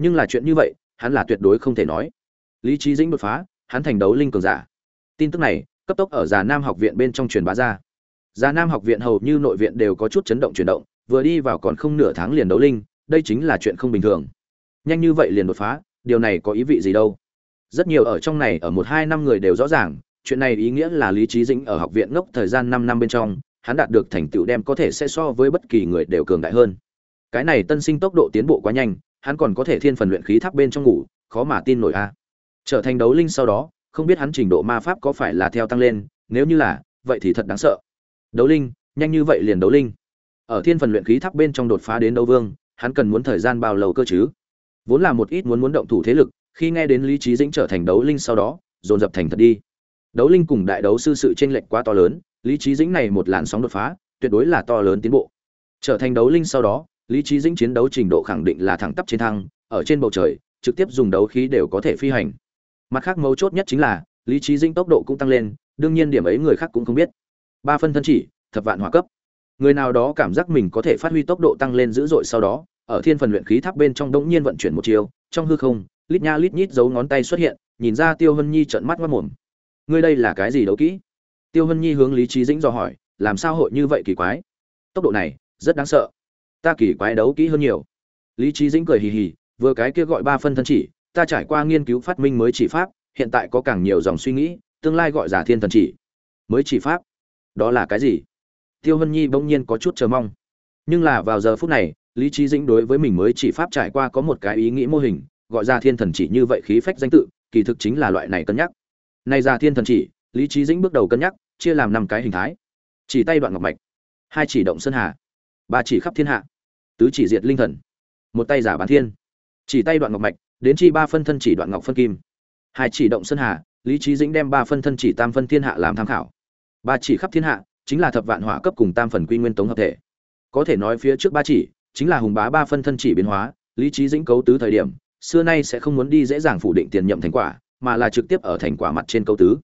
nhưng là chuyện như vậy, hắn là tuyệt đối không thể nói. Lý trí dĩnh đột phá, hắn thành đấu linh cường giả. Tin tức này, cấp tốc ở già nam học viện bên trong truyền bá ra. Già nam học viện hầu như nội viện đều có chút chấn động chuyển động, vừa đi vào còn không nửa tháng liền đấu linh, đây chính là chuyện không bình thường. Nhanh như vậy liền đột phá, điều này có ý vị gì đâu? Rất nhiều ở trong này, ở một hai năm người đều rõ ràng, chuyện này ý nghĩa là lý trí dĩnh ở học viện ngốc thời gian năm năm bên trong, hắn đạt được thành tựu đem có thể sẽ so với bất kỳ người đều cường đại hơn. Cái này tân sinh tốc độ tiến bộ quá nhanh hắn còn có thể thiên phần luyện khí tháp bên trong ngủ, khó mà tin nổi a. Trở thành đấu linh sau đó, không biết hắn trình độ ma pháp có phải là theo tăng lên, nếu như là, vậy thì thật đáng sợ. Đấu linh, nhanh như vậy liền đấu linh. Ở thiên phần luyện khí tháp bên trong đột phá đến đấu vương, hắn cần muốn thời gian bao lâu cơ chứ? Vốn là một ít muốn muốn động thủ thế lực, khi nghe đến lý trí dĩnh trở thành đấu linh sau đó, dồn dập thành thật đi. Đấu linh cùng đại đấu sư sự tranh lệch quá to lớn, lý trí dĩnh này một làn sóng đột phá, tuyệt đối là to lớn tiến bộ. Trở thành đấu linh sau đó lý trí dĩnh chiến đấu trình độ khẳng định là thẳng tắp trên thăng, ở trên bầu trời, trực tiếp dùng đấu khí đều có thể phi hành. Mặt khác mấu chốt nhất chính là, lý trí dĩnh tốc độ cũng tăng lên, đương nhiên điểm ấy người khác cũng không biết. Ba phân thân chỉ, thập vạn hỏa cấp. Người nào đó cảm giác mình có thể phát huy tốc độ tăng lên dữ dội sau đó, ở thiên phần luyện khí tháp bên trong đống nhiên vận chuyển một chiều, trong hư không, lít nha lít nhít dấu ngón tay xuất hiện, nhìn ra tiêu hân nhi trợn mắt mất mồm. Ngươi đây là cái gì đấu kỹ? Tiêu hân nhi hướng lý trí dĩnh dò hỏi, làm sao hội như vậy kỳ quái? Tốc độ này, rất đáng sợ ta kỳ quái đấu kỹ hơn nhiều. Lý trí dĩnh cười hì hì, vừa cái kia gọi ba phân thân chỉ, ta trải qua nghiên cứu phát minh mới chỉ pháp, hiện tại có càng nhiều dòng suy nghĩ, tương lai gọi giả thiên thần chỉ. Mới chỉ pháp? Đó là cái gì? Tiêu hân nhi bỗng nhiên có chút chờ mong. Nhưng là vào giờ phút này, lý trí dĩnh đối với mình mới chỉ pháp trải qua có một cái ý nghĩ mô hình, gọi ra thiên thần chỉ như vậy khí phách danh tự, kỳ thực chính là loại này cân nhắc. Này ra thiên thần chỉ, lý trí dĩnh bước đầu cân nhắc, chia làm năm cái hình thái. Chỉ tay đoạn ngọc mạch, hai chỉ động sơn hà ba chỉ khắp thiên hạ. Tứ chỉ diệt linh thần, một tay giả bán thiên. Chỉ tay đoạn ngọc mạch, đến chi ba phân thân chỉ đoạn ngọc phân kim. Hai chỉ động sơn hà, lý trí dĩnh đem ba phân thân chỉ tam phân thiên hạ làm tham khảo. Ba chỉ khắp thiên hạ, chính là thập vạn hỏa cấp cùng tam phần quy nguyên tống hợp thể. Có thể nói phía trước ba chỉ, chính là hùng bá ba phân thân chỉ biến hóa, lý trí dĩnh cấu tứ thời điểm, xưa nay sẽ không muốn đi dễ dàng phủ định tiền nhậm thành quả, mà là trực tiếp ở thành quả mặt trên cấu tứ.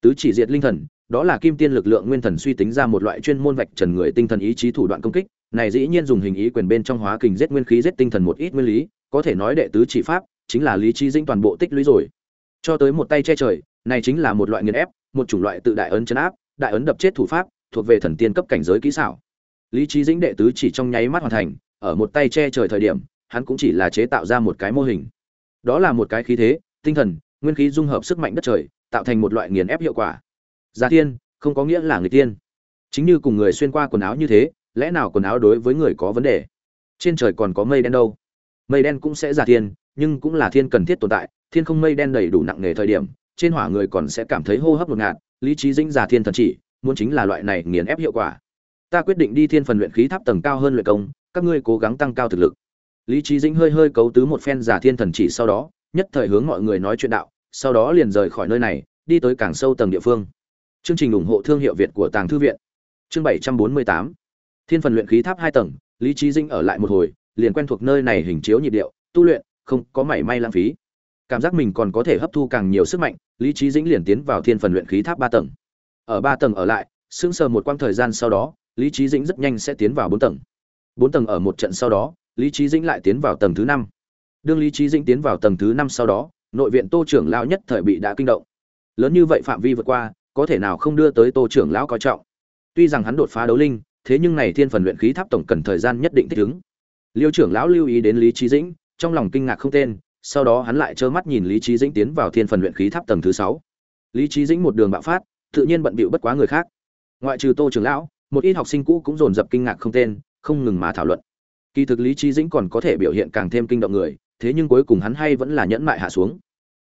Tứ chỉ diệt linh thần, đó là kim tiên lực lượng nguyên thần suy tính ra một loại chuyên môn vạch trần người tinh thần ý chí thủ đoạn công kích này dĩ nhiên dùng hình ý quyền bên trong hóa kình giết nguyên khí, giết tinh thần một ít nguyên lý, có thể nói đệ tứ chỉ pháp, chính là lý trí dĩnh toàn bộ tích lũy rồi. Cho tới một tay che trời, này chính là một loại nghiền ép, một chủng loại tự đại ấn chấn áp, đại ấn đập chết thủ pháp, thuộc về thần tiên cấp cảnh giới kỹ xảo. Lý trí dĩnh đệ tứ chỉ trong nháy mắt hoàn thành, ở một tay che trời thời điểm, hắn cũng chỉ là chế tạo ra một cái mô hình. Đó là một cái khí thế, tinh thần, nguyên khí dung hợp sức mạnh đất trời, tạo thành một loại nghiền ép hiệu quả. Giả thiên không có nghĩa là người tiên. Chính như cùng người xuyên qua quần áo như thế lẽ nào quần áo đối với người có vấn đề? Trên trời còn có mây đen đâu. Mây đen cũng sẽ giả thiên, nhưng cũng là thiên cần thiết tồn tại. Thiên không mây đen đầy đủ nặng nề thời điểm, trên hỏa người còn sẽ cảm thấy hô hấp ngột ngạt, lý trí dĩnh giả thiên thần chỉ, muốn chính là loại này nghiền ép hiệu quả. Ta quyết định đi thiên phần luyện khí tháp tầng cao hơn luyện công, các ngươi cố gắng tăng cao thực lực. Lý trí dĩnh hơi hơi cấu tứ một phen giả thiên thần chỉ sau đó, nhất thời hướng mọi người nói chuyện đạo, sau đó liền rời khỏi nơi này, đi tới càng sâu tầng địa phương. Chương trình ủng hộ thương hiệu việt của tàng thư viện. Chương bảy trăm bốn mươi tám thiên phần luyện khí tháp hai tầng, lý trí dĩnh ở lại một hồi, liền quen thuộc nơi này hình chiếu nhịp điệu, tu luyện, không có mảy may lãng phí. Cảm giác mình còn có thể hấp thu càng nhiều sức mạnh, lý trí dĩnh liền tiến vào thiên phần luyện khí tháp ba tầng. Ở ba tầng ở lại, sững sờ một quãng thời gian sau đó, lý trí dĩnh rất nhanh sẽ tiến vào bốn tầng. Bốn tầng ở một trận sau đó, lý trí dĩnh lại tiến vào tầng thứ năm. Đương lý trí dĩnh tiến vào tầng thứ năm sau đó, nội viện tô trưởng lão nhất thời bị đã kinh động. Lớn như vậy phạm vi vượt qua, có thể nào không đưa tới tô trưởng lão coi trọng? Tuy rằng hắn đột phá đấu linh thế nhưng này thiên phần luyện khí tháp tổng cần thời gian nhất định thích ứng. Liêu trưởng lão lưu ý đến lý Chí dĩnh, trong lòng kinh ngạc không tên, sau đó hắn lại trơ mắt nhìn lý Chí dĩnh tiến vào thiên phần luyện khí tháp tầng thứ sáu. Lý Chí dĩnh một đường bạo phát, tự nhiên bận bịu bất quá người khác. Ngoại trừ tô trưởng lão, một ít học sinh cũ cũng dồn dập kinh ngạc không tên, không ngừng mà thảo luận. Kỳ thực lý Chí dĩnh còn có thể biểu hiện càng thêm kinh động người, thế nhưng cuối cùng hắn hay vẫn là nhẫn mại hạ xuống.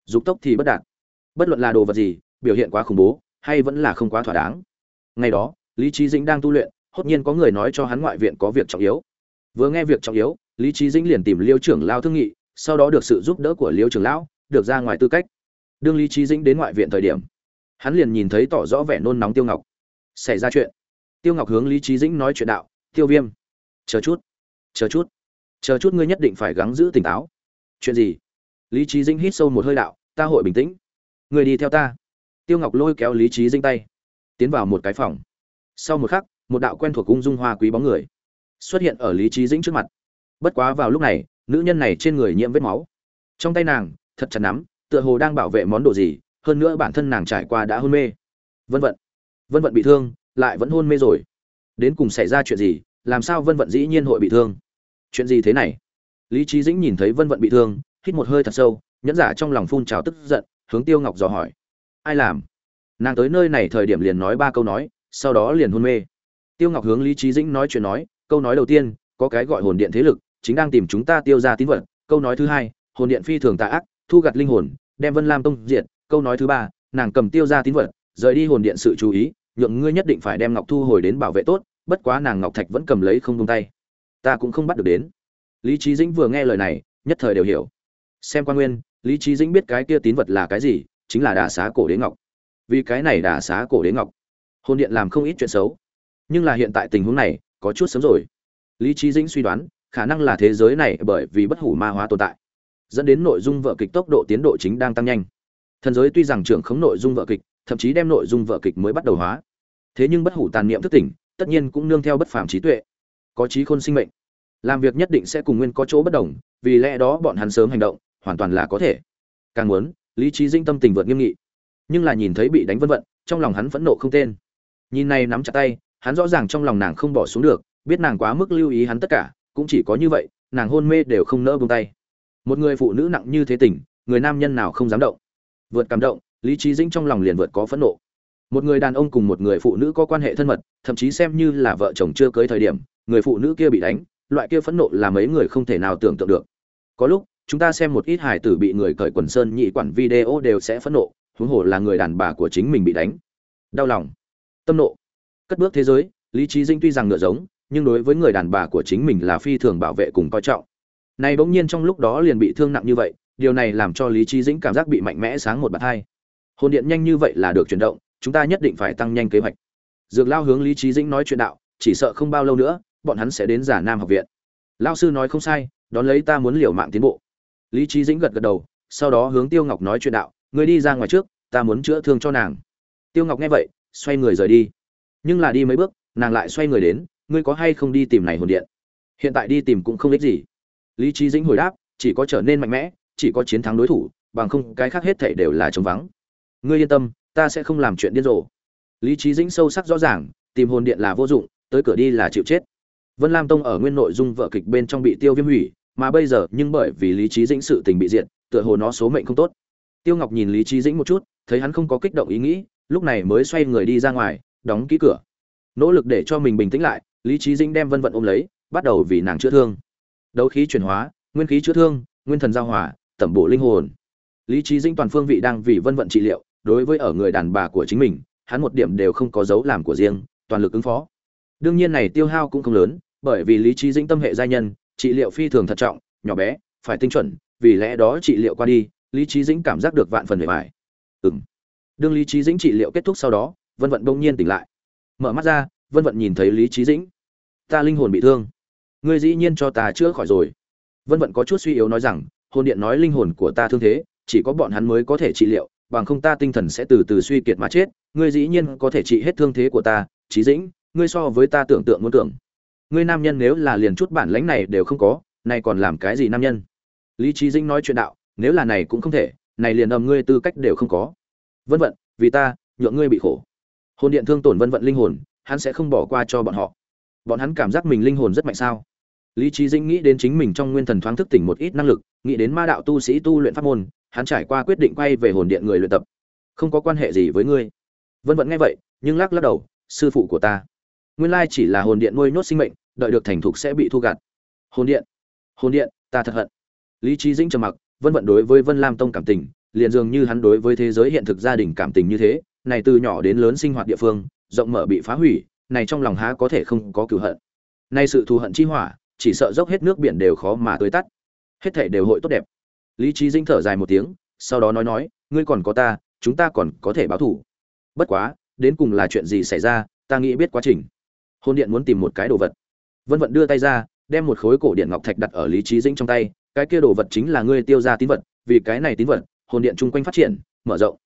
Dục tốc thì bất đạt. Bất luận là đồ vật gì, biểu hiện quá khủng bố, hay vẫn là không quá thỏa đáng. Ngày đó, lý Chí dĩnh đang tu luyện hốt nhiên có người nói cho hắn ngoại viện có việc trọng yếu. Vừa nghe việc trọng yếu, lý trí dĩnh liền tìm liêu trưởng lao thương nghị, sau đó được sự giúp đỡ của liêu trưởng lão, được ra ngoài tư cách. Đương lý trí dĩnh đến ngoại viện thời điểm, hắn liền nhìn thấy tỏ rõ vẻ nôn nóng tiêu ngọc. Xảy ra chuyện. Tiêu ngọc hướng lý trí dĩnh nói chuyện đạo, tiêu viêm, chờ chút chờ chút chờ chút ngươi nhất định phải gắng giữ tỉnh táo. Chuyện gì? Lý trí dĩnh hít sâu một hơi đạo, ta hội bình tĩnh. Người đi theo ta. Tiêu ngọc lôi kéo lý trí dĩnh tay, tiến vào một cái phòng. Sau một khắc một đạo quen thuộc cung dung hoa quý bóng người xuất hiện ở lý trí dĩnh trước mặt. Bất quá vào lúc này, nữ nhân này trên người nhiễm vết máu. Trong tay nàng, thật chặt nắm, tựa hồ đang bảo vệ món đồ gì, hơn nữa bản thân nàng trải qua đã hôn mê. Vân vận. Vân vận bị thương, lại vẫn hôn mê rồi. Đến cùng xảy ra chuyện gì, làm sao vân vận dĩ nhiên hội bị thương? Chuyện gì thế này? Lý trí dĩnh nhìn thấy vân vận bị thương, hít một hơi thật sâu, nhẫn giả trong lòng phun trào tức giận, hướng tiêu ngọc dò hỏi. Ai làm? Nàng tới nơi này thời điểm liền nói ba câu nói, sau đó liền hôn mê tiêu ngọc hướng lý Chí dĩnh nói chuyện nói, câu nói đầu tiên, có cái gọi hồn điện thế lực, chính đang tìm chúng ta tiêu ra tín vật. Câu nói thứ hai, hồn điện phi thường tà ác, thu gặt linh hồn, đem vân lam tông diệt. Câu nói thứ ba, nàng cầm tiêu ra tín vật, rời đi hồn điện sự chú ý, nhượng ngươi nhất định phải đem ngọc thu hồi đến bảo vệ tốt, bất quá nàng ngọc thạch vẫn cầm lấy không buông tay. Ta cũng không bắt được đến. Lý Chí dĩnh vừa nghe lời này, nhất thời đều hiểu. Xem quan nguyên, lý Chí dĩnh biết cái kia tín vật là cái gì, chính là đà xá cổ đế ngọc. Vì cái này đà xá cổ đế ngọc. Hồn điện làm không ít chuyện xấu nhưng là hiện tại tình huống này, có chút sớm rồi. Lý trí dĩnh suy đoán, khả năng là thế giới này bởi vì bất hủ ma hóa tồn tại, dẫn đến nội dung vợ kịch tốc độ tiến độ chính đang tăng nhanh. Thần giới tuy rằng trưởng khống nội dung vợ kịch, thậm chí đem nội dung vợ kịch mới bắt đầu hóa. Thế nhưng bất hủ tàn niệm thức tỉnh, tất nhiên cũng nương theo bất phàm trí tuệ. Có trí khôn sinh mệnh. Làm việc nhất định sẽ cùng nguyên có chỗ bất đồng, vì lẽ đó bọn hắn sớm hành động, hoàn toàn là có thể. Càng muốn, lý trí dinh tâm tình vượt nghiêm nghị. Nhưng là nhìn thấy bị đánh vân vận trong lòng hắn phẫn nộ không tên. Nhìn này nắm chặt tay hắn rõ ràng trong lòng nàng không bỏ xuống được, biết nàng quá mức lưu ý hắn tất cả, cũng chỉ có như vậy, nàng hôn mê đều không nỡ buông tay. Một người phụ nữ nặng như thế tình, người nam nhân nào không dám động. Vượt cảm động, lý trí dĩnh trong lòng liền vượt có phẫn nộ. Một người đàn ông cùng một người phụ nữ có quan hệ thân mật, thậm chí xem như là vợ chồng chưa cưới thời điểm, người phụ nữ kia bị đánh, loại kia phẫn nộ là mấy người không thể nào tưởng tượng được. Có lúc, chúng ta xem một ít hài tử bị người cởi quần sơn nhị quản video đều sẽ phẫn nộ, huống hồ là người đàn bà của chính mình bị đánh. Đau lòng. Tâm nộ cất bước thế giới, lý trí dinh tuy rằng ngựa giống, nhưng đối với người đàn bà của chính mình là phi thường bảo vệ cùng coi trọng. Này bỗng nhiên trong lúc đó liền bị thương nặng như vậy, điều này làm cho lý trí dĩnh cảm giác bị mạnh mẽ sáng một bạt hai. Hồn điện nhanh như vậy là được chuyển động, chúng ta nhất định phải tăng nhanh kế hoạch. Dược lao hướng lý trí dĩnh nói chuyện đạo, chỉ sợ không bao lâu nữa, bọn hắn sẽ đến giả nam học viện. Lao sư nói không sai, đón lấy ta muốn liều mạng tiến bộ. Lý trí dĩnh gật gật đầu, sau đó hướng tiêu ngọc nói chuyện đạo người đi ra ngoài trước, ta muốn chữa thương cho nàng. Tiêu ngọc nghe vậy, xoay người rời đi nhưng là đi mấy bước, nàng lại xoay người đến, ngươi có hay không đi tìm này hồn điện? Hiện tại đi tìm cũng không ích gì. Lý trí dĩnh hồi đáp, chỉ có trở nên mạnh mẽ, chỉ có chiến thắng đối thủ, bằng không cái khác hết thảy đều là trống vắng. Ngươi yên tâm, ta sẽ không làm chuyện điên rồ. Lý trí dĩnh sâu sắc rõ ràng, tìm hồn điện là vô dụng, tới cửa đi là chịu chết. Vân lam tông ở nguyên nội dung vợ kịch bên trong bị tiêu viêm hủy, mà bây giờ nhưng bởi vì lý trí dĩnh sự tình bị diệt, tựa hồ nó số mệnh không tốt. Tiêu ngọc nhìn lý trí dĩnh một chút, thấy hắn không có kích động ý nghĩ, lúc này mới xoay người đi ra ngoài đóng kỹ cửa. Nỗ lực để cho mình bình tĩnh lại, lý trí dĩnh đem vân vận ôm lấy, bắt đầu vì nàng chữa thương. Đấu khí chuyển hóa, nguyên khí chữa thương, nguyên thần giao hòa, tẩm bộ linh hồn. Lý trí dĩnh toàn phương vị đang vì vân vận trị liệu, đối với ở người đàn bà của chính mình, hắn một điểm đều không có dấu làm của riêng, toàn lực ứng phó. Đương nhiên này tiêu hao cũng không lớn, bởi vì lý trí dĩnh tâm hệ giai nhân, trị liệu phi thường thận trọng, nhỏ bé, phải tinh chuẩn, vì lẽ đó trị liệu qua đi, lý trí dĩnh cảm giác được vạn phần bề bài ừng đương lý trí dĩnh trị liệu kết thúc sau đó vân vận bỗng nhiên tỉnh lại. Mở mắt ra, vân vận nhìn thấy lý trí dĩnh. Ta linh hồn bị thương. Ngươi dĩ nhiên cho ta chữa khỏi rồi. Vân vận có chút suy yếu nói rằng, hồn điện nói linh hồn của ta thương thế, chỉ có bọn hắn mới có thể trị liệu, bằng không ta tinh thần sẽ từ từ suy kiệt mà chết. Ngươi dĩ nhiên có thể trị hết thương thế của ta, trí dĩnh, ngươi so với ta tưởng tượng muốn tưởng. Ngươi nam nhân nếu là liền chút bản lãnh này đều không có, nay còn làm cái gì nam nhân? Lý trí dĩnh nói chuyện đạo, nếu là này cũng không thể, này liền ầm ngươi tư cách đều không có. Vân vận, vì ta, nhượng ngươi bị khổ hồn điện thương tổn vân vận linh hồn, hắn sẽ không bỏ qua cho bọn họ. Bọn hắn cảm giác mình linh hồn rất mạnh sao? Lý trí dĩnh nghĩ đến chính mình trong nguyên thần thoáng thức tỉnh một ít năng lực, nghĩ đến ma đạo tu sĩ tu luyện pháp môn, hắn trải qua quyết định quay về hồn điện người luyện tập. Không có quan hệ gì với ngươi. Vân vận nghe vậy, nhưng lắc lắc đầu, sư phụ của ta. Nguyên lai chỉ là hồn điện nuôi nhốt sinh mệnh, đợi được thành thục sẽ bị thu gặt hồn điện hồn điện, ta thật hận. Lý trí dĩnh trầm mặc, vân vận đối với vân lam tông cảm tình, liền dường như hắn đối với thế giới hiện thực gia đình cảm tình như thế này từ nhỏ đến lớn sinh hoạt địa phương, rộng mở bị phá hủy, này trong lòng há có thể không có cửu hận. Nay sự thù hận chi hỏa, chỉ sợ dốc hết nước biển đều khó mà tưới tắt. Hết thể đều hội tốt đẹp. Lý trí dinh thở dài một tiếng, sau đó nói nói, ngươi còn có ta, chúng ta còn có thể báo thủ bất quá, đến cùng là chuyện gì xảy ra, ta nghĩ biết quá trình. Hôn điện muốn tìm một cái đồ vật. Vân vận đưa tay ra, đem một khối cổ điện ngọc thạch đặt ở lý trí dĩnh trong tay, cái kia đồ vật chính là ngươi tiêu ra tín vật, vì cái này tín vật hồn điện chung quanh phát triển, mở rộng.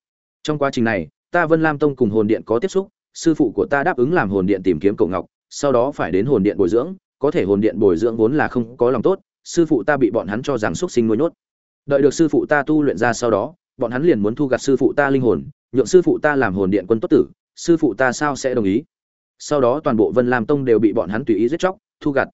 Trong quá trình này ta vân lam tông cùng hồn điện có tiếp xúc, sư phụ của ta đáp ứng làm hồn điện tìm kiếm cổ ngọc, sau đó phải đến hồn điện bồi dưỡng, có thể hồn điện bồi dưỡng vốn là không có lòng tốt, sư phụ ta bị bọn hắn cho rằng xuất sinh nuôi nhốt. Đợi được sư phụ ta tu luyện ra sau đó, bọn hắn liền muốn thu gặt sư phụ ta linh hồn, nhượng sư phụ ta làm hồn điện quân tốt tử, sư phụ ta sao sẽ đồng ý? Sau đó toàn bộ vân lam tông đều bị bọn hắn tùy ý giết chóc, thu gặt.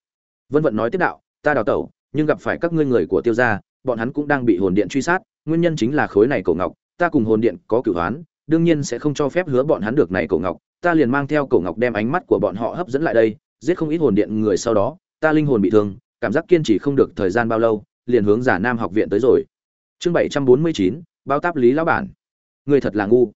Vân vận nói tiếp đạo, ta đào tẩu, nhưng gặp phải các ngươi người của tiêu gia, bọn hắn cũng đang bị hồn điện truy sát, nguyên nhân chính là khối này cổ ngọc, ta cùng hồn điện có cửu hoán đương nhiên sẽ không cho phép hứa bọn hắn được này cổ ngọc, ta liền mang theo cổ ngọc đem ánh mắt của bọn họ hấp dẫn lại đây, giết không ít hồn điện người sau đó, ta linh hồn bị thương, cảm giác kiên trì không được thời gian bao lâu, liền hướng giả nam học viện tới rồi. Chương bảy trăm bốn mươi chín, bao táp lý lão bản. Người thật là ngu.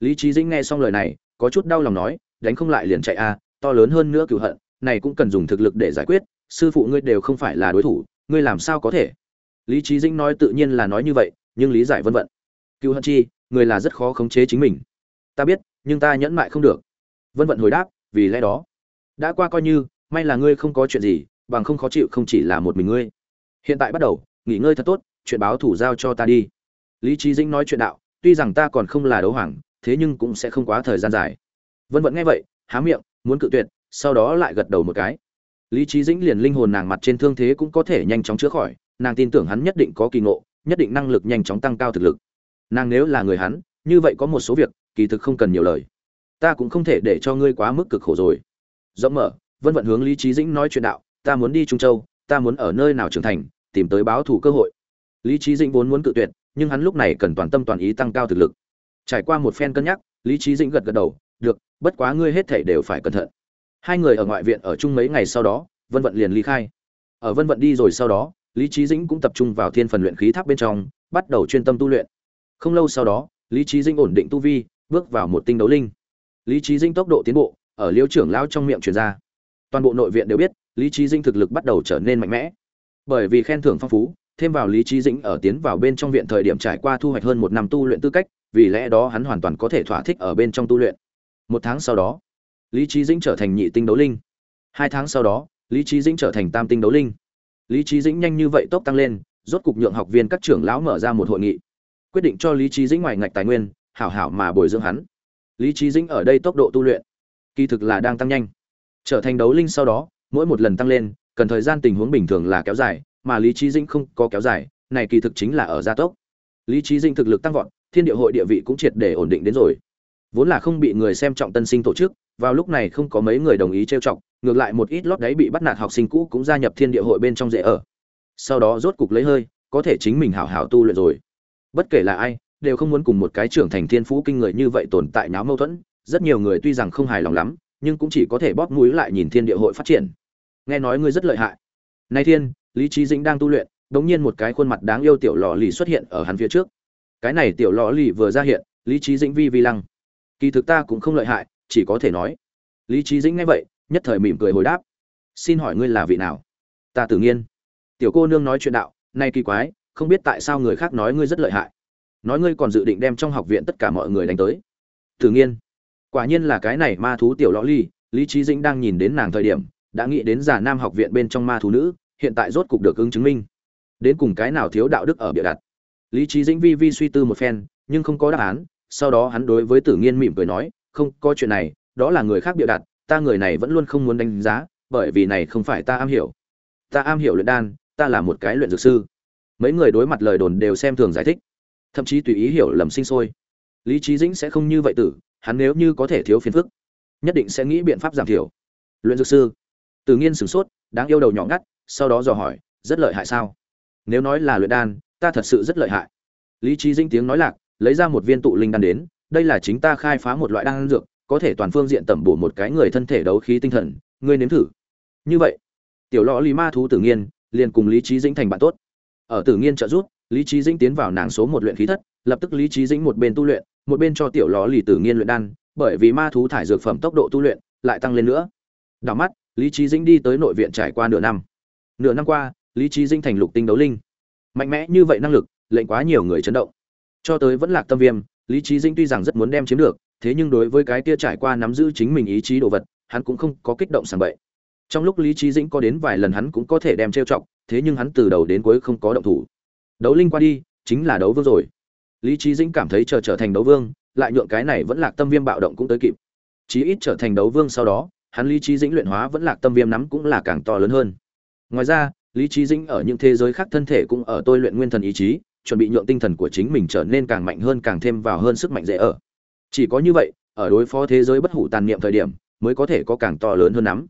Lý trí dĩnh nghe xong lời này, có chút đau lòng nói, đánh không lại liền chạy a, to lớn hơn nữa cựu hận, này cũng cần dùng thực lực để giải quyết, sư phụ ngươi đều không phải là đối thủ, ngươi làm sao có thể? Lý trí dĩnh nói tự nhiên là nói như vậy, nhưng lý giải vân vận. Cựu hận chi người là rất khó khống chế chính mình. Ta biết, nhưng ta nhẫn mại không được. Vân vận hồi đáp, vì lẽ đó. Đã qua coi như, may là ngươi không có chuyện gì, bằng không khó chịu không chỉ là một mình ngươi. Hiện tại bắt đầu, nghỉ ngơi thật tốt, chuyện báo thủ giao cho ta đi. Lý trí dĩnh nói chuyện đạo, tuy rằng ta còn không là đấu hoàng, thế nhưng cũng sẽ không quá thời gian dài. Vân vận nghe vậy, há miệng, muốn cự tuyệt, sau đó lại gật đầu một cái. Lý trí dĩnh liền linh hồn nàng mặt trên thương thế cũng có thể nhanh chóng chữa khỏi, nàng tin tưởng hắn nhất định có kỳ ngộ, nhất định năng lực nhanh chóng tăng cao thực lực nàng nếu là người hắn, như vậy có một số việc, kỳ thực không cần nhiều lời. Ta cũng không thể để cho ngươi quá mức cực khổ rồi. Rộng mở, vân vận hướng lý trí dĩnh nói chuyện đạo, ta muốn đi trung châu, ta muốn ở nơi nào trưởng thành, tìm tới báo thù cơ hội. Lý trí dĩnh vốn muốn cự tuyệt, nhưng hắn lúc này cần toàn tâm toàn ý tăng cao thực lực. Trải qua một phen cân nhắc, lý trí dĩnh gật gật đầu, được, bất quá ngươi hết thảy đều phải cẩn thận. Hai người ở ngoại viện ở chung mấy ngày sau đó, vân vận liền ly khai. Ở vân vận đi rồi sau đó, lý trí dĩnh cũng tập trung vào thiên phần luyện khí tháp bên trong, bắt đầu chuyên tâm tu luyện không lâu sau đó, lý trí dĩnh ổn định tu vi, bước vào một tinh đấu linh. Lý trí dĩnh tốc độ tiến bộ, ở liêu trưởng lao trong miệng truyền ra. Toàn bộ nội viện đều biết, lý trí dĩnh thực lực bắt đầu trở nên mạnh mẽ. Bởi vì khen thưởng phong phú, thêm vào lý trí dĩnh ở tiến vào bên trong viện thời điểm trải qua thu hoạch hơn một năm tu luyện tư cách, vì lẽ đó hắn hoàn toàn có thể thỏa thích ở bên trong tu luyện. Một tháng sau đó, lý trí dĩnh trở thành nhị tinh đấu linh. Hai tháng sau đó, lý trí dĩnh trở thành tam tinh đấu linh. Lý trí dĩnh nhanh như vậy tốc tăng lên, rốt cục nhượng học viên các trưởng lão mở ra một hội nghị quyết định cho lý trí dĩnh ngoài ngạch tài nguyên, hảo hảo mà bồi dưỡng hắn. Lý trí dĩnh ở đây tốc độ tu luyện, kỳ thực là đang tăng nhanh. Trở thành đấu linh sau đó, mỗi một lần tăng lên, cần thời gian tình huống bình thường là kéo dài, mà lý trí dĩnh không có kéo dài, này kỳ thực chính là ở gia tốc. Lý trí dĩnh thực lực tăng vọt, thiên địa hội địa vị cũng triệt để ổn định đến rồi. Vốn là không bị người xem trọng tân sinh tổ chức, vào lúc này không có mấy người đồng ý trêu chọc, ngược lại một ít lót đáy bị bắt nạt học sinh cũ cũng gia nhập thiên địa hội bên trong dễ ở. Sau đó rốt cục lấy hơi, có thể chính mình hảo hảo tu luyện rồi bất kể là ai, đều không muốn cùng một cái trưởng thành thiên phú kinh người như vậy tồn tại náo mâu thuẫn. Rất nhiều người tuy rằng không hài lòng lắm, nhưng cũng chỉ có thể bóp mũi lại nhìn thiên địa hội phát triển. Nghe nói ngươi rất lợi hại. Nay thiên, lý trí dĩnh đang tu luyện đống nhiên một cái khuôn mặt đáng yêu tiểu lò lì xuất hiện ở hắn phía trước. Cái này tiểu lò lì vừa ra hiện, lý trí dĩnh vi vi lăng. Kỳ thực ta cũng không lợi hại, chỉ có thể nói. Lý trí dĩnh nghe vậy, nhất thời mỉm cười hồi đáp. Xin hỏi ngươi là vị nào? Ta tự nhiên tiểu cô nương nói chuyện đạo nay kỳ quái không biết tại sao người khác nói ngươi rất lợi hại. Nói ngươi còn dự định đem trong học viện tất cả mọi người đánh tới. Tự nhiên quả nhiên là cái này ma thú tiểu lõ ly, lý trí dĩnh đang nhìn đến nàng thời điểm, đã nghĩ đến giả nam học viện bên trong ma thú nữ, hiện tại rốt cục được ứng chứng minh. Đến cùng cái nào thiếu đạo đức ở bịa đặt? Lý trí dĩnh vi vi suy tư một phen, nhưng không có đáp án. Sau đó hắn đối với tử nghiên mỉm cười nói, không, có chuyện này, đó là người khác bịa đặt, ta người này vẫn luôn không muốn đánh giá, bởi vì này không phải ta am hiểu. Ta am hiểu luyện đan, ta là một cái luyện dược sư mấy người đối mặt lời đồn đều xem thường giải thích. Thậm chí tùy ý hiểu lầm sinh sôi. Lý trí dĩnh sẽ không như vậy tử, hắn nếu như có thể thiếu phiền phức, nhất định sẽ nghĩ biện pháp giảm thiểu. Luyện dược sư tự nhiên sửng sốt, đáng yêu đầu nhỏ ngắt, sau đó dò hỏi, rất lợi hại sao? Nếu nói là luyện đan, ta thật sự rất lợi hại. Lý trí dĩnh tiếng nói lạc, lấy ra một viên tụ linh đan đến, đây là chính ta khai phá một loại đan dược, có thể toàn phương diện tẩm bổ một cái người thân thể đấu khí tinh thần, ngươi nếm thử. Như vậy, tiểu lõ lý ma thú tự nhiên liền cùng lý trí dĩnh thành bạn tốt ở tử nghiên trợ giúp, lý trí dĩnh tiến vào nàng số một luyện khí thất, lập tức lý trí dĩnh một bên tu luyện, một bên cho tiểu ló lì tử nghiên luyện đan, bởi vì ma thú thải dược phẩm tốc độ tu luyện lại tăng lên nữa. Đảo mắt, lý trí dĩnh đi tới nội viện trải qua nửa năm. Nửa năm qua, lý trí dĩnh thành lục tinh đấu linh. Mạnh mẽ như vậy năng lực, lệnh quá nhiều người chấn động. Cho tới vẫn lạc tâm viêm, lý trí dĩnh tuy rằng rất muốn đem chiếm được, thế nhưng đối với cái kia trải qua nắm giữ chính mình ý chí đồ vật, hắn cũng không có kích động sàng bậy. Trong lúc lý trí dĩnh có đến vài lần hắn cũng có thể đem trêu chọc thế nhưng hắn từ đầu đến cuối không có động thủ. Đấu linh qua đi, chính là đấu vương rồi. Lý trí dĩnh cảm thấy chờ trở thành đấu vương, lại nhượng cái này vẫn lạc tâm viêm bạo động cũng tới kịp. Chí ít trở thành đấu vương sau đó, hắn lý trí dĩnh luyện hóa vẫn lạc tâm viêm nắm cũng là càng to lớn hơn. Ngoài ra, lý trí dĩnh ở những thế giới khác thân thể cũng ở tôi luyện nguyên thần ý chí, chuẩn bị nhượng tinh thần của chính mình trở nên càng mạnh hơn càng thêm vào hơn sức mạnh dễ ở. Chỉ có như vậy, ở đối phó thế giới bất hủ tàn niệm thời điểm, mới có thể có càng to lớn hơn lắm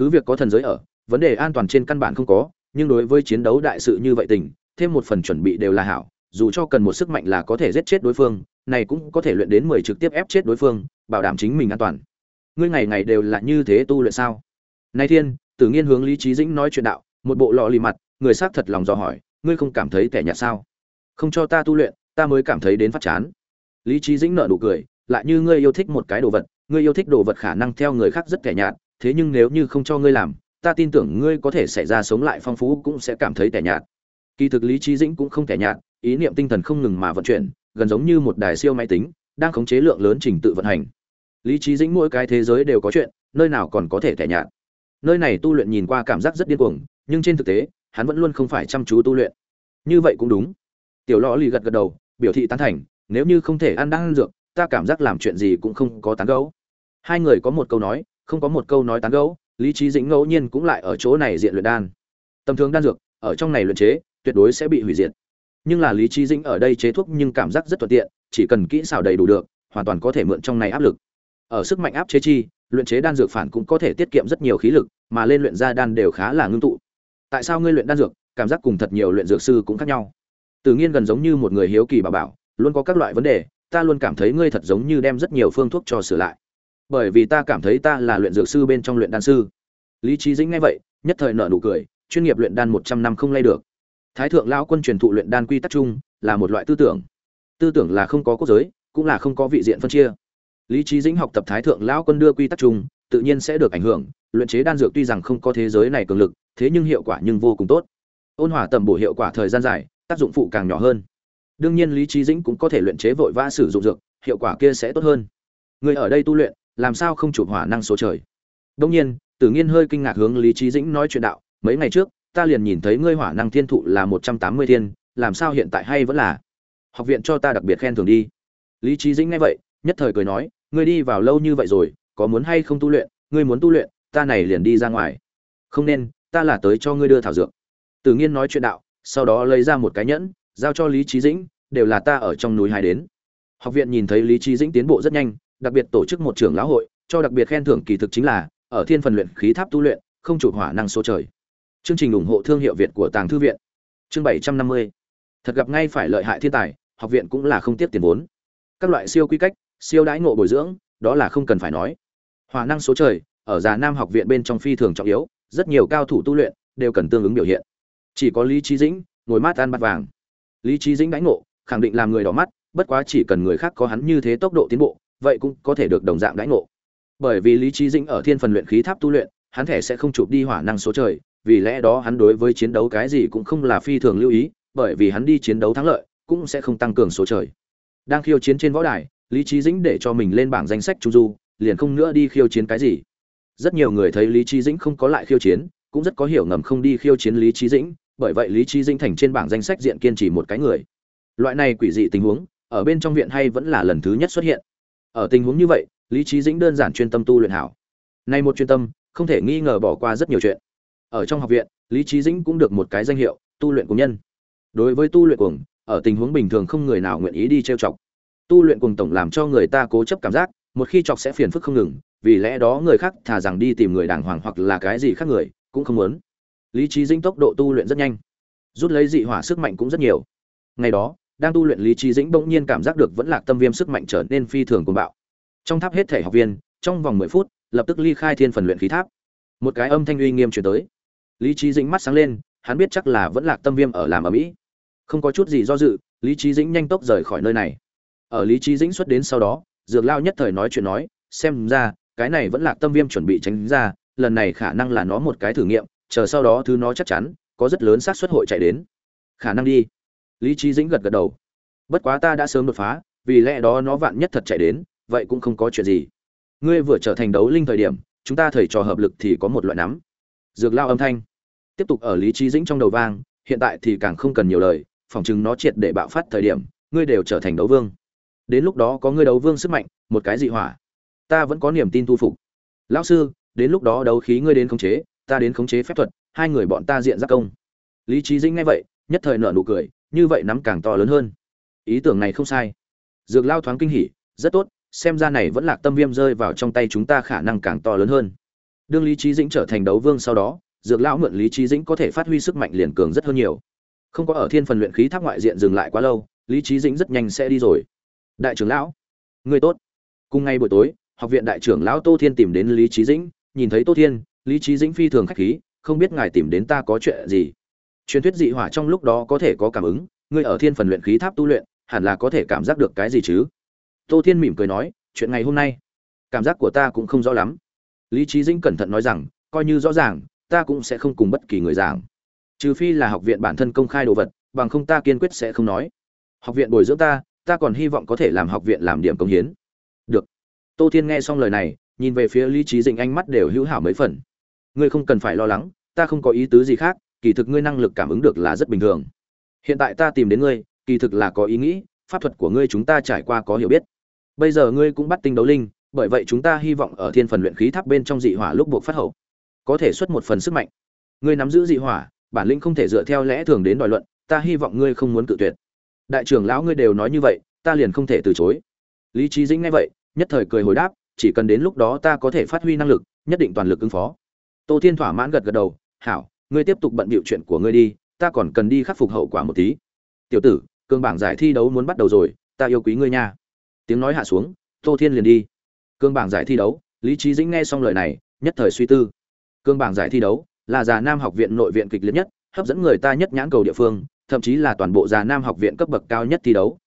cứ việc có thần giới ở, vấn đề an toàn trên căn bản không có nhưng đối với chiến đấu đại sự như vậy tình, thêm một phần chuẩn bị đều là hảo, dù cho cần một sức mạnh là có thể giết chết đối phương, này cũng có thể luyện đến mười trực tiếp ép chết đối phương, bảo đảm chính mình an toàn. Ngươi ngày ngày đều là như thế tu luyện sao? Nay thiên, tử nghiên hướng lý trí dĩnh nói chuyện đạo, một bộ lọ lì mặt, người xác thật lòng dò hỏi, ngươi không cảm thấy tẻ nhạt sao? Không cho ta tu luyện, ta mới cảm thấy đến phát chán. Lý trí dĩnh nở nụ cười, lại như ngươi yêu thích một cái đồ vật, ngươi yêu thích đồ vật khả năng theo người khác rất tẻ nhạt, thế nhưng nếu như không cho ngươi làm ta tin tưởng ngươi có thể xảy ra sống lại phong phú cũng sẽ cảm thấy tẻ nhạt. Kỳ thực lý trí dĩnh cũng không tẻ nhạt, ý niệm tinh thần không ngừng mà vận chuyển, gần giống như một đài siêu máy tính, đang khống chế lượng lớn trình tự vận hành. Lý trí dĩnh mỗi cái thế giới đều có chuyện, nơi nào còn có thể tẻ nhạt. Nơi này tu luyện nhìn qua cảm giác rất điên cuồng, nhưng trên thực tế, hắn vẫn luôn không phải chăm chú tu luyện. Như vậy cũng đúng. Tiểu lò lì gật gật đầu, biểu thị tán thành, nếu như không thể ăn đang ăn dược, ta cảm giác làm chuyện gì cũng không có tán gẫu. hai người có một câu nói, không có một câu nói tán gẫu lý trí dĩnh ngẫu nhiên cũng lại ở chỗ này diện luyện đan. Tầm thường đan dược, ở trong này luyện chế, tuyệt đối sẽ bị hủy diệt. Nhưng là lý trí dĩnh ở đây chế thuốc nhưng cảm giác rất thuận tiện, chỉ cần kỹ xảo đầy đủ được, hoàn toàn có thể mượn trong này áp lực. Ở sức mạnh áp chế chi, luyện chế đan dược phản cũng có thể tiết kiệm rất nhiều khí lực, mà lên luyện ra đan đều khá là ngưng tụ. Tại sao ngươi luyện đan dược, cảm giác cùng thật nhiều luyện dược sư cũng khác nhau. Tự nhiên gần giống như một người hiếu kỳ bà bảo, luôn có các loại vấn đề, ta luôn cảm thấy ngươi thật giống như đem rất nhiều phương thuốc cho sửa lại bởi vì ta cảm thấy ta là luyện dược sư bên trong luyện đan sư. Lý trí dĩnh nghe vậy, nhất thời nợ nụ cười, chuyên nghiệp luyện đan một trăm năm không lay được. Thái thượng lão quân truyền thụ luyện đan quy tắc chung, là một loại tư tưởng. Tư tưởng là không có quốc giới, cũng là không có vị diện phân chia. Lý trí dĩnh học tập thái thượng lão quân đưa quy tắc chung, tự nhiên sẽ được ảnh hưởng, luyện chế đan dược tuy rằng không có thế giới này cường lực, thế nhưng hiệu quả nhưng vô cùng tốt. Ôn hòa tầm bổ hiệu quả thời gian dài, tác dụng phụ càng nhỏ hơn. Đương nhiên lý trí dĩnh cũng có thể luyện chế vội vã sử dụng dược, hiệu quả kia sẽ tốt hơn. Người ở đây tu luyện làm sao không chụp hỏa năng số trời? Đông nhiên, tử nghiên hơi kinh ngạc hướng lý trí dĩnh nói chuyện đạo, mấy ngày trước, ta liền nhìn thấy ngươi hỏa năng thiên thụ là một trăm tám mươi thiên, làm sao hiện tại hay vẫn là? Học viện cho ta đặc biệt khen thưởng đi. Lý trí dĩnh nghe vậy, nhất thời cười nói, ngươi đi vào lâu như vậy rồi, có muốn hay không tu luyện? Ngươi muốn tu luyện, ta này liền đi ra ngoài. Không nên, ta là tới cho ngươi đưa thảo dược. Tử nghiên nói chuyện đạo, sau đó lấy ra một cái nhẫn, giao cho lý trí dĩnh, đều là ta ở trong núi hai đến. Học viện nhìn thấy lý trí dĩnh tiến bộ rất nhanh đặc biệt tổ chức một trường lão hội, cho đặc biệt khen thưởng kỳ thực chính là, ở thiên phần luyện khí tháp tu luyện, không chủ hỏa năng số trời. Chương trình ủng hộ thương hiệu việt của tàng thư viện. Chương bảy trăm năm mươi. Thật gặp ngay phải lợi hại thiên tài, học viện cũng là không tiếp tiền vốn. Các loại siêu quy cách, siêu đãi ngộ bồi dưỡng, đó là không cần phải nói. Hỏa năng số trời, ở già nam học viện bên trong phi thường trọng yếu, rất nhiều cao thủ tu luyện, đều cần tương ứng biểu hiện. Chỉ có lý trí dĩnh, ngồi mát ăn bát vàng. Lý trí dĩnh đãi ngộ, khẳng định làm người đỏ mắt, bất quá chỉ cần người khác có hắn như thế tốc độ tiến bộ vậy cũng có thể được đồng dạng đãi ngộ. Bởi vì lý trí dĩnh ở thiên phần luyện khí tháp tu luyện, hắn thể sẽ không chụp đi hỏa năng số trời, vì lẽ đó hắn đối với chiến đấu cái gì cũng không là phi thường lưu ý, bởi vì hắn đi chiến đấu thắng lợi, cũng sẽ không tăng cường số trời. Đang khiêu chiến trên võ đài, lý trí dĩnh để cho mình lên bảng danh sách trung du, liền không nữa đi khiêu chiến cái gì. Rất nhiều người thấy lý trí dĩnh không có lại khiêu chiến, cũng rất có hiểu ngầm không đi khiêu chiến lý trí dĩnh, bởi vậy lý trí dĩnh thành trên bảng danh sách diện kiên trì một cái người. Loại này quỷ dị tình huống, ở bên trong viện hay vẫn là lần thứ nhất xuất hiện ở tình huống như vậy, lý trí dĩnh đơn giản chuyên tâm tu luyện hảo. Nay một chuyên tâm, không thể nghi ngờ bỏ qua rất nhiều chuyện. Ở trong học viện, lý trí dĩnh cũng được một cái danh hiệu, tu luyện cùng nhân. Đối với tu luyện cuồng, ở tình huống bình thường không người nào nguyện ý đi trêu chọc. Tu luyện cùng tổng làm cho người ta cố chấp cảm giác, một khi chọc sẽ phiền phức không ngừng, vì lẽ đó người khác thà rằng đi tìm người đàng hoàng hoặc là cái gì khác người, cũng không muốn. Lý trí dĩnh tốc độ tu luyện rất nhanh, rút lấy dị hỏa sức mạnh cũng rất nhiều. Ngày đó đang tu luyện lý trí dĩnh bỗng nhiên cảm giác được vẫn lạc tâm viêm sức mạnh trở nên phi thường cuồng bạo. Trong tháp hết thể học viên, trong vòng mười phút, lập tức ly khai thiên phần luyện khí tháp. Một cái âm thanh uy nghiêm chuyển tới. Lý trí dĩnh mắt sáng lên, hắn biết chắc là vẫn lạc tâm viêm ở làm ở mỹ. Không có chút gì do dự, lý trí dĩnh nhanh tốc rời khỏi nơi này. Ở lý trí dĩnh xuất đến sau đó, dược lao nhất thời nói chuyện nói, xem ra, cái này vẫn lạc tâm viêm chuẩn bị tránh ra, lần này khả năng là nó một cái thử nghiệm, chờ sau đó thứ nó chắc chắn, có rất lớn xác suất hội chạy đến. Khả năng đi lý trí dĩnh gật gật đầu. Bất quá ta đã sớm đột phá, vì lẽ đó nó vạn nhất thật chạy đến, vậy cũng không có chuyện gì. Ngươi vừa trở thành đấu linh thời điểm, chúng ta thầy trò hợp lực thì có một loại nắm. Dược lao âm thanh. Tiếp tục ở lý trí dĩnh trong đầu vang, hiện tại thì càng không cần nhiều lời phỏng chừng nó triệt để bạo phát thời điểm, ngươi đều trở thành đấu vương. Đến lúc đó có ngươi đấu vương sức mạnh, một cái dị hỏa. Ta vẫn có niềm tin thu phục. Lão sư, đến lúc đó đấu khí ngươi đến khống chế, ta đến khống chế phép thuật, hai người bọn ta diện giác công. Lý trí dĩnh nghe vậy, nhất thời nở nụ cười như vậy nắm càng to lớn hơn. Ý tưởng này không sai. Dược lao thoáng kinh hỉ, rất tốt, xem ra này vẫn lạc tâm viêm rơi vào trong tay chúng ta khả năng càng to lớn hơn. Đương lý trí dĩnh trở thành đấu vương sau đó, dược lão mượn lý trí dĩnh có thể phát huy sức mạnh liền cường rất hơn nhiều. Không có ở thiên phần luyện khí tháp ngoại diện dừng lại quá lâu, lý trí dĩnh rất nhanh sẽ đi rồi. Đại trưởng lão, người tốt. Cùng ngày buổi tối, học viện đại trưởng lão tô thiên tìm đến lý trí dĩnh, nhìn thấy tô thiên, lý trí dĩnh phi thường khách khí, không biết ngài tìm đến ta có chuyện gì truyền thuyết dị hỏa trong lúc đó có thể có cảm ứng, ngươi ở thiên phần luyện khí tháp tu luyện, hẳn là có thể cảm giác được cái gì chứ? Tô thiên mỉm cười nói, chuyện ngày hôm nay, cảm giác của ta cũng không rõ lắm. Lý trí dĩnh cẩn thận nói rằng, coi như rõ ràng, ta cũng sẽ không cùng bất kỳ người giảng. Trừ phi là học viện bản thân công khai đồ vật, bằng không ta kiên quyết sẽ không nói. Học viện bồi dưỡng ta ta còn hy vọng có thể làm học viện làm điểm công hiến. Được. Tô thiên nghe xong lời này, nhìn về phía lý trí dĩnh ánh mắt đều hữu hảo mấy phần. Ngươi không cần phải lo lắng, ta không có ý tứ gì khác kỳ thực ngươi năng lực cảm ứng được là rất bình thường. Hiện tại ta tìm đến ngươi, kỳ thực là có ý nghĩ, pháp thuật của ngươi chúng ta trải qua có hiểu biết. Bây giờ ngươi cũng bắt tinh đấu linh, bởi vậy chúng ta hy vọng ở thiên phần luyện khí tháp bên trong dị hỏa lúc buộc phát hậu, có thể xuất một phần sức mạnh. Ngươi nắm giữ dị hỏa, bản lĩnh không thể dựa theo lẽ thường đến đòi luận, ta hy vọng ngươi không muốn cự tuyệt. Đại trưởng lão ngươi đều nói như vậy, ta liền không thể từ chối. Lý trí dĩnh nghe vậy, nhất thời cười hồi đáp, chỉ cần đến lúc đó ta có thể phát huy năng lực, nhất định toàn lực ứng phó. Tô thiên thỏa mãn gật gật đầu, hảo ngươi tiếp tục bận bịu chuyện của ngươi đi, ta còn cần đi khắc phục hậu quả một tí. Tiểu tử, cương bảng giải thi đấu muốn bắt đầu rồi, ta yêu quý ngươi nha. Tiếng nói hạ xuống, tô thiên liền đi. Cương bảng giải thi đấu, lý trí dĩnh nghe xong lời này, nhất thời suy tư. Cương bảng giải thi đấu, là già nam học viện nội viện kịch liệt nhất, hấp dẫn người ta nhất nhãn cầu địa phương, thậm chí là toàn bộ già nam học viện cấp bậc cao nhất thi đấu.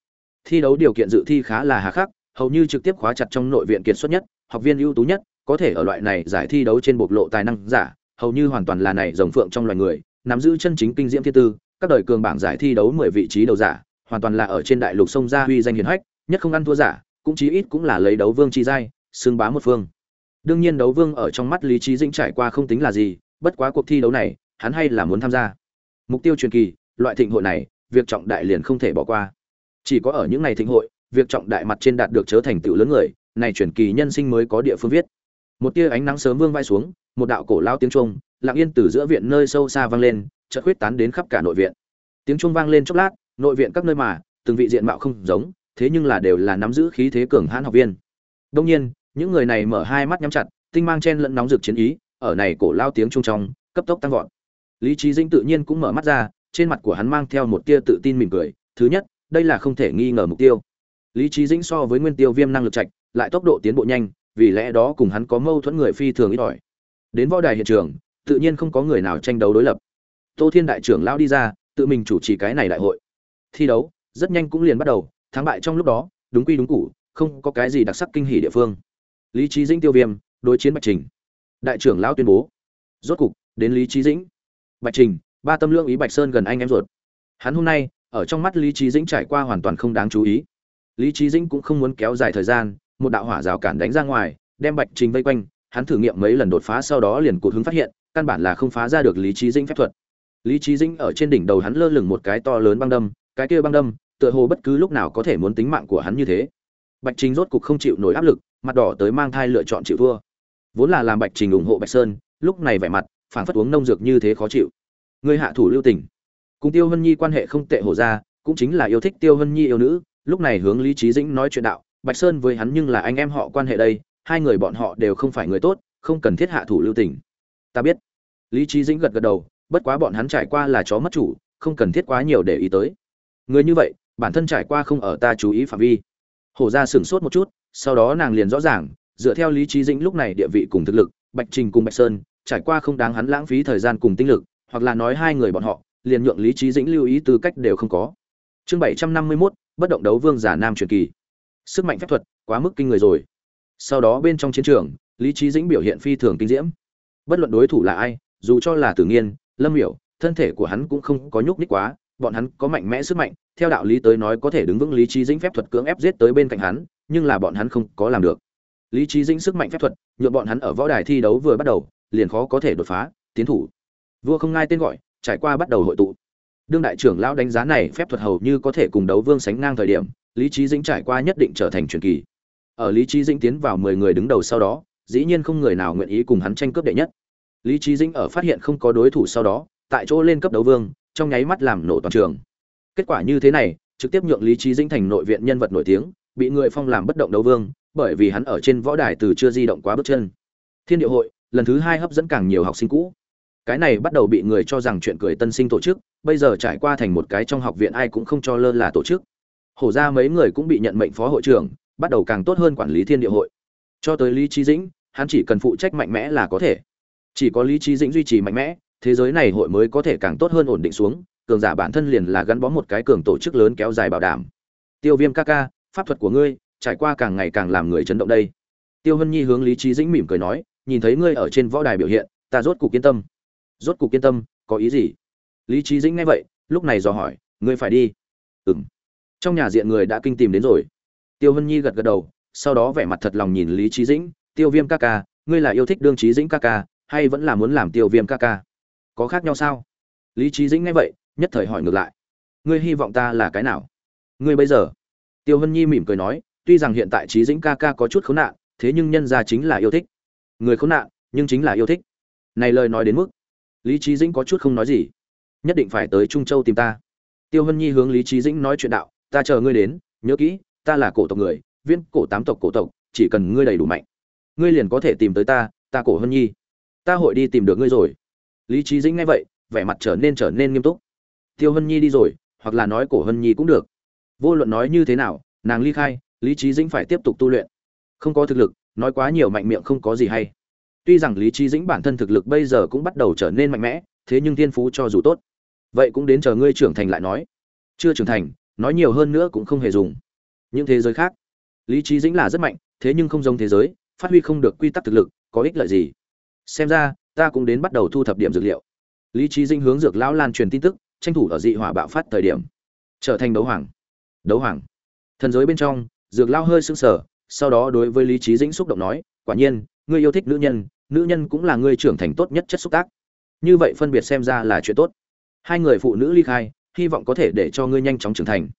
Thi đấu điều kiện dự thi khá là hà khắc, hầu như trực tiếp khóa chặt trong nội viện kiệt xuất nhất, học viên ưu tú nhất, có thể ở loại này giải thi đấu trên bộc lộ tài năng giả hầu như hoàn toàn là này rồng phượng trong loài người, nắm giữ chân chính kinh diễm thiên tư, các đời cường bảng giải thi đấu mười vị trí đầu giả, hoàn toàn là ở trên đại lục sông gia huy danh hiển hách, nhất không ăn thua giả, cũng chí ít cũng là lấy đấu vương chi giai xương bá một phương. Đương nhiên đấu vương ở trong mắt lý trí dĩnh trải qua không tính là gì, bất quá cuộc thi đấu này, hắn hay là muốn tham gia. Mục tiêu truyền kỳ, loại thịnh hội này, việc trọng đại liền không thể bỏ qua. Chỉ có ở những ngày thịnh hội, việc trọng đại mặt trên đạt được chớ thành tựu lớn người, này truyền kỳ nhân sinh mới có địa phương viết. Một tia ánh nắng sớm vương vai xuống một đạo cổ lao tiếng trung lặng yên từ giữa viện nơi sâu xa vang lên, chợt huyết tán đến khắp cả nội viện. Tiếng trung vang lên chốc lát, nội viện các nơi mà, từng vị diện mạo không giống, thế nhưng là đều là nắm giữ khí thế cường hãn học viên. Đông nhiên, những người này mở hai mắt nhắm chặt, tinh mang chen lẫn nóng rực chiến ý, ở này cổ lao tiếng trung trong, cấp tốc tăng vọt. Lý trí dinh tự nhiên cũng mở mắt ra, trên mặt của hắn mang theo một tia tự tin mỉm cười, thứ nhất, đây là không thể nghi ngờ mục tiêu. Lý trí dĩnh so với nguyên tiêu viêm năng lực chạch lại tốc độ tiến bộ nhanh, vì lẽ đó cùng hắn có mâu thuẫn người phi thường ít ỏi đến võ đài hiện trường, tự nhiên không có người nào tranh đấu đối lập. Tô thiên đại trưởng lão đi ra, tự mình chủ trì cái này đại hội. Thi đấu, rất nhanh cũng liền bắt đầu, thắng bại trong lúc đó, đúng quy đúng củ, không có cái gì đặc sắc kinh hỉ địa phương. Lý trí dĩnh tiêu viêm, đối chiến bạch trình. Đại trưởng lão tuyên bố. Rốt cục, đến lý trí dĩnh. Bạch trình, ba tâm lương ý bạch sơn gần anh em ruột. Hắn hôm nay, ở trong mắt lý trí dĩnh trải qua hoàn toàn không đáng chú ý. Lý trí dĩnh cũng không muốn kéo dài thời gian, một đạo hỏa rào cản đánh ra ngoài, đem bạch trình vây quanh hắn thử nghiệm mấy lần đột phá sau đó liền cụt hứng phát hiện, căn bản là không phá ra được lý trí dĩnh phép thuật. Lý trí dĩnh ở trên đỉnh đầu hắn lơ lửng một cái to lớn băng đâm, cái kia băng đâm, tựa hồ bất cứ lúc nào có thể muốn tính mạng của hắn như thế. Bạch trình rốt cục không chịu nổi áp lực, mặt đỏ tới mang thai lựa chọn chịu thua. Vốn là làm bạch trình ủng hộ bạch sơn, lúc này vẻ mặt phản phất uống nông dược như thế khó chịu. Người hạ thủ lưu tình. Cùng tiêu hân nhi quan hệ không tệ hổ ra, cũng chính là yêu thích tiêu hân nhi yêu nữ, lúc này hướng lý trí dĩnh nói chuyện đạo, bạch sơn với hắn nhưng là anh em họ quan hệ đây hai người bọn họ đều không phải người tốt, không cần thiết hạ thủ lưu tình. Ta biết. Lý trí dĩnh gật gật đầu, bất quá bọn hắn trải qua là chó mất chủ, không cần thiết quá nhiều để ý tới. Người như vậy, bản thân trải qua không ở ta chú ý phạm vi. Hổ ra sửng sốt một chút, sau đó nàng liền rõ ràng, dựa theo lý trí dĩnh lúc này địa vị cùng thực lực, bạch trình cùng bạch sơn, trải qua không đáng hắn lãng phí thời gian cùng tinh lực, hoặc là nói hai người bọn họ, liền nhượng lý trí dĩnh lưu ý tư cách đều không có. Chương bảy trăm năm mươi mốt, bất động đấu vương giả nam truyền kỳ. Sức mạnh phép thuật, quá mức kinh người rồi sau đó bên trong chiến trường, lý trí dĩnh biểu hiện phi thường kinh diễm. Bất luận đối thủ là ai, dù cho là tử nghiên, lâm hiểu thân thể của hắn cũng không có nhúc nhích quá, bọn hắn có mạnh mẽ sức mạnh, theo đạo lý tới nói có thể đứng vững lý trí dĩnh phép thuật cưỡng ép giết tới bên cạnh hắn, nhưng là bọn hắn không có làm được. Lý trí dĩnh sức mạnh phép thuật nhuộm bọn hắn ở võ đài thi đấu vừa bắt đầu, liền khó có thể đột phá, tiến thủ. Vua không ngai tên gọi, trải qua bắt đầu hội tụ. Đương đại trưởng lão đánh giá này phép thuật hầu như có thể cùng đấu vương sánh ngang thời điểm, lý trí dĩnh trải qua nhất định trở thành truyền kỳ ở lý trí dĩnh tiến vào mười người đứng đầu sau đó, dĩ nhiên không người nào nguyện ý cùng hắn tranh cướp đệ nhất. Lý trí dĩnh ở phát hiện không có đối thủ sau đó, tại chỗ lên cấp đấu vương, trong nháy mắt làm nổ toàn trường. Kết quả như thế này, trực tiếp nhượng lý trí dĩnh thành nội viện nhân vật nổi tiếng, bị người phong làm bất động đấu vương, bởi vì hắn ở trên võ đài từ chưa di động quá bước chân. Thiên địa hội, lần thứ hai hấp dẫn càng nhiều học sinh cũ. Cái này bắt đầu bị người cho rằng chuyện cười tân sinh tổ chức, bây giờ trải qua thành một cái trong học viện ai cũng không cho lơ là tổ chức. Hổ ra mấy người cũng bị nhận mệnh phó hội trưởng bắt đầu càng tốt hơn quản lý thiên địa hội. Cho tới lý trí dĩnh, hắn chỉ cần phụ trách mạnh mẽ là có thể. Chỉ có lý trí dĩnh duy trì mạnh mẽ, thế giới này hội mới có thể càng tốt hơn ổn định xuống, cường giả bản thân liền là gắn bó một cái cường tổ chức lớn kéo dài bảo đảm. Tiêu viêm ca ca, pháp thuật của ngươi trải qua càng ngày càng làm người chấn động đây. Tiêu hân nhi hướng lý trí dĩnh mỉm cười nói, nhìn thấy ngươi ở trên võ đài biểu hiện, ta rốt cục yên tâm. Rốt cục yên tâm, có ý gì? Lý trí dĩnh nghe vậy, lúc này dò hỏi, ngươi phải đi. Ừng trong nhà diện người đã kinh tìm đến rồi tiêu hân nhi gật gật đầu, sau đó vẻ mặt thật lòng nhìn lý trí dĩnh, tiêu viêm ca ca, ngươi là yêu thích đương trí dĩnh ca ca, hay vẫn là muốn làm tiêu viêm ca ca? Có khác nhau sao? Lý trí dĩnh nghe vậy, nhất thời hỏi ngược lại, ngươi hy vọng ta là cái nào? Ngươi bây giờ? Tiêu hân nhi mỉm cười nói, tuy rằng hiện tại trí dĩnh ca ca có chút khốn nạn, thế nhưng nhân ra chính là yêu thích. Người khốn nạn, nhưng chính là yêu thích. Này lời nói đến mức, lý trí dĩnh có chút không nói gì. Nhất định phải tới trung châu tìm ta. Tiêu hân nhi hướng lý trí dĩnh nói chuyện đạo, ta chờ ngươi đến, nhớ kỹ ta là cổ tộc người viên cổ tám tộc cổ tộc, chỉ cần ngươi đầy đủ mạnh, ngươi liền có thể tìm tới ta ta cổ hân nhi. Ta hội đi tìm được ngươi rồi. Lý trí dĩnh nghe vậy, vẻ mặt trở nên trở nên nghiêm túc. Tiêu hân nhi đi rồi, hoặc là nói cổ hân nhi cũng được. Vô luận nói như thế nào, nàng ly khai, lý trí dĩnh phải tiếp tục tu luyện. Không có thực lực, nói quá nhiều mạnh miệng không có gì hay. Tuy rằng lý trí dĩnh bản thân thực lực bây giờ cũng bắt đầu trở nên mạnh mẽ, thế nhưng thiên phú cho dù tốt. Vậy cũng đến chờ ngươi trưởng thành lại nói. Chưa trưởng thành, nói nhiều hơn nữa cũng không hề dùng những thế giới khác. Lý trí dĩnh là rất mạnh, thế nhưng không giống thế giới, phát huy không được quy tắc thực lực, có ích lợi gì? Xem ra, ta cũng đến bắt đầu thu thập điểm dược liệu. Lý trí dĩnh hướng dược lão lan truyền tin tức, tranh thủ ở dị hỏa bạo phát thời điểm, trở thành đấu hoàng. Đấu hoàng. Thần giới bên trong, dược lao hơi sững sờ, sau đó đối với lý trí dĩnh xúc động nói, quả nhiên, ngươi yêu thích nữ nhân nữ nhân cũng là ngươi trưởng thành tốt nhất chất xúc tác. Như vậy phân biệt xem ra là chuyện tốt. Hai người phụ nữ ly khai, hy vọng có thể để cho ngươi nhanh chóng trưởng thành.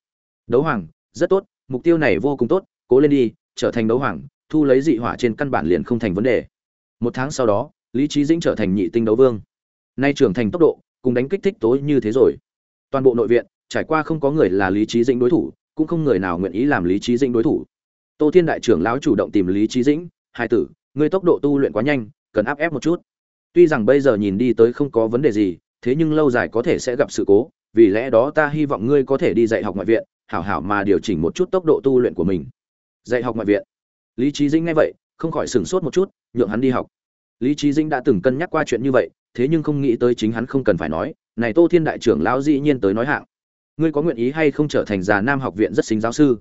Đấu hoàng, rất tốt mục tiêu này vô cùng tốt, cố lên đi, trở thành đấu hoàng, thu lấy dị hỏa trên căn bản liền không thành vấn đề. Một tháng sau đó, lý trí dĩnh trở thành nhị tinh đấu vương. Nay trưởng thành tốc độ, cùng đánh kích thích tối như thế rồi. Toàn bộ nội viện, trải qua không có người là lý trí dĩnh đối thủ, cũng không người nào nguyện ý làm lý trí dĩnh đối thủ. Tô thiên đại trưởng lão chủ động tìm lý trí dĩnh hai tử, ngươi tốc độ tu luyện quá nhanh, cần áp ép một chút. Tuy rằng bây giờ nhìn đi tới không có vấn đề gì, thế nhưng lâu dài có thể sẽ gặp sự cố, vì lẽ đó ta hy vọng ngươi có thể đi dạy học ngoại viện hảo hảo mà điều chỉnh một chút tốc độ tu luyện của mình. Dạy học ngoại viện. Lý trí dĩnh nghe vậy, không khỏi sửng sốt một chút, nhượng hắn đi học. Lý trí dĩnh đã từng cân nhắc qua chuyện như vậy, thế nhưng không nghĩ tới chính hắn không cần phải nói, này tô thiên đại trưởng lão dĩ nhiên tới nói hạng. Ngươi có nguyện ý hay không trở thành già nam học viện rất xính giáo sư?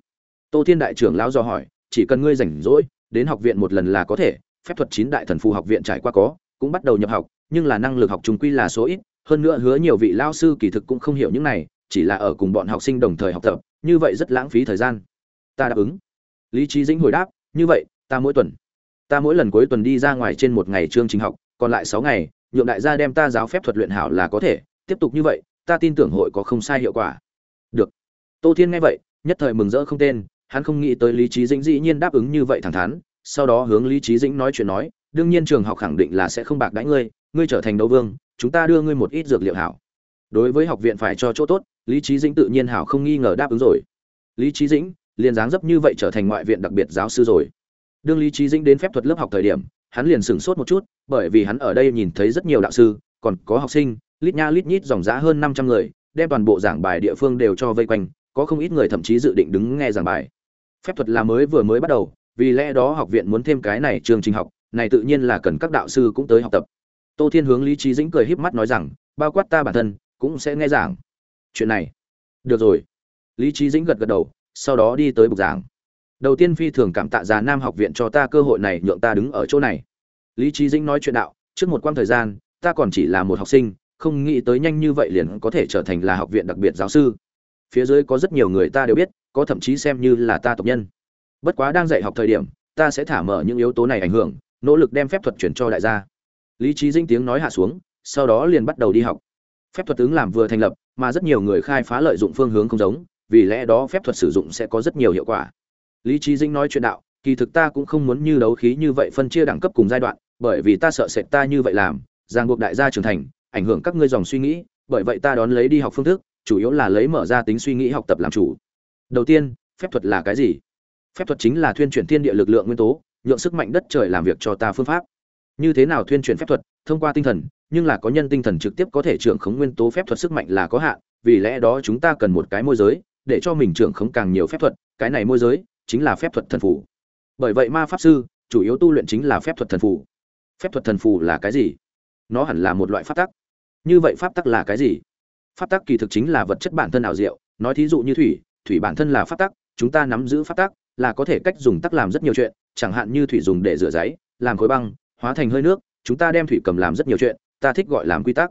Tô thiên đại trưởng lão do hỏi, chỉ cần ngươi rảnh rỗi, đến học viện một lần là có thể, phép thuật chín đại thần phù học viện trải qua có, cũng bắt đầu nhập học, nhưng là năng lực học chúng quy là số ít, hơn nữa hứa nhiều vị lao sư kỳ thực cũng không hiểu những này, chỉ là ở cùng bọn học sinh đồng thời học tập như vậy rất lãng phí thời gian. Ta đáp ứng. Lý trí dĩnh hồi đáp, như vậy, ta mỗi tuần, ta mỗi lần cuối tuần đi ra ngoài trên một ngày chương trình học, còn lại sáu ngày, nhượng đại gia đem ta giáo phép thuật luyện hảo là có thể. Tiếp tục như vậy, ta tin tưởng hội có không sai hiệu quả. Được. Tô thiên nghe vậy, nhất thời mừng rỡ không tên, hắn không nghĩ tới lý trí dĩnh dĩ nhiên đáp ứng như vậy thẳng thắn, sau đó hướng lý trí dĩnh nói chuyện nói, đương nhiên trường học khẳng định là sẽ không bạc đãi ngươi ngươi trở thành đấu vương, chúng ta đưa ngươi một ít dược liệu hảo. Đối với học viện phải cho chỗ tốt lý trí dĩnh tự nhiên hảo không nghi ngờ đáp ứng rồi. Lý trí dĩnh, liền dáng dấp như vậy trở thành ngoại viện đặc biệt giáo sư rồi. Đương lý trí dĩnh đến phép thuật lớp học thời điểm, hắn liền sửng sốt một chút, bởi vì hắn ở đây nhìn thấy rất nhiều đạo sư, còn có học sinh, lít nha lít nhít dòng giá hơn năm trăm người, đem toàn bộ giảng bài địa phương đều cho vây quanh, có không ít người thậm chí dự định đứng nghe giảng bài. Phép thuật là mới vừa mới bắt đầu, vì lẽ đó học viện muốn thêm cái này chương trình học, này tự nhiên là cần các đạo sư cũng tới học tập. Tô thiên hướng lý trí dĩnh cười híp mắt nói rằng, bao quát ta bản thân, cũng sẽ nghe giảng chuyện này. Được rồi. Lý trí dĩnh gật gật đầu, sau đó đi tới bục giảng. Đầu tiên phi thường cảm tạ già nam học viện cho ta cơ hội này nhượng ta đứng ở chỗ này. Lý trí dĩnh nói chuyện đạo, trước một quãng thời gian, ta còn chỉ là một học sinh, không nghĩ tới nhanh như vậy liền có thể trở thành là học viện đặc biệt giáo sư. Phía dưới có rất nhiều người ta đều biết, có thậm chí xem như là ta tộc nhân. Bất quá đang dạy học thời điểm, ta sẽ thả mở những yếu tố này ảnh hưởng, nỗ lực đem phép thuật chuyển cho đại gia. Lý trí dinh tiếng nói hạ xuống, sau đó liền bắt đầu đi học. Phép thuật tướng làm vừa thành lập mà rất nhiều người khai phá lợi dụng phương hướng không giống, vì lẽ đó phép thuật sử dụng sẽ có rất nhiều hiệu quả. Lý trí dinh nói chuyện đạo, kỳ thực ta cũng không muốn như đấu khí như vậy phân chia đẳng cấp cùng giai đoạn, bởi vì ta sợ sệt ta như vậy làm, ràng buộc đại gia trưởng thành, ảnh hưởng các ngươi dòng suy nghĩ, bởi vậy ta đón lấy đi học phương thức, chủ yếu là lấy mở ra tính suy nghĩ học tập làm chủ. Đầu tiên, phép thuật là cái gì? Phép thuật chính là thuyên chuyển thiên địa lực lượng nguyên tố, nhượng sức mạnh đất trời làm việc cho ta phương pháp. Như thế nào thuyên chuyển phép thuật? Thông qua tinh thần nhưng là có nhân tinh thần trực tiếp có thể trưởng khống nguyên tố phép thuật sức mạnh là có hạn, vì lẽ đó chúng ta cần một cái môi giới, để cho mình trưởng khống càng nhiều phép thuật, cái này môi giới chính là phép thuật thần phù. Bởi vậy ma pháp sư chủ yếu tu luyện chính là phép thuật thần phù. Phép thuật thần phù là cái gì? Nó hẳn là một loại pháp tắc. Như vậy pháp tắc là cái gì? Pháp tắc kỳ thực chính là vật chất bản thân ảo diệu, nói thí dụ như thủy thủy bản thân là pháp tắc, chúng ta nắm giữ pháp tắc là có thể cách dùng tắc làm rất nhiều chuyện, chẳng hạn như thủy dùng để rửa giấy, làm khối băng, hóa thành hơi nước, chúng ta đem thủy cầm làm rất nhiều chuyện ta thích gọi làm quy tắc.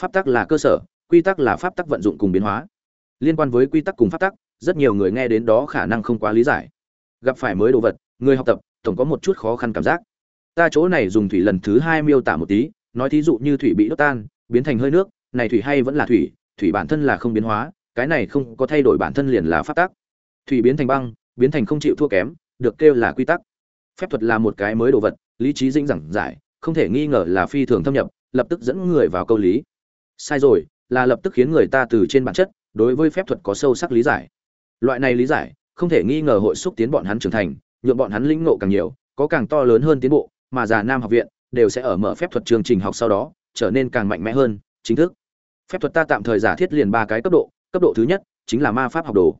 Pháp tắc là cơ sở, quy tắc là pháp tắc vận dụng cùng biến hóa. Liên quan với quy tắc cùng pháp tắc, rất nhiều người nghe đến đó khả năng không quá lý giải. Gặp phải mới đồ vật, người học tập, tổng có một chút khó khăn cảm giác. Ta chỗ này dùng thủy lần thứ hai miêu tả một tí, nói thí dụ như thủy bị đốt tan, biến thành hơi nước, này thủy hay vẫn là thủy thủy bản thân là không biến hóa, cái này không có thay đổi bản thân liền là pháp tắc. Thủy biến thành băng, biến thành không chịu thua kém, được kêu là quy tắc. Phép thuật là một cái mới đồ vật, lý trí dĩnh giảng giải, không thể nghi ngờ là phi thường thâm nhập lập tức dẫn người vào câu lý. Sai rồi, là lập tức khiến người ta từ trên bản chất, đối với phép thuật có sâu sắc lý giải. Loại này lý giải, không thể nghi ngờ hội xúc tiến bọn hắn trưởng thành, nhuộm bọn hắn lĩnh ngộ càng nhiều, có càng to lớn hơn tiến bộ, mà già nam học viện đều sẽ ở mở phép thuật chương trình học sau đó, trở nên càng mạnh mẽ hơn, chính thức. Phép thuật ta tạm thời giả thiết liền ba cái cấp độ cấp độ thứ nhất chính là ma pháp học đồ.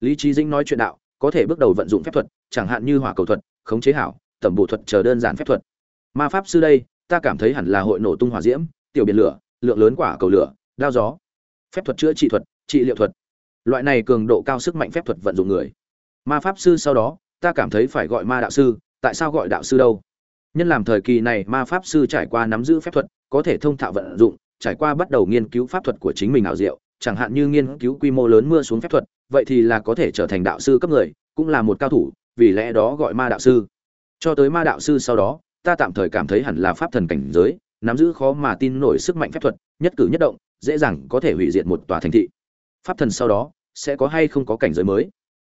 Lý trí dĩnh nói chuyện đạo, có thể bước đầu vận dụng phép thuật, chẳng hạn như hỏa cầu thuật, khống chế hảo, tẩm bổ thuật chờ đơn giản phép thuật. Ma pháp sư đây ta cảm thấy hẳn là hội nổ tung hỏa diễm, tiểu biển lửa, lượng lớn quả cầu lửa, đao gió, phép thuật chữa trị thuật, trị liệu thuật. Loại này cường độ cao sức mạnh phép thuật vận dụng người. Ma pháp sư sau đó, ta cảm thấy phải gọi ma đạo sư, tại sao gọi đạo sư đâu? Nhân làm thời kỳ này, ma pháp sư trải qua nắm giữ phép thuật, có thể thông thạo vận dụng, trải qua bắt đầu nghiên cứu pháp thuật của chính mình ảo diệu, chẳng hạn như nghiên cứu quy mô lớn mưa xuống phép thuật, vậy thì là có thể trở thành đạo sư cấp người, cũng là một cao thủ, vì lẽ đó gọi ma đạo sư. Cho tới ma đạo sư sau đó ta tạm thời cảm thấy hẳn là pháp thần cảnh giới, nắm giữ khó mà tin nổi sức mạnh phép thuật, nhất cử nhất động, dễ dàng có thể hủy diệt một tòa thành thị. Pháp thần sau đó, sẽ có hay không có cảnh giới mới?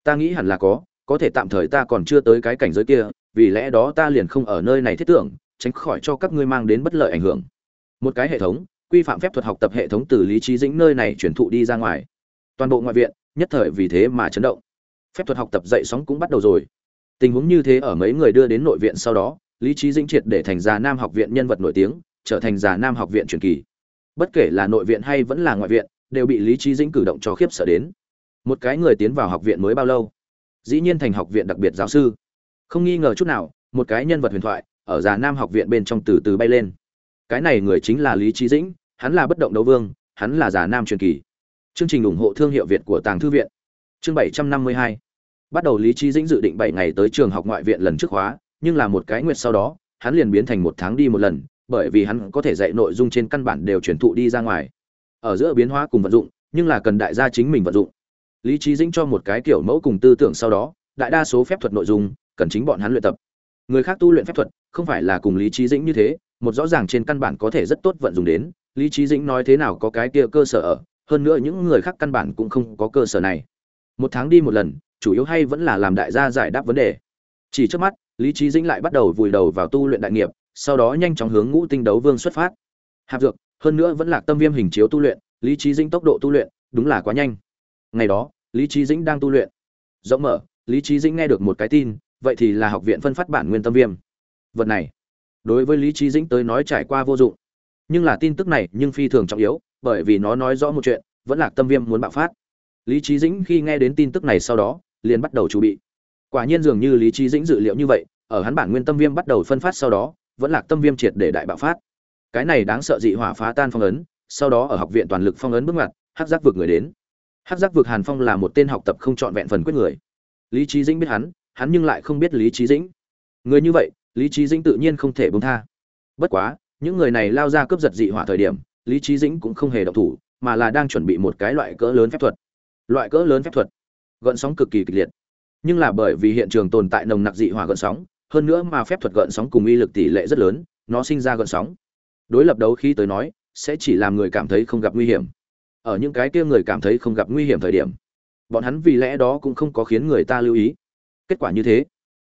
Ta nghĩ hẳn là có có thể tạm thời ta còn chưa tới cái cảnh giới kia, vì lẽ đó ta liền không ở nơi này thiết tưởng, tránh khỏi cho các ngươi mang đến bất lợi ảnh hưởng. Một cái hệ thống, quy phạm phép thuật học tập hệ thống từ lý trí dĩnh nơi này chuyển thụ đi ra ngoài. Toàn bộ ngoại viện, nhất thời vì thế mà chấn động. Phép thuật học tập dậy sóng cũng bắt đầu rồi. Tình huống như thế ở mấy người đưa đến nội viện sau đó lý trí dĩnh triệt để thành già nam học viện nhân vật nổi tiếng, trở thành già nam học viện truyền kỳ. Bất kể là nội viện hay vẫn là ngoại viện, đều bị lý trí dĩnh cử động cho khiếp sợ đến. Một cái người tiến vào học viện mới bao lâu? Dĩ nhiên thành học viện đặc biệt giáo sư. Không nghi ngờ chút nào, một cái nhân vật huyền thoại, ở già nam học viện bên trong từ từ bay lên. Cái này người chính là lý trí dĩnh, hắn là bất động đấu vương, hắn là già nam truyền kỳ. Chương trình ủng hộ thương hiệu việt của tàng thư viện. Chương bảy trăm năm mươi hai. Bắt đầu lý trí dĩnh dự định bảy ngày tới trường học ngoại viện lần trước khóa nhưng là một cái nguyệt sau đó, hắn liền biến thành một tháng đi một lần, bởi vì hắn có thể dạy nội dung trên căn bản đều truyền thụ đi ra ngoài. Ở giữa biến hóa cùng vận dụng, nhưng là cần đại gia chính mình vận dụng. Lý trí dĩnh cho một cái kiểu mẫu cùng tư tưởng sau đó, đại đa số phép thuật nội dung, cần chính bọn hắn luyện tập. Người khác tu luyện phép thuật, không phải là cùng lý trí dĩnh như thế, một rõ ràng trên căn bản có thể rất tốt vận dụng đến, lý trí dĩnh nói thế nào có cái kia cơ sở ở, hơn nữa những người khác căn bản cũng không có cơ sở này. Một tháng đi một lần, chủ yếu hay vẫn là làm đại gia giải đáp vấn đề. Chỉ trước mắt lý trí dĩnh lại bắt đầu vùi đầu vào tu luyện đại nghiệp, sau đó nhanh chóng hướng ngũ tinh đấu vương xuất phát. Hạp dược, hơn nữa vẫn là tâm viêm hình chiếu tu luyện, lý trí dĩnh tốc độ tu luyện, đúng là quá nhanh. Ngày đó, lý trí dĩnh đang tu luyện. Rộng mở, lý trí dĩnh nghe được một cái tin, vậy thì là học viện phân phát bản nguyên tâm viêm. Vật này, đối với lý trí dĩnh tới nói trải qua vô dụng. Nhưng là tin tức này nhưng phi thường trọng yếu, bởi vì nó nói rõ một chuyện, vẫn là tâm viêm muốn bạo phát. Lý trí dĩnh khi nghe đến tin tức này sau đó, liền bắt đầu chuẩn bị quả nhiên dường như lý trí dĩnh dự liệu như vậy, ở hắn bản nguyên tâm viêm bắt đầu phân phát sau đó, vẫn là tâm viêm triệt để đại bạo phát. Cái này đáng sợ dị hỏa phá tan phong ấn, sau đó ở học viện toàn lực phong ấn bước ngoặt, hắc giác vực người đến. Hắc giác vực hàn phong là một tên học tập không trọn vẹn phần quyết người. Lý trí dĩnh biết hắn hắn nhưng lại không biết lý trí dĩnh. Người như vậy, lý trí dĩnh tự nhiên không thể bông tha. Bất quá, những người này lao ra cướp giật dị hỏa thời điểm, lý trí dĩnh cũng không hề động thủ, mà là đang chuẩn bị một cái loại cỡ lớn phép thuật. Loại cỡ lớn phép thuật. Gợn sóng cực kỳ kịch liệt nhưng là bởi vì hiện trường tồn tại nồng nặc dị hỏa gợn sóng, hơn nữa mà phép thuật gợn sóng cùng uy lực tỷ lệ rất lớn, nó sinh ra gợn sóng. Đối lập đấu khí tới nói, sẽ chỉ làm người cảm thấy không gặp nguy hiểm. Ở những cái kia người cảm thấy không gặp nguy hiểm thời điểm, bọn hắn vì lẽ đó cũng không có khiến người ta lưu ý. Kết quả như thế.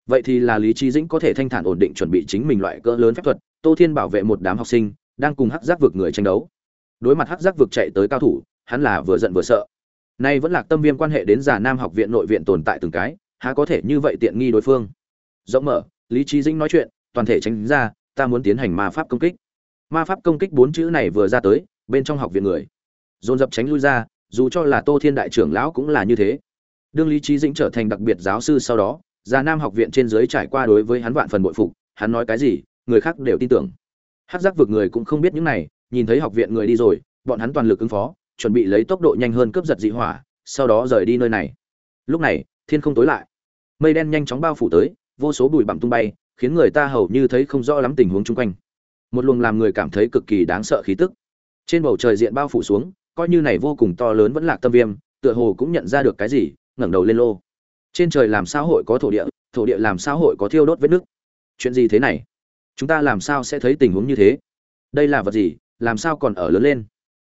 Vậy thì là lý trí dĩnh có thể thanh thản ổn định chuẩn bị chính mình loại cỡ lớn phép thuật, tô thiên bảo vệ một đám học sinh, đang cùng hắc giác vực người tranh đấu. Đối mặt hắc giác vực chạy tới cao thủ, hắn là vừa giận vừa sợ. Nay vẫn là tâm viêm quan hệ đến già nam học viện nội viện tồn tại từng cái há có thể như vậy tiện nghi đối phương. Rộng mở, lý trí dĩnh nói chuyện, toàn thể tránh ra, ta muốn tiến hành ma pháp công kích. Ma pháp công kích bốn chữ này vừa ra tới, bên trong học viện người. Dồn dập tránh lui ra, dù cho là tô thiên đại trưởng lão cũng là như thế. Đương lý trí dĩnh trở thành đặc biệt giáo sư sau đó già nam học viện trên dưới trải qua đối với hắn vạn phần bội phục, hắn nói cái gì, người khác đều tin tưởng. Hát giác vực người cũng không biết những này, nhìn thấy học viện người đi rồi, bọn hắn toàn lực ứng phó, chuẩn bị lấy tốc độ nhanh hơn cướp giật dị hỏa, sau đó rời đi nơi này. Lúc này, thiên không tối lại mây đen nhanh chóng bao phủ tới, vô số bụi bặm tung bay, khiến người ta hầu như thấy không rõ lắm tình huống chung quanh. Một luồng làm người cảm thấy cực kỳ đáng sợ khí tức. Trên bầu trời diện bao phủ xuống, coi như này vô cùng to lớn vẫn lạc tâm viêm, tựa hồ cũng nhận ra được cái gì, ngẩng đầu lên lô. Trên trời làm sao hội có thổ địa thổ địa làm sao hội có thiêu đốt vết nước? Chuyện gì thế này? Chúng ta làm sao sẽ thấy tình huống như thế? Đây là vật gì, làm sao còn ở lớn lên?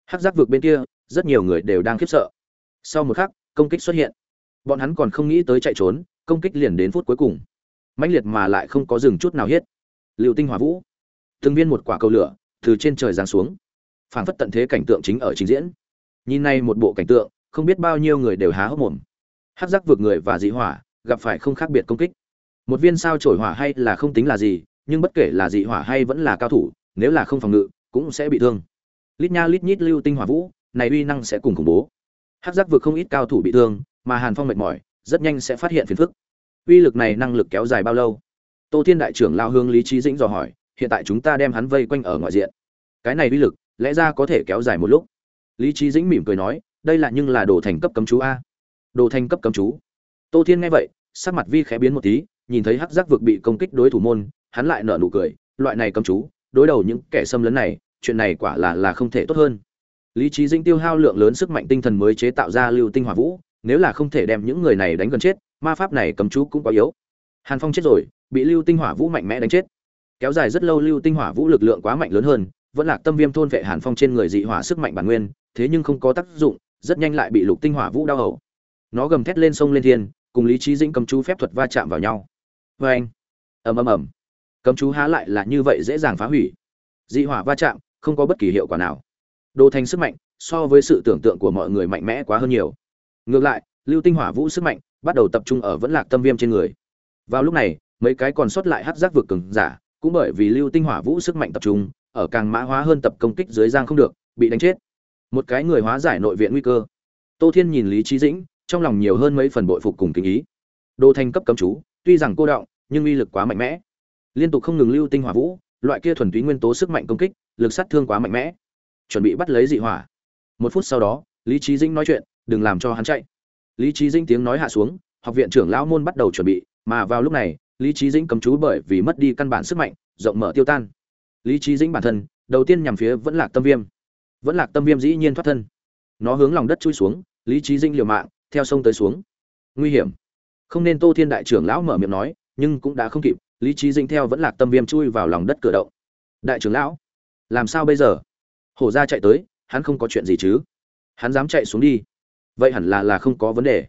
Hắc giác vực bên kia, rất nhiều người đều đang khiếp sợ. Sau một khắc, công kích xuất hiện. Bọn hắn còn không nghĩ tới chạy trốn công kích liền đến phút cuối cùng. Mãnh liệt mà lại không có dừng chút nào hết. Liệu tinh hỏa vũ, từng viên một quả cầu lửa từ trên trời giáng xuống, phảng phất tận thế cảnh tượng chính ở trình diễn. Nhìn nay một bộ cảnh tượng, không biết bao nhiêu người đều há hốc mồm. Hắc giác vượt người và dị hỏa gặp phải không khác biệt công kích. Một viên sao trổi hỏa hay là không tính là gì, nhưng bất kể là dị hỏa hay vẫn là cao thủ, nếu là không phòng ngự, cũng sẽ bị thương. Lít nha lít nhít lưu tinh hỏa vũ, này uy năng sẽ cùng khủng bố. Hắc giác vượt không ít cao thủ bị thương, mà hàn phong mệt mỏi rất nhanh sẽ phát hiện phiền phức. Uy lực này năng lực kéo dài bao lâu? Tô thiên đại trưởng lao hướng lý trí dĩnh dò hỏi, hiện tại chúng ta đem hắn vây quanh ở ngoài diện. Cái này uy lực, lẽ ra có thể kéo dài một lúc? Lý trí dĩnh mỉm cười nói, đây là nhưng là đồ thành cấp cấm chú a. Đồ thành cấp cấm chú. Tô thiên nghe vậy, sắc mặt vi khẽ biến một tí, nhìn thấy hắc giác vực bị công kích đối thủ môn, hắn lại nở nụ cười, loại này cấm chú, đối đầu những kẻ xâm lấn này, chuyện này quả là là không thể tốt hơn. Lý trí dĩnh tiêu hao lượng lớn sức mạnh tinh thần mới chế tạo ra lưu tinh hỏa vũ nếu là không thể đem những người này đánh gần chết, ma pháp này cầm chú cũng quá yếu. Hàn phong chết rồi, bị lưu tinh hỏa vũ mạnh mẽ đánh chết. Kéo dài rất lâu lưu tinh hỏa vũ lực lượng quá mạnh lớn hơn, vẫn là tâm viêm thôn vệ hàn phong trên người dị hỏa sức mạnh bản nguyên, thế nhưng không có tác dụng, rất nhanh lại bị lục tinh hỏa vũ đau hầu. Nó gầm thét lên sông lên thiên, cùng lý trí dĩnh cầm chú phép thuật va chạm vào nhau. Vê anh ầm ầm ầm. Cấm chú há lại là như vậy dễ dàng phá hủy. Dị hỏa va chạm không có bất kỳ hiệu quả nào. Đồ thành sức mạnh so với sự tưởng tượng của mọi người mạnh mẽ quá hơn nhiều ngược lại, lưu tinh hỏa vũ sức mạnh bắt đầu tập trung ở vẫn lạc tâm viêm trên người. Vào lúc này, mấy cái còn sót lại hát giác vực cường giả cũng bởi vì lưu tinh hỏa vũ sức mạnh tập trung ở càng mã hóa hơn tập công kích dưới giang không được, bị đánh chết. Một cái người hóa giải nội viện nguy cơ. Tô thiên nhìn lý trí dĩnh, trong lòng nhiều hơn mấy phần bội phục cùng kinh ý. Đồ thành cấp cấm chú, tuy rằng cô động nhưng uy lực quá mạnh mẽ. Liên tục không ngừng lưu tinh hỏa vũ, loại kia thuần túy nguyên tố sức mạnh công kích, lực sát thương quá mạnh mẽ. Chuẩn bị bắt lấy dị hỏa. Một phút sau đó, lý trí dĩnh nói chuyện đừng làm cho hắn chạy. Lý trí dĩnh tiếng nói hạ xuống, học viện trưởng lão môn bắt đầu chuẩn bị, mà vào lúc này, lý trí dĩnh cấm chú bởi vì mất đi căn bản sức mạnh, rộng mở tiêu tan. Lý trí dĩnh bản thân, đầu tiên nhằm phía vẫn lạc tâm viêm. Vẫn lạc tâm viêm dĩ nhiên thoát thân. Nó hướng lòng đất chui xuống, lý trí dĩnh liều mạng, theo sông tới xuống. Nguy hiểm. Không nên tô thiên đại trưởng lão mở miệng nói, nhưng cũng đã không kịp, lý trí dĩnh theo vẫn lạc tâm viêm chui vào lòng đất cửa động. Đại trưởng lão, làm sao bây giờ? Hổ ra chạy tới, hắn không có chuyện gì chứ? Hắn dám chạy xuống đi vậy hẳn là là không có vấn đề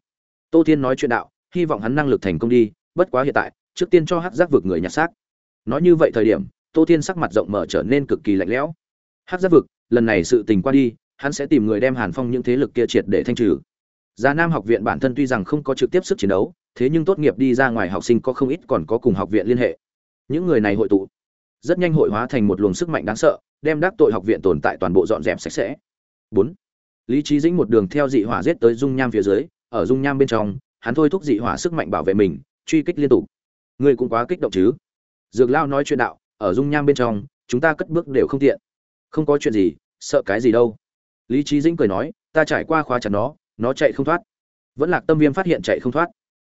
tô thiên nói chuyện đạo hy vọng hắn năng lực thành công đi bất quá hiện tại trước tiên cho hát giác vực người nhặt xác nói như vậy thời điểm tô thiên sắc mặt rộng mở trở nên cực kỳ lạnh lẽo hát giác vực lần này sự tình qua đi hắn sẽ tìm người đem hàn phong những thế lực kia triệt để thanh trừ Già Nam học viện bản thân tuy rằng không có trực tiếp sức chiến đấu, thế nhưng tốt nghiệp đi ra ngoài học sinh có không ít còn có cùng học viện liên hệ. Những người này hội tụ, rất nhanh hội hóa thành một luồng sức mạnh đáng sợ, đem đắc tội học viện tồn tại toàn bộ dọn dẹp sạch sẽ. bốn. Lý Chí Dĩnh một đường theo dị hỏa giết tới dung nham phía dưới, ở dung nham bên trong, hắn thôi thúc dị hỏa sức mạnh bảo vệ mình, truy kích liên tục. Người cũng quá kích động chứ? Dược Lao nói chuyện đạo, ở dung nham bên trong, chúng ta cất bước đều không tiện. Không có chuyện gì, sợ cái gì đâu. Lý Chí Dĩnh cười nói, ta trải qua khóa chặt nó, nó chạy không thoát vẫn lạc tâm viêm phát hiện chạy không thoát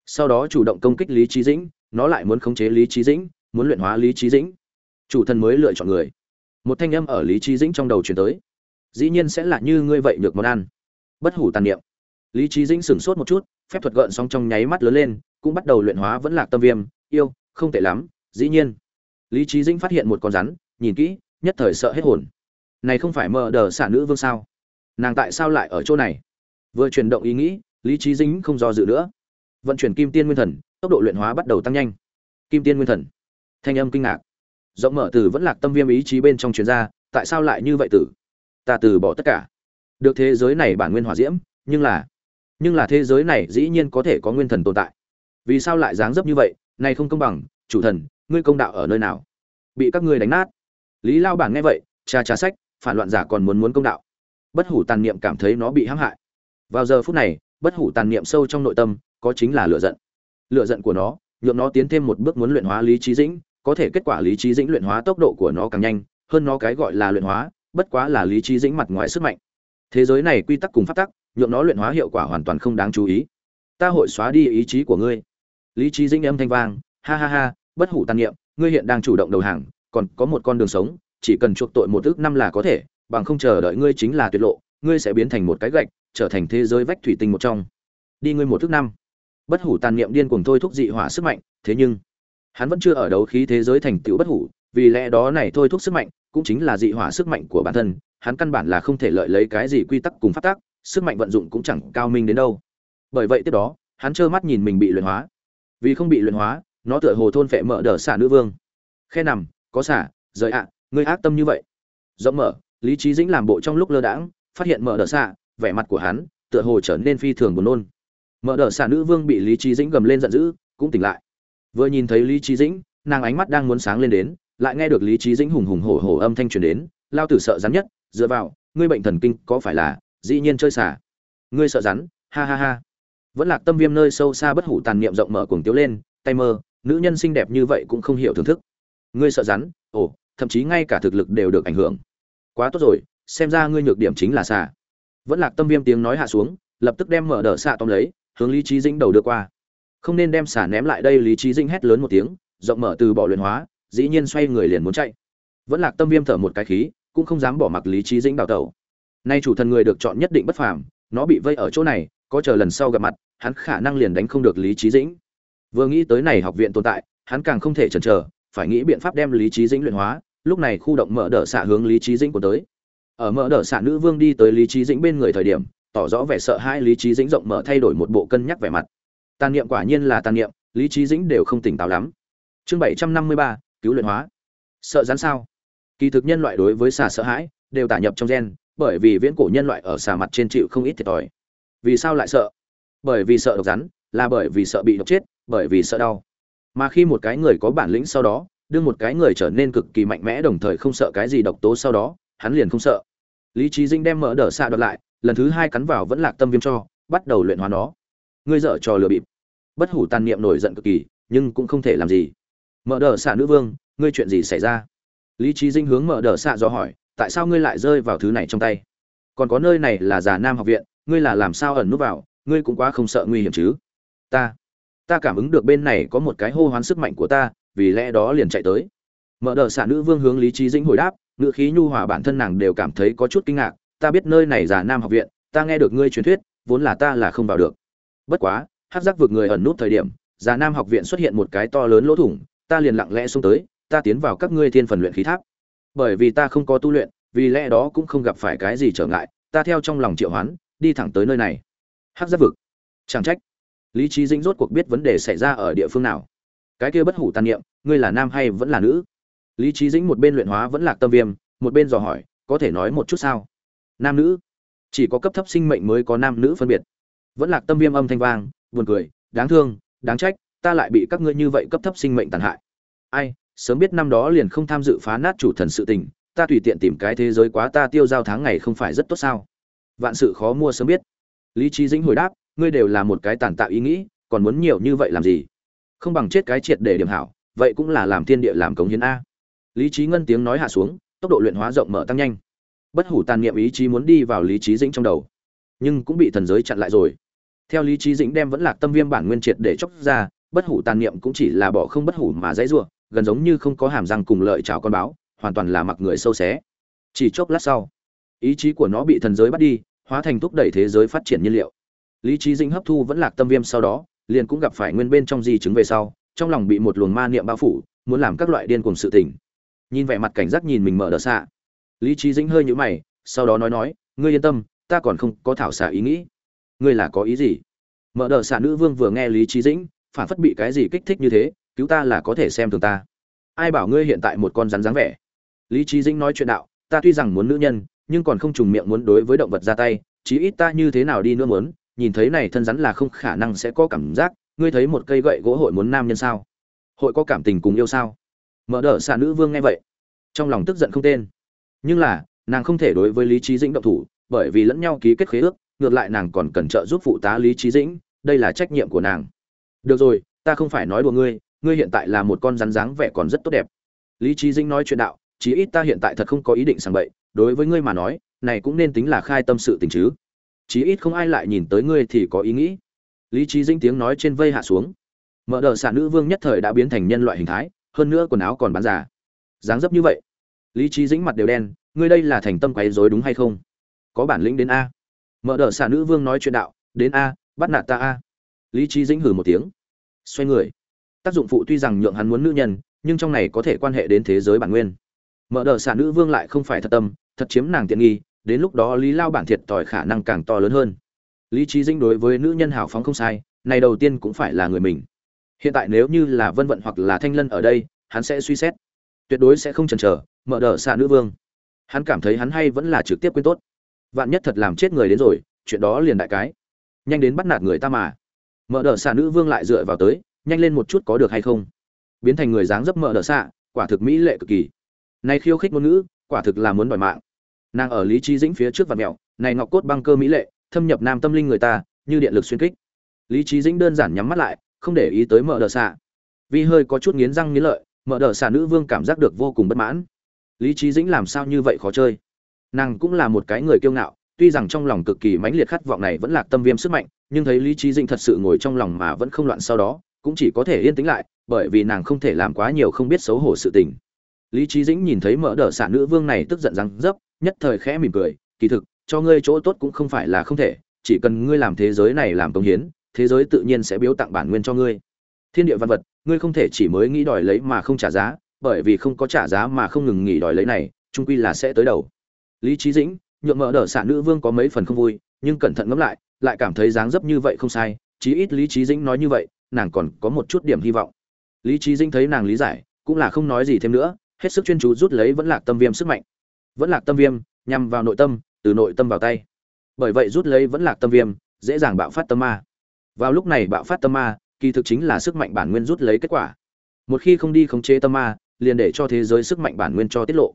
sau đó chủ động công kích lý trí dĩnh nó lại muốn khống chế lý trí dĩnh muốn luyện hóa lý trí dĩnh chủ thần mới lựa chọn người một thanh âm ở lý trí dĩnh trong đầu chuyển tới dĩ nhiên sẽ là như ngươi vậy được món ăn. Bất hủ tàn niệm. Lý trí dĩnh sửng sốt một chút, phép thuật gợn xong trong nháy mắt lớn lên, cũng bắt đầu luyện hóa vẫn lạc tâm viêm, yêu, không tệ lắm, dĩ nhiên. Lý trí dĩnh phát hiện một con rắn, nhìn kỹ, nhất thời sợ hết hồn. Này không phải mờ đờ xả nữ vương sao? Nàng tại sao lại ở chỗ này? Vừa chuyển động ý nghĩ, lý trí dĩnh không do dự nữa. Vận chuyển kim tiên nguyên thần, tốc độ luyện hóa bắt đầu tăng nhanh. Kim tiên nguyên thần. Thanh âm kinh ngạc. Rộng mở từ vẫn lạc tâm viêm ý chí bên trong chuyên gia tại sao lại như vậy tử? Ta từ bỏ tất cả. Được thế giới này bản nguyên hỏa diễm, nhưng là nhưng là thế giới này dĩ nhiên có thể có nguyên thần tồn tại. Vì sao lại dáng dấp như vậy? Này không công bằng, chủ thần, ngươi công đạo ở nơi nào? Bị các ngươi đánh nát. Lý lao bản nghe vậy, cha cha sách, phản loạn giả còn muốn muốn công đạo. Bất hủ tàn niệm cảm thấy nó bị hãm hại. Vào giờ phút này, bất hủ tàn niệm sâu trong nội tâm, có chính là lựa giận. Lựa giận của nó, nhượng nó tiến thêm một bước muốn luyện hóa lý trí dĩnh, có thể kết quả lý trí dĩnh luyện hóa tốc độ của nó càng nhanh, hơn nó cái gọi là luyện hóa bất quá là lý trí dĩnh mặt ngoài sức mạnh. Thế giới này quy tắc cùng pháp tắc, nhượng nó luyện hóa hiệu quả hoàn toàn không đáng chú ý. Ta hội xóa đi ý chí của ngươi. Lý trí dĩnh âm thanh vang, ha ha ha, bất hủ tàn niệm, ngươi hiện đang chủ động đầu hàng, còn có một con đường sống, chỉ cần chuộc tội một ước năm là có thể, bằng không chờ đợi ngươi chính là tuyệt lộ, ngươi sẽ biến thành một cái gạch, trở thành thế giới vách thủy tinh một trong. Đi ngươi một ước năm. Bất hủ tàn niệm điên cuồng thôi thúc dị hỏa sức mạnh, thế nhưng, hắn vẫn chưa ở đấu khí thế giới thành tựu bất hủ, vì lẽ đó này thôi thúc sức mạnh cũng chính là dị hỏa sức mạnh của bản thân, hắn căn bản là không thể lợi lấy cái gì quy tắc cùng phát tác sức mạnh vận dụng cũng chẳng cao minh đến đâu. Bởi vậy tiếp đó, hắn trơ mắt nhìn mình bị luyện hóa. Vì không bị luyện hóa, nó tựa hồ thôn phệ mở đờ xả nữ vương. Khe nằm, có xả rời ạ, ngươi ác tâm như vậy. Rộng mở, lý trí dĩnh làm bộ trong lúc lơ đãng, phát hiện mở đờ xả vẻ mặt của hắn tựa hồ trở nên phi thường buồn nôn. Mở đờ xả nữ vương bị lý trí dĩnh gầm lên giận dữ, cũng tỉnh lại. Vừa nhìn thấy lý trí dĩnh, nàng ánh mắt đang muốn sáng lên đến lại nghe được lý trí dĩnh hùng hùng hổ hổ âm thanh truyền đến, lao tử sợ rắn nhất, dựa vào, ngươi bệnh thần kinh có phải là dĩ nhiên chơi xả? Ngươi sợ rắn, ha ha ha. Vẫn lạc tâm viêm nơi sâu xa bất hủ tàn niệm rộng mở cuồng tiếu lên, tay mơ, nữ nhân xinh đẹp như vậy cũng không hiểu thưởng thức. Ngươi sợ rắn, ồ, thậm chí ngay cả thực lực đều được ảnh hưởng. Quá tốt rồi, xem ra ngươi nhược điểm chính là xả. Vẫn lạc tâm viêm tiếng nói hạ xuống, lập tức đem mở đỡ xạ tóm lấy, hướng lý trí dĩnh đầu đưa qua. Không nên đem xả ném lại đây, lý trí dĩnh hét lớn một tiếng, rộng mở từ bỏ luyện hóa dĩ nhiên xoay người liền muốn chạy. Vẫn lạc tâm viêm thở một cái khí, cũng không dám bỏ mặc lý trí dĩnh đào tẩu. Nay chủ thần người được chọn nhất định bất phàm, nó bị vây ở chỗ này, có chờ lần sau gặp mặt, hắn khả năng liền đánh không được lý trí dĩnh. Vừa nghĩ tới này học viện tồn tại, hắn càng không thể chần chờ, phải nghĩ biện pháp đem lý trí dĩnh luyện hóa, lúc này khu động mở đỡ xạ hướng lý trí dĩnh của tới. Ở mở đỡ xạ nữ vương đi tới lý trí dĩnh bên người thời điểm, tỏ rõ vẻ sợ hai lý trí dĩnh rộng mở thay đổi một bộ cân nhắc vẻ mặt. Tàn niệm quả nhiên là tàn niệm, lý trí dĩnh đều không tỉnh táo lắm. Chương bảy trăm năm mươi ba cứu luyện hóa. Sợ rắn sao? Kỳ thực nhân loại đối với xà sợ hãi đều tả nhập trong gen, bởi vì viễn cổ nhân loại ở xà mặt trên chịu không ít thiệt thòi. Vì sao lại sợ? Bởi vì sợ độc rắn, là bởi vì sợ bị độc chết, bởi vì sợ đau. Mà khi một cái người có bản lĩnh sau đó đưa một cái người trở nên cực kỳ mạnh mẽ đồng thời không sợ cái gì độc tố sau đó, hắn liền không sợ. Lý trí dinh đem mở đỡ xạ đoạt lại, lần thứ hai cắn vào vẫn lạc tâm viêm cho, bắt đầu luyện hóa nó. Ngươi dở trò lừa bịp. Bất hủ tàn niệm nổi giận cực kỳ, nhưng cũng không thể làm gì. Mở đờ xạ nữ vương, ngươi chuyện gì xảy ra? Lý trí dinh hướng mở đờ xạ do hỏi, tại sao ngươi lại rơi vào thứ này trong tay? Còn có nơi này là già nam học viện, ngươi là làm sao ẩn núp vào, ngươi cũng quá không sợ nguy hiểm chứ? Ta ta cảm ứng được bên này có một cái hô hoán sức mạnh của ta, vì lẽ đó liền chạy tới. Mở đờ xạ nữ vương hướng lý trí dĩnh hồi đáp, ngữ khí nhu hòa bản thân nàng đều cảm thấy có chút kinh ngạc, ta biết nơi này già nam học viện, ta nghe được ngươi truyền thuyết, vốn là ta là không vào được. Bất quá, hát giác vượt người ẩn nút thời điểm, già nam học viện xuất hiện một cái to lớn lỗ thủng ta liền lặng lẽ xuống tới, ta tiến vào các ngươi thiên phần luyện khí tháp. Bởi vì ta không có tu luyện, vì lẽ đó cũng không gặp phải cái gì trở ngại, ta theo trong lòng triệu hoán, đi thẳng tới nơi này. Hắc giáp vực. Chẳng trách. Lý trí dĩnh rốt cuộc biết vấn đề xảy ra ở địa phương nào. Cái kia bất hủ tàn niệm, ngươi là nam hay vẫn là nữ? Lý trí dĩnh một bên luyện hóa vẫn lạc tâm viêm, một bên dò hỏi, có thể nói một chút sao? Nam nữ? Chỉ có cấp thấp sinh mệnh mới có nam nữ phân biệt. Vẫn lạc tâm viêm âm thanh vang, buồn cười, đáng thương, đáng trách ta lại bị các ngươi như vậy cấp thấp sinh mệnh tàn hại. Ai, sớm biết năm đó liền không tham dự phá nát chủ thần sự tình, ta tùy tiện tìm cái thế giới quá ta tiêu giao tháng ngày không phải rất tốt sao? Vạn sự khó mua sớm biết. Lý trí dĩnh hồi đáp, ngươi đều là một cái tàn tạo ý nghĩ, còn muốn nhiều như vậy làm gì? Không bằng chết cái triệt để điểm hảo, vậy cũng là làm thiên địa làm cống hiến a. Lý trí ngân tiếng nói hạ xuống, tốc độ luyện hóa rộng mở tăng nhanh. Bất hủ tàn niệm ý chí muốn đi vào lý trí dĩnh trong đầu, nhưng cũng bị thần giới chặn lại rồi. Theo lý trí dĩnh đem vẫn lạc tâm viêm bản nguyên triệt để chóc ra bất hủ tàn niệm cũng chỉ là bỏ không bất hủ mà dãy rủa, gần giống như không có hàm răng cùng lợi chào con báo, hoàn toàn là mặc người sâu xé. Chỉ chốc lát sau, ý chí của nó bị thần giới bắt đi, hóa thành thúc đẩy thế giới phát triển nhiên liệu. Lý trí dĩnh hấp thu vẫn lạc tâm viêm sau đó, liền cũng gặp phải nguyên bên trong di chứng về sau, trong lòng bị một luồng ma niệm bao phủ, muốn làm các loại điên cuồng sự tình. Nhìn vẻ mặt cảnh giác nhìn mình mở đờ xạ. Lý trí dĩnh hơi nhũ mày, sau đó nói nói, ngươi yên tâm, ta còn không có thảo xả ý nghĩ. Ngươi là có ý gì? Mở đờ xạ nữ vương vừa nghe lý trí dĩnh phản phất bị cái gì kích thích như thế, cứu ta là có thể xem thường ta. Ai bảo ngươi hiện tại một con rắn dáng vẻ? Lý trí dĩnh nói chuyện đạo, ta tuy rằng muốn nữ nhân, nhưng còn không trùng miệng muốn đối với động vật ra tay, chí ít ta như thế nào đi nữa muốn, nhìn thấy này thân rắn là không khả năng sẽ có cảm giác, ngươi thấy một cây gậy gỗ hội muốn nam nhân sao? Hội có cảm tình cùng yêu sao? Mở đỡ xạ nữ vương nghe vậy, trong lòng tức giận không tên. Nhưng là, nàng không thể đối với lý trí dĩnh động thủ, bởi vì lẫn nhau ký kết khế ước, ngược lại nàng còn cần trợ giúp phụ tá lý trí dĩnh, đây là trách nhiệm của nàng được rồi, ta không phải nói đùa ngươi ngươi hiện tại là một con rắn dáng vẻ còn rất tốt đẹp. Lý trí dĩnh nói chuyện đạo, chí ít ta hiện tại thật không có ý định sang bậy, đối với ngươi mà nói, này cũng nên tính là khai tâm sự tình chứ. Chí ít không ai lại nhìn tới ngươi thì có ý nghĩ. Lý trí dĩnh tiếng nói trên vây hạ xuống. Mở đờ xả nữ vương nhất thời đã biến thành nhân loại hình thái, hơn nữa quần áo còn bán giả dáng dấp như vậy. Lý trí dĩnh mặt đều đen, ngươi đây là thành tâm quấy rối đúng hay không? Có bản lĩnh đến a. Mở đờ xả nữ vương nói chuyện đạo, đến a, bắt nạt ta a lý trí dĩnh hừ một tiếng. Xoay người. Tác dụng phụ tuy rằng nhượng hắn muốn nữ nhân, nhưng trong này có thể quan hệ đến thế giới bản nguyên. Mở đờ xả nữ vương lại không phải thật tâm, thật chiếm nàng tiện nghi, đến lúc đó lý lao bản thiệt tỏi khả năng càng to lớn hơn. Lý trí dĩnh đối với nữ nhân hào phóng không sai, này đầu tiên cũng phải là người mình. Hiện tại nếu như là vân vận hoặc là thanh lân ở đây, hắn sẽ suy xét. Tuyệt đối sẽ không chần chờ, mở đờ xạ nữ vương. Hắn cảm thấy hắn hay vẫn là trực tiếp quên tốt. Vạn nhất thật làm chết người đến rồi, chuyện đó liền đại cái. Nhanh đến bắt nạt người ta mà mở đờ xạ nữ vương lại dựa vào tới, nhanh lên một chút có được hay không? Biến thành người dáng dấp mở đờ xạ, quả thực mỹ lệ cực kỳ. Này khiêu khích ngôn ngữ, quả thực là muốn đòi mạng. Nàng ở lý trí dĩnh phía trước và mẹo, này ngọc cốt băng cơ mỹ lệ, thâm nhập nam tâm linh người ta, như điện lực xuyên kích. Lý trí dĩnh đơn giản nhắm mắt lại, không để ý tới mở đờ xạ. Vì hơi có chút nghiến răng nghiến lợi mở đờ xạ nữ vương cảm giác được vô cùng bất mãn. Lý trí dĩnh làm sao như vậy khó chơi? Nàng cũng là một cái người kiêu ngạo tuy rằng trong lòng cực kỳ mãnh liệt khát vọng này vẫn là tâm viêm sức mạnh, nhưng thấy lý trí dĩnh thật sự ngồi trong lòng mà vẫn không loạn sau đó, cũng chỉ có thể yên tĩnh lại, bởi vì nàng không thể làm quá nhiều không biết xấu hổ sự tình. Lý trí dĩnh nhìn thấy mỡ đỡ xả nữ vương này tức giận răng dấp, nhất thời khẽ mỉm cười, kỳ thực, cho ngươi chỗ tốt cũng không phải là không thể, chỉ cần ngươi làm thế giới này làm công hiến, thế giới tự nhiên sẽ biếu tặng bản nguyên cho ngươi. Thiên địa văn vật, ngươi không thể chỉ mới nghĩ đòi lấy mà không trả giá, bởi vì không có trả giá mà không ngừng nghỉ đòi lấy này trung quy là sẽ tới đầu. Lý trí dĩnh nhượng mở đỡ xạ nữ vương có mấy phần không vui, nhưng cẩn thận ngẫm lại lại cảm thấy dáng dấp như vậy không sai, chí ít lý trí dĩnh nói như vậy, nàng còn có một chút điểm hy vọng. Lý trí dĩnh thấy nàng lý giải, cũng là không nói gì thêm nữa, hết sức chuyên chú rút lấy vẫn lạc tâm viêm sức mạnh. Vẫn lạc tâm viêm, nhằm vào nội tâm, từ nội tâm vào tay. Bởi vậy rút lấy vẫn lạc tâm viêm, dễ dàng bạo phát tâm ma. Vào lúc này bạo phát tâm ma, kỳ thực chính là sức mạnh bản nguyên rút lấy kết quả. Một khi không đi khống chế tâm ma, liền để cho thế giới sức mạnh bản nguyên cho tiết lộ.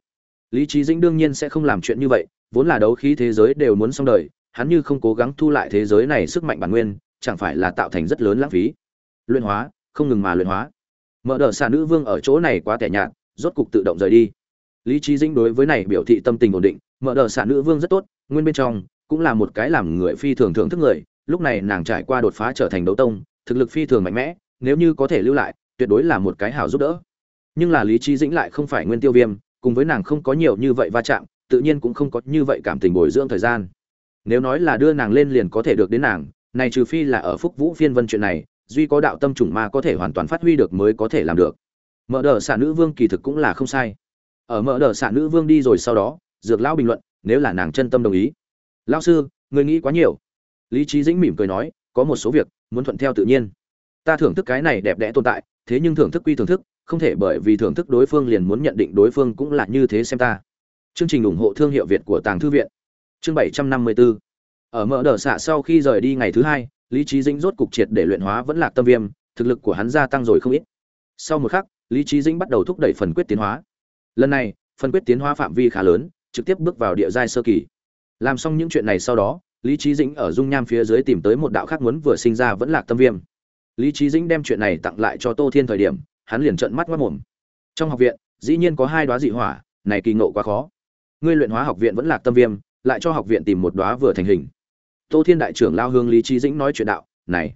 Lý trí dĩnh đương nhiên sẽ không làm chuyện như vậy vốn là đấu khí thế giới đều muốn xong đời, hắn như không cố gắng thu lại thế giới này sức mạnh bản nguyên, chẳng phải là tạo thành rất lớn lãng phí. Luyện hóa, không ngừng mà luyện hóa. Mở đờ xà nữ vương ở chỗ này quá tẻ nhạt, rốt cục tự động rời đi. Lý trí dĩnh đối với này biểu thị tâm tình ổn định, mở đờ xà nữ vương rất tốt, nguyên bên trong cũng là một cái làm người phi thường thưởng thức người, lúc này nàng trải qua đột phá trở thành đấu tông, thực lực phi thường mạnh mẽ, nếu như có thể lưu lại, tuyệt đối là một cái hảo giúp đỡ. Nhưng là lý trí dĩnh lại không phải nguyên tiêu viêm, cùng với nàng không có nhiều như vậy va chạm tự nhiên cũng không có như vậy cảm tình bồi dưỡng thời gian. Nếu nói là đưa nàng lên liền có thể được đến nàng, này trừ phi là ở phúc vũ phiên vân chuyện này, duy có đạo tâm trùng ma có thể hoàn toàn phát huy được mới có thể làm được. Mở đờ xạ nữ vương kỳ thực cũng là không sai. Ở mở đờ xạ nữ vương đi rồi sau đó, dược lão bình luận, nếu là nàng chân tâm đồng ý. Lão sư, người nghĩ quá nhiều. Lý trí dĩnh mỉm cười nói, có một số việc, muốn thuận theo tự nhiên. Ta thưởng thức cái này đẹp đẽ tồn tại, thế nhưng thưởng thức quy thưởng thức, không thể bởi vì thưởng thức đối phương liền muốn nhận định đối phương cũng là như thế xem ta chương trình ủng hộ thương hiệu việt của tàng thư viện. Chương bảy trăm năm mươi bốn ở mở đờ xạ sau khi rời đi ngày thứ hai, lý trí dĩnh rốt cục triệt để luyện hóa vẫn lạc tâm viêm, thực lực của hắn gia tăng rồi không ít. Sau một khắc, lý trí dĩnh bắt đầu thúc đẩy phần quyết tiến hóa. Lần này, phần quyết tiến hóa phạm vi khá lớn, trực tiếp bước vào địa giai sơ kỳ. Làm xong những chuyện này sau đó, lý trí dĩnh ở dung nham phía dưới tìm tới một đạo khác muốn vừa sinh ra vẫn lạc tâm viêm. Lý trí dĩnh đem chuyện này tặng lại cho tô thiên thời điểm, hắn liền trợn mắt mất mồm trong học viện, dĩ nhiên có hai đoá dị hỏa, này kỳ ngộ quá khó ngươi luyện hóa học viện vẫn lạc tâm viêm, lại cho học viện tìm một đóa vừa thành hình. Tô thiên đại trưởng lao hương lý trí dĩnh nói chuyện đạo, này,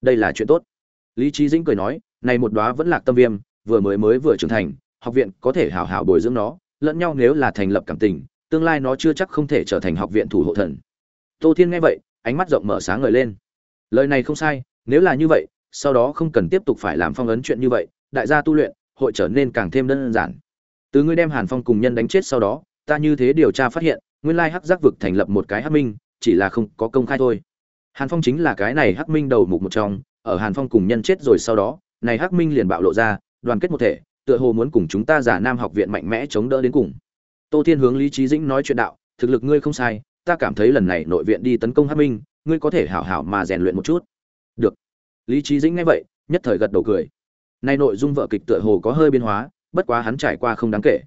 đây là chuyện tốt. Lý trí dĩnh cười nói, này một đóa vẫn lạc tâm viêm, vừa mới mới vừa trưởng thành, học viện có thể hảo hảo bồi dưỡng nó, lẫn nhau nếu là thành lập cảm tình, tương lai nó chưa chắc không thể trở thành học viện thủ hộ thần. Tô thiên nghe vậy, ánh mắt rộng mở sáng ngời lên. Lời này không sai, nếu là như vậy, sau đó không cần tiếp tục phải làm phong ấn chuyện như vậy, đại gia tu luyện, hội trở nên càng thêm đơn giản. Từ ngươi đem hàn phong cùng nhân đánh chết sau đó ta như thế điều tra phát hiện, nguyên lai hắc giác vực thành lập một cái hắc minh, chỉ là không có công khai thôi. Hàn phong chính là cái này hắc minh đầu mục một trong, ở hàn phong cùng nhân chết rồi sau đó, này hắc minh liền bạo lộ ra, đoàn kết một thể, tựa hồ muốn cùng chúng ta giả nam học viện mạnh mẽ chống đỡ đến cùng. Tô thiên hướng lý trí dĩnh nói chuyện đạo, thực lực ngươi không sai, ta cảm thấy lần này nội viện đi tấn công hắc minh, ngươi có thể hảo hảo mà rèn luyện một chút. Được. Lý trí dĩnh nghe vậy, nhất thời gật đầu cười. Nay nội dung vợ kịch tựa hồ có hơi biến hóa, bất quá hắn trải qua không đáng kể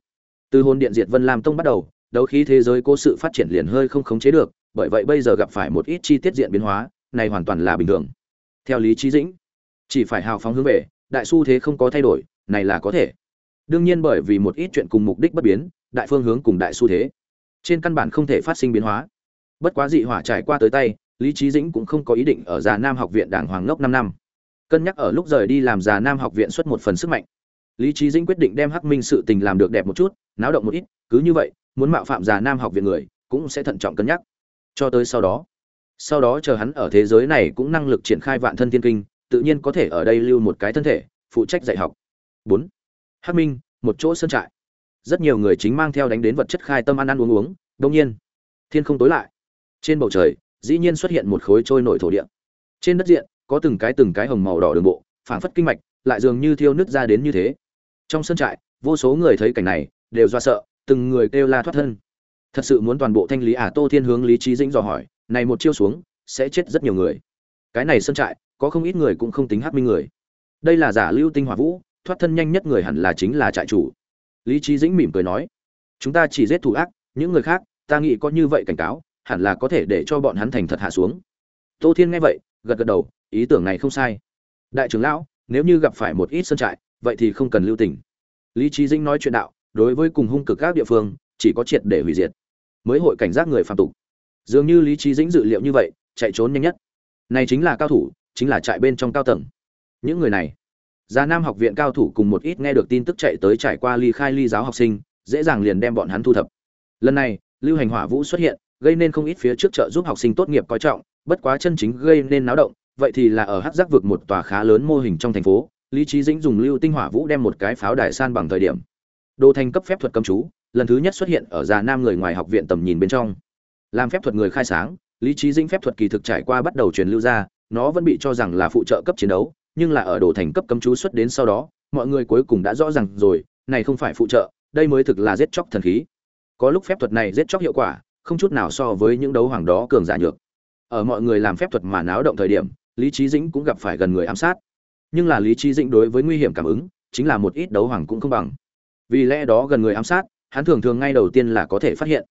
từ hồn điện diệt vân lam tông bắt đầu, đấu khí thế giới cố sự phát triển liền hơi không khống chế được, bởi vậy bây giờ gặp phải một ít chi tiết diện biến hóa, này hoàn toàn là bình thường. Theo lý trí dĩnh, chỉ phải hào phóng hướng về, đại xu thế không có thay đổi, này là có thể. Đương nhiên bởi vì một ít chuyện cùng mục đích bất biến, đại phương hướng cùng đại xu thế, trên căn bản không thể phát sinh biến hóa. Bất quá dị hỏa trải qua tới tay, lý trí dĩnh cũng không có ý định ở già nam học viện đảng hoàng ngốc năm năm. Cân nhắc ở lúc rời đi làm già nam học viện xuất một phần sức mạnh lý trí dĩnh quyết định đem hắc minh sự tình làm được đẹp một chút, náo động một ít, cứ như vậy, muốn mạo phạm già nam học viện người, cũng sẽ thận trọng cân nhắc. Cho tới sau đó sau đó chờ hắn ở thế giới này cũng năng lực triển khai vạn thân thiên kinh, tự nhiên có thể ở đây lưu một cái thân thể, phụ trách dạy học. Bốn, hắc minh, một chỗ sân trại. Rất nhiều người chính mang theo đánh đến vật chất khai tâm ăn ăn uống uống, đông nhiên, thiên không tối lại. Trên bầu trời, dĩ nhiên xuất hiện một khối trôi nổi thổ địa. Trên đất diện, có từng cái từng cái hồng màu đỏ đường bộ, phảng phất kinh mạch, lại dường như thiêu nứt ra đến như thế trong sân trại, vô số người thấy cảnh này, đều do sợ, từng người kêu la thoát thân. Thật sự muốn toàn bộ thanh lý à tô thiên hướng lý trí dĩnh dò hỏi, này một chiêu xuống, sẽ chết rất nhiều người. Cái này sân trại, có không ít người cũng không tính hát minh người. Đây là giả lưu tinh hỏa vũ, thoát thân nhanh nhất người hẳn là chính là trại chủ. Lý trí dĩnh mỉm cười nói, chúng ta chỉ giết thủ ác, những người khác, ta nghĩ có như vậy cảnh cáo, hẳn là có thể để cho bọn hắn thành thật hạ xuống. Tô thiên nghe vậy, gật gật đầu, ý tưởng này không sai. Đại trưởng lão, nếu như gặp phải một ít sân trại vậy thì không cần lưu tình. Lý trí dĩnh nói chuyện đạo đối với cùng hung cực các địa phương chỉ có triệt để hủy diệt. Mới hội cảnh giác người phạm tục. Dường như lý trí dĩnh dự liệu như vậy chạy trốn nhanh nhất. Này chính là cao thủ chính là trại bên trong cao tầng. Những người này Già Nam học viện cao thủ cùng một ít nghe được tin tức chạy tới trải qua ly khai ly giáo học sinh, dễ dàng liền đem bọn hắn thu thập. Lần này, Lưu Hành Hỏa Vũ xuất hiện, gây nên không ít phía trước trợ giúp học sinh tốt nghiệp coi trọng, bất quá chân chính gây nên náo động, vậy thì là ở Hắc Giác vực một tòa khá lớn mô hình trong thành phố, Lý Chí Dĩnh dùng Lưu Tinh Hỏa Vũ đem một cái pháo đài san bằng thời điểm. Đồ thành cấp phép thuật cấm chú, lần thứ nhất xuất hiện ở Già Nam người ngoài học viện tầm nhìn bên trong. Làm phép thuật người khai sáng, Lý Chí Dĩnh phép thuật kỳ thực trải qua bắt đầu truyền lưu ra, nó vẫn bị cho rằng là phụ trợ cấp chiến đấu, nhưng là ở đồ thành cấp cấm chú xuất đến sau đó, mọi người cuối cùng đã rõ ràng rồi, này không phải phụ trợ, đây mới thực là giết chóc thần khí. Có lúc phép thuật này giết chóc hiệu quả, không chút nào so với những đấu hoàng đó cường giả nhược. Ở mọi người làm phép thuật mà náo động thời điểm, Lý Chí Dĩnh cũng gặp phải gần người ám sát. Nhưng là Lý trí Dĩnh đối với nguy hiểm cảm ứng, chính là một ít đấu hoàng cũng không bằng. Vì lẽ đó gần người ám sát, hắn thường thường ngay đầu tiên là có thể phát hiện.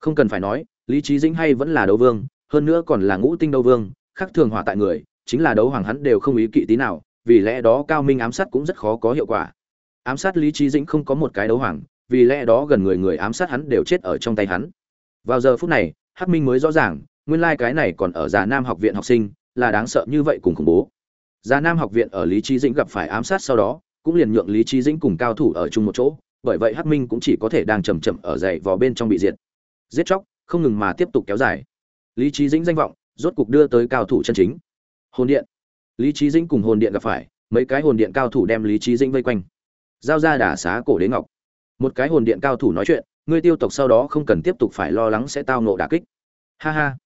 Không cần phải nói, Lý trí Dĩnh hay vẫn là đấu vương, hơn nữa còn là ngũ tinh đấu vương, khác thường hỏa tại người, chính là đấu hoàng hắn đều không ý kỵ tí nào, vì lẽ đó cao minh ám sát cũng rất khó có hiệu quả. Ám sát Lý trí Dĩnh không có một cái đấu hoàng, vì lẽ đó gần người người ám sát hắn đều chết ở trong tay hắn. Vào giờ phút này, Hắc Minh mới rõ ràng, nguyên lai like cái này còn ở Già Nam học viện học sinh, là đáng sợ như vậy cùng khủng bố. Già Nam học viện ở Lý Chí Dĩnh gặp phải ám sát sau đó, cũng liền nhượng Lý Chí Dĩnh cùng cao thủ ở chung một chỗ, bởi vậy Hắc Minh cũng chỉ có thể đang chậm chậm ở dậy vào bên trong bị diệt. Giết chóc, không ngừng mà tiếp tục kéo dài. Lý Chí Dĩnh danh vọng, rốt cục đưa tới cao thủ chân chính. Hồn điện lý trí dĩnh cùng hồn điện gặp phải mấy cái hồn điện cao thủ đem lý trí dĩnh vây quanh giao ra đả xá cổ đế ngọc một cái hồn điện cao thủ nói chuyện ngươi tiêu tộc sau đó không cần tiếp tục phải lo lắng sẽ tao nộ đả kích ha ha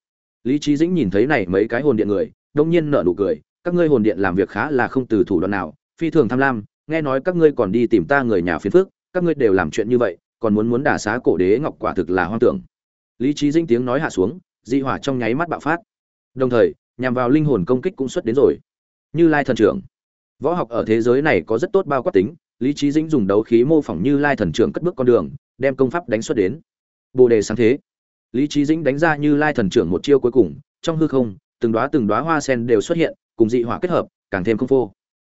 lý trí dĩnh nhìn thấy này mấy cái hồn điện người đông nhiên nở nụ cười các ngươi hồn điện làm việc khá là không từ thủ đoạn nào, phi thường tham lam, nghe nói các ngươi còn đi tìm ta người nhà phiền phước các ngươi đều làm chuyện như vậy, còn muốn muốn đả xá cổ đế ngọc quả thực là hoang tưởng. Lý trí dĩnh tiếng nói hạ xuống, dị hỏa trong nháy mắt bạo phát. Đồng thời, nhằm vào linh hồn công kích cũng xuất đến rồi. Như lai thần trưởng. Võ học ở thế giới này có rất tốt bao quát tính, lý trí dĩnh dùng đấu khí mô phỏng như lai thần trưởng cất bước con đường, đem công pháp đánh xuất đến. Bồ đề sáng thế. Lý trí dĩnh đánh ra như lai thần trưởng một chiêu cuối cùng, trong hư không, từng đoá từng đoá hoa sen đều xuất hiện cùng dị hỏa kết hợp, càng thêm công phu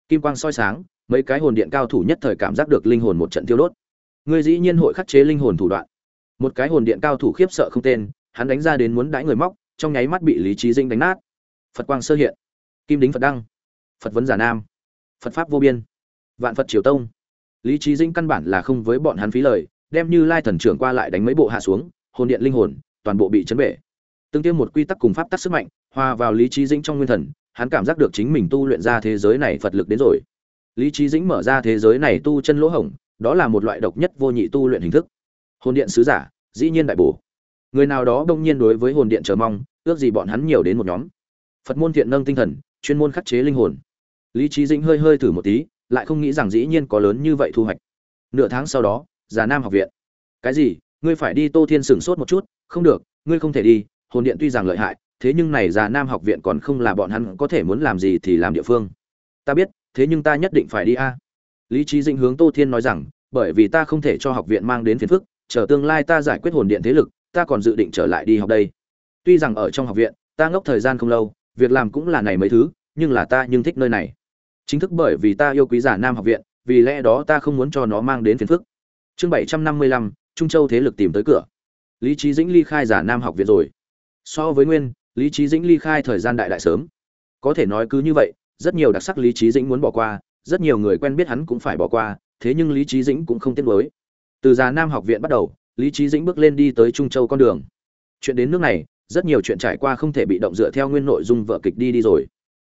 kim quang soi sáng, mấy cái hồn điện cao thủ nhất thời cảm giác được linh hồn một trận tiêu đốt. Người dĩ nhiên hội khắc chế linh hồn thủ đoạn. Một cái hồn điện cao thủ khiếp sợ không tên, hắn đánh ra đến muốn đãi người móc, trong nháy mắt bị lý trí dĩnh đánh nát. Phật quang sơ hiện. Kim đính phật đăng. Phật vấn giả nam. Phật pháp vô biên. Vạn phật triều tông. Lý trí dĩnh căn bản là không với bọn hắn phí lời, đem như lai thần trưởng qua lại đánh mấy bộ hạ xuống, hồn điện linh hồn, toàn bộ bị chấn bể. Tương tiêu một quy tắc cùng pháp tắc sức mạnh, hòa vào lý trí dĩnh trong nguyên thần hắn cảm giác được chính mình tu luyện ra thế giới này phật lực đến rồi. Lý trí dĩnh mở ra thế giới này tu chân lỗ hổng, đó là một loại độc nhất vô nhị tu luyện hình thức. Hồn điện sứ giả, dĩ nhiên đại bổ. Người nào đó đông nhiên đối với hồn điện chờ mong, ước gì bọn hắn nhiều đến một nhóm. Phật môn thiện nâng tinh thần, chuyên môn khắc chế linh hồn. Lý trí dĩnh hơi hơi thử một tí, lại không nghĩ rằng dĩ nhiên có lớn như vậy thu hoạch. Nửa tháng sau đó, già nam học viện. Cái gì? Ngươi phải đi tô thiên sửng sốt một chút, không được, ngươi không thể đi, hồn điện tuy rằng lợi hại thế nhưng này già nam học viện còn không là bọn hắn có thể muốn làm gì thì làm địa phương. Ta biết, thế nhưng ta nhất định phải đi a. Lý trí dĩnh hướng tô thiên nói rằng, bởi vì ta không thể cho học viện mang đến phiền phức, chờ tương lai ta giải quyết hồn điện thế lực, ta còn dự định trở lại đi học đây. Tuy rằng ở trong học viện, ta ngốc thời gian không lâu, việc làm cũng là này mấy thứ, nhưng là ta nhưng thích nơi này. Chính thức bởi vì ta yêu quý giả nam học viện, vì lẽ đó ta không muốn cho nó mang đến phiền phức. Chương bảy trăm năm mươi lăm, trung châu thế lực tìm tới cửa. Lý trí dĩnh ly khai giả nam học viện rồi. So với nguyên lý trí dĩnh ly khai thời gian đại đại sớm. Có thể nói cứ như vậy, rất nhiều đặc sắc lý trí dĩnh muốn bỏ qua, rất nhiều người quen biết hắn cũng phải bỏ qua, thế nhưng lý trí dĩnh cũng không tiếc mới từ già nam học viện bắt đầu, lý trí dĩnh bước lên đi tới trung châu con đường. Chuyện đến nước này, rất nhiều chuyện trải qua không thể bị động dựa theo nguyên nội dung vợ kịch đi đi rồi.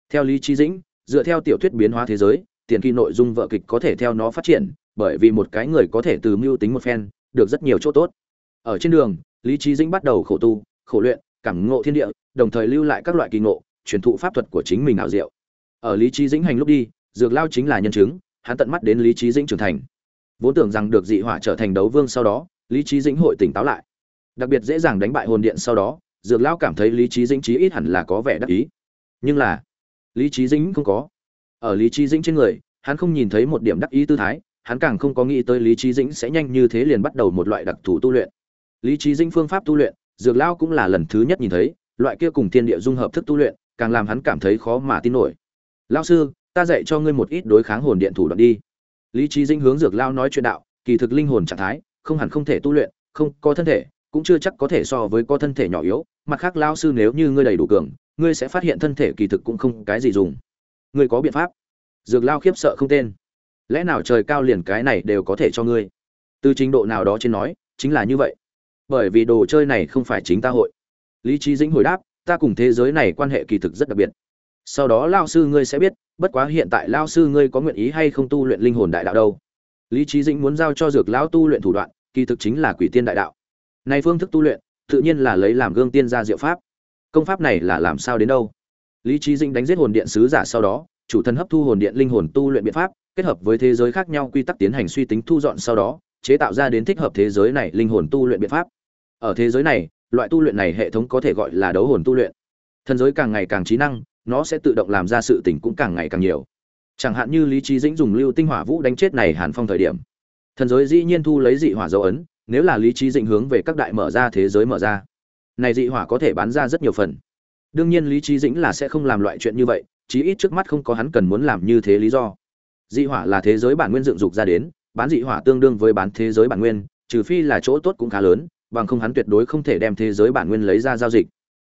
Theo lý trí dĩnh, dựa theo tiểu thuyết biến hóa thế giới, tiền kỳ nội dung vợ kịch có thể theo nó phát triển, bởi vì một cái người có thể từ mưu tính một phen, được rất nhiều chỗ tốt. Ở trên đường, lý trí dĩnh bắt đầu khổ tu, khổ luyện cảm ngộ thiên địa, đồng thời lưu lại các loại kỳ ngộ, truyền thụ pháp thuật của chính mình ảo diệu. Ở lý trí dĩnh hành lúc đi, dược lao chính là nhân chứng, hắn tận mắt đến lý trí dĩnh trưởng thành. Vốn tưởng rằng được dị hỏa trở thành đấu vương sau đó, lý trí dĩnh hội tỉnh táo lại. Đặc biệt dễ dàng đánh bại hồn điện sau đó, dược lao cảm thấy lý trí dĩnh chí ít hẳn là có vẻ đắc ý. Nhưng là, lý trí dĩnh không có. Ở lý trí dĩnh trên người, hắn không nhìn thấy một điểm đắc ý tư thái, hắn càng không có nghĩ tới lý trí dĩnh sẽ nhanh như thế liền bắt đầu một loại đặc thù tu luyện. Lý trí dĩnh phương pháp tu luyện dược lao cũng là lần thứ nhất nhìn thấy, loại kia cùng thiên địa dung hợp thức tu luyện, càng làm hắn cảm thấy khó mà tin nổi. Lao sư, ta dạy cho ngươi một ít đối kháng hồn điện thủ đoạn đi. Lý trí Dinh hướng dược lao nói chuyện đạo, kỳ thực linh hồn trạng thái, không hẳn không thể tu luyện, không có thân thể, cũng chưa chắc có thể so với có thân thể nhỏ yếu, mặt khác lao sư nếu như ngươi đầy đủ cường, ngươi sẽ phát hiện thân thể kỳ thực cũng không cái gì dùng. Ngươi có biện pháp. Dược lao khiếp sợ không tên. Lẽ nào trời cao liền cái này đều có thể cho ngươi? Từ trình độ nào đó trên nói, chính là như vậy bởi vì đồ chơi này không phải chính ta hội. Lý trí dĩnh hồi đáp, ta cùng thế giới này quan hệ kỳ thực rất đặc biệt. Sau đó lao sư ngươi sẽ biết, bất quá hiện tại lao sư ngươi có nguyện ý hay không tu luyện linh hồn đại đạo đâu. Lý trí dĩnh muốn giao cho dược lão tu luyện thủ đoạn, kỳ thực chính là quỷ tiên đại đạo. Này phương thức tu luyện, tự nhiên là lấy làm gương tiên gia diệu pháp. Công pháp này là làm sao đến đâu? Lý trí dĩnh đánh giết hồn điện sứ giả sau đó, chủ thân hấp thu hồn điện linh hồn tu luyện biện pháp, kết hợp với thế giới khác nhau quy tắc tiến hành suy tính thu dọn sau đó, chế tạo ra đến thích hợp thế giới này linh hồn tu luyện biện pháp ở thế giới này, loại tu luyện này hệ thống có thể gọi là đấu hồn tu luyện. Thần giới càng ngày càng trí năng, nó sẽ tự động làm ra sự tình cũng càng ngày càng nhiều. Chẳng hạn như lý trí dĩnh dùng lưu tinh hỏa vũ đánh chết này hàn phong thời điểm. Thần giới dĩ nhiên thu lấy dị hỏa dấu ấn, nếu là lý trí dĩnh hướng về các đại mở ra thế giới mở ra, này dị hỏa có thể bán ra rất nhiều phần. Đương nhiên lý trí dĩnh là sẽ không làm loại chuyện như vậy, chí ít trước mắt không có hắn cần muốn làm như thế lý do. Dị hỏa là thế giới bản nguyên dựng dục ra đến, bán dị hỏa tương đương với bán thế giới bản nguyên, trừ phi là chỗ tốt cũng khá lớn bằng không hắn tuyệt đối không thể đem thế giới bản nguyên lấy ra giao dịch.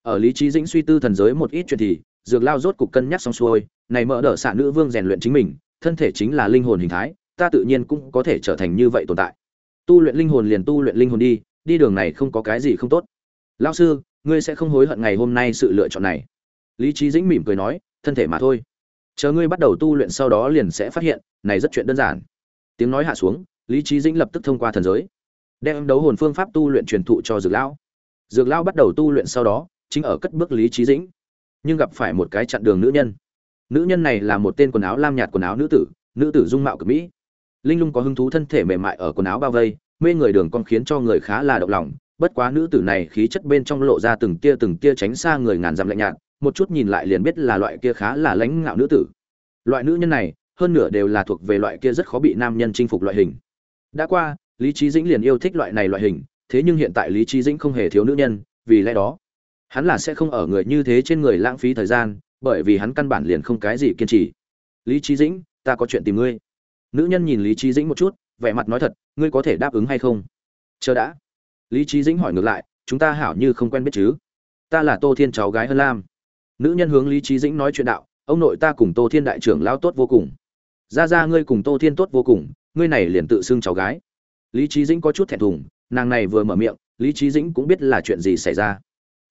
Ở lý trí dĩnh suy tư thần giới một ít chuyện thì, dược lao rốt cục cân nhắc xong xuôi, này mở đỡ xạ nữ vương rèn luyện chính mình, thân thể chính là linh hồn hình thái, ta tự nhiên cũng có thể trở thành như vậy tồn tại. Tu luyện linh hồn liền tu luyện linh hồn đi đi đường này không có cái gì không tốt. Lao sư, ngươi sẽ không hối hận ngày hôm nay sự lựa chọn này. Lý trí dĩnh mỉm cười nói, thân thể mà thôi. Chờ ngươi bắt đầu tu luyện sau đó liền sẽ phát hiện, này rất chuyện đơn giản. Tiếng nói hạ xuống, lý trí dĩnh lập tức thông qua thần giới đem đấu hồn phương pháp tu luyện truyền thụ cho dược lão. Dược lão bắt đầu tu luyện sau đó, chính ở cất bước lý trí dĩnh. Nhưng gặp phải một cái chặn đường nữ nhân. Nữ nhân này là một tên quần áo lam nhạt quần áo nữ tử nữ tử dung mạo cực mỹ. Linh lung có hứng thú thân thể mềm mại ở quần áo bao vây, mê người đường con khiến cho người khá là động lòng, bất quá nữ tử này khí chất bên trong lộ ra từng tia từng tia tránh xa người ngàn dặm lạnh nhạt, một chút nhìn lại liền biết là loại kia khá là lãnh ngạo nữ tử. Loại nữ nhân này, hơn nửa đều là thuộc về loại kia rất khó bị nam nhân chinh phục loại hình. Đã qua lý trí dĩnh liền yêu thích loại này loại hình, thế nhưng hiện tại lý trí dĩnh không hề thiếu nữ nhân, vì lẽ đó, hắn là sẽ không ở người như thế trên người lãng phí thời gian, bởi vì hắn căn bản liền không cái gì kiên trì. Lý trí dĩnh, ta có chuyện tìm ngươi. Nữ nhân nhìn lý trí dĩnh một chút, vẻ mặt nói thật, ngươi có thể đáp ứng hay không? Chờ đã. Lý trí dĩnh hỏi ngược lại, chúng ta hảo như không quen biết chứ? Ta là tô thiên cháu gái hơn lam. Nữ nhân hướng lý trí dĩnh nói chuyện đạo, ông nội ta cùng tô thiên đại trưởng lao tốt vô cùng. Ra ra ngươi cùng tô thiên tốt vô cùng, ngươi này liền tự xưng cháu gái lý trí dĩnh có chút thẹn thùng, nàng này vừa mở miệng, lý trí dĩnh cũng biết là chuyện gì xảy ra.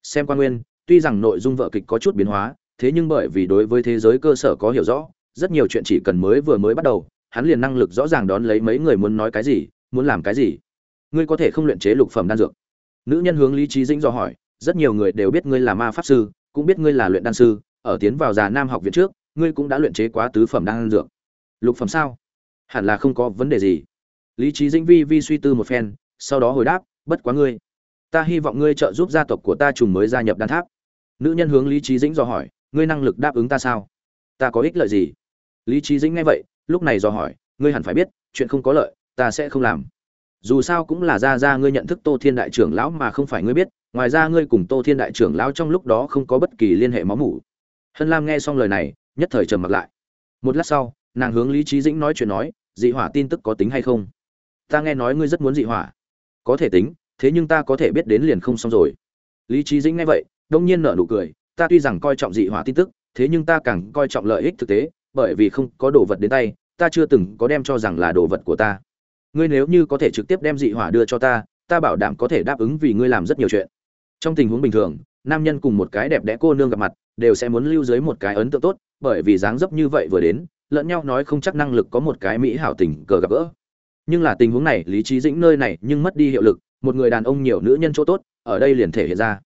Xem quan nguyên, tuy rằng nội dung vợ kịch có chút biến hóa, thế nhưng bởi vì đối với thế giới cơ sở có hiểu rõ, rất nhiều chuyện chỉ cần mới vừa mới bắt đầu, hắn liền năng lực rõ ràng đón lấy mấy người muốn nói cái gì, muốn làm cái gì. Ngươi có thể không luyện chế lục phẩm đan dược. Nữ nhân hướng lý trí dĩnh do hỏi, rất nhiều người đều biết ngươi là ma pháp sư, cũng biết ngươi là luyện đan sư, ở tiến vào già nam học viện trước, ngươi cũng đã luyện chế quá tứ phẩm đan dược. Lục phẩm sao? Hẳn là không có vấn đề gì lý trí dĩnh vi vi suy tư một phen, sau đó hồi đáp, bất quá ngươi, ta hy vọng ngươi trợ giúp gia tộc của ta trùng mới gia nhập đan tháp. Nữ nhân hướng lý trí dĩnh dò hỏi, ngươi năng lực đáp ứng ta sao? Ta có ích lợi gì? Lý trí dĩnh nghe vậy, lúc này dò hỏi, ngươi hẳn phải biết, chuyện không có lợi, ta sẽ không làm. Dù sao cũng là ra ra ngươi nhận thức tô thiên đại trưởng lão mà không phải ngươi biết, ngoài ra ngươi cùng tô thiên đại trưởng lão trong lúc đó không có bất kỳ liên hệ máu mủ. Hân lam nghe xong lời này, nhất thời trầm mặc lại. Một lát sau, nàng hướng lý trí dĩnh nói chuyện nói, dị hỏa tin tức có tính hay không? Ta nghe nói ngươi rất muốn dị hỏa. Có thể tính, thế nhưng ta có thể biết đến liền không xong rồi. Lý trí dĩnh nghe vậy, đông nhiên nở nụ cười, ta tuy rằng coi trọng dị hỏa tin tức, thế nhưng ta càng coi trọng lợi ích thực tế, bởi vì không có đồ vật đến tay, ta chưa từng có đem cho rằng là đồ vật của ta. Ngươi nếu như có thể trực tiếp đem dị hỏa đưa cho ta ta bảo đảm có thể đáp ứng vì ngươi làm rất nhiều chuyện. Trong tình huống bình thường, nam nhân cùng một cái đẹp đẽ cô nương gặp mặt, đều sẽ muốn lưu dưới một cái ấn tượng tốt, bởi vì dáng dấp như vậy vừa đến, lẫn nhau nói không chắc năng lực có một cái mỹ hảo tình cờ gặp gỡ nhưng là tình huống này, lý trí dĩnh nơi này nhưng mất đi hiệu lực, một người đàn ông nhiều nữ nhân chỗ tốt, ở đây liền thể hiện ra.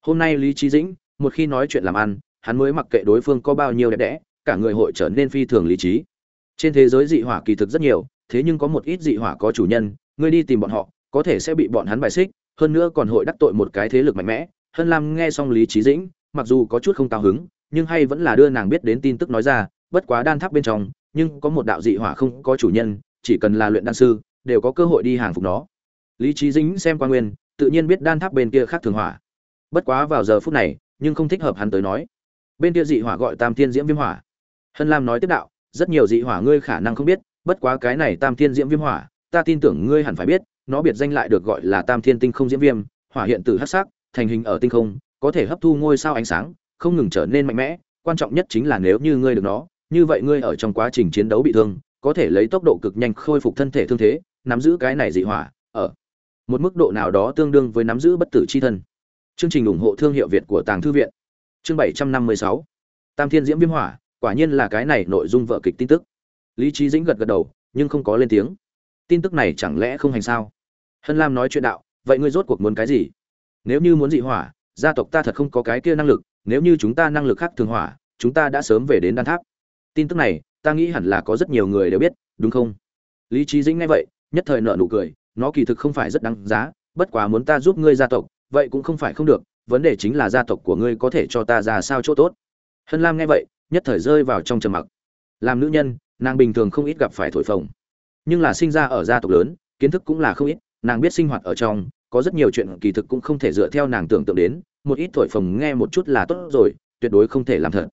Hôm nay lý trí dĩnh, một khi nói chuyện làm ăn, hắn mới mặc kệ đối phương có bao nhiêu đẹp đẽ, cả người hội trở nên phi thường lý trí. Trên thế giới dị hỏa kỳ thực rất nhiều, thế nhưng có một ít dị hỏa có chủ nhân, ngươi đi tìm bọn họ, có thể sẽ bị bọn hắn bài xích, hơn nữa còn hội đắc tội một cái thế lực mạnh mẽ. Hân lam nghe xong lý trí dĩnh, mặc dù có chút không cao hứng, nhưng hay vẫn là đưa nàng biết đến tin tức nói ra, bất quá đan tháp bên trong, nhưng có một đạo dị hỏa không có chủ nhân chỉ cần là luyện đan sư, đều có cơ hội đi hàng phục nó. Lý trí dĩnh xem quan nguyên, tự nhiên biết đan tháp bên kia khác thường hỏa. Bất quá vào giờ phút này, nhưng không thích hợp hắn tới nói. Bên kia dị hỏa gọi tam thiên diễm viêm hỏa. Hân lam nói tiếp đạo, rất nhiều dị hỏa ngươi khả năng không biết, bất quá cái này tam thiên diễm viêm hỏa, ta tin tưởng ngươi hẳn phải biết, nó biệt danh lại được gọi là tam thiên tinh không diễm viêm, hỏa hiện từ hắc sắc, thành hình ở tinh không, có thể hấp thu ngôi sao ánh sáng, không ngừng trở nên mạnh mẽ, quan trọng nhất chính là nếu như ngươi được nó, như vậy ngươi ở trong quá trình chiến đấu bị thương có thể lấy tốc độ cực nhanh khôi phục thân thể thương thế, nắm giữ cái này dị hỏa, ở một mức độ nào đó tương đương với nắm giữ bất tử chi thân. Chương trình ủng hộ thương hiệu việt của tàng thư viện. Chương bảy trăm năm mươi sáu. Tam thiên diễm viêm hỏa, quả nhiên là cái này nội dung vợ kịch tin tức. Lý trí dĩnh gật gật đầu, nhưng không có lên tiếng. Tin tức này chẳng lẽ không hành sao? Hân lam nói chuyện đạo, vậy ngươi rốt cuộc muốn cái gì? Nếu như muốn dị hỏa, gia tộc ta thật không có cái kia năng lực, nếu như chúng ta năng lực khác thường hỏa, chúng ta đã sớm về đến đan tháp. Tin tức này ta nghĩ hẳn là có rất nhiều người đều biết, đúng không? Lý trí dĩnh nghe vậy, nhất thời nợ nụ cười, nó kỳ thực không phải rất đáng giá, bất quá muốn ta giúp ngươi gia tộc, vậy cũng không phải không được, vấn đề chính là gia tộc của ngươi có thể cho ta ra sao chỗ tốt. Hân lam nghe vậy, nhất thời rơi vào trong trầm mặc. Làm nữ nhân, nàng bình thường không ít gặp phải thổi phồng. Nhưng là sinh ra ở gia tộc lớn, kiến thức cũng là không ít, nàng biết sinh hoạt ở trong, có rất nhiều chuyện kỳ thực cũng không thể dựa theo nàng tưởng tượng đến, một ít thổi phồng nghe một chút là tốt rồi, tuyệt đối không thể làm thật.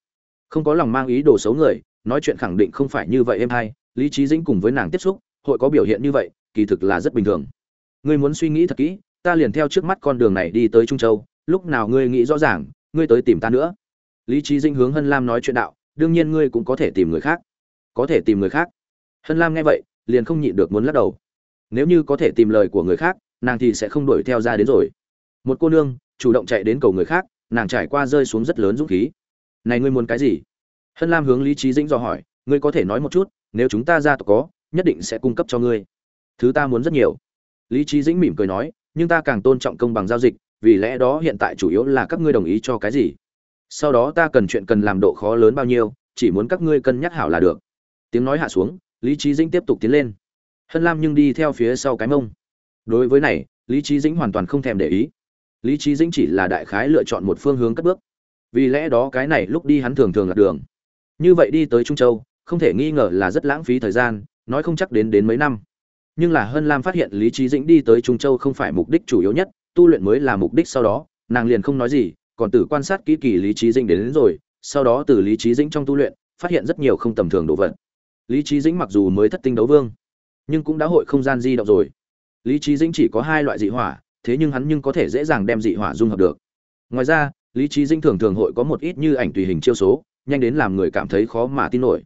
Không có lòng mang ý đồ xấu người nói chuyện khẳng định không phải như vậy em hay lý trí dĩnh cùng với nàng tiếp xúc, hội có biểu hiện như vậy, kỳ thực là rất bình thường. Ngươi muốn suy nghĩ thật kỹ, ta liền theo trước mắt con đường này đi tới trung châu, lúc nào ngươi nghĩ rõ ràng, ngươi tới tìm ta nữa. Lý trí dĩnh hướng hân lam nói chuyện đạo, đương nhiên ngươi cũng có thể tìm người khác. Có thể tìm người khác. Hân lam nghe vậy, liền không nhịn được muốn lắc đầu. Nếu như có thể tìm lời của người khác, nàng thì sẽ không đuổi theo ra đến rồi. Một cô nương, chủ động chạy đến cầu người khác, nàng trải qua rơi xuống rất lớn dũng khí. Này ngươi muốn cái gì? Hân lam hướng lý trí dĩnh dò hỏi, ngươi có thể nói một chút, nếu chúng ta ra tộc có, nhất định sẽ cung cấp cho ngươi. Thứ ta muốn rất nhiều. Lý trí dĩnh mỉm cười nói, nhưng ta càng tôn trọng công bằng giao dịch, vì lẽ đó hiện tại chủ yếu là các ngươi đồng ý cho cái gì. Sau đó ta cần chuyện cần làm độ khó lớn bao nhiêu, chỉ muốn các ngươi cân nhắc hảo là được. Tiếng nói hạ xuống, lý trí dĩnh tiếp tục tiến lên. Hân lam nhưng đi theo phía sau cái mông. Đối với này, lý trí dĩnh hoàn toàn không thèm để ý. Lý trí dĩnh chỉ là đại khái lựa chọn một phương hướng cất bước. Vì lẽ đó cái này lúc đi hắn thường thường lạc đường như vậy đi tới trung châu không thể nghi ngờ là rất lãng phí thời gian nói không chắc đến đến mấy năm. Nhưng là hân lam phát hiện lý trí dĩnh đi tới trung châu không phải mục đích chủ yếu nhất tu luyện mới là mục đích sau đó nàng liền không nói gì còn tử quan sát kỹ kỳ lý trí dĩnh đến, đến rồi sau đó từ lý trí dĩnh trong tu luyện phát hiện rất nhiều không tầm thường đồ vật. Lý trí dĩnh mặc dù mới thất tinh đấu vương nhưng cũng đã hội không gian di động rồi. Lý trí dĩnh chỉ có hai loại dị hỏa thế nhưng hắn nhưng có thể dễ dàng đem dị hỏa dung hợp được. Ngoài ra lý trí dĩnh thường thường hội có một ít như ảnh tùy hình chiêu số nhanh đến làm người cảm thấy khó mà tin nổi.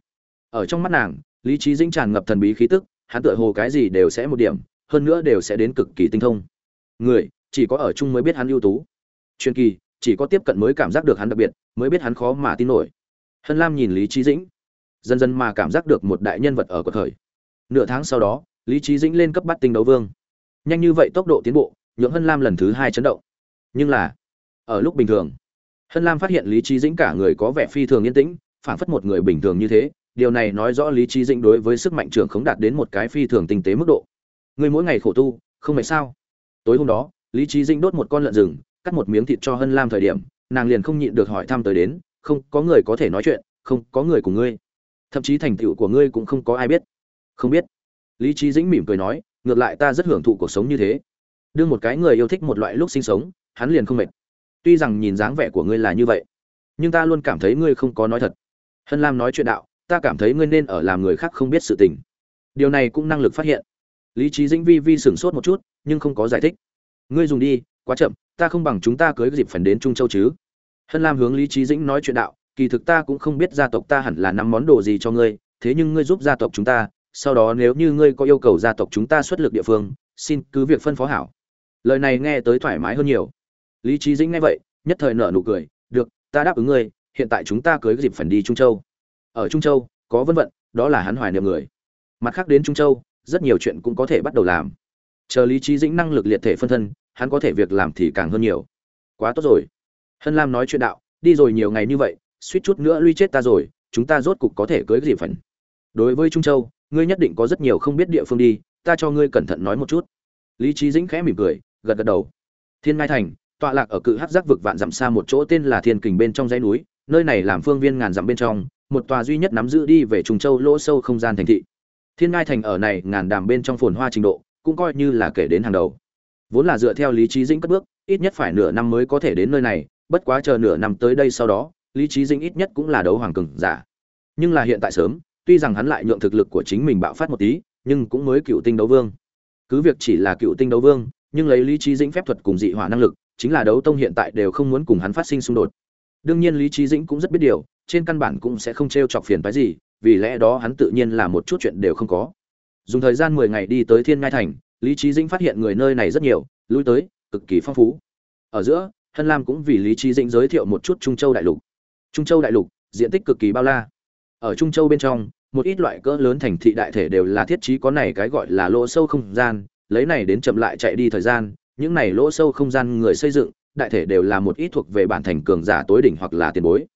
Ở trong mắt nàng, lý trí dĩnh tràn ngập thần bí khí tức, hắn tựa hồ cái gì đều sẽ một điểm, hơn nữa đều sẽ đến cực kỳ tinh thông. Người, chỉ có ở chung mới biết hắn ưu tú. Truyền kỳ, chỉ có tiếp cận mới cảm giác được hắn đặc biệt, mới biết hắn khó mà tin nổi. Hân lam nhìn lý trí dĩnh, dần dần mà cảm giác được một đại nhân vật ở cuộc thời nửa tháng sau đó, lý trí dĩnh lên cấp bắt tinh đấu vương. Nhanh như vậy tốc độ tiến bộ, nhượng hân lam lần thứ hai chấn động. Nhưng là, ở lúc bình thường hân lam phát hiện lý trí dĩnh cả người có vẻ phi thường yên tĩnh phản phất một người bình thường như thế. Điều này nói rõ lý trí dĩnh đối với sức mạnh trưởng không đạt đến một cái phi thường tinh tế mức độ. Người mỗi ngày khổ tu, không phải sao? Tối hôm đó, lý trí dĩnh đốt một con lợn rừng, cắt một miếng thịt cho hân lam thời điểm, nàng liền không nhịn được hỏi thăm tới đến, không, có người có thể nói chuyện, không, có người của ngươi. Thậm chí thành tựu của ngươi cũng không có ai biết. Không biết. Lý trí dĩnh mỉm cười nói, ngược lại ta rất hưởng thụ cuộc sống như thế. Đương một cái người yêu thích một loại lúc sinh sống, hắn liền không mệt tuy rằng nhìn dáng vẻ của ngươi là như vậy, nhưng ta luôn cảm thấy ngươi không có nói thật. Hân lam nói chuyện đạo, ta cảm thấy ngươi nên ở làm người khác không biết sự tình. Điều này cũng năng lực phát hiện. Lý trí dĩnh vi vi sửng sốt một chút, nhưng không có giải thích. Ngươi dùng đi, quá chậm, ta không bằng chúng ta cưới dịp phần đến trung châu chứ. Hân lam hướng lý trí dĩnh nói chuyện đạo, kỳ thực ta cũng không biết gia tộc ta hẳn là nắm món đồ gì cho ngươi, thế nhưng ngươi giúp gia tộc chúng ta, sau đó nếu như ngươi có yêu cầu gia tộc chúng ta xuất lực địa phương, xin cứ việc phân phó hảo. Lời này nghe tới thoải mái hơn nhiều lý trí dĩnh nghe vậy, nhất thời nở nụ cười, được, ta đáp ứng ngươi, hiện tại chúng ta cưới dịp phần đi trung châu. Ở trung châu, có vân vận, đó là hắn hoài niệm người. Mặt khác đến trung châu, rất nhiều chuyện cũng có thể bắt đầu làm. Chờ lý trí dĩnh năng lực liệt thể phân thân, hắn có thể việc làm thì càng hơn nhiều. Quá tốt rồi. Hân lam nói chuyện đạo, đi rồi nhiều ngày như vậy, suýt chút nữa lui chết ta rồi, chúng ta rốt cục có thể cưới dịp phần. Đối với trung châu, ngươi nhất định có rất nhiều không biết địa phương đi, ta cho ngươi cẩn thận nói một chút. Lý trí dĩnh khẽ mỉm cười, gật gật đầu. Thiên mai thành tọa lạc ở cự hắc giác vực vạn dặm xa một chỗ tên là thiên kình bên trong dãy núi, nơi này làm phương viên ngàn dặm bên trong, một tòa duy nhất nắm giữ đi về trùng châu lỗ sâu không gian thành thị. Thiên ngai thành ở này ngàn đàm bên trong phồn hoa trình độ, cũng coi như là kể đến hàng đầu. Vốn là dựa theo lý trí dĩnh cất bước, ít nhất phải nửa năm mới có thể đến nơi này, bất quá chờ nửa năm tới đây sau đó, lý trí dĩnh ít nhất cũng là đấu hoàng cường giả. Nhưng là hiện tại sớm, tuy rằng hắn lại nhượng thực lực của chính mình bạo phát một tí, nhưng cũng mới cựu tinh đấu vương. Cứ việc chỉ là cựu tinh đấu vương, nhưng lấy lý trí dĩnh phép thuật cùng dị hỏa năng lực chính là đấu tông hiện tại đều không muốn cùng hắn phát sinh xung đột. Đương nhiên lý trí dĩnh cũng rất biết điều, trên căn bản cũng sẽ không t r e o chọc phiền phái gì, vì lẽ đó hắn tự nhiên là một chút chuyện đều không có. Dùng thời gian mười ngày đi tới thiên ngai thành, lý trí dĩnh phát hiện người nơi này rất nhiều, lui tới, cực kỳ phong phú. Ở giữa, hân lam cũng vì lý trí dĩnh giới thiệu một chút trung châu đại lục. Trung châu đại lục, diện tích cực kỳ bao la. Ở trung châu bên trong, một ít loại cỡ lớn thành thị đại thể đều là thiết trí có này cái gọi là lỗ sâu không gian, lấy này đến chậm lại chạy đi thời gian những này lỗ sâu không gian người xây dựng, đại thể đều là một ít thuộc về bản thành cường giả tối đỉnh hoặc là tiền bối.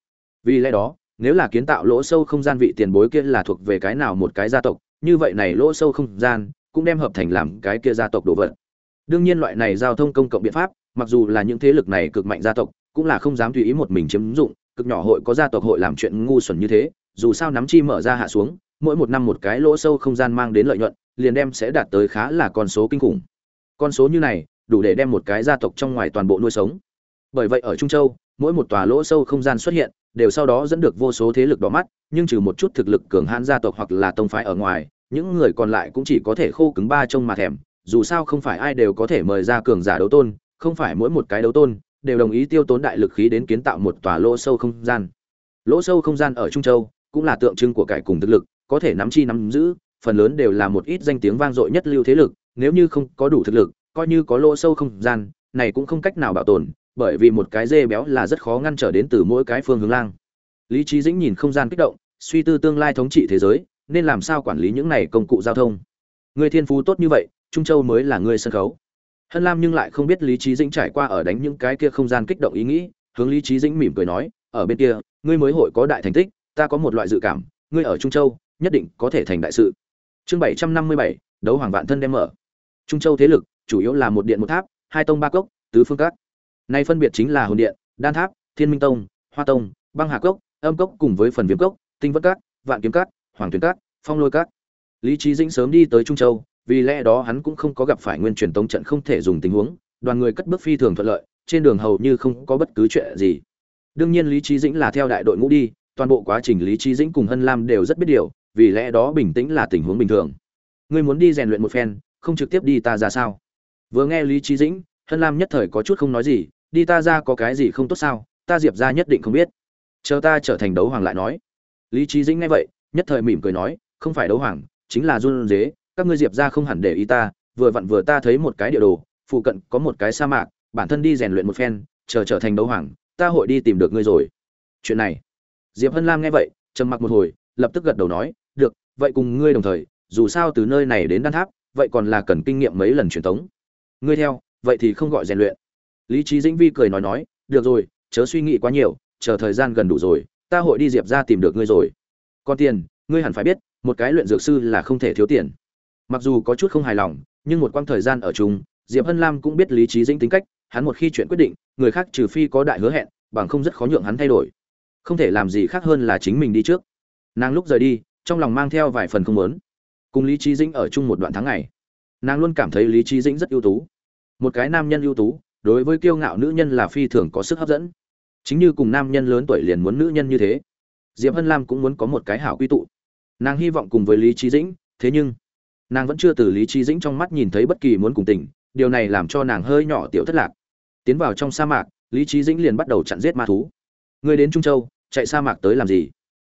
Vì lẽ đó, nếu là kiến tạo lỗ sâu không gian vị tiền bối kia là thuộc về cái nào một cái gia tộc, như vậy này lỗ sâu không gian cũng đem hợp thành làm cái kia gia tộc đồ vật. Đương nhiên loại này giao thông công cộng biện pháp, mặc dù là những thế lực này cực mạnh gia tộc, cũng là không dám tùy ý một mình chiếm dụng, cực nhỏ hội có gia tộc hội làm chuyện ngu xuẩn như thế, dù sao nắm chi mở ra hạ xuống, mỗi một năm một cái lỗ sâu không gian mang đến lợi nhuận, liền đem sẽ đạt tới khá là con số kinh khủng. Con số như này đủ để đem một cái gia tộc trong ngoài toàn bộ nuôi sống. Bởi vậy ở trung châu, mỗi một tòa lỗ sâu không gian xuất hiện, đều sau đó dẫn được vô số thế lực đỏ mắt, nhưng trừ một chút thực lực cường hãn gia tộc hoặc là tông phái ở ngoài, những người còn lại cũng chỉ có thể khô cứng ba trông mà thèm, dù sao không phải ai đều có thể mời ra cường giả đấu tôn, không phải mỗi một cái đấu tôn đều đồng ý tiêu tốn đại lực khí đến kiến tạo một tòa lỗ sâu không gian. Lỗ sâu không gian ở trung châu cũng là tượng trưng của cải cùng thực lực, có thể nắm chi nắm giữ, phần lớn đều là một ít danh tiếng vang dội nhất lưu thế lực, nếu như không có đủ thực lực coi như có lỗ sâu không gian, này cũng không cách nào bảo tồn, bởi vì một cái dê béo là rất khó ngăn trở đến từ mỗi cái phương hướng lang. Lý trí dĩnh nhìn không gian kích động, suy tư tương lai thống trị thế giới, nên làm sao quản lý những này công cụ giao thông? Người thiên phú tốt như vậy, trung châu mới là người sân khấu. Hân lam nhưng lại không biết lý trí dĩnh trải qua ở đánh những cái kia không gian kích động ý nghĩ, hướng lý trí dĩnh mỉm cười nói, ở bên kia, ngươi mới hội có đại thành tích, ta có một loại dự cảm, ngươi ở trung châu, nhất định có thể thành đại sự. Chương bảy trăm năm mươi bảy, đấu hoàng vạn thân đem mở. Trung châu thế lực chủ yếu là một điện một tháp, hai tông ba cốc, tứ phương các. Nay phân biệt chính là hồn điện, đan tháp, thiên minh tông, hoa tông, băng hà cốc, âm cốc cùng với phần viêm cốc, tinh vân các, vạn kiếm các, hoàng tuyến các, phong lôi các. Lý trí dĩnh sớm đi tới trung châu, vì lẽ đó hắn cũng không có gặp phải nguyên truyền tống trận không thể dùng tình huống, đoàn người cất bước phi thường thuận lợi, trên đường hầu như không có bất cứ chuyện gì. Đương nhiên lý trí dĩnh là theo đại đội ngũ đi, toàn bộ quá trình lý trí dĩnh cùng hân lam đều rất biết điều, vì lẽ đó bình tĩnh là tình huống bình thường. Ngươi muốn đi rèn luyện một phen, không trực tiếp đi ta ra sao? Vừa nghe lý trí dĩnh, hân lam nhất thời có chút không nói gì, đi ta ra có cái gì không tốt sao, ta diệp ra nhất định không biết. Chờ ta trở thành đấu hoàng lại nói. Lý trí dĩnh nghe vậy, nhất thời mỉm cười nói, không phải đấu hoàng, chính là run dế các ngươi diệp ra không hẳn để ý ta, vừa vặn vừa ta thấy một cái địa đồ, phụ cận có một cái sa mạc, bản thân đi rèn luyện một phen, chờ trở thành đấu hoàng, ta hội đi tìm được ngươi rồi. Chuyện này. Diệp hân lam nghe vậy, trầm mặc một hồi, lập tức gật đầu nói, được, vậy cùng ngươi đồng thời, dù sao từ nơi này đến đan tháp, vậy còn là cần kinh nghiệm mấy lần truyền thống ngươi theo, vậy thì không gọi rèn luyện. Lý trí dĩnh vi cười nói nói, được rồi, chớ suy nghĩ quá nhiều, chờ thời gian gần đủ rồi, ta hội đi diệp ra tìm được ngươi rồi. Còn tiền, ngươi hẳn phải biết, một cái luyện dược sư là không thể thiếu tiền. Mặc dù có chút không hài lòng, nhưng một quãng thời gian ở chung, diệp hân lam cũng biết lý trí dĩnh tính cách, hắn một khi chuyện quyết định, người khác trừ phi có đại hứa hẹn, bằng không rất khó nhượng hắn thay đổi. Không thể làm gì khác hơn là chính mình đi trước. Nàng lúc rời đi, trong lòng mang theo vài phần không lớn cùng lý trí dĩnh ở chung một đoạn tháng ngày nàng luôn cảm thấy lý trí dĩnh rất ưu tú. Một cái nam nhân ưu tú, đối với kiêu ngạo nữ nhân là phi thường có sức hấp dẫn. Chính như cùng nam nhân lớn tuổi liền muốn nữ nhân như thế. Diệp hân lam cũng muốn có một cái hảo quy tụ. Nàng hy vọng cùng với lý trí dĩnh, thế nhưng, nàng vẫn chưa từ lý trí dĩnh trong mắt nhìn thấy bất kỳ muốn cùng tình, điều này làm cho nàng hơi nhỏ tiểu thất lạc. Tiến vào trong sa mạc, lý trí dĩnh liền bắt đầu chặn giết ma thú. Người đến trung châu, chạy sa mạc tới làm gì?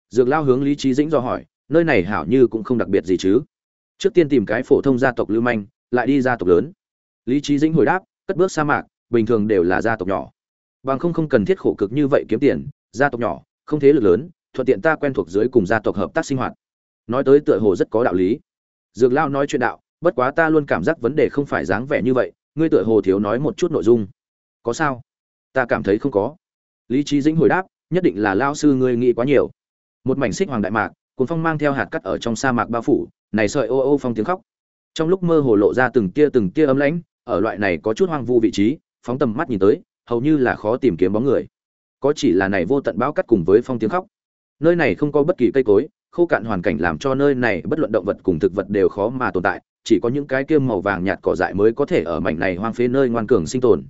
Dược lao hướng lý trí dĩnh do hỏi, nơi này hảo như cũng không đặc biệt gì chứ? Trước tiên tìm cái phổ thông gia tộc lưu manh, lại đi gia tộc lớn. Lý trí dĩnh hồi đáp, cất bước sa mạc, bình thường đều là gia tộc nhỏ. Bằng không không cần thiết khổ cực như vậy kiếm tiền, gia tộc nhỏ, không thế lực lớn, thuận tiện ta quen thuộc dưới cùng gia tộc hợp tác sinh hoạt. Nói tới tựa hồ rất có đạo lý. Dược lao nói chuyện đạo, bất quá ta luôn cảm giác vấn đề không phải dáng vẻ như vậy, ngươi tựa hồ thiếu nói một chút nội dung. Có sao? Ta cảm thấy không có. Lý trí dĩnh hồi đáp, nhất định là lao sư ngươi nghĩ quá nhiều. Một mảnh xích hoàng đại mạc cuồng phong mang theo hạt cắt ở trong sa mạc bao phủ, này sợi ô ô phong tiếng khóc. Trong lúc mơ hồ lộ ra từng tia từng tia ấm lãnh, ở loại này có chút hoang vu vị trí, phóng tầm mắt nhìn tới, hầu như là khó tìm kiếm bóng người. Có chỉ là này vô tận bão cắt cùng với phong tiếng khóc. Nơi này không có bất kỳ cây cối, khô cạn hoàn cảnh làm cho nơi này bất luận động vật cùng thực vật đều khó mà tồn tại, chỉ có những cái kia màu vàng nhạt cỏ dại mới có thể ở mảnh này hoang phế nơi ngoan cường sinh tồn.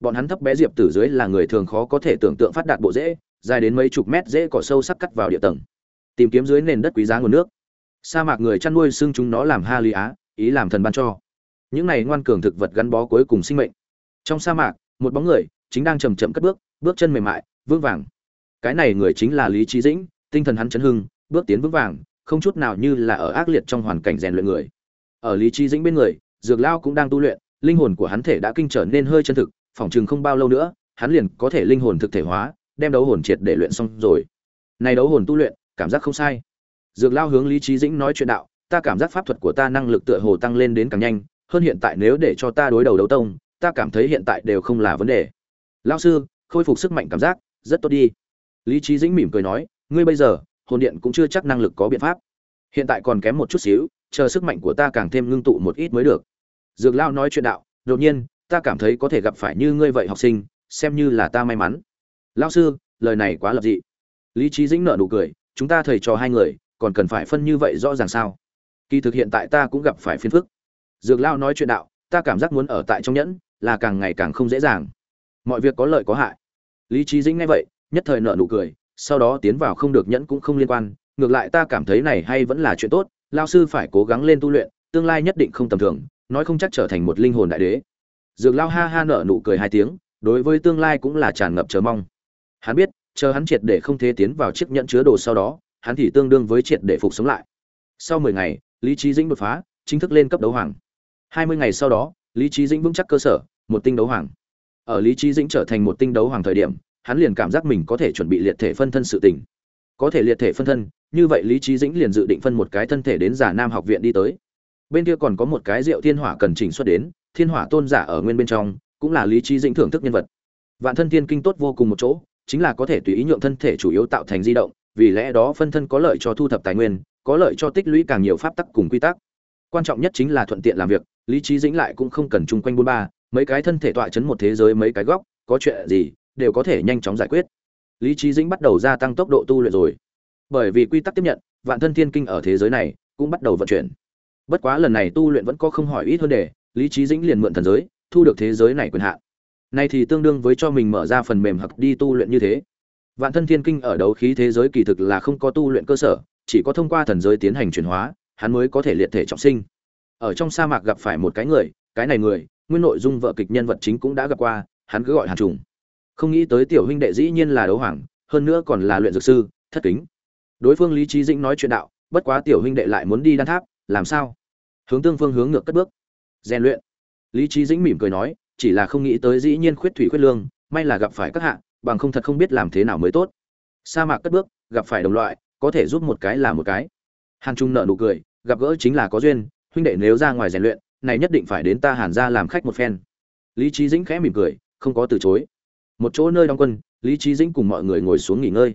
Bọn hắn thấp bé diệp tử dưới là người thường khó có thể tưởng tượng phát đạt bộ dễ dài đến mấy chục mét dễ cỏ sâu sắc cắt vào địa tầng tìm kiếm dưới nền đất quý giá nguồn nước. Sa mạc người chăn nuôi xưng chúng nó làm ha lý á, ý làm thần ban cho. Những này ngoan cường thực vật gắn bó cuối cùng sinh mệnh. Trong sa mạc, một bóng người chính đang chầm chậm cất bước bước chân mềm mại, vững vàng. Cái này người chính là lý trí dĩnh, tinh thần hắn chấn hưng, bước tiến vững vàng, không chút nào như là ở ác liệt trong hoàn cảnh rèn luyện người. Ở lý trí dĩnh bên người, dược lao cũng đang tu luyện, linh hồn của hắn thể đã kinh trở nên hơi chân thực, phỏng chừng không bao lâu nữa, hắn liền có thể linh hồn thực thể hóa, đem đấu hồn triệt để luyện xong rồi. Này đấu hồn tu luyện cảm giác không sai. Dược lao hướng lý trí dĩnh nói chuyện đạo, ta cảm giác pháp thuật của ta năng lực tựa hồ tăng lên đến càng nhanh, hơn hiện tại nếu để cho ta đối đầu đấu tông, ta cảm thấy hiện tại đều không là vấn đề. Lao sư, khôi phục sức mạnh cảm giác, rất tốt đi. Lý trí dĩnh mỉm cười nói, ngươi bây giờ, hồn điện cũng chưa chắc năng lực có biện pháp. Hiện tại còn kém một chút xíu, chờ sức mạnh của ta càng thêm ngưng tụ một ít mới được. Dược lao nói chuyện đạo, đột nhiên, ta cảm thấy có thể gặp phải như ngươi vậy học sinh, xem như là ta may mắn. Lao sư, lời này quá lập dị. Lý trí dĩnh nợ nụ cười chúng ta thầy trò hai người, còn cần phải phân như vậy rõ ràng sao? Kỳ thực hiện tại ta cũng gặp phải phiền phức. Dược lao nói chuyện đạo, ta cảm giác muốn ở tại trong nhẫn, là càng ngày càng không dễ dàng. Mọi việc có lợi có hại. Lý trí dĩnh nghe vậy, nhất thời nợ nụ cười, sau đó tiến vào không được nhẫn cũng không liên quan, ngược lại ta cảm thấy này hay vẫn là chuyện tốt, lao sư phải cố gắng lên tu luyện, tương lai nhất định không tầm thường, nói không chắc trở thành một linh hồn đại đế. Dược lao ha ha nợ nụ cười hai tiếng, đối với tương lai cũng là tràn ngập chờ mong. Hắn biết chờ hắn triệt để không thể tiến vào chiếc nhẫn chứa đồ sau đó, hắn thì tương đương với triệt để phục sống lại. Sau mười ngày, lý trí dĩnh đột phá, chính thức lên cấp đấu hoàng. Hai mươi ngày sau đó, lý trí dĩnh vững chắc cơ sở, một tinh đấu hoàng. Ở lý trí dĩnh trở thành một tinh đấu hoàng thời điểm, hắn liền cảm giác mình có thể chuẩn bị liệt thể phân thân sự tình. Có thể liệt thể phân thân, như vậy lý trí dĩnh liền dự định phân một cái thân thể đến giả nam học viện đi tới. Bên kia còn có một cái rượu thiên hỏa cần chỉnh xuất đến, thiên hỏa tôn giả ở nguyên bên trong, cũng là lý trí dĩnh thưởng thức nhân vật. Vạn thân thiên kinh tốt vô cùng một chỗ chính là có thể tùy ý nhượng thân thể chủ yếu tạo thành di động, vì lẽ đó phân thân có lợi cho thu thập tài nguyên, có lợi cho tích lũy càng nhiều pháp tắc cùng quy tắc. Quan trọng nhất chính là thuận tiện làm việc, lý trí dĩnh lại cũng không cần chung quanh buôn ba, mấy cái thân thể tọa chấn một thế giới mấy cái góc, có chuyện gì, đều có thể nhanh chóng giải quyết. Lý trí dĩnh bắt đầu gia tăng tốc độ tu luyện rồi. Bởi vì quy tắc tiếp nhận, vạn thân thiên kinh ở thế giới này cũng bắt đầu vận chuyển. Bất quá lần này tu luyện vẫn có không hỏi ít hơn để, lý trí dĩnh liền mượn thần giới, thu được thế giới này quyền hạn này thì tương đương với cho mình mở ra phần mềm hoặc đi tu luyện như thế. Vạn thân thiên kinh ở đấu khí thế giới kỳ thực là không có tu luyện cơ sở, chỉ có thông qua thần giới tiến hành chuyển hóa, hắn mới có thể liệt thể trọng sinh. Ở trong sa mạc gặp phải một cái người, cái này người, nguyên nội dung vợ kịch nhân vật chính cũng đã gặp qua, hắn cứ gọi hàn trùng. Không nghĩ tới tiểu huynh đệ dĩ nhiên là đấu hoàng, hơn nữa còn là luyện dược sư, thất kính. Đối phương lý trí dĩnh nói chuyện đạo, bất quá tiểu huynh đệ lại muốn đi đan tháp, làm sao? Hướng tương phương hướng ngược cất bước. Rèn luyện. Lý trí dĩnh mỉm cười nói chỉ là không nghĩ tới dĩ nhiên khuyết thủy khuyết lương, may là gặp phải các hạ, bằng không thật không biết làm thế nào mới tốt. Sa mạc cất bước, gặp phải đồng loại, có thể giúp một cái là một cái. Hàn trung nợ nụ cười, gặp gỡ chính là có duyên, huynh đệ nếu ra ngoài rèn luyện, này nhất định phải đến ta hàn ra làm khách một phen. Lý trí dĩnh khẽ mỉm cười, không có từ chối. Một chỗ nơi đóng quân, lý trí dĩnh cùng mọi người ngồi xuống nghỉ ngơi.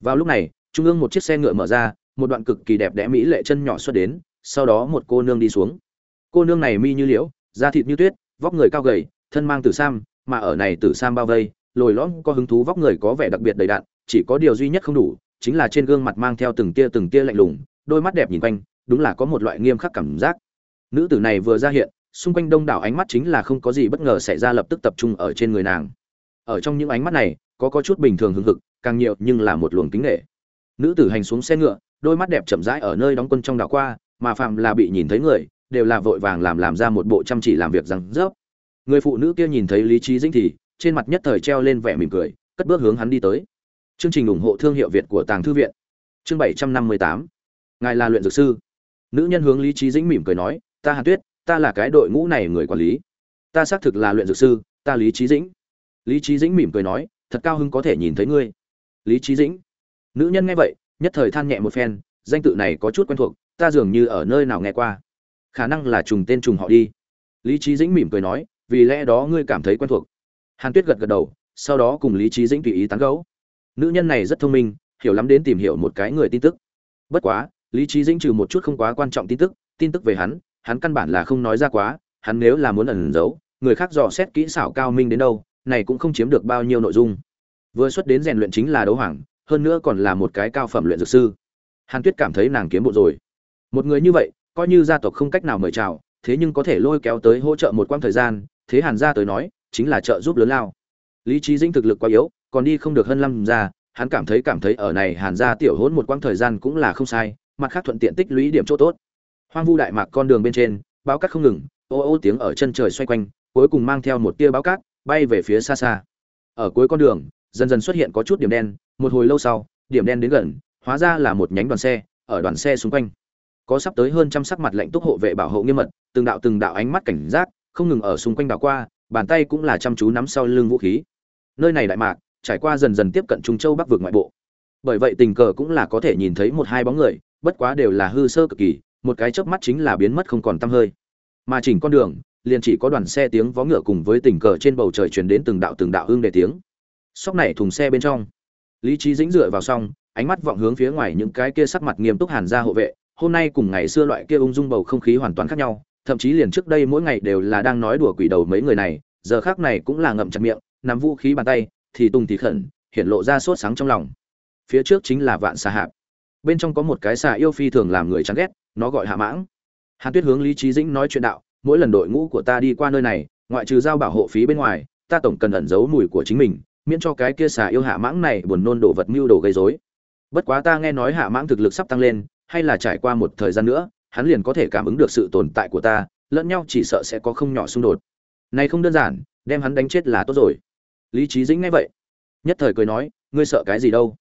Vào lúc này, trung ương một chiếc xe ngựa mở ra, một đoạn cực kỳ đẹp đẽ mỹ lệ chân nhỏ xuất đến, sau đó một cô nương đi xuống. Cô nương này mi như liễu, da thịt như tuyết, vóc người cao gầy thân mang tử sam, mà ở này tử sam bao vây, lồi lõm có hứng thú vóc người có vẻ đặc biệt đầy đặn, chỉ có điều duy nhất không đủ, chính là trên gương mặt mang theo từng tia từng tia lạnh lùng, đôi mắt đẹp nhìn quanh, đúng là có một loại nghiêm khắc cảm giác. Nữ tử này vừa ra hiện, xung quanh đông đảo ánh mắt chính là không có gì bất ngờ xảy ra lập tức tập trung ở trên người nàng. Ở trong những ánh mắt này, có có chút bình thường hưng hực, càng nhiều nhưng là một luồng kính nghệ nữ tử hành xuống xe ngựa, đôi mắt đẹp chậm rãi ở nơi đóng quân trong đảo qua, mà phạm là bị nhìn thấy người, đều là vội vàng làm làm ra một bộ chăm chỉ làm việc rằng rớp người phụ nữ kia nhìn thấy lý trí dĩnh thì, trên mặt nhất thời treo lên vẻ mỉm cười, cất bước hướng hắn đi tới. Chương trình ủng hộ thương hiệu việt của tàng thư viện. Chương bảy trăm năm mươi tám. Ngài là luyện dược sư. Nữ nhân hướng lý trí dĩnh mỉm cười nói, ta hàn tuyết, ta là cái đội ngũ này người quản lý. Ta xác thực là luyện dược sư, ta lý trí dĩnh. Lý trí dĩnh mỉm cười nói, thật cao hưng có thể nhìn thấy ngươi. Lý trí dĩnh. Nữ nhân nghe vậy, nhất thời than nhẹ một phen, danh tự này có chút quen thuộc, ta dường như ở nơi nào nghe qua. Khả năng là trùng tên trùng họ đi. Lý trí dĩnh mỉm cười nói vì lẽ đó ngươi cảm thấy quen thuộc. Hàn tuyết gật gật đầu, sau đó cùng lý trí dĩnh tùy ý tán gẫu. Nữ nhân này rất thông minh, hiểu lắm đến tìm hiểu một cái người tin tức. Bất quá, lý trí dĩnh trừ một chút không quá quan trọng tin tức tin tức về hắn hắn căn bản là không nói ra quá, hắn nếu là muốn ẩn giấu, người khác dò xét kỹ xảo cao minh đến đâu, này cũng không chiếm được bao nhiêu nội dung. Vừa xuất đến rèn luyện chính là đấu hoàng, hơn nữa còn là một cái cao phẩm luyện dược sư. Hàn tuyết cảm thấy nàng kiếm bộ rồi. Một người như vậy, coi như gia tộc không cách nào mời chào, thế nhưng có thể lôi kéo tới hỗ trợ một quãng thời gian thế hàn gia tới nói, chính là trợ giúp lớn lao. Lý trí dĩnh thực lực quá yếu, còn đi không được hơn lâm ra hắn cảm thấy cảm thấy ở này hàn gia tiểu hỗn một quãng thời gian cũng là không sai, mặt khác thuận tiện tích lũy điểm chỗ tốt. Hoang vu đại mạc con đường bên trên báo cát không ngừng, ô ô tiếng ở chân trời xoay quanh, cuối cùng mang theo một tia báo cát, bay về phía xa xa. Ở cuối con đường, dần dần xuất hiện có chút điểm đen, một hồi lâu sau, điểm đen đến gần, hóa ra là một nhánh đoàn xe, ở đoàn xe xung quanh. Có sắp tới hơn trăm sắc mặt lệnh túc hộ vệ bảo hộ nghiêm mật, từng đạo từng đạo ánh mắt cảnh giác không ngừng ở xung quanh đảo qua, bàn tay cũng là chăm chú nắm sau lưng vũ khí. Nơi này đại mạc, trải qua dần dần tiếp cận trung châu bắc vực ngoại bộ. Bởi vậy tình cờ cũng là có thể nhìn thấy một hai bóng người, bất quá đều là hư sơ cực kỳ, một cái chớp mắt chính là biến mất không còn tăm hơi. Mà chỉnh con đường, liền chỉ có đoàn xe tiếng vó ngựa cùng với tình cờ trên bầu trời truyền đến từng đạo từng đạo hương đề tiếng. Sóc này thùng xe bên trong. Lý trí dĩnh dựa vào xong, ánh mắt vọng hướng phía ngoài những cái kia sắc mặt nghiêm túc hàn ra hộ vệ, hôm nay cùng ngày xưa loại kia ung dung bầu không khí hoàn toàn khác nhau thậm chí liền trước đây mỗi ngày đều là đang nói đùa quỷ đầu mấy người này, giờ khác này cũng là ngậm chặt miệng, nắm vũ khí bàn tay, thì tung thì khẩn, hiện lộ ra sốt sáng trong lòng. Phía trước chính là vạn xà hạp. Bên trong có một cái xà yêu phi thường làm người chán ghét, nó gọi hạ mãng. Hàn tuyết hướng lý trí dĩnh nói chuyện đạo, mỗi lần đội ngũ của ta đi qua nơi này, ngoại trừ giao bảo hộ phí bên ngoài, ta tổng cần ẩn giấu mùi của chính mình, miễn cho cái kia xà yêu hạ mãng này buồn nôn đồ vật mưu đồ gây rối. Bất quá ta nghe nói hạ mãng thực lực sắp tăng lên, hay là trải qua một thời gian nữa hắn liền có thể cảm ứng được sự tồn tại của ta, lẫn nhau chỉ sợ sẽ có không nhỏ xung đột. Này không đơn giản, đem hắn đánh chết là tốt rồi. Lý trí dĩnh nghe vậy, nhất thời cười nói, ngươi sợ cái gì đâu?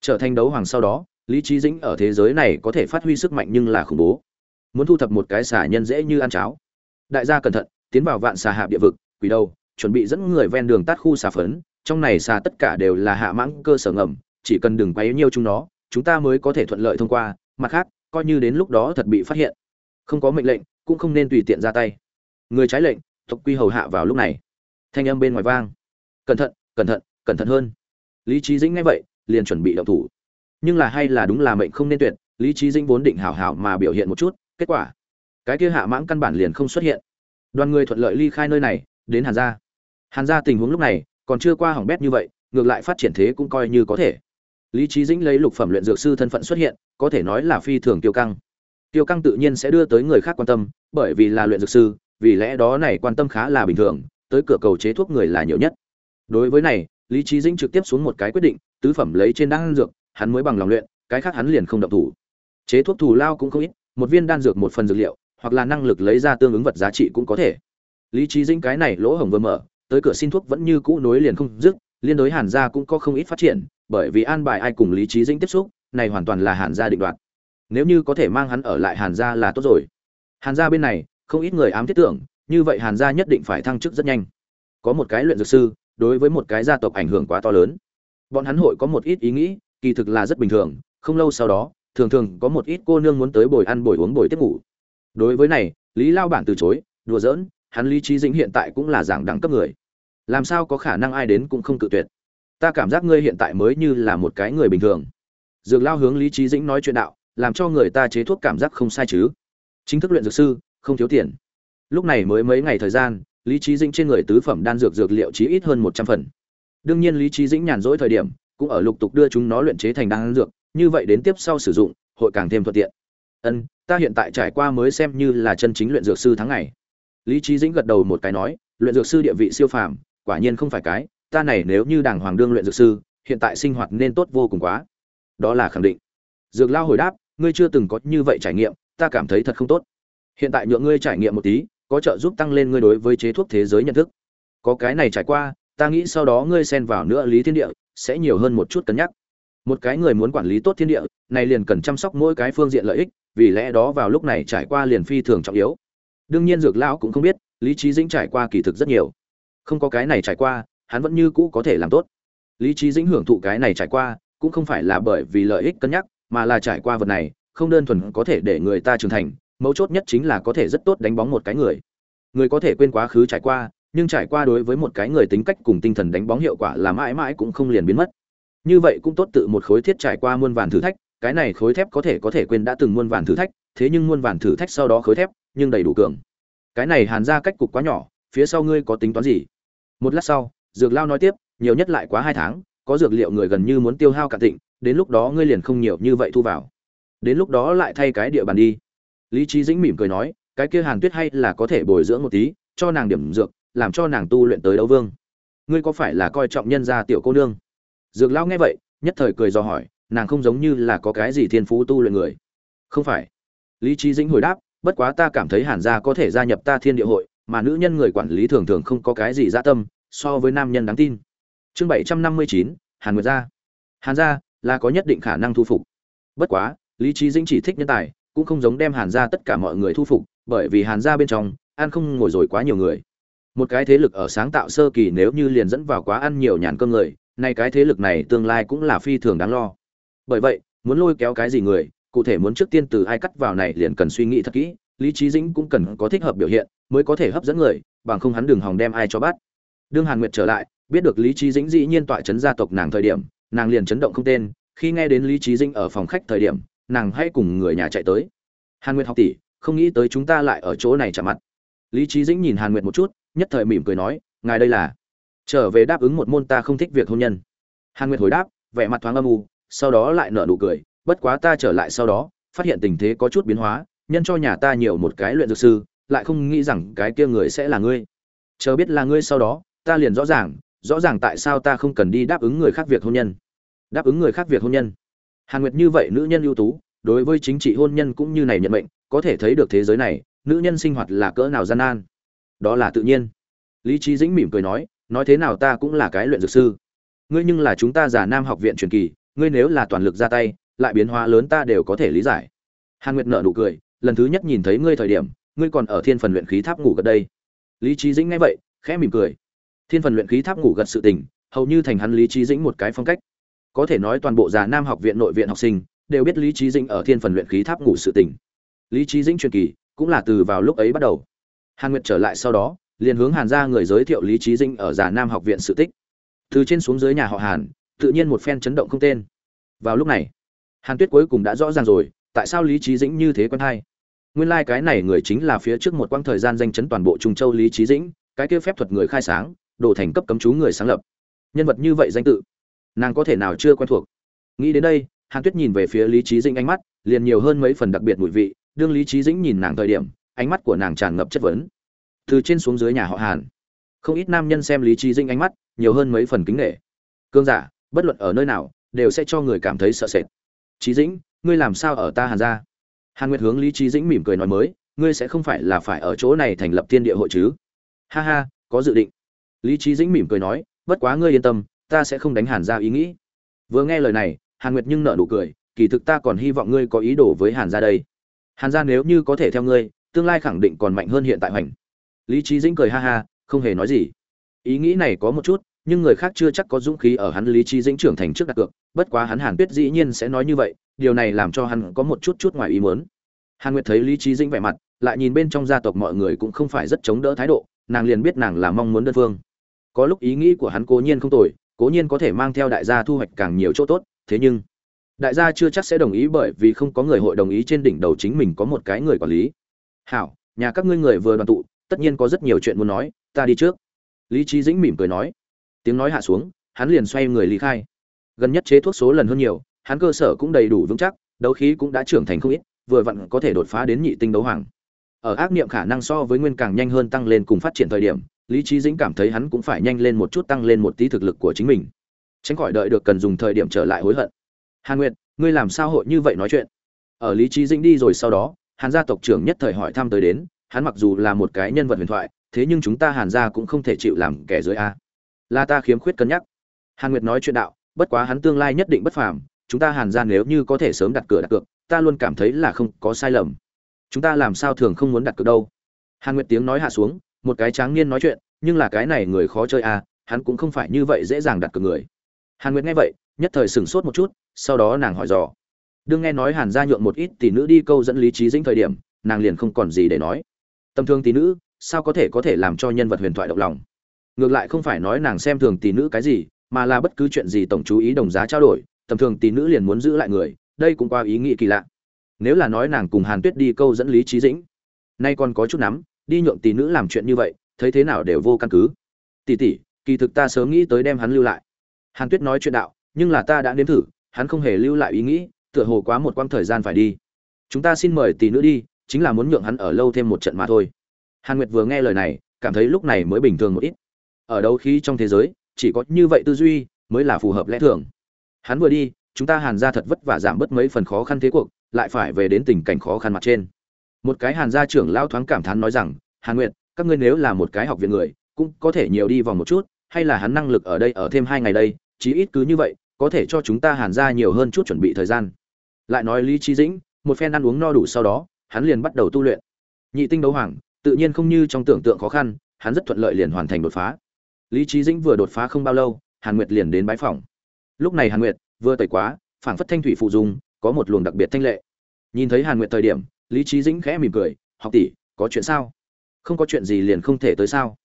Trở thành đấu hoàng sau đó, lý trí dĩnh ở thế giới này có thể phát huy sức mạnh nhưng là khủng bố. Muốn thu thập một cái xà nhân dễ như ăn cháo. Đại gia cẩn thận, tiến vào vạn xà hạ địa vực, quỷ đâu chuẩn bị dẫn người ven đường tát khu xà phấn, trong này xà tất cả đều là hạ mãng cơ sở ngầm, chỉ cần đừng quấy nhiêu chúng nó, chúng ta mới có thể thuận lợi thông qua. Mặt khác coi như đến lúc đó thật bị phát hiện. Không có mệnh lệnh, cũng không nên tùy tiện ra tay. Người trái lệnh, tộc quy hầu hạ vào lúc này. Thanh âm bên ngoài vang. Cẩn thận cẩn thận cẩn thận hơn. Lý trí dĩnh nghe vậy, liền chuẩn bị động thủ. Nhưng là hay là đúng là mệnh không nên tuyệt, lý trí dĩnh vốn định hảo hảo mà biểu hiện một chút, kết quả, cái kia hạ mãng căn bản liền không xuất hiện. Đoàn người thuận lợi ly khai nơi này, đến hàn gia. Hàn gia tình huống lúc này còn chưa qua hỏng bét như vậy, ngược lại phát triển thế cũng coi như có thể lý trí dĩnh lấy lục phẩm luyện dược sư thân phận xuất hiện, có thể nói là phi thường tiêu căng. Tiêu căng tự nhiên sẽ đưa tới người khác quan tâm, bởi vì là luyện dược sư, vì lẽ đó này quan tâm khá là bình thường, tới cửa cầu chế thuốc người là nhiều nhất. Đối với này, lý trí dĩnh trực tiếp xuống một cái quyết định, tứ phẩm lấy trên đan dược, hắn mới bằng lòng luyện, cái khác hắn liền không động thủ. Chế thuốc thù lao cũng không ít, một viên đan dược một phần dược liệu, hoặc là năng lực lấy ra tương ứng vật giá trị cũng có thể. Lý trí dĩnh cái này lỗ hổng vừa mở, tới cửa xin thuốc vẫn như cũ nối liền không dứt, liên đối hàn gia cũng có không ít phát triển bởi vì an bài ai cùng lý trí dĩnh tiếp xúc, này hoàn toàn là hàn gia định đoạt. Nếu như có thể mang hắn ở lại hàn gia là tốt rồi. Hàn gia bên này, không ít người ám thiết tưởng, như vậy hàn gia nhất định phải thăng chức rất nhanh. Có một cái luyện dược sư, đối với một cái gia tộc ảnh hưởng quá to lớn. Bọn hắn hội có một ít ý nghĩ, kỳ thực là rất bình thường, không lâu sau đó, thường thường có một ít cô nương muốn tới bồi ăn, bồi uống, bồi tiếp ngủ. Đối với này, lý lao bản từ chối, đùa giỡn, hắn lý trí dĩnh hiện tại cũng là giảng đẳng cấp người. Làm sao có khả năng ai đến cũng không cự tuyệt ta cảm giác ngươi hiện tại mới như là một cái người bình thường. Dược lao hướng lý trí dĩnh nói chuyện đạo, làm cho người ta chế thuốc cảm giác không sai chứ. Chính thức luyện dược sư, không thiếu tiền. Lúc này mới mấy ngày thời gian, lý trí dĩnh trên người tứ phẩm đan dược dược liệu chí ít hơn một trăm phần. Đương nhiên lý trí dĩnh nhàn rỗi thời điểm, cũng ở lục tục đưa chúng nó luyện chế thành đan dược, như vậy đến tiếp sau sử dụng, hội càng thêm thuận tiện. Ân, ta hiện tại trải qua mới xem như là chân chính luyện dược sư tháng ngày. Lý trí dĩnh gật đầu một cái nói, luyện dược sư địa vị siêu phàm, quả nhiên không phải cái ta này nếu như đàng hoàng đương luyện dược sư, hiện tại sinh hoạt nên tốt vô cùng quá. Đó là khẳng định. Dược lao hồi đáp, ngươi chưa từng có như vậy trải nghiệm, ta cảm thấy thật không tốt. Hiện tại nhượng ngươi trải nghiệm một tí, có trợ giúp tăng lên ngươi đối với chế thuốc thế giới nhận thức. Có cái này trải qua, ta nghĩ sau đó ngươi xen vào nữa lý thiên địa, sẽ nhiều hơn một chút cân nhắc. Một cái người muốn quản lý tốt thiên địa, này liền cần chăm sóc mỗi cái phương diện lợi ích, vì lẽ đó vào lúc này trải qua liền phi thường trọng yếu. Đương nhiên dược lão cũng không biết, lý trí dĩnh trải qua kỳ thực rất nhiều. Không có cái này trải qua hắn vẫn như cũ có thể làm tốt. Lý trí dĩnh hưởng thụ cái này trải qua, cũng không phải là bởi vì lợi ích cân nhắc, mà là trải qua vật này, không đơn thuần có thể để người ta trưởng thành, mấu chốt nhất chính là có thể rất tốt đánh bóng một cái người. Người có thể quên quá khứ trải qua, nhưng trải qua đối với một cái người tính cách cùng tinh thần đánh bóng hiệu quả là mãi mãi cũng không liền biến mất. Như vậy cũng tốt tự một khối thiết trải qua muôn vàn thử thách, cái này khối thép có thể có thể quên đã từng muôn vàn thử thách, thế nhưng muôn vàn thử thách sau đó khối thép, nhưng đầy đủ cường. Cái này hàn ra cách cục quá nhỏ, phía sau ngươi có tính toán gì? Một lát sau dược lao nói tiếp, nhiều nhất lại quá hai tháng, có dược liệu người gần như muốn tiêu hao cả tịnh, đến lúc đó ngươi liền không nhiều như vậy thu vào. Đến lúc đó lại thay cái địa bàn đi. Lý trí dĩnh mỉm cười nói, cái kia hàn tuyết hay là có thể bồi dưỡng một tí, cho nàng điểm dược, làm cho nàng tu luyện tới đấu vương. Ngươi có phải là coi trọng nhân gia tiểu cô nương? Dược lao nghe vậy, nhất thời cười do hỏi, nàng không giống như là có cái gì thiên phú tu luyện người. Không phải. Lý trí dĩnh hồi đáp, bất quá ta cảm thấy hàn gia có thể gia nhập ta thiên địa hội, mà nữ nhân người quản lý thường thường không có cái gì dạ tâm so với nam nhân đáng tin. Chương bảy trăm năm mươi chín, hàn nguyệt gia. Hàn gia là có nhất định khả năng thu phục. Bất quá, lý trí dĩnh chỉ thích nhân tài, cũng không giống đem hàn gia tất cả mọi người thu phục, bởi vì hàn gia bên trong, ăn không ngồi rồi quá nhiều người. Một cái thế lực ở sáng tạo sơ kỳ nếu như liền dẫn vào quá ăn nhiều nhàn cơm người, nay cái thế lực này tương lai cũng là phi thường đáng lo. Bởi vậy, muốn lôi kéo cái gì người, cụ thể muốn trước tiên từ ai cắt vào này liền cần suy nghĩ thật kỹ, lý trí dĩnh cũng cần có thích hợp biểu hiện, mới có thể hấp dẫn người, bằng không hắn đường hòng đem ai cho bắt đương hàn nguyệt trở lại, biết được lý trí dĩnh dĩ nhiên tọa chấn gia tộc nàng thời điểm, nàng liền chấn động không tên. Khi nghe đến lý trí dĩnh ở phòng khách thời điểm, nàng hay cùng người nhà chạy tới. Hàn nguyệt học tỷ, không nghĩ tới chúng ta lại ở chỗ này chạm mặt. Lý trí dĩnh nhìn hàn nguyệt một chút, nhất thời mỉm cười nói, ngài đây là? Trở về đáp ứng một môn ta không thích việc hôn nhân. Hàn nguyệt hồi đáp, vẻ mặt thoáng âm u, sau đó lại nở nụ cười, bất quá ta trở lại sau đó, phát hiện tình thế có chút biến hóa, nhân cho nhà ta nhiều một cái luyện dược sư, lại không nghĩ rằng cái kia người sẽ là ngươi. Chờ biết là ngươi sau đó ta liền rõ ràng rõ ràng tại sao ta không cần đi đáp ứng người khác việc hôn nhân. Đáp ứng người khác việc hôn nhân. Hàn nguyệt như vậy nữ nhân ưu tú, đối với chính trị hôn nhân cũng như này nhận mệnh, có thể thấy được thế giới này, nữ nhân sinh hoạt là cỡ nào gian nan. Đó là tự nhiên. Lý trí dĩnh mỉm cười nói nói thế nào ta cũng là cái luyện dược sư. Ngươi nhưng là chúng ta giả nam học viện truyền kỳ, ngươi nếu là toàn lực ra tay, lại biến hóa lớn ta đều có thể lý giải. Hàn nguyệt nợ nụ cười, lần thứ nhất nhìn thấy ngươi thời điểm, ngươi còn ở thiên phần luyện khí tháp ngủ gần đây. Lý trí dĩnh nghe vậy, khẽ mỉm cười thiên phần luyện khí tháp ngủ gật sự tình, hầu như thành hắn lý trí dĩnh một cái phong cách. Có thể nói toàn bộ già nam học viện nội viện học sinh đều biết lý trí dĩnh ở thiên phần luyện khí tháp ngủ sự tình. Lý trí dĩnh truyền kỳ cũng là từ vào lúc ấy bắt đầu. Hàn nguyệt trở lại sau đó, liền hướng hàn ra người giới thiệu lý trí dĩnh ở già nam học viện sự tích. Từ trên xuống dưới nhà họ hàn, tự nhiên một phen chấn động không tên. Vào lúc này, hàn tuyết cuối cùng đã rõ ràng rồi, tại sao lý trí dĩnh như thế quen hay? Nguyên lai、like、cái này người chính là phía trước một quãng thời gian danh chấn toàn bộ trung châu lý trí dĩnh, cái kia phép thuật người khai sáng đổ thành cấp cấm chú người sáng lập. Nhân vật như vậy danh tự, nàng có thể nào chưa quen thuộc? Nghĩ đến đây, hàn tuyết nhìn về phía lý trí dĩnh ánh mắt, liền nhiều hơn mấy phần đặc biệt mùi vị, đương lý trí dĩnh nhìn nàng thời điểm, ánh mắt của nàng tràn ngập chất vấn. Từ trên xuống dưới nhà họ hàn, không ít nam nhân xem lý trí dĩnh ánh mắt, nhiều hơn mấy phần kính nghệ cương giả, bất luận ở nơi nào, đều sẽ cho người cảm thấy sợ sệt. Trí dĩnh, ngươi làm sao ở ta hàn ra hàn nguyệt hướng lý trí dĩnh mỉm cười nói mới, ngươi sẽ không phải là phải ở chỗ này thành lập thiên địa hội chứ? Ha ha, có dự định lý trí dĩnh mỉm cười nói, bất quá ngươi yên tâm, ta sẽ không đánh hàn ra ý nghĩ. Vừa nghe lời này, hàn nguyệt nhưng nở nụ cười, kỳ thực ta còn hy vọng ngươi có ý đồ với hàn ra đây. Hàn ra nếu như có thể theo ngươi, tương lai khẳng định còn mạnh hơn hiện tại hoành. Lý trí dĩnh cười ha ha, không hề nói gì. Ý nghĩ này có một chút, nhưng người khác chưa chắc có dũng khí ở hắn lý trí dĩnh trưởng thành trước đặt cược, bất quá hắn hàn tuyết dĩ nhiên sẽ nói như vậy, điều này làm cho hắn có một chút chút ngoài ý muốn. Hàn nguyệt thấy lý trí dĩnh vẻ mặt, lại nhìn bên trong gia tộc mọi người cũng không phải rất chống đỡ thái độ, nàng liền biết nàng là mong muốn đơn phương có lúc ý nghĩ của hắn cố nhiên không tồi, cố nhiên có thể mang theo đại gia thu hoạch càng nhiều chỗ tốt, thế nhưng, đại gia chưa chắc sẽ đồng ý bởi vì không có người hội đồng ý trên đỉnh đầu chính mình có một cái người quản lý. Hảo, nhà các ngươi người vừa đoàn tụ, tất nhiên có rất nhiều chuyện muốn nói, ta đi trước. Lý trí dĩnh mỉm cười nói. Tiếng nói hạ xuống, hắn liền xoay người lý khai. Gần nhất chế thuốc số lần hơn nhiều, hắn cơ sở cũng đầy đủ vững chắc, đấu khí cũng đã trưởng thành không ít, vừa vặn có thể đột phá đến nhị tinh đấu hoàng. Ở ác niệm khả năng so với nguyên càng nhanh hơn tăng lên cùng phát triển thời điểm lý trí dĩnh cảm thấy hắn cũng phải nhanh lên một chút tăng lên một tí thực lực của chính mình. Tránh khỏi đợi được cần dùng thời điểm trở lại hối hận. Hàn nguyệt, ngươi làm sao hội như vậy nói chuyện? Ở lý trí dĩnh đi rồi sau đó, hàn gia tộc trưởng nhất thời hỏi thăm tới đến, hắn mặc dù là một cái nhân vật huyền thoại, thế nhưng chúng ta hàn gia cũng không thể chịu làm kẻ dưới a. Là ta khiếm khuyết cân nhắc. Hàn nguyệt nói chuyện đạo, bất quá hắn tương lai nhất định bất phàm, chúng ta hàn gia nếu như có thể sớm đặt cửa đặt cược, ta luôn cảm thấy là không có sai lầm. Chúng ta làm sao thường không muốn đặt cược đâu? Hàn nguyệt tiếng nói hạ xuống một cái tráng niên nói chuyện, nhưng là cái này người khó chơi à hắn cũng không phải như vậy dễ dàng đặt cược người. Hàn nguyệt nghe vậy, nhất thời sửng sốt một chút, sau đó nàng hỏi dò. Đương nghe nói hàn gia nhượng một ít tỷ nữ đi câu dẫn lý trí dĩnh thời điểm, nàng liền không còn gì để nói. Tầm thương tỷ nữ, sao có thể có thể làm cho nhân vật huyền thoại động lòng? Ngược lại không phải nói nàng xem thường tỷ nữ cái gì, mà là bất cứ chuyện gì tổng chú ý đồng giá trao đổi, tầm thường tỷ nữ liền muốn giữ lại người, đây cũng qua ý nghĩ kỳ lạ. Nếu là nói nàng cùng hàn tuyết đi câu dẫn lý trí dĩnh, nay còn có chút nắm đi nhượng tỷ nữ làm chuyện như vậy, thấy thế nào đều vô căn cứ. Tỷ tỷ, kỳ thực ta sớm nghĩ tới đem hắn lưu lại. Hàn tuyết nói chuyện đạo, nhưng là ta đã nếm thử, hắn không hề lưu lại ý nghĩ, tựa hồ quá một quãng thời gian phải đi. Chúng ta xin mời tỷ nữ đi, chính là muốn nhượng hắn ở lâu thêm một trận mà thôi. Hàn nguyệt vừa nghe lời này, cảm thấy lúc này mới bình thường một ít. Ở đấu khí trong thế giới, chỉ có như vậy tư duy mới là phù hợp lẽ thường. Hắn vừa đi, chúng ta hàn ra thật vất vả giảm bớt mấy phần khó khăn thế cuộc, lại phải về đến tình cảnh khó khăn mặt trên một cái hàn gia trưởng lao thoáng cảm thán nói rằng, hàn nguyệt, các ngươi nếu là một cái học viện người, cũng có thể nhiều đi vòng một chút, hay là hắn năng lực ở đây ở thêm hai ngày đây, chí ít cứ như vậy, có thể cho chúng ta hàn ra nhiều hơn chút chuẩn bị thời gian. Lại nói lý trí dĩnh, một phen ăn uống no đủ sau đó, hắn liền bắt đầu tu luyện. Nhị tinh đấu hoàng, tự nhiên không như trong tưởng tượng khó khăn, hắn rất thuận lợi liền hoàn thành đột phá. Lý trí dĩnh vừa đột phá không bao lâu, hàn nguyệt liền đến bái phòng. Lúc này hàn nguyệt, vừa tẩy quá, phảng phất thanh thủy phụ dung, có một luồng đặc biệt thanh lệ. Nhìn thấy hàn nguyệt thời điểm lý trí dĩnh khẽ mỉm cười, học tỷ, có chuyện sao? Không có chuyện gì liền không thể tới sao?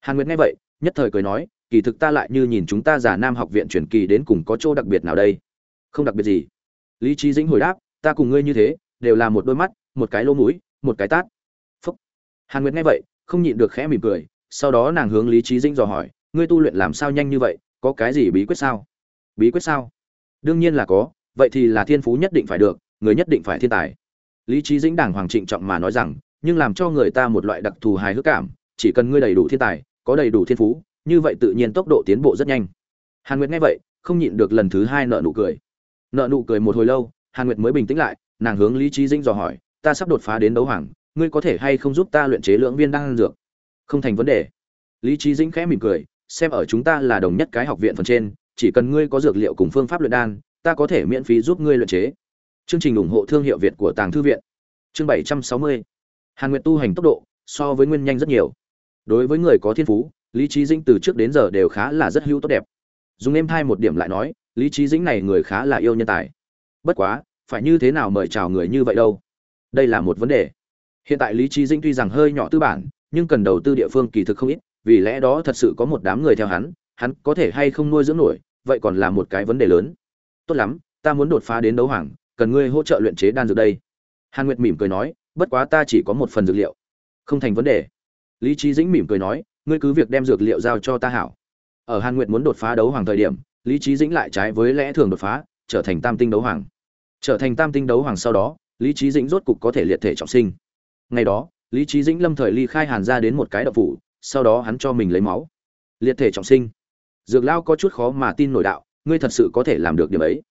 Hàn nguyệt nghe vậy, nhất thời cười nói, kỳ thực ta lại như nhìn chúng ta giả nam học viện truyền kỳ đến cùng có chỗ đặc biệt nào đây? Không đặc biệt gì. Lý trí dĩnh hồi đáp, ta cùng ngươi như thế, đều là một đôi mắt, một cái lỗ mũi, một cái tát. Phúc. Hàn nguyệt nghe vậy, không nhịn được khẽ mỉm cười, sau đó nàng hướng lý trí dĩnh dò hỏi, ngươi tu luyện làm sao nhanh như vậy, có cái gì bí quyết sao? Bí quyết sao? Đương nhiên là có, vậy thì là thiên phú nhất định phải được, người nhất định phải thiên tài lý trí dĩnh đảng hoàng trịnh trọng mà nói rằng, nhưng làm cho người ta một loại đặc thù hài hước cảm, chỉ cần ngươi đầy đủ thiên tài, có đầy đủ thiên phú, như vậy tự nhiên tốc độ tiến bộ rất nhanh. Hàn nguyệt nghe vậy, không nhịn được lần thứ hai nợ nụ cười. Nợ nụ cười một hồi lâu, hàn nguyệt mới bình tĩnh lại, nàng hướng lý trí dĩnh dò hỏi, ta sắp đột phá đến đấu hoàng, ngươi có thể hay không giúp ta luyện chế lượng viên đan dược? Không thành vấn đề. Lý trí dĩnh khẽ mỉm cười, xem ở chúng ta là đồng nhất cái học viện phần trên, chỉ cần ngươi có dược liệu cùng phương pháp luyện đan, ta có thể miễn phí giúp ngươi luyện chế chương trình ủng hộ thương hiệu việt của tàng thư viện. Chương bảy trăm sáu mươi. Hàn nguyệt tu hành tốc độ so với nguyên nhanh rất nhiều. Đối với người có thiên phú, lý trí dĩnh từ trước đến giờ đều khá là rất hữu tốt đẹp. Dùng em thai một điểm lại nói, lý trí dĩnh này người khá là yêu nhân tài. Bất quá, phải như thế nào mời chào người như vậy đâu? Đây là một vấn đề. Hiện tại lý trí dĩnh tuy rằng hơi nhỏ tư bản, nhưng cần đầu tư địa phương kỳ thực không ít, vì lẽ đó thật sự có một đám người theo hắn hắn có thể hay không nuôi dưỡng nổi, vậy còn là một cái vấn đề lớn. Tốt lắm, ta muốn đột phá đến đấu hoàng cần ngươi hỗ trợ luyện chế đan dược đây. Hàn nguyệt mỉm cười nói, bất quá ta chỉ có một phần dược liệu. Không thành vấn đề. Lý trí dĩnh mỉm cười nói, ngươi cứ việc đem dược liệu giao cho ta hảo. Ở hàn nguyệt muốn đột phá đấu hoàng thời điểm, lý trí dĩnh lại trái với lẽ thường đột phá, trở thành tam tinh đấu hoàng. Trở thành tam tinh đấu hoàng sau đó, lý trí dĩnh rốt cục có thể liệt thể trọng sinh. Ngày đó, lý trí dĩnh lâm thời ly khai hàn ra đến một cái đậu phủ, sau đó hắn cho mình lấy máu. Liệt thể trọng sinh. Dược lao có chút khó mà tin nổi đạo, ngươi thật sự có thể làm được điểm ấy.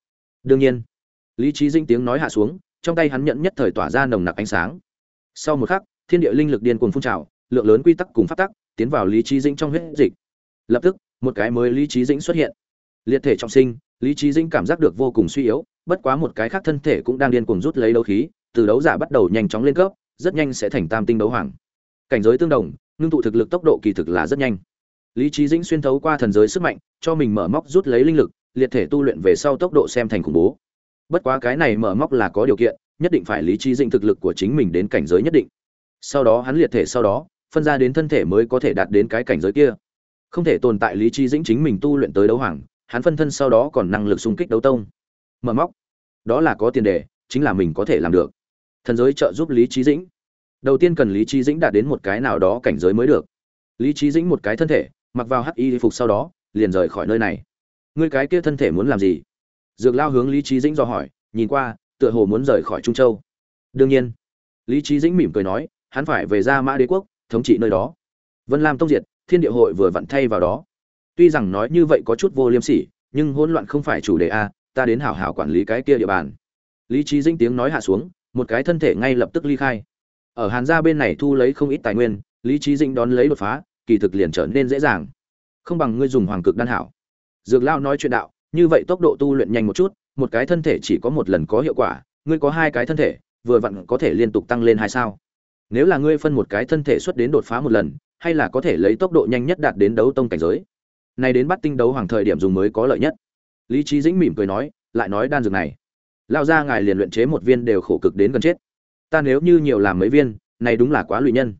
Đương nhiên lý trí dĩnh tiếng nói hạ xuống, trong tay hắn nhận nhất thời tỏa ra nồng nặc ánh sáng. Sau một khắc, thiên địa linh lực điên cuồng phun trào, lượng lớn quy tắc cùng phát tắc tiến vào lý trí dĩnh trong huyết dịch. Lập tức, một cái mới lý trí dĩnh xuất hiện. Liệt thể trọng sinh, lý trí dĩnh cảm giác được vô cùng suy yếu, bất quá một cái khác thân thể cũng đang điên cuồng rút lấy đấu khí, từ đấu giả bắt đầu nhanh chóng lên cấp, rất nhanh sẽ thành tam tinh đấu hoàng. Cảnh giới tương đồng, ngưng tụ thực lực tốc độ kỳ thực là rất nhanh. Lý trí dĩnh xuyên thấu qua thần giới sức mạnh, cho mình mở móc rút lấy linh lực, liệt thể tu luyện về sau tốc độ xem thành khủng bố bất quá cái này mở móc là có điều kiện, nhất định phải lý trí dĩnh thực lực của chính mình đến cảnh giới nhất định. Sau đó hắn liệt thể sau đó, phân ra đến thân thể mới có thể đạt đến cái cảnh giới kia. Không thể tồn tại lý trí dĩnh chính mình tu luyện tới đấu hoàng, hắn phân thân sau đó còn năng lực xung kích đấu tông. Mở móc, đó là có tiền đề, chính là mình có thể làm được. Thần giới trợ giúp lý trí dĩnh. Đầu tiên cần lý trí dĩnh đạt đến một cái nào đó cảnh giới mới được. Lý trí dĩnh một cái thân thể, mặc vào hắc y phục sau đó, liền rời khỏi nơi này. Ngươi cái kia thân thể muốn làm gì? Dược lao hướng lý trí dĩnh do hỏi, nhìn qua, tựa hồ muốn rời khỏi trung châu. Đương nhiên, lý trí dĩnh mỉm cười nói, hắn phải về ra mã đế quốc, thống trị nơi đó. Vân lam tông diệt, thiên địa hội vừa vặn thay vào đó. Tuy rằng nói như vậy có chút vô liêm sỉ, nhưng hỗn loạn không phải chủ đề a, ta đến hảo hảo quản lý cái kia địa bàn. Lý trí dĩnh tiếng nói hạ xuống, một cái thân thể ngay lập tức ly khai. Ở hàn gia bên này thu lấy không ít tài nguyên, lý trí dĩnh đón lấy đột phá, kỳ thực liền trở nên dễ dàng. Không bằng ngươi dùng hoàng cực đan hảo. Dược lao nói chuyện đạo như vậy tốc độ tu luyện nhanh một chút, một cái thân thể chỉ có một lần có hiệu quả, ngươi có hai cái thân thể, vừa vặn có thể liên tục tăng lên hai sao. Nếu là ngươi phân một cái thân thể xuất đến đột phá một lần, hay là có thể lấy tốc độ nhanh nhất đạt đến đấu tông cảnh giới. Này đến bắt tinh đấu hoàng thời điểm dùng mới có lợi nhất. Lý trí dĩnh mỉm cười nói, lại nói đan dược này. Lao ra ngài liền luyện chế một viên đều khổ cực đến gần chết. Ta nếu như nhiều làm mấy viên, này đúng là quá lụy nhân.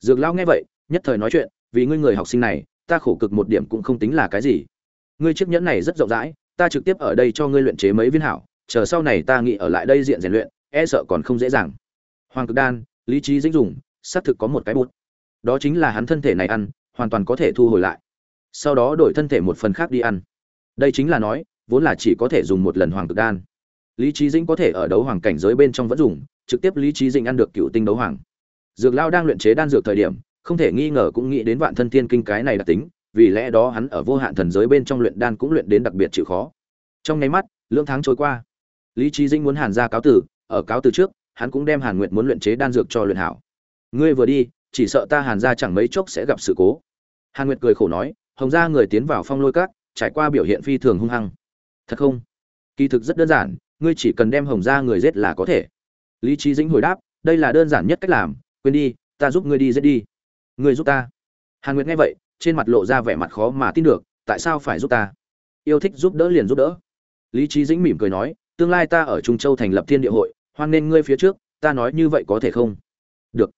Dược lão nghe vậy, nhất thời nói chuyện, vì ngươi người học sinh này, ta khổ cực một điểm cũng không tính là cái gì ngươi chiếc nhẫn này rất rộng rãi, ta trực tiếp ở đây cho ngươi luyện chế mấy viên hảo, chờ sau này ta nghĩ ở lại đây diện rèn luyện e sợ còn không dễ dàng. Hoàng cực đan, lý trí dĩnh dùng, xác thực có một cái bút. Đó chính là hắn thân thể này ăn, hoàn toàn có thể thu hồi lại. Sau đó đổi thân thể một phần khác đi ăn. Đây chính là nói, vốn là chỉ có thể dùng một lần hoàng cực đan. Lý trí dĩnh có thể ở đấu hoàng cảnh giới bên trong vẫn dùng, trực tiếp lý trí dĩnh ăn được cựu tinh đấu hoàng. Dược lao đang luyện chế đan dược thời điểm, không thể nghi ngờ cũng nghĩ đến vạn thân tiên kinh cái này đặc tính vì lẽ đó hắn ở vô hạn thần giới bên trong luyện đan cũng luyện đến đặc biệt chịu khó. Trong nháy mắt, lưỡng tháng trôi qua. Lý trí dĩnh muốn hàn gia cáo tử, ở cáo từ trước, hắn cũng đem hàn nguyệt muốn luyện chế đan dược cho luyện hảo. Ngươi vừa đi, chỉ sợ ta hàn gia chẳng mấy chốc sẽ gặp sự cố. Hàn nguyệt cười khổ nói, hồng gia người tiến vào phong lôi cát trải qua biểu hiện phi thường hung hăng. Thật không? Kỳ thực rất đơn giản, ngươi chỉ cần đem hồng gia người giết là có thể. Lý trí dĩnh hồi đáp, đây là đơn giản nhất cách làm, quên đi, ta giúp ngươi đi giết đi. Ngươi giúp ta. Hàn nguyệt nghe vậy trên mặt lộ ra vẻ mặt khó mà tin được, tại sao phải giúp ta? Yêu thích giúp đỡ liền giúp đỡ. Lý trí dĩnh mỉm cười nói, tương lai ta ở trung châu thành lập thiên địa hội, hoan nên ngươi phía trước, ta nói như vậy có thể không? Được.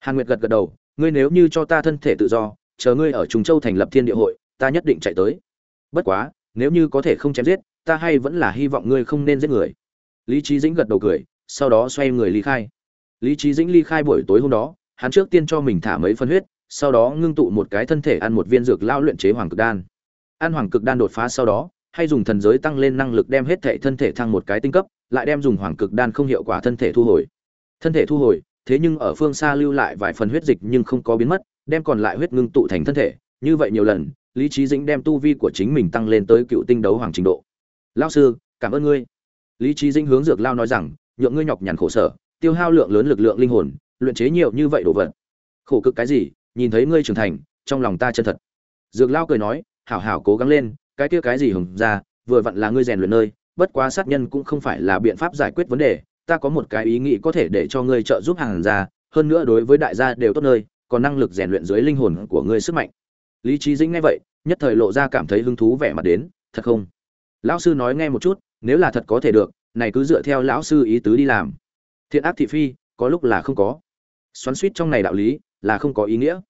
Hàn nguyệt gật gật đầu, ngươi nếu như cho ta thân thể tự do, chờ ngươi ở trung châu thành lập thiên địa hội, ta nhất định chạy tới. Bất quá, nếu như có thể không chém giết, ta hay vẫn là hy vọng ngươi không nên giết người. Lý trí dĩnh gật đầu cười, sau đó xoay người ly khai. Lý trí dĩnh ly khai buổi tối hôm đó, hắn trước tiên cho mình thả mấy phân huyết sau đó ngưng tụ một cái thân thể ăn một viên dược lao luyện chế hoàng cực đan. Ăn hoàng cực đan đột phá sau đó, hay dùng thần giới tăng lên năng lực đem hết thể thân thể thăng một cái tinh cấp, lại đem dùng hoàng cực đan không hiệu quả thân thể thu hồi. Thân thể thu hồi, thế nhưng ở phương xa lưu lại vài phần huyết dịch nhưng không có biến mất, đem còn lại huyết ngưng tụ thành thân thể. Như vậy nhiều lần, lý trí dĩnh đem tu vi của chính mình tăng lên tới cựu tinh đấu hoàng trình độ. Lao sư, cảm ơn ngươi. Lý trí dĩnh hướng dược lao nói rằng, nhượng ngươi nhọc nhằn khổ sở, tiêu hao lượng lớn lực lượng linh hồn, luyện chế nhiều như vậy đồ vật. Khổ cực cái gì? Nhìn thấy ngươi trưởng thành, trong lòng ta chân thật. Dược lao cười nói, hảo hảo cố gắng lên, cái kia cái gì hùng ra, vừa vặn là ngươi rèn luyện nơi, bất quá sát nhân cũng không phải là biện pháp giải quyết vấn đề, ta có một cái ý nghĩ có thể để cho ngươi trợ giúp hàng gia hơn nữa đối với đại gia đều tốt nơi, còn năng lực rèn luyện dưới linh hồn của ngươi sức mạnh. Lý trí dĩnh nghe vậy, nhất thời lộ ra cảm thấy hứng thú vẻ mặt đến, thật không? Lão sư nói nghe một chút, nếu là thật có thể được, này cứ dựa theo lão sư ý tứ đi làm. Thiện ác thị phi, có lúc là không có xoắn suýt trong này đạo lý là không có ý nghĩa.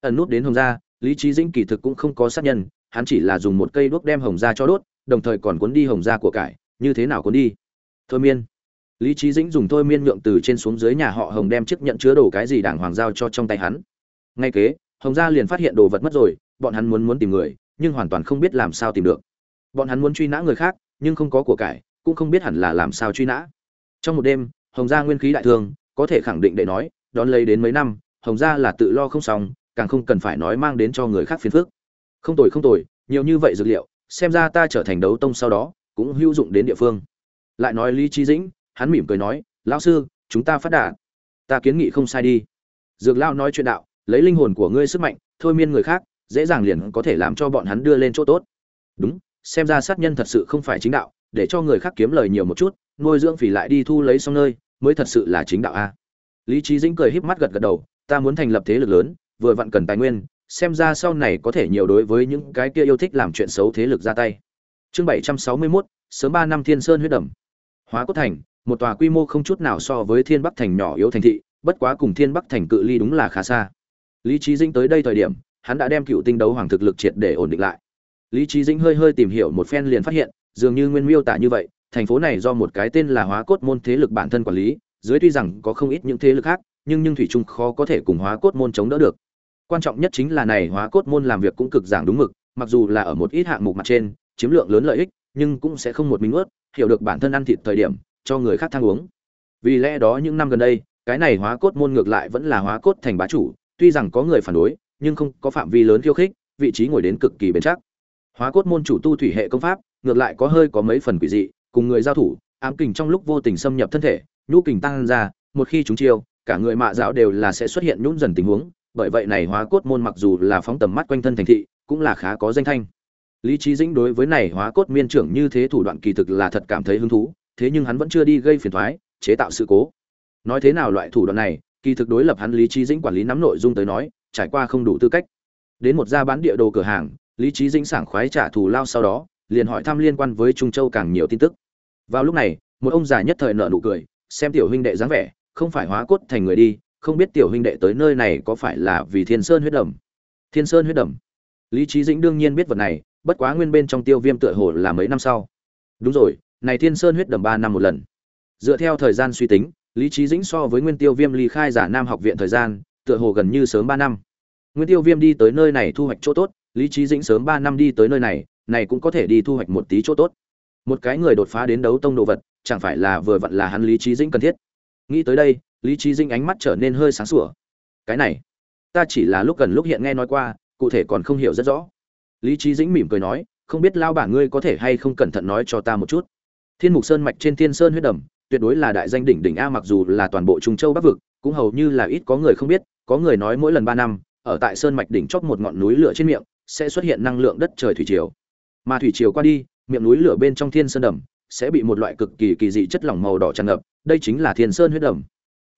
Ẩn nút đến hồng gia, lý trí dĩnh kỳ thực cũng không có sát nhân, hắn chỉ là dùng một cây đuốc đem hồng gia cho đốt, đồng thời còn cuốn đi hồng gia của cải, như thế nào cuốn đi? Thôi miên. Lý trí dĩnh dùng thôi miên nhượng từ trên xuống dưới nhà họ hồng đem chiếc nhận chứa đồ cái gì đảng hoàng giao cho trong tay hắn. Ngay kế, hồng gia liền phát hiện đồ vật mất rồi, bọn hắn muốn muốn tìm người, nhưng hoàn toàn không biết làm sao tìm được. Bọn hắn muốn truy nã người khác, nhưng không có của cải, cũng không biết hẳn là làm sao truy nã. Trong một đêm, hồng gia nguyên khí đại thương có thể khẳng định để nói đón lấy đến mấy năm, hồng gia là tự lo không xong, càng không cần phải nói mang đến cho người khác phiền phức. Không tồi không tồi, nhiều như vậy dược liệu, xem ra ta trở thành đấu tông sau đó, cũng hữu dụng đến địa phương. Lại nói lý trí dĩnh, hắn mỉm cười nói, lão sư, chúng ta phát đạt. Ta kiến nghị không sai đi. Dược lao nói chuyện đạo, lấy linh hồn của ngươi sức mạnh, thôi miên người khác, dễ dàng liền có thể làm cho bọn hắn đưa lên chỗ tốt. Đúng, xem ra sát nhân thật sự không phải chính đạo, để cho người khác kiếm lời nhiều một chút, nuôi dưỡng phỉ lại đi thu lấy xong nơi, mới thật sự là chính đạo a lý trí dĩnh cười híp mắt gật gật đầu ta muốn thành lập thế lực lớn vừa vặn cần tài nguyên xem ra sau này có thể nhiều đối với những cái kia yêu thích làm chuyện xấu thế lực ra tay. Chương bảy trăm sáu mươi 761, sớm ba năm thiên sơn huyết đầm. Hóa cốt thành một tòa quy mô không chút nào so với thiên bắc thành nhỏ yếu thành thị bất quá cùng thiên bắc thành cự ly đúng là khá xa. Lý trí dĩnh tới đây thời điểm hắn đã đem cựu tinh đấu hoàng thực lực triệt để ổn định lại. Lý trí dĩnh hơi hơi tìm hiểu một phen liền phát hiện dường như nguyên miêu tả như vậy thành phố này do một cái tên là hóa cốt môn thế lực bản thân quản lý dưới tuy rằng có không ít những thế lực khác, nhưng nhưng thủy trung khó có thể cùng hóa cốt môn chống đỡ được. Quan trọng nhất chính là này hóa cốt môn làm việc cũng cực giảng đúng mực, mặc dù là ở một ít hạng mục mặt trên, chiếm lượng lớn lợi ích, nhưng cũng sẽ không một mình ướt hiểu được bản thân ăn thịt thời điểm, cho người khác thang uống. Vì lẽ đó những năm gần đây, cái này hóa cốt môn ngược lại vẫn là hóa cốt thành bá chủ, tuy rằng có người phản đối, nhưng không có phạm vi lớn khiêu khích, vị trí ngồi đến cực kỳ bền chắc. Hóa cốt môn chủ tu thủy hệ công pháp, ngược lại có hơi có mấy phần quỷ dị, cùng người giao thủ, ám kình trong lúc vô tình xâm nhập thân thể nhũ kình tăng ra, một khi chúng chiêu, cả người mạ giáo đều là sẽ xuất hiện nhũn dần tình huống, bởi vậy này hóa cốt môn mặc dù là phóng tầm mắt quanh thân thành thị, cũng là khá có danh thanh. Lý trí dĩnh đối với này hóa cốt miên trưởng như thế thủ đoạn kỳ thực là thật cảm thấy hứng thú, thế nhưng hắn vẫn chưa đi gây phiền thoái chế tạo sự cố. Nói thế nào loại thủ đoạn này, kỳ thực đối lập hắn lý trí dĩnh quản lý nắm nội dung tới nói, trải qua không đủ tư cách. Đến một gia bán địa đồ cửa hàng, lý trí dĩnh sảng khoái trả thù lao sau đó, liền hỏi thăm liên quan với trung châu càng nhiều tin tức. Vào lúc này, một ông già nhất thời nợ nụ cười xem tiểu huynh đệ dáng vẻ, không phải hóa cốt thành người đi, không biết tiểu huynh đệ tới nơi này có phải là vì thiên sơn huyết đầm? Thiên sơn huyết đầm. Lý trí dĩnh đương nhiên biết vật này, bất quá nguyên bên trong tiêu viêm tựa hồ là mấy năm sau. Đúng rồi, này thiên sơn huyết đầm ba năm một lần. Dựa theo thời gian suy tính, lý trí dĩnh so với nguyên tiêu viêm ly khai giả nam học viện thời gian, tựa hồ gần như sớm ba năm. Nguyên tiêu viêm đi tới nơi này thu hoạch chỗ tốt, lý trí dĩnh sớm ba năm đi tới nơi này này cũng có thể đi thu hoạch một tí chỗ tốt. Một cái người đột phá đến đấu tông đồ vật chẳng phải là vừa vặn là hắn lý trí dĩnh cần thiết. Nghĩ tới đây, lý trí dĩnh ánh mắt trở nên hơi sáng sủa. Cái này, ta chỉ là lúc gần lúc hiện nghe nói qua, cụ thể còn không hiểu rất rõ. Lý trí dĩnh mỉm cười nói, không biết lao bản ngươi có thể hay không cẩn thận nói cho ta một chút. Thiên mục sơn mạch trên thiên sơn huyết đầm, tuyệt đối là đại danh đỉnh đỉnh a, mặc dù là toàn bộ trung châu bắc vực, cũng hầu như là ít có người không biết, có người nói mỗi lần ba năm, ở tại sơn mạch đỉnh chót một ngọn núi lửa trên miệng, sẽ xuất hiện năng lượng đất trời thủy triều. Mà thủy triều qua đi, miệng núi lửa bên trong thiên sơn đầm sẽ bị một loại cực kỳ kỳ dị chất lỏng màu đỏ tràn ngập, đây chính là thiên sơn huyết đầm.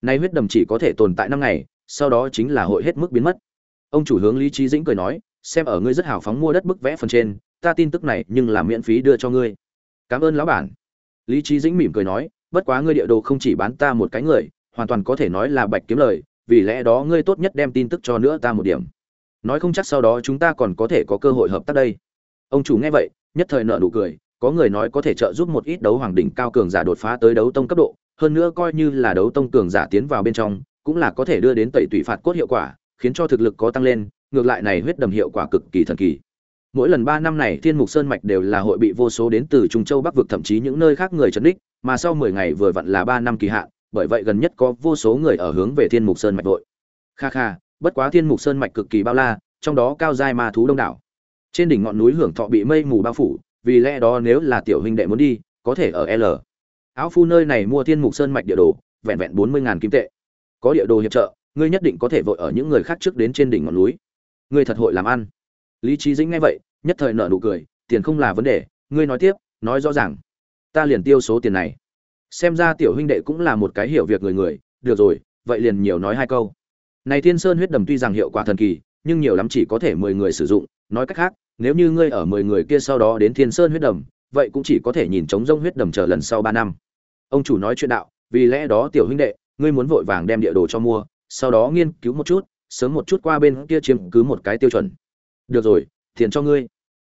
Nay huyết đầm chỉ có thể tồn tại năm ngày, sau đó chính là hội hết mức biến mất. Ông chủ hướng lý Chí dĩnh cười nói, xem ở ngươi rất hào phóng mua đất bức vẽ phần trên, ta tin tức này nhưng là miễn phí đưa cho ngươi. Cảm ơn lão bản. Lý Chí dĩnh mỉm cười nói, bất quá ngươi địa đồ không chỉ bán ta một cái người, hoàn toàn có thể nói là bạch kiếm lời, vì lẽ đó ngươi tốt nhất đem tin tức cho nữa ta một điểm. Nói không chắc sau đó chúng ta còn có thể có cơ hội hợp tác đây. Ông chủ nghe vậy, nhất thời nở nụ cười có người nói có thể trợ giúp một ít đấu hoàng đỉnh cao cường giả đột phá tới đấu tông cấp độ, hơn nữa coi như là đấu tông cường giả tiến vào bên trong, cũng là có thể đưa đến tẩy tủy phạt cốt hiệu quả, khiến cho thực lực có tăng lên, ngược lại này huyết đầm hiệu quả cực kỳ thần kỳ. Mỗi lần ba năm này, thiên mục sơn mạch đều là hội bị vô số đến từ trung châu, bắc vực thậm chí những nơi khác người trấn đích, mà sau mười ngày vừa vặn là ba năm kỳ hạn, bởi vậy gần nhất có vô số người ở hướng về thiên mục sơn mạch vội kha kha, bất quá thiên mục sơn mạch cực kỳ bao la, trong đó cao giai ma thú đông đảo. Trên đỉnh ngọn núi hưởng thọ bị mây mù bao phủ vì lẽ đó nếu là tiểu huynh đệ muốn đi, có thể ở l. Áo phu nơi này mua thiên mục sơn mạch địa đồ, vẹn vẹn bốn mươi ngàn kim tệ. Có địa đồ hiệp trợ, ngươi nhất định có thể vội ở những người khác trước đến trên đỉnh ngọn núi. Ngươi thật hội làm ăn. Lý trí dĩnh nghe vậy, nhất thời nợ nụ cười, tiền không là vấn đề, ngươi nói tiếp, nói rõ ràng. Ta liền tiêu số tiền này. Xem ra tiểu huynh đệ cũng là một cái hiểu việc người người, được rồi, vậy liền nhiều nói hai câu. Này thiên sơn huyết đầm tuy rằng hiệu quả thần kỳ, nhưng nhiều lắm chỉ có thể mười người sử dụng, nói cách khác nếu như ngươi ở mười người kia sau đó đến thiên sơn huyết đầm, vậy cũng chỉ có thể nhìn trống rông huyết đầm chờ lần sau ba năm. Ông chủ nói chuyện đạo, vì lẽ đó tiểu huynh đệ, ngươi muốn vội vàng đem địa đồ cho mua, sau đó nghiên cứu một chút, sớm một chút qua bên kia chiếm cứ một cái tiêu chuẩn. Được rồi, tiền cho ngươi.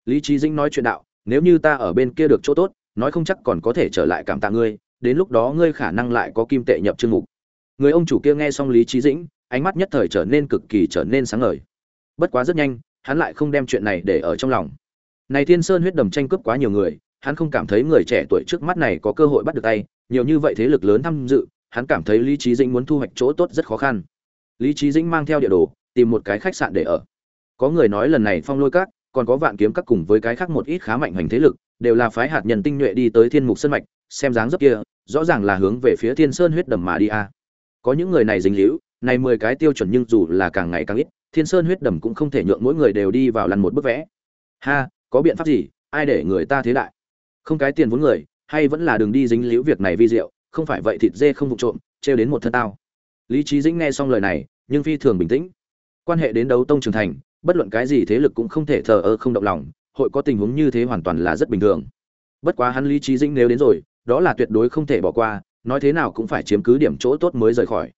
Lý trí dĩnh nói chuyện đạo, nếu như ta ở bên kia được chỗ tốt, nói không chắc còn có thể trở lại cảm tạ ngươi, đến lúc đó ngươi khả năng lại có kim tệ nhập chương mục. Người ông chủ kia nghe xong lý trí dĩnh, ánh mắt nhất thời trở nên cực kỳ trở nên sáng ngời. Bất quá rất nhanh hắn lại không đem chuyện này để ở trong lòng. Này thiên sơn huyết đầm tranh cướp quá nhiều người, hắn không cảm thấy người trẻ tuổi trước mắt này có cơ hội bắt được tay, nhiều như vậy thế lực lớn tham dự, hắn cảm thấy lý trí dĩnh muốn thu hoạch chỗ tốt rất khó khăn. Lý trí dĩnh mang theo địa đồ, tìm một cái khách sạn để ở. Có người nói lần này phong lôi các, còn có vạn kiếm các cùng với cái khác một ít khá mạnh hành thế lực, đều là phái hạt nhân tinh nhuệ đi tới thiên mục sơn mạch, xem dáng dấp kia, rõ ràng là hướng về phía thiên sơn huyết đầm mà đi a. Có những người này dính hữu này mười cái tiêu chuẩn nhưng dù là càng ngày càng ít thiên sơn huyết đầm cũng không thể nhượng mỗi người đều đi vào lăn một bức vẽ. Ha, có biện pháp gì? Ai để người ta thế đại? Không cái tiền vốn người, hay vẫn là đường đi dính liễu việc này vi diệu, không phải vậy thịt dê không vụ trộm, trêu đến một thân tao. Lý trí dĩnh nghe xong lời này, nhưng phi thường bình tĩnh. Quan hệ đến đấu tông trưởng thành, bất luận cái gì thế lực cũng không thể thờ ơ không động lòng, hội có tình huống như thế hoàn toàn là rất bình thường. Bất quá hắn lý trí dĩnh nếu đến rồi, đó là tuyệt đối không thể bỏ qua, nói thế nào cũng phải chiếm cứ điểm chỗ tốt mới rời khỏi.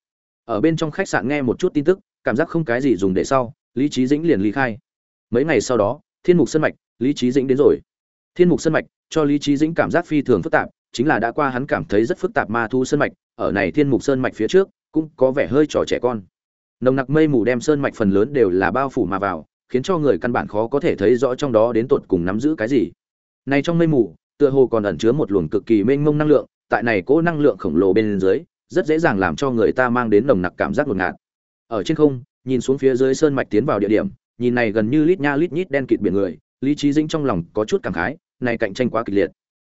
Ở bên trong khách sạn nghe một chút tin tức cảm giác không cái gì dùng để sau, lý trí dĩnh liền ly khai. Mấy ngày sau đó, thiên mục sân mạch, lý trí dĩnh đến rồi. Thiên mục sân mạch, cho lý trí dĩnh cảm giác phi thường phức tạp, chính là đã qua hắn cảm thấy rất phức tạp ma thu sân mạch, ở này thiên mục sơn mạch phía trước, cũng có vẻ hơi trò trẻ con. Nồng nặc mây mù đem sơn mạch phần lớn đều là bao phủ mà vào, khiến cho người căn bản khó có thể thấy rõ trong đó đến tột cùng nắm giữ cái gì. Này trong mây mù, tựa hồ còn ẩn chứa một luồng cực kỳ mênh mông năng lượng, tại này cỗ năng lượng khổng lồ bên dưới, rất dễ dàng làm cho người ta mang đến nồng nặc cảm giác ngột ngạt ở trên không, nhìn xuống phía dưới sơn mạch tiến vào địa điểm, nhìn này gần như lít nha lít nhít đen kịt biển người, lý trí dĩnh trong lòng có chút cảm khái, này cạnh tranh quá kịch liệt.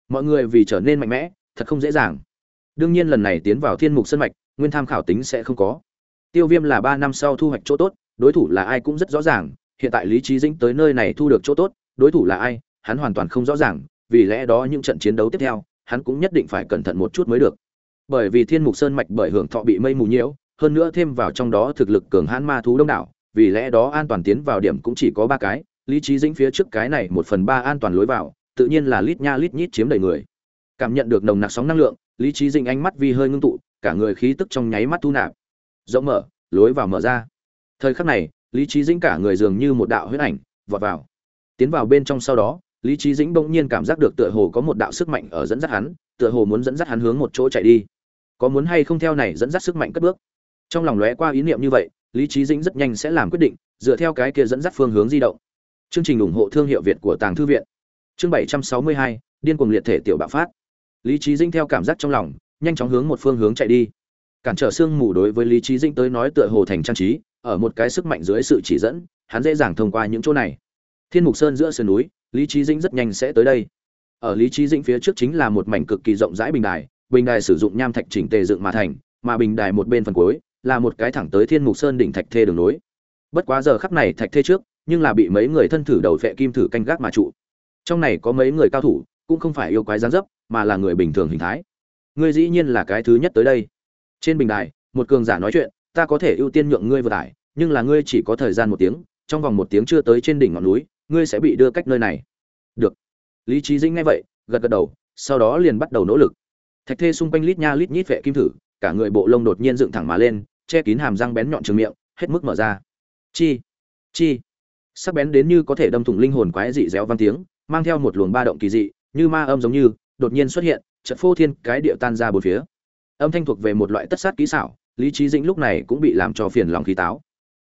Mọi người vì trở nên mạnh mẽ, thật không dễ dàng. Đương nhiên lần này tiến vào thiên mục sơn mạch, nguyên tham khảo tính sẽ không có. Tiêu viêm là ba năm sau thu hoạch chỗ tốt, đối thủ là ai cũng rất rõ ràng, hiện tại lý trí dĩnh tới nơi này thu được chỗ tốt, đối thủ là ai, hắn hoàn toàn không rõ ràng, vì lẽ đó những trận chiến đấu tiếp theo, hắn cũng nhất định phải cẩn thận một chút mới được. Bởi vì thiên mục sơn mạch bởi hưởng thọ bị mây mù nhiễu hơn nữa thêm vào trong đó thực lực cường hãn ma thú đông đảo, vì lẽ đó an toàn tiến vào điểm cũng chỉ có ba cái, lý trí dĩnh phía trước cái này một phần ba an toàn lối vào, tự nhiên là lít nha lít nhít chiếm đầy người. Cảm nhận được nồng nặc sóng năng lượng, lý trí dĩnh ánh mắt vi hơi ngưng tụ, cả người khí tức trong nháy mắt thu nạp. Rộng mở, lối vào mở ra. Thời khắc này, lý trí dĩnh cả người dường như một đạo huyết ảnh, vọt vào. Tiến vào bên trong sau đó, lý trí dĩnh bỗng nhiên cảm giác được tựa hồ có một đạo sức mạnh ở dẫn dắt hắn, tựa hồ muốn dẫn dắt hắn hướng một chỗ chạy đi. Có muốn hay không theo này dẫn dắt sức mạnh cất bước? Trong lòng lóe qua ý niệm như vậy, lý trí dĩnh rất nhanh sẽ làm quyết định, dựa theo cái kia dẫn dắt phương hướng di động. Chương trình ủng hộ thương hiệu việt của tàng thư viện. Chương bảy trăm sáu mươi hai, điên cuồng liệt thể tiểu bạo phát. Lý trí dĩnh theo cảm giác trong lòng, nhanh chóng hướng một phương hướng chạy đi. Cản trở sương mù đối với lý trí dĩnh tới nói tựa hồ thành trang trí, ở một cái sức mạnh dưới sự chỉ dẫn, hắn dễ dàng thông qua những chỗ này. Thiên mục sơn giữa sườn núi, lý trí dĩnh rất nhanh sẽ tới đây. Ở lý trí dĩnh phía trước chính là một mảnh cực kỳ rộng rãi bình đài bình đài sử dụng nham thạch chỉnh tề dựng mà thành, mà bình đài một bên phần cuối là một cái thẳng tới thiên mục sơn đỉnh thạch thê đường nối. Bất quá giờ khắp này thạch thê trước, nhưng là bị mấy người thân thử đầu vệ kim thử canh gác mà trụ. Trong này có mấy người cao thủ, cũng không phải yêu quái gián dấp, mà là người bình thường hình thái. Ngươi dĩ nhiên là cái thứ nhất tới đây. Trên bình đài, một cường giả nói chuyện, ta có thể ưu tiên nhượng ngươi vừa tải, nhưng là ngươi chỉ có thời gian một tiếng, trong vòng một tiếng chưa tới trên đỉnh ngọn núi, ngươi sẽ bị đưa cách nơi này. Được. Lý trí dĩnh nghe vậy, gật gật đầu, sau đó liền bắt đầu nỗ lực. Thạch thê xung quanh lít nha lít nhít vệ kim thử, cả người bộ lông đột nhiên dựng thẳng mà lên che kín hàm răng bén nhọn trường miệng, hết mức mở ra. Chi chi. Sắc bén đến như có thể đâm thủng linh hồn quái dị réo văn tiếng, mang theo một luồng ba động kỳ dị, như ma âm giống như, đột nhiên xuất hiện trận phô thiên cái điệu tan ra bốn phía. Âm thanh thuộc về một loại tất sát kỹ xảo, lý trí dĩnh lúc này cũng bị làm cho phiền lòng khí táo.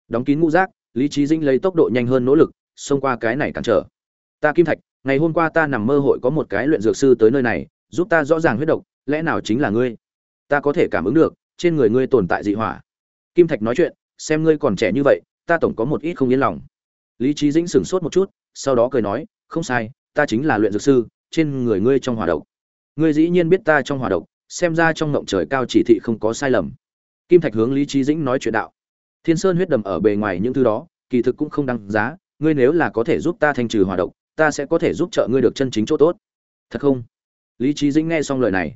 Đóng kín ngũ rác lý trí dĩnh lấy tốc độ nhanh hơn nỗ lực, xông qua cái này cản trở. Ta kim thạch, ngày hôm qua ta nằm mơ hội có một cái luyện dược sư tới nơi này, giúp ta rõ ràng huyết độc, lẽ nào chính là ngươi? Ta có thể cảm ứng được, trên người ngươi tồn tại dị hỏa kim thạch nói chuyện, xem ngươi còn trẻ như vậy, ta tổng có một ít không yên lòng. Lý trí dĩnh sửng sốt một chút, sau đó cười nói, không sai, ta chính là luyện dược sư, trên người ngươi trong hỏa độc. Ngươi dĩ nhiên biết ta trong hỏa độc, xem ra trong ngộng trời cao chỉ thị không có sai lầm. Kim thạch hướng lý trí dĩnh nói chuyện đạo, thiên sơn huyết đầm ở bề ngoài những thứ đó, kỳ thực cũng không đăng giá, ngươi nếu là có thể giúp ta thanh trừ hỏa độc, ta sẽ có thể giúp trợ ngươi được chân chính chỗ tốt. Thật không? Lý trí dĩnh nghe xong lời này,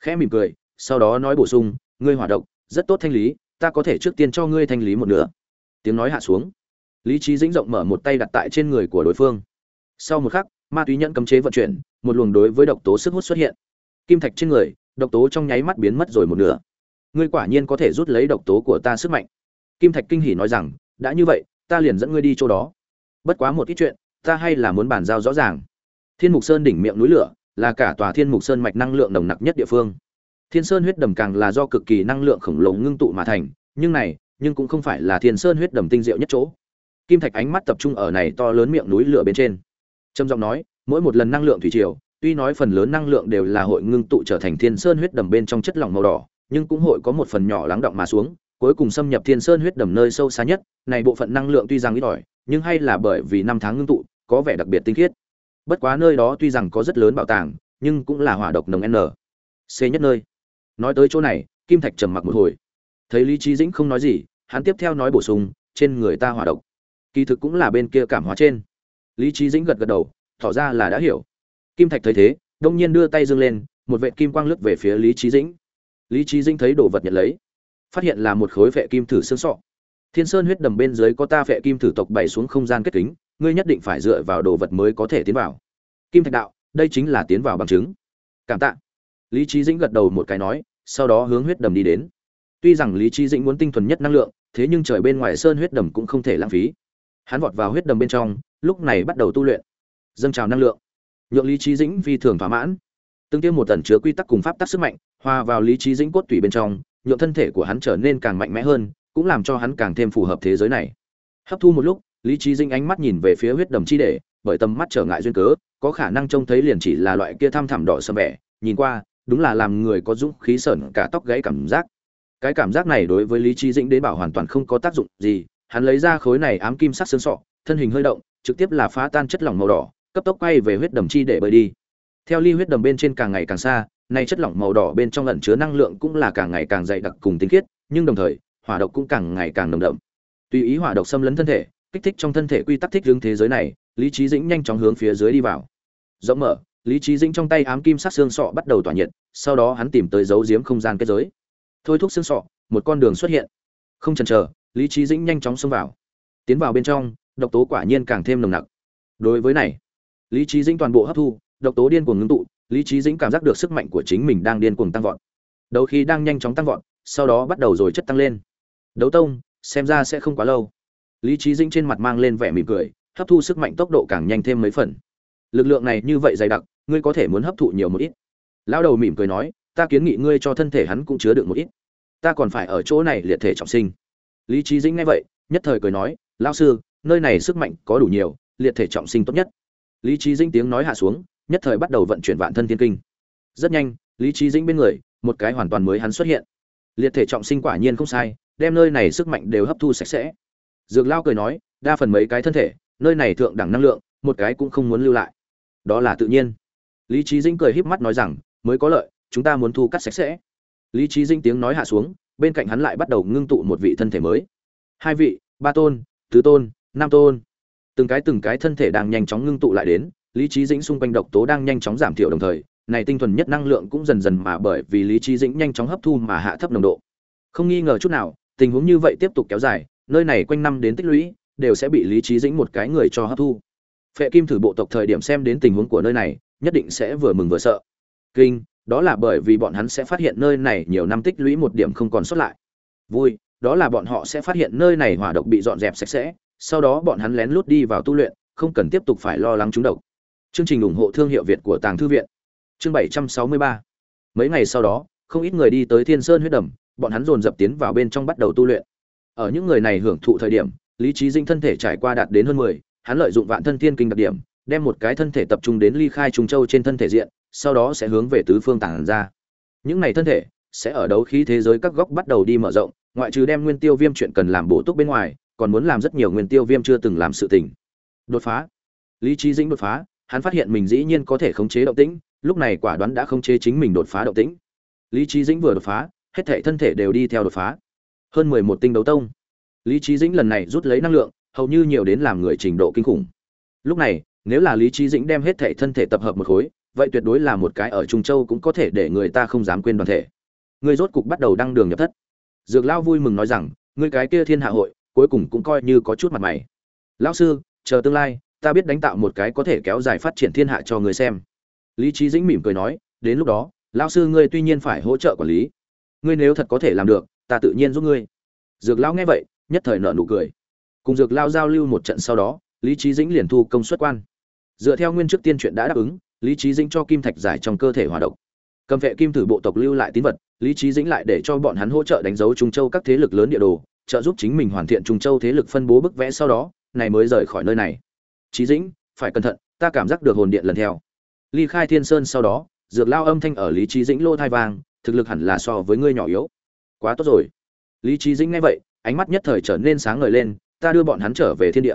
khẽ mỉm cười, sau đó nói bổ sung, ngươi hỏa độc, rất tốt thanh lý ta có thể trước tiên cho ngươi thanh lý một nửa. Tiếng nói hạ xuống. Lý trí dĩnh rộng mở một tay đặt tại trên người của đối phương. Sau một khắc, ma túy nhận cấm chế vận chuyển, một luồng đối với độc tố sức hút xuất hiện. Kim thạch trên người, độc tố trong nháy mắt biến mất rồi một nửa. Ngươi quả nhiên có thể rút lấy độc tố của ta sức mạnh. Kim thạch kinh hỉ nói rằng, đã như vậy, ta liền dẫn ngươi đi chỗ đó. Bất quá một ít chuyện, ta hay là muốn bàn giao rõ ràng. Thiên mục sơn đỉnh miệng núi lửa, là cả tòa thiên mục sơn mạch năng lượng nồng nặc nhất địa phương thiên sơn huyết đầm càng là do cực kỳ năng lượng khổng lồ ngưng tụ mà thành, nhưng này, nhưng cũng không phải là thiên sơn huyết đầm tinh diệu nhất chỗ. Kim thạch ánh mắt tập trung ở này to lớn miệng núi lửa bên trên. Trầm giọng nói, mỗi một lần năng lượng thủy triều, tuy nói phần lớn năng lượng đều là hội ngưng tụ trở thành thiên sơn huyết đầm bên trong chất lỏng màu đỏ, nhưng cũng hội có một phần nhỏ lắng động mà xuống, cuối cùng xâm nhập thiên sơn huyết đầm nơi sâu xa nhất. Này bộ phận năng lượng tuy rằng ít ỏi, nhưng hay là bởi vì năm tháng ngưng tụ, có vẻ đặc biệt tinh khiết. Bất quá nơi đó tuy rằng có rất lớn bảo tàng, nhưng cũng là hỏa độc nồng n. C nhất nơi nói tới chỗ này, kim thạch trầm mặc một hồi. Thấy lý trí dĩnh không nói gì, hắn tiếp theo nói bổ sung, trên người ta hỏa độc. Kỳ thực cũng là bên kia cảm hóa trên. Lý trí dĩnh gật gật đầu, tỏ ra là đã hiểu. Kim thạch thấy thế, đông nhiên đưa tay dâng lên, một vệ kim quang lướt về phía lý trí dĩnh. Lý trí dĩnh thấy đồ vật nhận lấy, phát hiện là một khối vệ kim thử xương sọ. Thiên sơn huyết đầm bên dưới có ta vệ kim thử tộc bày xuống không gian kết kính, ngươi nhất định phải dựa vào đồ vật mới có thể tiến vào. Kim thạch đạo, đây chính là tiến vào bằng chứng. Cảm tạ lý trí dĩnh gật đầu một cái nói, sau đó hướng huyết đầm đi đến. Tuy rằng lý trí dĩnh muốn tinh thuần nhất năng lượng, thế nhưng trời bên ngoài sơn huyết đầm cũng không thể lãng phí. Hắn vọt vào huyết đầm bên trong, lúc này bắt đầu tu luyện. Dâng trào năng lượng. Nhượng lý trí dĩnh phi thường thỏa mãn. Tương tiêu một tần chứa quy tắc cùng pháp tắc sức mạnh, hòa vào lý trí dĩnh cốt tủy bên trong, nhượng thân thể của hắn trở nên càng mạnh mẽ hơn, cũng làm cho hắn càng thêm phù hợp thế giới này. Hấp thu một lúc, lý trí dĩnh ánh mắt nhìn về phía huyết đầm chi để, bởi tầm mắt trở ngại duyên cớ, có khả năng trông thấy liền chỉ là loại kia tham thẳm đỏ sầm vẻ, nhìn qua đúng là làm người có dũng khí sởn cả tóc gãy cảm giác. Cái cảm giác này đối với lý trí dĩnh đến bảo hoàn toàn không có tác dụng gì, hắn lấy ra khối này ám kim sắc xương sọ, thân hình hơi động, trực tiếp là phá tan chất lỏng màu đỏ, cấp tốc quay về huyết đầm chi để bơi đi. Theo ly huyết đầm bên trên càng ngày càng xa, nay chất lỏng màu đỏ bên trong ẩn chứa năng lượng cũng là càng ngày càng dày đặc cùng tinh khiết, nhưng đồng thời, hỏa độc cũng càng ngày càng nồng đậm. Tùy ý hỏa độc xâm lấn thân thể, kích thích trong thân thể quy tắc thích hướng thế giới này, lý trí dĩnh nhanh chóng hướng phía dưới đi vào. Rộng mở lý trí dĩnh trong tay ám kim sắc xương sọ bắt đầu tỏa nhiệt, sau đó hắn tìm tới dấu giếm không gian kết giới. Thôi thúc xương sọ, một con đường xuất hiện. Không chần chờ, lý trí dĩnh nhanh chóng xông vào. Tiến vào bên trong, độc tố quả nhiên càng thêm nồng nặc. Đối với này, lý trí dĩnh toàn bộ hấp thu, độc tố điên cuồng ngưng tụ, lý trí dĩnh cảm giác được sức mạnh của chính mình đang điên cuồng tăng vọt. Đầu khi đang nhanh chóng tăng vọt, sau đó bắt đầu rồi chất tăng lên. Đấu tông, xem ra sẽ không quá lâu. Lý trí dĩnh trên mặt mang lên vẻ mỉm cười, hấp thu sức mạnh tốc độ càng nhanh thêm mấy phần. Lực lượng này như vậy dày đặc ngươi có thể muốn hấp thụ nhiều một ít. Lão đầu mỉm cười nói, ta kiến nghị ngươi cho thân thể hắn cũng chứa được một ít. Ta còn phải ở chỗ này liệt thể trọng sinh. Lý trí dĩnh nghe vậy, nhất thời cười nói, lão sư, nơi này sức mạnh có đủ nhiều, liệt thể trọng sinh tốt nhất. Lý trí dĩnh tiếng nói hạ xuống, nhất thời bắt đầu vận chuyển vạn thân thiên kinh. Rất nhanh, lý trí dĩnh bên người, một cái hoàn toàn mới hắn xuất hiện. Liệt thể trọng sinh quả nhiên không sai, đem nơi này sức mạnh đều hấp thu sạch sẽ. Dược lao cười nói, đa phần mấy cái thân thể, nơi này thượng đẳng năng lượng, một cái cũng không muốn lưu lại. Đó là tự nhiên lý trí dĩnh cười híp mắt nói rằng, mới có lợi, chúng ta muốn thu cắt sạch sẽ. Lý trí dĩnh tiếng nói hạ xuống, bên cạnh hắn lại bắt đầu ngưng tụ một vị thân thể mới. Hai vị, ba tôn, tứ tôn, năm tôn. Từng cái từng cái thân thể đang nhanh chóng ngưng tụ lại đến, lý trí dĩnh xung quanh độc tố đang nhanh chóng giảm thiểu đồng thời, này tinh thuần nhất năng lượng cũng dần dần mà bởi vì lý trí dĩnh nhanh chóng hấp thu mà hạ thấp nồng độ. Không nghi ngờ chút nào, tình huống như vậy tiếp tục kéo dài, nơi này quanh năm đến tích lũy, đều sẽ bị lý trí dĩnh một cái người cho hấp thu. Phệ kim thử bộ tộc thời điểm xem đến tình huống của nơi này nhất định sẽ vừa mừng vừa sợ. Kinh, đó là bởi vì bọn hắn sẽ phát hiện nơi này nhiều năm tích lũy một điểm không còn sót lại. Vui, đó là bọn họ sẽ phát hiện nơi này hỏa độc bị dọn dẹp sạch sẽ, sau đó bọn hắn lén lút đi vào tu luyện, không cần tiếp tục phải lo lắng chúng độc. Chương trình ủng hộ thương hiệu việt của tàng thư viện. Chương 763 mấy ngày sau đó, không ít người đi tới thiên sơn huyết đầm, bọn hắn dồn dập tiến vào bên trong bắt đầu tu luyện. Ở những người này hưởng thụ thời điểm, lý trí dinh thân thể trải qua đạt đến hơn mười, hắn lợi dụng vạn thân thiên kinh đặc điểm đem một cái thân thể tập trung đến ly khai trùng châu trên thân thể diện, sau đó sẽ hướng về tứ phương tản ra. Những này thân thể sẽ ở đấu khí thế giới các góc bắt đầu đi mở rộng, ngoại trừ đem nguyên tiêu viêm chuyện cần làm bổ túc bên ngoài, còn muốn làm rất nhiều nguyên tiêu viêm chưa từng làm sự tình. Đột phá. Lý trí dĩnh đột phá, hắn phát hiện mình dĩ nhiên có thể khống chế động tĩnh, lúc này quả đoán đã khống chế chính mình đột phá động tĩnh. Lý trí dĩnh vừa đột phá, hết thể thân thể đều đi theo đột phá. Hơn mười một tinh đấu tông. Lý trí dĩnh lần này rút lấy năng lượng, hầu như nhiều đến làm người trình độ kinh khủng. Lúc này nếu là lý trí dĩnh đem hết thể thân thể tập hợp một khối, vậy tuyệt đối là một cái ở trung châu cũng có thể để người ta không dám quên đoàn thể. Người rốt cục bắt đầu đăng đường nhập thất. Dược lao vui mừng nói rằng người cái kia thiên hạ hội, cuối cùng cũng coi như có chút mặt mày. Lão sư, chờ tương lai, ta biết đánh tạo một cái có thể kéo dài phát triển thiên hạ cho người xem. Lý trí dĩnh mỉm cười nói, đến lúc đó, lão sư ngươi tuy nhiên phải hỗ trợ quản lý, ngươi nếu thật có thể làm được, ta tự nhiên giúp ngươi. Dược lão nghe vậy, nhất thời nợ nụ cười. Cùng dược lao giao lưu một trận sau đó, lý trí dĩnh liền thu công suất quan dựa theo nguyên trước tiên chuyện đã đáp ứng lý trí dĩnh cho kim thạch giải trong cơ thể hòa độc. Cầm vệ kim thử bộ tộc lưu lại tín vật lý trí dĩnh lại để cho bọn hắn hỗ trợ đánh dấu trung châu các thế lực lớn địa đồ trợ giúp chính mình hoàn thiện trung châu thế lực phân bố bức vẽ sau đó này mới rời khỏi nơi này. Trí dĩnh phải cẩn thận ta cảm giác được hồn điện lần theo. Ly khai thiên sơn sau đó dược lao âm thanh ở lý trí dĩnh lô thai vàng, thực lực hẳn là so với ngươi nhỏ yếu. Quá tốt rồi. Lý trí dĩnh nghe vậy ánh mắt nhất thời trở nên sáng ngời lên ta đưa bọn hắn trở về thiên địa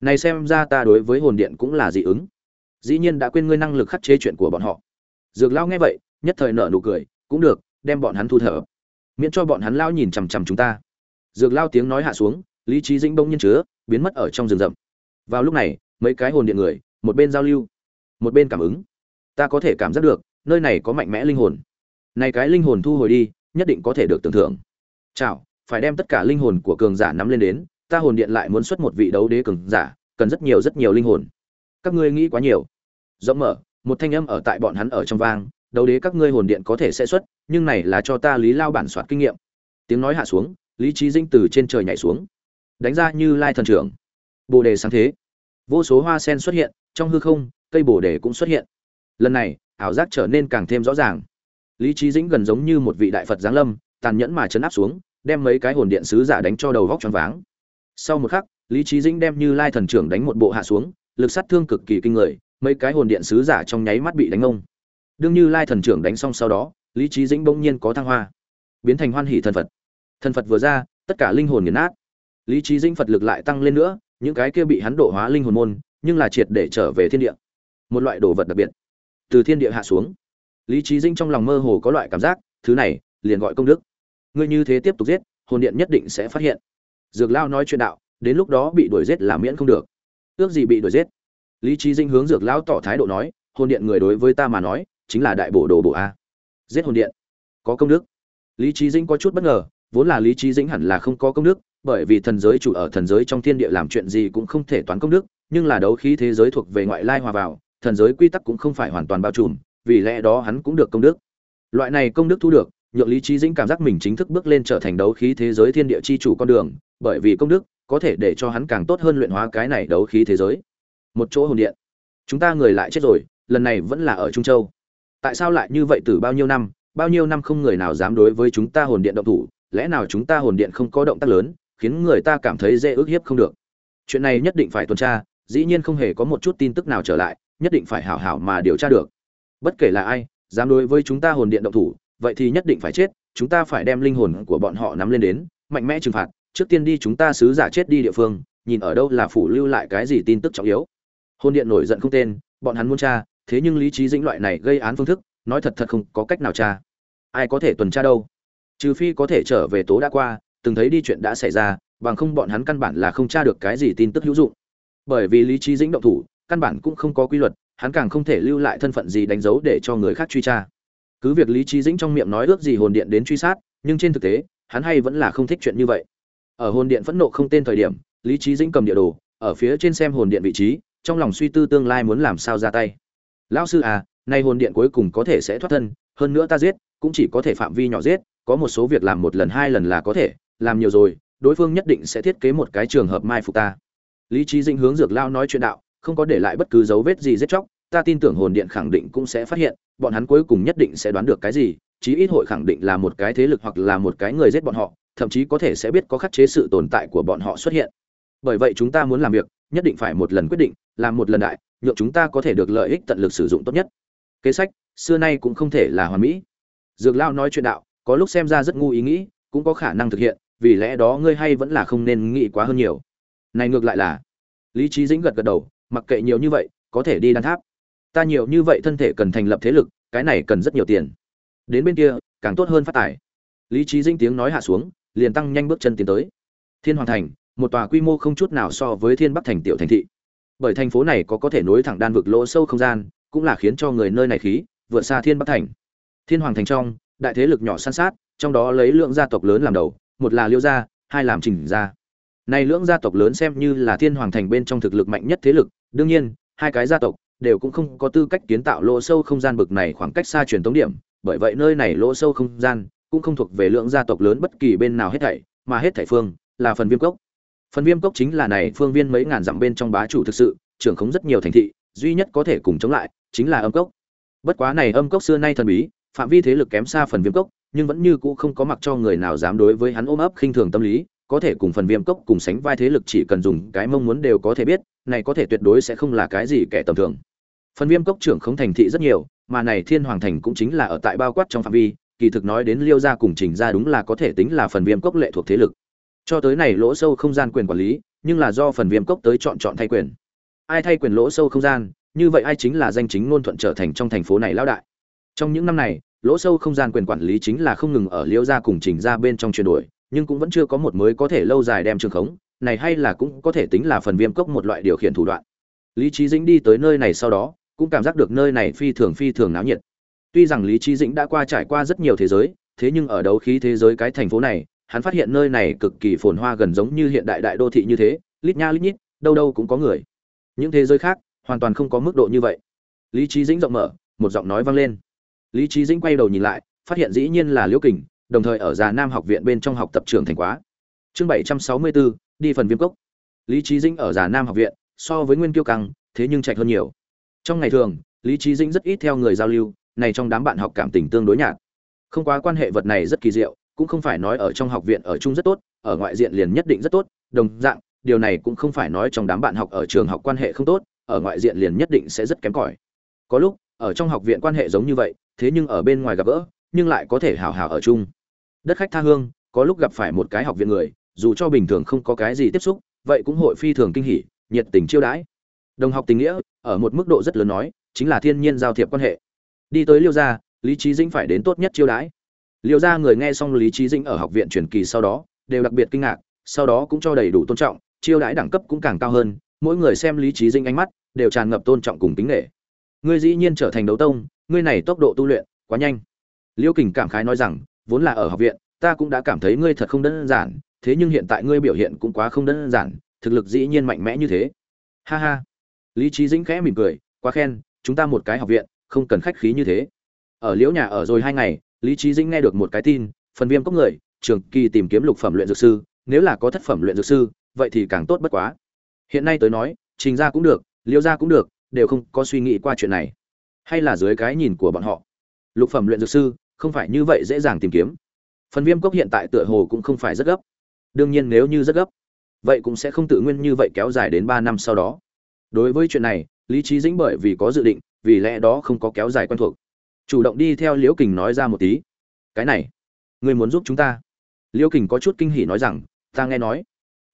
này xem ra ta đối với hồn điện cũng là dị ứng. Dĩ nhiên đã quên ngươi năng lực khắc chế chuyện của bọn họ. Dược lao nghe vậy, nhất thời nở nụ cười, cũng được, đem bọn hắn thu thở. Miễn cho bọn hắn lao nhìn chằm chằm chúng ta. Dược lao tiếng nói hạ xuống, lý trí dĩnh bỗng nhiên chứa, biến mất ở trong rừng rậm. Vào lúc này, mấy cái hồn điện người, một bên giao lưu, một bên cảm ứng. Ta có thể cảm giác được, nơi này có mạnh mẽ linh hồn. Này cái linh hồn thu hồi đi, nhất định có thể được tưởng thưởng. Chào, phải đem tất cả linh hồn của cường giả nắm lên đến ta hồn điện lại muốn xuất một vị đấu đế cường giả, cần rất nhiều rất nhiều linh hồn. Các ngươi nghĩ quá nhiều. Rộng mở, một thanh âm ở tại bọn hắn ở trong vang, đấu đế các ngươi hồn điện có thể sẽ xuất, nhưng này là cho ta lý lao bản soạt kinh nghiệm. Tiếng nói hạ xuống, lý trí Dĩnh từ trên trời nhảy xuống. Đánh ra như lai thần trưởng. Bồ đề sáng thế. Vô số hoa sen xuất hiện, trong hư không, cây bồ đề cũng xuất hiện. Lần này, ảo giác trở nên càng thêm rõ ràng. Lý trí dĩnh gần giống như một vị đại phật giáng lâm, tàn nhẫn mà chấn áp xuống, đem mấy cái hồn điện sứ giả đánh cho đầu vóc choáng váng sau một khắc, lý trí dĩnh đem như lai thần trưởng đánh một bộ hạ xuống, lực sát thương cực kỳ kinh người, mấy cái hồn điện sứ giả trong nháy mắt bị đánh ông đương như lai thần trưởng đánh xong sau đó, lý trí dĩnh bỗng nhiên có thăng hoa, biến thành hoan hỷ thần phật. Thần phật vừa ra, tất cả linh hồn nghiền nát. Lý trí dĩnh phật lực lại tăng lên nữa, những cái kia bị hắn độ hóa linh hồn môn, nhưng là triệt để trở về thiên địa. Một loại đồ vật đặc biệt. Từ thiên địa hạ xuống, lý trí dĩnh trong lòng mơ hồ có loại cảm giác, thứ này liền gọi công đức. Ngươi như thế tiếp tục giết, hồn điện nhất định sẽ phát hiện dược lao nói chuyện đạo, đến lúc đó bị đuổi giết là miễn không được. Ước gì bị đuổi giết. Lý trí dinh hướng dược lão tỏ thái độ nói, hồn điện người đối với ta mà nói, chính là đại bộ đồ bộ a. Giết hồn điện. Có công đức. Lý trí dinh có chút bất ngờ, vốn là lý trí dĩnh hẳn là không có công đức, bởi vì thần giới chủ ở thần giới trong thiên địa làm chuyện gì cũng không thể toán công đức, nhưng là đấu khí thế giới thuộc về ngoại lai hòa vào, thần giới quy tắc cũng không phải hoàn toàn bao trùm, vì lẽ đó hắn cũng được công đức. Loại này công đức thu được, nhượng lý trí dĩnh cảm giác mình chính thức bước lên trở thành đấu khí thế giới thiên địa chi chủ con đường bởi vì công đức có thể để cho hắn càng tốt hơn luyện hóa cái này đấu khí thế giới. Một chỗ hồn điện. Chúng ta người lại chết rồi, lần này vẫn là ở trung châu. Tại sao lại như vậy từ bao nhiêu năm? Bao nhiêu năm không người nào dám đối với chúng ta hồn điện động thủ, lẽ nào chúng ta hồn điện không có động tác lớn, khiến người ta cảm thấy dễ ức hiếp không được? Chuyện này nhất định phải tuần tra, dĩ nhiên không hề có một chút tin tức nào trở lại, nhất định phải hảo hảo mà điều tra được. Bất kể là ai, dám đối với chúng ta hồn điện động thủ, vậy thì nhất định phải chết, chúng ta phải đem linh hồn của bọn họ nắm lên đến, mạnh mẽ trừng phạt trước tiên đi chúng ta sứ giả chết đi địa phương, nhìn ở đâu là phủ lưu lại cái gì tin tức trọng yếu. Hôn điện nổi giận không tên, bọn hắn muốn tra, thế nhưng lý trí dĩnh loại này gây án phương thức, nói thật thật không có cách nào tra. Ai có thể tuần tra đâu? Trừ phi có thể trở về tố đã qua, từng thấy đi chuyện đã xảy ra, bằng không bọn hắn căn bản là không tra được cái gì tin tức hữu dụng. Bởi vì lý trí dĩnh động thủ, căn bản cũng không có quy luật, hắn càng không thể lưu lại thân phận gì đánh dấu để cho người khác truy tra. Cứ việc lý trí dĩnh trong miệng nói ước gì hồn điện đến truy sát, nhưng trên thực tế, hắn hay vẫn là không thích chuyện như vậy ở hồn điện phẫn nộ không tên thời điểm, lý trí dĩnh cầm địa đồ, ở phía trên xem hồn điện vị trí, trong lòng suy tư tương lai muốn làm sao ra tay. Lão sư à nay hồn điện cuối cùng có thể sẽ thoát thân, hơn nữa ta giết, cũng chỉ có thể phạm vi nhỏ giết, có một số việc làm một lần hai lần là có thể, làm nhiều rồi, đối phương nhất định sẽ thiết kế một cái trường hợp mai phục ta. Lý trí dĩnh hướng dược lao nói chuyện đạo, không có để lại bất cứ dấu vết gì giết chóc, ta tin tưởng hồn điện khẳng định cũng sẽ phát hiện, bọn hắn cuối cùng nhất định sẽ đoán được cái gì, chí ít hội khẳng định là một cái thế lực hoặc là một cái người giết bọn họ thậm chí có thể sẽ biết có khắc chế sự tồn tại của bọn họ xuất hiện. Bởi vậy chúng ta muốn làm việc, nhất định phải một lần quyết định, làm một lần đại, nhượng chúng ta có thể được lợi ích tận lực sử dụng tốt nhất. Kế sách, xưa nay cũng không thể là hoàn mỹ. Dược lao nói chuyện đạo, có lúc xem ra rất ngu ý nghĩ, cũng có khả năng thực hiện, vì lẽ đó ngươi hay vẫn là không nên nghĩ quá hơn nhiều. Này ngược lại là, lý trí dĩnh gật gật đầu, mặc kệ nhiều như vậy, có thể đi đan tháp. Ta nhiều như vậy thân thể cần thành lập thế lực, cái này cần rất nhiều tiền. Đến bên kia, càng tốt hơn phát tài. Lý trí dĩnh tiếng nói hạ xuống liền tăng nhanh bước chân tiến tới. Thiên hoàng thành, một tòa quy mô không chút nào so với thiên bắc thành tiểu thành thị. Bởi thành phố này có có thể nối thẳng đan vực lỗ sâu không gian, cũng là khiến cho người nơi này khí vượt xa thiên bắc thành. Thiên hoàng thành trong, đại thế lực nhỏ san sát, trong đó lấy lượng gia tộc lớn làm đầu, một là liêu gia, hai làm trình gia. Này lượng gia tộc lớn xem như là thiên hoàng thành bên trong thực lực mạnh nhất thế lực, đương nhiên, hai cái gia tộc đều cũng không có tư cách kiến tạo lỗ sâu không gian bực này khoảng cách xa truyền tống điểm, bởi vậy nơi này lỗ sâu không gian cũng không thuộc về lượng gia tộc lớn bất kỳ bên nào hết thảy, mà hết thảy phương là phần viêm cốc. Phần viêm cốc chính là này phương viên mấy ngàn dặm bên trong bá chủ thực sự, trưởng khống rất nhiều thành thị, duy nhất có thể cùng chống lại chính là âm cốc. Bất quá này âm cốc xưa nay thần bí, phạm vi thế lực kém xa phần viêm cốc, nhưng vẫn như cũ không có mặc cho người nào dám đối với hắn ôm ấp khinh thường tâm lý, có thể cùng phần viêm cốc cùng sánh vai thế lực chỉ cần dùng cái mong muốn đều có thể biết, này có thể tuyệt đối sẽ không là cái gì kẻ tầm thường. Phần viêm cốc trưởng không thành thị rất nhiều, mà này thiên hoàng thành cũng chính là ở tại bao quát trong phạm vi kỳ thực nói đến liêu gia cùng trình gia đúng là có thể tính là phần viêm cốc lệ thuộc thế lực. Cho tới này lỗ sâu không gian quyền quản lý, nhưng là do phần viêm cốc tới chọn chọn thay quyền. Ai thay quyền lỗ sâu không gian, như vậy ai chính là danh chính ngôn thuận trở thành trong thành phố này lao đại. Trong những năm này, lỗ sâu không gian quyền quản lý chính là không ngừng ở liêu gia cùng trình gia bên trong chuyển đổi, nhưng cũng vẫn chưa có một mới có thể lâu dài đem trường khống, này hay là cũng có thể tính là phần viêm cốc một loại điều khiển thủ đoạn. Lý trí dĩnh đi tới nơi này sau đó, cũng cảm giác được nơi này phi thường phi thường náo nhiệt tuy rằng lý Chí dĩnh đã qua trải qua rất nhiều thế giới, thế nhưng ở đấu khí thế giới cái thành phố này, hắn phát hiện nơi này cực kỳ phồn hoa gần giống như hiện đại đại đô thị như thế, lít nha lít nhít, đâu đâu cũng có người. Những thế giới khác, hoàn toàn không có mức độ như vậy. Lý Chí dĩnh rộng mở, một giọng nói vang lên. Lý Chí dĩnh quay đầu nhìn lại, phát hiện dĩ nhiên là liễu kình, đồng thời ở già nam học viện bên trong học tập trường thành quá. Chương bảy trăm sáu mươi bốn đi phần viêm cốc. Lý Chí dĩnh ở già nam học viện, so với nguyên kiêu căng, thế nhưng chạy hơn nhiều. Trong ngày thường, lý Chí dĩnh rất ít theo người giao lưu này trong đám bạn học cảm tình tương đối nhạt. Không quá quan hệ vật này rất kỳ diệu, cũng không phải nói ở trong học viện ở chung rất tốt, ở ngoại diện liền nhất định rất tốt, đồng dạng, điều này cũng không phải nói trong đám bạn học ở trường học quan hệ không tốt, ở ngoại diện liền nhất định sẽ rất kém cỏi. Có lúc, ở trong học viện quan hệ giống như vậy, thế nhưng ở bên ngoài gặp gỡ, nhưng lại có thể hào hào ở chung. Đất khách tha hương, có lúc gặp phải một cái học viện người, dù cho bình thường không có cái gì tiếp xúc, vậy cũng hội phi thường kinh hỉ, nhiệt tình chiêu đãi. Đồng học tình nghĩa, ở một mức độ rất lớn nói, chính là thiên nhiên giao thiệp quan hệ đi tới liêu gia, lý trí dĩnh phải đến tốt nhất chiêu đãi. Liêu gia người nghe xong lý trí dĩnh ở học viện truyền kỳ sau đó, đều đặc biệt kinh ngạc, sau đó cũng cho đầy đủ tôn trọng, chiêu đãi đẳng cấp cũng càng cao hơn, mỗi người xem lý trí dĩnh ánh mắt, đều tràn ngập tôn trọng cùng tính nghệ ngươi dĩ nhiên trở thành đấu tông, ngươi này tốc độ tu luyện, quá nhanh. Liêu kình cảm khái nói rằng, vốn là ở học viện, ta cũng đã cảm thấy ngươi thật không đơn giản, thế nhưng hiện tại ngươi biểu hiện cũng quá không đơn giản, thực lực dĩ nhiên mạnh mẽ như thế. Ha ha. Lý trí dĩnh khẽ mỉm cười, quá khen, chúng ta một cái học viện không cần khách khí như thế. Ở liễu nhà ở rồi hai ngày, lý trí dĩnh nghe được một cái tin, phần viêm cốc người, trường kỳ tìm kiếm lục phẩm luyện dược sư, nếu là có thất phẩm luyện dược sư, vậy thì càng tốt bất quá. Hiện nay tới nói, trình ra cũng được, liễu ra cũng được, đều không có suy nghĩ qua chuyện này. Hay là dưới cái nhìn của bọn họ, lục phẩm luyện dược sư, không phải như vậy dễ dàng tìm kiếm. Phần viêm cốc hiện tại tựa hồ cũng không phải rất gấp. Đương nhiên nếu như rất gấp, vậy cũng sẽ không tự nguyên như vậy kéo dài đến ba năm sau đó. Đối với chuyện này, lý trí dĩnh bởi vì có dự định vì lẽ đó không có kéo dài quen thuộc. Chủ động đi theo liễu kình nói ra một tí. Cái này, người muốn giúp chúng ta. Liễu kình có chút kinh hỉ nói rằng, ta nghe nói,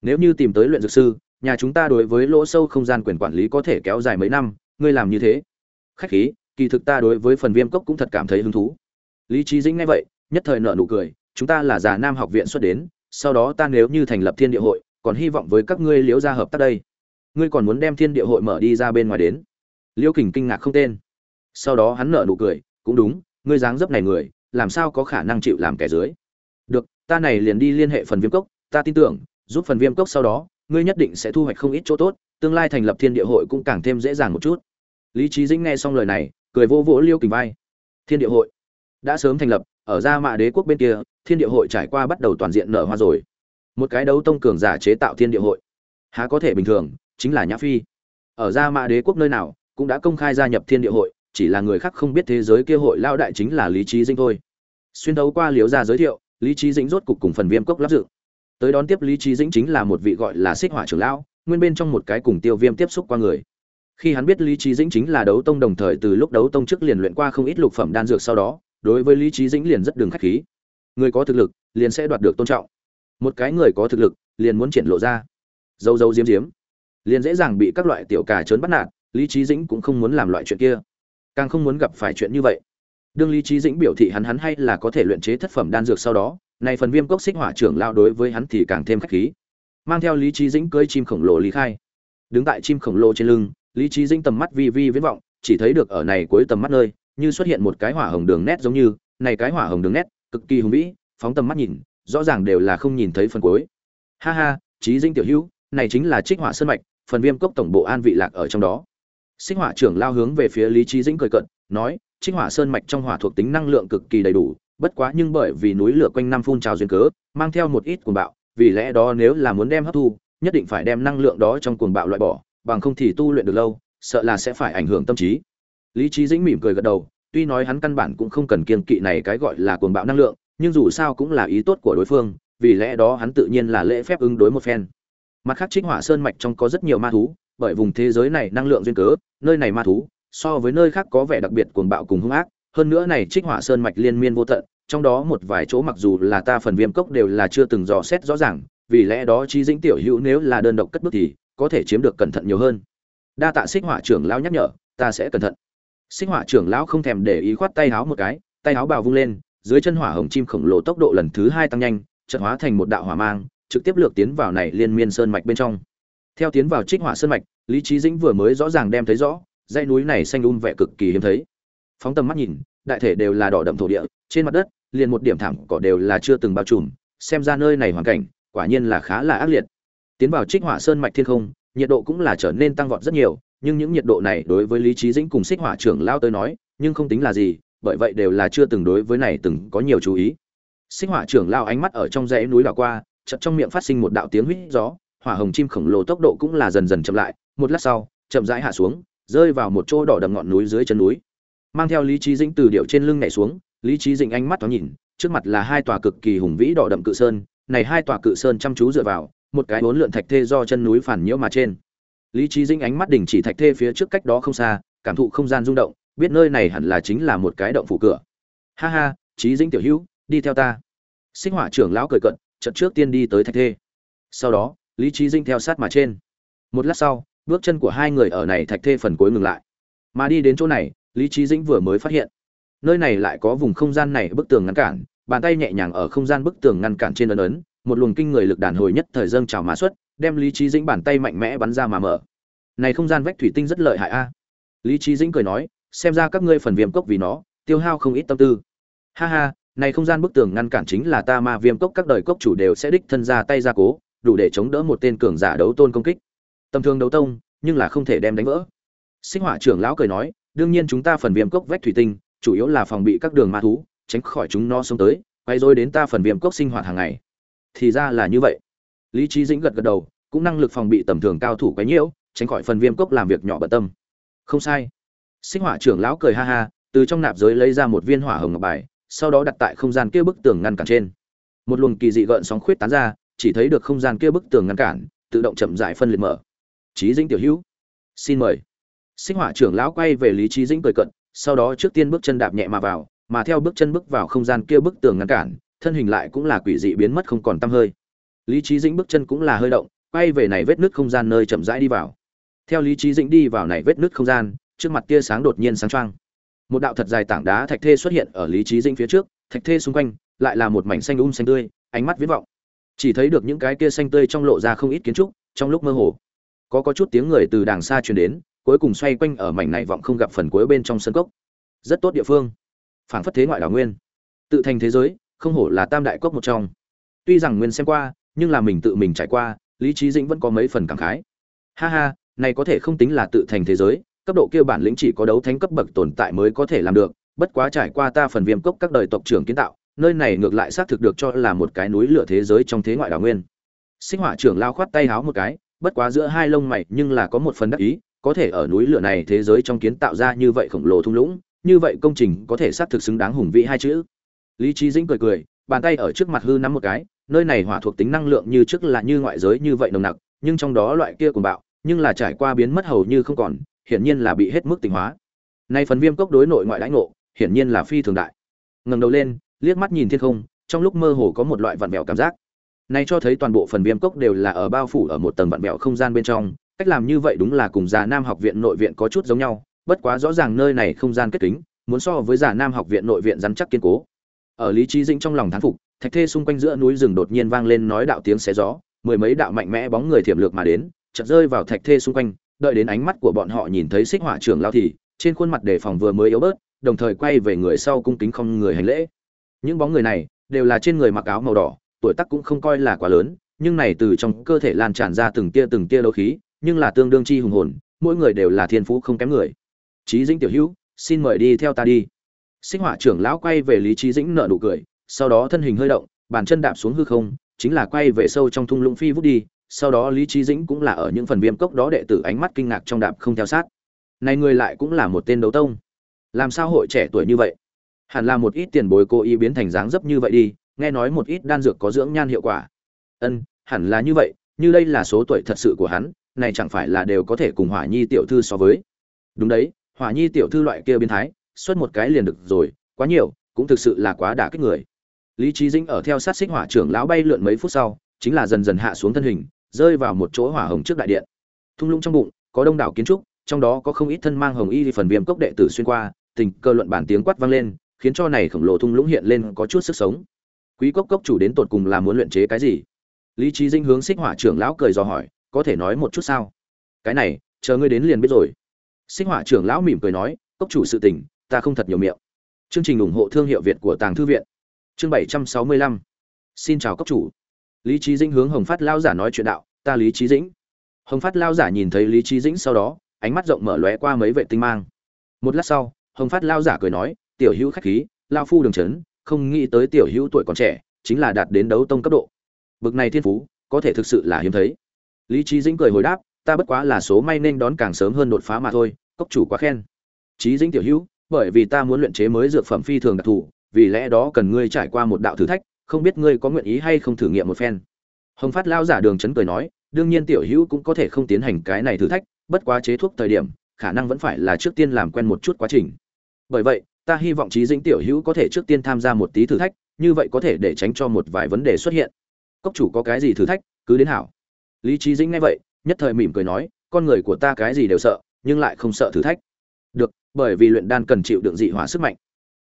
nếu như tìm tới luyện dược sư, nhà chúng ta đối với lỗ sâu không gian quyền quản lý có thể kéo dài mấy năm, ngươi làm như thế. Khách khí, kỳ thực ta đối với phần viêm cốc cũng thật cảm thấy hứng thú. Lý trí dĩnh nghe vậy, nhất thời nợ nụ cười, chúng ta là già nam học viện xuất đến, sau đó ta nếu như thành lập thiên địa hội, còn hy vọng với các ngươi liễu gia hợp tác đây. Ngươi còn muốn đem thiên địa hội mở đi ra bên ngoài đến liễu kình kinh ngạc không tên. Sau đó hắn nở nụ cười, cũng đúng, ngươi dáng dấp này người, làm sao có khả năng chịu làm kẻ dưới? Được, ta này liền đi liên hệ phần viêm cốc, ta tin tưởng, giúp phần viêm cốc sau đó, ngươi nhất định sẽ thu hoạch không ít chỗ tốt, tương lai thành lập thiên địa hội cũng càng thêm dễ dàng một chút. Lý trí dĩnh nghe xong lời này, cười vô vỗ liêu kình vai. Thiên địa hội đã sớm thành lập, ở gia mạ đế quốc bên kia, thiên địa hội trải qua bắt đầu toàn diện nở hoa rồi. Một cái đấu tông cường giả chế tạo thiên địa hội, há có thể bình thường, chính là nhã phi. Ở gia mạ đế quốc nơi nào cũng đã công khai gia nhập thiên địa hội chỉ là người khác không biết thế giới kia hội lao đại chính là lý trí dĩnh thôi. Xuyên đấu qua liếu ra giới thiệu lý trí dĩnh rốt cục cùng phần viêm cốc lắp dự, tới đón tiếp lý trí dĩnh chính là một vị gọi là xích hỏa trưởng lão nguyên bên trong một cái cùng tiêu viêm tiếp xúc qua người. Khi hắn biết lý trí dĩnh chính là đấu tông đồng thời từ lúc đấu tông trước liền luyện qua không ít lục phẩm đan dược sau đó đối với lý trí dĩnh liền rất đường khách khí. Người có thực lực liền sẽ đoạt được tôn trọng. Một cái người có thực lực liền muốn triển lộ ra. Dâu dâu diếm diếm liền dễ dàng bị các loại tiểu cà trớn bắt nạt lý trí dĩnh cũng không muốn làm loại chuyện kia. Càng không muốn gặp phải chuyện như vậy. Đương lý trí dĩnh biểu thị hắn hắn hay là có thể luyện chế thất phẩm đan dược sau đó này phần viêm cốc xích hỏa trưởng lao đối với hắn thì càng thêm khách khí. Mang theo lý trí dĩnh cưỡi chim khổng lồ lý khai. Đứng tại chim khổng lồ trên lưng, lý trí dĩnh tầm mắt vi vi viễn vọng, chỉ thấy được ở này cuối tầm mắt nơi, như xuất hiện một cái hỏa hồng đường nét giống như, này cái hỏa hồng đường nét, cực kỳ hùng vĩ, phóng tầm mắt nhìn, rõ ràng đều là không nhìn thấy phần cuối. Ha ha trí dĩnh tiểu hữu, này chính là trích hỏa sơn mạch, phần viêm cốc tổng bộ an vị lạc ở trong đó sinh hỏa trưởng lao hướng về phía lý trí dĩnh cười cận nói, trích hỏa sơn mạch trong hỏa thuộc tính năng lượng cực kỳ đầy đủ, bất quá nhưng bởi vì núi lửa quanh năm phun trào duyên cớ, mang theo một ít cuồng bạo, vì lẽ đó nếu là muốn đem hấp thu, nhất định phải đem năng lượng đó trong cuồng bạo loại bỏ, bằng không thì tu luyện được lâu, sợ là sẽ phải ảnh hưởng tâm trí. Lý trí dĩnh mỉm cười gật đầu, tuy nói hắn căn bản cũng không cần kiên kỵ này cái gọi là cuồng bạo năng lượng, nhưng dù sao cũng là ý tốt của đối phương, vì lẽ đó hắn tự nhiên là lễ phép ứng đối một phen. Mặt khác trích hỏa sơn mạch trong có rất nhiều ma thú bởi vùng thế giới này năng lượng duyên cớ, nơi này ma thú, so với nơi khác có vẻ đặc biệt cuồng bạo cùng hung ác. Hơn nữa này trích hỏa sơn mạch liên miên vô tận, trong đó một vài chỗ mặc dù là ta phần viêm cốc đều là chưa từng dò xét rõ ràng, vì lẽ đó Chí dĩnh tiểu hữu nếu là đơn độc cất bước thì có thể chiếm được cẩn thận nhiều hơn. Đa tạ xích hỏa trưởng lão nhắc nhở, ta sẽ cẩn thận. Xích hỏa trưởng lão không thèm để ý khoát tay háo một cái, tay háo bào vung lên, dưới chân hỏa hồng chim khổng lồ tốc độ lần thứ hai tăng nhanh, chợt hóa thành một đạo hỏa mang, trực tiếp lược tiến vào này liên miên sơn mạch bên trong theo tiến vào trích hỏa sơn mạch, lý trí dĩnh vừa mới rõ ràng đem thấy rõ, dãy núi này xanh um vẻ cực kỳ hiếm thấy. Phóng tầm mắt nhìn, đại thể đều là đỏ đậm thổ địa, trên mặt đất, liền một điểm thảm cỏ đều là chưa từng bao trùm, xem ra nơi này hoàn cảnh, quả nhiên là khá là ác liệt. Tiến vào trích hỏa sơn mạch thiên không, nhiệt độ cũng là trở nên tăng vọt rất nhiều, nhưng những nhiệt độ này đối với lý trí dĩnh cùng xích hỏa trưởng lao tới nói, nhưng không tính là gì, bởi vậy đều là chưa từng đối với này từng có nhiều chú ý. Xích hỏa trưởng lao ánh mắt ở trong dãy núi đảo qua, chợt trong miệng phát sinh một đạo tiếng huýt gió hỏa hồng chim khổng lồ tốc độ cũng là dần dần chậm lại, một lát sau, chậm rãi hạ xuống, rơi vào một chỗ đỏ đầm ngọn núi dưới chân núi. Mang theo lý trí dĩnh từ điệu trên lưng nhảy xuống, lý trí dĩnh ánh mắt thoáng nhìn, trước mặt là hai tòa cực kỳ hùng vĩ đỏ đậm cự sơn, này hai tòa cự sơn chăm chú dựa vào, một cái bốn lượn thạch thê do chân núi phản nhiễu mà trên. Lý trí dĩnh ánh mắt đình chỉ thạch thê phía trước cách đó không xa, cảm thụ không gian rung động, biết nơi này hẳn là chính là một cái động phủ cửa. Ha ha trí dĩnh tiểu hữu, đi theo ta. Sinh hỏa trưởng lão cười cận trận trước tiên đi tới thạch thê. Sau đó lý trí dĩnh theo sát mà trên. Một lát sau, bước chân của hai người ở này thạch thê phần cuối ngừng lại. Mà đi đến chỗ này, lý trí dĩnh vừa mới phát hiện. Nơi này lại có vùng không gian này bức tường ngăn cản, bàn tay nhẹ nhàng ở không gian bức tường ngăn cản trên ấn ấn, một luồng kinh người lực đàn hồi nhất thời dâng trào mã xuất, đem lý trí dĩnh bàn tay mạnh mẽ bắn ra mà mở. Này không gian vách thủy tinh rất lợi hại a. Lý trí dĩnh cười nói, xem ra các ngươi phần viêm cốc vì nó, tiêu hao không ít tâm tư. Ha ha, này không gian bức tường ngăn cản chính là ta ma viêm cốc các đời cốc chủ đều sẽ đích thân ra tay ra cố đủ để chống đỡ một tên cường giả đấu tôn công kích. Tầm thường đấu tông, nhưng là không thể đem đánh vỡ. Sinh hỏa trưởng lão cười nói, đương nhiên chúng ta phần viêm cốc vách thủy tinh, chủ yếu là phòng bị các đường ma thú, tránh khỏi chúng nó xông tới, quay rồi đến ta phần viêm cốc sinh hoạt hàng ngày. Thì ra là như vậy. Lý trí dĩnh gật gật đầu, cũng năng lực phòng bị tầm thường cao thủ quấy nhiễu, tránh khỏi phần viêm cốc làm việc nhỏ bận tâm. Không sai. Sinh hỏa trưởng lão cười ha ha, từ trong nạp giới lấy ra một viên hỏa hồng ngọc bài, sau đó đặt tại không gian kia bức tường ngăn cản trên. Một luồng kỳ dị gợn sóng khuyết tán ra chỉ thấy được không gian kia bức tường ngăn cản, tự động chậm rãi phân liệt mở. Trí dĩnh tiểu hữu, xin mời. Sinh hỏa trưởng lão quay về lý trí dĩnh cười cận, sau đó trước tiên bước chân đạp nhẹ mà vào, mà theo bước chân bước vào không gian kia bức tường ngăn cản, thân hình lại cũng là quỷ dị biến mất không còn tăm hơi. Lý trí dĩnh bước chân cũng là hơi động, quay về này vết nứt không gian nơi chậm rãi đi vào. Theo lý trí dĩnh đi vào này vết nứt không gian, trước mặt tia sáng đột nhiên sáng trăng một đạo thật dài tảng đá thạch thê xuất hiện ở lý trí dĩnh phía trước, thạch thê xung quanh, lại là một mảnh xanh um xanh tươi, ánh mắt viễn vọng chỉ thấy được những cái kia xanh tươi trong lộ ra không ít kiến trúc, trong lúc mơ hồ, có có chút tiếng người từ đàng xa truyền đến, cuối cùng xoay quanh ở mảnh này vọng không gặp phần cuối bên trong sân cốc. Rất tốt địa phương. Phảng phất thế ngoại đảo nguyên. Tự thành thế giới, không hổ là tam đại cốc một trong. Tuy rằng nguyên xem qua, nhưng là mình tự mình trải qua, lý trí dĩnh vẫn có mấy phần cảm khái. Ha ha, này có thể không tính là tự thành thế giới, cấp độ kia bản lĩnh chỉ có đấu thánh cấp bậc tồn tại mới có thể làm được, bất quá trải qua ta phần viêm cốc các đời tộc trưởng kiến tạo nơi này ngược lại xác thực được cho là một cái núi lửa thế giới trong thế ngoại đảo nguyên. Sinh hỏa trưởng lao khoát tay háo một cái, bất quá giữa hai lông mày nhưng là có một phần đắc ý, có thể ở núi lửa này thế giới trong kiến tạo ra như vậy khổng lồ thung lũng, như vậy công trình có thể xác thực xứng đáng hùng vĩ hai chữ. Lý trí dĩnh cười cười, bàn tay ở trước mặt hư nắm một cái, nơi này hỏa thuộc tính năng lượng như trước là như ngoại giới như vậy nồng nặc, nhưng trong đó loại kia cùng bạo, nhưng là trải qua biến mất hầu như không còn, hiển nhiên là bị hết mức tình hóa. Nay phần viêm cốc đối nội ngoại đãi ngộ, hiển nhiên là phi thường đại. Ngẩng đầu lên liếc mắt nhìn thiên không, trong lúc mơ hồ có một loại vặn vẹo cảm giác. Này cho thấy toàn bộ phần viêm cốc đều là ở bao phủ ở một tầng vặn vẹo không gian bên trong, cách làm như vậy đúng là cùng già nam học viện nội viện có chút giống nhau, bất quá rõ ràng nơi này không gian kết kính, muốn so với già nam học viện nội viện rắn chắc kiên cố. Ở lý trí dĩnh trong lòng thán phục, thạch thê xung quanh giữa núi rừng đột nhiên vang lên nói đạo tiếng xé gió, mười mấy đạo mạnh mẽ bóng người thiểm lược mà đến, chợt rơi vào thạch thê xung quanh, đợi đến ánh mắt của bọn họ nhìn thấy xích hỏa trưởng lao thì, trên khuôn mặt đề phòng vừa mới yếu bớt, đồng thời quay về người sau cung kính không người hành lễ những bóng người này đều là trên người mặc áo màu đỏ, tuổi tác cũng không coi là quá lớn, nhưng này từ trong cơ thể lan tràn ra từng tia từng tia đấu khí, nhưng là tương đương chi hùng hồn, mỗi người đều là thiên phú không kém người. Trí dĩnh tiểu hữu, xin mời đi theo ta đi. Sinh hỏa trưởng lão quay về lý trí dĩnh nợ nụ cười, sau đó thân hình hơi động, bàn chân đạp xuống hư không, chính là quay về sâu trong thung lũng phi vút đi, sau đó lý trí dĩnh cũng là ở những phần viêm cốc đó đệ tử ánh mắt kinh ngạc trong đạp không theo sát. Này người lại cũng là một tên đấu tông. Làm sao hội trẻ tuổi như vậy? Hẳn là một ít tiền bối cố ý biến thành dáng dấp như vậy đi, nghe nói một ít đan dược có dưỡng nhan hiệu quả. Ân, hẳn là như vậy, như đây là số tuổi thật sự của hắn, này chẳng phải là đều có thể cùng hỏa nhi tiểu thư so với. Đúng đấy, hỏa nhi tiểu thư loại kia biến thái, xuất một cái liền được rồi, quá nhiều, cũng thực sự là quá đả kích người. Lý trí dĩnh ở theo sát xích hỏa trưởng lão bay lượn mấy phút sau, chính là dần dần hạ xuống thân hình, rơi vào một chỗ hỏa hồng trước đại điện. Thung lũng trong bụng, có đông đảo kiến trúc, trong đó có không ít thân mang hồng y phần viêm cốc đệ tử xuyên qua, tình cơ luận bản tiếng quát vang lên khiến cho này khổng lồ thung lũng hiện lên có chút sức sống. Quý cốc cốc chủ đến tột cùng là muốn luyện chế cái gì? Lý trí dinh hướng xích hỏa trưởng lão cười dò hỏi, có thể nói một chút sao? Cái này, chờ ngươi đến liền biết rồi. Xích hỏa trưởng lão mỉm cười nói, cốc chủ sự tình, ta không thật nhiều miệng. Chương trình ủng hộ thương hiệu việt của tàng thư viện. Chương bảy trăm sáu mươi lăm. Xin chào cốc chủ. Lý trí dĩnh hướng hồng phát lao giả nói chuyện đạo, ta lý trí dĩnh. Hồng phát lao giả nhìn thấy lý trí dĩnh sau đó, ánh mắt rộng mở lóe qua mấy vệ tinh mang. Một lát sau, hồng phát lao giả cười nói tiểu hữu khách khí lao phu đường trấn không nghĩ tới tiểu hữu tuổi còn trẻ, chính là đạt đến đấu tông cấp độ. Bực này thiên phú, có thể thực sự là hiếm thấy. Lý trí dĩnh cười hồi đáp, ta bất quá là số may nên đón càng sớm hơn đột phá mà thôi, cốc chủ quá khen. Trí dĩnh tiểu hữu, bởi vì ta muốn luyện chế mới dược phẩm phi thường đặc thù, vì lẽ đó cần ngươi trải qua một đạo thử thách, không biết ngươi có nguyện ý hay không thử nghiệm một phen. Hồng phát lao giả đường chấn cười nói, đương nhiên tiểu hữu cũng có thể không tiến hành cái này thử thách, bất quá chế thuốc thời điểm, khả năng vẫn phải là trước tiên làm quen một chút quá trình. Bởi vậy ta hy vọng trí dĩnh tiểu hữu có thể trước tiên tham gia một tí thử thách, như vậy có thể để tránh cho một vài vấn đề xuất hiện. Cốc chủ có cái gì thử thách, cứ đến hảo. Lý trí dĩnh nghe vậy, nhất thời mỉm cười nói, con người của ta cái gì đều sợ, nhưng lại không sợ thử thách. Được, bởi vì luyện đan cần chịu đựng dị hỏa sức mạnh.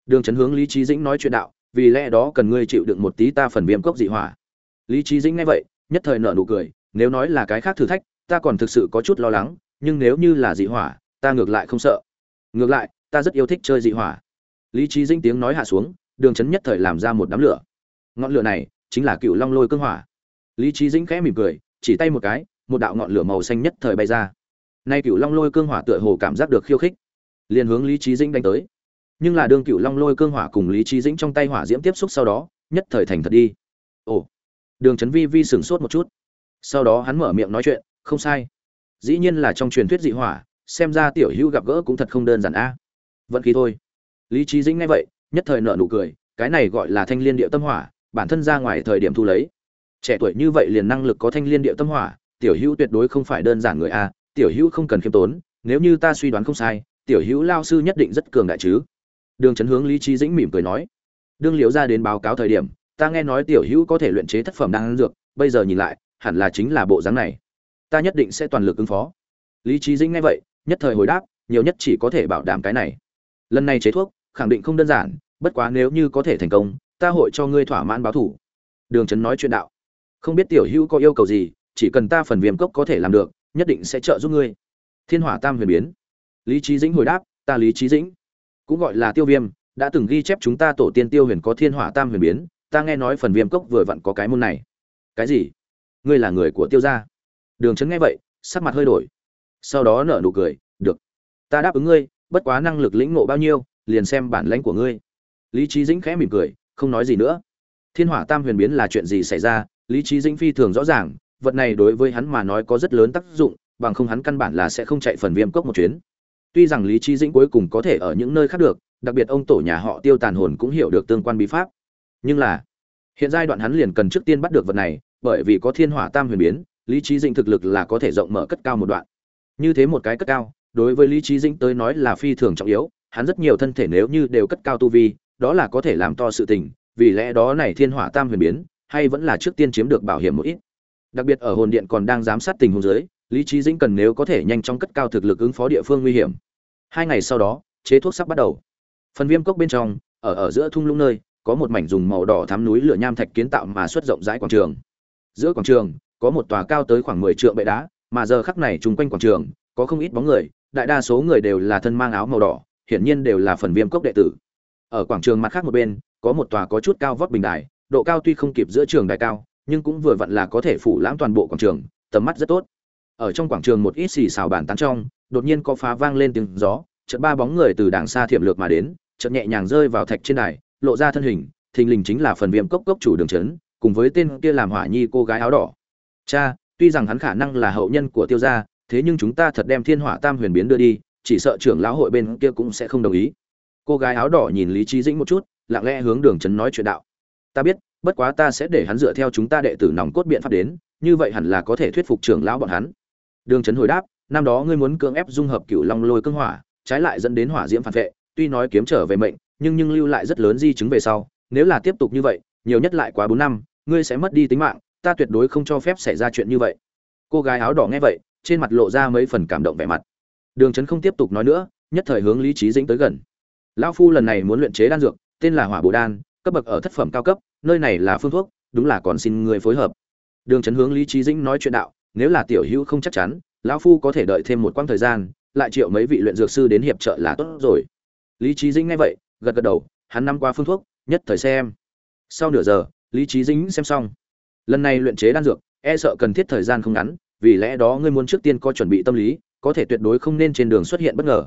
Đường chấn hướng lý trí dĩnh nói chuyện đạo, vì lẽ đó cần ngươi chịu đựng một tí ta phần viêm cốc dị hỏa. Lý trí dĩnh nghe vậy, nhất thời nở nụ cười, nếu nói là cái khác thử thách, ta còn thực sự có chút lo lắng, nhưng nếu như là dị hỏa, ta ngược lại không sợ. Ngược lại, ta rất yêu thích chơi dị hỏa lý trí dĩnh tiếng nói hạ xuống, đường chấn nhất thời làm ra một đám lửa. Ngọn lửa này chính là cựu long lôi cương hỏa. Lý trí dĩnh khẽ mỉm cười, chỉ tay một cái, một đạo ngọn lửa màu xanh nhất thời bay ra. Nay cựu long lôi cương hỏa tựa hồ cảm giác được khiêu khích, liền hướng lý trí dĩnh đánh tới. Nhưng là đương cựu long lôi cương hỏa cùng lý trí dĩnh trong tay hỏa diễm tiếp xúc sau đó, nhất thời thành thật đi. Ồ, đường trấn vi vi sửng sốt một chút. Sau đó hắn mở miệng nói chuyện, không sai. Dĩ nhiên là trong truyền thuyết dị hỏa, xem ra tiểu hữu gặp gỡ cũng thật không đơn giản a. Vận khí thôi lý trí dĩnh nghe vậy, nhất thời nợ nụ cười, cái này gọi là thanh liên điệu tâm hỏa, bản thân ra ngoài thời điểm thu lấy. Trẻ tuổi như vậy liền năng lực có thanh liên điệu tâm hỏa, tiểu hữu tuyệt đối không phải đơn giản người a, tiểu hữu không cần khiêm tốn, nếu như ta suy đoán không sai, tiểu hữu lao sư nhất định rất cường đại chứ. Đường trấn hướng lý trí dĩnh mỉm cười nói, đương liễu ra đến báo cáo thời điểm, ta nghe nói tiểu hữu có thể luyện chế thất phẩm đan dược, bây giờ nhìn lại, hẳn là chính là bộ dáng này. Ta nhất định sẽ toàn lực ứng phó. Lý trí dĩnh nghe vậy, nhất thời hồi đáp, nhiều nhất chỉ có thể bảo đảm cái này lần này chế thuốc, khẳng định không đơn giản, bất quá nếu như có thể thành công, ta hội cho ngươi thỏa mãn báo thủ. Đường trấn nói chuyện đạo. Không biết tiểu hữu có yêu cầu gì, chỉ cần ta phần viêm cốc có thể làm được, nhất định sẽ trợ giúp ngươi. Thiên hỏa tam huyền biến. Lý trí dĩnh hồi đáp, ta lý trí dĩnh. Cũng gọi là tiêu viêm, đã từng ghi chép chúng ta tổ tiên tiêu huyền có thiên hỏa tam huyền biến, ta nghe nói phần viêm cốc vừa vặn có cái môn này. Cái gì? Ngươi là người của tiêu gia? Đường trấn nghe vậy, sắc mặt hơi đổi. Sau đó nở nụ cười, được, ta đáp ứng ngươi bất quá năng lực lĩnh ngộ bao nhiêu, liền xem bản lãnh của ngươi. Lý trí dĩnh khẽ mỉm cười, không nói gì nữa. Thiên hỏa tam huyền biến là chuyện gì xảy ra, lý trí dĩnh phi thường rõ ràng, vật này đối với hắn mà nói có rất lớn tác dụng, bằng không hắn căn bản là sẽ không chạy phần viêm cốc một chuyến. Tuy rằng lý trí dĩnh cuối cùng có thể ở những nơi khác được, đặc biệt ông tổ nhà họ tiêu tàn hồn cũng hiểu được tương quan bí pháp. Nhưng là, hiện giai đoạn hắn liền cần trước tiên bắt được vật này, bởi vì có thiên hỏa tam huyền biến, lý trí dĩnh thực lực là có thể rộng mở cất cao một đoạn. Như thế một cái cất cao đối với lý trí dĩnh tới nói là phi thường trọng yếu, hắn rất nhiều thân thể nếu như đều cất cao tu vi, đó là có thể làm to sự tình, vì lẽ đó này thiên hỏa tam huyền biến, hay vẫn là trước tiên chiếm được bảo hiểm một ít. Đặc biệt ở hồn điện còn đang giám sát tình huống dưới, lý trí dĩnh cần nếu có thể nhanh chóng cất cao thực lực ứng phó địa phương nguy hiểm. Hai ngày sau đó, chế thuốc sắp bắt đầu. Phần viêm cốc bên trong, ở ở giữa thung lũng nơi, có một mảnh dùng màu đỏ thắm núi lửa nham thạch kiến tạo mà xuất rộng rãi quảng trường. Giữa quảng trường, có một tòa cao tới khoảng mười trượng bệ đá, mà giờ khắc này chung quanh quảng trường, có không ít bóng người đại đa số người đều là thân mang áo màu đỏ, hiển nhiên đều là phần viêm cốc đệ tử. Ở quảng trường mặt khác một bên, có một tòa có chút cao vót bình đài, độ cao tuy không kịp giữa trường đài cao, nhưng cũng vừa vặn là có thể phủ lãng toàn bộ quảng trường, tầm mắt rất tốt. Ở trong quảng trường một ít xì xào bàn tán trong, đột nhiên có phá vang lên tiếng gió, chợt ba bóng người từ đàng xa thiểm lược mà đến, chợt nhẹ nhàng rơi vào thạch trên đài, lộ ra thân hình, thình lình chính là phần viêm cốc cốc chủ đường trấn cùng với tên kia làm hỏa nhi cô gái áo đỏ. Cha, tuy rằng hắn khả năng là hậu nhân của tiêu gia thế nhưng chúng ta thật đem thiên hỏa tam huyền biến đưa đi, chỉ sợ trưởng lão hội bên kia cũng sẽ không đồng ý. Cô gái áo đỏ nhìn lý trí dĩnh một chút, lặng lẽ hướng đường trấn nói chuyện đạo. Ta biết, bất quá ta sẽ để hắn dựa theo chúng ta đệ tử nòng cốt biện pháp đến, như vậy hẳn là có thể thuyết phục trưởng lão bọn hắn. Đường trấn hồi đáp, năm đó ngươi muốn cưỡng ép dung hợp cựu long lôi cương hỏa, trái lại dẫn đến hỏa diễm phản vệ, tuy nói kiếm trở về mệnh, nhưng nhưng lưu lại rất lớn di chứng về sau, nếu là tiếp tục như vậy, nhiều nhất lại quá bốn năm, ngươi sẽ mất đi tính mạng, ta tuyệt đối không cho phép xảy ra chuyện như vậy. Cô gái áo đỏ nghe vậy trên mặt lộ ra mấy phần cảm động vẻ mặt. Đường trấn không tiếp tục nói nữa, nhất thời hướng lý trí dĩnh tới gần. Lão phu lần này muốn luyện chế đan dược, tên là hỏa bồ đan, cấp bậc ở thất phẩm cao cấp, nơi này là phương thuốc, đúng là còn xin người phối hợp. Đường trấn hướng lý trí dĩnh nói chuyện đạo, nếu là tiểu hữu không chắc chắn, lão phu có thể đợi thêm một quãng thời gian, lại triệu mấy vị luyện dược sư đến hiệp trợ là tốt rồi. Lý trí dĩnh nghe vậy, gật gật đầu, hắn năm qua phương thuốc, nhất thời xem. Sau nửa giờ, lý trí dĩnh xem xong. Lần này luyện chế đan dược e sợ cần thiết thời gian không ngắn vì lẽ đó ngươi muốn trước tiên có chuẩn bị tâm lý, có thể tuyệt đối không nên trên đường xuất hiện bất ngờ.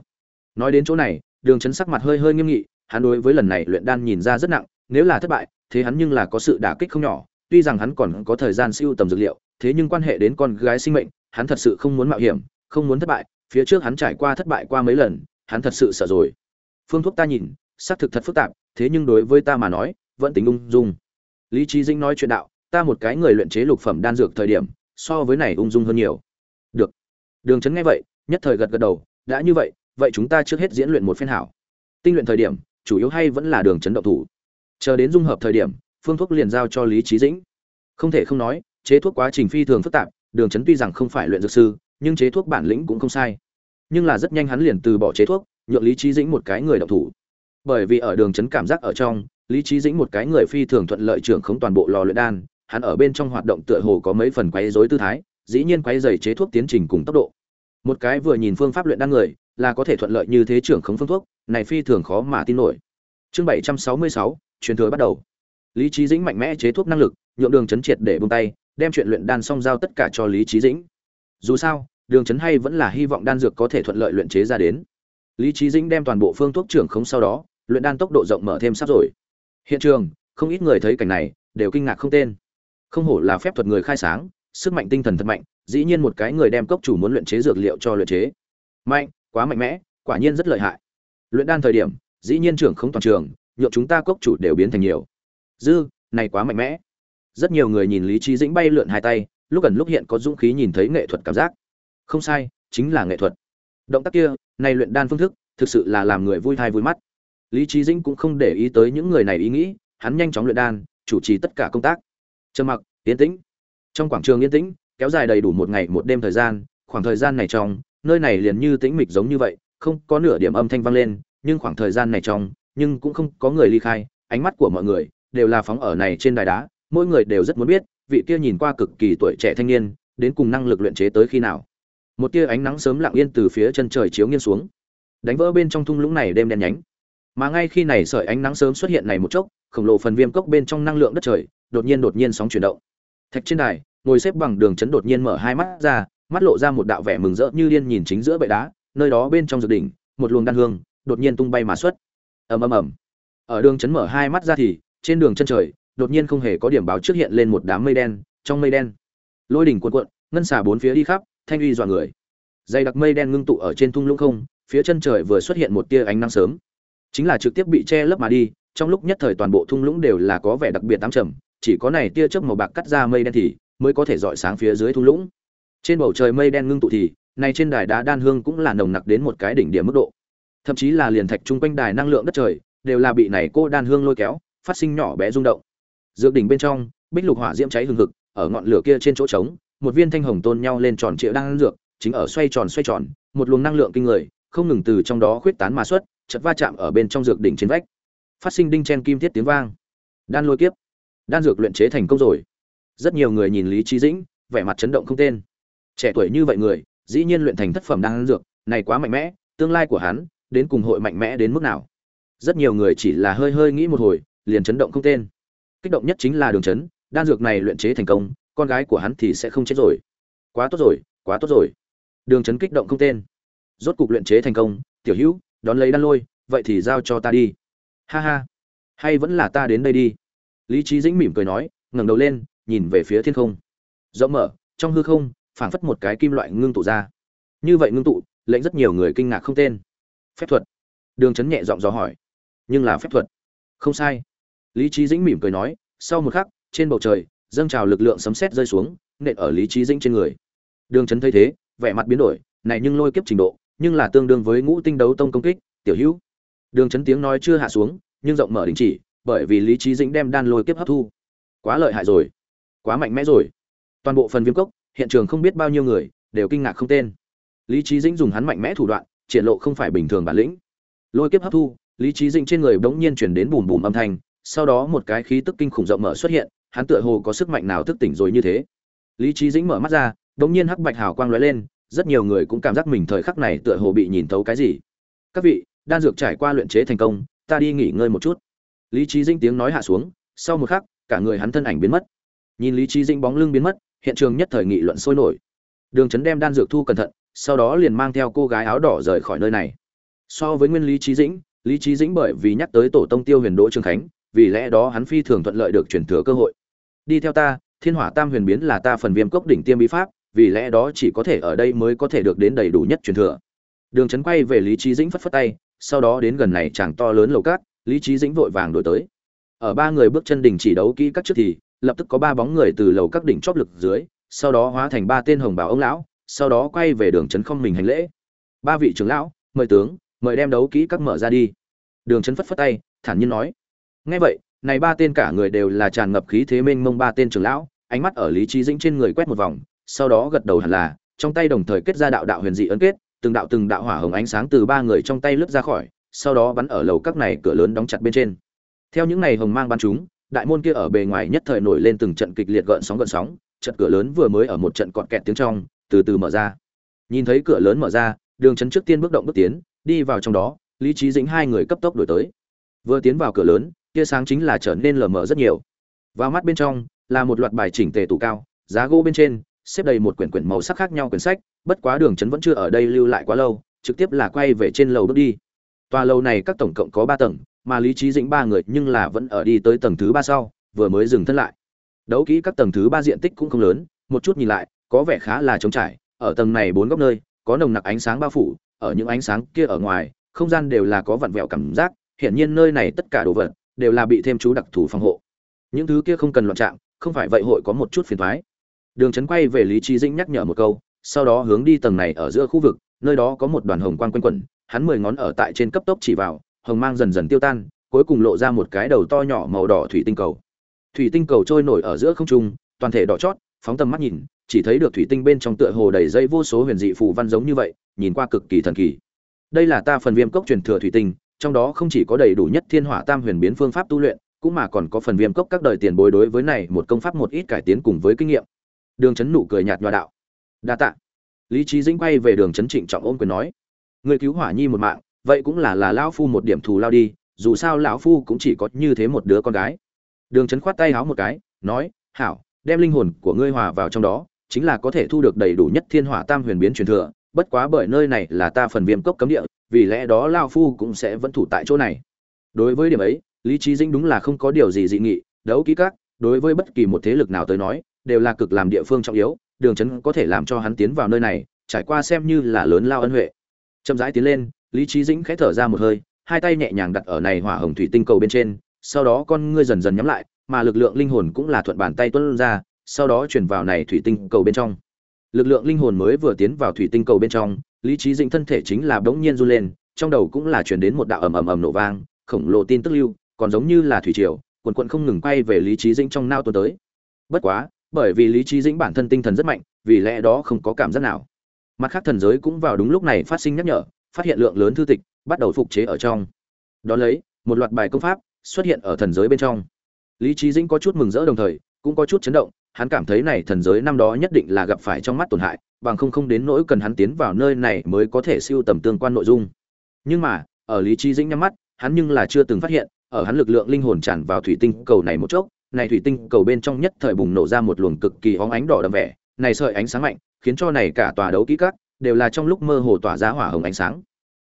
Nói đến chỗ này, đường chấn sắc mặt hơi hơi nghiêm nghị, hắn đối với lần này luyện đan nhìn ra rất nặng, nếu là thất bại, thế hắn nhưng là có sự đả kích không nhỏ, tuy rằng hắn còn có thời gian siêu tầm dược liệu, thế nhưng quan hệ đến con gái sinh mệnh, hắn thật sự không muốn mạo hiểm, không muốn thất bại, phía trước hắn trải qua thất bại qua mấy lần, hắn thật sự sợ rồi. Phương thuốc ta nhìn, xác thực thật phức tạp, thế nhưng đối với ta mà nói, vẫn tính ung dung. Lý trí dĩnh nói chuyện đạo, ta một cái người luyện chế lục phẩm đan dược thời điểm so với này ung dung hơn nhiều. Được. Đường trấn nghe vậy, nhất thời gật gật đầu, đã như vậy vậy chúng ta trước hết diễn luyện một phen hảo. Tinh luyện thời điểm, chủ yếu hay vẫn là đường trấn động thủ. Chờ đến dung hợp thời điểm, phương thuốc liền giao cho lý trí dĩnh. Không thể không nói, chế thuốc quá trình phi thường phức tạp, đường trấn tuy rằng không phải luyện dược sư, nhưng chế thuốc bản lĩnh cũng không sai. Nhưng là rất nhanh hắn liền từ bỏ chế thuốc, nhượng lý trí dĩnh một cái người động thủ. Bởi vì ở đường trấn cảm giác ở trong, lý trí dĩnh một cái người phi thường thuận lợi trưởng không toàn bộ lò luyện đan hắn ở bên trong hoạt động tựa hồ có mấy phần quấy rối tư thái, dĩ nhiên quấy rầy chế thuốc tiến trình cùng tốc độ. Một cái vừa nhìn phương pháp luyện đan người, là có thể thuận lợi như thế trưởng khống phương thuốc, này phi thường khó mà tin nổi. Chương bảy trăm sáu mươi sáu, truyền thừa bắt đầu. Lý trí dĩnh mạnh mẽ chế thuốc năng lực, nhượng đường chấn triệt để buông tay, đem chuyện luyện đan xong giao tất cả cho lý trí dĩnh. Dù sao, đường chấn hay vẫn là hy vọng đan dược có thể thuận lợi luyện chế ra đến. Lý trí dĩnh đem toàn bộ phương thuốc trưởng khống sau đó, luyện đan tốc độ rộng mở thêm sắp rồi. Hiện trường, không ít người thấy cảnh này, đều kinh ngạc không tên không hổ là phép thuật người khai sáng, sức mạnh tinh thần thật mạnh, dĩ nhiên một cái người đem cốc chủ muốn luyện chế dược liệu cho luyện chế. Mạnh, quá mạnh mẽ, quả nhiên rất lợi hại. Luyện đan thời điểm, dĩ nhiên trưởng không toàn trường, nhượng chúng ta cốc chủ đều biến thành nhiều. Dư, này quá mạnh mẽ. Rất nhiều người nhìn lý trí dĩnh bay lượn hai tay, lúc gần lúc hiện có dũng khí nhìn thấy nghệ thuật cảm giác. Không sai, chính là nghệ thuật. Động tác kia, này luyện đan phương thức, thực sự là làm người vui thai vui mắt. Lý trí dĩnh cũng không để ý tới những người này ý nghĩ, hắn nhanh chóng luyện đan, chủ trì tất cả công tác trầm mặc, yên tĩnh. Trong quảng trường yên tĩnh, kéo dài đầy đủ một ngày, một đêm thời gian, khoảng thời gian này trong, nơi này liền như tĩnh mịch giống như vậy, không có nửa điểm âm thanh vang lên, nhưng khoảng thời gian này trong, nhưng cũng không có người ly khai, ánh mắt của mọi người đều là phóng ở này trên đài đá, mỗi người đều rất muốn biết, vị kia nhìn qua cực kỳ tuổi trẻ thanh niên, đến cùng năng lực luyện chế tới khi nào. Một tia ánh nắng sớm lặng yên từ phía chân trời chiếu nghiêng xuống. Đánh vỡ bên trong thung lũng này đêm đen nhánh. Mà ngay khi này sợi ánh nắng sớm xuất hiện này một chốc khổng lồ phần viêm cốc bên trong năng lượng đất trời đột nhiên đột nhiên sóng chuyển động. Thạch trên đài, ngồi xếp bằng đường chấn đột nhiên mở hai mắt ra, mắt lộ ra một đạo vẻ mừng rỡ như điên nhìn chính giữa bệ đá, nơi đó bên trong dược đỉnh, một luồng đan hương đột nhiên tung bay mà xuất. Ầm ầm ầm. Ở đường chấn mở hai mắt ra thì, trên đường chân trời, đột nhiên không hề có điểm báo trước hiện lên một đám mây đen, trong mây đen, lôi đỉnh cuộn cuộn, ngân xà bốn phía đi khắp, thanh uy dọa người. Dày đặc mây đen ngưng tụ ở trên thung lũng không, phía chân trời vừa xuất hiện một tia ánh nắng sớm. Chính là trực tiếp bị che lấp mà đi trong lúc nhất thời toàn bộ thung lũng đều là có vẻ đặc biệt tám trầm, chỉ có này tia chớp màu bạc cắt ra mây đen thì mới có thể dọi sáng phía dưới thung lũng. Trên bầu trời mây đen ngưng tụ thì, này trên đài đá đan hương cũng là nồng nặc đến một cái đỉnh điểm mức độ. Thậm chí là liền thạch chung quanh đài năng lượng đất trời đều là bị này cô đan hương lôi kéo, phát sinh nhỏ bé rung động. Dược đỉnh bên trong, bích lục hỏa diễm cháy hừng hực, ở ngọn lửa kia trên chỗ trống, một viên thanh hồng tôn nhau lên tròn trịa đang dược, chính ở xoay tròn xoay tròn, một luồng năng lượng kinh người, không ngừng từ trong đó khuyết tán mà xuất chật va chạm ở bên trong dược đỉnh trên vách phát sinh đinh chen kim thiết tiếng vang. Đan lôi kiếp. Đan dược luyện chế thành công rồi. Rất nhiều người nhìn lý trí dĩnh, vẻ mặt chấn động không tên. Trẻ tuổi như vậy người, dĩ nhiên luyện thành thất phẩm đan dược, này quá mạnh mẽ, tương lai của hắn, đến cùng hội mạnh mẽ đến mức nào? Rất nhiều người chỉ là hơi hơi nghĩ một hồi, liền chấn động không tên. Kích động nhất chính là đường chấn, đan dược này luyện chế thành công, con gái của hắn thì sẽ không chết rồi. Quá tốt rồi, quá tốt rồi. Đường chấn kích động không tên. Rốt cục luyện chế thành công, tiểu hữu, đón lấy đan lôi, vậy thì giao cho ta đi ha ha. Hay vẫn là ta đến đây đi. Lý trí dĩnh mỉm cười nói, ngẩng đầu lên, nhìn về phía thiên không. Rộng mở, trong hư không, phảng phất một cái kim loại ngưng tụ ra. Như vậy ngưng tụ, lệnh rất nhiều người kinh ngạc không tên. Phép thuật. Đường chấn nhẹ giọng dò hỏi. Nhưng là phép thuật. Không sai. Lý trí dĩnh mỉm cười nói, sau một khắc, trên bầu trời, dâng trào lực lượng sấm sét rơi xuống, nện ở lý trí dĩnh trên người. Đường chấn thấy thế, vẻ mặt biến đổi, này nhưng lôi kiếp trình độ, nhưng là tương đương với ngũ tinh đấu tông công kích, tiểu hữu đường chấn tiếng nói chưa hạ xuống, nhưng rộng mở đình chỉ, bởi vì lý trí dĩnh đem đan lôi kiếp hấp thu. Quá lợi hại rồi. Quá mạnh mẽ rồi. Toàn bộ phần viêm cốc, hiện trường không biết bao nhiêu người, đều kinh ngạc không tên. Lý trí dĩnh dùng hắn mạnh mẽ thủ đoạn, triển lộ không phải bình thường bản lĩnh. Lôi kiếp hấp thu, lý trí dĩnh trên người bỗng nhiên chuyển đến bùm bùm âm thanh, sau đó một cái khí tức kinh khủng rộng mở xuất hiện, hắn tựa hồ có sức mạnh nào thức tỉnh rồi như thế. Lý trí dĩnh mở mắt ra bỗng nhiên hắc bạch hào quang lóe lên, rất nhiều người cũng cảm giác mình thời khắc này tựa hồ bị nhìn thấu cái gì. Các vị đan dược trải qua luyện chế thành công, ta đi nghỉ ngơi một chút. Lý trí dĩnh tiếng nói hạ xuống, sau một khắc, cả người hắn thân ảnh biến mất. Nhìn lý trí dĩnh bóng lưng biến mất, hiện trường nhất thời nghị luận sôi nổi. Đường trấn đem đan dược thu cẩn thận, sau đó liền mang theo cô gái áo đỏ rời khỏi nơi này. So với nguyên lý trí dĩnh, lý trí dĩnh bởi vì nhắc tới tổ tông tiêu huyền đỗ trương khánh, vì lẽ đó hắn phi thường thuận lợi được chuyển thừa cơ hội. Đi theo ta, thiên hỏa tam huyền biến là ta phần viêm cốc đỉnh tiêm bí pháp, vì lẽ đó chỉ có thể ở đây mới có thể được đến đầy đủ nhất truyền thừa. Đường trấn quay về lý trí dĩnh phất phất tay sau đó đến gần này chàng to lớn lầu cát, lý trí dĩnh vội vàng đổi tới. Ở ba người bước chân đình chỉ đấu kỹ các trước thì, lập tức có ba bóng người từ lầu các đỉnh chóp lực dưới, sau đó hóa thành ba tên hồng bảo ông lão, sau đó quay về đường trấn không mình hành lễ. Ba vị trưởng lão, mời tướng, mời đem đấu kỹ các mở ra đi. Đường trấn phất phất tay, thản nhiên nói. Ngay vậy, này ba tên cả người đều là tràn ngập khí thế mênh mông ba tên trưởng lão, ánh mắt ở lý trí dĩnh trên người quét một vòng, sau đó gật đầu hẳn là, trong tay đồng thời kết ra đạo đạo huyền dị ấn kết từng đạo từng đạo hỏa hồng ánh sáng từ ba người trong tay lướt ra khỏi, sau đó bắn ở lầu các này cửa lớn đóng chặt bên trên. Theo những này hồng mang bắn chúng, đại môn kia ở bề ngoài nhất thời nổi lên từng trận kịch liệt gợn sóng gợn sóng trận cửa lớn vừa mới ở một trận cọt kẹt tiếng trong, từ từ mở ra. Nhìn thấy cửa lớn mở ra, đường trấn trước tiên bước động bước tiến, đi vào trong đó, lý trí dĩnh hai người cấp tốc đổi tới. Vừa tiến vào cửa lớn, tia sáng chính là trở nên lờ mờ rất nhiều. Vào mắt bên trong, là một loạt bài chỉnh tề tủ cao, giá gỗ bên trên xếp đầy một quyển quyển màu sắc khác nhau quyển sách, bất quá đường trấn vẫn chưa ở đây lưu lại quá lâu, trực tiếp là quay về trên lầu bước đi. Tòa lầu này các tổng cộng có ba tầng, mà lý trí dĩnh ba người nhưng là vẫn ở đi tới tầng thứ ba sau, vừa mới dừng thân lại. Đấu kỹ các tầng thứ ba diện tích cũng không lớn, một chút nhìn lại, có vẻ khá là trống trải, ở tầng này bốn góc nơi, có nồng nặc ánh sáng bao phủ, ở những ánh sáng kia ở ngoài, không gian đều là có vặn vẹo cảm giác, hiển nhiên nơi này tất cả đồ vật đều là bị thêm chú đặc thù phòng hộ. Những thứ kia không cần loạn trạng, không phải vậy hội có một chút phiền thoái đường trấn quay về lý trí dĩnh nhắc nhở một câu, sau đó hướng đi tầng này ở giữa khu vực, nơi đó có một đoàn hồng quang quanh quẩn, hắn mười ngón ở tại trên cấp tốc chỉ vào, hồng mang dần dần tiêu tan, cuối cùng lộ ra một cái đầu to nhỏ màu đỏ thủy tinh cầu. Thủy tinh cầu trôi nổi ở giữa không trung, toàn thể đỏ chót, phóng tầm mắt nhìn, chỉ thấy được thủy tinh bên trong tựa hồ đầy dây vô số huyền dị phù văn giống như vậy, nhìn qua cực kỳ thần kỳ. Đây là ta phần viêm cốc truyền thừa thủy tinh, trong đó không chỉ có đầy đủ nhất thiên hỏa tam huyền biến phương pháp tu luyện, cũng mà còn có phần viêm cốc các đời tiền bối đối với này một công pháp một ít cải tiến cùng với kinh nghiệm đường chấn nụ cười nhạt nhòa đạo. Đa tạ. Lý trí dĩnh quay về đường chấn trịnh trọng ôm quyền nói, người cứu hỏa nhi một mạng, vậy cũng là là lão phu một điểm thù lao đi, dù sao lão phu cũng chỉ có như thế một đứa con gái. Đường chấn khoát tay háo một cái, nói, hảo, đem linh hồn của ngươi hòa vào trong đó, chính là có thể thu được đầy đủ nhất thiên hỏa tam huyền biến truyền thừa, bất quá bởi nơi này là ta phần viêm cốc cấm địa, vì lẽ đó lao phu cũng sẽ vẫn thủ tại chỗ này. Đối với điểm ấy, lý trí dĩnh đúng là không có điều gì dị nghị, đấu kỹ các, đối với bất kỳ một thế lực nào tới nói đều là cực làm địa phương trọng yếu, đường chấn có thể làm cho hắn tiến vào nơi này, trải qua xem như là lớn lao ân huệ. Chậm rãi tiến lên, lý trí dĩnh khẽ thở ra một hơi, hai tay nhẹ nhàng đặt ở này hỏa hồng thủy tinh cầu bên trên, sau đó con ngươi dần dần nhắm lại, mà lực lượng linh hồn cũng là thuận bàn tay tuôn ra, sau đó chuyển vào này thủy tinh cầu bên trong. Lực lượng linh hồn mới vừa tiến vào thủy tinh cầu bên trong, lý trí dĩnh thân thể chính là bỗng nhiên run lên, trong đầu cũng là chuyển đến một đạo ầm ầm ầm nổ vang, khổng lồ tin tức lưu, còn giống như là thủy triều, quần quận không ngừng quay về lý trí dĩnh trong nao tuần tới. Bất quá bởi vì lý trí dĩnh bản thân tinh thần rất mạnh, vì lẽ đó không có cảm giác nào. Mặt khác thần giới cũng vào đúng lúc này phát sinh nhắc nhở, phát hiện lượng lớn thư tịch, bắt đầu phục chế ở trong. Đó lấy, một loạt bài công pháp xuất hiện ở thần giới bên trong. Lý trí dĩnh có chút mừng rỡ đồng thời, cũng có chút chấn động, hắn cảm thấy này thần giới năm đó nhất định là gặp phải trong mắt tổn hại, bằng không không đến nỗi cần hắn tiến vào nơi này mới có thể siêu tầm tương quan nội dung. Nhưng mà, ở lý trí dĩnh nhắm mắt, hắn nhưng là chưa từng phát hiện, ở hắn lực lượng linh hồn tràn vào thủy tinh cầu này một chốc này thủy tinh cầu bên trong nhất thời bùng nổ ra một luồng cực kỳ hóng ánh đỏ đậm vẻ, này sợi ánh sáng mạnh, khiến cho này cả tòa đấu kỹ các đều là trong lúc mơ hồ tỏa ra hỏa hồng ánh sáng.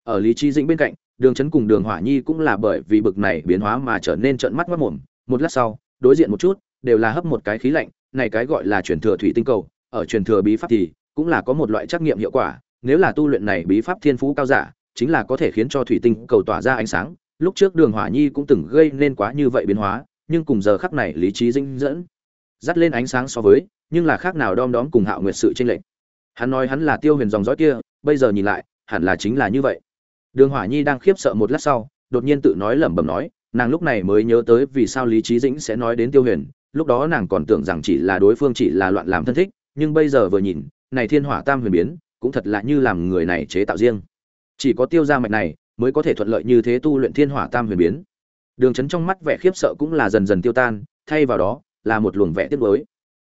Ở lý trí dĩnh bên cạnh, đường chấn cùng đường hỏa nhi cũng là bởi vì bực này biến hóa mà trở nên trợn mắt mất mồm một lát sau, đối diện một chút, đều là hấp một cái khí lạnh, này cái gọi là truyền thừa thủy tinh cầu, ở truyền thừa bí pháp thì cũng là có một loại trắc nghiệm hiệu quả, nếu là tu luyện này bí pháp thiên phú cao giả, chính là có thể khiến cho thủy tinh cầu tỏa ra ánh sáng. Lúc trước đường hỏa nhi cũng từng gây nên quá như vậy biến hóa nhưng cùng giờ khắc này lý trí dinh dẫn, dắt lên ánh sáng so với, nhưng là khác nào đom đóm cùng hạo nguyệt sự tranh lệch. Hắn nói hắn là tiêu huyền dòng dõi kia, bây giờ nhìn lại, hẳn là chính là như vậy. Đường hỏa nhi đang khiếp sợ một lát sau, đột nhiên tự nói lẩm bẩm nói, nàng lúc này mới nhớ tới vì sao lý trí dĩnh sẽ nói đến tiêu huyền, lúc đó nàng còn tưởng rằng chỉ là đối phương chỉ là loạn làm thân thích, nhưng bây giờ vừa nhìn, này thiên hỏa tam huyền biến, cũng thật là như làm người này chế tạo riêng. Chỉ có tiêu gia mạch này, mới có thể thuận lợi như thế tu luyện thiên hỏa tam huyền biến đường chấn trong mắt vẻ khiếp sợ cũng là dần dần tiêu tan, thay vào đó, là một luồng vẻ tiếc nuối.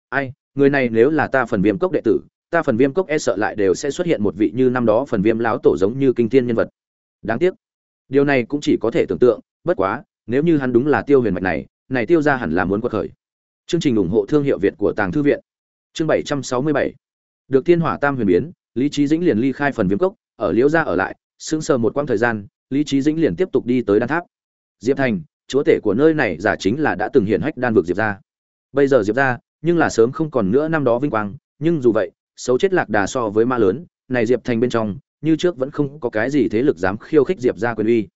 Ai, người này nếu là ta phần viêm cốc đệ tử, ta phần viêm cốc e sợ lại đều sẽ xuất hiện một vị như năm đó phần viêm láo tổ giống như kinh thiên nhân vật. Đáng tiếc. Điều này cũng chỉ có thể tưởng tượng, bất quá, nếu như hắn đúng là tiêu huyền mạch này này tiêu ra hẳn là muốn quật khởi. Chương trình ủng hộ thương hiệu việt của tàng thư viện. Chương bảy trăm sáu mươi bảy. Được thiên hỏa tam huyền biến, lý trí dĩnh liền ly khai phần viêm cốc, ở liễu gia ở lại, sững sờ một quãng thời gian, lý trí dĩnh liền tiếp tục đi tới đan tháp diệp thành, chúa tể của nơi này giả chính là đã từng hiện hách đan vực diệp ra bây giờ diệp ra nhưng là sớm không còn nữa năm đó vinh quang, nhưng dù vậy, xấu chết lạc đà so với ma lớn, này diệp thành bên trong, như trước vẫn không có cái gì thế lực dám khiêu khích diệp ra quyền uy.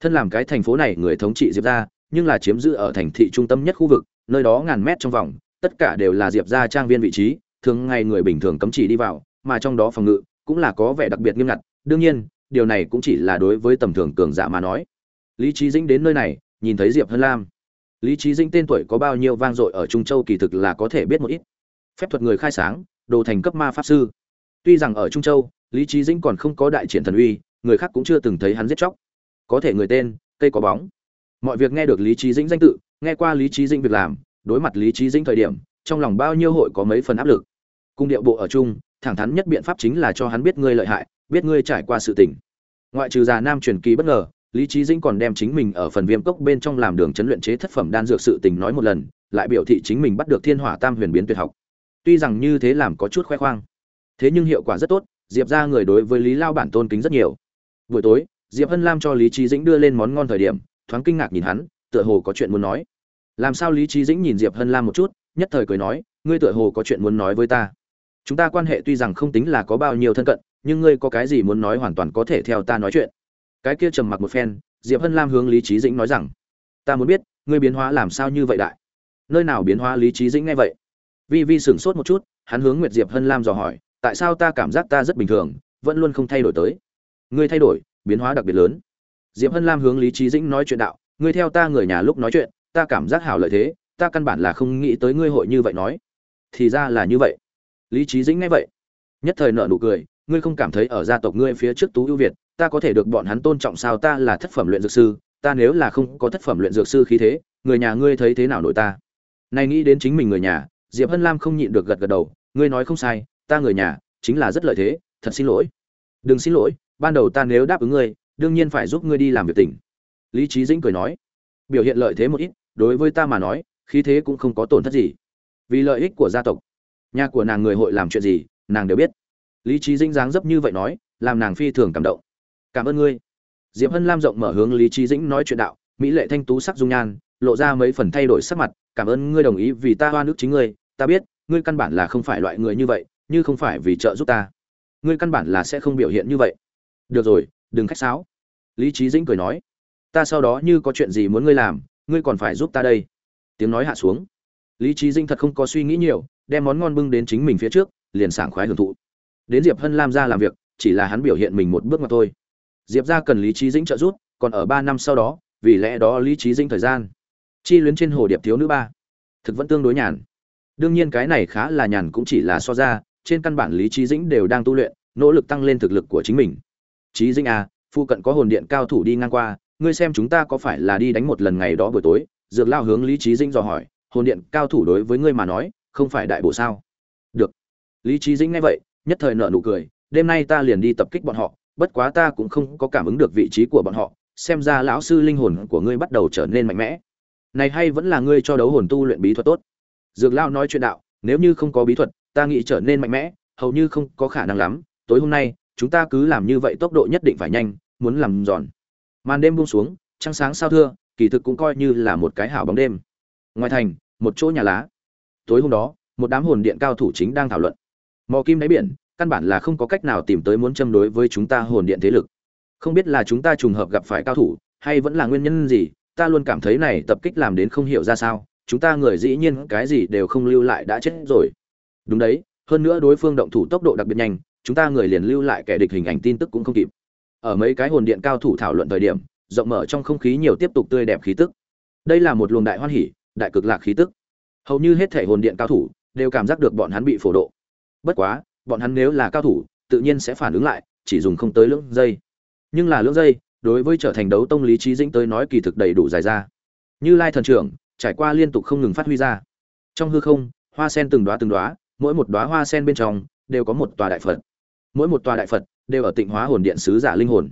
Thân làm cái thành phố này người thống trị diệp ra nhưng là chiếm giữ ở thành thị trung tâm nhất khu vực, nơi đó ngàn mét trong vòng, tất cả đều là diệp ra trang viên vị trí, thường ngày người bình thường cấm chỉ đi vào, mà trong đó phòng ngự cũng là có vẻ đặc biệt nghiêm ngặt. Đương nhiên, điều này cũng chỉ là đối với tầm thường cường giả mà nói lý trí dĩnh đến nơi này, nhìn thấy diệp hân lam. Lý trí dĩnh tên tuổi có bao nhiêu vang dội ở trung châu kỳ thực là có thể biết một ít. Phép thuật người khai sáng, đồ thành cấp ma pháp sư. Tuy rằng ở trung châu, lý trí dĩnh còn không có đại triển thần uy, người khác cũng chưa từng thấy hắn giết chóc. Có thể người tên, cây có bóng. Mọi việc nghe được lý trí dĩnh danh tự, nghe qua lý trí dĩnh việc làm, đối mặt lý trí dĩnh thời điểm, trong lòng bao nhiêu hội có mấy phần áp lực. Cung điệu bộ ở chung, thẳng thắn nhất biện pháp chính là cho hắn biết ngươi lợi hại, biết ngươi trải qua sự tình. Ngoại trừ già nam truyền kỳ bất ngờ lý trí dĩnh còn đem chính mình ở phần viêm cốc bên trong làm đường chấn luyện chế thất phẩm đan dược sự tình nói một lần, lại biểu thị chính mình bắt được thiên hỏa tam huyền biến tuyệt học. Tuy rằng như thế làm có chút khoe khoang, thế nhưng hiệu quả rất tốt, diệp ra người đối với lý lao bản tôn kính rất nhiều. Buổi tối, diệp hân lam cho lý trí dĩnh đưa lên món ngon thời điểm, thoáng kinh ngạc nhìn hắn, tựa hồ có chuyện muốn nói. Làm sao lý trí dĩnh nhìn diệp hân lam một chút, nhất thời cười nói, ngươi tựa hồ có chuyện muốn nói với ta. Chúng ta quan hệ tuy rằng không tính là có bao nhiêu thân cận, nhưng ngươi có cái gì muốn nói hoàn toàn có thể theo ta nói chuyện cái kia trầm mặc một phen, diệp hân lam hướng lý trí dĩnh nói rằng, ta muốn biết, ngươi biến hóa làm sao như vậy đại? Nơi nào biến hóa lý trí dĩnh nghe vậy? Vi vi sửng sốt một chút, hắn hướng nguyệt diệp hân lam dò hỏi, tại sao ta cảm giác ta rất bình thường, vẫn luôn không thay đổi tới? Ngươi thay đổi, biến hóa đặc biệt lớn. Diệp hân lam hướng lý trí dĩnh nói chuyện đạo, ngươi theo ta người nhà lúc nói chuyện, ta cảm giác hảo lợi thế, ta căn bản là không nghĩ tới ngươi hội như vậy nói. Thì ra là như vậy. Lý trí dĩnh nghe vậy, nhất thời nợ nụ cười, ngươi không cảm thấy ở gia tộc ngươi phía trước tú ưu việt ta có thể được bọn hắn tôn trọng sao? Ta là thất phẩm luyện dược sư, ta nếu là không có thất phẩm luyện dược sư khí thế, người nhà ngươi thấy thế nào nổi ta? Này nghĩ đến chính mình người nhà, diệp hân lam không nhịn được gật gật đầu, ngươi nói không sai, ta người nhà chính là rất lợi thế, thật xin lỗi. Đừng xin lỗi, ban đầu ta nếu đáp ứng ngươi, đương nhiên phải giúp ngươi đi làm việc tỉnh lý trí dĩnh cười nói, biểu hiện lợi thế một ít, đối với ta mà nói, khí thế cũng không có tổn thất gì. Vì lợi ích của gia tộc, nhà của nàng người hội làm chuyện gì, nàng đều biết. Lý trí dĩnh dáng dấp như vậy nói, làm nàng phi thường cảm động cảm ơn ngươi. Diệp hân lam rộng mở hướng lý trí dĩnh nói chuyện đạo, mỹ lệ thanh tú sắc dung nhan, lộ ra mấy phần thay đổi sắc mặt, cảm ơn ngươi đồng ý vì ta hoa nước chính ngươi, ta biết, ngươi căn bản là không phải loại người như vậy, như không phải vì trợ giúp ta. Ngươi căn bản là sẽ không biểu hiện như vậy. Được rồi, đừng khách sáo. Lý trí dĩnh cười nói, ta sau đó như có chuyện gì muốn ngươi làm, ngươi còn phải giúp ta đây. Tiếng nói hạ xuống. Lý trí dĩnh thật không có suy nghĩ nhiều, đem món ngon bưng đến chính mình phía trước, liền sảng khoái hưởng thụ. Đến diệp hân lam ra làm việc, chỉ là hắn biểu hiện mình một bước mà thôi diệp ra cần lý trí dĩnh trợ giúp, còn ở ba năm sau đó, vì lẽ đó lý trí dĩnh thời gian, chi luyến trên hồ điệp thiếu nữ ba. Thực vẫn tương đối nhàn. Đương nhiên cái này khá là nhàn cũng chỉ là so ra, trên căn bản lý trí dĩnh đều đang tu luyện, nỗ lực tăng lên thực lực của chính mình. Trí dĩnh à phụ cận có hồn điện cao thủ đi ngang qua, ngươi xem chúng ta có phải là đi đánh một lần ngày đó buổi tối? Dược lao hướng lý trí dĩnh dò hỏi, hồn điện cao thủ đối với ngươi mà nói, không phải đại bổ sao? Được. Lý trí dĩnh nghe vậy, nhất thời nợ nụ cười, đêm nay ta liền đi tập kích bọn họ bất quá ta cũng không có cảm ứng được vị trí của bọn họ, xem ra lão sư linh hồn của ngươi bắt đầu trở nên mạnh mẽ. Này hay vẫn là ngươi cho đấu hồn tu luyện bí thuật tốt? Dược lao nói chuyện đạo, nếu như không có bí thuật, ta nghĩ trở nên mạnh mẽ, hầu như không có khả năng lắm. Tối hôm nay, chúng ta cứ làm như vậy tốc độ nhất định phải nhanh, muốn làm giòn. Màn đêm buông xuống, trăng sáng sao thưa, kỳ thực cũng coi như là một cái hảo bóng đêm. Ngoài thành, một chỗ nhà lá. Tối hôm đó, một đám hồn điện cao thủ chính đang thảo luận. Mò kim đáy biển căn bản là không có cách nào tìm tới muốn châm đối với chúng ta hồn điện thế lực. Không biết là chúng ta trùng hợp gặp phải cao thủ, hay vẫn là nguyên nhân gì, ta luôn cảm thấy này tập kích làm đến không hiểu ra sao, chúng ta người dĩ nhiên cái gì đều không lưu lại đã chết rồi. Đúng đấy, hơn nữa đối phương động thủ tốc độ đặc biệt nhanh, chúng ta người liền lưu lại kẻ địch hình ảnh tin tức cũng không kịp. Ở mấy cái hồn điện cao thủ thảo luận thời điểm, rộng mở trong không khí nhiều tiếp tục tươi đẹp khí tức. Đây là một luồng đại hoan hỉ, đại cực lạc khí tức. Hầu như hết thể hồn điện cao thủ đều cảm giác được bọn hắn bị phổ độ. Bất quá bọn hắn nếu là cao thủ, tự nhiên sẽ phản ứng lại, chỉ dùng không tới lưỡng giây. Nhưng là lưỡng giây, đối với trở thành đấu tông lý trí dĩnh tới nói kỳ thực đầy đủ dài ra. Như lai thần trưởng, trải qua liên tục không ngừng phát huy ra. Trong hư không, hoa sen từng đoá từng đoá mỗi một đoá hoa sen bên trong đều có một tòa đại phật. Mỗi một tòa đại phật đều ở tịnh hóa hồn điện sứ giả linh hồn.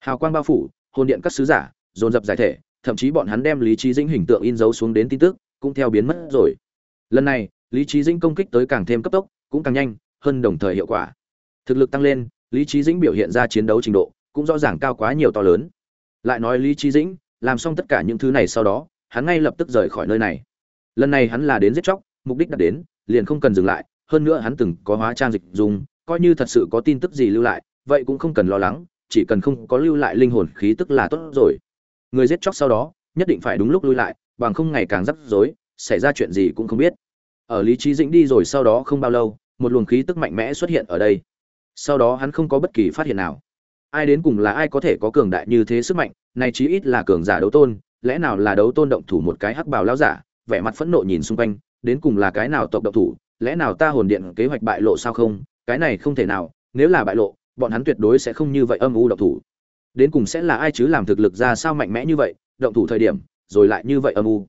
Hào quang bao phủ, hồn điện các sứ giả, dồn dập giải thể, thậm chí bọn hắn đem lý trí dĩnh hình tượng in dấu xuống đến tin tức, cũng theo biến mất rồi. Lần này, lý trí dĩnh công kích tới càng thêm cấp tốc, cũng càng nhanh hơn đồng thời hiệu quả. Thực lực tăng lên, lý trí dĩnh biểu hiện ra chiến đấu trình độ cũng rõ ràng cao quá nhiều to lớn. Lại nói lý trí dĩnh, làm xong tất cả những thứ này sau đó, hắn ngay lập tức rời khỏi nơi này. Lần này hắn là đến giết chóc, mục đích đã đến, liền không cần dừng lại, hơn nữa hắn từng có hóa trang dịch dùng coi như thật sự có tin tức gì lưu lại, vậy cũng không cần lo lắng, chỉ cần không có lưu lại linh hồn khí tức là tốt rồi. Người giết chóc sau đó, nhất định phải đúng lúc lui lại, bằng không ngày càng rắc rối, xảy ra chuyện gì cũng không biết. Ở lý trí dĩnh đi rồi sau đó không bao lâu một luồng khí tức mạnh mẽ xuất hiện ở đây. Sau đó hắn không có bất kỳ phát hiện nào. Ai đến cùng là ai có thể có cường đại như thế sức mạnh này chí ít là cường giả đấu tôn, lẽ nào là đấu tôn động thủ một cái hắc bào lão giả, vẻ mặt phẫn nộ nhìn xung quanh, đến cùng là cái nào tộc động thủ, lẽ nào ta hồn điện kế hoạch bại lộ sao không, cái này không thể nào, nếu là bại lộ, bọn hắn tuyệt đối sẽ không như vậy âm u động thủ. Đến cùng sẽ là ai chứ làm thực lực ra sao mạnh mẽ như vậy, động thủ thời điểm, rồi lại như vậy âm u.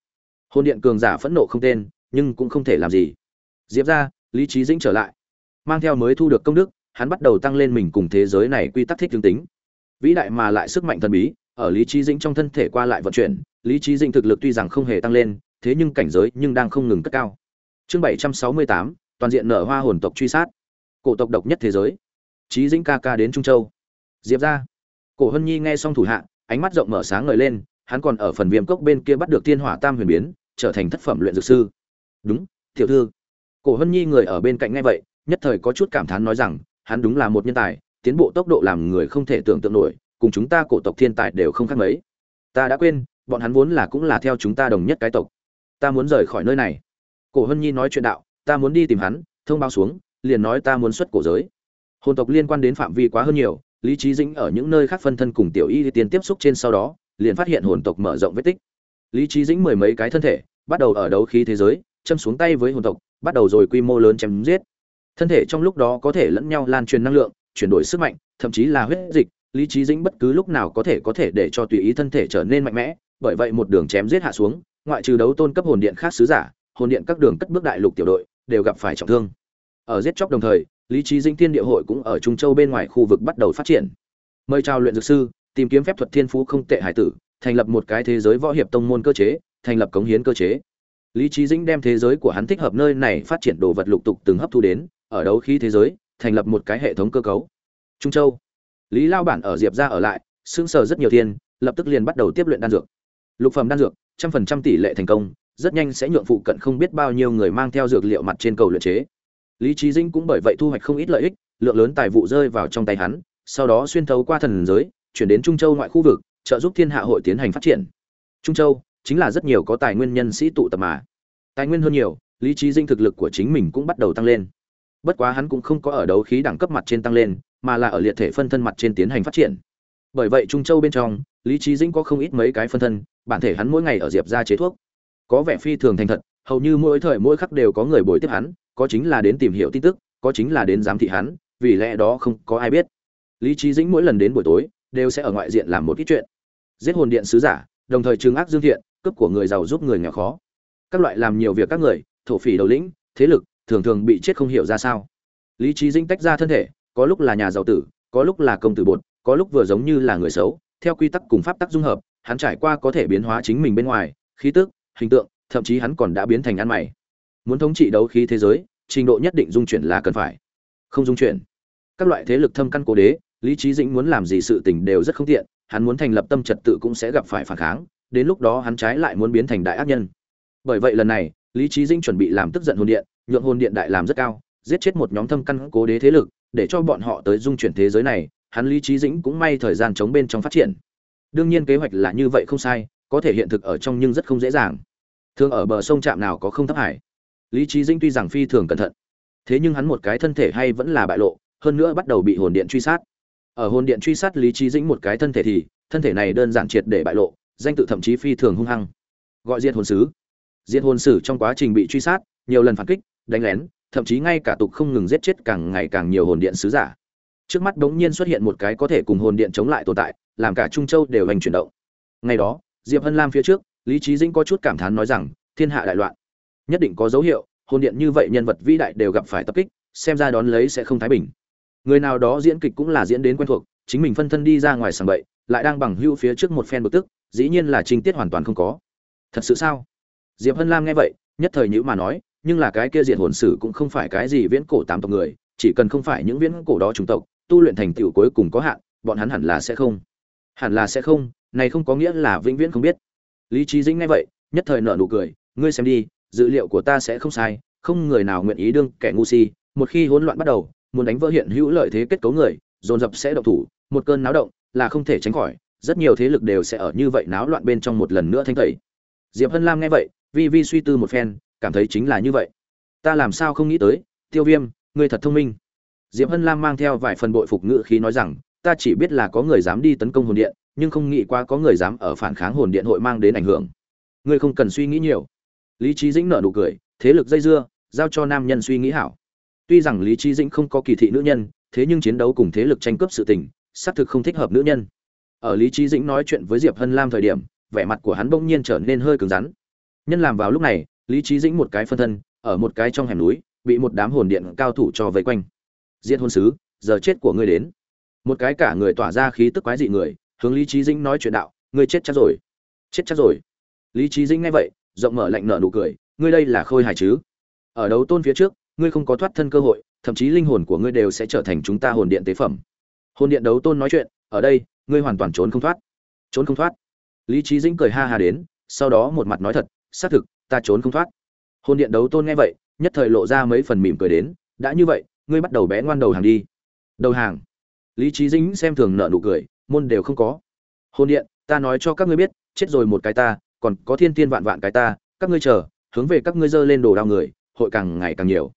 Hồn điện cường giả phẫn nộ không tên, nhưng cũng không thể làm gì. Diệp ra lý trí dĩnh trở lại. Mang theo mới thu được công đức, hắn bắt đầu tăng lên mình cùng thế giới này quy tắc thích tương tính. Vĩ đại mà lại sức mạnh thần bí, ở lý trí dĩnh trong thân thể qua lại vận chuyển, lý trí dĩnh thực lực tuy rằng không hề tăng lên, thế nhưng cảnh giới nhưng đang không ngừng cất cao. Chương bảy trăm sáu mươi tám, toàn diện nở hoa hồn tộc truy sát. Cổ tộc độc nhất thế giới. Trí dĩnh ca ca đến trung châu. Diệp ra. Cổ hân nhi nghe xong thủ hạ, ánh mắt rộng mở sáng ngời lên, hắn còn ở phần viêm cốc bên kia bắt được thiên hỏa tam huyền biến, trở thành thất phẩm luyện dược sư. Đúng, tiểu thư cổ hân nhi người ở bên cạnh nghe vậy, nhất thời có chút cảm thán nói rằng, hắn đúng là một nhân tài, tiến bộ tốc độ làm người không thể tưởng tượng nổi, cùng chúng ta cổ tộc thiên tài đều không khác mấy. Ta đã quên, bọn hắn vốn là cũng là theo chúng ta đồng nhất cái tộc. Ta muốn rời khỏi nơi này. Cổ hân nhi nói chuyện đạo, ta muốn đi tìm hắn, thông báo xuống, liền nói ta muốn xuất cổ giới. Hồn tộc liên quan đến phạm vi quá hơn nhiều, lý trí dĩnh ở những nơi khác phân thân cùng tiểu y tiên tiếp xúc trên sau đó, liền phát hiện hồn tộc mở rộng vết tích. Lý trí dĩnh mười mấy cái thân thể, bắt đầu ở đấu khí thế giới, châm xuống tay với hồn tộc bắt đầu rồi quy mô lớn chém giết. Thân thể trong lúc đó có thể lẫn nhau lan truyền năng lượng, chuyển đổi sức mạnh, thậm chí là huyết dịch, lý trí dĩnh bất cứ lúc nào có thể có thể để cho tùy ý thân thể trở nên mạnh mẽ. Bởi vậy một đường chém giết hạ xuống, ngoại trừ đấu tôn cấp hồn điện khác sứ giả, hồn điện các đường cất bước đại lục tiểu đội đều gặp phải trọng thương. Ở giết chóc đồng thời, lý trí dĩnh thiên địa hội cũng ở trung châu bên ngoài khu vực bắt đầu phát triển. Mời chào luyện dược sư, tìm kiếm phép thuật thiên phú không tệ hải tử, thành lập một cái thế giới võ hiệp tông môn cơ chế, thành lập cống hiến cơ chế lý trí dĩnh đem thế giới của hắn thích hợp nơi này phát triển đồ vật lục tục từng hấp thu đến, ở đấu khí thế giới, thành lập một cái hệ thống cơ cấu. Trung châu. Lý lao bản ở diệp ra ở lại, sững sờ rất nhiều tiền, lập tức liền bắt đầu tiếp luyện đan dược. Lục phẩm đan dược, trăm phần trăm tỷ lệ thành công, rất nhanh sẽ nhượng phụ cận không biết bao nhiêu người mang theo dược liệu mặt trên cầu luyện chế. Lý trí Dĩnh cũng bởi vậy thu hoạch không ít lợi ích, lượng lớn tài vụ rơi vào trong tay hắn, sau đó xuyên thấu qua thần giới, chuyển đến trung châu ngoại khu vực, trợ giúp thiên hạ hội tiến hành phát triển. Trung châu chính là rất nhiều có tài nguyên nhân sĩ tụ tập mà. Tài nguyên hơn nhiều, lý trí dinh thực lực của chính mình cũng bắt đầu tăng lên. Bất quá hắn cũng không có ở đấu khí đẳng cấp mặt trên tăng lên, mà là ở liệt thể phân thân mặt trên tiến hành phát triển. Bởi vậy trung châu bên trong, lý trí dĩnh có không ít mấy cái phân thân, bản thể hắn mỗi ngày ở diệp ra chế thuốc. Có vẻ phi thường thành thật, hầu như mỗi thời mỗi khắc đều có người bồi tiếp hắn, có chính là đến tìm hiểu tin tức, có chính là đến giám thị hắn, vì lẽ đó không có ai biết. Lý trí dĩnh mỗi lần đến buổi tối, đều sẽ ở ngoại diện làm một ít chuyện. Giết hồn điện sứ giả, đồng thời trừng ác dương thiện cướp của người giàu giúp người nghèo khó. Các loại làm nhiều việc các người, thổ phỉ đầu lĩnh, thế lực, thường thường bị chết không hiểu ra sao. Lý trí dĩnh tách ra thân thể, có lúc là nhà giàu tử, có lúc là công tử bột, có lúc vừa giống như là người xấu, theo quy tắc cùng pháp tắc dung hợp, hắn trải qua có thể biến hóa chính mình bên ngoài, khí tức, hình tượng, thậm chí hắn còn đã biến thành ăn mày. Muốn thống trị đấu khí thế giới, trình độ nhất định dung chuyển là cần phải. Không dung chuyển. Các loại thế lực thâm căn cố đế, lý trí dĩnh muốn làm gì sự tình đều rất không tiện, hắn muốn thành lập tâm trật tự cũng sẽ gặp phải phản kháng đến lúc đó hắn trái lại muốn biến thành đại ác nhân. Bởi vậy lần này, lý trí dĩnh chuẩn bị làm tức giận hồn điện, nhượng hồn điện đại làm rất cao, giết chết một nhóm thâm căn cố đế thế lực, để cho bọn họ tới dung chuyển thế giới này, hắn lý trí dĩnh cũng may thời gian chống bên trong phát triển. Đương nhiên kế hoạch là như vậy không sai, có thể hiện thực ở trong nhưng rất không dễ dàng. Thường ở bờ sông trạm nào có không thấp hải. Lý trí dĩnh tuy rằng phi thường cẩn thận, thế nhưng hắn một cái thân thể hay vẫn là bại lộ, hơn nữa bắt đầu bị hồn điện truy sát. Ở hồn điện truy sát lý trí dĩnh một cái thân thể thì, thân thể này đơn giản triệt để bại lộ danh tự thậm chí phi thường hung hăng. Gọi diệt hồn sứ diệt hồn sử trong quá trình bị truy sát, nhiều lần phản kích, đánh lén, thậm chí ngay cả tục không ngừng giết chết càng ngày càng nhiều hồn điện sứ giả. Trước mắt đống nhiên xuất hiện một cái có thể cùng hồn điện chống lại tồn tại, làm cả trung châu đều hành chuyển động. Ngày đó, diệp hân lam phía trước, lý trí dĩnh có chút cảm thán nói rằng, thiên hạ đại loạn. Nhất định có dấu hiệu, hồn điện như vậy nhân vật vĩ đại đều gặp phải tập kích, xem ra đón lấy sẽ không thái bình. Người nào đó diễn kịch cũng là diễn đến quen thuộc, chính mình phân thân đi ra ngoài sàng bậy, lại đang bằng hưu phía trước một phen bực tức dĩ nhiên là trinh tiết hoàn toàn không có. Thật sự sao? Diệp hân lam nghe vậy, nhất thời nhữ mà nói, nhưng là cái kia diệt hồn sử cũng không phải cái gì viễn cổ tám tộc người, chỉ cần không phải những viễn cổ đó chủng tộc, tu luyện thành tựu cuối cùng có hạn, bọn hắn hẳn là sẽ không. Hẳn là sẽ không, này không có nghĩa là vĩnh viễn không biết. Lý trí dĩnh nghe vậy, nhất thời nở nụ cười, ngươi xem đi dữ liệu của ta sẽ không sai, không người nào nguyện ý đương kẻ ngu si. Một khi hỗn loạn bắt đầu, muốn đánh vỡ hiện hữu lợi thế kết cấu người, dồn dập sẽ động thủ, một cơn náo động là không thể tránh khỏi rất nhiều thế lực đều sẽ ở như vậy náo loạn bên trong một lần nữa thanh tẩy. Diệp hân lam nghe vậy, vi vi suy tư một phen, cảm thấy chính là như vậy. Ta làm sao không nghĩ tới, tiêu viêm, ngươi thật thông minh. Diệp hân lam mang theo vài phần bội phục ngữ khí nói rằng, ta chỉ biết là có người dám đi tấn công hồn điện, nhưng không nghĩ qua có người dám ở phản kháng hồn điện hội mang đến ảnh hưởng. Ngươi không cần suy nghĩ nhiều. Lý trí dĩnh nở nụ cười, thế lực dây dưa, giao cho nam nhân suy nghĩ hảo. Tuy rằng lý trí dĩnh không có kỳ thị nữ nhân, thế nhưng chiến đấu cùng thế lực tranh cướp sự tình, xác thực không thích hợp nữ nhân ở lý trí dĩnh nói chuyện với diệp hân lam thời điểm, vẻ mặt của hắn bỗng nhiên trở nên hơi cứng rắn. Nhân làm vào lúc này, lý trí dĩnh một cái phân thân, ở một cái trong hẻm núi, bị một đám hồn điện cao thủ cho vây quanh. Diệt hôn sứ, giờ chết của ngươi đến. Một cái cả người tỏa ra khí tức quái dị người, hướng lý trí dĩnh nói chuyện đạo, ngươi chết chắc rồi. Chết chắc rồi. Lý trí dĩnh nghe vậy, rộng mở lạnh nở nụ cười, ngươi đây là khôi hài chứ? Ở đấu tôn phía trước, ngươi không có thoát thân cơ hội, thậm chí linh hồn của ngươi đều sẽ trở thành chúng ta hồn điện tế phẩm. Hồn điện đấu tôn nói chuyện ở đây, ngươi hoàn toàn trốn không thoát. Trốn không thoát. Lý trí dĩnh cười ha ha đến, sau đó một mặt nói thật, xác thực, ta trốn không thoát. Hôn điện đấu tôn nghe vậy, nhất thời lộ ra mấy phần mỉm cười đến, đã như vậy, ngươi bắt đầu bé ngoan đầu hàng đi. Đầu hàng. Lý trí dĩnh xem thường nợ nụ cười, môn đều không có. Hôn điện, ta nói cho các ngươi biết, chết rồi một cái ta, còn có thiên tiên vạn vạn cái ta, các ngươi chờ, hướng về các ngươi dơ lên đồ đao người, hội càng ngày càng nhiều.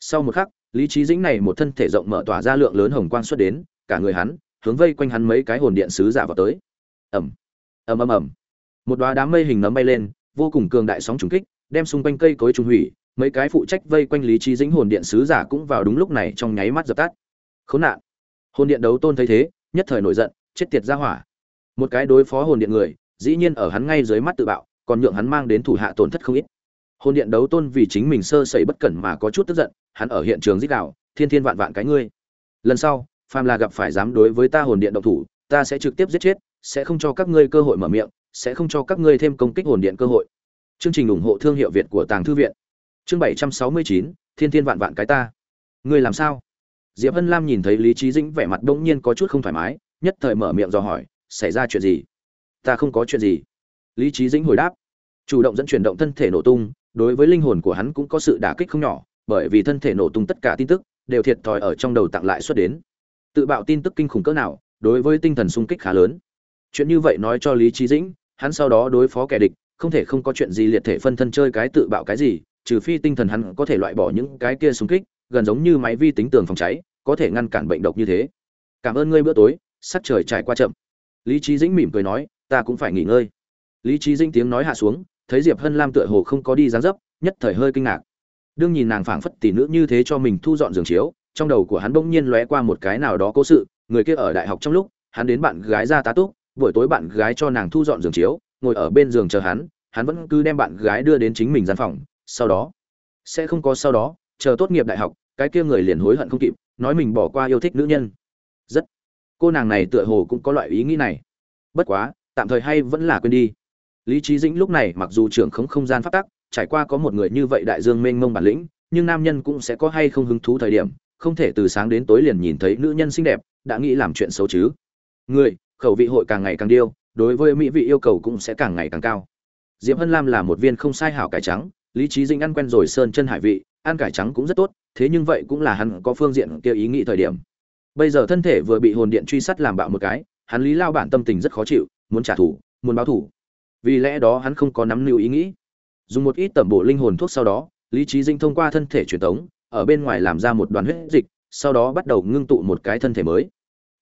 Sau một khắc, lý trí dĩnh này một thân thể rộng mở tỏa ra lượng lớn hồng quang xuất đến, cả người hắn hướng vây quanh hắn mấy cái hồn điện sứ giả vào tới. Ẩm ầm ầm ầm. Một đoá đám mây hình nấm bay lên, vô cùng cường đại sóng trùng kích, đem xung quanh cây cối trùng hủy, mấy cái phụ trách vây quanh lý trí dĩnh hồn điện sứ giả cũng vào đúng lúc này trong nháy mắt dập tắt. Khốn nạn. Hồn điện đấu tôn thấy thế, nhất thời nổi giận, chết tiệt ra hỏa. Một cái đối phó hồn điện người, dĩ nhiên ở hắn ngay dưới mắt tự bạo, còn nhượng hắn mang đến thủ hạ tổn thất không ít. Hồn điện đấu tôn vì chính mình sơ sẩy bất cẩn mà có chút tức giận, hắn ở hiện trường giết đạo thiên thiên vạn vạn cái ngươi. Lần sau phàm là gặp phải dám đối với ta hồn điện động thủ, ta sẽ trực tiếp giết chết, sẽ không cho các ngươi cơ hội mở miệng, sẽ không cho các ngươi thêm công kích hồn điện cơ hội. Chương trình ủng hộ thương hiệu việt của tàng thư viện. Chương bảy trăm sáu mươi chín, thiên thiên vạn vạn cái ta. Ngươi làm sao? Diệp hân lam nhìn thấy lý Chí dĩnh vẻ mặt bỗng nhiên có chút không thoải mái, nhất thời mở miệng dò hỏi, xảy ra chuyện gì? Ta không có chuyện gì. Lý Chí dĩnh hồi đáp, chủ động dẫn chuyển động thân thể nổ tung, đối với linh hồn của hắn cũng có sự đả kích không nhỏ, bởi vì thân thể nổ tung tất cả tin tức đều thiệt thòi ở trong đầu tặng lại xuất đến tự bạo tin tức kinh khủng cỡ nào, đối với tinh thần sung kích khá lớn. Chuyện như vậy nói cho lý trí dĩnh, hắn sau đó đối phó kẻ địch, không thể không có chuyện gì liệt thể phân thân chơi cái tự bạo cái gì, trừ phi tinh thần hắn có thể loại bỏ những cái kia sung kích, gần giống như máy vi tính tường phòng cháy, có thể ngăn cản bệnh độc như thế. Cảm ơn ngươi bữa tối, sắc trời trải qua chậm. Lý trí dĩnh mỉm cười nói, ta cũng phải nghỉ ngơi. Lý trí dĩnh tiếng nói hạ xuống, thấy diệp hân lam tựa hồ không có đi dán dấp, nhất thời hơi kinh ngạc. Đương nhìn nàng phảng phất tỷ nữ như thế cho mình thu dọn giường chiếu trong đầu của hắn bỗng nhiên lóe qua một cái nào đó cố sự, người kia ở đại học trong lúc, hắn đến bạn gái ra tá túc, buổi tối bạn gái cho nàng thu dọn giường chiếu, ngồi ở bên giường chờ hắn hắn vẫn cứ đem bạn gái đưa đến chính mình gian phòng, sau đó, sẽ không có sau đó, chờ tốt nghiệp đại học, cái kia người liền hối hận không kịp, nói mình bỏ qua yêu thích nữ nhân. Rất, cô nàng này tựa hồ cũng có loại ý nghĩ này. Bất quá, tạm thời hay vẫn là quên đi. Lý trí dĩnh lúc này mặc dù trưởng không không gian phát tắc, trải qua có một người như vậy đại dương mênh mông bản lĩnh, nhưng nam nhân cũng sẽ có hay không hứng thú thời điểm không thể từ sáng đến tối liền nhìn thấy nữ nhân xinh đẹp, đã nghĩ làm chuyện xấu chứ. Người, khẩu vị hội càng ngày càng điêu, đối với mỹ vị yêu cầu cũng sẽ càng ngày càng cao. Diệp hân lam là một viên không sai hảo cải trắng, lý trí dĩnh ăn quen rồi sơn chân hải vị, ăn cải trắng cũng rất tốt, thế nhưng vậy cũng là hắn có phương diện kia ý nghĩ thời điểm. Bây giờ thân thể vừa bị hồn điện truy sát làm bạo một cái, hắn lý lao bản tâm tình rất khó chịu, muốn trả thù, muốn báo thù. Vì lẽ đó hắn không có nắm lưu ý nghĩ. Dùng một ít tẩm bổ linh hồn thuốc sau đó, lý trí dinh thông qua thân thể truyền tống ở bên ngoài làm ra một đoàn huyết dịch, sau đó bắt đầu ngưng tụ một cái thân thể mới.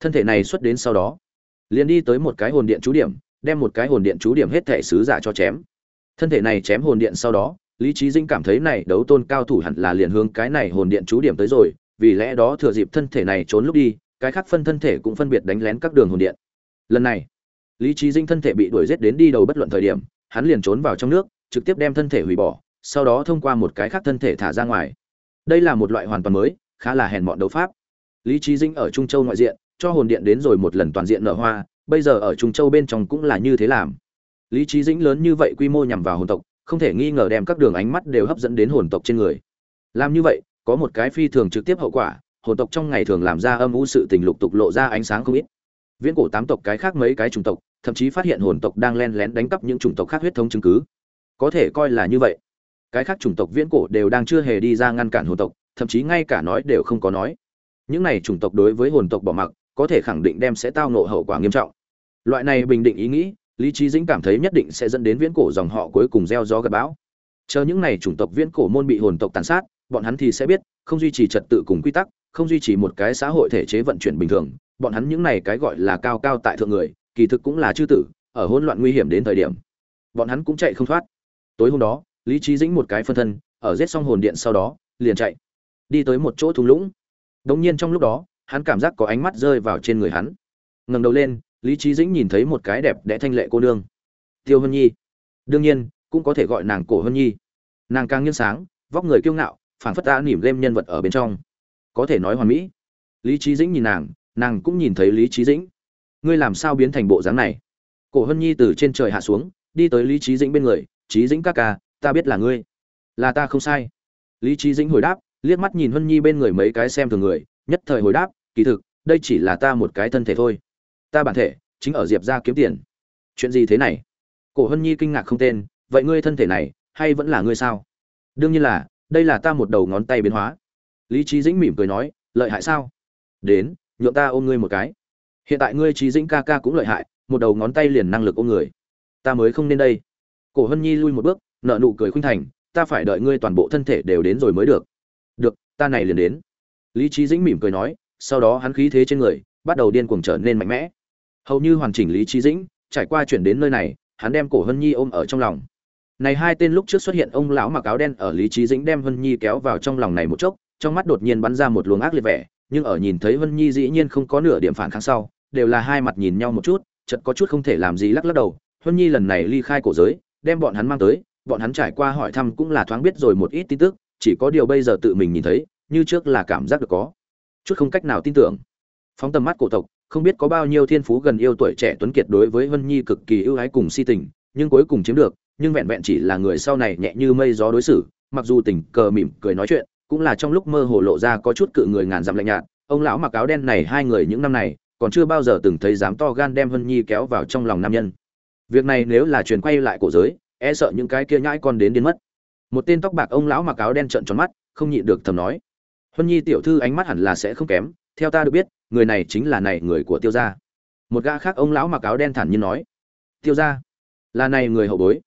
Thân thể này xuất đến sau đó, liền đi tới một cái hồn điện chú điểm, đem một cái hồn điện chú điểm hết thể sứ giả cho chém. Thân thể này chém hồn điện sau đó, lý Chí dinh cảm thấy này đấu tôn cao thủ hẳn là liền hướng cái này hồn điện chú điểm tới rồi, vì lẽ đó thừa dịp thân thể này trốn lúc đi, cái khác phân thân thể cũng phân biệt đánh lén các đường hồn điện. Lần này, lý Chí dinh thân thể bị đuổi giết đến đi đầu bất luận thời điểm, hắn liền trốn vào trong nước, trực tiếp đem thân thể hủy bỏ, sau đó thông qua một cái khác thân thể thả ra ngoài đây là một loại hoàn toàn mới, khá là hèn mọn đấu pháp. Lý trí dinh ở trung châu ngoại diện, cho hồn điện đến rồi một lần toàn diện nở hoa, bây giờ ở trung châu bên trong cũng là như thế làm. Lý trí dĩnh lớn như vậy quy mô nhằm vào hồn tộc, không thể nghi ngờ đem các đường ánh mắt đều hấp dẫn đến hồn tộc trên người. Làm như vậy, có một cái phi thường trực tiếp hậu quả, hồn tộc trong ngày thường làm ra âm u sự tình lục tục lộ ra ánh sáng không ít. Viễn cổ tám tộc cái khác mấy cái chủng tộc, thậm chí phát hiện hồn tộc đang len lén đánh cắp những chủng tộc khác huyết thống chứng cứ. Có thể coi là như vậy cái khác chủng tộc viễn cổ đều đang chưa hề đi ra ngăn cản hồn tộc, thậm chí ngay cả nói đều không có nói. Những này chủng tộc đối với hồn tộc bỏ mặc, có thể khẳng định đem sẽ tao nộ hậu quả nghiêm trọng. Loại này bình định ý nghĩ, lý trí dĩnh cảm thấy nhất định sẽ dẫn đến viễn cổ dòng họ cuối cùng gieo gió gặp bão. Chờ những này chủng tộc viễn cổ môn bị hồn tộc tàn sát, bọn hắn thì sẽ biết, không duy trì trật tự cùng quy tắc, không duy trì một cái xã hội thể chế vận chuyển bình thường, bọn hắn những này cái gọi là cao cao tại thượng người, kỳ thực cũng là chư tử, ở hỗn loạn nguy hiểm đến thời điểm, bọn hắn cũng chạy không thoát. Tối hôm đó lý trí dĩnh một cái phân thân, ở giết xong hồn điện sau đó, liền chạy, đi tới một chỗ thung lũng. Đống nhiên trong lúc đó, hắn cảm giác có ánh mắt rơi vào trên người hắn. Ngẩng đầu lên, lý trí dĩnh nhìn thấy một cái đẹp đẽ thanh lệ cô nương. Tiêu hân nhi. Đương nhiên, cũng có thể gọi nàng cổ hân nhi. Nàng càng nghiêng sáng, vóc người kiêu ngạo, phảng phất ta nỉm game nhân vật ở bên trong. Có thể nói hoàn mỹ. Lý trí dĩnh nhìn nàng nàng cũng nhìn thấy lý trí dĩnh. Ngươi làm sao biến thành bộ dáng này? Cổ hân nhi từ trên trời hạ xuống, đi tới lý trí dĩnh bên người, trí dĩnh ca ca ta biết là ngươi. Là ta không sai. Lý trí dĩnh hồi đáp, liếc mắt nhìn hân nhi bên người mấy cái xem thường người, nhất thời hồi đáp, kỳ thực, đây chỉ là ta một cái thân thể thôi. Ta bản thể, chính ở diệp ra kiếm tiền. Chuyện gì thế này? Cổ hân nhi kinh ngạc không tên, vậy ngươi thân thể này, hay vẫn là ngươi sao? Đương nhiên là, đây là ta một đầu ngón tay biến hóa. Lý trí dĩnh mỉm cười nói, lợi hại sao? Đến, nhượng ta ôm ngươi một cái. Hiện tại ngươi trí dĩnh ca ca cũng lợi hại, một đầu ngón tay liền năng lực ôm người. Ta mới không nên đây. Cổ hân nhi lui một bước nợ nụ cười khuynh thành, ta phải đợi ngươi toàn bộ thân thể đều đến rồi mới được. Được, ta này liền đến. Lý trí dĩnh mỉm cười nói, sau đó hắn khí thế trên người bắt đầu điên cuồng trở nên mạnh mẽ. Hầu như hoàn chỉnh lý trí dĩnh, trải qua chuyển đến nơi này, hắn đem cổ hân nhi ôm ở trong lòng. Này hai tên lúc trước xuất hiện, ông lão mặc áo đen ở lý trí dĩnh đem hân nhi kéo vào trong lòng này một chốc, trong mắt đột nhiên bắn ra một luồng ác liệt vẻ, nhưng ở nhìn thấy hân nhi dĩ nhiên không có nửa điểm phản kháng sau, đều là hai mặt nhìn nhau một chút, chợt có chút không thể làm gì lắc lắc đầu. Hân nhi lần này ly khai cổ giới, đem bọn hắn mang tới bọn hắn trải qua hỏi thăm cũng là thoáng biết rồi một ít tin tức chỉ có điều bây giờ tự mình nhìn thấy như trước là cảm giác được có chút không cách nào tin tưởng phóng tầm mắt cổ tộc không biết có bao nhiêu thiên phú gần yêu tuổi trẻ tuấn kiệt đối với Vân Nhi cực kỳ ưu ái cùng si tình, nhưng cuối cùng chiếm được, nhưng vẹn vẹn chỉ là người sau này nhẹ như mây gió đối xử, mặc dù tình cờ mỉm cười nói chuyện, cũng là trong lúc mơ hồ lộ ra có chút cự người ngàn dặm lạnh nhạt. Ông lão mặc áo đen này hai người những năm này, còn chưa bao giờ từng thấy dám to gan đem Vân Nhi kéo vào trong lòng nam nhân. Việc này nếu là truyền quay lại cổ giới, e sợ những cái kia nhãi con đến đến mất. Một tên tóc bạc ông lão mặc áo đen trợn tròn mắt, không nhịn được thầm nói: huân Nhi tiểu thư ánh mắt hẳn là sẽ không kém, theo ta được biết, người này chính là này người của tiêu gia. Một gã khác ông lão mặc áo đen thản nhiên nói. Tiêu gia? Là này người hậu bối.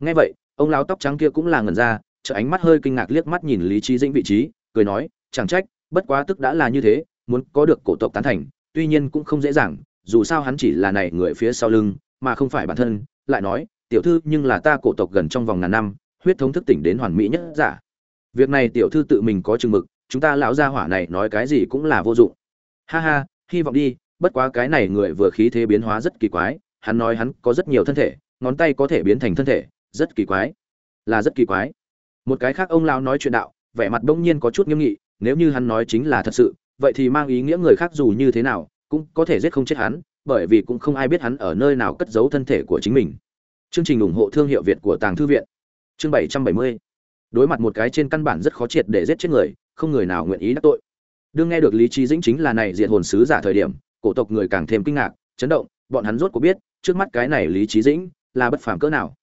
Nghe vậy ông lão tóc trắng kia cũng là ngẩn ra trợn ánh mắt hơi kinh ngạc liếc mắt nhìn lý trí dĩnh vị trí cười nói chẳng trách bất quá tức đã là như thế muốn có được cổ tộc tán thành tuy nhiên cũng không dễ dàng dù sao hắn chỉ là này người phía sau lưng mà không phải bản thân lại nói tiểu thư nhưng là ta cổ tộc gần trong vòng ngàn năm, huyết thống thức tỉnh đến hoàn mỹ nhất giả. Việc này tiểu thư tự mình có chừng mực, chúng ta lão gia hỏa này nói cái gì cũng là vô dụng. Ha ha, hy vọng đi, bất quá cái này người vừa khí thế biến hóa rất kỳ quái, hắn nói hắn có rất nhiều thân thể, ngón tay có thể biến thành thân thể, rất kỳ quái. Là rất kỳ quái. Một cái khác ông lão nói chuyện đạo, vẻ mặt bỗng nhiên có chút nghiêm nghị, nếu như hắn nói chính là thật sự, vậy thì mang ý nghĩa người khác dù như thế nào, cũng có thể giết không chết hắn, bởi vì cũng không ai biết hắn ở nơi nào cất giấu thân thể của chính mình chương trình ủng hộ thương hiệu việt của tàng thư viện. Chương bảy trăm bảy mươi. Đối mặt một cái trên căn bản rất khó triệt để giết chết người, không người nào nguyện ý đắc tội. Đương nghe được lý trí dĩnh chính là này diệt hồn sứ giả thời điểm, cổ tộc người càng thêm kinh ngạc, chấn động, bọn hắn rốt cuộc biết, trước mắt cái này lý trí dĩnh là bất phàm cỡ nào.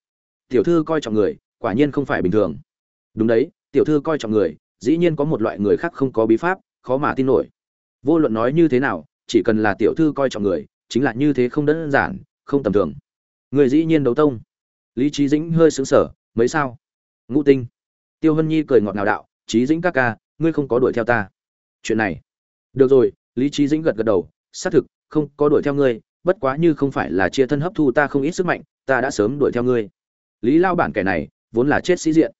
Tiểu thư coi trọng người, quả nhiên không phải bình thường. Đúng đấy, tiểu thư coi trọng người, dĩ nhiên có một loại người khác không có bí pháp, khó mà tin nổi. Vô luận nói như thế nào, chỉ cần là tiểu thư coi trọng người, chính là như thế không đơn giản, không tầm thường người dĩ nhiên đấu tông. Lý trí dĩnh hơi sững sờ, mấy sao? Ngũ tinh. Tiêu hân nhi cười ngọt ngào đạo trí dĩnh các ca, ngươi không có đuổi theo ta. Chuyện này. Được rồi, lý trí dĩnh gật gật đầu, xác thực, không có đuổi theo ngươi, bất quá như không phải là chia thân hấp thu ta không ít sức mạnh, ta đã sớm đuổi theo ngươi. Lý lao bản kẻ này, vốn là chết sĩ diện.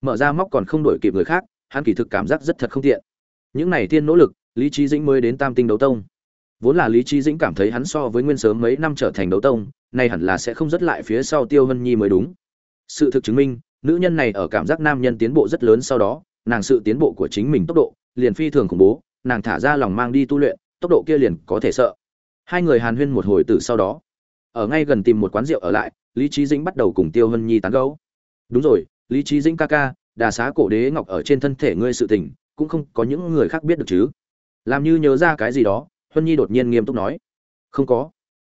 Mở ra móc còn không đuổi kịp người khác, hắn kỳ thực cảm giác rất thật không tiện. Những này tiên nỗ lực, lý trí dĩnh mới đến tam tinh đấu tông. Vốn là lý trí dĩnh cảm thấy hắn so với nguyên sớm mấy năm trở thành đấu tông nay hẳn là sẽ không dứt lại phía sau tiêu hân nhi mới đúng. Sự thực chứng minh, nữ nhân này ở cảm giác nam nhân tiến bộ rất lớn sau đó, nàng sự tiến bộ của chính mình tốc độ liền phi thường khủng bố, nàng thả ra lòng mang đi tu luyện, tốc độ kia liền có thể sợ. Hai người hàn huyên một hồi từ sau đó, ở ngay gần tìm một quán rượu ở lại, lý trí dĩnh bắt đầu cùng tiêu hân nhi tán gẫu. Đúng rồi, lý trí dĩnh ca ca, đà xá cổ đế ngọc ở trên thân thể ngươi sự tình, cũng không có những người khác biết được chứ. Làm như nhớ ra cái gì đó, hân nhi đột nhiên nghiêm túc nói. Không có.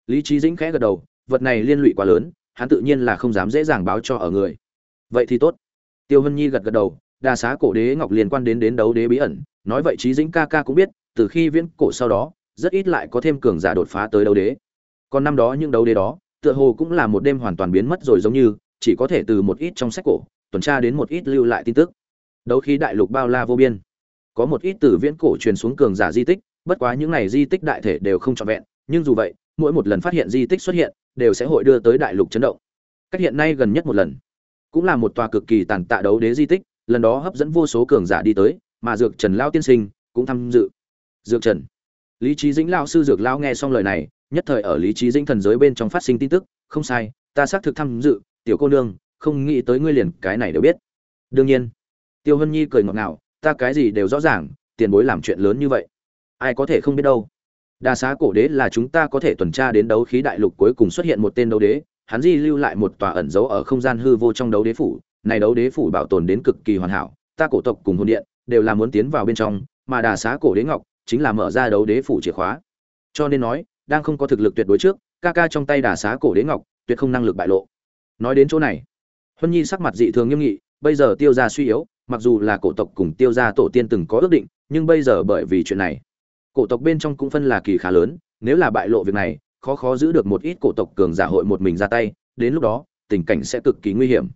Lý trí dĩnh khẽ gật đầu vật này liên lụy quá lớn, hắn tự nhiên là không dám dễ dàng báo cho ở người. Vậy thì tốt. Tiêu hân nhi gật gật đầu, đa xá cổ đế ngọc liên quan đến đến đấu đế bí ẩn, nói vậy trí dĩnh ca ca cũng biết, từ khi viễn cổ sau đó, rất ít lại có thêm cường giả đột phá tới đấu đế. Còn năm đó những đấu đế đó, tựa hồ cũng là một đêm hoàn toàn biến mất rồi giống như, chỉ có thể từ một ít trong sách cổ, tuần tra đến một ít lưu lại tin tức. Đấu khí đại lục bao la vô biên. Có một ít từ viễn cổ truyền xuống cường giả di tích, bất quá những này di tích đại thể đều không trọn vẹn, nhưng dù vậy, mỗi một lần phát hiện di tích xuất hiện đều sẽ hội đưa tới đại lục chấn động. Cách hiện nay gần nhất một lần, cũng là một tòa cực kỳ tàn tạ đấu đế di tích, lần đó hấp dẫn vô số cường giả đi tới, mà dược trần lao tiên sinh cũng tham dự. Dược trần. Lý trí dĩnh lao sư dược lao nghe xong lời này, nhất thời ở lý trí dĩnh thần giới bên trong phát sinh tin tức, không sai, ta xác thực tham dự, tiểu cô nương, không nghĩ tới ngươi liền cái này đều biết. Đương nhiên, tiêu hân nhi cười ngọt ngào, ta cái gì đều rõ ràng, tiền bối làm chuyện lớn như vậy, ai có thể không biết đâu đa xá cổ đế là chúng ta có thể tuần tra đến đấu khí đại lục cuối cùng xuất hiện một tên đấu đế, hắn di lưu lại một tòa ẩn giấu ở không gian hư vô trong đấu đế phủ. Này đấu đế phủ bảo tồn đến cực kỳ hoàn hảo, ta cổ tộc cùng hồn điện đều là muốn tiến vào bên trong, mà đà xá cổ đế ngọc chính là mở ra đấu đế phủ chìa khóa. Cho nên nói, đang không có thực lực tuyệt đối trước, ca ca trong tay đà xá cổ đế ngọc tuyệt không năng lực bại lộ. Nói đến chỗ này, huân nhi sắc mặt dị thường nghiêm nghị, bây giờ tiêu gia suy yếu, mặc dù là cổ tộc cùng tiêu gia tổ tiên từng có ước định, nhưng bây giờ bởi vì chuyện này cổ tộc bên trong cũng phân là kỳ khá lớn, nếu là bại lộ việc này, khó khó giữ được một ít cổ tộc cường giả hội một mình ra tay, đến lúc đó, tình cảnh sẽ cực kỳ nguy hiểm.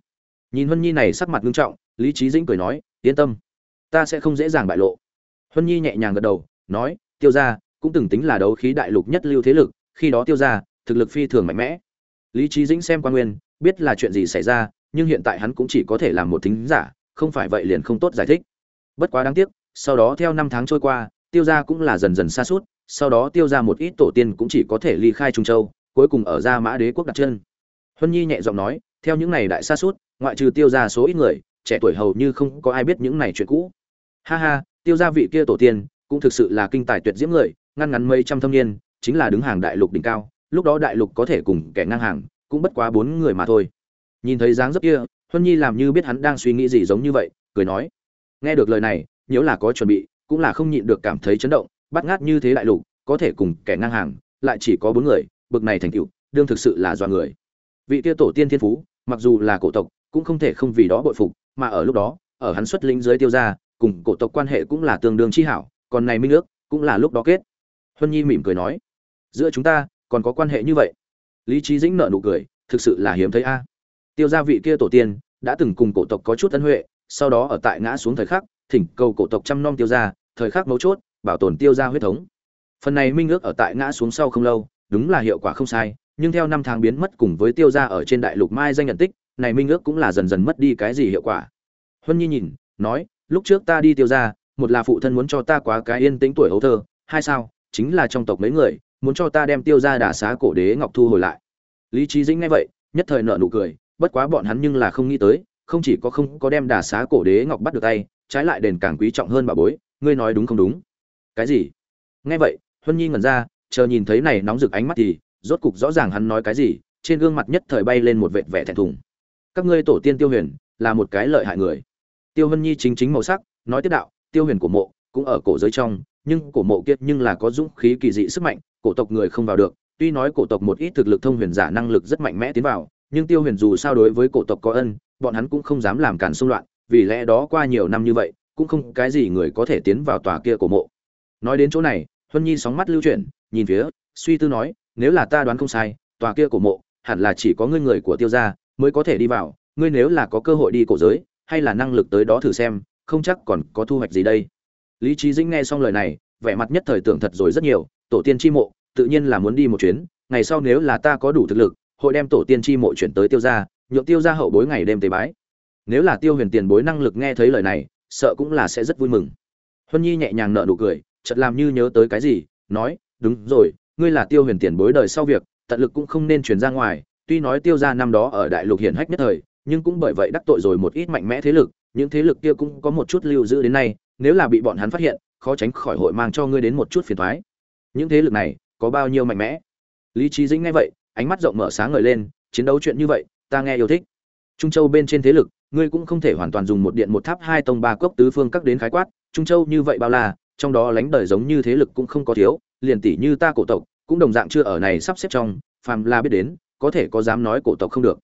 Nhìn huân nhi này sắc mặt nghiêm trọng, lý trí dĩnh cười nói, yên tâm, ta sẽ không dễ dàng bại lộ. Huân nhi nhẹ nhàng gật đầu, nói, tiêu gia cũng từng tính là đấu khí đại lục nhất lưu thế lực, khi đó tiêu gia thực lực phi thường mạnh mẽ. Lý trí dĩnh xem quan nguyên, biết là chuyện gì xảy ra, nhưng hiện tại hắn cũng chỉ có thể làm một thính giả, không phải vậy liền không tốt giải thích. Bất quá đáng tiếc, sau đó theo năm tháng trôi qua tiêu gia cũng là dần dần xa suốt sau đó tiêu ra một ít tổ tiên cũng chỉ có thể ly khai trung châu, cuối cùng ở ra mã đế quốc đặt chân. Huân nhi nhẹ giọng nói, theo những này đại xa suốt ngoại trừ tiêu ra số ít người, trẻ tuổi hầu như không có ai biết những này chuyện cũ. Ha ha, tiêu gia vị kia tổ tiên, cũng thực sự là kinh tài tuyệt diễm người, ngăn ngắn mấy trăm thâm niên, chính là đứng hàng đại lục đỉnh cao, lúc đó đại lục có thể cùng kẻ ngang hàng, cũng bất quá bốn người mà thôi. Nhìn thấy dáng dấp kia, huân nhi làm như biết hắn đang suy nghĩ gì giống như vậy, cười nói. Nghe được lời này nếu là có chuẩn bị cũng là không nhịn được cảm thấy chấn động, bắt ngát như thế đại lục, có thể cùng kẻ ngang hàng, lại chỉ có bốn người, bực này thành tựu, đương thực sự là do người. Vị kia tổ tiên thiên phú, mặc dù là cổ tộc, cũng không thể không vì đó bội phục, mà ở lúc đó, ở hắn xuất lĩnh dưới tiêu gia, cùng cổ tộc quan hệ cũng là tương đương chi hảo, còn này minh ước, cũng là lúc đó kết. Huân nhi mỉm cười nói, giữa chúng ta, còn có quan hệ như vậy? Lý trí dĩnh nợ nụ cười, thực sự là hiếm thấy a. Tiêu gia vị kia tổ tiên, đã từng cùng cổ tộc có chút ân huệ, sau đó ở tại ngã xuống thời khắc thỉnh cầu cổ tộc chăm nom tiêu gia, thời khắc mấu chốt, bảo tồn tiêu gia huyết thống. Phần này minh ước ở tại ngã xuống sau không lâu, đúng là hiệu quả không sai, nhưng theo năm tháng biến mất cùng với tiêu gia ở trên đại lục mai danh nhận tích, này minh ước cũng là dần dần mất đi cái gì hiệu quả. Huân nhi nhìn, nói, lúc trước ta đi tiêu gia, một là phụ thân muốn cho ta quá cái yên tĩnh tuổi hấu thơ, hai sao, chính là trong tộc mấy người, muốn cho ta đem tiêu gia đả xá cổ đế ngọc thu hồi lại. Lý trí dĩnh nghe vậy, nhất thời nợ nụ cười, bất quá bọn hắn nhưng là không nghĩ tới, không chỉ có không có đem đả xá cổ đế ngọc bắt được tay trái lại đền càng quý trọng hơn bà bối, ngươi nói đúng không đúng? Cái gì? Nghe vậy, huân nhi ngẩn ra, chờ nhìn thấy này nóng rực ánh mắt thì, rốt cục rõ ràng hắn nói cái gì, trên gương mặt nhất thời bay lên một vệt vẻ thẹn thùng. Các ngươi tổ tiên tiêu huyền, là một cái lợi hại người. Tiêu huân nhi chính chính màu sắc, nói tiếp đạo, tiêu huyền của mộ, cũng ở cổ giới trong, nhưng cổ mộ kiệt nhưng là có dũng khí kỳ dị sức mạnh, cổ tộc người không vào được, tuy nói cổ tộc một ít thực lực thông huyền giả năng lực rất mạnh mẽ tiến vào, nhưng tiêu huyền dù sao đối với cổ tộc có ân, bọn hắn cũng không dám làm cản xung loạn vì lẽ đó qua nhiều năm như vậy, cũng không cái gì người có thể tiến vào tòa kia cổ mộ. Nói đến chỗ này, huân nhi sóng mắt lưu chuyển, nhìn phía, suy tư nói, nếu là ta đoán không sai, tòa kia cổ mộ, hẳn là chỉ có ngươi người của tiêu gia mới có thể đi vào, ngươi nếu là có cơ hội đi cổ giới, hay là năng lực tới đó thử xem, không chắc còn có thu hoạch gì đây. Lý trí dĩnh nghe xong lời này, vẻ mặt nhất thời tưởng thật rồi rất nhiều, tổ tiên chi mộ, tự nhiên là muốn đi một chuyến, ngày sau nếu là ta có đủ thực lực, hội đem tổ tiên chi mộ chuyển tới tiêu gia, nhượng tiêu gia hậu bối ngày đêm tế bái nếu là tiêu huyền tiền bối năng lực nghe thấy lời này, sợ cũng là sẽ rất vui mừng. Huân nhi nhẹ nhàng nở nụ cười, chợt làm như nhớ tới cái gì, nói, đúng rồi, ngươi là tiêu huyền tiền bối đời sau việc, tận lực cũng không nên truyền ra ngoài. Tuy nói tiêu gia năm đó ở đại lục hiển hách nhất thời, nhưng cũng bởi vậy đắc tội rồi một ít mạnh mẽ thế lực, những thế lực kia cũng có một chút lưu giữ đến nay. Nếu là bị bọn hắn phát hiện, khó tránh khỏi hội mang cho ngươi đến một chút phiền toái. Những thế lực này có bao nhiêu mạnh mẽ? Lý trí dĩnh nghe vậy, ánh mắt rộng mở sáng ngời lên, chiến đấu chuyện như vậy, ta nghe yêu thích. Trung châu bên trên thế lực ngươi cũng không thể hoàn toàn dùng một điện một tháp hai tông ba cốc tứ phương các đến khái quát, trung châu như vậy bao la, trong đó lánh đời giống như thế lực cũng không có thiếu, liền tỷ như ta cổ tộc, cũng đồng dạng chưa ở này sắp xếp trong, phàm la biết đến, có thể có dám nói cổ tộc không được.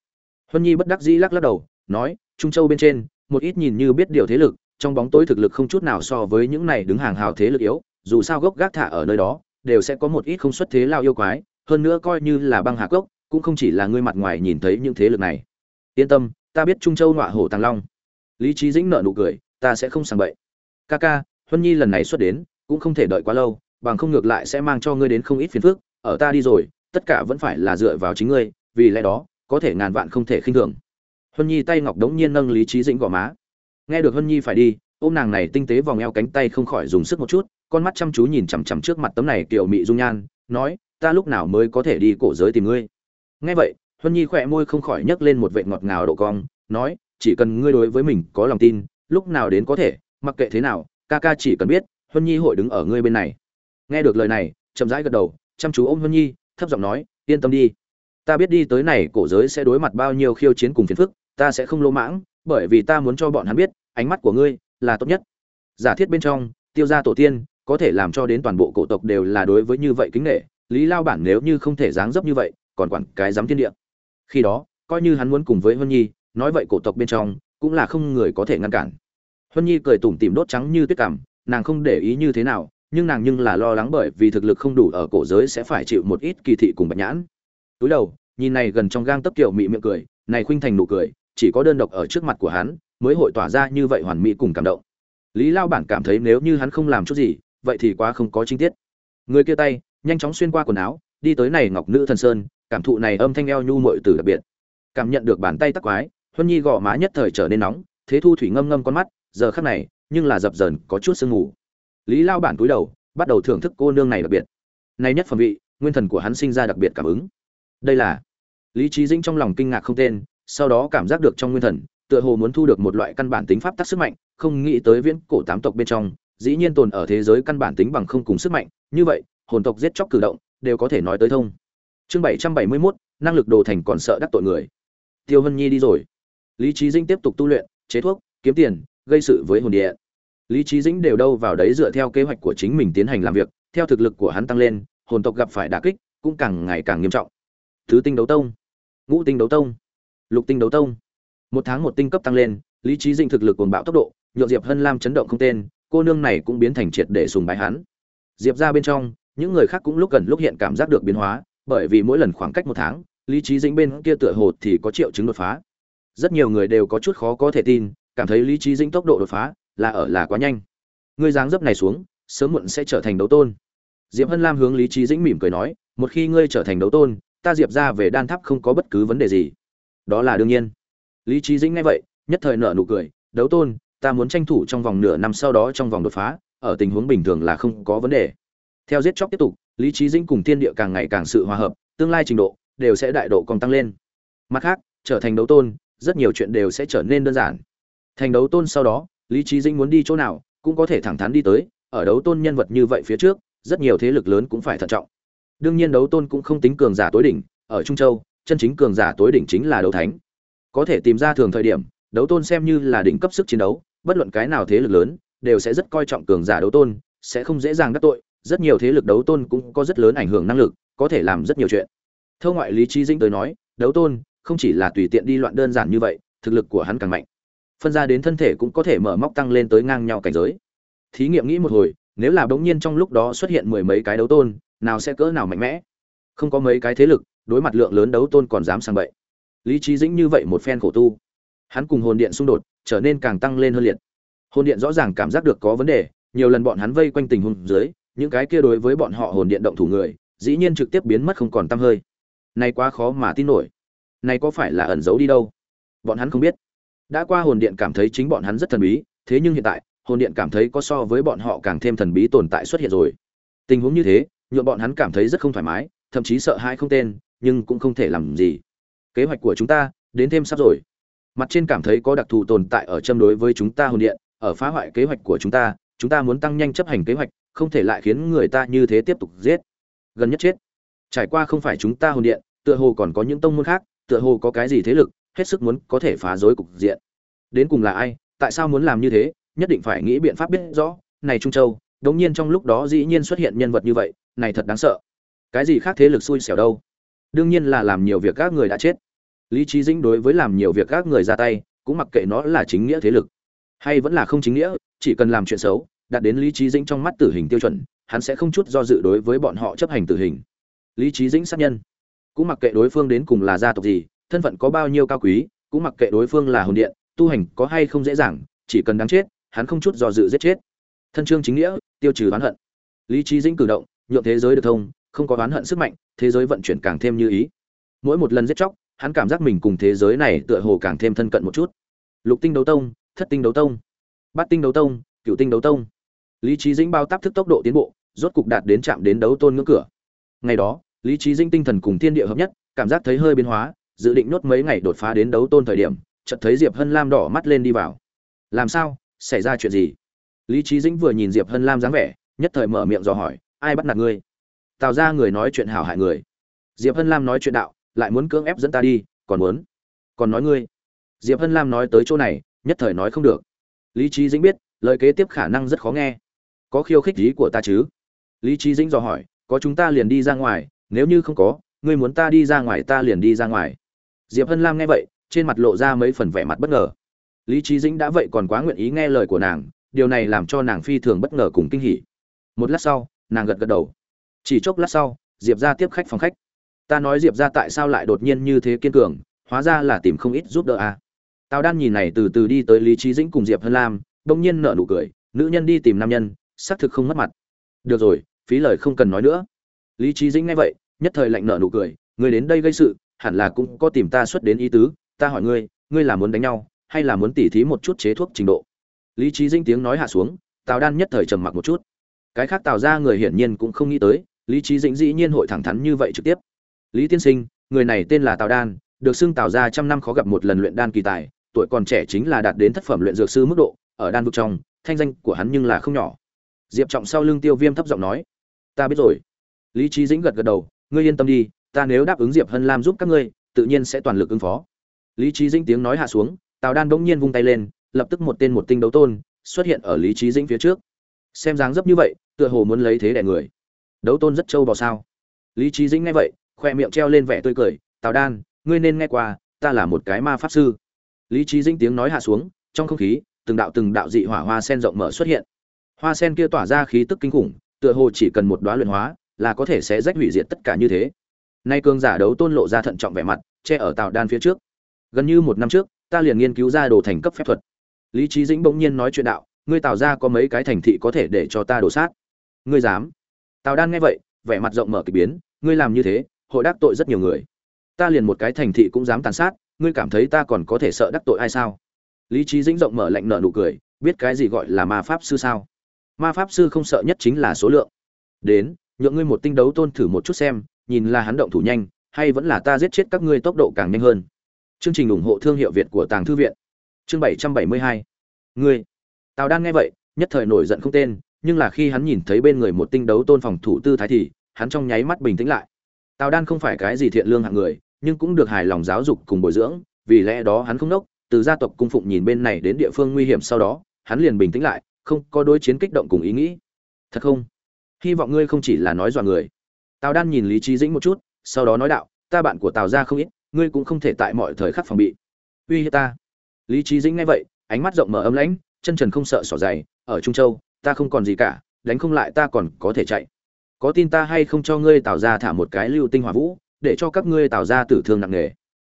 Huân nhi bất đắc dĩ lắc lắc đầu, nói, trung châu bên trên, một ít nhìn như biết điều thế lực, trong bóng tối thực lực không chút nào so với những này đứng hàng hào thế lực yếu, dù sao gốc gác thả ở nơi đó, đều sẽ có một ít không xuất thế lao yêu quái, hơn nữa coi như là băng hạ cốc, cũng không chỉ là ngươi mặt ngoài nhìn thấy những thế lực này. Yên tâm ta biết trung châu nọa hổ tàng long. Lý trí dĩnh nợ nụ cười, ta sẽ không sàng bậy. Ca ca, huân nhi lần này xuất đến, cũng không thể đợi quá lâu, bằng không ngược lại sẽ mang cho ngươi đến không ít phiền phức, ở ta đi rồi, tất cả vẫn phải là dựa vào chính ngươi, vì lẽ đó, có thể ngàn vạn không thể khinh thường. Huân nhi tay ngọc đống nhiên nâng lý trí dĩnh gò má. Nghe được huân nhi phải đi, ôm nàng này tinh tế vòng eo cánh tay không khỏi dùng sức một chút, con mắt chăm chú nhìn chằm chằm trước mặt tấm này kiểu mị dung nhan, nói, ta lúc nào mới có thể đi cổ giới tìm ngươi? Nghe vậy huân nhi khỏe môi không khỏi nhấc lên một vệ ngọt ngào độ cong, nói, chỉ cần ngươi đối với mình có lòng tin, lúc nào đến có thể, mặc kệ thế nào, ca ca chỉ cần biết, huân nhi hội đứng ở ngươi bên này. Nghe được lời này, chậm rãi gật đầu, chăm chú ôm huân nhi, thấp giọng nói, yên tâm đi. Ta biết đi tới này cổ giới sẽ đối mặt bao nhiêu khiêu chiến cùng phiền phức, ta sẽ không lỗ mãng, bởi vì ta muốn cho bọn hắn biết, ánh mắt của ngươi là tốt nhất. Giả thiết bên trong, tiêu gia tổ tiên, có thể làm cho đến toàn bộ cổ tộc đều là đối với như vậy kính nghệ lý lao bản nếu như không thể dáng dấp như vậy, còn quản cái dám thiên địa khi đó, coi như hắn muốn cùng với huân nhi, nói vậy cổ tộc bên trong cũng là không người có thể ngăn cản. Huân nhi cười tủm tỉm đốt trắng như tuyết cảm, nàng không để ý như thế nào, nhưng nàng nhưng là lo lắng bởi vì thực lực không đủ ở cổ giới sẽ phải chịu một ít kỳ thị cùng bạch nhãn. Túi đầu, nhìn này gần trong gang tấp kiểu mị miệng cười, này khuynh thành nụ cười, chỉ có đơn độc ở trước mặt của hắn mới hội tỏa ra như vậy hoàn mỹ cùng cảm động. Lý lao bản cảm thấy nếu như hắn không làm chút gì, vậy thì quá không có chi tiết. Người kia tay, nhanh chóng xuyên qua quần áo, đi tới này ngọc nữ thần sơn cảm thụ này âm thanh eo nhu mội từ đặc biệt. Cảm nhận được bàn tay tắc quái, huân nhi gò má nhất thời trở nên nóng, thế thu thủy ngâm ngâm con mắt, giờ khắc này, nhưng là dập dờn, có chút sương ngủ lý lao bản túi đầu, bắt đầu thưởng thức cô nương này đặc biệt. Nay nhất phẩm vị, nguyên thần của hắn sinh ra đặc biệt cảm ứng. Đây là lý trí dĩnh trong lòng kinh ngạc không tên, sau đó cảm giác được trong nguyên thần, tựa hồ muốn thu được một loại căn bản tính pháp tắc sức mạnh, không nghĩ tới viễn cổ tám tộc bên trong, dĩ nhiên tồn ở thế giới căn bản tính bằng không cùng sức mạnh, như vậy, hồn tộc giết chóc cử động, đều có thể nói tới thông chương bảy trăm bảy mươi mốt, năng lực đồ thành còn sợ đắc tội người. Tiêu hân nhi đi rồi. Lý trí dĩnh tiếp tục tu luyện, chế thuốc, kiếm tiền, gây sự với hồn địa. Lý trí dĩnh đều đâu vào đấy dựa theo kế hoạch của chính mình tiến hành làm việc, theo thực lực của hắn tăng lên, hồn tộc gặp phải đả kích, cũng càng ngày càng nghiêm trọng. Thứ tinh đấu tông, ngũ tinh đấu tông, lục tinh đấu tông. Một tháng một tinh cấp tăng lên, lý trí dĩnh thực lực cuồng bạo tốc độ nhộn diệp hân lam chấn động không tên, cô nương này cũng biến thành triệt để sùng bái hắn. Diệp ra bên trong, những người khác cũng lúc gần lúc hiện cảm giác được biến hóa bởi vì mỗi lần khoảng cách một tháng, lý trí dĩnh bên kia tựa hồ thì có triệu chứng đột phá. Rất nhiều người đều có chút khó có thể tin, cảm thấy lý trí dĩnh tốc độ đột phá là ở là quá nhanh. Ngươi dáng dấp này xuống, sớm muộn sẽ trở thành đấu tôn. Diệp hân lam hướng lý trí dĩnh mỉm cười nói, một khi ngươi trở thành đấu tôn, ta diệp ra về đan tháp không có bất cứ vấn đề gì. Đó là đương nhiên. Lý trí dĩnh nghe vậy, nhất thời nở nụ cười, đấu tôn, ta muốn tranh thủ trong vòng nửa năm sau đó trong vòng đột phá, ở tình huống bình thường là không có vấn đề theo giết chóc tiếp tục, lý trí dĩnh cùng thiên địa càng ngày càng sự hòa hợp, tương lai trình độ đều sẽ đại độ còn tăng lên. Mặt khác, trở thành đấu tôn, rất nhiều chuyện đều sẽ trở nên đơn giản. Thành đấu tôn sau đó, lý trí dĩnh muốn đi chỗ nào, cũng có thể thẳng thắn đi tới, ở đấu tôn nhân vật như vậy phía trước, rất nhiều thế lực lớn cũng phải thận trọng. Đương nhiên đấu tôn cũng không tính cường giả tối đỉnh, ở trung châu, chân chính cường giả tối đỉnh chính là đấu thánh. Có thể tìm ra thường thời điểm, đấu tôn xem như là đỉnh cấp sức chiến đấu, bất luận cái nào thế lực lớn, đều sẽ rất coi trọng cường giả đấu tôn, sẽ không dễ dàng đắc tội rất nhiều thế lực đấu tôn cũng có rất lớn ảnh hưởng năng lực, có thể làm rất nhiều chuyện. Thơ ngoại lý trí dĩnh tới nói, đấu tôn không chỉ là tùy tiện đi loạn đơn giản như vậy, thực lực của hắn càng mạnh. Phân ra đến thân thể cũng có thể mở móc tăng lên tới ngang nhau cảnh giới. Thí nghiệm nghĩ một hồi, nếu là bỗng nhiên trong lúc đó xuất hiện mười mấy cái đấu tôn, nào sẽ cỡ nào mạnh mẽ? Không có mấy cái thế lực, đối mặt lượng lớn đấu tôn còn dám sang bậy. Lý trí dĩnh như vậy một phen khổ tu, hắn cùng hồn điện xung đột, trở nên càng tăng lên hơn liệt. Hồn điện rõ ràng cảm giác được có vấn đề, nhiều lần bọn hắn vây quanh tình huống dưới những cái kia đối với bọn họ hồn điện động thủ người, dĩ nhiên trực tiếp biến mất không còn t hơi. Này quá khó mà tin nổi. Này có phải là ẩn giấu đi đâu? Bọn hắn không biết. Đã qua hồn điện cảm thấy chính bọn hắn rất thần bí, thế nhưng hiện tại, hồn điện cảm thấy có so với bọn họ càng thêm thần bí tồn tại xuất hiện rồi. Tình huống như thế nhuộm bọn hắn cảm thấy rất không thoải mái, thậm chí sợ hãi không tên, nhưng cũng không thể làm gì. Kế hoạch của chúng ta, đến thêm sắp rồi. Mặt trên cảm thấy có đặc thù tồn tại ở châm đối với chúng ta hồn điện, ở phá hoại kế hoạch của chúng ta chúng ta muốn tăng nhanh chấp hành kế hoạch không thể lại khiến người ta như thế tiếp tục giết. Gần nhất chết. Trải qua không phải chúng ta hồn điện, tựa hồ còn có những tông môn khác, tựa hồ có cái gì thế lực, hết sức muốn có thể phá rối cục diện. Đến cùng là ai, tại sao muốn làm như thế, nhất định phải nghĩ biện pháp biết rõ. Này trung châu, đống nhiên trong lúc đó dĩ nhiên xuất hiện nhân vật như vậy, này thật đáng sợ. Cái gì khác thế lực xui xẻo đâu? Đương nhiên là làm nhiều việc các người đã chết. Lý trí dĩnh đối với làm nhiều việc các người ra tay, cũng mặc kệ nó là chính nghĩa thế lực, hay vẫn là không chính nghĩa, chỉ cần làm chuyện xấu đạt đến lý trí dĩnh trong mắt tử hình tiêu chuẩn, hắn sẽ không chút do dự đối với bọn họ chấp hành tử hình. Lý trí dĩnh sát nhân. Cũng mặc kệ đối phương đến cùng là gia tộc gì, thân phận có bao nhiêu cao quý, cũng mặc kệ đối phương là hồn điện, tu hành có hay không dễ dàng, chỉ cần đáng chết, hắn không chút do dự giết chết. Thân chương chính nghĩa, tiêu trừ oán hận. Lý trí dĩnh cử động, nhượng thế giới được thông, không có oán hận sức mạnh, thế giới vận chuyển càng thêm như ý. Mỗi một lần giết chóc, hắn cảm giác mình cùng thế giới này tựa hồ càng thêm thân cận một chút. Lục tinh đấu tông, thất tinh đấu tông, bát tinh đấu tông cựu tinh đấu tông lý trí dĩnh bao táp thức tốc độ tiến bộ, rốt cục đạt đến chạm đến đấu tôn ngưỡng cửa. Ngày đó, lý trí dĩnh tinh thần cùng thiên địa hợp nhất, cảm giác thấy hơi biến hóa, dự định nốt mấy ngày đột phá đến đấu tôn thời điểm, chợt thấy diệp hân lam đỏ mắt lên đi vào. Làm sao? Xảy ra chuyện gì? Lý trí dĩnh vừa nhìn diệp hân lam dáng vẻ, nhất thời mở miệng dò hỏi, ai bắt nạt ngươi? Tào ra người nói chuyện hảo hại người. Diệp hân lam nói chuyện đạo, lại muốn cưỡng ép dẫn ta đi, còn muốn? Còn nói ngươi? Diệp hân lam nói tới chỗ này, nhất thời nói không được. Lý trí dĩnh biết, lời kế tiếp khả năng rất khó nghe có khiêu khích ý của ta chứ? Lý trí dĩnh dò hỏi, có chúng ta liền đi ra ngoài, nếu như không có, ngươi muốn ta đi ra ngoài ta liền đi ra ngoài. Diệp hân lam nghe vậy, trên mặt lộ ra mấy phần vẻ mặt bất ngờ. Lý trí dĩnh đã vậy còn quá nguyện ý nghe lời của nàng, điều này làm cho nàng phi thường bất ngờ cùng kinh hỉ. Một lát sau, nàng gật gật đầu. Chỉ chốc lát sau, diệp ra tiếp khách phòng khách. Ta nói diệp ra tại sao lại đột nhiên như thế kiên cường, hóa ra là tìm không ít giúp đỡ à. tào đan nhìn này từ từ đi tới lý trí dĩnh cùng diệp hân lam, đông nhiên nợ nụ cười, nữ nhân đi tìm nam nhân xác thực không mất mặt. Được rồi, phí lời không cần nói nữa. Lý trí dĩnh nghe vậy, nhất thời lạnh nở nụ cười Ngươi đến đây gây sự, hẳn là cũng có tìm ta xuất đến ý tứ, ta hỏi ngươi ngươi là muốn đánh nhau, hay là muốn tỉ thí một chút chế thuốc trình độ? Lý trí dĩnh tiếng nói hạ xuống, tào đan nhất thời trầm mặc một chút. Cái khác tào ra người hiển nhiên cũng không nghĩ tới, lý trí dĩnh dĩ nhiên hội thẳng thắn như vậy trực tiếp. Lý tiên sinh, người này tên là tào đan, được xưng tào ra trăm năm khó gặp một lần luyện đan kỳ tài, tuổi còn trẻ chính là đạt đến thất phẩm luyện dược sư mức độ, ở đan vực trong, thanh danh của hắn nhưng là không nhỏ diệp trọng sau lưng tiêu viêm thấp giọng nói, ta biết rồi. Lý trí dĩnh gật gật đầu, ngươi yên tâm đi, ta nếu đáp ứng diệp hân lam giúp các ngươi, tự nhiên sẽ toàn lực ứng phó. Lý trí dĩnh tiếng nói hạ xuống, tào đan bỗng nhiên vung tay lên, lập tức một tên một tinh đấu tôn xuất hiện ở lý trí dĩnh phía trước. Xem dáng dấp như vậy, tựa hồ muốn lấy thế đẻ người. Đấu tôn rất trâu bò sao? Lý trí dĩnh nghe vậy, khoe miệng treo lên vẻ tươi cười, tào đan, ngươi nên nghe qua, ta là một cái ma pháp sư. Lý trí dĩnh tiếng nói hạ xuống, trong không khí, từng đạo từng đạo dị hỏa hoa sen rộng mở xuất hiện hoa sen kia tỏa ra khí tức kinh khủng, tựa hồ chỉ cần một đoá luyện hóa, là có thể sẽ rách hủy diệt tất cả như thế. Nay cường giả đấu tôn lộ ra thận trọng vẻ mặt, che ở tào đan phía trước. Gần như một năm trước, ta liền nghiên cứu ra đồ thành cấp phép thuật. Lý trí dĩnh bỗng nhiên nói chuyện đạo, ngươi tạo ra có mấy cái thành thị có thể để cho ta đổ sát? Ngươi dám? Tào đan nghe vậy, vẻ mặt rộng mở k ỳ biến, ngươi làm như thế, hội đắc tội rất nhiều người. Ta liền một cái thành thị cũng dám tàn sát, ngươi cảm thấy ta còn có thể sợ đắc tội ai sao? Lý trí dĩnh rộng mở lạnh nợ nụ cười, biết cái gì gọi là ma pháp sư sao? Ma pháp sư không sợ nhất chính là số lượng. Đến, nhượng ngươi một tinh đấu tôn thử một chút xem, nhìn là hắn động thủ nhanh, hay vẫn là ta giết chết các ngươi tốc độ càng nhanh hơn. Chương trình ủng hộ thương hiệu việt của tàng thư viện. Chương bảy trăm bảy mươi hai. Ngươi. Tào đan nghe vậy, nhất thời nổi giận không tên, nhưng là khi hắn nhìn thấy bên người một tinh đấu tôn phòng thủ tư thái thì, hắn trong nháy mắt bình tĩnh lại. Tào đan không phải cái gì thiện lương hạng người, nhưng cũng được hài lòng giáo dục cùng bồi dưỡng, vì lẽ đó hắn không đốc, từ gia tộc cung phụng nhìn bên này đến địa phương nguy hiểm sau đó, hắn liền bình tĩnh lại không có đối chiến kích động cùng ý nghĩ. Thật không? Hy vọng ngươi không chỉ là nói dọa người. Tào đan nhìn lý trí dĩnh một chút, sau đó nói đạo, ta bạn của tào ra không ít, ngươi cũng không thể tại mọi thời khắc phòng bị. Uy hiếp ta. Lý trí dĩnh nghe vậy, ánh mắt rộng mở ấm lãnh, chân trần không sợ sỏ dày, ở trung châu, ta không còn gì cả, đánh không lại ta còn có thể chạy. Có tin ta hay không cho ngươi tạo ra thả một cái lưu tinh hỏa vũ, để cho các ngươi tạo ra tử thương nặng nề.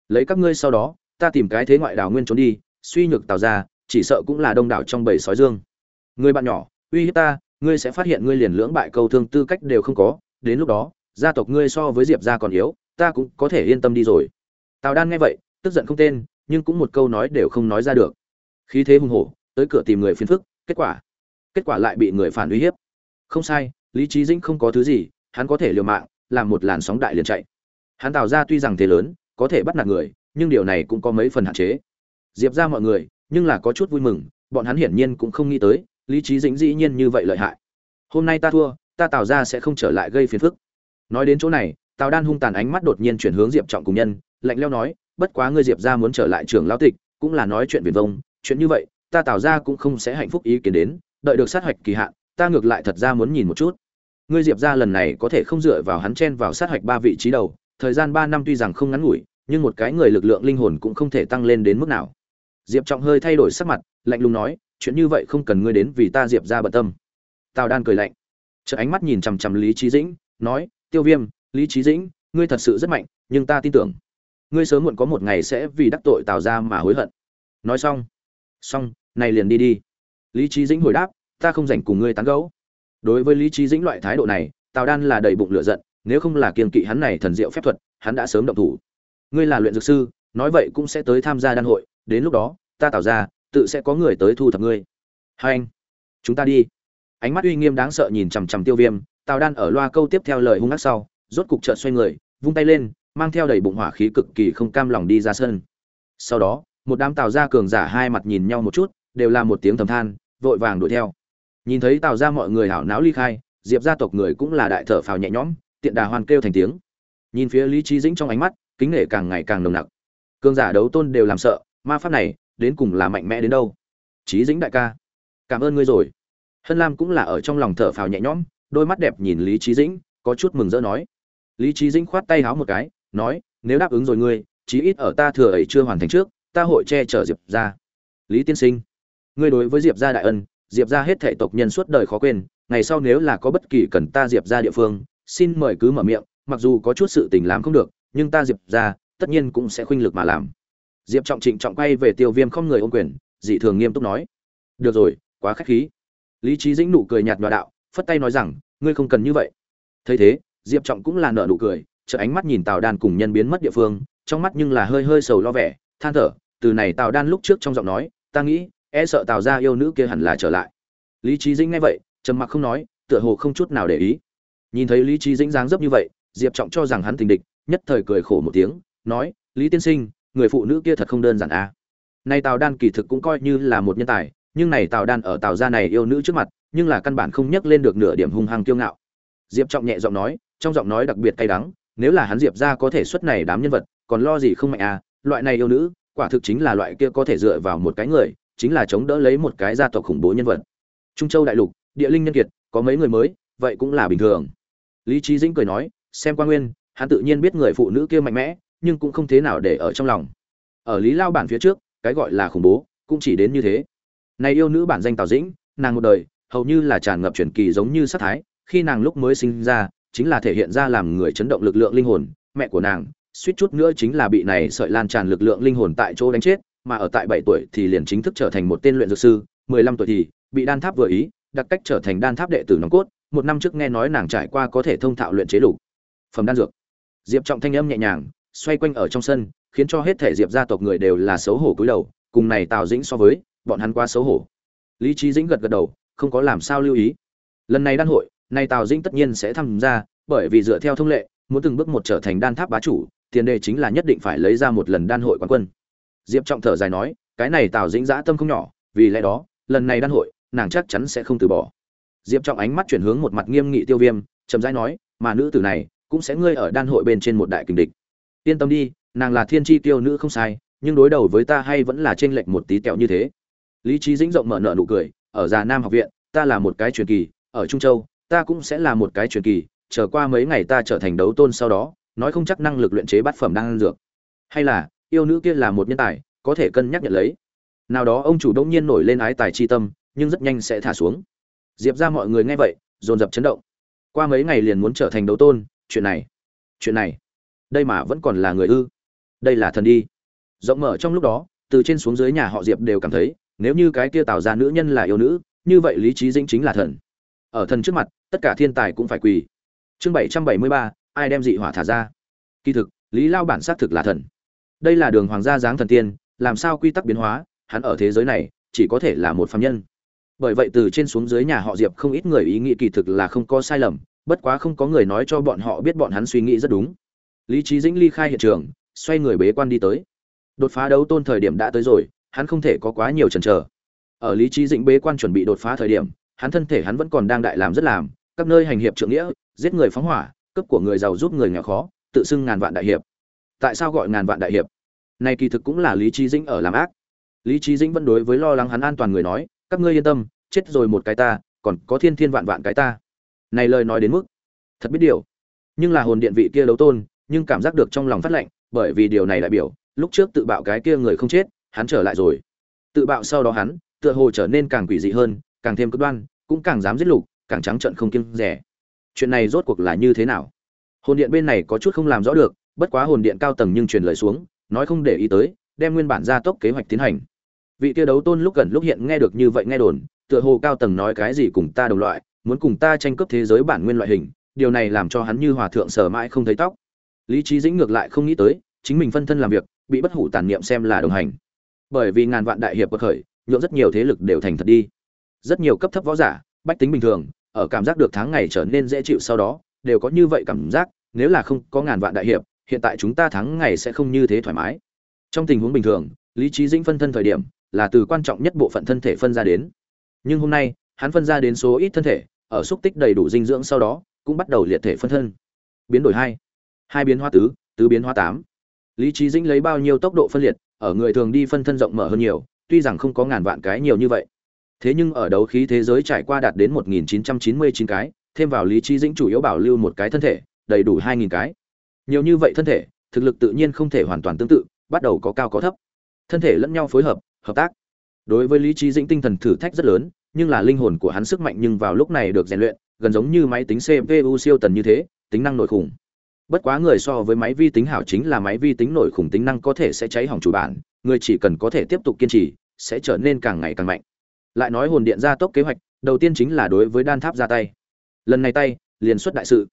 Lấy các ngươi sau đó, ta tìm cái thế ngoại đảo nguyên trốn đi, suy nhược tạo ra chỉ sợ cũng là đông đảo trong bầy sói dương người bạn nhỏ, uy hiếp ta, ngươi sẽ phát hiện ngươi liền lưỡng bại câu thương tư cách đều không có, đến lúc đó, gia tộc ngươi so với diệp gia còn yếu, ta cũng có thể yên tâm đi rồi. Tào đan nghe vậy, tức giận không tên, nhưng cũng một câu nói đều không nói ra được. Khí thế hùng hổ, tới cửa tìm người phiền phức, kết quả kết quả lại bị người phản uy hiếp. Không sai, lý trí dĩnh không có thứ gì, hắn có thể liều mạng, làm một làn sóng đại liền chạy. Hắn tạo ra tuy rằng thế lớn, có thể bắt nạt người, nhưng điều này cũng có mấy phần hạn chế. Diệp ra mọi người, nhưng là có chút vui mừng, bọn hắn hiển nhiên cũng không nghĩ tới lý trí dĩnh dĩ nhiên như vậy lợi hại. Hôm nay ta thua, ta tào ra sẽ không trở lại gây phiền phức. Nói đến chỗ này, tào đan hung tàn ánh mắt đột nhiên chuyển hướng diệp trọng cùng nhân, lạnh leo nói, bất quá ngươi diệp ra muốn trở lại trường lão tịch, cũng là nói chuyện viền vông, chuyện như vậy, ta tào ra cũng không sẽ hạnh phúc ý kiến đến, đợi được sát hạch kỳ hạn, ta ngược lại thật ra muốn nhìn một chút. Ngươi diệp ra lần này có thể không dựa vào hắn chen vào sát hạch ba vị trí đầu, thời gian ba năm tuy rằng không ngắn ngủi, nhưng một cái người lực lượng linh hồn cũng không thể tăng lên đến mức nào. Diệp trọng hơi thay đổi sắc mặt, lạnh lùng nói chuyện như vậy không cần ngươi đến vì ta diệp ra bận tâm. Tào đan cười lạnh. Chợ ánh mắt nhìn chằm chằm lý trí dĩnh, nói, tiêu viêm, lý trí dĩnh, ngươi thật sự rất mạnh, nhưng ta tin tưởng, ngươi sớm muộn có một ngày sẽ vì đắc tội tào ra mà hối hận. Nói xong xong, này liền đi đi. Lý trí dĩnh hồi đáp, ta không dành cùng ngươi tán gẫu. Đối với lý trí dĩnh loại thái độ này, tào đan là đầy bụng lửa giận, nếu không là kiên kỵ hắn này thần diệu phép thuật, hắn đã sớm động thủ. Ngươi là luyện dược sư, nói vậy cũng sẽ tới tham gia đan hội, đến lúc đó, ta tạo ra tự sẽ có người tới thu thập ngươi. Hai anh, chúng ta đi. Ánh mắt uy nghiêm đáng sợ nhìn chằm chằm tiêu viêm, tào đan ở loa câu tiếp theo lời hung ác sau, rốt cục chợt xoay người, vung tay lên, mang theo đầy bụng hỏa khí cực kỳ không cam lòng đi ra sân. Sau đó, một đám tào gia cường giả hai mặt nhìn nhau một chút, đều là một tiếng thầm than, vội vàng đuổi theo. Nhìn thấy tào gia mọi người hảo náo ly khai, diệp gia tộc người cũng là đại thở phào nhẹ nhõm, tiện đà hoan kêu thành tiếng. Nhìn phía lý trí dĩnh trong ánh mắt, kính nể càng ngày càng nồng nặc. Cường giả đấu tôn đều làm sợ, ma pháp này đến cùng là mạnh mẽ đến đâu. Trí dĩnh đại ca, cảm ơn ngươi rồi. Hân lam cũng là ở trong lòng thở phào nhẹ nhõm, đôi mắt đẹp nhìn lý trí dĩnh, có chút mừng rỡ nói. Lý trí dĩnh khoát tay háo một cái, nói, nếu đáp ứng rồi ngươi, chí ít ở ta thừa ấy chưa hoàn thành trước, ta hội che chở diệp ra lý tiên sinh, ngươi đối với diệp gia đại ân, diệp gia hết thể tộc nhân suốt đời khó quên, ngày sau nếu là có bất kỳ cần ta diệp ra địa phương, xin mời cứ mở miệng, mặc dù có chút sự tình làm không được, nhưng ta diệp ra tất nhiên cũng sẽ khuynh lực mà làm diệp trọng trịnh trọng quay về tiêu viêm không người ôm quyền, dị thường nghiêm túc nói. Được rồi, quá khách khí. Lý trí dĩnh nụ cười nhạt nhòa đạo, phất tay nói rằng, ngươi không cần như vậy. Thấy thế, diệp trọng cũng là nợ nụ cười chợ ánh mắt nhìn tào đan cùng nhân biến mất địa phương, trong mắt nhưng là hơi hơi sầu lo vẻ, than thở, từ này tào đan lúc trước trong giọng nói, ta nghĩ e sợ tào ra yêu nữ kia hẳn là trở lại. Lý trí dĩnh nghe vậy, trầm mặc không nói, tựa hồ không chút nào để ý. Nhìn thấy lý trí dĩnh dáng dấp như vậy, diệp trọng cho rằng hắn tình địch, nhất thời cười khổ một tiếng, nói, lý tiên sinh người phụ nữ kia thật không đơn giản à. nay tào đan kỳ thực cũng coi như là một nhân tài, nhưng này tào đan ở tào gia này yêu nữ trước mặt, nhưng là căn bản không nhắc lên được nửa điểm hung hăng kiêu ngạo. Diệp trọng nhẹ giọng nói, trong giọng nói đặc biệt cay đắng, nếu là hắn diệp gia có thể xuất này đám nhân vật, còn lo gì không mạnh à loại này yêu nữ, quả thực chính là loại kia có thể dựa vào một cái người, chính là chống đỡ lấy một cái gia tộc khủng bố nhân vật. Trung châu đại lục, địa linh nhân kiệt, có mấy người mới, vậy cũng là bình thường. Lý Chí dĩnh cười nói, xem qua nguyên, hắn tự nhiên biết người phụ nữ kia mạnh mẽ nhưng cũng không thế nào để ở trong lòng. Ở lý lao bản phía trước, cái gọi là khủng bố, cũng chỉ đến như thế. Này yêu nữ bản danh tào dĩnh, nàng một đời, hầu như là tràn ngập truyền kỳ giống như sát thái, khi nàng lúc mới sinh ra, chính là thể hiện ra làm người chấn động lực lượng linh hồn, mẹ của nàng, suýt chút nữa chính là bị này sợi lan tràn lực lượng linh hồn tại chỗ đánh chết, mà ở tại bảy tuổi thì liền chính thức trở thành một tên luyện dược sư, mười lăm tuổi thì bị đan tháp vừa ý đặc cách trở thành đan tháp đệ tử nòng cốt, một năm trước nghe nói nàng trải qua có thể thông thạo luyện chế lục. Phẩm đan dược. Diệp trọng thanh âm nhẹ nhàng xoay quanh ở trong sân, khiến cho hết thể diệp gia tộc người đều là xấu hổ cúi đầu, cùng này tào dĩnh so với, bọn hắn quá xấu hổ. Lý trí dĩnh gật gật đầu, không có làm sao lưu ý. Lần này đan hội nay tào dĩnh tất nhiên sẽ tham gia, bởi vì dựa theo thông lệ, muốn từng bước một trở thành đan tháp bá chủ, tiền đề chính là nhất định phải lấy ra một lần đan hội quán quân. Diệp trọng thở dài nói, cái này tào dĩnh dã tâm không nhỏ, vì lẽ đó, lần này đan hội, nàng chắc chắn sẽ không từ bỏ. Diệp trọng ánh mắt chuyển hướng một mặt nghiêm nghị tiêu viêm, chậm rãi nói, mà nữ tử này cũng sẽ ngươi ở đan hội bên trên một đại kình địch yên tâm đi, nàng là thiên tri tiêu nữ không sai, nhưng đối đầu với ta hay vẫn là t r ê n lệch một tí tẹo như thế. Lý trí dĩnh rộng mở nợ nụ cười, ở già nam học viện, ta là một cái truyền kỳ, ở trung châu, ta cũng sẽ là một cái truyền kỳ trở qua mấy ngày ta trở thành đấu tôn sau đó, nói không chắc năng lực luyện chế bát phẩm đang ăn dược. Hay là, yêu nữ kia là một nhân tài, có thể cân nhắc nhận lấy. Nào đó ông chủ đông nhiên nổi lên ái tài chi tâm, nhưng rất nhanh sẽ thả xuống. Diệp ra mọi người nghe vậy, dồn dập chấn động. Qua mấy ngày liền muốn trở thành đấu tôn, chuyện này chuyện này đây mà vẫn còn là người ư? Đây là thần đi. Rộng mở trong lúc đó, từ trên xuống dưới nhà họ diệp đều cảm thấy, nếu như cái kia tạo ra nữ nhân là yêu nữ, như vậy lý trí dĩnh chính là thần. Ở thần trước mặt, tất cả thiên tài cũng phải quỳ. Chương bảy trăm bảy mươi ba, ai đem dị hỏa thả ra? Kỳ thực, lý lao bản xác thực là thần. Đây là đường hoàng gia giáng thần tiên, làm sao quy tắc biến hóa, hắn ở thế giới này, chỉ có thể là một phạm nhân. Bởi vậy từ trên xuống dưới nhà họ diệp không ít người ý nghĩ kỳ thực là không có sai lầm, bất quá không có người nói cho bọn họ biết bọn hắn suy nghĩ rất đúng lý trí dĩnh ly khai hiện trường, xoay người bế quan đi tới. Đột phá đấu tôn thời điểm đã tới rồi, hắn không thể có quá nhiều chần chờ. Ở lý trí dĩnh bế quan chuẩn bị đột phá thời điểm, hắn thân thể hắn vẫn còn đang đại làm rất làm, các nơi hành hiệp trượng nghĩa, giết người phóng hỏa cấp của người giàu giúp người nghèo khó, tự xưng ngàn vạn đại hiệp. Tại sao gọi ngàn vạn đại hiệp? Này kỳ thực cũng là lý trí dĩnh ở làm ác. Lý trí dĩnh vẫn đối với lo lắng hắn an toàn người nói, các ngươi yên tâm, chết rồi một cái ta, còn có thiên thiên vạn vạn cái ta. Này lời nói đến mức, thật biết điều. Nhưng là hồn điện vị kia đấu tôn nhưng cảm giác được trong lòng phát lạnh, bởi vì điều này đại biểu, lúc trước tự bạo cái kia người không chết, hắn trở lại rồi. Tự bạo sau đó hắn, tựa hồ trở nên càng quỷ dị hơn, càng thêm cực đoan, cũng càng dám giết lục, càng trắng trợn không kiêng dè. chuyện này rốt cuộc là như thế nào? Hồn điện bên này có chút không làm rõ được, bất quá hồn điện cao tầng nhưng truyền lời xuống, nói không để ý tới, đem nguyên bản gia tốc kế hoạch tiến hành. Vị kia đấu tôn lúc gần lúc hiện nghe được như vậy nghe đồn, tựa hồ cao tầng nói cái gì cùng ta đồng loại, muốn cùng ta tranh cướp thế giới bản nguyên loại hình, điều này làm cho hắn như hòa thượng sở mãi không thấy tóc lý trí dĩnh ngược lại không nghĩ tới, chính mình phân thân làm việc, bị bất hủ tàn niệm xem là đồng hành. Bởi vì ngàn vạn đại hiệp bất khởi, nhượng rất nhiều thế lực đều thành thật đi. Rất nhiều cấp thấp võ giả, bách tính bình thường, ở cảm giác được tháng ngày trở nên dễ chịu sau đó, đều có như vậy cảm giác, nếu là không có ngàn vạn đại hiệp, hiện tại chúng ta tháng ngày sẽ không như thế thoải mái. Trong tình huống bình thường, lý trí dĩnh phân thân thời điểm, là từ quan trọng nhất bộ phận thân thể phân ra đến. Nhưng hôm nay, hắn phân ra đến số ít thân thể, ở xúc tích đầy đủ dinh dưỡng sau đó, cũng bắt đầu liệt thể phân thân. Biến đổi hai hai biến hóa tứ tứ biến hóa tám. Lý trí dĩnh lấy bao nhiêu tốc độ phân liệt, ở người thường đi phân thân rộng mở hơn nhiều, tuy rằng không có ngàn vạn cái nhiều như vậy. Thế nhưng ở đấu khí thế giới trải qua đạt đến 1999 cái, thêm vào lý trí dĩnh chủ yếu bảo lưu một cái thân thể, đầy đủ 2.000 cái. Nhiều như vậy thân thể, thực lực tự nhiên không thể hoàn toàn tương tự, bắt đầu có cao có thấp. Thân thể lẫn nhau phối hợp hợp tác. Đối với lý trí dĩnh tinh thần thử thách rất lớn, nhưng là linh hồn của hắn sức mạnh nhưng vào lúc này được rèn luyện, gần giống như máy tính cpu siêu tần như thế, tính năng nội khủng bất quá người so với máy vi tính hảo chính là máy vi tính nội khủng tính năng có thể sẽ cháy hỏng chủ bản, người chỉ cần có thể tiếp tục kiên trì, sẽ trở nên càng ngày càng mạnh. Lại nói hồn điện gia tốc kế hoạch, đầu tiên chính là đối với đan tháp ra tay. Lần này tay, liền xuất đại sự.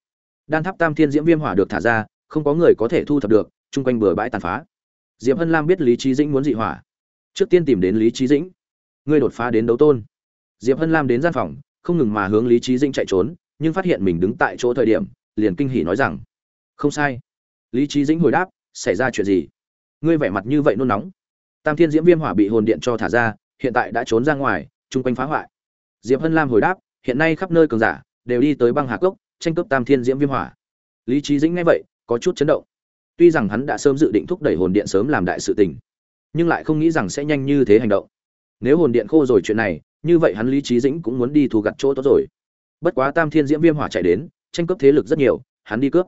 Đan tháp tam thiên diễm viêm hỏa được thả ra, không có người có thể thu thập được, chung quanh bừa bãi tàn phá. Diệp hân lam biết lý trí dĩnh muốn dị hỏa. Trước tiên tìm đến lý trí dĩnh. Ngươi đột phá đến đấu tôn. Diệp hân lam đến gian phòng, không ngừng mà hướng lý trí dĩnh chạy trốn, nhưng phát hiện mình đứng tại chỗ thời điểm, liền kinh hỉ nói rằng không sai. Lý trí dĩnh hồi đáp, xảy ra chuyện gì? Ngươi vẻ mặt như vậy nôn nóng. Tam thiên diễm viêm hỏa bị hồn điện cho thả ra, hiện tại đã trốn ra ngoài, chung quanh phá hoại. Diệp hân lam hồi đáp, hiện nay khắp nơi cường giả đều đi tới băng hà cốc, tranh cướp tam thiên diễm viêm hỏa. Lý trí dĩnh nghe vậy, có chút chấn động. Tuy rằng hắn đã sớm dự định thúc đẩy hồn điện sớm làm đại sự tình, nhưng lại không nghĩ rằng sẽ nhanh như thế hành động. Nếu hồn điện khô rồi chuyện này, như vậy hắn lý trí dĩnh cũng muốn đi thu gặt chỗ tốt rồi. Bất quá tam thiên diễm viêm hỏa chạy đến, tranh cướp thế lực rất nhiều, hắn đi cướp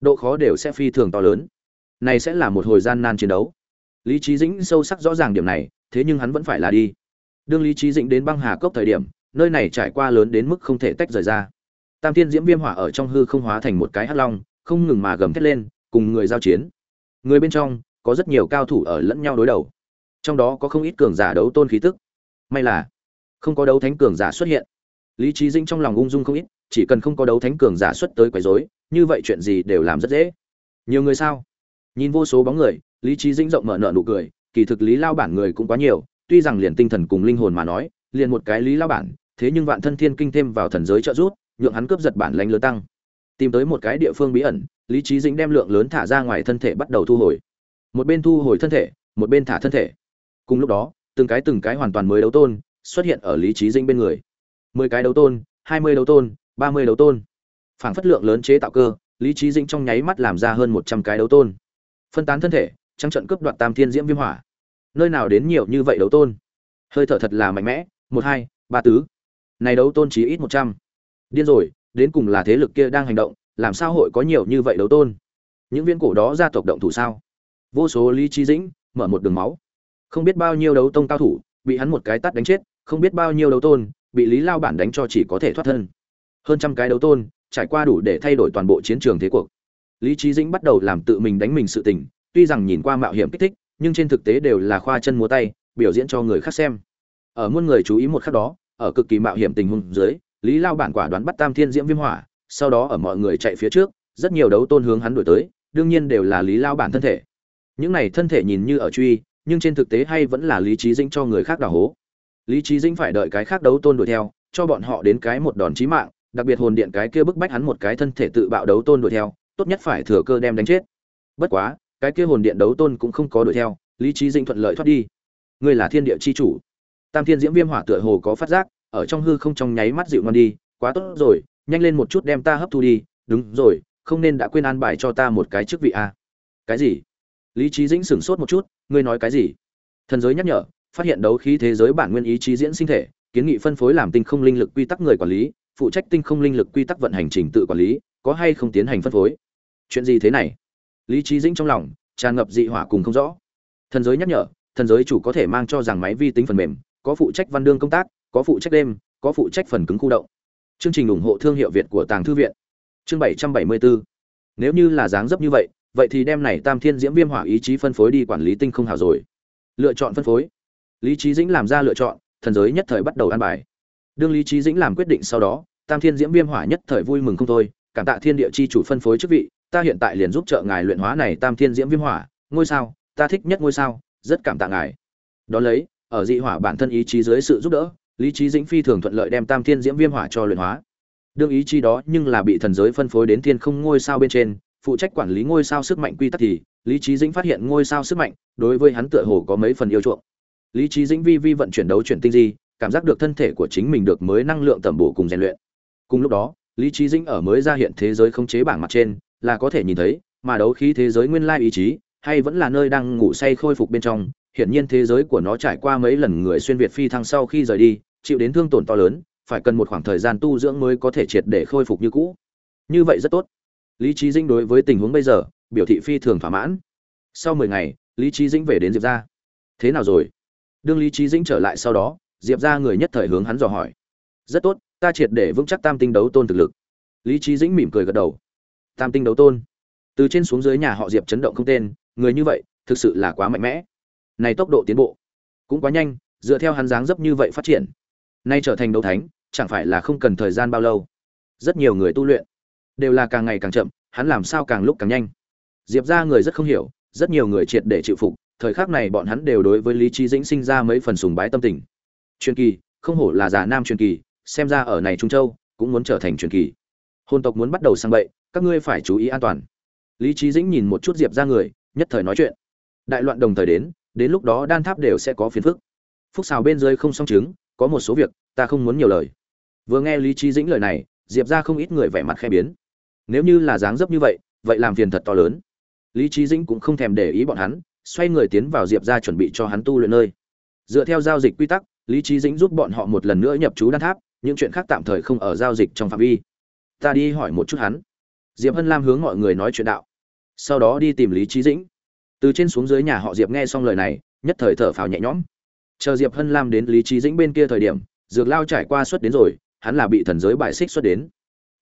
độ khó đều sẽ phi thường to lớn. Này sẽ là một hồi gian nan chiến đấu. Lý trí dĩnh sâu sắc rõ ràng điểm này, thế nhưng hắn vẫn phải là đi. Đương lý trí dĩnh đến băng hà cốc thời điểm, nơi này trải qua lớn đến mức không thể tách rời ra. Tam thiên diễm viêm hỏa ở trong hư không hóa thành một cái hắc long, không ngừng mà gầm thét lên, cùng người giao chiến. Người bên trong, có rất nhiều cao thủ ở lẫn nhau đối đầu. Trong đó có không ít cường giả đấu tôn khí tức. May là, không có đấu thánh cường giả xuất hiện. Lý trí dĩnh trong lòng ung dung không ít chỉ cần không có đấu thánh cường giả xuất tới quấy rối như vậy chuyện gì đều làm rất dễ. Nhiều người sao? Nhìn vô số bóng người lý trí dĩnh rộng mở nở nụ cười kỳ thực lý lao bản người cũng quá nhiều tuy rằng liền tinh thần cùng linh hồn mà nói liền một cái lý lao bản thế nhưng vạn thân thiên kinh thêm vào thần giới trợ giúp, nhượng hắn cướp giật bản lãnh lớn tăng. Tìm tới một cái địa phương bí ẩn lý trí dĩnh đem lượng lớn thả ra ngoài thân thể bắt đầu thu hồi. Một bên thu hồi thân thể một bên thả thân thể. Cùng lúc đó từng cái từng cái hoàn toàn mới đấu tôn xuất hiện ở lý trí dĩnh bên người. Mười cái đấu tôn hai mươi đấu tôn ba mươi đấu tôn. Phảng phất lượng lớn chế tạo cơ, lý trí dĩnh trong nháy mắt làm ra hơn một trăm cái đấu tôn. Phân tán thân thể, trăng trận cướp đoạt tam thiên diễm viêm hỏa. Nơi nào đến nhiều như vậy đấu tôn? Hơi thở thật là mạnh mẽ, một hai, ba tứ. Này đấu tôn chỉ ít một trăm. Điên rồi, đến cùng là thế lực kia đang hành động, làm sao hội có nhiều như vậy đấu tôn? Những viên cổ đó gia tộc động thủ sao? Vô số lý trí dĩnh, mở một đường máu. Không biết bao nhiêu đấu tông cao thủ, bị hắn một cái tắt đánh chết, không biết bao nhiêu đấu tôn, bị lý lao bản đánh cho chỉ có thể thoát thân hơn trăm cái đấu tôn, trải qua đủ để thay đổi toàn bộ chiến trường thế cuộc. Lý trí dĩnh bắt đầu làm tự mình đánh mình sự tình, tuy rằng nhìn qua mạo hiểm kích thích, nhưng trên thực tế đều là khoa chân múa tay, biểu diễn cho người khác xem. Ở muôn người chú ý một khắc đó, ở cực kỳ mạo hiểm tình huống dưới, lý lao bản quả đoán bắt tam thiên diễm viêm hỏa, sau đó ở mọi người chạy phía trước, rất nhiều đấu tôn hướng hắn đuổi tới, đương nhiên đều là lý lao bản thân thể. Những này thân thể nhìn như ở truy, nhưng trên thực tế hay vẫn là lý trí dĩnh cho người khác đào hố. Lý trí dĩnh phải đợi cái khác đấu tôn đuổi theo, cho bọn họ đến cái một đòn chí mạng đặc biệt hồn điện cái kia bức bách hắn một cái thân thể tự bạo đấu tôn đuổi theo, tốt nhất phải thừa cơ đem đánh chết. Bất quá, cái kia hồn điện đấu tôn cũng không có đuổi theo, lý trí dĩnh thuận lợi thoát đi. Ngươi là thiên địa chi chủ. Tam thiên diễm viêm hỏa tựa hồ có phát giác, ở trong hư không trong nháy mắt dịu ngon đi, quá tốt rồi, nhanh lên một chút đem ta hấp thu đi. Đúng rồi, không nên đã quên an bài cho ta một cái chức vị a. À? cái gì? Lý trí dĩnh sửng sốt một chút, ngươi nói cái gì? Thần giới nhắc nhở, phát hiện đấu khí thế giới bản nguyên ý chí diễn sinh thể, kiến nghị phân phối làm tinh không linh lực quy tắc người quản lý phụ trách tinh không linh lực quy tắc vận hành trình tự quản lý, có hay không tiến hành phân phối? Chuyện gì thế này? Lý trí dĩnh trong lòng tràn ngập dị hỏa cùng không rõ. Thần giới nhắc nhở, thần giới chủ có thể mang cho rằng máy vi tính phần mềm, có phụ trách văn đương công tác, có phụ trách đêm, có phụ trách phần cứng khu động. Chương trình ủng hộ thương hiệu việt của tàng thư viện. Chương bảy trăm bảy mươi bốn nếu như là dáng dấp như vậy vậy thì đem này tam thiên diễm viêm hỏa ý chí phân phối đi quản lý tinh không hảo rồi. Lựa chọn phân phối. Lý trí dĩnh làm ra lựa chọn, thần giới nhất thời bắt đầu an bài đương lý trí dĩnh làm quyết định sau đó, tam thiên diễm viêm hỏa nhất thời vui mừng không thôi, cảm tạ thiên địa chi chủ phân phối chức vị, ta hiện tại liền giúp trợ ngài luyện hóa này tam thiên diễm viêm hỏa, ngôi sao, ta thích nhất ngôi sao, rất cảm tạ ngài. Đó lấy, ở dị hỏa bản thân ý chí dưới sự giúp đỡ, lý trí dĩnh phi thường thuận lợi đem tam thiên diễm viêm hỏa cho luyện hóa. Đương ý chí đó nhưng là bị thần giới phân phối đến thiên không ngôi sao bên trên, phụ trách quản lý ngôi sao sức mạnh quy tắc thì, lý trí dĩnh phát hiện ngôi sao sức mạnh, đối với hắn tựa hồ có mấy phần yêu chuộng. Lý trí dĩnh vi vi vận chuyển đấu chuyển tinh di cảm giác được thân thể của chính mình được mới năng lượng tẩm bổ cùng rèn luyện. Cùng lúc đó, lý trí dĩnh ở mới ra hiện thế giới không chế bảng mặt trên, là có thể nhìn thấy, mà đấu khí thế giới nguyên lai ý chí, hay vẫn là nơi đang ngủ say khôi phục bên trong, hiển nhiên thế giới của nó trải qua mấy lần người xuyên việt phi thăng sau khi rời đi, chịu đến thương tổn to lớn, phải cần một khoảng thời gian tu dưỡng mới có thể triệt để khôi phục như cũ. Như vậy rất tốt. Lý trí dĩnh đối với tình huống bây giờ, biểu thị phi thường thỏa mãn. Sau mười ngày, lý trí dĩnh về đến diệp ra thế nào rồi? Đương lý trí dĩnh trở lại sau đó diệp ra người nhất thời hướng hắn dò hỏi. Rất tốt, ta triệt để vững chắc tam tinh đấu tôn thực lực. Lý trí dĩnh mỉm cười gật đầu. Tam tinh đấu tôn? Từ trên xuống dưới nhà họ diệp chấn động không tên, người như vậy, thực sự là quá mạnh mẽ. Này tốc độ tiến bộ cũng quá nhanh, dựa theo hắn dáng dấp như vậy phát triển, nay trở thành đấu thánh, chẳng phải là không cần thời gian bao lâu. Rất nhiều người tu luyện đều là càng ngày càng chậm, hắn làm sao càng lúc càng nhanh. Diệp ra người rất không hiểu, rất nhiều người triệt để chịu phục, thời khắc này bọn hắn đều đối với lý trí dĩnh sinh ra mấy phần sùng bái tâm tình truyền kỳ, không hổ là già nam truyền kỳ, xem ra ở này trung châu cũng muốn trở thành truyền kỳ. Hôn tộc muốn bắt đầu sang bậy, các ngươi phải chú ý an toàn. Lý trí dĩnh nhìn một chút diệp ra người, nhất thời nói chuyện. Đại loạn đồng thời đến đến lúc đó đan tháp đều sẽ có phiền phức. Phúc xào bên dưới không song chứng, có một số việc, ta không muốn nhiều lời. Vừa nghe lý trí dĩnh lời này, diệp ra không ít người vẻ mặt khe biến. Nếu như là dáng dấp như vậy vậy làm phiền thật to lớn. Lý trí dĩnh cũng không thèm để ý bọn hắn, xoay người tiến vào diệp ra chuẩn bị cho hắn tu luyện nơi. Dựa theo giao dịch quy tắc lý trí dĩnh giúp bọn họ một lần nữa nhập chú đan tháp, những chuyện khác tạm thời không ở giao dịch trong phạm vi. Ta đi hỏi một chút hắn. Diệp hân lam hướng mọi người nói chuyện đạo. Sau đó đi tìm lý trí dĩnh. Từ trên xuống dưới nhà họ diệp nghe xong lời này, nhất thời thở phào nhẹ nhõm. Chờ diệp hân lam đến lý trí dĩnh bên kia thời điểm, dược lao trải qua xuất đến rồi, hắn là bị thần giới bại xích xuất đến.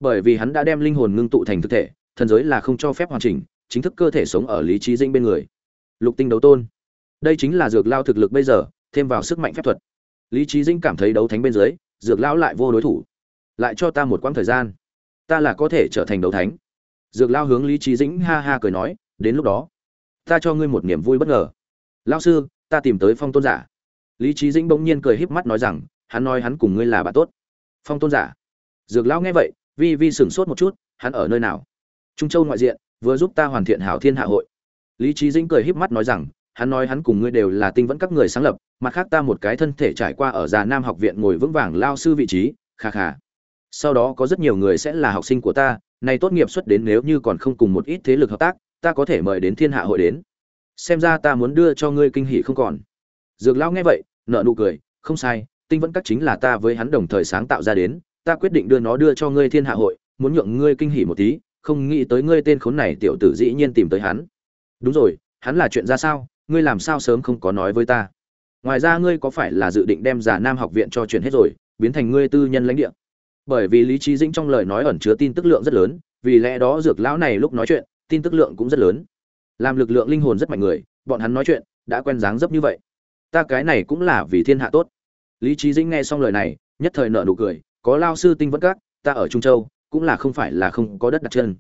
Bởi vì hắn đã đem linh hồn ngưng tụ thành thực thể, thần giới là không cho phép hoàn chỉnh, chính thức cơ thể sống ở lý trí dĩnh bên người. Lục tinh đấu tôn. Đây chính là dược lao thực lực bây giờ, thêm vào sức mạnh phép thuật lý trí dĩnh cảm thấy đấu thánh bên dưới, dược lão lại vô đối thủ. Lại cho ta một quãng thời gian. Ta là có thể trở thành đấu thánh. Dược lao hướng lý trí dĩnh ha ha cười nói, đến lúc đó, ta cho ngươi một niềm vui bất ngờ. Lao sư, ta tìm tới phong tôn giả. Lý trí dĩnh bỗng nhiên cười híp mắt nói rằng, hắn nói hắn cùng ngươi là bạn tốt. Phong tôn giả. Dược lão nghe vậy, vi vi sửng sốt một chút, hắn ở nơi nào? Trung châu ngoại diện, vừa giúp ta hoàn thiện hảo thiên hạ hội. Lý trí dĩnh cười híp mắt nói rằng, hắn nói hắn cùng ngươi đều là tinh vẫn các người sáng lập mặt khác ta một cái thân thể trải qua ở già nam học viện ngồi vững vàng lao sư vị trí, kha kha. Sau đó có rất nhiều người sẽ là học sinh của ta, này tốt nghiệp xuất đến nếu như còn không cùng một ít thế lực hợp tác, ta có thể mời đến thiên hạ hội đến. Xem ra ta muốn đưa cho ngươi kinh hỷ không còn. Dược lão nghe vậy nợ nụ cười, không sai, tinh vẫn các chính là ta với hắn đồng thời sáng tạo ra đến, ta quyết định đưa nó đưa cho ngươi thiên hạ hội, muốn nhượng ngươi kinh hỉ một tí, không nghĩ tới ngươi tên khốn này tiểu tử dĩ nhiên tìm tới hắn. Đúng rồi, hắn là chuyện ra sao, ngươi làm sao sớm không có nói với ta? Ngoài ra ngươi có phải là dự định đem giả nam học viện cho chuyển hết rồi, biến thành ngươi tư nhân lãnh địa? Bởi vì lý trí dĩnh trong lời nói ẩn chứa tin tức lượng rất lớn, vì lẽ đó dược lão này lúc nói chuyện, tin tức lượng cũng rất lớn. Làm lực lượng linh hồn rất mạnh người, bọn hắn nói chuyện, đã quen dáng dấp như vậy. Ta cái này cũng là vì thiên hạ tốt. Lý trí dĩnh nghe xong lời này, nhất thời nợ nụ cười, có lao sư tinh vẫn các, ta ở trung châu, cũng là không phải là không có đất đặt chân.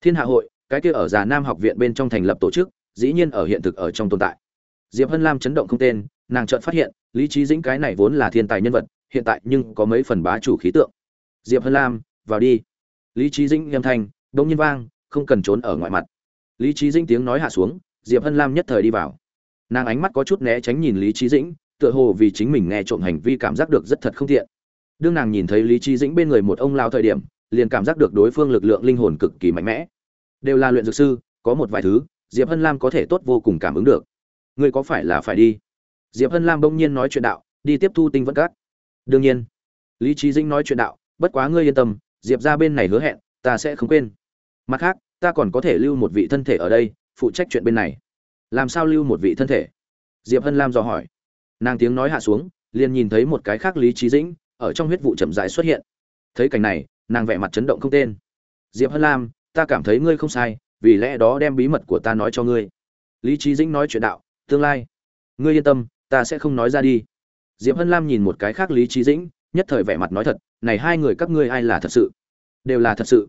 Thiên hạ hội, cái kia ở già nam học viện bên trong thành lập tổ chức, dĩ nhiên ở hiện thực ở trong tồn tại. Diệp hân lam chấn động không tên nàng chợt phát hiện, lý trí dĩnh cái này vốn là thiên tài nhân vật, hiện tại nhưng có mấy phần bá chủ khí tượng. Diệp hân lam, vào đi. Lý trí dĩnh âm thanh bỗng nhiên vang, không cần trốn ở ngoại mặt. Lý trí dĩnh tiếng nói hạ xuống, diệp hân lam nhất thời đi vào. Nàng ánh mắt có chút né tránh nhìn lý trí dĩnh, tựa hồ vì chính mình nghe trộm hành vi cảm giác được rất thật không thiện đương nàng nhìn thấy lý trí dĩnh bên người một ông lao thời điểm, liền cảm giác được đối phương lực lượng linh hồn cực kỳ mạnh mẽ. Đều là luyện dược sư, có một vài thứ, diệp hân lam có thể tốt vô cùng cảm ứng được. Ngươi có phải là phải đi? Diệp hân lam bỗng nhiên nói chuyện đạo, đi tiếp thu tinh vẫn cát đương nhiên. Lý trí dĩnh nói chuyện đạo, bất quá ngươi yên tâm, diệp ra bên này hứa hẹn, ta sẽ không quên. Mặt khác, ta còn có thể lưu một vị thân thể ở đây, phụ trách chuyện bên này. Làm sao lưu một vị thân thể? Diệp hân lam dò hỏi. Nàng tiếng nói hạ xuống, liền nhìn thấy một cái khác lý trí dĩnh, ở trong huyết vụ chậm rãi xuất hiện. Thấy cảnh này, nàng vẻ mặt chấn động không tên. Diệp hân lam, ta cảm thấy ngươi không sai, vì lẽ đó đem bí mật của ta nói cho ngươi. Lý trí dĩnh nói chuyện đạo, tương lai. Ngươi yên tâm ta sẽ không nói ra đi. Diệp hân lam nhìn một cái khác lý trí dĩnh, nhất thời vẻ mặt nói thật, này hai người các ngươi ai là thật sự? Đều là thật sự.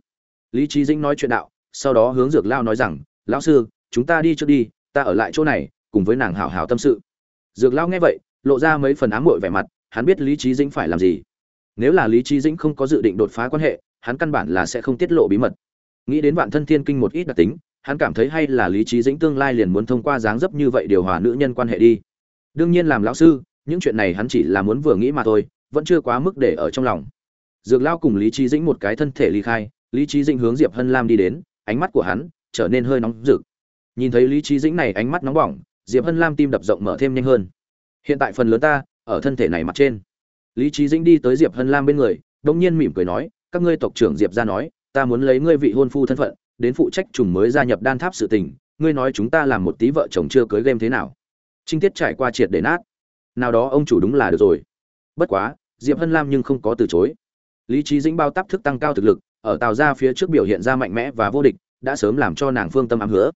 Lý trí dĩnh nói chuyện đạo, sau đó hướng dược lao nói rằng, lão sư, chúng ta đi trước đi, ta ở lại chỗ này, cùng với nàng hảo hảo tâm sự. Dược lao nghe vậy, lộ ra mấy phần ám muội vẻ mặt, hắn biết lý trí dĩnh phải làm gì. Nếu là lý trí dĩnh không có dự định đột phá quan hệ, hắn căn bản là sẽ không tiết lộ bí mật. Nghĩ đến vạn thân thiên kinh một ít đặc tính, hắn cảm thấy hay là lý trí dĩnh tương lai liền muốn thông qua dáng dấp như vậy điều hòa nữ nhân quan hệ đi đương nhiên làm lão sư, những chuyện này hắn chỉ là muốn vừa nghĩ mà thôi, vẫn chưa quá mức để ở trong lòng. Dược lao cùng lý trí dĩnh một cái thân thể ly khai, lý trí dĩnh hướng diệp hân lam đi đến, ánh mắt của hắn trở nên hơi nóng rực. Nhìn thấy lý trí dĩnh này ánh mắt nóng bỏng, diệp hân lam tim đập rộng mở thêm nhanh hơn. Hiện tại phần lớn ta ở thân thể này mặt trên. Lý trí dĩnh đi tới diệp hân lam bên người đông nhiên mỉm cười nói, các ngươi tộc trưởng diệp ra nói, ta muốn lấy ngươi vị hôn phu thân phận, đến phụ trách trùng mới gia nhập đan tháp sự tình, ngươi nói chúng ta làm một tí vợ chồng chưa cưới game thế nào? Trinh tiết trải qua triệt để nát. Nào đó ông chủ đúng là được rồi. Bất quá, diệp hân lam nhưng không có từ chối. Lý trí dĩnh bao tắp thức tăng cao thực lực, ở tàu ra phía trước biểu hiện ra mạnh mẽ và vô địch, đã sớm làm cho nàng phương tâm ám hứa.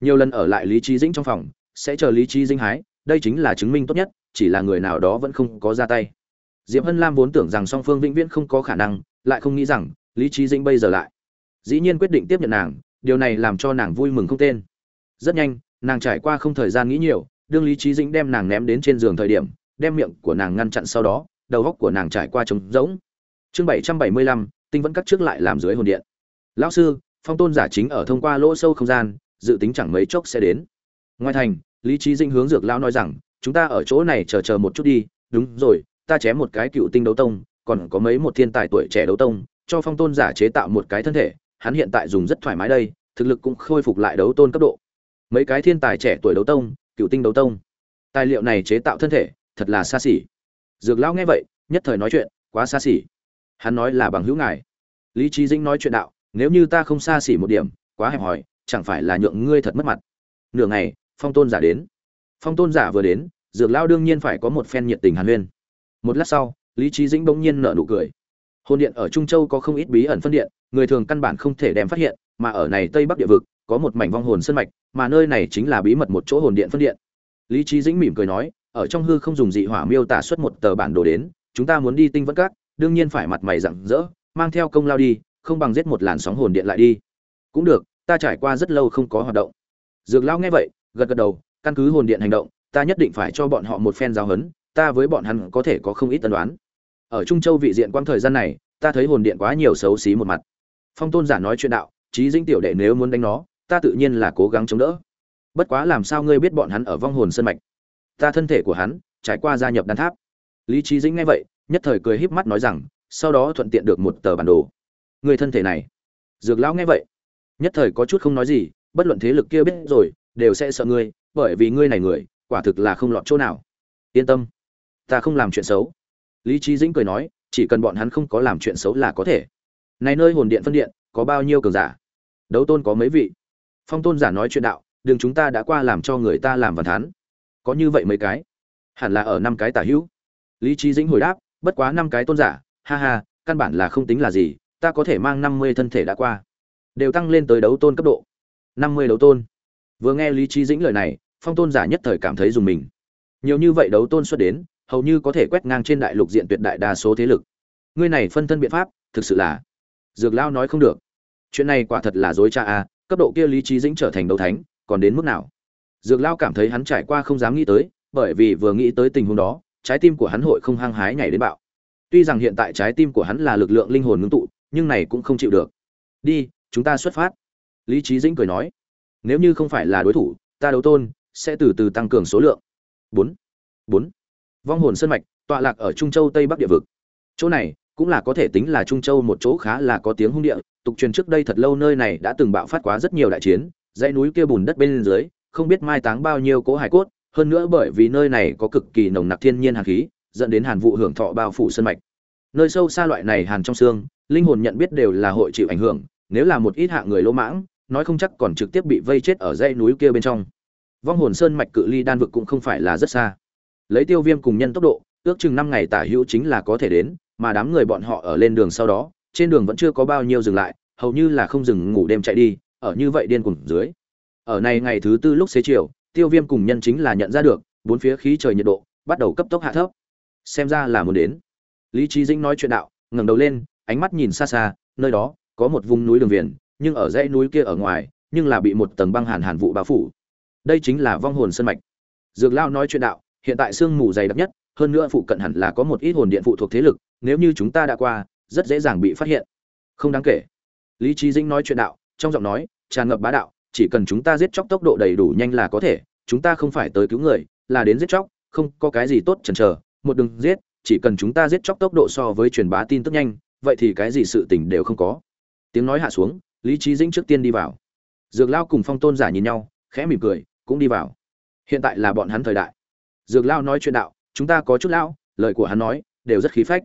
Nhiều lần ở lại lý trí dĩnh trong phòng, sẽ chờ lý trí dĩnh hái, đây chính là chứng minh tốt nhất, chỉ là người nào đó vẫn không có ra tay. Diệp hân lam vốn tưởng rằng song phương vĩnh viễn không có khả năng, lại không nghĩ rằng lý trí dĩnh bây giờ lại. Dĩ nhiên quyết định tiếp nhận nàng, điều này làm cho nàng vui mừng không tên. Rất nhanh, nàng trải qua không thời gian nghĩ nhiều đương lý trí dĩnh đem nàng ném đến trên giường thời điểm, đem miệng của nàng ngăn chặn sau đó, đầu góc của nàng trải qua trống rỗng. Chương bảy trăm bảy mươi lăm, tinh vẫn cắt trước lại làm dưới hồn điện. Lão sư, phong tôn giả chính ở thông qua lỗ sâu không gian, dự tính chẳng mấy chốc sẽ đến. Ngoài thành, lý trí dĩnh hướng dược lão nói rằng, chúng ta ở chỗ này chờ chờ một chút đi. Đúng rồi, ta chém một cái cựu tinh đấu tông, còn có mấy một thiên tài tuổi trẻ đấu tông, cho phong tôn giả chế tạo một cái thân thể. Hắn hiện tại dùng rất thoải mái đây, thực lực cũng khôi phục lại đấu tôn cấp độ. Mấy cái thiên tài trẻ tuổi đấu tông cựu tinh đấu tông. Tài liệu này chế tạo thân thể, thật là xa xỉ. Dược lão nghe vậy, nhất thời nói chuyện, quá xa xỉ. Hắn nói là bằng hữu ngài. Lý trí dĩnh nói chuyện đạo, nếu như ta không xa xỉ một điểm, quá hẹp hòi, chẳng phải là nhượng ngươi thật mất mặt. Nửa ngày, phong tôn giả đến. Phong tôn giả vừa đến, dược lão đương nhiên phải có một phen nhiệt tình hàn huyên. Một lát sau, lý trí dĩnh bỗng nhiên nở nụ cười. Hồn điện ở trung châu có không ít bí ẩn phân điện, người thường căn bản không thể đem phát hiện, mà ở này tây bắc địa vực có một mảnh vong hồn sơn mạch, mà nơi này chính là bí mật một chỗ hồn điện phân điện. Lý trí dĩnh mỉm cười nói, ở trong hư không dùng dị hỏa miêu tả xuất một tờ bản đồ đến, chúng ta muốn đi tinh vẫn cát đương nhiên phải mặt mày rạng rỡ, mang theo công lao đi, không bằng giết một làn sóng hồn điện lại đi. Cũng được, ta trải qua rất lâu không có hoạt động. Dược lao nghe vậy, gật gật đầu, căn cứ hồn điện hành động, ta nhất định phải cho bọn họ một phen giáo hấn ta với bọn hắn có thể có không ít tân đoán ở trung châu vị diện quang thời gian này, ta thấy hồn điện quá nhiều xấu xí một mặt. Phong tôn giả nói chuyện đạo trí dĩnh tiểu đệ nếu muốn đánh nó ta tự nhiên là cố gắng chống đỡ. Bất quá làm sao ngươi biết bọn hắn ở vong hồn sân mạch? Ta thân thể của hắn trải qua gia nhập đan tháp. Lý trí dĩnh nghe vậy, nhất thời cười híp mắt nói rằng, sau đó thuận tiện được một tờ bản đồ. Người thân thể này. Dược lão nghe vậy, nhất thời có chút không nói gì, bất luận thế lực kia biết rồi, đều sẽ sợ ngươi, bởi vì ngươi này người, quả thực là không lọt chỗ nào. Yên tâm, ta không làm chuyện xấu. Lý trí dĩnh cười nói, chỉ cần bọn hắn không có làm chuyện xấu là có thể. Này nơi hồn điện phân điện, có bao nhiêu cường giả? Đấu tôn có mấy vị? Phong tôn giả nói chuyện đạo, đường chúng ta đã qua làm cho người ta làm văn thán. Có như vậy mấy cái? Hẳn là ở năm cái tả hữu. Lý trí dĩnh hồi đáp, bất quá năm cái tôn giả, ha ha, căn bản là không tính là gì, ta có thể mang năm mươi thân thể đã qua. Đều tăng lên tới đấu tôn cấp độ. Năm mươi đấu tôn. Vừa nghe lý trí dĩnh lời này, phong tôn giả nhất thời cảm thấy dùng mình. Nhiều như vậy đấu tôn xuất đến, hầu như có thể quét ngang trên đại lục diện tuyệt đại đa số thế lực. Ngươi này phân thân biện pháp, thực sự là dược lao nói không được. Chuyện này quả thật là dối cha a cấp độ kia lý trí dĩnh trở thành đấu thánh, còn đến mức nào? Dược lao cảm thấy hắn trải qua không dám nghĩ tới, bởi vì vừa nghĩ tới tình huống đó, trái tim của hắn hội không hăng hái nhảy đến bạo. Tuy rằng hiện tại trái tim của hắn là lực lượng linh hồn ngưng tụ, nhưng này cũng không chịu được. Đi, chúng ta xuất phát. Lý trí dĩnh cười nói. Nếu như không phải là đối thủ, ta đấu tôn sẽ từ từ tăng cường số lượng. Bốn. Bốn. Vong hồn sơn mạch, tọa lạc ở trung châu tây bắc địa vực. Chỗ này cũng là có thể tính là trung châu một chỗ khá là có tiếng hung địa. Tục truyền trước đây thật lâu nơi này đã từng bạo phát quá rất nhiều đại chiến, dãy núi kia bùn đất bên dưới, không biết mai táng bao nhiêu cỗ hải cốt, hơn nữa bởi vì nơi này có cực kỳ nồng nặc thiên nhiên hàn khí, dẫn đến hàn vụ hưởng thọ bao phủ sơn mạch. Nơi sâu xa loại này hàn trong xương, linh hồn nhận biết đều là hội chịu ảnh hưởng, nếu là một ít hạ người lỗ mãng, nói không chắc còn trực tiếp bị vây chết ở dãy núi kia bên trong. Vong hồn sơn mạch cự ly đan vực cũng không phải là rất xa. Lấy tiêu viêm cùng nhân tốc độ, ước chừng năm ngày tả hữu chính là có thể đến mà đám người bọn họ ở lên đường sau đó, trên đường vẫn chưa có bao nhiêu dừng lại, hầu như là không dừng ngủ đêm chạy đi, ở như vậy điên cuồng dưới. Ở này ngày thứ tư lúc xế chiều, tiêu viêm cùng nhân chính là nhận ra được, bốn phía khí trời nhiệt độ, bắt đầu cấp tốc hạ thấp. Xem ra là muốn đến. Lý Chí dĩnh nói chuyện đạo, ngẩng đầu lên, ánh mắt nhìn xa xa, nơi đó, có một vùng núi đường viền, nhưng ở dãy núi kia ở ngoài, nhưng là bị một tầng băng hàn hàn vụ bao phủ. Đây chính là vong hồn sân mạch. Dược lao nói chuyện đạo, hiện tại sương mù dày đặc nhất, hơn nữa phụ cận hẳn là có một ít hồn điện phụ thuộc thế lực nếu như chúng ta đã qua, rất dễ dàng bị phát hiện. Không đáng kể. Lý trí dĩnh nói chuyện đạo, trong giọng nói, tràn ngập bá đạo, chỉ cần chúng ta giết chóc tốc độ đầy đủ nhanh là có thể, chúng ta không phải tới cứu người, là đến giết chóc, không có cái gì tốt chần chờ, một đường giết, chỉ cần chúng ta giết chóc tốc độ so với truyền bá tin tức nhanh, vậy thì cái gì sự tình đều không có. Tiếng nói hạ xuống, lý trí dĩnh trước tiên đi vào. Dược lao cùng phong tôn giả nhìn nhau, khẽ mỉm cười, cũng đi vào. Hiện tại là bọn hắn thời đại. Dược lao nói chuyện đạo, chúng ta có chút lão, lời của hắn nói, đều rất khí phách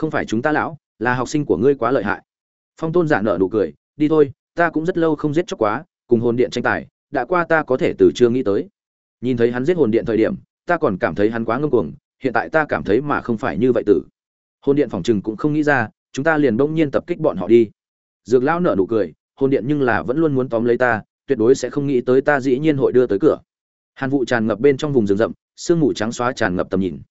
không phải chúng ta lão, là học sinh của ngươi quá lợi hại. Phong tôn giả nợ nụ cười, đi thôi, ta cũng rất lâu không giết chóc quá, cùng hồn điện tranh tài, đã qua ta có thể từ chưa nghĩ tới. Nhìn thấy hắn giết hồn điện thời điểm, ta còn cảm thấy hắn quá ngông cuồng, hiện tại ta cảm thấy mà không phải như vậy tử. Hồn điện phòng chừng cũng không nghĩ ra, chúng ta liền bỗng nhiên tập kích bọn họ đi. Dược lão nợ nụ cười, hồn điện nhưng là vẫn luôn muốn tóm lấy ta, tuyệt đối sẽ không nghĩ tới ta dĩ nhiên hội đưa tới cửa. Hàn vụ tràn ngập bên trong vùng rừng rậm, sương mù trắng xóa tràn ngập tầm nhìn.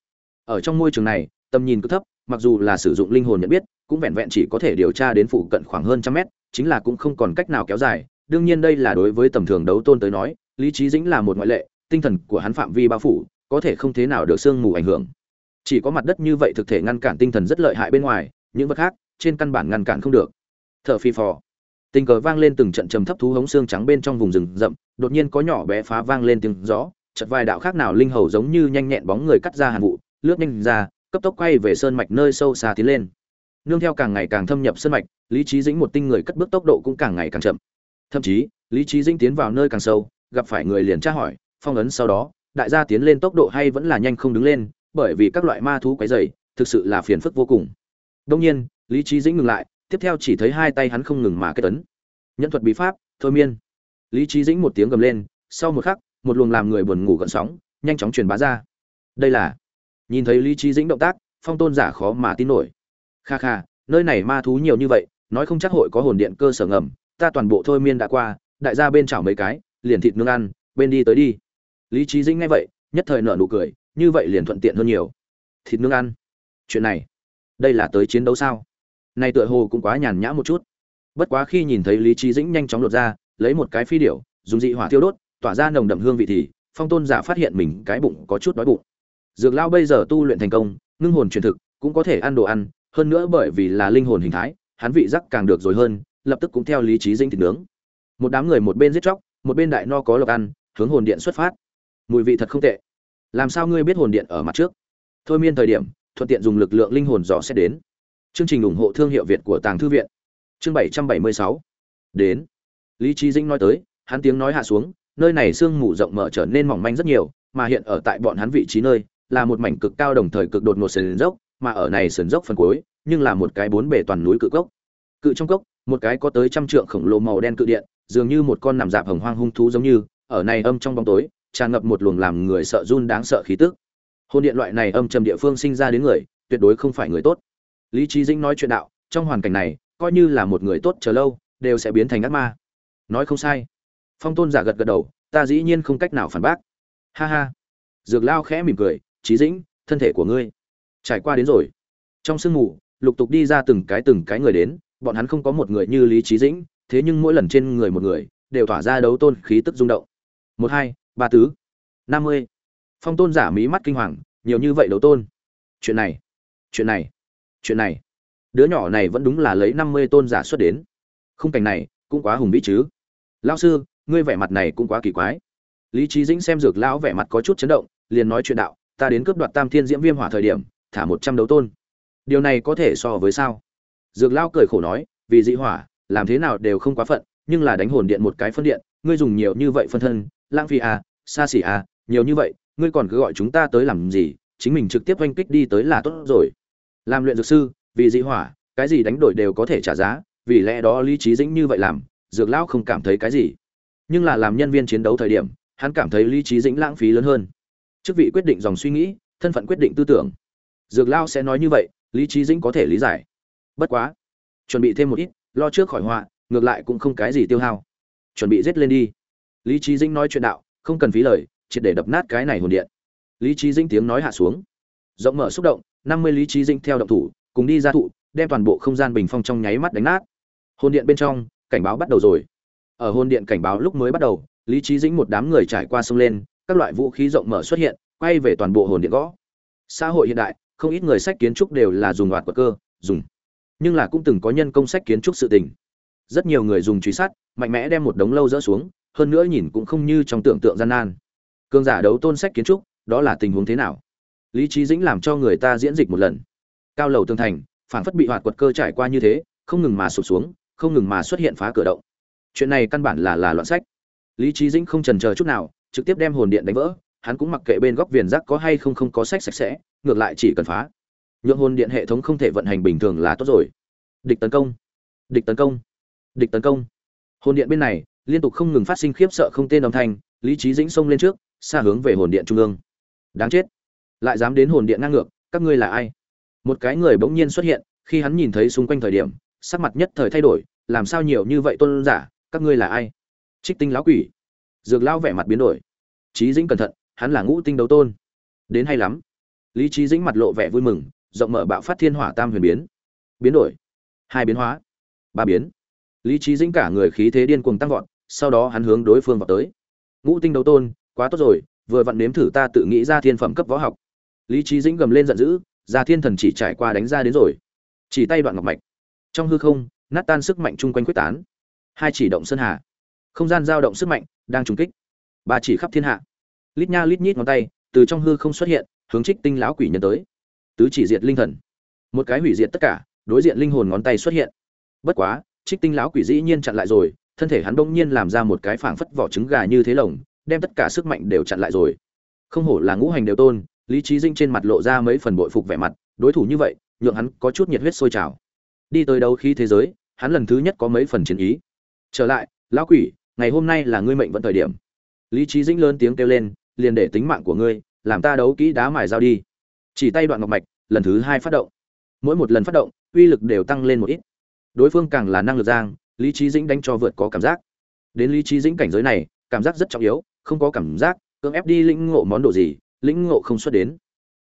Ở trong môi trường này, tầm nhìn cứ thấp mặc dù là sử dụng linh hồn nhận biết, cũng vẹn vẹn chỉ có thể điều tra đến phụ cận khoảng hơn trăm mét, chính là cũng không còn cách nào kéo dài. Đương nhiên đây là đối với tầm thường đấu tôn tới nói, lý trí dĩnh là một ngoại lệ, tinh thần của hắn phạm vi bao phủ, có thể không thế nào được sương mù ảnh hưởng. Chỉ có mặt đất như vậy thực thể ngăn cản tinh thần rất lợi hại bên ngoài, những vật khác, trên căn bản ngăn cản không được. Thở phi phò. Tình cờ vang lên từng trận trầm thấp thú hống xương trắng bên trong vùng rừng rậm, đột nhiên có nhỏ bé phá vang lên tiếng gió chật vài đạo khác nào linh hầu giống như nhanh nhẹn bóng người cắt ra hàn vụ, lướt nhanh ra cấp tốc quay về sơn mạch nơi sâu xa tiến lên. Nương theo càng ngày càng thâm nhập sơn mạch, lý trí dĩnh một tinh người cất bước tốc độ cũng càng ngày càng chậm. Thậm chí, lý trí dĩnh tiến vào nơi càng sâu, gặp phải người liền tra hỏi, phong ấn sau đó, đại gia tiến lên tốc độ hay vẫn là nhanh không đứng lên, bởi vì các loại ma thú quấy dày thực sự là phiền phức vô cùng. Đông nhiên, lý trí dĩnh ngừng lại, tiếp theo chỉ thấy hai tay hắn không ngừng mà kết tấn nhân thuật bí pháp, thôi miên. Lý trí dĩnh một tiếng gầm lên, sau một khắc, một luồng làm người buồn ngủ gợn sóng, nhanh chóng truyền bá ra. Đây là nhìn thấy lý trí dĩnh động tác, phong tôn giả khó mà tin nổi. Kha kha, nơi này ma thú nhiều như vậy, nói không chắc hội có hồn điện cơ sở ngầm, ta toàn bộ thôi miên đã qua, đại gia bên chảo mấy cái, liền thịt nướng ăn, bên đi tới đi. Lý trí dĩnh nghe vậy, nhất thời nở nụ cười, như vậy liền thuận tiện hơn nhiều. Thịt nướng ăn. Chuyện này, đây là tới chiến đấu sao? Này tựa hồ cũng quá nhàn nhã một chút. Bất quá khi nhìn thấy lý trí dĩnh nhanh chóng lột ra, lấy một cái phi điểu, dùng dị hỏa thiêu đốt, tỏa ra nồng đậm hương vị thì, phong tôn giả phát hiện mình cái bụng có chút đói bụng dược lao bây giờ tu luyện thành công, ngưng hồn truyền thực, cũng có thể ăn đồ ăn, hơn nữa bởi vì là linh hồn hình thái, hắn vị giác càng được rồi hơn, lập tức cũng theo lý trí dinh thịt nướng. Một đám người một bên giết chóc, một bên đại no có lộc ăn, hướng hồn điện xuất phát. Mùi vị thật không tệ. Làm sao ngươi biết hồn điện ở mặt trước? Thôi miên thời điểm, thuận tiện dùng lực lượng linh hồn dò xét đến. Chương trình ủng hộ thương hiệu việt của tàng thư viện. Chương bảy trăm bảy mươi sáu. Đến. Lý trí dĩnh nói tới, hắn tiếng nói hạ xuống, nơi này sương mù rộng mở trở nên mỏng manh rất nhiều, mà hiện ở tại bọn hắn vị trí nơi là một mảnh cực cao đồng thời cực đột ngột sườn dốc, mà ở này sườn dốc phần cuối, nhưng là một cái bốn bề toàn núi cự cốc. Cự trong cốc, một cái có tới trăm trượng khổng lồ màu đen cự điện, dường như một con nằm dạp hồng hoang hung thú giống như, ở này âm trong bóng tối, tràn ngập một luồng làm người sợ run đáng sợ khí tức. Hôn điện loại này âm trầm địa phương sinh ra đến người, tuyệt đối không phải người tốt. Lý Chí dĩnh nói chuyện đạo, trong hoàn cảnh này, coi như là một người tốt chờ lâu, đều sẽ biến thành ác ma. Nói không sai. Phong tôn giả gật gật đầu, ta dĩ nhiên không cách nào phản bác. Ha ha. Dược lao khẽ mỉm cười trí dĩnh, thân thể của ngươi. Trải qua đến rồi. Trong sương mù, lục tục đi ra từng cái từng cái người đến, bọn hắn không có một người như lý trí dĩnh, thế nhưng mỗi lần trên người một người, đều tỏa ra đấu tôn khí tức rung động. Một hai, ba tứ, năm mươi. Phong tôn giả mí mắt kinh hoàng, nhiều như vậy đấu tôn. Chuyện này chuyện này chuyện này. Đứa nhỏ này vẫn đúng là lấy năm mươi tôn giả xuất đến. Khung cảnh này, cũng quá hùng vĩ chứ. Lao sư, ngươi vẻ mặt này cũng quá kỳ quái. Lý trí dĩnh xem dược lão vẻ mặt có chút chấn động, liền nói chuyện đạo ta đến cướp đoạt tam thiên diễm viêm hỏa thời điểm, thả một trăm đấu tôn. Điều này có thể so với sao? Dược lão cười khổ nói, vì dị hỏa, làm thế nào đều không quá phận, nhưng là đánh hồn điện một cái phân điện, ngươi dùng nhiều như vậy phân thân, lãng phí à xa xỉ à nhiều như vậy, ngươi còn cứ gọi chúng ta tới làm gì, chính mình trực tiếp oanh kích đi tới là tốt rồi. Làm luyện dược sư, vì dị hỏa, cái gì đánh đổi đều có thể trả giá, vì lẽ đó lý trí dĩnh như vậy làm, dược lão không cảm thấy cái gì. Nhưng là làm nhân viên chiến đấu thời điểm, hắn cảm thấy lý trí dĩnh lãng phí lớn hơn chức vị quyết định dòng suy nghĩ, thân phận quyết định tư tưởng. Dược lao sẽ nói như vậy, lý trí dĩnh có thể lý giải. Bất quá, chuẩn bị thêm một ít, lo trước khỏi họa, ngược lại cũng không cái gì tiêu hao. Chuẩn bị giết lên đi. Lý trí dĩnh nói chuyện đạo, không cần phí lời, triệt để đập nát cái này hồn điện. Lý trí dĩnh tiếng nói hạ xuống. Rộng mở xúc động, năm mươi lý trí dĩnh theo động thủ, cùng đi ra thụ, đem toàn bộ không gian bình phong trong nháy mắt đánh nát. Hồn điện bên trong, cảnh báo bắt đầu rồi. Ở hồn điện cảnh báo lúc mới bắt đầu, lý trí dĩnh một đám người trải qua sông lên các loại vũ khí rộng mở xuất hiện, quay về toàn bộ hồn điện gõ. Xã hội hiện đại, không ít người sách kiến trúc đều là dùng hoạt của cơ, dùng. Nhưng là cũng từng có nhân công sách kiến trúc sự tình. Rất nhiều người dùng truy sát, mạnh mẽ đem một đống lâu dỡ xuống, hơn nữa nhìn cũng không như trong tưởng tượng gian nan. Cường giả đấu tôn sách kiến trúc, đó là tình huống thế nào? Lý trí dĩnh làm cho người ta diễn dịch một lần. Cao lầu tương thành phản phất bị hoạt quật cơ trải qua như thế, không ngừng mà sụp xuống, không ngừng mà xuất hiện phá cửa động. Chuyện này căn bản là là loạn sách. Lý trí dĩnh không trần chờ chút nào trực tiếp đem hồn điện đánh vỡ, hắn cũng mặc kệ bên góc viền rác có hay không không có sách sạch sẽ, ngược lại chỉ cần phá. Nhượng hồn điện hệ thống không thể vận hành bình thường là tốt rồi. Địch tấn công. Địch tấn công. Địch tấn công. Hồn điện bên này, liên tục không ngừng phát sinh khiếp sợ không tên âm thanh, lý trí dĩnh xông lên trước, xa hướng về hồn điện trung ương. Đáng chết. Lại dám đến hồn điện ngang ngược, các ngươi là ai? Một cái người bỗng nhiên xuất hiện, khi hắn nhìn thấy xung quanh thời điểm, sắc mặt nhất thời thay đổi, làm sao nhiều như vậy tôn giả, các ngươi là ai? Trích tinh lão quỷ dược lao vẻ mặt biến đổi. Trí dĩnh cẩn thận, hắn là ngũ tinh đấu tôn. Đến hay lắm. Lý trí dĩnh mặt lộ vẻ vui mừng, rộng mở bạo phát thiên hỏa tam huyền biến. Biến đổi. Hai biến hóa. Ba biến. Lý trí dĩnh cả người khí thế điên cuồng tăng vọt, sau đó hắn hướng đối phương vào tới. Ngũ tinh đấu tôn, quá tốt rồi, vừa vặn nếm thử ta tự nghĩ ra thiên phẩm cấp võ học. Lý trí dĩnh gầm lên giận dữ, ra thiên thần chỉ trải qua đánh ra đến rồi. Chỉ tay đoạn ngọc mạch. Trong hư không, nát tan sức mạnh chung quanh quyết tán. Hai chỉ động sơn hà. Không gian dao động sức mạnh đang trùng kích. Ba chỉ khắp thiên hạ. Lít nha lít nhít ngón tay, từ trong hư không xuất hiện, hướng trích tinh lão quỷ nhân tới. Tứ chỉ diệt linh thần. Một cái hủy diệt tất cả, đối diện linh hồn ngón tay xuất hiện. Bất quá, trích tinh lão quỷ dĩ nhiên chặn lại rồi, thân thể hắn bỗng nhiên làm ra một cái phảng phất vỏ trứng gà như thế lồng, đem tất cả sức mạnh đều chặn lại rồi. Không hổ là ngũ hành đều tôn, lý trí dinh trên mặt lộ ra mấy phần bội phục vẻ mặt, đối thủ như vậy, nhượng hắn có chút nhiệt huyết sôi trào. Đi tới đâu khi thế giới, hắn lần thứ nhất có mấy phần chiến ý. Trở lại, lão quỷ ngày hôm nay là ngươi mệnh vận thời điểm. Lý trí dĩnh lớn tiếng kêu lên, liền để tính mạng của ngươi, làm ta đấu kỹ đá mài dao đi. Chỉ tay đoạn ngọc mạch, lần thứ hai phát động. Mỗi một lần phát động, uy lực đều tăng lên một ít. Đối phương càng là năng lực giang, lý trí dĩnh đánh cho vượt có cảm giác. Đến lý trí dĩnh cảnh giới này, cảm giác rất trọng yếu, không có cảm giác, cưỡng ép đi lĩnh ngộ món đồ gì, lĩnh ngộ không xuất đến.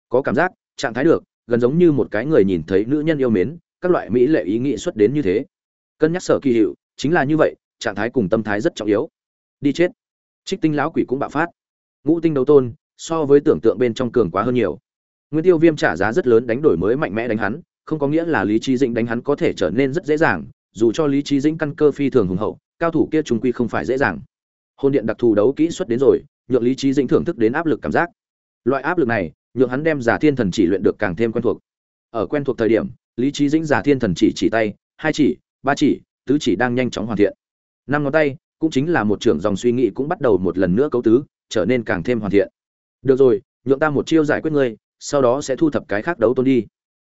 Có cảm giác, trạng thái được, gần giống như một cái người nhìn thấy nữ nhân yêu mến, các loại mỹ lệ ý nghĩ xuất đến như thế. Cân nhắc sở kỳ hiệu, chính là như vậy trạng thái cùng tâm thái rất trọng yếu. Đi chết. Trích tinh lão quỷ cũng bạo phát. Ngũ tinh đấu tôn, so với tưởng tượng bên trong cường quá hơn nhiều. Nguyên tiêu viêm trả giá rất lớn đánh đổi mới mạnh mẽ đánh hắn, không có nghĩa là lý trí dĩnh đánh hắn có thể trở nên rất dễ dàng, dù cho lý trí dĩnh căn cơ phi thường hùng hậu, cao thủ kia trung quy không phải dễ dàng. Hôn điện đặc thù đấu kỹ xuất đến rồi, nhượng lý trí dĩnh thưởng thức đến áp lực cảm giác. Loại áp lực này, nhượng hắn đem giả thiên thần chỉ luyện được càng thêm quen thuộc. Ở quen thuộc thời điểm, lý trí dĩnh giả thiên thần chỉ chỉ tay, hai chỉ, ba chỉ, tứ chỉ đang nhanh chóng hoàn thiện năm ngón tay, cũng chính là một trưởng dòng suy nghĩ cũng bắt đầu một lần nữa cấu tứ, trở nên càng thêm hoàn thiện. Được rồi, nhượng ta một chiêu giải quyết ngươi, sau đó sẽ thu thập cái khác đấu tôn đi.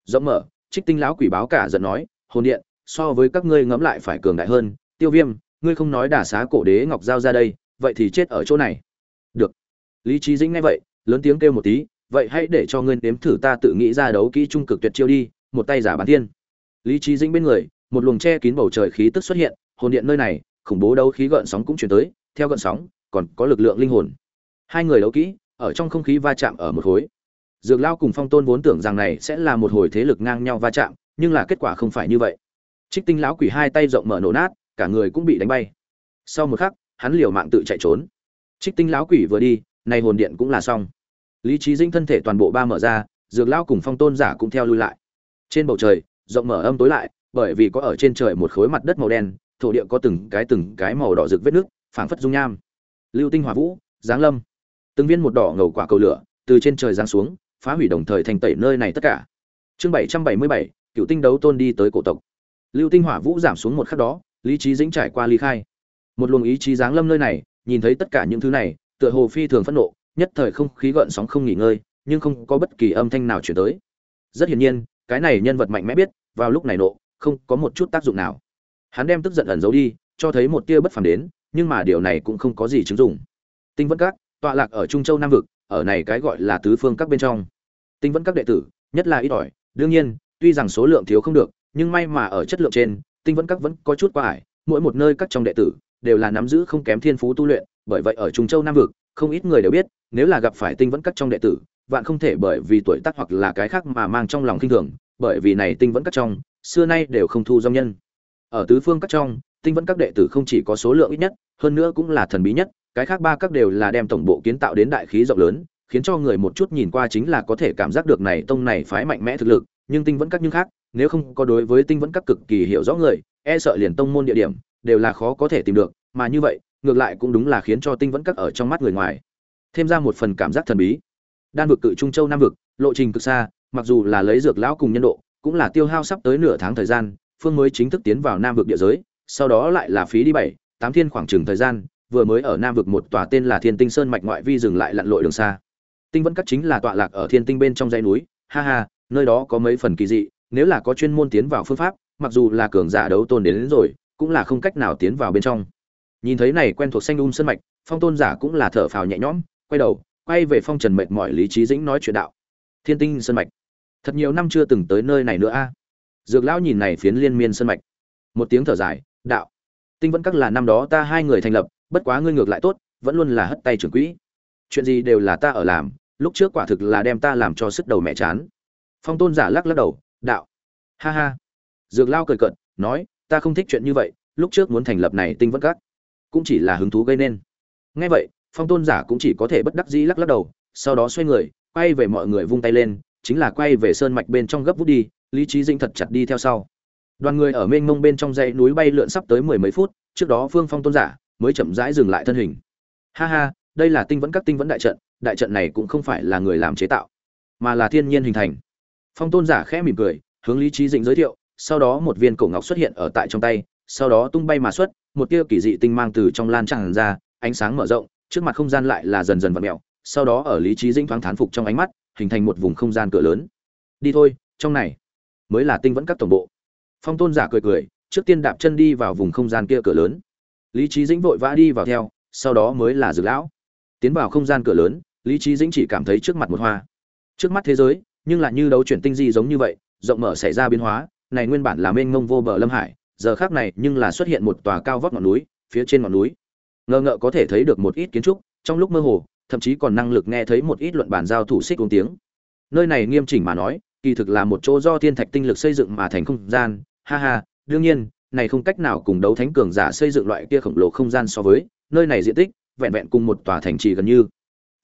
Rộng mở, trích tinh lão quỷ báo cả giận nói, hồn điện, so với các ngươi ngẫm lại phải cường đại hơn. Tiêu viêm, ngươi không nói đả xá cổ đế ngọc giao ra đây, vậy thì chết ở chỗ này. Được. Lý trí dĩnh nghe vậy, lớn tiếng kêu một tí, vậy hãy để cho ngươi nếm thử ta tự nghĩ ra đấu kỹ trung cực tuyệt chiêu đi, một tay giả bán thiên. Lý trí dĩnh bên người, một luồng che kín bầu trời khí tức xuất hiện, hồn điện nơi này khủng bố đấu khí gợn sóng cũng chuyển tới, theo gợn sóng, còn có lực lượng linh hồn. Hai người đấu kỹ, ở trong không khí va chạm ở một khối. Dược Lão cùng phong tôn vốn tưởng rằng này sẽ là một hồi thế lực ngang nhau va chạm, nhưng là kết quả không phải như vậy. Trích tinh lão quỷ hai tay rộng mở nổ nát, cả người cũng bị đánh bay. Sau một khắc, hắn liều mạng tự chạy trốn. Trích tinh lão quỷ vừa đi, này hồn điện cũng là xong. Lý trí dinh thân thể toàn bộ ba mở ra, dược Lão cùng phong tôn giả cũng theo lui lại. Trên bầu trời, rộng mở âm tối lại, bởi vì có ở trên trời một khối mặt đất màu đen thổ địa có từng cái từng cái màu đỏ rực vết nước, phảng phất dung nham. Lưu tinh hỏa vũ, giáng lâm. Từng viên một đỏ ngầu quả cầu lửa, từ trên trời giáng xuống, phá hủy đồng thời thành tẩy nơi này tất cả. Chương bảy trăm bảy mươi bảy, cựu tinh đấu tôn đi tới cổ tộc. Lưu tinh hỏa vũ giảm xuống một khắc đó, lý trí dĩnh trải qua ly khai. Một luồng ý chí giáng lâm nơi này, nhìn thấy tất cả những thứ này, tựa hồ phi thường phẫn nộ, nhất thời không khí gợn sóng không nghỉ ngơi, nhưng không có bất kỳ âm thanh nào chuyển tới. Rất hiển nhiên, cái này nhân vật mạnh mẽ biết, vào lúc này nộ, không có một chút tác dụng nào hắn đem tức giận ẩn giấu đi, cho thấy một tia bất phàm đến, nhưng mà điều này cũng không có gì chứng dụng. Tinh vẫn các, tọa lạc ở trung châu nam vực, ở này cái gọi là tứ phương các bên trong. Tinh vẫn các đệ tử, nhất là ít ỏi, đương nhiên, tuy rằng số lượng thiếu không được, nhưng may mà ở chất lượng trên, tinh vẫn các vẫn có chút quá ải, mỗi một nơi các trong đệ tử đều là nắm giữ không kém thiên phú tu luyện, bởi vậy ở trung châu nam vực, không ít người đều biết, nếu là gặp phải tinh vẫn các trong đệ tử, vạn không thể bởi vì tuổi tác hoặc là cái khác mà mang trong lòng kinh thường, bởi vì này tinh vẫn các trong, xưa nay đều không thu dòng nhân ở tứ phương các trong, tinh vẫn các đệ tử không chỉ có số lượng ít nhất, hơn nữa cũng là thần bí nhất, cái khác ba các đều là đem tổng bộ kiến tạo đến đại khí rộng lớn, khiến cho người một chút nhìn qua chính là có thể cảm giác được này tông này phái mạnh mẽ thực lực, nhưng tinh vẫn các nhưng khác, nếu không có đối với tinh vẫn các cực kỳ hiểu rõ người e sợ liền tông môn địa điểm, đều là khó có thể tìm được, mà như vậy, ngược lại cũng đúng là khiến cho tinh vẫn các ở trong mắt người ngoài, thêm ra một phần cảm giác thần bí. Đan vực cự trung châu nam vực, lộ trình cực xa, mặc dù là lấy dược lão cùng nhân độ, cũng là tiêu hao sắp tới nửa tháng thời gian phương mới chính thức tiến vào nam vực địa giới sau đó lại là phí đi bảy tám thiên khoảng trừng thời gian vừa mới ở nam vực một tòa tên là thiên tinh sơn mạch ngoại vi dừng lại lặn lội đường xa. Tinh vẫn cắt chính là tọa lạc ở thiên tinh bên trong dãy núi ha ha nơi đó có mấy phần kỳ dị nếu là có chuyên môn tiến vào phương pháp mặc dù là cường giả đấu tôn đến, đến rồi cũng là không cách nào tiến vào bên trong. Nhìn thấy này quen thuộc xanh um sơn mạch phong tôn giả cũng là thở phào nhẹ nhõm quay đầu quay về phong trần mệt mỏi lý trí dĩnh nói chuyện đạo. Thiên tinh sơn mạch thật nhiều năm chưa từng tới nơi này nữa a dược lão nhìn này phiến liên miên sơn mạch. Một tiếng thở dài, đạo, tinh vẫn các là năm đó ta hai người thành lập, bất quá ngươi ngược lại tốt, vẫn luôn là hất tay trưởng quỹ. Chuyện gì đều là ta ở làm, lúc trước quả thực là đem ta làm cho sức đầu mẹ chán. Phong tôn giả lắc lắc đầu, đạo, ha ha. Dược lao cười cận nói, ta không thích chuyện như vậy, lúc trước muốn thành lập này tinh vẫn các cũng chỉ là hứng thú gây nên. Ngay vậy, phong tôn giả cũng chỉ có thể bất đắc dĩ lắc lắc đầu, sau đó xoay người, quay về mọi người vung tay lên, chính là quay về sơn mạch bên trong gấp vút đi lý trí dinh thật chặt đi theo sau. Đoàn người ở mênh mông bên trong dãy núi bay lượn sắp tới mười mấy phút, trước đó phương phong tôn giả mới chậm rãi dừng lại thân hình. Ha ha, đây là tinh vẫn các tinh vẫn đại trận đại trận này cũng không phải là người làm chế tạo, mà là thiên nhiên hình thành. Phong tôn giả khẽ mỉm cười, hướng lý trí dĩnh giới thiệu, sau đó một viên cổ ngọc xuất hiện ở tại trong tay, sau đó tung bay mà xuất, một tia kỳ dị tinh mang từ trong lan tràn ra, ánh sáng mở rộng, trước mặt không gian lại là dần dần vặn mẹo sau đó ở lý trí dĩnh thoáng thán phục trong ánh mắt, hình thành một vùng không gian cửa lớn. Đi thôi, trong này mới là tinh vẫn các tổng bộ. Phong tôn giả cười cười, trước tiên đạp chân đi vào vùng không gian kia cửa lớn. Lý trí dĩnh vội vã đi vào theo, sau đó mới là dược lão. Tiến vào không gian cửa lớn, lý trí dĩnh chỉ cảm thấy trước mặt một hoa. Trước mắt thế giới, nhưng lại như đấu chuyển tinh di giống như vậy, rộng mở xảy ra biến hóa, này nguyên bản là mênh mông vô bờ lâm hải, giờ khác này nhưng là xuất hiện một tòa cao vóc ngọn núi, phía trên ngọn núi. Ngờ ngợ có thể thấy được một ít kiến trúc, trong lúc mơ hồ, thậm chí còn năng lực nghe thấy một ít luận bàn giao thủ xích uống tiếng. Nơi này nghiêm chỉnh mà nói kỳ thực là một chỗ do thiên thạch tinh lực xây dựng mà thành không gian. Ha ha, đương nhiên, này không cách nào cùng đấu thánh cường giả xây dựng loại kia khổng lồ không gian so với, nơi này diện tích, vẹn vẹn cùng một tòa thành trì gần như.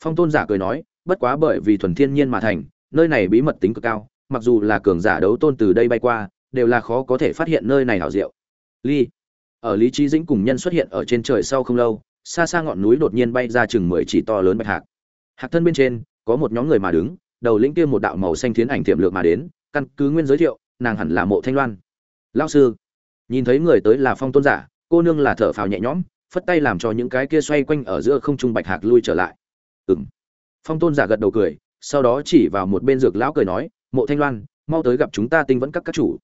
Phong tôn giả cười nói, bất quá bởi vì thuần thiên nhiên mà thành, nơi này bí mật tính cực cao, mặc dù là cường giả đấu tôn từ đây bay qua, đều là khó có thể phát hiện nơi này hảo diệu. Ly, ở lý trí dĩnh cùng nhân xuất hiện ở trên trời sau không lâu, xa xa ngọn núi đột nhiên bay ra chừng mười chỉ to lớn bạch hạc. Hạc thân bên trên, có một nhóm người mà đứng đầu lĩnh kia một đạo màu xanh thiến ảnh tiềm lược mà đến, căn cứ nguyên giới thiệu, nàng hẳn là mộ thanh loan. Lao sư, nhìn thấy người tới là phong tôn giả, cô nương là thở phào nhẹ nhõm, phất tay làm cho những cái kia xoay quanh ở giữa không trung bạch hạc lui trở lại. Ừng phong tôn giả gật đầu cười, sau đó chỉ vào một bên dược lão cười nói, mộ thanh loan, mau tới gặp chúng ta tinh vẫn các các chủ.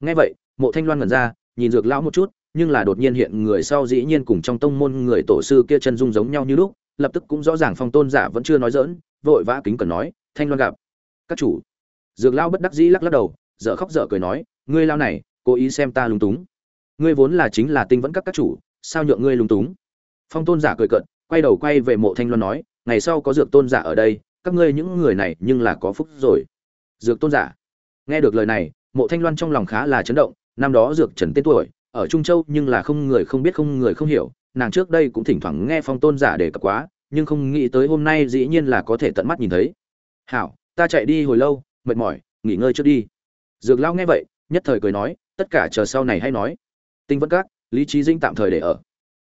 Nghe vậy, mộ thanh loan ngẩn ra, nhìn dược lão một chút, nhưng là đột nhiên hiện người sau dĩ nhiên cùng trong tông môn người tổ sư kia chân dung giống nhau như lúc, lập tức cũng rõ ràng phong tôn giả vẫn chưa nói dỡn vội vã kính cần nói thanh loan gặp. Các chủ. Dược lão bất đắc dĩ lắc lắc đầu, dở khóc dở cười nói, ngươi lao này, cố ý xem ta lung túng. Ngươi vốn là chính là tinh vẫn các các chủ, sao nhượng ngươi lung túng? Phong tôn giả cười cận quay đầu quay về mộ thanh loan nói, ngày sau có dược tôn giả ở đây, các ngươi những người này nhưng là có phúc rồi. Dược tôn giả. Nghe được lời này, mộ thanh loan trong lòng khá là chấn động, năm đó dược trần tên tuổi, ở trung châu nhưng là không người không biết không người không hiểu, nàng trước đây cũng thỉnh thoảng nghe phong tôn giả để cập quá, nhưng không nghĩ tới hôm nay dĩ nhiên là có thể tận mắt nhìn thấy hảo, ta chạy đi hồi lâu, mệt mỏi, nghỉ ngơi trước đi. Dược lao nghe vậy, nhất thời cười nói, tất cả chờ sau này hay nói. Tinh vẫn các, lý trí dinh tạm thời để ở.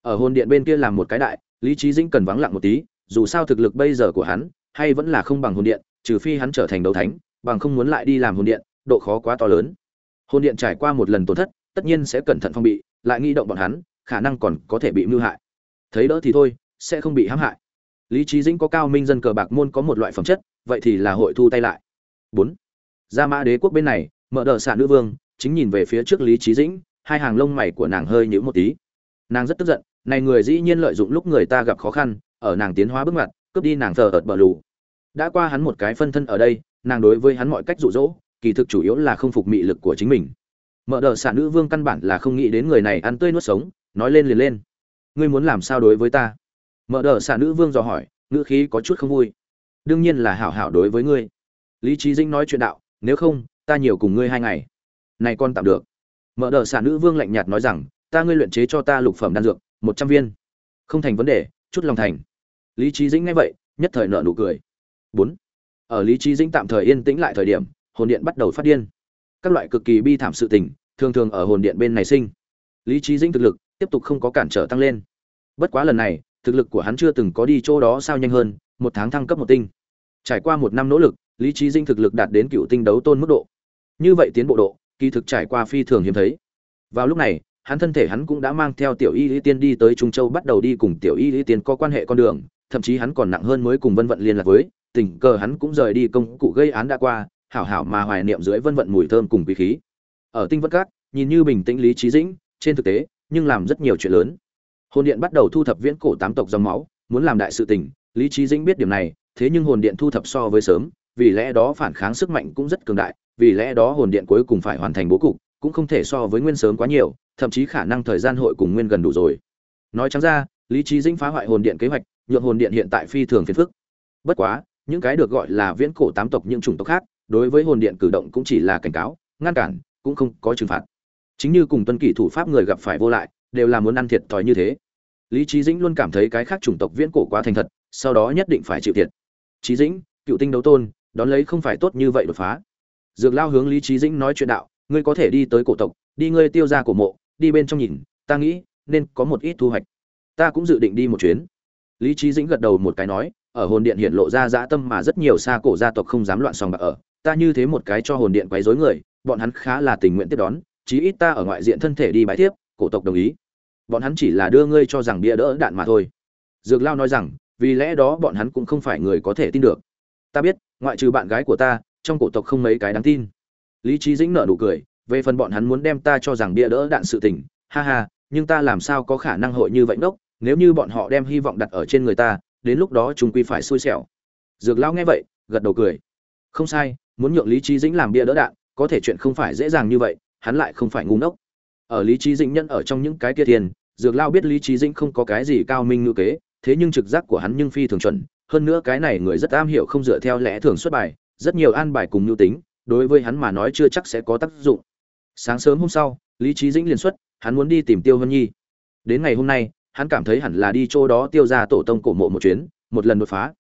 Ở hồn điện bên kia làm một cái đại, lý trí dinh cần vắng lặng một tí, dù sao thực lực bây giờ của hắn, hay vẫn là không bằng hồn điện, trừ phi hắn trở thành đấu thánh, bằng không muốn lại đi làm hồn điện, độ khó quá to lớn. Hồn điện trải qua một lần tổn thất, tất nhiên sẽ cẩn thận phong bị, lại nghi động bọn hắn, khả năng còn có thể bị mưu hại. Thấy đỡ thì thôi, sẽ không bị hãm hại. Lý trí dĩnh có cao minh dân cờ bạc môn có một loại phẩm chất vậy thì là hội thu tay lại. Bốn. Gia mã đế quốc bên này, mở đờ xạ nữ vương, chính nhìn về phía trước lý trí dĩnh, hai hàng lông mày của nàng hơi nhíu một tí. Nàng rất tức giận, này người dĩ nhiên lợi dụng lúc người ta gặp khó khăn, ở nàng tiến hóa bước ngoặt, cướp đi nàng thờ ợt bờ lù. Đã qua hắn một cái phân thân ở đây, nàng đối với hắn mọi cách rụ rỗ kỳ thực chủ yếu là không phục mị lực của chính mình. Mở đờ xạ nữ vương căn bản là không nghĩ đến người này ăn tươi nuốt sống, nói lên liền lên. Ngươi muốn làm sao đối với ta? Mở đờ xạ nữ vương dò hỏi, ngữ khí có chút không vui đương nhiên là hảo hảo đối với ngươi. Lý trí dĩnh nói chuyện đạo, nếu không, ta nhiều cùng ngươi hai ngày. Này con tạm được. Mở đờ xả nữ vương lạnh nhạt nói rằng, ta ngươi luyện chế cho ta lục phẩm đan dược, một trăm viên. Không thành vấn đề, chút lòng thành. Lý trí dĩnh nghe vậy, nhất thời nợ nụ cười. Bốn. Ở lý trí dĩnh tạm thời yên tĩnh lại thời điểm, hồn điện bắt đầu phát điên. Các loại cực kỳ bi thảm sự tình, thường thường ở hồn điện bên này sinh. Lý trí dĩnh thực lực tiếp tục không có cản trở tăng lên. Bất quá lần này, thực lực của hắn chưa từng có đi chỗ đó sao nhanh hơn, một tháng thăng cấp một tinh trải qua một năm nỗ lực, lý trí dinh thực lực đạt đến cựu tinh đấu tôn mức độ. Như vậy tiến bộ độ, kỳ thực trải qua phi thường hiếm thấy. Vào lúc này, hắn thân thể hắn cũng đã mang theo tiểu y lý tiên đi tới trung châu bắt đầu đi cùng tiểu y lý tiên có quan hệ con đường, thậm chí hắn còn nặng hơn mới cùng vân vận liên lạc với, tình cờ hắn cũng rời đi công cụ gây án đã qua, hảo hảo mà hoài niệm dưới vân vận mùi thơm cùng quý khí. Ở tinh vân cát nhìn như bình tĩnh lý trí dĩnh, trên thực tế, nhưng làm rất nhiều chuyện lớn. Hồn điện bắt đầu thu thập viễn cổ tám tộc dòng máu, muốn làm đại sự tình, lý trí dĩnh biết điểm này thế nhưng hồn điện thu thập so với sớm, vì lẽ đó phản kháng sức mạnh cũng rất cường đại, vì lẽ đó hồn điện cuối cùng phải hoàn thành bố cục, cũng không thể so với nguyên sớm quá nhiều, thậm chí khả năng thời gian hội cùng nguyên gần đủ rồi. Nói trắng ra, lý trí dĩnh phá hoại hồn điện kế hoạch, nhượng hồn điện hiện tại phi thường phiền phức. Bất quá, những cái được gọi là viễn cổ tám tộc những chủng tộc khác, đối với hồn điện cử động cũng chỉ là cảnh cáo, ngăn cản, cũng không có trừng phạt. Chính như cùng tuân kỷ thủ pháp người gặp phải vô lại, đều là muốn ăn thiệt thòi như thế. Lý trí dĩnh luôn cảm thấy cái khác chủng tộc viễn cổ quá thành thật, sau đó nhất định phải chịu thiệt trí dĩnh, cựu tinh đấu tôn, đón lấy không phải tốt như vậy đột phá. Dược lao hướng lý trí dĩnh nói chuyện đạo, ngươi có thể đi tới cổ tộc, đi ngươi tiêu ra cổ mộ, đi bên trong nhìn, ta nghĩ nên có một ít thu hoạch. Ta cũng dự định đi một chuyến. Lý trí dĩnh gật đầu một cái nói, ở hồn điện hiện lộ ra dã tâm mà rất nhiều xa cổ gia tộc không dám loạn sòng bạc ở, ta như thế một cái cho hồn điện quấy rối người, bọn hắn khá là tình nguyện tiếp đón, chí ít ta ở ngoại diện thân thể đi bãi tiếp, cổ tộc đồng ý. Bọn hắn chỉ là đưa ngươi cho rằng bia đỡ đạn mà thôi. Dược lao nói rằng vì lẽ đó bọn hắn cũng không phải người có thể tin được. Ta biết, ngoại trừ bạn gái của ta, trong cổ tộc không mấy cái đáng tin. Lý trí dĩnh nợ nụ cười, về phần bọn hắn muốn đem ta cho rằng bia đỡ đạn sự tình, ha ha, nhưng ta làm sao có khả năng hội như vậy ngốc, nếu như bọn họ đem hy vọng đặt ở trên người ta, đến lúc đó chúng quy phải xui xẻo. Dược lao nghe vậy, gật đầu cười. Không sai, muốn nhượng lý trí dĩnh làm bia đỡ đạn, có thể chuyện không phải dễ dàng như vậy, hắn lại không phải ngu ngốc. Ở lý trí dĩnh nhân ở trong những cái kia tiền, dược lao biết lý trí dĩnh không có cái gì cao minh ngữ kế thế nhưng trực giác của hắn nhưng phi thường chuẩn, hơn nữa cái này người rất am hiểu không dựa theo lẽ thường xuất bài, rất nhiều an bài cùng nhu tính, đối với hắn mà nói chưa chắc sẽ có tác dụng. Sáng sớm hôm sau, lý trí dĩnh liền xuất, hắn muốn đi tìm tiêu vân nhi. Đến ngày hôm nay, hắn cảm thấy hẳn là đi chỗ đó tiêu ra tổ tông cổ mộ một chuyến, một lần đột phá.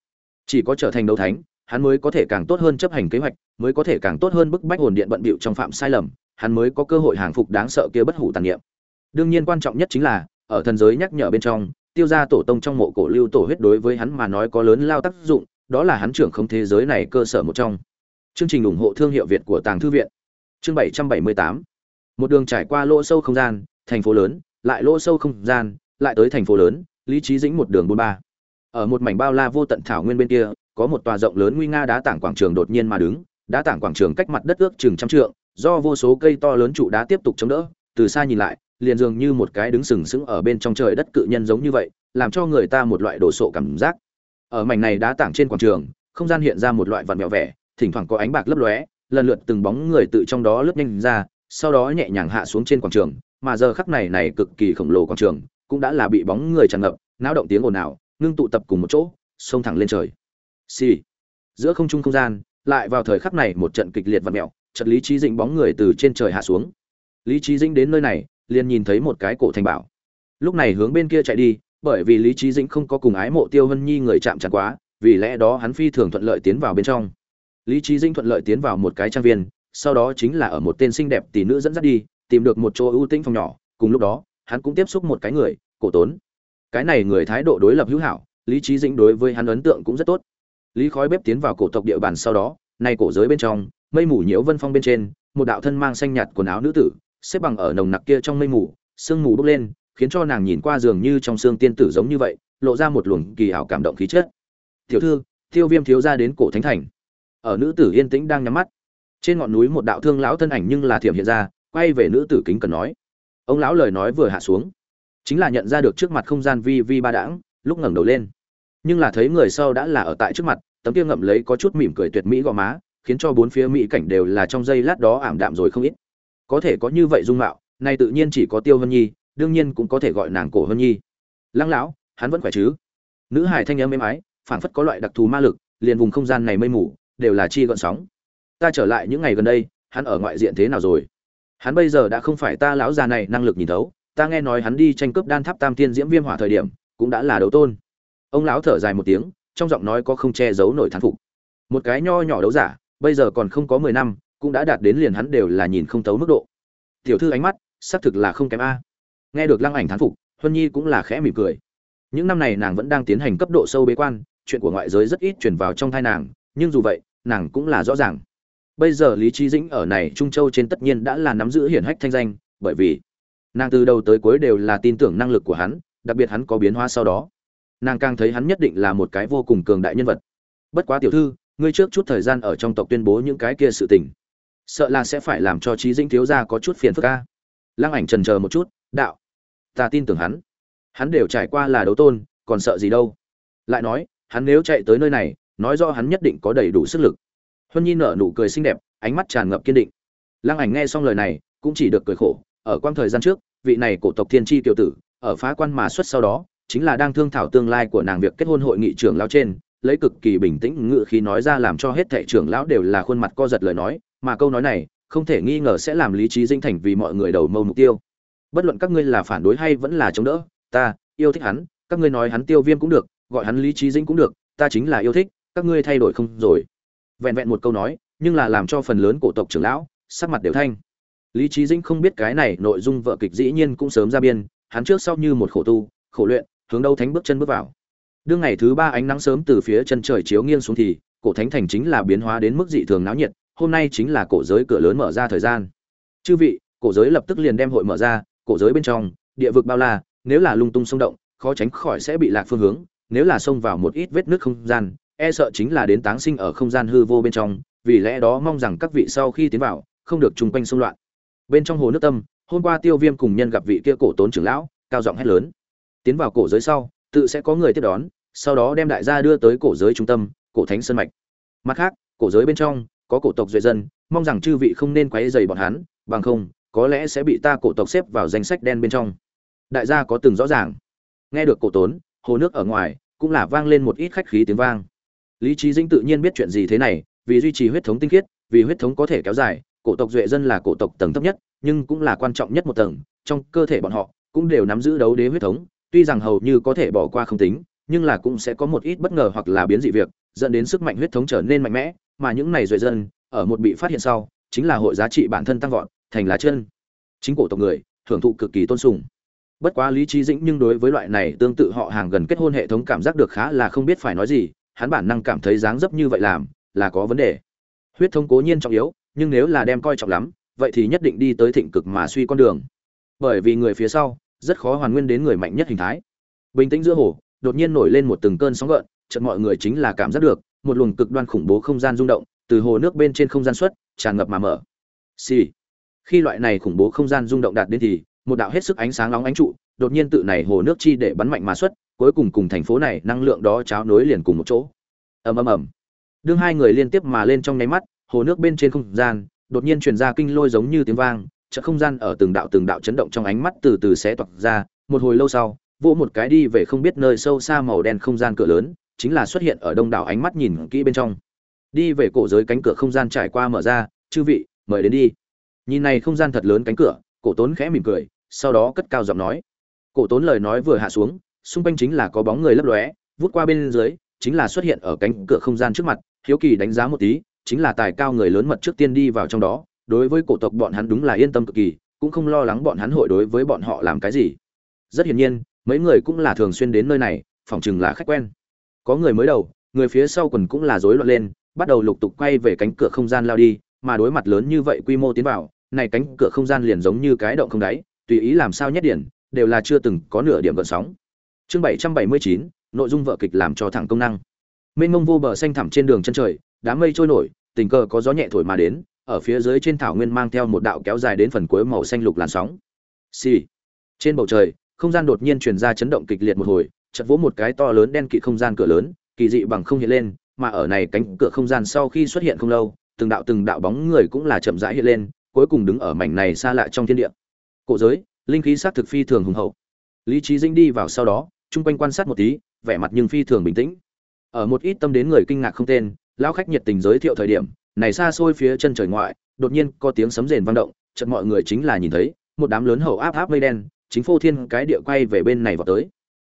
Chỉ có trở thành đấu thánh, hắn mới có thể càng tốt hơn chấp hành kế hoạch, mới có thể càng tốt hơn bức bách hồn điện bận bịu trong phạm sai lầm, hắn mới có cơ hội hàng phục đáng sợ kia bất hủ tàn niệm. Đương nhiên quan trọng nhất chính là, ở thần giới nhắc nhở bên trong tiêu gia tổ tông trong mộ cổ lưu tổ huyết đối với hắn mà nói có lớn lao tác dụng, đó là hắn trưởng không thế giới này cơ sở một trong. Chương trình ủng hộ thương hiệu việt của tàng thư viện. Chương 778 một đường trải qua lỗ sâu không gian, thành phố lớn, lại lỗ sâu không gian, lại tới thành phố lớn, lý trí dĩnh một đường buôn ba. Ở một mảnh bao la vô tận thảo nguyên bên kia, có một tòa rộng lớn nguy nga đá tảng quảng trường đột nhiên mà đứng, đá tảng quảng trường cách mặt đất ước chừng trăm trượng, do vô số cây to lớn trụ đá tiếp tục chống đỡ, từ xa nhìn lại liền dường như một cái đứng sừng sững ở bên trong trời đất cự nhân giống như vậy làm cho người ta một loại đồ sộ cảm giác. Ở mảnh này đá tảng trên quảng trường không gian hiện ra một loại vặn mèo vẻ thỉnh thoảng có ánh bạc lấp lóe lần lượt từng bóng người tự trong đó lướt nhanh ra sau đó nhẹ nhàng hạ xuống trên quảng trường mà giờ khắc này này cực kỳ khổng lồ quảng trường cũng đã là bị bóng người tràn ngập náo động tiếng ồn ào ngưng tụ tập cùng một chỗ xông thẳng lên trời. Si, giữa không trung không gian lại vào thời khắc này một trận kịch liệt và mẹo trận lý trí dĩnh bóng người từ trên trời hạ xuống. Lý trí dĩnh đến nơi này liền nhìn thấy một cái cổ thành bảo. Lúc này hướng bên kia chạy đi, bởi vì lý trí dĩnh không có cùng ái mộ tiêu hân nhi người chạm chặt quá, vì lẽ đó hắn phi thường thuận lợi tiến vào bên trong. Lý trí dĩnh thuận lợi tiến vào một cái trang viên, sau đó chính là ở một tên xinh đẹp tỷ nữ dẫn dắt đi, tìm được một chỗ ưu tĩnh phòng nhỏ, cùng lúc đó, hắn cũng tiếp xúc một cái người, cổ tốn. Cái này người thái độ đối lập hữu hảo, lý trí dĩnh đối với hắn ấn tượng cũng rất tốt. Lý khói bếp tiến vào cổ tộc địa bàn sau đó, nay cổ giới bên trong, mây mù nhiễu vân phong bên trên, một đạo thân mang xanh nhạt quần áo nữ tử xếp bằng ở nồng nặc kia trong mây mù, sương mù bốc lên, khiến cho nàng nhìn qua giường như trong xương tiên tử giống như vậy, lộ ra một luồng kỳ ảo cảm động khí chất. Tiểu thư, tiêu viêm thiếu ra đến cổ thánh thành. Ở nữ tử yên tĩnh đang nhắm mắt. Trên ngọn núi một đạo thương lão thân ảnh nhưng là thiểm hiện ra, quay về nữ tử kính cần nói. Ông lão lời nói vừa hạ xuống, chính là nhận ra được trước mặt không gian vi vi ba đãng, lúc ngẩng đầu lên. Nhưng là thấy người sau đã là ở tại trước mặt, tấm kia ngậm lấy có chút mỉm cười tuyệt mỹ gò má, khiến cho bốn phía mỹ cảnh đều là trong giây lát đó ảm đạm rồi không ít có thể có như vậy dung mạo này tự nhiên chỉ có tiêu hân nhi, đương nhiên cũng có thể gọi nàng cổ hân nhi. Lăng lão, hắn vẫn khỏe chứ? Nữ hải thanh âm êm ái, phảng phất có loại đặc thù ma lực, liền vùng không gian này mây mù, đều là chi gợn sóng. Ta trở lại những ngày gần đây, hắn ở ngoại diện thế nào rồi? Hắn bây giờ đã không phải ta lão già này năng lực nhìn thấu, ta nghe nói hắn đi tranh cướp đan tháp tam thiên diễm viêm hỏa thời điểm, cũng đã là đấu tôn. Ông lão thở dài một tiếng, trong giọng nói có không che giấu nổi thán phục. Một cái nho nhỏ đấu giả, bây giờ còn không có mười năm cũng đã đạt đến liền hắn đều là nhìn không thấu mức độ. Tiểu thư ánh mắt, xác thực là không kém a. Nghe được lăng ảnh thán phục, huân nhi cũng là khẽ mỉm cười. Những năm này nàng vẫn đang tiến hành cấp độ sâu bế quan, chuyện của ngoại giới rất ít chuyển vào trong thai nàng, nhưng dù vậy, nàng cũng là rõ ràng. Bây giờ lý trí dĩnh ở này trung châu trên tất nhiên đã là nắm giữ hiển hách thanh danh, bởi vì nàng từ đầu tới cuối đều là tin tưởng năng lực của hắn, đặc biệt hắn có biến hóa sau đó. Nàng càng thấy hắn nhất định là một cái vô cùng cường đại nhân vật. Bất quá tiểu thư, ngươi trước chút thời gian ở trong tộc tuyên bố những cái kia sự tình sợ là sẽ phải làm cho trí dĩnh thiếu gia có chút phiền phức ca lăng ảnh trần chờ một chút, đạo. Ta tin tưởng hắn. Hắn đều trải qua là đấu tôn, còn sợ gì đâu. Lại nói, hắn nếu chạy tới nơi này, nói rõ hắn nhất định có đầy đủ sức lực. Huân nhi nở nụ cười xinh đẹp, ánh mắt tràn ngập kiên định. Lăng ảnh nghe xong lời này, cũng chỉ được cười khổ. Ở quang thời gian trước, vị này cổ tộc thiên tri tiểu tử, ở phá quan mà xuất sau đó, chính là đang thương thảo tương lai của nàng việc kết hôn hội nghị trưởng lão trên, lấy cực kỳ bình tĩnh ngự khí nói ra làm cho hết thệ trưởng lão đều là khuôn mặt co giật lời nói mà câu nói này không thể nghi ngờ sẽ làm lý trí dinh thành vì mọi người đầu mâu mục tiêu. Bất luận các ngươi là phản đối hay vẫn là chống đỡ, ta yêu thích hắn, các ngươi nói hắn tiêu viêm cũng được, gọi hắn lý trí dinh cũng được, ta chính là yêu thích, các ngươi thay đổi không rồi. Vẹn vẹn một câu nói, nhưng là làm cho phần lớn cổ tộc trưởng lão sắc mặt đều thanh. Lý trí dinh không biết cái này nội dung vợ kịch dĩ nhiên cũng sớm ra biên, hắn trước sau như một khổ tu, khổ luyện, hướng đâu thánh bước chân bước vào. Đương ngày thứ ba ánh nắng sớm từ phía chân trời chiếu nghiêng xuống thì, cổ thánh thành chính là biến hóa đến mức dị thường náo nhiệt hôm nay chính là cổ giới cửa lớn mở ra thời gian. Chư vị, cổ giới lập tức liền đem hội mở ra, cổ giới bên trong, địa vực bao la, nếu là lung tung xung động, khó tránh khỏi sẽ bị lạc phương hướng, nếu là xông vào một ít vết nước không gian e sợ chính là đến táng sinh ở không gian hư vô bên trong, vì lẽ đó mong rằng các vị sau khi tiến vào, không được chung quanh xung loạn. Bên trong hồ nước tâm, hôm qua tiêu viêm cùng nhân gặp vị kia cổ tốn trưởng lão, cao giọng hét lớn. Tiến vào cổ giới sau, tự sẽ có người tiếp đón, sau đó đem đại gia đưa tới cổ giới trung tâm, cổ thánh sơn mạch. Mặt khác, cổ giới bên trong có cổ tộc duệ dân, mong rằng chư vị không nên quấy dày bọn hắn, bằng không, có lẽ sẽ bị ta cổ tộc xếp vào danh sách đen bên trong. Đại gia có từng rõ ràng. Nghe được cổ tốn, hồ nước ở ngoài, cũng là vang lên một ít khách khí tiếng vang. Lý trí dĩnh tự nhiên biết chuyện gì thế này, vì duy trì huyết thống tinh khiết, vì huyết thống có thể kéo dài, cổ tộc duệ dân là cổ tộc tầng thấp nhất, nhưng cũng là quan trọng nhất một tầng, trong cơ thể bọn họ, cũng đều nắm giữ đấu đế huyết thống, tuy rằng hầu như có thể bỏ qua không tính, nhưng là cũng sẽ có một ít bất ngờ hoặc là biến dị việc, dẫn đến sức mạnh huyết thống trở nên mạnh mẽ mà những này duệ dân, ở một bị phát hiện sau, chính là hội giá trị bản thân tăng vọt, thành lá chân. Chính cổ tộc người hưởng thụ cực kỳ tôn sùng. Bất quá lý trí dĩnh nhưng đối với loại này tương tự họ hàng gần kết hôn hệ thống cảm giác được khá là không biết phải nói gì, hắn bản năng cảm thấy dáng dấp như vậy làm, là có vấn đề. Huyết thống cố nhiên trọng yếu, nhưng nếu là đem coi trọng lắm, vậy thì nhất định đi tới thịnh cực mà suy con đường. Bởi vì người phía sau, rất khó hoàn nguyên đến người mạnh nhất hình thái. Bình tĩnh giữa hồ, đột nhiên nổi lên một từng cơn sóng gợn, chợt mọi người chính là cảm giác được một luồng cực đoan khủng bố không gian rung động, từ hồ nước bên trên không gian xuất, tràn ngập mà mở. Xì、sì. khi loại này khủng bố không gian rung động đạt đến thì, một đạo hết sức ánh sáng nóng ánh trụ, đột nhiên tự này hồ nước chi để bắn mạnh mà xuất, cuối cùng cùng thành phố này năng lượng đó cháo nối liền cùng một chỗ. Ầm ầm ầm. Đương hai người liên tiếp mà lên trong nháy mắt, hồ nước bên trên không gian, đột nhiên truyền ra kinh lôi giống như tiếng vang chợ không gian ở từng đạo từng đạo chấn động trong ánh mắt từ từ xé toạc ra, một hồi lâu sau, vỗ một cái đi về không biết nơi sâu xa màu đen không gian cửa lớn chính là xuất hiện ở đông đảo ánh mắt nhìn kỹ bên trong. Đi về cổ giới cánh cửa không gian trải qua mở ra, chư vị, mời đến đi. Nhìn này không gian thật lớn cánh cửa, cổ tốn khẽ mỉm cười, sau đó cất cao giọng nói. Cổ tốn lời nói vừa hạ xuống, xung quanh chính là có bóng người lấp lóe, vút qua bên dưới, chính là xuất hiện ở cánh cửa không gian trước mặt, hiếu kỳ đánh giá một tí, chính là tài cao người lớn mật trước tiên đi vào trong đó, đối với cổ tộc bọn hắn đúng là yên tâm cực kỳ, cũng không lo lắng bọn hắn hội đối với bọn họ làm cái gì. Rất hiển nhiên, mấy người cũng là thường xuyên đến nơi này phỏng chừng là khách quen có người mới đầu, người phía sau quần cũng là rối loạn lên, bắt đầu lục tục quay về cánh cửa không gian lao đi, mà đối mặt lớn như vậy quy mô tiến vào, này cánh cửa không gian liền giống như cái động không đáy, tùy ý làm sao nhét điển, đều là chưa từng có nửa điểm gợn sóng. Chương bảy trăm bảy mươi chín, nội dung vợ kịch làm cho thẳng công năng. Mênh mông vô bờ xanh thẳm trên đường chân trời, đám mây trôi nổi, tình cờ có gió nhẹ thổi mà đến, ở phía dưới trên thảo nguyên mang theo một đạo kéo dài đến phần cuối màu xanh lục làn sóng. Xì、sì. trên bầu trời, không gian đột nhiên truyền ra chấn động kịch liệt một hồi chật vỗ một cái to lớn đen kỵ không gian cửa lớn, kỳ dị bằng không hiện lên, mà ở này cánh cửa không gian sau khi xuất hiện không lâu, từng đạo từng đạo bóng người cũng là chậm rãi hiện lên, cuối cùng đứng ở mảnh này xa lạ trong thiên địa. Cổ giới, linh khí sát thực phi thường hùng hậu. Lý trí dĩnh đi vào sau đó, chung quanh quan sát một tí, vẻ mặt nhưng phi thường bình tĩnh. Ở một ít tâm đến người kinh ngạc không tên, lão khách nhiệt tình giới thiệu thời điểm, này xa xôi phía chân trời ngoại, đột nhiên có tiếng sấm rền vang động, chợt mọi người chính là nhìn thấy, một đám lớn hậu áp áp mây đen, chính phô thiên cái địa quay về bên này vào tới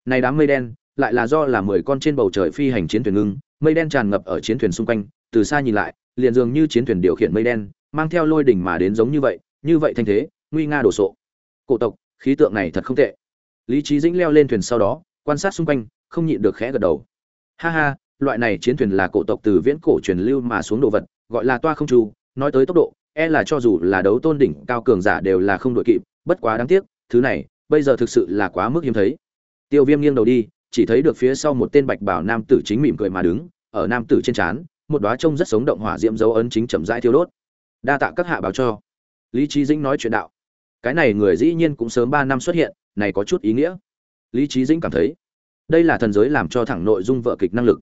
này đám mây đen lại là do là mười con trên bầu trời phi hành chiến thuyền ngưng mây đen tràn ngập ở chiến thuyền xung quanh từ xa nhìn lại liền dường như chiến thuyền điều khiển mây đen mang theo lôi đỉnh mà đến giống như vậy như vậy thanh thế nguy nga đổ sộ. Cổ tộc khí tượng này thật không tệ. Lý trí dĩnh leo lên thuyền sau đó quan sát xung quanh không nhịn được khẽ gật đầu. Ha ha loại này chiến thuyền là cổ tộc từ viễn cổ truyền lưu mà xuống đồ vật gọi là toa không trù, nói tới tốc độ e là cho dù là đấu tôn đỉnh cao cường giả đều là không đội kịp bất quá đáng tiếc thứ này bây giờ thực sự là quá mức hiếm thấy tiêu viêm nghiêng đầu đi, chỉ thấy được phía sau một tên bạch bảo nam tử chính mỉm cười mà đứng, ở nam tử trên trán, một đóa trông rất sống động hỏa diễm dấu ấn chính chậm rãi thiêu đốt. Đa tạ các hạ báo cho. Lý Chí dĩnh nói chuyện đạo. Cái này người dĩ nhiên cũng sớm ba năm xuất hiện, này có chút ý nghĩa. Lý Chí dĩnh cảm thấy, đây là thần giới làm cho thẳng nội dung vợ kịch năng lực.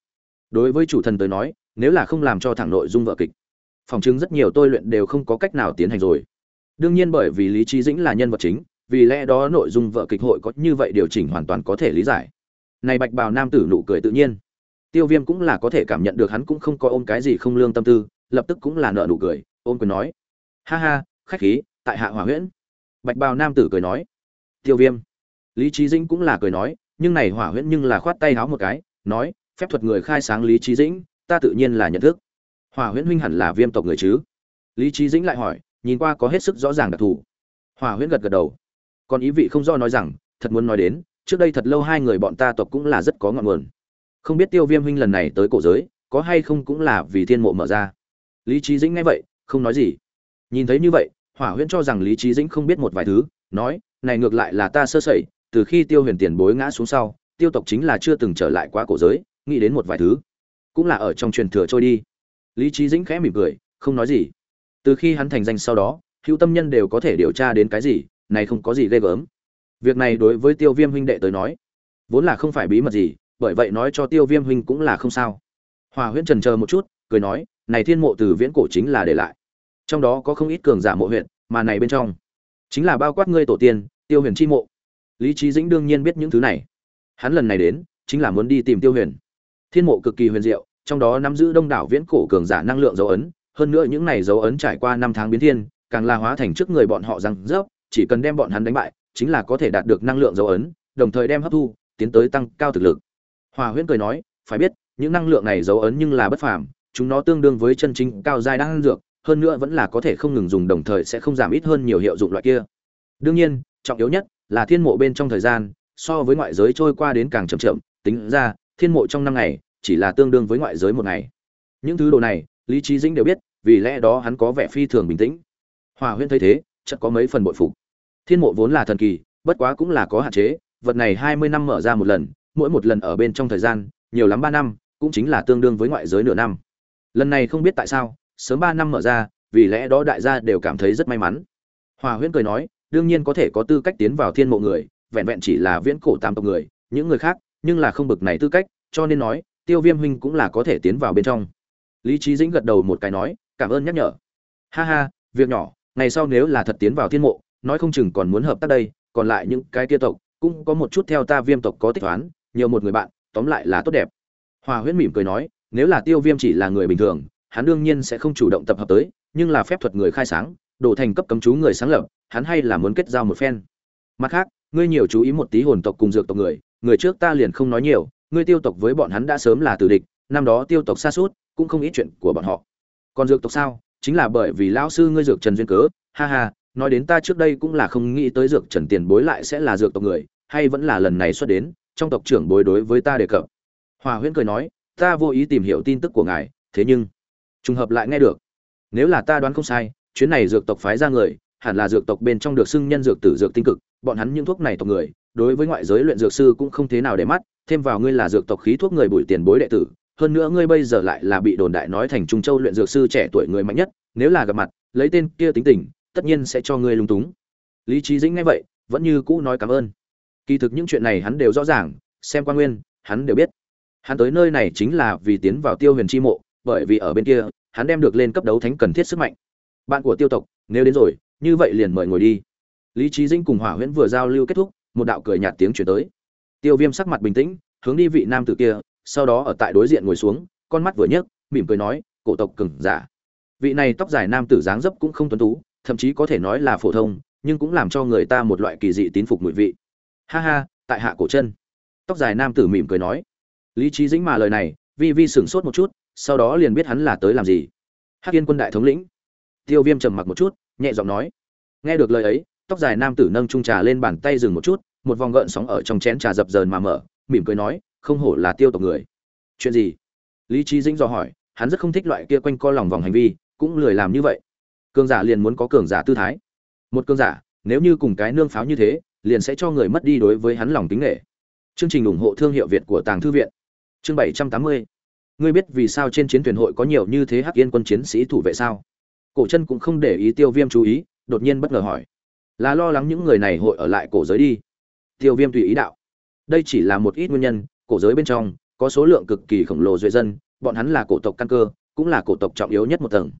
Đối với chủ thần tới nói, nếu là không làm cho thẳng nội dung vợ kịch, phòng chứng rất nhiều tôi luyện đều không có cách nào tiến hành rồi. Đương nhiên bởi vì lý Chí dĩnh là nhân vật chính vì lẽ đó nội dung vợ kịch hội có như vậy điều chỉnh hoàn toàn có thể lý giải. Này bạch bào nam tử nụ cười tự nhiên. Tiêu viêm cũng là có thể cảm nhận được hắn cũng không có ôm cái gì không lương tâm tư, lập tức cũng là nợ nụ cười, ôm quyền nói. Ha ha, khách khí, tại hạ hỏa huyễn. Bạch bào nam tử cười nói. Tiêu viêm. Lý trí dĩnh cũng là cười nói, nhưng này hỏa huyễn nhưng là khoát tay háo một cái, nói, phép thuật người khai sáng lý trí dĩnh, ta tự nhiên là nhận thức. Hỏa huyễn huynh hẳn là viêm tộc người chứ? Lý trí dĩnh lại hỏi, nhìn qua có hết sức rõ ràng đặc thù. Hỏa huyễn gật gật đầu còn ý vị không do nói rằng, thật muốn nói đến, trước đây thật lâu hai người bọn ta tộc cũng là rất có ngọn nguồn. Không biết tiêu viêm huynh lần này tới cổ giới, có hay không cũng là vì thiên mộ mở ra. Lý trí dĩnh nghe vậy, không nói gì. Nhìn thấy như vậy, hỏa huyễn cho rằng lý trí dĩnh không biết một vài thứ, nói, này ngược lại là ta sơ sẩy, từ khi tiêu huyền tiền bối ngã xuống sau, tiêu tộc chính là chưa từng trở lại qua cổ giới, nghĩ đến một vài thứ, cũng là ở trong truyền thừa trôi đi. Lý trí dĩnh khẽ mỉm cười, không nói gì. Từ khi hắn thành danh sau đó, hữu tâm nhân đều có thể điều tra đến cái gì này không có gì ghê gớm. Việc này đối với tiêu viêm huynh đệ tới nói, vốn là không phải bí mật gì, bởi vậy nói cho tiêu viêm huynh cũng là không sao. Hòa huyễn trần chờ một chút, cười nói, này thiên mộ từ viễn cổ chính là để lại. Trong đó có không ít cường giả mộ huyện mà này bên trong chính là bao quát ngươi tổ tiên, tiêu huyền chi mộ. Lý trí dĩnh đương nhiên biết những thứ này. Hắn lần này đến, chính là muốn đi tìm tiêu huyền. Thiên mộ cực kỳ huyền diệu, trong đó nắm giữ đông đảo viễn cổ cường giả năng lượng dấu ấn, hơn nữa những này dấu ấn trải qua năm tháng biến thiên, càng la hóa thành trước người bọn họ răng rớp chỉ cần đem bọn hắn đánh bại, chính là có thể đạt được năng lượng dấu ấn, đồng thời đem hấp thu, tiến tới tăng cao thực lực. Hòa huyễn cười nói, phải biết, những năng lượng này dấu ấn nhưng là bất phàm, chúng nó tương đương với chân chính cao giai đang dược, hơn nữa vẫn là có thể không ngừng dùng, đồng thời sẽ không giảm ít hơn nhiều hiệu dụng loại kia. Đương nhiên, trọng yếu nhất là thiên mộ bên trong thời gian, so với ngoại giới trôi qua đến càng chậm chậm, tính ra, thiên mộ trong năm ngày, chỉ là tương đương với ngoại giới một ngày. Những thứ đồ này, lý Chí dĩnh đều biết, vì lẽ đó hắn có vẻ phi thường bình tĩnh. Hòa Huyên thấy thế, chợt có mấy phần bội phục thiên mộ vốn là thần kỳ, bất quá cũng là có hạn chế, vật này hai mươi năm mở ra một lần, mỗi một lần ở bên trong thời gian, nhiều lắm ba năm, cũng chính là tương đương với ngoại giới nửa năm. Lần này không biết tại sao, sớm ba năm mở ra, vì lẽ đó đại gia đều cảm thấy rất may mắn. Hòa huyễn cười nói, đương nhiên có thể có tư cách tiến vào thiên mộ người, vẹn vẹn chỉ là viễn cổ tam tộc người, những người khác, nhưng là không bực này tư cách, cho nên nói, tiêu viêm huynh cũng là có thể tiến vào bên trong. Lý trí dĩnh gật đầu một cái nói, cảm ơn nhắc nhở. Ha ha, việc nhỏ, ngày sau nếu là thật tiến vào thiên mộ nói không chừng còn muốn hợp tác đây, còn lại những cái kia tộc, cũng có một chút theo ta viêm tộc có tích toán, nhiều một người bạn, tóm lại là tốt đẹp. Hòa huyễn mỉm cười nói, nếu là tiêu viêm chỉ là người bình thường, hắn đương nhiên sẽ không chủ động tập hợp tới, nhưng là phép thuật người khai sáng đổ thành cấp cấm chú người sáng lập, hắn hay là muốn kết giao một phen. Mặt khác, ngươi nhiều chú ý một tí hồn tộc cùng dược tộc người người trước ta liền không nói nhiều, ngươi tiêu tộc với bọn hắn đã sớm là tử địch, năm đó tiêu tộc xa suốt, cũng không ít chuyện của bọn họ. Còn dược tộc sao? Chính là bởi vì lão sư ngươi dược trần duyên cớ, ha ha nói đến ta trước đây cũng là không nghĩ tới dược trần tiền bối lại sẽ là dược tộc người, hay vẫn là lần này xuất đến, trong tộc trưởng bối đối với ta đề cập. Hòa huyễn cười nói, ta vô ý tìm hiểu tin tức của ngài, thế nhưng, trùng hợp lại nghe được. Nếu là ta đoán không sai, chuyến này dược tộc phái ra người, hẳn là dược tộc bên trong được xưng nhân dược tử dược tinh cực, bọn hắn những thuốc này tộc người, đối với ngoại giới luyện dược sư cũng không thế nào để mắt, thêm vào ngươi là dược tộc khí thuốc người bùi tiền bối đệ tử, hơn nữa ngươi bây giờ lại là bị đồn đại nói thành trung châu luyện dược sư trẻ tuổi người mạnh nhất, nếu là gặp mặt, lấy tên kia tính tình tất nhiên sẽ cho ngươi lung túng. Lý trí dĩnh nghe vậy, vẫn như cũ nói cảm ơn. Kỳ thực những chuyện này hắn đều rõ ràng, xem quan nguyên, hắn đều biết. Hắn tới nơi này chính là vì tiến vào tiêu huyền chi mộ, bởi vì ở bên kia, hắn đem được lên cấp đấu thánh cần thiết sức mạnh. Bạn của tiêu tộc, nếu đến rồi, như vậy liền mời ngồi đi. Lý trí dĩnh cùng hỏa huyễn vừa giao lưu kết thúc, một đạo cười nhạt tiếng chuyển tới. Tiêu viêm sắc mặt bình tĩnh, hướng đi vị nam tử kia, sau đó ở tại đối diện ngồi xuống, con mắt vừa nhấc, mỉm cười nói, cổ tộc cừng giả. Vị này tóc dài nam tử dáng dấp cũng không tuấn tú thậm chí có thể nói là phổ thông, nhưng cũng làm cho người ta một loại kỳ dị tín phục mùi vị. Ha ha, tại hạ cổ chân. Tóc dài nam tử mỉm cười nói. Lý trí dĩnh mà lời này, vi vi sửng sốt một chút, sau đó liền biết hắn là tới làm gì. Hắc yên quân đại thống lĩnh. Tiêu viêm trầm mặc một chút, nhẹ giọng nói. Nghe được lời ấy, tóc dài nam tử nâng trung trà lên bàn tay dừng một chút, một vòng gợn sóng ở trong chén trà dập dờn mà mở, mỉm cười nói, không hổ là tiêu tộc người. Chuyện gì? Lý trí dĩnh dò hỏi, hắn rất không thích loại kia quanh co lòng vòng hành vi, cũng lười làm như vậy cường giả liền muốn có cường giả tư thái. Một cường giả, nếu như cùng cái nương pháo như thế, liền sẽ cho người mất đi đối với hắn lòng tính nghệ chương trình ủng hộ thương hiệu việt của tàng thư viện. Chương bảy trăm tám mươi. Ngươi biết vì sao trên chiến thuyền hội có nhiều như thế hắc yên quân chiến sĩ thủ vệ sao? Cổ chân cũng không để ý tiêu viêm chú ý, đột nhiên bất ngờ hỏi. Là lo lắng những người này hội ở lại cổ giới đi? Tiêu viêm tùy ý đạo. Đây chỉ là một ít nguyên nhân, cổ giới bên trong, có số lượng cực kỳ khổng lồ duệ dân, bọn hắn là cổ tộc căn cơ, cũng là cổ tộc trọng yếu nhất một tầng.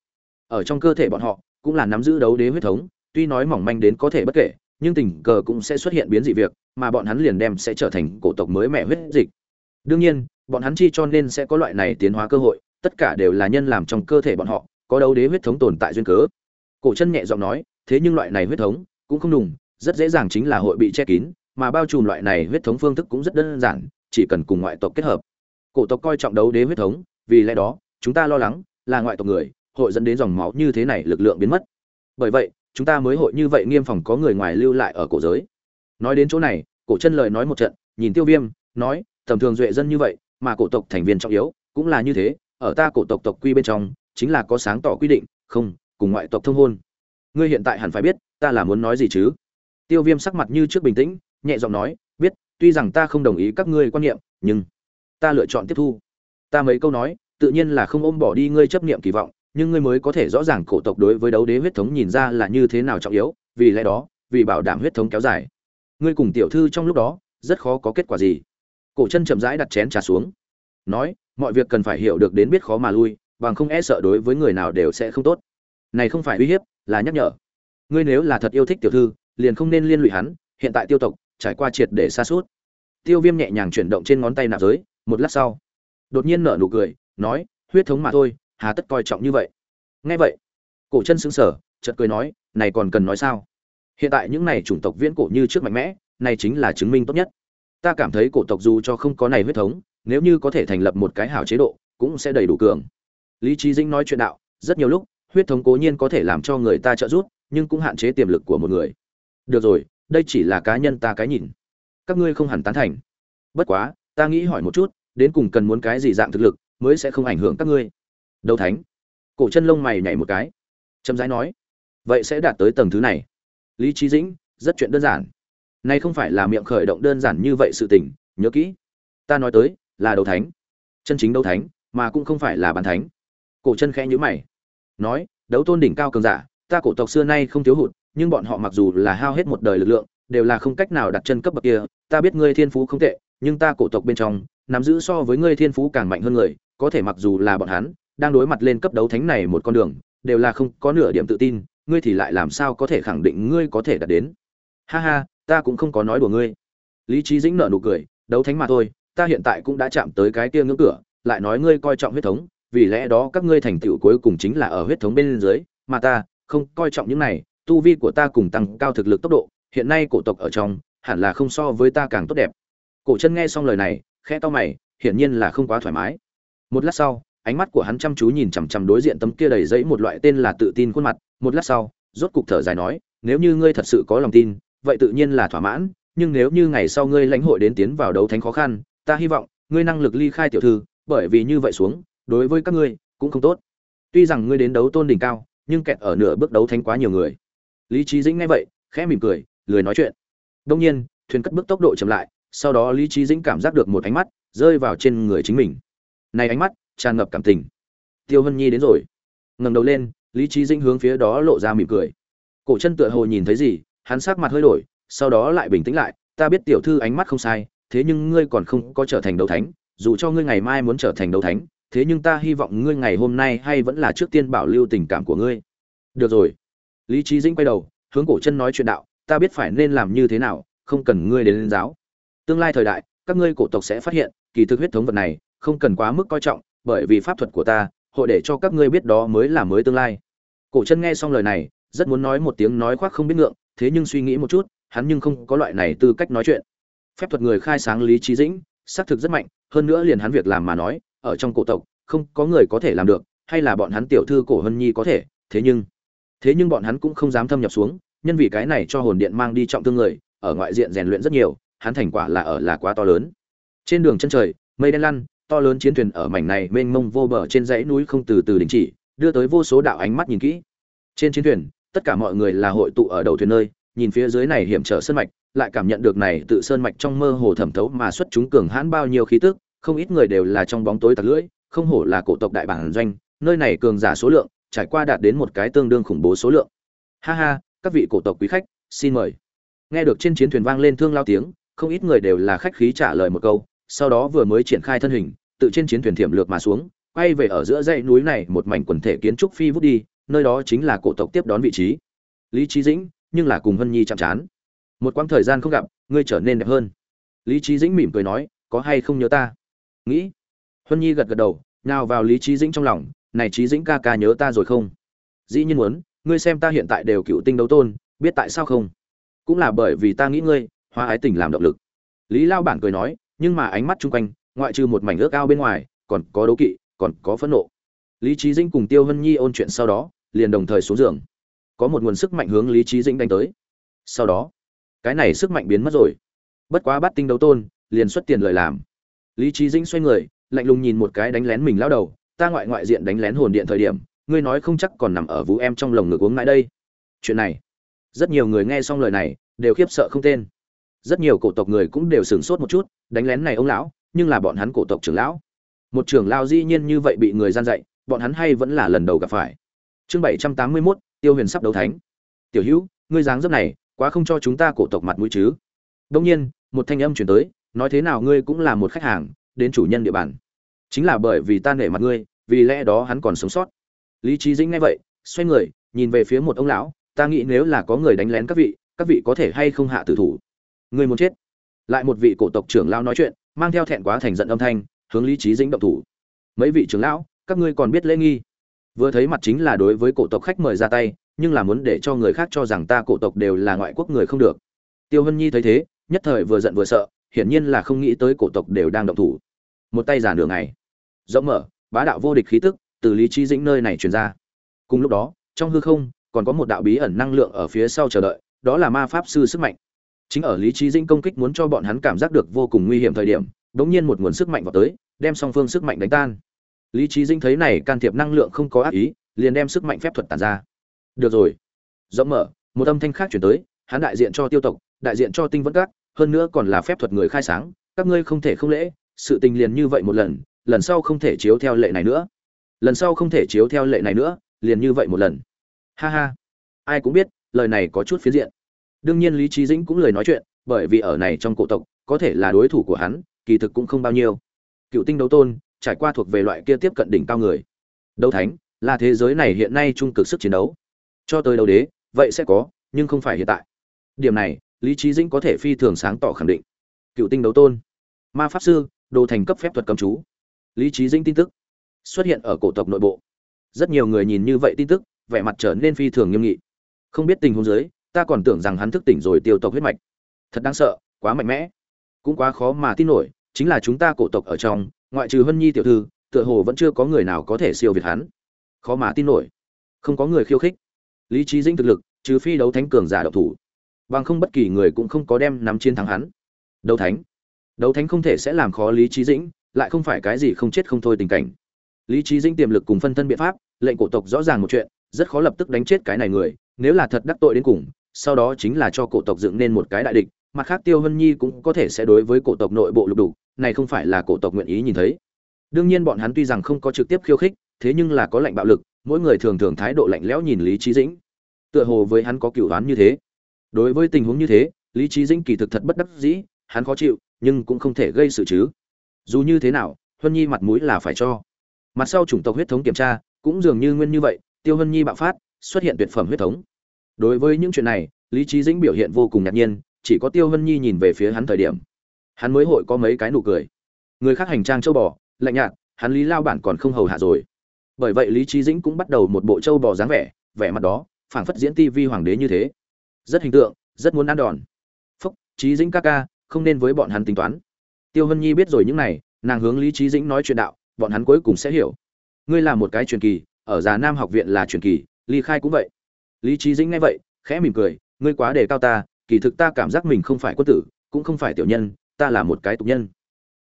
Ở trong cơ thể bọn họ cũng là nắm giữ đấu đế huyết thống, tuy nói mỏng manh đến có thể bất kể, nhưng tình cờ cũng sẽ xuất hiện biến dị việc, mà bọn hắn liền đem sẽ trở thành cổ tộc mới mẹ huyết dịch. Đương nhiên, bọn hắn chi cho nên sẽ có loại này tiến hóa cơ hội, tất cả đều là nhân làm trong cơ thể bọn họ, có đấu đế huyết thống tồn tại duyên cớ. Cổ chân nhẹ giọng nói, thế nhưng loại này huyết thống cũng không đùng, rất dễ dàng chính là hội bị che kín, mà bao trùm loại này huyết thống phương thức cũng rất đơn giản, chỉ cần cùng ngoại tộc kết hợp. Cổ tộc coi trọng đấu đế huyết thống, vì lẽ đó, chúng ta lo lắng là ngoại tộc người hội dẫn đến dòng máu như thế này lực lượng biến mất. Bởi vậy, chúng ta mới hội như vậy nghiêm phòng có người ngoài lưu lại ở cổ giới. Nói đến chỗ này, cổ chân lời nói một trận, nhìn tiêu viêm, nói, tầm thường duệ dân như vậy, mà cổ tộc thành viên trọng yếu, cũng là như thế, ở ta cổ tộc tộc quy bên trong, chính là có sáng tỏ quy định, không, cùng ngoại tộc thông hôn. Ngươi hiện tại hẳn phải biết, ta là muốn nói gì chứ? Tiêu viêm sắc mặt như trước bình tĩnh, nhẹ giọng nói, biết, tuy rằng ta không đồng ý các ngươi quan niệm, nhưng ta lựa chọn tiếp thu. Ta mấy câu nói, tự nhiên là không ôm bỏ đi ngươi chấp niệm kỳ vọng nhưng ngươi mới có thể rõ ràng cổ tộc đối với đấu đế huyết thống nhìn ra là như thế nào trọng yếu, vì lẽ đó, vì bảo đảm huyết thống kéo dài. Ngươi cùng tiểu thư trong lúc đó, rất khó có kết quả gì. Cổ chân chậm rãi đặt chén trà xuống. Nói, mọi việc cần phải hiểu được đến biết khó mà lui, bằng không e sợ đối với người nào đều sẽ không tốt. Này không phải uy hiếp, là nhắc nhở. Ngươi nếu là thật yêu thích tiểu thư, liền không nên liên lụy hắn, hiện tại tiêu tộc, trải qua triệt để xa suốt tiêu viêm nhẹ nhàng chuyển động trên ngón tay nạp giới, một lát sau, đột nhiên nở nụ cười, nói, huyết thống mà thôi hà tất coi trọng như vậy. Nghe vậy, cổ chân xứng sở chợt cười nói, này còn cần nói sao? Hiện tại những này chủng tộc viễn cổ như trước mạnh mẽ, này chính là chứng minh tốt nhất. Ta cảm thấy cổ tộc dù cho không có này huyết thống, nếu như có thể thành lập một cái hảo chế độ, cũng sẽ đầy đủ cường. Lý trí dĩnh nói chuyện đạo, rất nhiều lúc, huyết thống cố nhiên có thể làm cho người ta trợ giúp, nhưng cũng hạn chế tiềm lực của một người. Được rồi, đây chỉ là cá nhân ta cái nhìn. Các ngươi không hẳn tán thành. Bất quá, ta nghĩ hỏi một chút, đến cùng cần muốn cái gì dạng thực lực, mới sẽ không ảnh hưởng các ngươi? Đấu thánh. Cổ chân lông mày nhảy một cái. Chậm rãi nói, vậy sẽ đạt tới tầng thứ này. Lý trí dĩnh, rất chuyện đơn giản. Nay không phải là miệng khởi động đơn giản như vậy sự tình, nhớ kỹ. Ta nói tới là đấu thánh. Chân chính đấu thánh, mà cũng không phải là bàn thánh. Cổ chân khẽ nhữ mày. Nói, đấu tôn đỉnh cao cường giả, ta cổ tộc xưa nay không thiếu hụt, nhưng bọn họ mặc dù là hao hết một đời lực lượng, đều là không cách nào đặt chân cấp bậc kia. Ta biết ngươi thiên phú không tệ, nhưng ta cổ tộc bên trong, nắm giữ so với ngươi thiên phú càng mạnh hơn người, có thể mặc dù là bọn hắn đang đối mặt lên cấp đấu thánh này một con đường, đều là không có nửa điểm tự tin, ngươi thì lại làm sao có thể khẳng định ngươi có thể đạt đến? Ha ha, ta cũng không có nói đùa ngươi. Lý Chí dĩnh nở nụ cười, đấu thánh mà thôi, ta hiện tại cũng đã chạm tới cái kia ngưỡng cửa, lại nói ngươi coi trọng huyết thống, vì lẽ đó các ngươi thành tựu cuối cùng chính là ở huyết thống bên dưới, mà ta không coi trọng những này, tu vi của ta cùng tăng cao thực lực tốc độ, hiện nay cổ tộc ở trong, hẳn là không so với ta càng tốt đẹp. Cổ chân nghe xong lời này, khẽ to mày, hiển nhiên là không quá thoải mái. Một lát sau ánh mắt của hắn chăm chú nhìn chằm chằm đối diện tấm kia đầy giấy một loại tên là tự tin khuôn mặt, một lát sau, rốt cục thở dài nói, nếu như ngươi thật sự có lòng tin, vậy tự nhiên là thỏa mãn, nhưng nếu như ngày sau ngươi lãnh hội đến tiến vào đấu thánh khó khăn, ta hy vọng ngươi năng lực ly khai tiểu thư, bởi vì như vậy xuống, đối với các ngươi cũng không tốt. Tuy rằng ngươi đến đấu tôn đỉnh cao, nhưng kẹt ở nửa bước đấu thánh quá nhiều người. Lý Chí dĩnh nghe vậy, khẽ mỉm cười, lười nói chuyện. Đông nhiên, thuyền cất bước tốc độ chậm lại, sau đó lý Chí dĩnh cảm giác được một ánh mắt rơi vào trên người chính mình. Này ánh mắt tràn ngập cảm tình. Tiêu hân nhi đến rồi. Ngẩng đầu lên, lý trí dĩnh hướng phía đó lộ ra mỉm cười. Cổ chân tựa hồ nhìn thấy gì, hắn sắc mặt hơi đổi, sau đó lại bình tĩnh lại, ta biết tiểu thư ánh mắt không sai, thế nhưng ngươi còn không có trở thành đấu thánh, dù cho ngươi ngày mai muốn trở thành đấu thánh, thế nhưng ta hy vọng ngươi ngày hôm nay hay vẫn là trước tiên bảo lưu tình cảm của ngươi. Được rồi. Lý trí dĩnh quay đầu, hướng cổ chân nói chuyện đạo, ta biết phải nên làm như thế nào, không cần ngươi đến lên giáo. Tương lai thời đại, các ngươi cổ tộc sẽ phát hiện, kỳ thực huyết thống vật này, không cần quá mức coi trọng bởi vì pháp thuật của ta, hội để cho các ngươi biết đó mới là mới tương lai. Cổ chân nghe xong lời này, rất muốn nói một tiếng nói khoác không biết ngượng, thế nhưng suy nghĩ một chút, hắn nhưng không có loại này tư cách nói chuyện. Phép thuật người khai sáng lý trí dĩnh, xác thực rất mạnh, hơn nữa liền hắn việc làm mà nói, ở trong cổ tộc, không có người có thể làm được, hay là bọn hắn tiểu thư cổ hân nhi có thể, thế nhưng thế nhưng bọn hắn cũng không dám thâm nhập xuống, nhân vì cái này cho hồn điện mang đi trọng thương người, ở ngoại diện rèn luyện rất nhiều, hắn thành quả là ở là quá to lớn. Trên đường chân trời, mây đen lăn to lớn chiến thuyền ở mảnh này mênh mông vô bờ trên dãy núi không từ từ đình chỉ, đưa tới vô số đạo ánh mắt nhìn kỹ. Trên chiến thuyền, tất cả mọi người là hội tụ ở đầu thuyền nơi, nhìn phía dưới này hiểm trở sơn mạch, lại cảm nhận được này tự sơn mạch trong mơ hồ thẩm thấu mà xuất chúng cường hãn bao nhiêu khí tức, không ít người đều là trong bóng tối tặc lưỡi, không hổ là cổ tộc đại bản doanh, nơi này cường giả số lượng, trải qua đạt đến một cái tương đương khủng bố số lượng. Ha ha, các vị cổ tộc quý khách, xin mời. Nghe được trên chiến thuyền vang lên thương lao tiếng, không ít người đều là khách khí trả lời một câu sau đó vừa mới triển khai thân hình, tự trên chiến thuyền thiểm lược mà xuống, quay về ở giữa dãy núi này một mảnh quần thể kiến trúc phi vút đi, nơi đó chính là cổ tộc tiếp đón vị trí. Lý trí dĩnh, nhưng là cùng hân nhi chạm chán. Một quãng thời gian không gặp, ngươi trở nên đẹp hơn. Lý trí dĩnh mỉm cười nói, có hay không nhớ ta? Nghĩ. Hân nhi gật gật đầu nào vào lý trí dĩnh trong lòng, này trí dĩnh ca ca nhớ ta rồi không? Dĩ nhiên muốn, ngươi xem ta hiện tại đều cựu tinh đấu tôn, biết tại sao không? Cũng là bởi vì ta nghĩ ngươi hoa ái tình làm động lực. Lý lao bản cười nói nhưng mà ánh mắt chung quanh, ngoại trừ một mảnh ước ao bên ngoài, còn có đấu kỵ, còn có phẫn nộ. Lý trí dĩnh cùng tiêu hân nhi ôn chuyện sau đó, liền đồng thời xuống giường. Có một nguồn sức mạnh hướng lý trí dĩnh đánh tới. Sau đó, cái này sức mạnh biến mất rồi. Bất quá bắt tinh đấu tôn, liền xuất tiền lời làm. Lý trí dĩnh xoay người, lạnh lùng nhìn một cái đánh lén mình lao đầu, ta ngoại ngoại diện đánh lén hồn điện thời điểm, ngươi nói không chắc còn nằm ở vũ em trong lồng ngực uống ngại đây. Chuyện này, rất nhiều người nghe xong lời này, đều khiếp sợ không tên rất nhiều cổ tộc người cũng đều sửng sốt một chút, đánh lén này ông lão, nhưng là bọn hắn cổ tộc trưởng lão. Một trưởng lao dĩ nhiên như vậy bị người gian dạy, bọn hắn hay vẫn là lần đầu gặp phải. Chương bảy trăm tám mươi mốt, tiêu huyền sắp đấu thánh. Tiểu hữu, ngươi dáng dấp này, quá không cho chúng ta cổ tộc mặt mũi chứ? Đông nhiên, một thanh âm chuyển tới, nói thế nào ngươi cũng là một khách hàng, đến chủ nhân địa bàn. Chính là bởi vì ta nể mặt ngươi, vì lẽ đó hắn còn sống sót. Lý trí dĩnh nghe vậy, xoay người, nhìn về phía một ông lão, ta nghĩ nếu là có người đánh lén các vị các vị có thể hay không hạ tử thủ? Người muốn chết. Lại một vị cổ tộc trưởng lao nói chuyện, mang theo thẹn quá thành giận âm thanh, hướng lý trí dĩnh động thủ. Mấy vị trưởng lão, các ngươi còn biết lễ nghi? Vừa thấy mặt chính là đối với cổ tộc khách mời ra tay, nhưng là muốn để cho người khác cho rằng ta cổ tộc đều là ngoại quốc người không được. Tiêu hân nhi thấy thế, nhất thời vừa giận vừa sợ, hiển nhiên là không nghĩ tới cổ tộc đều đang động thủ. Một tay giả nửa ngày, rộng mở, bá đạo vô địch khí tức, từ lý trí dĩnh nơi này truyền ra. Cùng lúc đó, trong hư không, còn có một đạo bí ẩn năng lượng ở phía sau chờ đợi, đó là ma pháp sư sức mạnh chính ở lý trí dĩnh công kích muốn cho bọn hắn cảm giác được vô cùng nguy hiểm thời điểm đ ỗ n g nhiên một nguồn sức mạnh vào tới, đem song phương sức mạnh đánh tan. Lý trí dĩnh thấy này can thiệp năng lượng không có ác ý, liền đem sức mạnh phép thuật tàn ra. Được rồi. Rộng mở, một âm thanh khác chuyển tới, hắn đại diện cho tiêu tộc, đại diện cho tinh vẫn các, hơn nữa còn là phép thuật người khai sáng, các ngươi không thể không lễ, sự tình liền như vậy một lần lần sau không thể chiếu theo lệ này nữa. Lần sau không thể chiếu theo lệ này nữa, liền như vậy một lần. Ha ha. Ai cũng biết, lời này có chút phiến diện đương nhiên lý trí dĩnh cũng lời nói chuyện, bởi vì ở này trong cổ tộc, có thể là đối thủ của hắn, kỳ thực cũng không bao nhiêu. Cựu tinh đấu tôn, trải qua thuộc về loại kia tiếp cận đỉnh cao người. Đấu thánh, là thế giới này hiện nay trung cực sức chiến đấu. Cho tới đấu đế, vậy sẽ có, nhưng không phải hiện tại. Điểm này, lý trí dĩnh có thể phi thường sáng tỏ khẳng định. Cựu tinh đấu tôn, ma pháp sư, đồ thành cấp phép thuật cầm chú. Lý trí dĩnh tin tức xuất hiện ở cổ tộc nội bộ. Rất nhiều người nhìn như vậy tin tức, vẻ mặt trở nên phi thường nghiêm nghị. Không biết tình huống dưới ta còn tưởng rằng hắn thức tỉnh rồi tiêu tộc huyết mạch. Thật đáng sợ, quá mạnh mẽ. Cũng quá khó mà tin nổi, chính là chúng ta cổ tộc ở trong, ngoại trừ hân nhi tiểu thư, tựa hồ vẫn chưa có người nào có thể siêu việt hắn. Khó mà tin nổi. Không có người khiêu khích. Lý trí dĩnh thực lực, trừ phi đấu thánh cường giả độc thủ. Bằng không bất kỳ người cũng không có đem nắm chiến thắng hắn. Đấu thánh. Đấu thánh không thể sẽ làm khó lý trí dĩnh, lại không phải cái gì không chết không thôi tình cảnh. Lý trí dĩnh tiềm lực cùng phân thân biện pháp, lệnh cổ tộc rõ ràng một chuyện, rất khó lập tức đánh chết cái này người, nếu là thật đắc tội đến cùng sau đó chính là cho cổ tộc dựng nên một cái đại địch, mặt khác tiêu hân nhi cũng có thể sẽ đối với cổ tộc nội bộ lục đủ này không phải là cổ tộc nguyện ý nhìn thấy. Đương nhiên bọn hắn tuy rằng không có trực tiếp khiêu khích, thế nhưng là có lệnh bạo lực, mỗi người thường thường thái độ lạnh lẽo nhìn lý trí dĩnh. Tựa hồ với hắn có cựu đoán như thế. Đối với tình huống như thế, lý trí dĩnh kỳ thực thật bất đắc dĩ, hắn khó chịu, nhưng cũng không thể gây sự chứ. Dù như thế nào huân nhi mặt mũi là phải cho. Mặt sau chủng tộc huyết thống kiểm tra, cũng dường như nguyên như vậy, tiêu hân nhi bạo phát, xuất hiện tuyệt phẩm huyết thống đối với những chuyện này, lý trí dĩnh biểu hiện vô cùng ngạc nhiên, chỉ có tiêu vân nhi nhìn về phía hắn thời điểm. Hắn mới hội có mấy cái nụ cười. Người khác hành trang châu bò, lạnh nhạt, hắn lý lao bản còn không hầu hạ rồi. Bởi vậy lý trí dĩnh cũng bắt đầu một bộ châu bò dáng vẻ vẻ mặt đó, phảng phất diễn ti vi hoàng đế như thế. Rất hình tượng, rất muốn ăn đòn. Phúc trí dĩnh ca ca, không nên với bọn hắn tính toán. Tiêu Hân nhi biết rồi những này, nàng hướng lý trí dĩnh nói chuyện đạo, bọn hắn cuối cùng sẽ hiểu. Ngươi là một cái truyền kỳ, ở già nam học viện là truyền kỳ ly khai cũng vậy lý trí dĩnh nghe vậy, khẽ mỉm cười, ngươi quá đề cao ta, kỳ thực ta cảm giác mình không phải quân tử, cũng không phải tiểu nhân, ta là một cái tục nhân.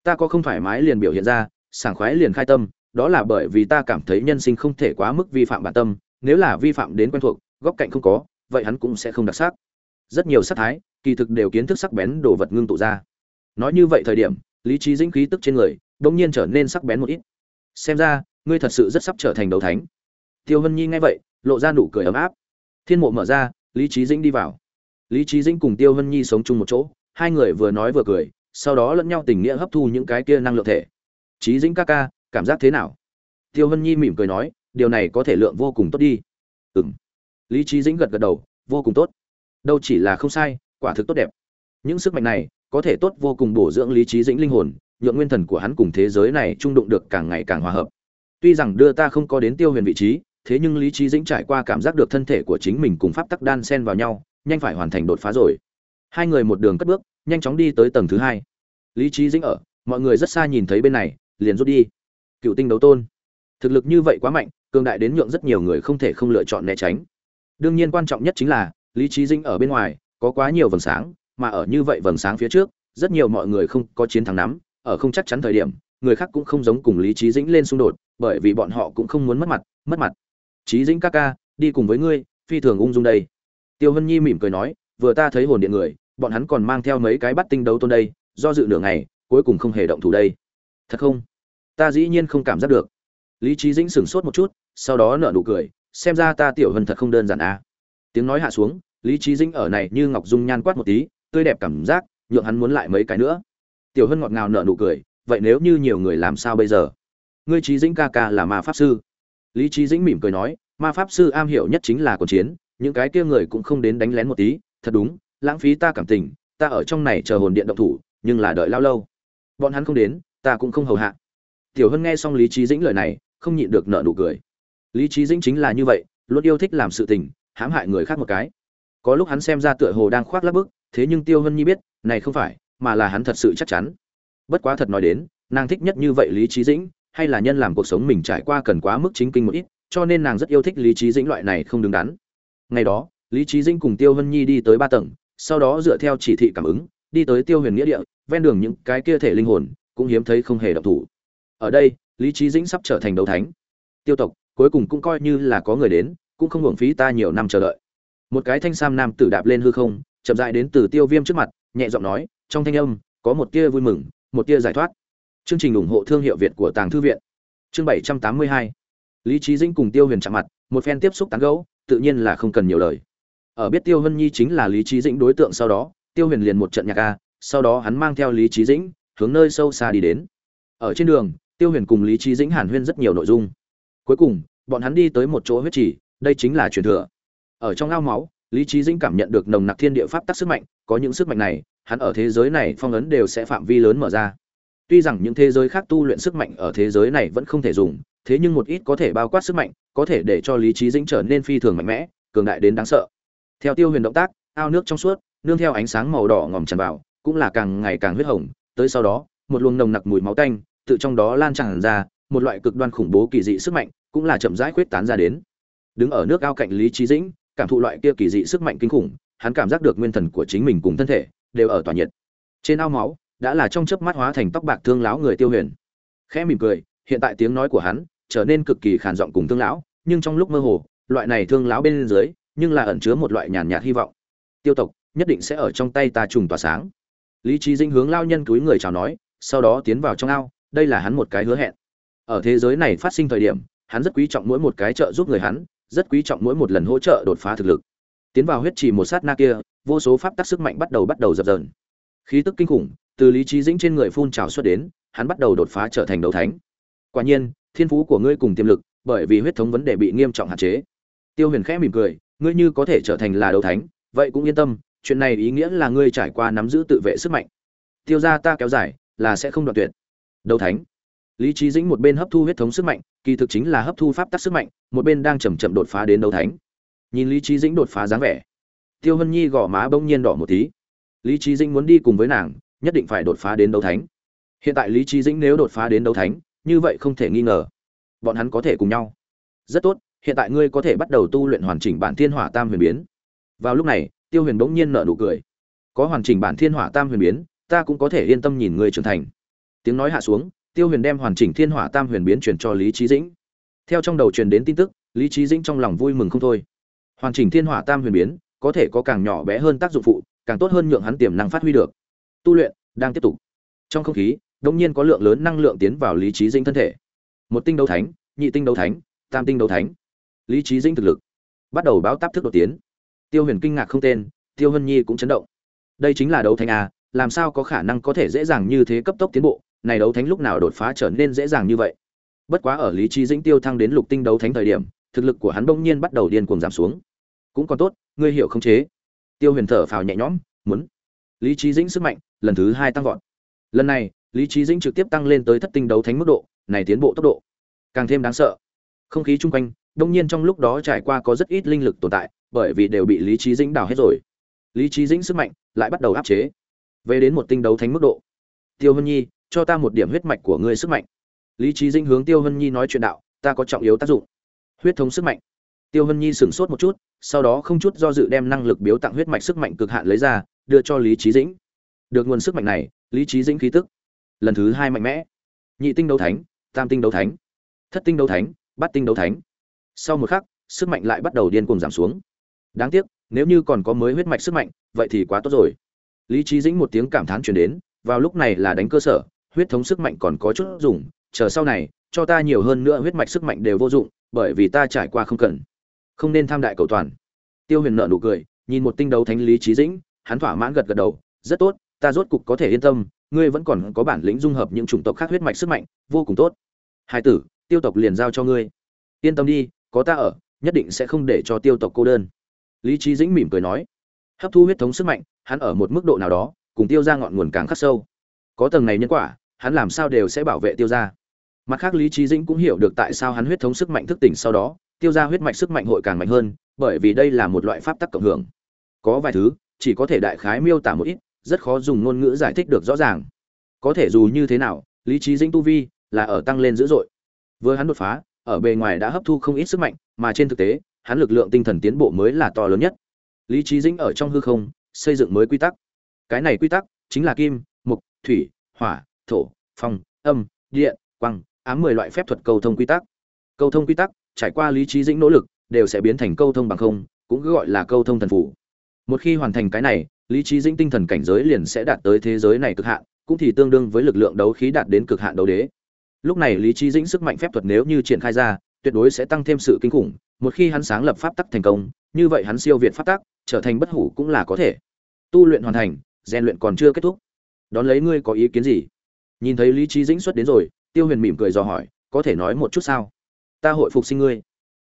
Ta có không thoải mái liền biểu hiện ra, sảng khoái liền khai tâm, đó là bởi vì ta cảm thấy nhân sinh không thể quá mức vi phạm bản tâm, nếu là vi phạm đến quen thuộc, góc cạnh không có, vậy hắn cũng sẽ không đặc sắc. Rất nhiều sắc thái, kỳ thực đều kiến thức sắc bén đồ vật ngưng tụ ra. Nói như vậy thời điểm, lý trí dĩnh khí tức trên người đông nhiên trở nên sắc bén một ít. Xem ra, ngươi thật sự rất sắp trở thành đấu thánh. Tiêu vân nhi nghe vậy, lộ ra nụ cười ấm áp thiên mộ mở ra, lý trí dĩnh đi vào. Lý trí dĩnh cùng tiêu Hân nhi sống chung một chỗ, hai người vừa nói vừa cười, sau đó lẫn nhau tình nghĩa hấp thu những cái kia năng lượng thể. Trí dĩnh ca ca, cảm giác thế nào? Tiêu Hân nhi mỉm cười nói, điều này có thể lượng vô cùng tốt đi. Ừ m lý trí dĩnh gật gật đầu, vô cùng tốt. Đâu chỉ là không sai, quả thực tốt đẹp. Những sức mạnh này, có thể tốt vô cùng bổ dưỡng lý trí dĩnh linh hồn, nhượng nguyên thần của hắn cùng thế giới này trung đụng được càng ngày càng hòa hợp. Tuy rằng đưa ta không có đến tiêu huyền vị trí thế nhưng lý trí dĩnh trải qua cảm giác được thân thể của chính mình cùng pháp tắc đan sen vào nhau, nhanh phải hoàn thành đột phá rồi. Hai người một đường cất bước, nhanh chóng đi tới tầng thứ hai. Lý trí dĩnh ở, mọi người rất xa nhìn thấy bên này, liền rút đi. Cựu tinh đấu tôn. Thực lực như vậy quá mạnh, cường đại đến nhượng rất nhiều người không thể không lựa chọn né tránh. Đương nhiên quan trọng nhất chính là, lý trí dĩnh ở bên ngoài, có quá nhiều vầng sáng, mà ở như vậy vầng sáng phía trước, rất nhiều mọi người không có chiến thắng nắm, ở không chắc chắn thời điểm, người khác cũng không giống cùng lý trí dĩnh lên xung đột, bởi vì bọn họ cũng không muốn mất mặt mất mặt trí dĩnh ca ca, đi cùng với ngươi, phi thường ung dung đây. Tiêu hân nhi mỉm cười nói, vừa ta thấy hồn điện người, bọn hắn còn mang theo mấy cái bắt tinh đấu tôn đây, do dự nửa ngày, cuối cùng không hề động thủ đây. Thật không? Ta dĩ nhiên không cảm giác được. Lý trí dĩnh sửng sốt một chút, sau đó nở nụ cười, xem ra ta tiểu hân thật không đơn giản à. tiếng nói hạ xuống, lý trí dĩnh ở này như ngọc dung nhan quát một tí, tươi đẹp cảm giác, nhượng hắn muốn lại mấy cái nữa. Tiểu hân ngọt ngào nở nụ cười, vậy nếu như nhiều người làm sao bây giờ? Ngươi trí dĩnh ca ca là ma pháp sư lý trí dĩnh mỉm cười nói, ma pháp sư am hiểu nhất chính là cuộc chiến, những cái kia người cũng không đến đánh lén một tí, thật đúng, lãng phí ta cảm tình, ta ở trong này chờ hồn điện động thủ, nhưng là đợi lao lâu. Bọn hắn không đến, ta cũng không hầu hạ. Tiểu hân nghe xong lý trí dĩnh lời này, không nhịn được nợ nụ cười. Lý trí dĩnh chính là như vậy, luôn yêu thích làm sự tình, hãm hại người khác một cái. Có lúc hắn xem ra tựa hồ đang khoác lắp bức, thế nhưng tiêu hân nhi biết, này không phải, mà là hắn thật sự chắc chắn. Bất quá thật nói đến, nàng thích nhất như vậy lý trí dĩnh hay là nhân làm cuộc sống mình trải qua cần quá mức chính kinh một ít, cho nên nàng rất yêu thích lý trí dĩnh loại này không đứng đắn. Ngày đó, lý trí dĩnh cùng tiêu hân nhi đi tới ba tầng, sau đó dựa theo chỉ thị cảm ứng, đi tới tiêu huyền nghĩa địa, ven đường những cái kia thể linh hồn cũng hiếm thấy không hề động thủ. Ở đây, lý trí dĩnh sắp trở thành đấu thánh. Tiêu tộc, cuối cùng cũng coi như là có người đến, cũng không hưởng phí ta nhiều năm chờ đợi. Một cái thanh sam nam tử đạp lên hư không, chậm dại đến từ tiêu viêm trước mặt, nhẹ giọng nói, trong thanh âm có một tia vui mừng, một tia giải thoát chương trình ủng hộ thương hiệu việt của tàng thư viện. Chương bảy trăm tám mươi hai. Lý Chí dĩnh cùng tiêu huyền chạm mặt, một phen tiếp xúc tán gẫu, tự nhiên là không cần nhiều lời. Ở biết tiêu hân nhi chính là lý Chí dĩnh đối tượng sau đó, tiêu huyền liền một trận nhạc a, sau đó hắn mang theo lý Chí dĩnh, hướng nơi sâu xa đi đến. Ở trên đường, tiêu huyền cùng lý Chí dĩnh hàn huyên rất nhiều nội dung. Cuối cùng, bọn hắn đi tới một chỗ huyết trì, đây chính là truyền thừa. Ở trong ao máu, lý Chí dĩnh cảm nhận được nồng nặc thiên địa pháp tắc sức mạnh, có những sức mạnh này, hắn ở thế giới này phong ấn đều sẽ phạm vi lớn mở ra tuy rằng những thế giới khác tu luyện sức mạnh ở thế giới này vẫn không thể dùng, thế nhưng một ít có thể bao quát sức mạnh, có thể để cho lý trí dĩnh trở nên phi thường mạnh mẽ, cường đại đến đáng sợ. Theo tiêu huyền động tác, ao nước trong suốt, nương theo ánh sáng màu đỏ ngòm tràn vào, cũng là càng ngày càng huyết hồng, tới sau đó, một luồng nồng nặc mùi máu tanh, tự trong đó lan tràn ra, một loại cực đoan khủng bố kỳ dị sức mạnh, cũng là chậm rãi khuyết tán ra đến. Đứng ở nước ao cạnh lý trí dĩnh, cảm thụ loại kia kỳ dị sức mạnh kinh khủng, hắn cảm giác được nguyên thần của chính mình cùng thân thể đều ở tỏa nhiệt. Trên ao máu đã là trong chớp mắt hóa thành tóc bạc thương lão người tiêu huyền. Khẽ mỉm cười, hiện tại tiếng nói của hắn trở nên cực kỳ khàn giọng cùng thương lão nhưng trong lúc mơ hồ, loại này thương lão bên dưới, nhưng là ẩn chứa một loại nhàn nhạt hy vọng. Tiêu tộc, nhất định sẽ ở trong tay ta trùng tỏa sáng. Lý trí dinh hướng lao nhân túi người chào nói, sau đó tiến vào trong ao, đây là hắn một cái hứa hẹn. Ở thế giới này phát sinh thời điểm, hắn rất quý trọng mỗi một cái trợ giúp người hắn, rất quý trọng mỗi một lần hỗ trợ đột phá thực lực. Tiến vào huyết trì một sát na kia, vô số pháp tắc sức mạnh bắt đầu bắt đầu dập dờn. Khí tức kinh khủng từ lý trí dĩnh trên người phun trào xuất đến, hắn bắt đầu đột phá trở thành đấu thánh. Quả nhiên, thiên phú của ngươi cùng tiềm lực, bởi vì huyết thống vấn đề bị nghiêm trọng hạn chế. Tiêu huyền khẽ mỉm cười, ngươi như có thể trở thành là đấu thánh, vậy cũng yên tâm, chuyện này ý nghĩa là ngươi trải qua nắm giữ tự vệ sức mạnh. Tiêu ra ta kéo dài, là sẽ không đoạn tuyệt. Đấu thánh. Lý trí dĩnh một bên hấp thu huyết thống sức mạnh, kỳ thực chính là hấp thu pháp tắc sức mạnh, một bên đang chầm chậm đột phá đến đấu thánh. Nhìn lý trí dĩnh đột phá dáng vẻ, tiêu hân nhi gõ má bỗng nhiên đỏ một tí. Lý trí dĩnh muốn đi cùng với nàng nhất định phải đột phá đến đấu thánh. Hiện tại lý trí dĩnh nếu đột phá đến đấu thánh, như vậy không thể nghi ngờ, bọn hắn có thể cùng nhau. Rất tốt, hiện tại ngươi có thể bắt đầu tu luyện hoàn chỉnh bản thiên hỏa tam huyền biến. Vào lúc này, tiêu huyền bỗng nhiên nở nụ cười. Có hoàn chỉnh bản thiên hỏa tam huyền biến, ta cũng có thể yên tâm nhìn ngươi trưởng thành. Tiếng nói hạ xuống, tiêu huyền đem hoàn chỉnh thiên hỏa tam huyền biến truyền cho lý trí dĩnh. Theo trong đầu truyền đến tin tức, lý trí dĩnh trong lòng vui mừng không thôi. Hoàn chỉnh thiên hỏa tam huyền biến, có thể có càng nhỏ bé hơn tác dụng phụ, càng tốt hơn nhượng hắn tiềm năng phát huy được tu luyện đang tiếp tục. Trong không khí đông nhiên có lượng lớn năng lượng tiến vào lý trí dinh thân thể. Một tinh đấu thánh, nhị tinh đấu thánh, tam tinh đấu thánh. Lý trí dinh thực lực bắt đầu báo táp thức đột tiến. Tiêu huyền kinh ngạc không tên, tiêu hân nhi cũng chấn động. Đây chính là đấu thánh a làm sao có khả năng có thể dễ dàng như thế cấp tốc tiến bộ? Này đấu thánh lúc nào đột phá trở nên dễ dàng như vậy? Bất quá ở lý trí dĩnh tiêu thăng đến lục tinh đấu thánh thời điểm, thực lực của hắn bỗng nhiên bắt đầu điên cuồng giảm xuống. Cũng còn tốt, ngươi hiểu không chế. Tiêu huyền thở phào nhẹ nhõm, muốn. Lý trí dĩnh sức mạnh lần thứ hai tăng vọt. Lần này, lý trí dĩnh trực tiếp tăng lên tới thất tinh đấu thánh mức độ, này tiến bộ tốc độ. Càng thêm đáng sợ. Không khí chung quanh, đông nhiên trong lúc đó trải qua có rất ít linh lực tồn tại, bởi vì đều bị lý trí dĩnh đào hết rồi. Lý trí dĩnh sức mạnh lại bắt đầu áp chế. Về đến một tinh đấu thánh mức độ. Tiêu hân nhi, cho ta một điểm huyết mạch của ngươi sức mạnh. Lý trí dĩnh hướng tiêu hân nhi nói chuyện đạo, ta có trọng yếu tác dụng. Huyết thống sức mạnh. Tiêu hân nhi sửng sốt một chút, sau đó không chút do dự đem năng lực biếu tặng huyết mạch sức mạnh cực hạn lấy ra, đưa cho lý trí dĩnh được nguồn sức mạnh này, lý trí dĩnh khí tức. Lần thứ hai mạnh mẽ. Nhị tinh đấu thánh, tam tinh đấu thánh, thất tinh đấu thánh, bát tinh đấu thánh. Sau một khắc, sức mạnh lại bắt đầu điên cuồng giảm xuống. Đáng tiếc, nếu như còn có mới huyết mạch sức mạnh, vậy thì quá tốt rồi. Lý trí dĩnh một tiếng cảm thán truyền đến, vào lúc này là đánh cơ sở, huyết thống sức mạnh còn có chút dùng, chờ sau này, cho ta nhiều hơn nữa huyết mạch sức mạnh đều vô dụng, bởi vì ta trải qua không cần. Không nên tham đại cầu toàn. Tiêu huyền nợ nụ cười, nhìn một tinh đấu thánh lý trí dĩnh, hắn thỏa mãn gật gật đầu, rất tốt ta rốt cục có thể yên tâm, ngươi vẫn còn có bản lĩnh dung hợp những chủng tộc khác huyết mạch sức mạnh, vô cùng tốt. Hai tử, tiêu tộc liền giao cho ngươi. Yên tâm đi, có ta ở, nhất định sẽ không để cho tiêu tộc cô đơn. Lý trí dĩnh mỉm cười nói. Hấp thu huyết thống sức mạnh, hắn ở một mức độ nào đó, cùng tiêu ra ngọn nguồn càng khắc sâu. Có tầng này nhân quả, hắn làm sao đều sẽ bảo vệ tiêu ra. Mặt khác lý trí dĩnh cũng hiểu được tại sao hắn huyết thống sức mạnh thức tỉnh sau đó, tiêu ra huyết mạch sức mạnh hội càng mạnh hơn, bởi vì đây là một loại pháp tắc cộng hưởng. Có vài thứ, chỉ có thể đại khái miêu tả một ít rất khó dùng ngôn ngữ giải thích được rõ ràng. Có thể dù như thế nào, lý trí dĩnh tu vi là ở tăng lên dữ dội. Vừa hắn đột phá, ở bề ngoài đã hấp thu không ít sức mạnh, mà trên thực tế, hắn lực lượng tinh thần tiến bộ mới là to lớn nhất. Lý trí dĩnh ở trong hư không, xây dựng mới quy tắc. Cái này quy tắc chính là kim, mục, thủy, hỏa, thổ, phong, âm, điện quăng ám mười loại phép thuật câu thông quy tắc. Câu thông quy tắc, trải qua lý trí dĩnh nỗ lực, đều sẽ biến thành câu thông bằng không, cũng cứ gọi là câu thông thần phủ. Một khi hoàn thành cái này lý trí dĩnh tinh thần cảnh giới liền sẽ đạt tới thế giới này cực hạn, cũng thì tương đương với lực lượng đấu khí đạt đến cực hạn đấu đế. Lúc này lý trí dĩnh sức mạnh phép thuật nếu như triển khai ra, tuyệt đối sẽ tăng thêm sự kinh khủng, một khi hắn sáng lập pháp tắc thành công, như vậy hắn siêu việt pháp tắc, trở thành bất hủ cũng là có thể. Tu luyện hoàn thành, rèn luyện còn chưa kết thúc. Đón lấy ngươi có ý kiến gì? Nhìn thấy lý trí dĩnh xuất đến rồi, tiêu huyền mỉm cười dò hỏi, có thể nói một chút sao? Ta hội phục sinh ngươi.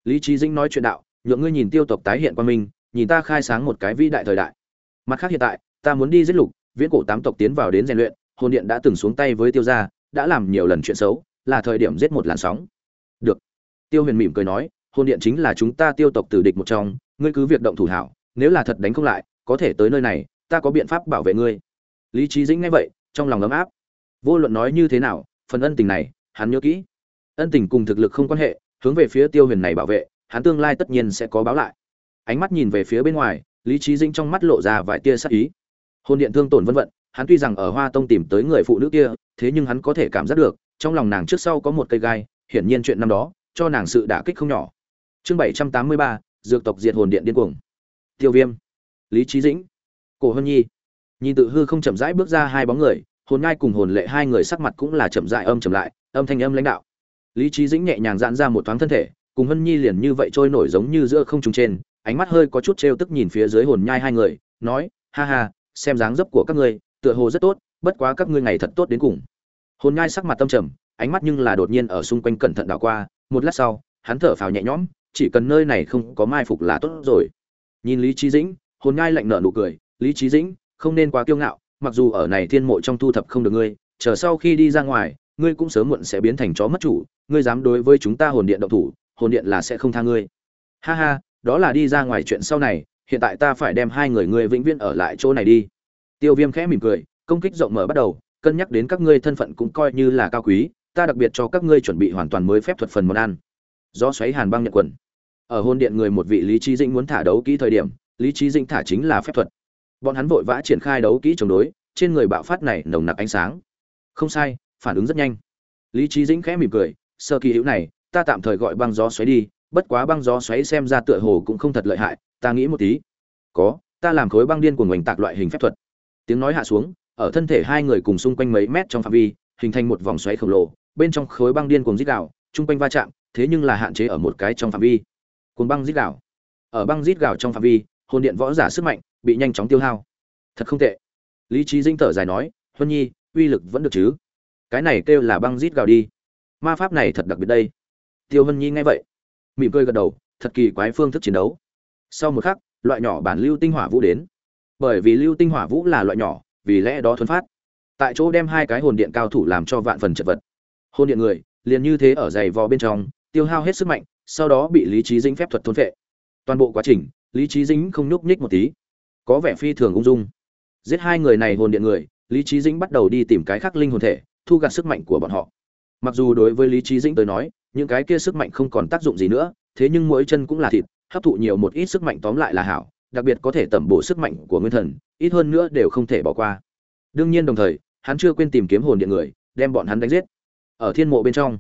Lý trí dĩnh nói chuyện đạo, nhượng ngươi nhìn tiêu tộc tái hiện qua mình, nhìn ta khai sáng một cái vĩ đại thời đại mặt khác hiện tại, ta muốn đi giết lục, viễn cổ tám tộc tiến vào đến rèn luyện, hồn điện đã từng xuống tay với tiêu gia, đã làm nhiều lần chuyện xấu, là thời điểm giết một làn sóng. Được. Tiêu huyền mỉm cười nói, hồn điện chính là chúng ta tiêu tộc tử địch một trong, ngươi cứ việc động thủ hảo, nếu là thật đánh không lại, có thể tới nơi này, ta có biện pháp bảo vệ ngươi. Lý trí dĩnh nghe vậy, trong lòng ấm áp. Vô luận nói như thế nào, phần ân tình này, hắn nhớ kỹ. Ân tình cùng thực lực không quan hệ, hướng về phía tiêu huyền này bảo vệ, hắn tương lai tất nhiên sẽ có báo lại. Ánh mắt nhìn về phía bên ngoài lý trí dĩnh trong mắt lộ ra vài tia sắc ý. Hôn điện thương tổn vân vận, hắn tuy rằng ở hoa tông tìm tới người phụ nữ kia, thế nhưng hắn có thể cảm giác được, trong lòng nàng trước sau có một cây gai, hiển nhiên chuyện năm đó, cho nàng sự đả kích không nhỏ. Chương bảy trăm tám mươi ba, dược tộc diệt hồn điện điên cuồng. Tiêu viêm. Lý trí dĩnh. Cổ hân nhi. Nhìn tự hư không chậm rãi bước ra hai bóng người, hồn ngai cùng hồn lệ hai người sắc mặt cũng là chậm rãi âm chậm lại, âm thanh âm lãnh đạo. Lý trí dĩnh nhẹ nhàng giãn ra một thoáng thân thể, cùng hân nhi liền như vậy trôi nổi giống như giữa không trung trên ánh mắt hơi có chút trêu tức nhìn phía dưới hồn nhai hai người, nói, ha ha, xem dáng dấp của các ngươi, tựa hồ rất tốt, bất quá các ngươi ngày thật tốt đến cùng. Hồn nhai sắc mặt tâm trầm, ánh mắt nhưng là đột nhiên ở xung quanh cẩn thận đảo qua, một lát sau, hắn thở phào nhẹ nhõm, chỉ cần nơi này không có mai phục là tốt rồi. Nhìn lý Chí dĩnh, hồn Nhai lạnh nở nụ cười, lý Chí dĩnh, không nên quá kiêu ngạo, mặc dù ở này thiên mộ trong thu thập không được ngươi, chờ sau khi đi ra ngoài, ngươi cũng sớm muộn sẽ biến thành chó mất chủ, ngươi dám đối với chúng ta hồn điện động thủ, hồn điện là sẽ không tha ngươi. Ha ha đó là đi ra ngoài chuyện sau này, hiện tại ta phải đem hai người ngươi vĩnh viễn ở lại chỗ này đi. Tiêu viêm khẽ mỉm cười, công kích rộng mở bắt đầu, cân nhắc đến các ngươi thân phận cũng coi như là cao quý, ta đặc biệt cho các ngươi chuẩn bị hoàn toàn mới phép thuật phần món ăn. Do xoáy hàn băng nhận quần. Ở hôn điện người một vị lý trí dĩnh muốn thả đấu kỹ thời điểm, lý trí dĩnh thả chính là phép thuật. Bọn hắn vội vã triển khai đấu kỹ chống đối, trên người bạo phát này nồng nặc ánh sáng. Không sai, phản ứng rất nhanh. Lý trí dĩnh khẽ mỉm cười sơ kỳ hữu này, ta tạm thời gọi băng gió xoáy đi bất quá băng gió xoáy xem ra tựa hồ cũng không thật lợi hại, ta nghĩ một tí. Có, ta làm khối băng điên của ngoảnh tạc loại hình phép thuật. Tiếng nói hạ xuống, ở thân thể hai người cùng xung quanh mấy mét trong phạm vi, hình thành một vòng xoáy khổng lồ, bên trong khối băng điên cuồng dít gạo chung quanh va chạm, thế nhưng là hạn chế ở một cái trong phạm vi. Cuồng băng dít gạo ở băng dít gạo trong phạm vi, hồn điện võ giả sức mạnh bị nhanh chóng tiêu hao. Thật không tệ. Lý trí dinh thở dài nói, huân nhi, uy lực vẫn được chứ? Cái này kêu là băng rít gào đi. Ma pháp này thật đặc biệt đây. Tiêu huân nhi nghe vậy mỉm cười gật đầu, thật kỳ quái phương thức chiến đấu. Sau một khắc, loại nhỏ bản lưu tinh hỏa vũ đến. Bởi vì lưu tinh hỏa vũ là loại nhỏ, vì lẽ đó thuấn phát. Tại chỗ đem hai cái hồn điện cao thủ làm cho vạn phần chật vật. Hồn điện người, liền như thế ở giày vò bên trong, tiêu hao hết sức mạnh, sau đó bị lý trí dính phép thuật thôn vệ toàn bộ quá trình, lý trí dính không nhúc nhích một tí. Có vẻ phi thường ung dung. Giết hai người này hồn điện người, lý trí dính bắt đầu đi tìm cái khác linh hồn thể, thu gặt sức mạnh của bọn họ. Mặc dù đối với lý trí dính tới nói những cái kia sức mạnh không còn tác dụng gì nữa, thế nhưng mỗi chân cũng là thịt, hấp thụ nhiều một ít sức mạnh tóm lại là hảo, đặc biệt có thể tẩm bổ sức mạnh của nguyên thần, ít hơn nữa đều không thể bỏ qua. Đương nhiên đồng thời, hắn chưa quên tìm kiếm hồn điện người, đem bọn hắn đánh giết. Ở thiên mộ bên trong,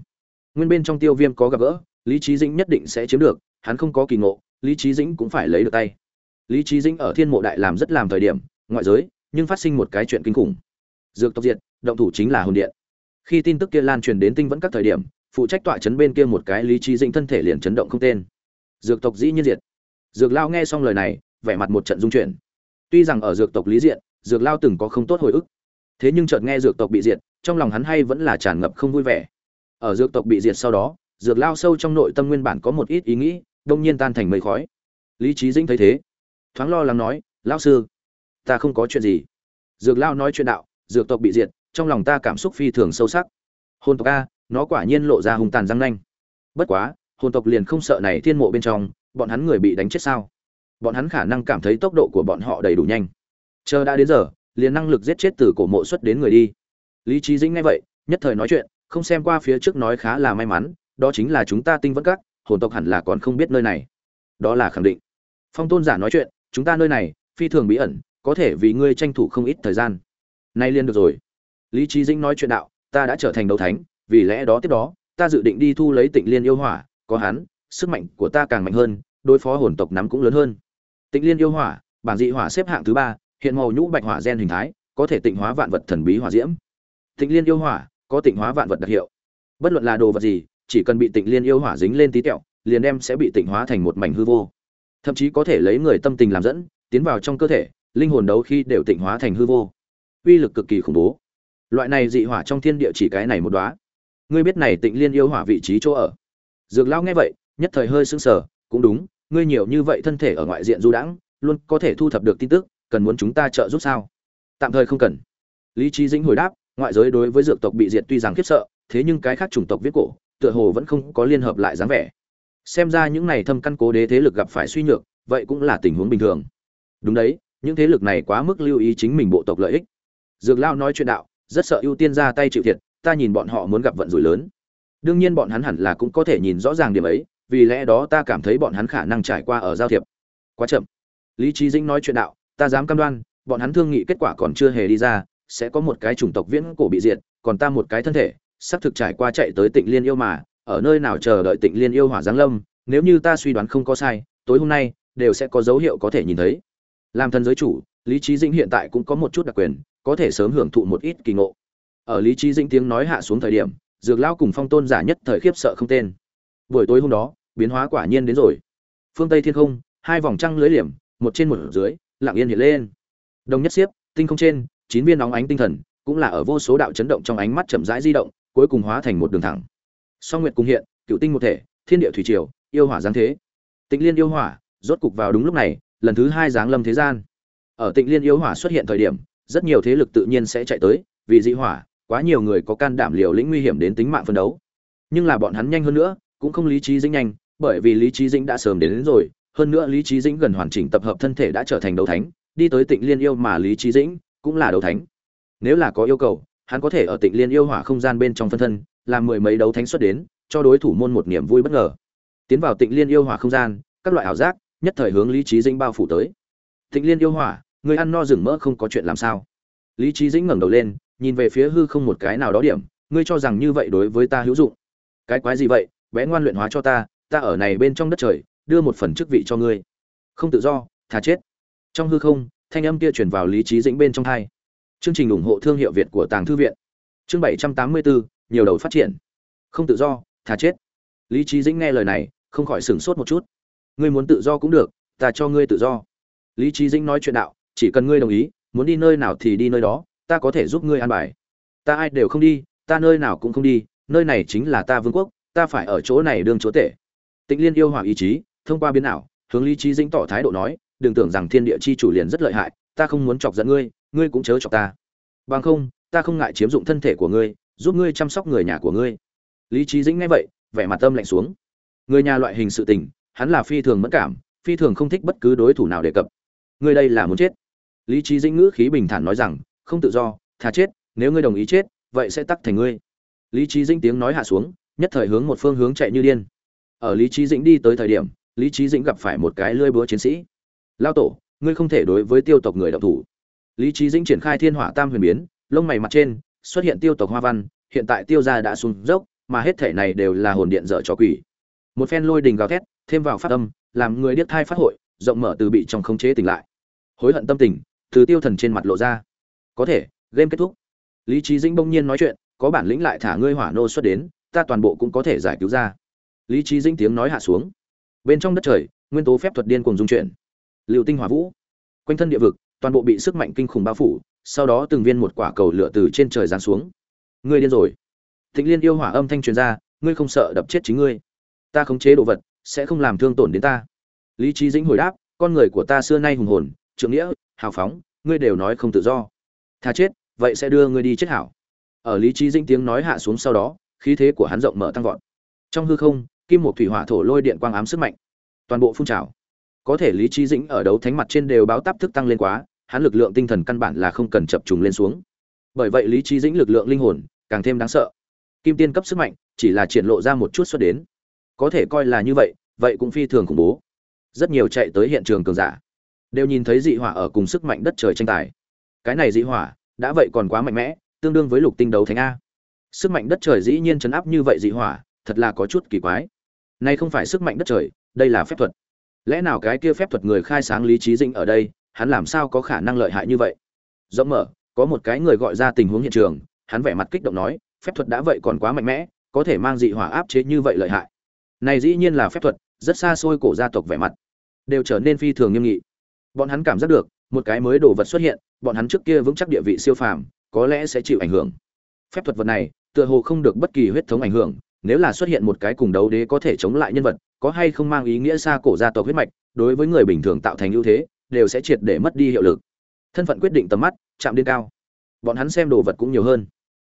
nguyên bên trong tiêu viêm có gặp gỡ, lý trí dĩnh nhất định sẽ chiếm được, hắn không có kỳ ngộ, lý trí dĩnh cũng phải lấy được tay. Lý trí dĩnh ở thiên mộ đại làm rất làm thời điểm, ngoại giới, nhưng phát sinh một cái chuyện kinh khủng. Dược tộc diệt, động thủ chính là hồn điện. Khi tin tức kia lan truyền đến tinh vẫn các thời điểm phụ trách tọa chấn bên kia một cái lý trí dĩnh thân thể liền chấn động không tên. Dược tộc dĩ nhiên diệt. Dược lao nghe xong lời này, vẻ mặt một trận dung chuyển. Tuy rằng ở dược tộc lý diện, dược lao từng có không tốt hồi ức. Thế nhưng chợt nghe dược tộc bị diệt, trong lòng hắn hay vẫn là tràn ngập không vui vẻ. Ở dược tộc bị diệt sau đó, dược lao sâu trong nội tâm nguyên bản có một ít ý nghĩ, đông nhiên tan thành mây khói. Lý trí dĩnh thấy thế, thoáng lo lắng nói, lão sư, ta không có chuyện gì. Dược lao nói chuyện đạo, dược tộc bị diệt, trong lòng ta cảm xúc phi thường sâu sắc. Hồn tộc a nó quả nhiên lộ ra hung tàn răng nanh. Bất quá, hồn tộc liền không sợ này thiên mộ bên trong, bọn hắn người bị đánh chết sao? Bọn hắn khả năng cảm thấy tốc độ của bọn họ đầy đủ nhanh. Chờ đã đến giờ, liền năng lực giết chết từ cổ mộ xuất đến người đi. Lý trí dĩnh nghe vậy, nhất thời nói chuyện, không xem qua phía trước nói khá là may mắn, đó chính là chúng ta tinh vẫn các, hồn tộc hẳn là còn không biết nơi này. Đó là khẳng định. Phong tôn giả nói chuyện, chúng ta nơi này, phi thường bí ẩn, có thể vì ngươi tranh thủ không ít thời gian. Nay liên được rồi. Lý trí dĩnh nói chuyện đạo, ta đã trở thành đấu thánh vì lẽ đó tiếp đó, ta dự định đi thu lấy tịnh liên yêu hỏa, có hắn, sức mạnh của ta càng mạnh hơn, đối phó hồn tộc nắm cũng lớn hơn. Tịnh liên yêu hỏa, bản dị hỏa xếp hạng thứ ba, hiện màu nhũ bạch hỏa gen hình thái, có thể tịnh hóa vạn vật thần bí hỏa diễm. Tịnh liên yêu hỏa, có tịnh hóa vạn vật đặc hiệu. Bất luận là đồ vật gì, chỉ cần bị tịnh liên yêu hỏa dính lên tí tẹo, liền đem sẽ bị tịnh hóa thành một mảnh hư vô. Thậm chí có thể lấy người tâm tình làm dẫn, tiến vào trong cơ thể, linh hồn đấu khi đều tịnh hóa thành hư vô. Uy lực cực kỳ khủng bố. Loại này dị hỏa trong thiên địa chỉ cái này một đóa ngươi biết này tịnh liên yêu hỏa vị trí chỗ ở. Dược lão nghe vậy, nhất thời hơi sững sờ, cũng đúng, ngươi nhiều như vậy thân thể ở ngoại diện du đãng, luôn có thể thu thập được tin tức, cần muốn chúng ta trợ giúp sao? Tạm thời không cần. Lý trí dĩnh hồi đáp, ngoại giới đối với dược tộc bị diệt tuy rằng khiếp sợ, thế nhưng cái khác chủng tộc viết cổ, tựa hồ vẫn không có liên hợp lại dáng vẻ. Xem ra những này thâm căn cố đế thế lực gặp phải suy nhược, vậy cũng là tình huống bình thường. Đúng đấy, những thế lực này quá mức lưu ý chính mình bộ tộc lợi ích. Dược lao nói chuyện đạo, rất sợ ưu tiên ra tay chịu thiệt ta nhìn bọn họ muốn gặp vận rủi lớn. Đương nhiên bọn hắn hẳn là cũng có thể nhìn rõ ràng điểm ấy, vì lẽ đó ta cảm thấy bọn hắn khả năng trải qua ở giao thiệp. Quá chậm. Lý trí dĩnh nói chuyện đạo, ta dám cam đoan, bọn hắn thương nghị kết quả còn chưa hề đi ra, sẽ có một cái chủng tộc viễn cổ bị diệt, còn ta một cái thân thể sắp thực trải qua chạy tới tịnh liên yêu mà, ở nơi nào chờ đợi tịnh liên yêu hỏa giáng lâm, nếu như ta suy đoán không có sai, tối hôm nay, đều sẽ có dấu hiệu có thể nhìn thấy. Làm thần giới chủ, lý trí dĩnh hiện tại cũng có một chút đặc quyền, có thể sớm hưởng thụ một ít kỳ ngộ ở lý trí dĩnh tiếng nói hạ xuống thời điểm, dược lao cùng phong tôn giả nhất thời khiếp sợ không tên. Buổi tối hôm đó, biến hóa quả nhiên đến rồi. Phương tây thiên không, hai vòng trăng lưới liềm, một trên một dưới, lặng yên hiện lên. Đồng nhất xiếp, tinh không trên, chín viên nóng ánh tinh thần, cũng là ở vô số đạo chấn động trong ánh mắt chậm rãi di động, cuối cùng hóa thành một đường thẳng. Song nguyệt cùng hiện, cựu tinh một thể, thiên địa thủy triều, yêu hỏa giáng thế. Tịnh liên yêu hỏa, rốt cục vào đúng lúc này, lần thứ hai giáng lâm thế gian. Ở tịnh liên yêu hỏa xuất hiện thời điểm, rất nhiều thế lực tự nhiên sẽ chạy tới, vì dị hỏa quá nhiều người có can đảm liều lĩnh nguy hiểm đến tính mạng phân đấu. Nhưng là bọn hắn nhanh hơn nữa cũng không lý trí dĩnh nhanh bởi vì lý trí dĩnh đã sớm đến, đến rồi hơn nữa lý trí dĩnh gần hoàn chỉnh tập hợp thân thể đã trở thành đấu thánh đi tới tịnh liên yêu mà lý trí dĩnh cũng là đấu thánh. Nếu là có yêu cầu hắn có thể ở tịnh liên yêu hỏa không gian bên trong phân thân làm mười mấy đấu thánh xuất đến cho đối thủ môn một niềm vui bất ngờ. Tiến vào tịnh liên yêu hỏa không gian các loại ảo giác nhất thời hướng lý trí dĩnh bao phủ tới. Tịnh liên yêu hỏa người ăn no rừng mỡ không có chuyện làm sao? Lý trí dĩnh ngẩng đầu lên nhìn về phía hư không một cái nào đó điểm, ngươi cho rằng như vậy đối với ta hữu dụng. Cái quái gì vậy? Bé ngoan luyện hóa cho ta ta ở này bên trong đất trời, đưa một phần chức vị cho ngươi. Không tự do, thà chết. Trong hư không, thanh âm kia truyền vào lý trí dĩnh bên trong thai chương trình ủng hộ thương hiệu việt của tàng thư viện. Chương bảy trăm tám mươi bốn, nhiều đầu phát triển. Không tự do, thà chết. Lý trí dĩnh nghe lời này, không khỏi sửng sốt một chút. Ngươi muốn tự do cũng được, ta cho ngươi tự do. Lý trí dĩnh nói chuyện đạo, chỉ cần ngươi đồng ý, muốn đi nơi nào thì đi nơi đó ta có thể giúp ngươi an bài. Ta ai đều không đi, ta nơi nào cũng không đi, nơi này chính là ta vương quốc, ta phải ở chỗ này đương chúa tể. Tịnh liên yêu hòa ý chí, thông qua biến ảo, hướng lý trí dĩnh tỏ thái độ nói, đừng tưởng rằng thiên địa chi chủ liền rất lợi hại, ta không muốn chọc giận ngươi ngươi cũng chớ chọc ta. Bằng không, ta không ngại chiếm dụng thân thể của ngươi, giúp ngươi chăm sóc người nhà của ngươi. Lý trí dĩnh nghe vậy, vẻ mặt tâm lạnh xuống. Người nhà loại hình sự tình, hắn là phi thường mẫn cảm, phi thường không thích bất cứ đối thủ nào đề cập. Ngươi đây là muốn chết. Lý trí dĩnh ngữ khí bình thản nói rằng không tự do, thà chết, nếu ngươi đồng ý chết, vậy sẽ tắc thành ngươi. Lý trí dĩnh tiếng nói hạ xuống, nhất thời hướng một phương hướng chạy như điên. Ở lý trí dĩnh đi tới thời điểm, lý trí dĩnh gặp phải một cái lưỡi búa chiến sĩ. Lao tổ, ngươi không thể đối với tiêu tộc người đạo thủ. Lý trí dĩnh triển khai thiên hỏa tam huyền biến, lông mày mặt trên, xuất hiện tiêu tộc hoa văn, hiện tại tiêu gia đã xuống dốc, mà hết thể này đều là hồn điện dở trò quỷ. Một phen lôi đình gào thét, thêm vào phát âm, làm người điếc thai phát hội, rộng mở từ bị trong khống chế tỉnh lại. Hối hận tâm tình, từ tiêu thần trên mặt lộ ra có thể, game kết thúc. Lý trí dĩnh bỗng nhiên nói chuyện, có bản lĩnh lại thả ngươi hỏa nô xuất đến, ta toàn bộ cũng có thể giải cứu ra. Lý trí dĩnh tiếng nói hạ xuống. Bên trong đất trời, nguyên tố phép thuật điên cuồng dung chuyển. Liệu tinh hỏa vũ. Quanh thân địa vực, toàn bộ bị sức mạnh kinh khủng bao phủ, sau đó từng viên một quả cầu lửa từ trên trời giáng xuống. Ngươi điên rồi. Thịnh liên yêu hỏa âm thanh truyền ra, ngươi không sợ đập chết chính ngươi. Ta khống chế đồ vật, sẽ không làm thương tổn đến ta. Lý trí dĩnh hồi đáp, con người của ta xưa nay hùng hồn trượng nghĩa, hào phóng, ngươi đều nói không tự do thà chết, vậy sẽ đưa ngươi đi chết hảo. Ở lý trí dĩnh tiếng nói hạ xuống sau đó, khí thế của hắn rộng mở tăng vọt. Trong hư không, kim một thủy hỏa thổ lôi điện quang ám sức mạnh. Toàn bộ phun trào. Có thể lý trí dĩnh ở đấu thánh mặt trên đều báo táp thức tăng lên quá, hắn lực lượng tinh thần căn bản là không cần chập trùng lên xuống. Bởi vậy lý trí dĩnh lực lượng linh hồn càng thêm đáng sợ. Kim tiên cấp sức mạnh chỉ là triển lộ ra một chút xuất đến. Có thể coi là như vậy vậy cũng phi thường khủng bố. Rất nhiều chạy tới hiện trường cường giả đều nhìn thấy dị hỏa ở cùng sức mạnh đất trời tranh tài cái này dị hỏa, đã vậy còn quá mạnh mẽ, tương đương với lục tinh đấu thánh a. Sức mạnh đất trời dĩ nhiên chấn áp như vậy dị hỏa, thật là có chút kỳ quái. Nay không phải sức mạnh đất trời, đây là phép thuật. Lẽ nào cái kia phép thuật người khai sáng lý trí dinh ở đây, hắn làm sao có khả năng lợi hại như vậy? Rộng mở, có một cái người gọi ra tình huống hiện trường, hắn vẻ mặt kích động nói, phép thuật đã vậy còn quá mạnh mẽ, có thể mang dị hỏa áp chế như vậy lợi hại. Này dĩ nhiên là phép thuật, rất xa xôi cổ gia tộc vẻ mặt, đều trở nên phi thường nghiêm nghị. Bọn hắn cảm giác được, một cái mới đồ vật xuất hiện bọn hắn trước kia vững chắc địa vị siêu phàm, có lẽ sẽ chịu ảnh hưởng. Phép thuật vật này, tựa hồ không được bất kỳ huyết thống ảnh hưởng, nếu là xuất hiện một cái cùng đấu đế có thể chống lại nhân vật, có hay không mang ý nghĩa xa cổ gia tộc huyết mạch, đối với người bình thường tạo thành ưu thế, đều sẽ triệt để mất đi hiệu lực. Thân phận quyết định tầm mắt, chạm đến cao. Bọn hắn xem đồ vật cũng nhiều hơn.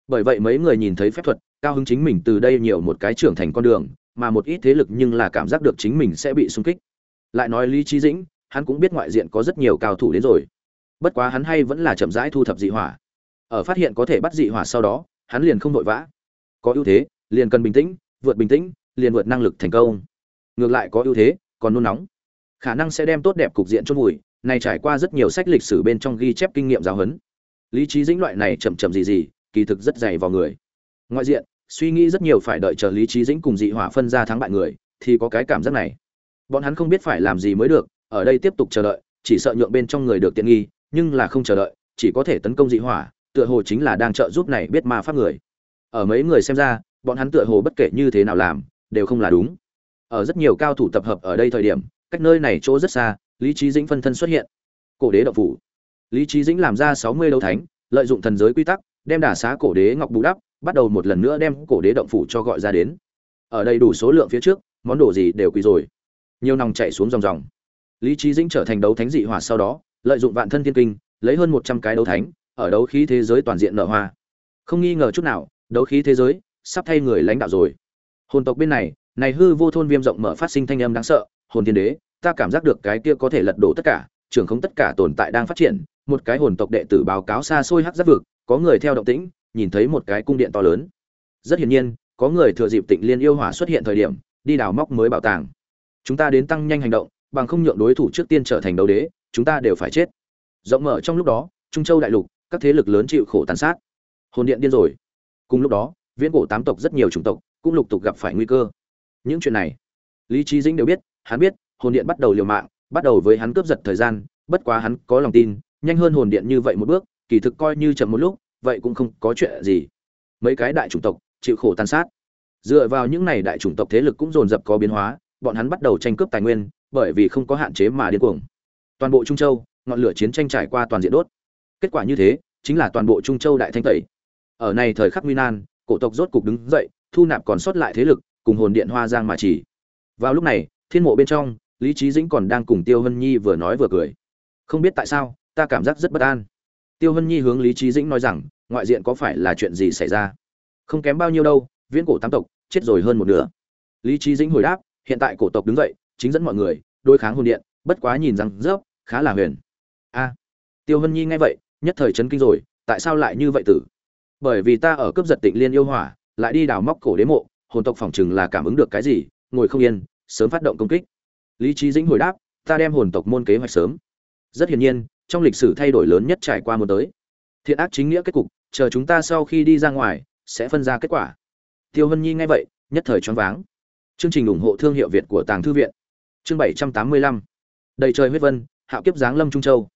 Bởi vậy mấy người nhìn thấy phép thuật, cao hứng chính mình từ đây nhiều một cái trưởng thành con đường, mà một ít thế lực nhưng là cảm giác được chính mình sẽ bị xung kích. Lại nói lý trí dĩnh, hắn cũng biết ngoại diện có rất nhiều cao thủ đến rồi bất quá hắn hay vẫn là chậm rãi thu thập dị hỏa. Ở phát hiện có thể bắt dị hỏa sau đó, hắn liền không vội vã. Có ưu thế, liền cần bình tĩnh, vượt bình tĩnh, liền vượt năng lực thành công. Ngược lại có ưu thế, còn nôn nóng. Khả năng sẽ đem tốt đẹp cục diện chôn vùi, này trải qua rất nhiều sách lịch sử bên trong ghi chép kinh nghiệm giáo huấn. Lý trí dĩnh loại này chậm chậm gì gì, kỳ thực rất dày vào người. Ngoại diện, suy nghĩ rất nhiều phải đợi chờ lý trí dĩnh cùng dị hỏa phân ra thắng bại người, thì có cái cảm giác này. Bọn hắn không biết phải làm gì mới được, ở đây tiếp tục chờ đợi, chỉ sợ nhượng bên trong người được tiện nghi nhưng là không chờ đợi, chỉ có thể tấn công dị hỏa, tựa hồ chính là đang trợ giúp này biết ma pháp người. Ở mấy người xem ra, bọn hắn tựa hồ bất kể như thế nào làm, đều không là đúng. Ở rất nhiều cao thủ tập hợp ở đây thời điểm, cách nơi này chỗ rất xa, lý trí dĩnh phân thân xuất hiện. Cổ đế động phủ. Lý trí dĩnh làm ra sáu mươi đấu thánh, lợi dụng thần giới quy tắc, đem đả xá cổ đế ngọc bù đắp, bắt đầu một lần nữa đem cổ đế động phủ cho gọi ra đến. Ở đây đủ số lượng phía trước, món đồ gì đều quý rồi. Nhiều nòng chạy xuống dòng dòng. Lý trí dĩnh trở thành đấu thánh dị hỏa sau đó lợi dụng vạn thân thiên kinh, lấy hơn một trăm cái đấu thánh, ở đấu khí thế giới toàn diện nở hoa. Không nghi ngờ chút nào, đấu khí thế giới sắp thay người lãnh đạo rồi. Hồn tộc bên này này hư vô thôn viêm rộng mở phát sinh thanh âm đáng sợ, hồn thiên đế, ta cảm giác được cái kia có thể lật đổ tất cả, trường không tất cả tồn tại đang phát triển, một cái hồn tộc đệ tử báo cáo xa xôi hắc giáp vực, có người theo động tĩnh, nhìn thấy một cái cung điện to lớn. Rất hiển nhiên, có người thừa dịp tịnh liên yêu hỏa xuất hiện thời điểm, đi đào móc mới bảo tàng. Chúng ta đến tăng nhanh hành động, bằng không nhượng đối thủ trước tiên trở thành đấu đế chúng ta đều phải chết. Rộng mở trong lúc đó, trung châu đại lục, các thế lực lớn chịu khổ tàn sát. Hồn điện điên rồi. Cùng lúc đó, viễn cổ tám tộc rất nhiều chủng tộc cũng lục tục gặp phải nguy cơ. Những chuyện này, lý trí dĩnh đều biết, hắn biết, hồn điện bắt đầu liều mạng, bắt đầu với hắn cướp giật thời gian, bất quá hắn có lòng tin, nhanh hơn hồn điện như vậy một bước, kỳ thực coi như chậm một lúc, vậy cũng không có chuyện gì. Mấy cái đại chủng tộc chịu khổ tàn sát. Dựa vào những này đại chủng tộc thế lực cũng dồn dập có biến hóa, bọn hắn bắt đầu tranh cướp tài nguyên, bởi vì không có hạn chế mà điên cuồng toàn bộ trung châu, ngọn lửa chiến tranh trải qua toàn diện đốt. Kết quả như thế, chính là toàn bộ trung châu đại thanh tẩy. Ở này thời khắc nguy nan, cổ tộc rốt cục đứng dậy, thu nạp còn sót lại thế lực, cùng hồn điện hoa giang mà chỉ. Vào lúc này, thiên mộ bên trong, lý trí dĩnh còn đang cùng tiêu hân nhi vừa nói vừa cười. Không biết tại sao, ta cảm giác rất bất an. Tiêu hân nhi hướng lý trí dĩnh nói rằng, ngoại diện có phải là chuyện gì xảy ra? Không kém bao nhiêu đâu, viễn cổ tam tộc, chết rồi hơn một nửa. Lý trí dĩnh hồi đáp, hiện tại cổ tộc đứng dậy, chính dẫn mọi người, đối kháng hồn điện, bất quá nhìn rằng, rớp khá là huyền. A, tiêu hân nhi nghe vậy, nhất thời chấn kinh rồi, tại sao lại như vậy tử? Bởi vì ta ở cướp giật tịnh liên yêu hỏa, lại đi đào móc cổ đế mộ, hồn tộc phỏng chừng là cảm ứng được cái gì, ngồi không yên, sớm phát động công kích. Lý trí dĩnh hồi đáp, ta đem hồn tộc môn kế hoạch sớm. Rất hiển nhiên, trong lịch sử thay đổi lớn nhất trải qua một tới. Thiện ác chính nghĩa kết cục, chờ chúng ta sau khi đi ra ngoài, sẽ phân ra kết quả. Tiêu hân nhi nghe vậy, nhất thời choáng váng. Chương trình ủng hộ thương hiệu việt của tàng thư viện. Chương bảy trăm tám mươi lăm. Đầy trời huyết vân hạo kiếp giáng lâm trung châu.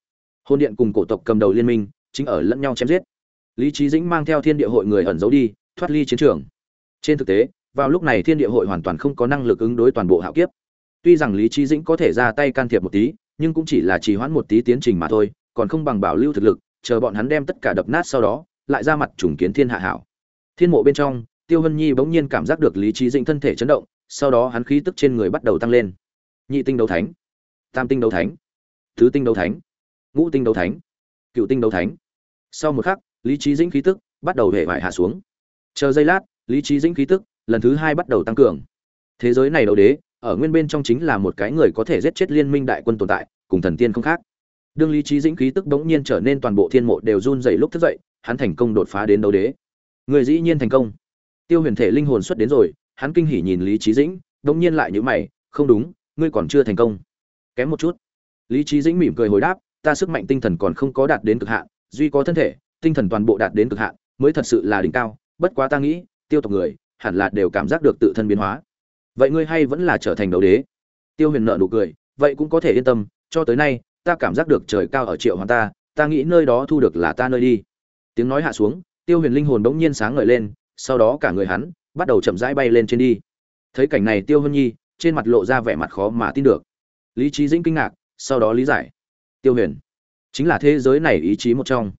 Hôn điện cùng cổ tộc cầm đầu liên minh chính ở lẫn nhau chém giết. Lý trí dĩnh mang theo thiên địa hội người ẩn giấu đi, thoát ly chiến trường. Trên thực tế, vào lúc này thiên địa hội hoàn toàn không có năng lực ứng đối toàn bộ hạo kiếp. Tuy rằng lý trí dĩnh có thể ra tay can thiệp một tí, nhưng cũng chỉ là trì hoãn một tí tiến trình mà thôi, còn không bằng bảo lưu thực lực, chờ bọn hắn đem tất cả đập nát sau đó, lại ra mặt trùng kiến thiên hạ hảo. Thiên mộ bên trong, tiêu hân nhi bỗng nhiên cảm giác được lý trí dĩnh thân thể chấn động, sau đó hắn khí tức trên người bắt đầu tăng lên. Nhị tinh đấu thánh. Tam tinh đấu thánh thứ tinh đấu thánh, ngũ tinh đấu thánh, cựu tinh đấu thánh. Sau một khắc, lý trí dĩnh khí tức bắt đầu hệ vải hạ xuống. Chờ giây lát, lý trí dĩnh khí tức lần thứ hai bắt đầu tăng cường. Thế giới này đấu đế, ở nguyên bên trong chính là một cái người có thể giết chết liên minh đại quân tồn tại, cùng thần tiên không khác. Đương lý trí dĩnh khí tức bỗng nhiên trở nên toàn bộ thiên mộ đều run dày lúc thức dậy, hắn thành công đột phá đến đấu đế. Người dĩ nhiên thành công. Tiêu huyền thể linh hồn xuất đến rồi, hắn kinh hỉ nhìn lý trí dĩnh, bỗng nhiên lại nhữ mày, không đúng, ngươi còn chưa thành công. Kém một chút lý trí dĩnh mỉm cười hồi đáp, ta sức mạnh tinh thần còn không có đạt đến cực hạn, duy có thân thể, tinh thần toàn bộ đạt đến cực hạn, mới thật sự là đỉnh cao, bất quá ta nghĩ, tiêu tộc người, hẳn là đều cảm giác được tự thân biến hóa. Vậy ngươi hay vẫn là trở thành đấu đế? Tiêu huyền nợ nụ cười, vậy cũng có thể yên tâm, cho tới nay, ta cảm giác được trời cao ở triệu hoàng ta ta nghĩ nơi đó thu được là ta nơi đi. Tiếng nói hạ xuống, tiêu huyền linh hồn bỗng nhiên sáng ngời lên, sau đó cả người hắn bắt đầu chậm rãi bay lên trên đi. Thấy cảnh này tiêu hân nhi, trên mặt lộ ra vẻ mặt khó mà tin được. Lý trí dĩnh kinh ngạc sau đó lý giải. Tiêu huyền, chính là thế giới này ý chí một trong.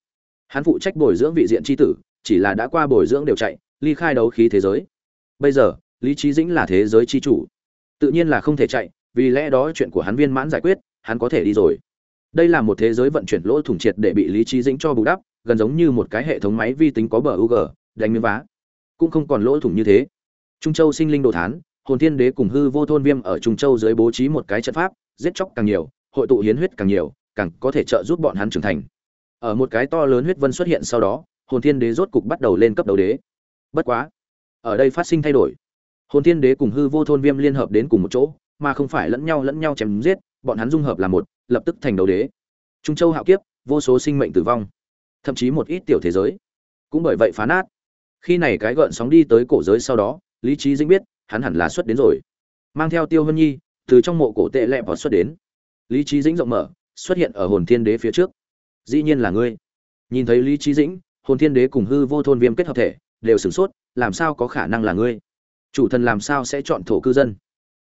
Hắn phụ trách bồi dưỡng vị diện tri tử, chỉ là đã qua bồi dưỡng đều chạy, ly khai đấu khí thế giới. Bây giờ, lý trí dĩnh là thế giới chi chủ. Tự nhiên là không thể chạy, vì lẽ đó chuyện của hắn viên mãn giải quyết, hắn có thể đi rồi. Đây là một thế giới vận chuyển lỗ thủng triệt để bị lý trí dĩnh cho bù đắp, gần giống như một cái hệ thống máy vi tính có bờ u g đánh miếng vá. Cũng không còn lỗ thủng như thế. Trung châu sinh linh đồ thán, hồn thiên đế cùng hư vô thôn viêm ở trung châu dưới bố trí một cái trận pháp, giết chóc càng nhiều hội tụ hiến huyết càng nhiều, càng có thể trợ giúp bọn hắn trưởng thành. Ở một cái to lớn huyết vân xuất hiện sau đó, hồn thiên đế rốt cục bắt đầu lên cấp đầu đế. Bất quá, ở đây phát sinh thay đổi. Hồn thiên đế cùng hư vô thôn viêm liên hợp đến cùng một chỗ, mà không phải lẫn nhau lẫn nhau chém giết, bọn hắn dung hợp là một, lập tức thành đầu đế. Trung châu hạo kiếp, vô số sinh mệnh tử vong, thậm chí một ít tiểu thế giới, cũng bởi vậy phá nát. Khi này cái gợn sóng đi tới cổ giới sau đó, lý trí dĩnh biết, hắn hẳn là xuất đến rồi. Mang theo tiêu Vân nhi, từ trong mộ cổ tệ lẹ bỏ xuất đến lý trí dĩnh rộng mở, xuất hiện ở hồn thiên đế phía trước. Dĩ nhiên là ngươi. Nhìn thấy lý trí dĩnh, hồn thiên đế cùng hư vô thôn viêm kết hợp thể, đều sửng sốt, làm sao có khả năng là ngươi? Chủ thần làm sao sẽ chọn thổ cư dân?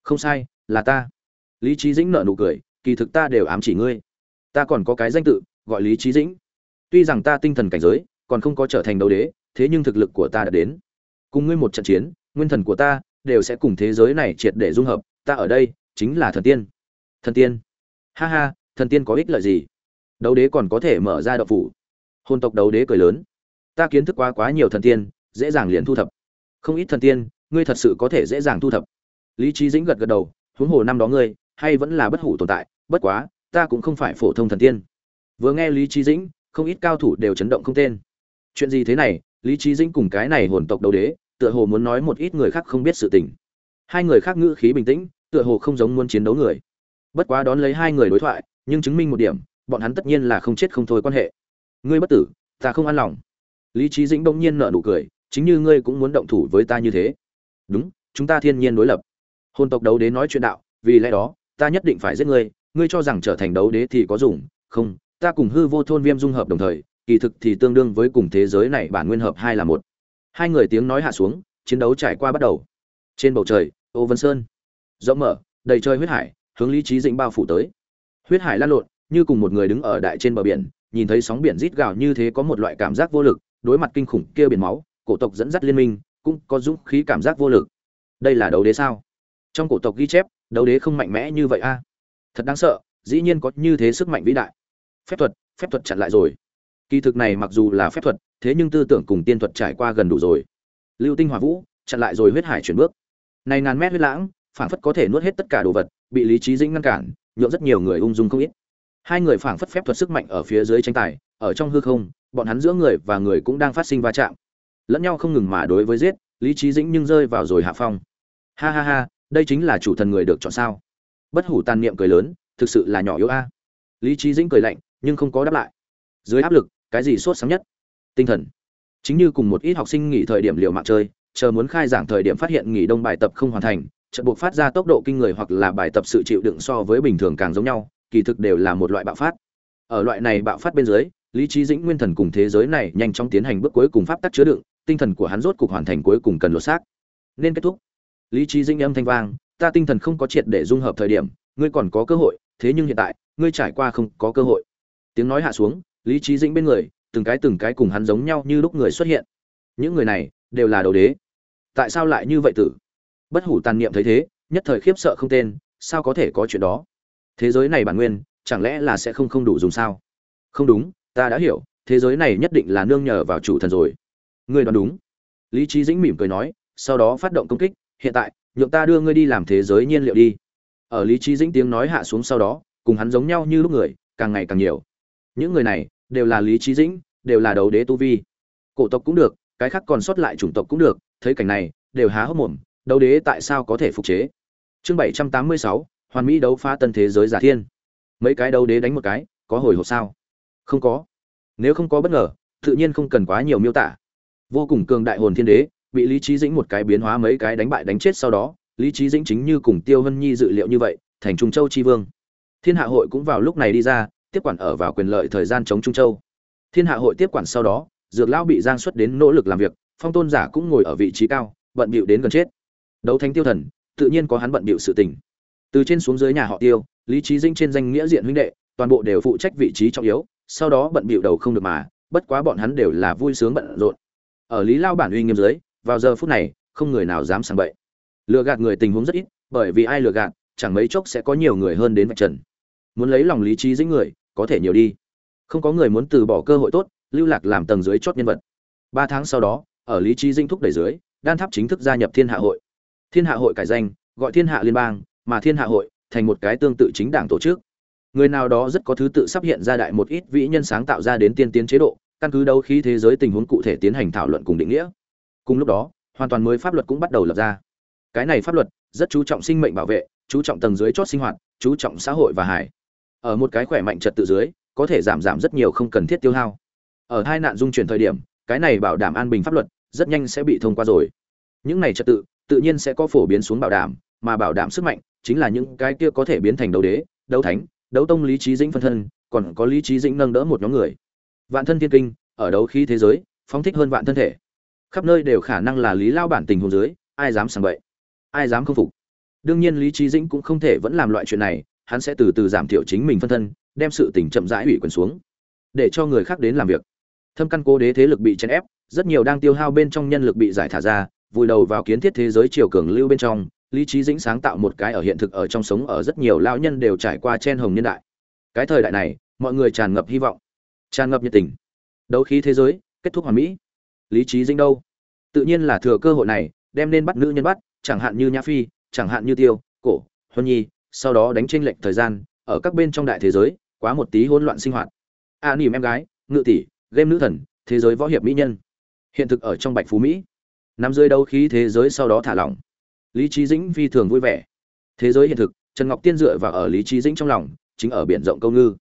Không sai, là ta. Lý trí dĩnh nợ nụ cười, kỳ thực ta đều ám chỉ ngươi. Ta còn có cái danh tự, gọi lý trí dĩnh. Tuy rằng ta tinh thần cảnh giới, còn không có trở thành đấu đế, thế nhưng thực lực của ta đã đến. Cùng ngươi một trận chiến, nguyên thần của ta đều sẽ cùng thế giới này triệt để dung hợp. Ta ở đây chính là thần tiên. Thần tiên ha ha, thần tiên có ích lợi gì? Đấu đế còn có thể mở ra đậu phủ. Hôn tộc đấu đế cười lớn. Ta kiến thức quá quá nhiều thần tiên, dễ dàng liền thu thập. Không ít thần tiên, ngươi thật sự có thể dễ dàng thu thập. Lý trí dĩnh gật gật đầu, huống hồ năm đó ngươi, hay vẫn là bất hủ tồn tại, bất quá, ta cũng không phải phổ thông thần tiên. Vừa nghe lý trí dĩnh, không ít cao thủ đều chấn động không tên. Chuyện gì thế này? Lý trí dĩnh cùng cái này hồn tộc đấu đế, tựa hồ muốn nói một ít người khác không biết sự tình. Hai người khác ngữ khí bình tĩnh, tựa hồ không giống muốn chiến đấu người bất quá đón lấy hai người đối thoại, nhưng chứng minh một điểm, bọn hắn tất nhiên là không chết không thôi quan hệ. Ngươi bất tử, ta không an lòng. Lý trí dĩnh bỗng nhiên nở nụ cười, chính như ngươi cũng muốn động thủ với ta như thế. Đúng, chúng ta thiên nhiên đối lập. Hôn tộc đấu đế nói chuyện đạo, vì lẽ đó, ta nhất định phải giết ngươi ngươi cho rằng trở thành đấu đế thì có dùng, không, ta cùng hư vô thôn viêm dung hợp đồng thời, kỳ thực thì tương đương với cùng thế giới này bản nguyên hợp hai là một. Hai người tiếng nói hạ xuống, chiến đấu trải qua bắt đầu. Trên bầu trời, ô vân sơn. Rộng mở, đầy trời huyết hải hướng lý trí dĩnh bao phủ tới. Huyết hải lan lộn, như cùng một người đứng ở đại trên bờ biển, nhìn thấy sóng biển rít gào như thế có một loại cảm giác vô lực, đối mặt kinh khủng kia biển máu, cổ tộc dẫn dắt liên minh, cũng có dũng khí cảm giác vô lực. Đây là đấu đế sao? Trong cổ tộc ghi chép, đấu đế không mạnh mẽ như vậy a. Thật đáng sợ, dĩ nhiên có như thế sức mạnh vĩ đại. Phép thuật phép thuật chặn lại rồi. Kỳ thực này mặc dù là phép thuật, thế nhưng tư tưởng cùng tiên thuật trải qua gần đủ rồi. Lưu tinh hỏa vũ, chặn lại rồi huyết hải chuyển bước. Này ngàn mét huyết lãng, phảng phất có thể nuốt hết tất cả đồ vật bị lý trí dĩnh ngăn cản, nhượng rất nhiều người ung dung không ít. Hai người phảng phất phép thuật sức mạnh ở phía dưới tranh tài, ở trong hư không, bọn hắn giữa người và người cũng đang phát sinh va chạm. Lẫn nhau không ngừng mà đối với giết, lý trí dĩnh nhưng rơi vào rồi hạ phong. Ha ha ha, đây chính là chủ thần người được chọn sao? Bất hủ tàn niệm cười lớn, thực sự là nhỏ yếu a. Lý trí dĩnh cười lạnh, nhưng không có đáp lại. Dưới áp lực, cái gì sốt sáng nhất? Tinh thần. Chính như cùng một ít học sinh nghỉ thời điểm liệu mạng chơi, chờ muốn khai giảng thời điểm phát hiện nghỉ đông bài tập không hoàn thành trận buộc phát ra tốc độ kinh người hoặc là bài tập sự chịu đựng so với bình thường càng giống nhau, kỳ thực đều là một loại bạo phát. Ở loại này bạo phát bên dưới, lý trí dĩnh nguyên thần cùng thế giới này nhanh chóng tiến hành bước cuối cùng pháp tắc chứa đựng, tinh thần của hắn rốt cục hoàn thành cuối cùng cần lột xác. Nên kết thúc. Lý trí dĩnh âm thanh vang, ta tinh thần không có triệt để dung hợp thời điểm, ngươi còn có cơ hội, thế nhưng hiện tại, ngươi trải qua không có cơ hội. Tiếng nói hạ xuống, lý trí dĩnh bên người, từng cái từng cái cùng hắn giống nhau như lúc người xuất hiện. Những người này đều là đầu đế. Tại sao lại như vậy tử? Bất hủ tàn niệm thấy thế, nhất thời khiếp sợ không tên, sao có thể có chuyện đó? Thế giới này bản nguyên, chẳng lẽ là sẽ không không đủ dùng sao? Không đúng, ta đã hiểu, thế giới này nhất định là nương nhờ vào chủ thần rồi. Ngươi đoán đúng. Lý trí dĩnh mỉm cười nói, sau đó phát động công kích, hiện tại, nhượng ta đưa ngươi đi làm thế giới nhiên liệu đi. Ở lý trí dĩnh tiếng nói hạ xuống sau đó, cùng hắn giống nhau như lúc người, càng ngày càng nhiều. Những người này, đều là lý trí dĩnh, đều là đấu đế tu vi. Cổ tộc cũng được, cái khác còn sót lại chủng tộc cũng được, thấy cảnh này, đều há hốc mồm đấu đế tại sao có thể phục chế? Chương bảy trăm tám mươi sáu, hoàn mỹ đấu phá tân thế giới giả thiên. Mấy cái đấu đế đánh một cái, có hồi hộp sao? Không có. Nếu không có bất ngờ, tự nhiên không cần quá nhiều miêu tả. Vô cùng cường đại hồn thiên đế, bị lý trí dĩnh một cái biến hóa mấy cái đánh bại đánh chết sau đó, lý trí dĩnh chính như cùng tiêu hân nhi dự liệu như vậy, thành trung châu tri vương. Thiên hạ hội cũng vào lúc này đi ra, tiếp quản ở vào quyền lợi thời gian chống trung châu. Thiên hạ hội tiếp quản sau đó, dược lão bị giang xuất đến nỗ lực làm việc, phong tôn giả cũng ngồi ở vị trí cao, bận bịu đến gần chết đấu thánh tiêu thần, tự nhiên có hắn bận bịu sự tình. Từ trên xuống dưới nhà họ tiêu, lý trí dinh trên danh nghĩa diện huynh đệ, toàn bộ đều phụ trách vị trí trọng yếu, sau đó bận bịu đầu không được mà, bất quá bọn hắn đều là vui sướng bận rộn. Ở lý lao bản uy nghiêm dưới, vào giờ phút này, không người nào dám sàng bậy. Lừa gạt người tình huống rất ít, bởi vì ai lừa gạt, chẳng mấy chốc sẽ có nhiều người hơn đến vạch trần. Muốn lấy lòng lý trí dĩnh người, có thể nhiều đi. Không có người muốn từ bỏ cơ hội tốt, lưu lạc làm tầng dưới chót nhân vật. Ba tháng sau đó, ở lý trí dinh thúc đẩy dưới, đan tháp chính thức gia nhập thiên hạ hội thiên hạ hội cải danh, gọi thiên hạ liên bang, mà thiên hạ hội thành một cái tương tự chính đảng tổ chức. Người nào đó rất có thứ tự sắp hiện ra đại một ít vĩ nhân sáng tạo ra đến tiên tiến chế độ, căn cứ đấu khí thế giới tình huống cụ thể tiến hành thảo luận cùng định nghĩa. Cùng lúc đó, hoàn toàn mới pháp luật cũng bắt đầu lập ra. Cái này pháp luật rất chú trọng sinh mệnh bảo vệ, chú trọng tầng dưới chót sinh hoạt, chú trọng xã hội và hải ở một cái khỏe mạnh trật tự dưới, có thể giảm giảm rất nhiều không cần thiết tiêu hao. Ở hai nạn dung chuyển thời điểm, cái này bảo đảm an bình pháp luật rất nhanh sẽ bị thông qua rồi. Những này trật tự tự nhiên sẽ có phổ biến xuống bảo đảm, mà bảo đảm sức mạnh chính là những cái kia có thể biến thành đấu đế, đấu thánh, đấu tông lý trí dĩnh phân thân, còn có lý trí dĩnh nâng đỡ một nhóm người. Vạn thân thiên kinh, ở đấu khí thế giới, phóng thích hơn vạn thân thể. Khắp nơi đều khả năng là lý lao bản tình hồ dưới, ai dám sàng bậy, ai dám không phục. Đương nhiên lý trí dĩnh cũng không thể vẫn làm loại chuyện này, hắn sẽ từ từ giảm thiểu chính mình phân thân, đem sự tình chậm rãi ủy quyền xuống, để cho người khác đến làm việc. Thâm căn cố đế thế lực bị chèn ép, rất nhiều đang tiêu hao bên trong nhân lực bị giải thả ra vùi đầu vào kiến thiết thế giới chiều cường lưu bên trong lý trí dĩnh sáng tạo một cái ở hiện thực ở trong sống ở rất nhiều lao nhân đều trải qua chen hồng niên đại. Cái thời đại này mọi người tràn ngập hy vọng tràn ngập nhiệt tình. Đấu khí thế giới kết thúc hoàn mỹ. Lý trí dĩnh đâu? Tự nhiên là thừa cơ hội này đem nên bắt nữ nhân bắt chẳng hạn như nhã phi chẳng hạn như tiêu cổ huân nhi sau đó đánh tranh lệch thời gian ở các bên trong đại thế giới quá một tí hỗn loạn sinh hoạt. A à, nỉm em gái ngự tỷ game nữ thần thế giới võ hiệp mỹ nhân. Hiện thực ở trong bạch phú mỹ nắm dưới đấu khí thế giới sau đó thả lỏng. Lý trí dĩnh phi thường vui vẻ. Thế giới hiện thực, trần ngọc tiên dựa vào ở lý trí dĩnh trong lòng, chính ở biển rộng câu ngư.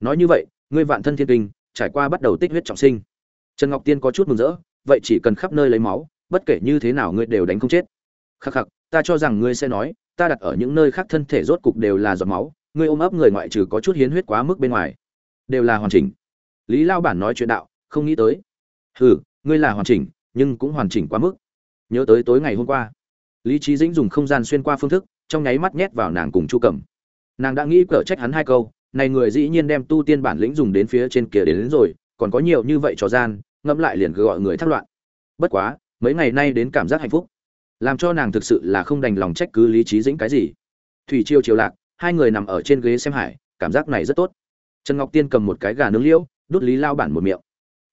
Nói như vậy, ngươi vạn thân thiên kinh, trải qua bắt đầu tích huyết trọng sinh. Trần ngọc tiên có chút mừng rỡ, vậy chỉ cần khắp nơi lấy máu, bất kể như thế nào ngươi đều đánh không chết. Khắc khắc, ta cho rằng ngươi sẽ nói, ta đặt ở những nơi khác thân thể rốt cục đều là giọt máu, ngươi ôm ấp người ngoại trừ có chút hiến huyết quá mức bên ngoài, đều là hoàn chỉnh. Lý lao bản nói chuyện đạo, không nghĩ tới. Hừ, ngươi là hoàn chỉnh, nhưng cũng hoàn chỉnh quá mức nhớ tới tối ngày hôm qua. Lý trí dĩnh dùng không gian xuyên qua phương thức trong nháy mắt nhét vào nàng cùng chu cẩm. Nàng đã nghĩ cở trách hắn hai câu này người dĩ nhiên đem tu tiên bản lĩnh dùng đến phía trên kia đến, đến rồi còn có nhiều như vậy trò gian ngẫm lại liền gọi người thắc loạn. Bất quá mấy ngày nay đến cảm giác hạnh phúc làm cho nàng thực sự là không đành lòng trách cứ lý trí dĩnh cái gì. Thủy chiêu chiều lạc hai người nằm ở trên ghế xem hải cảm giác này rất tốt. Trần ngọc tiên cầm một cái gà nướng liễu đút lý lao bản một miệng.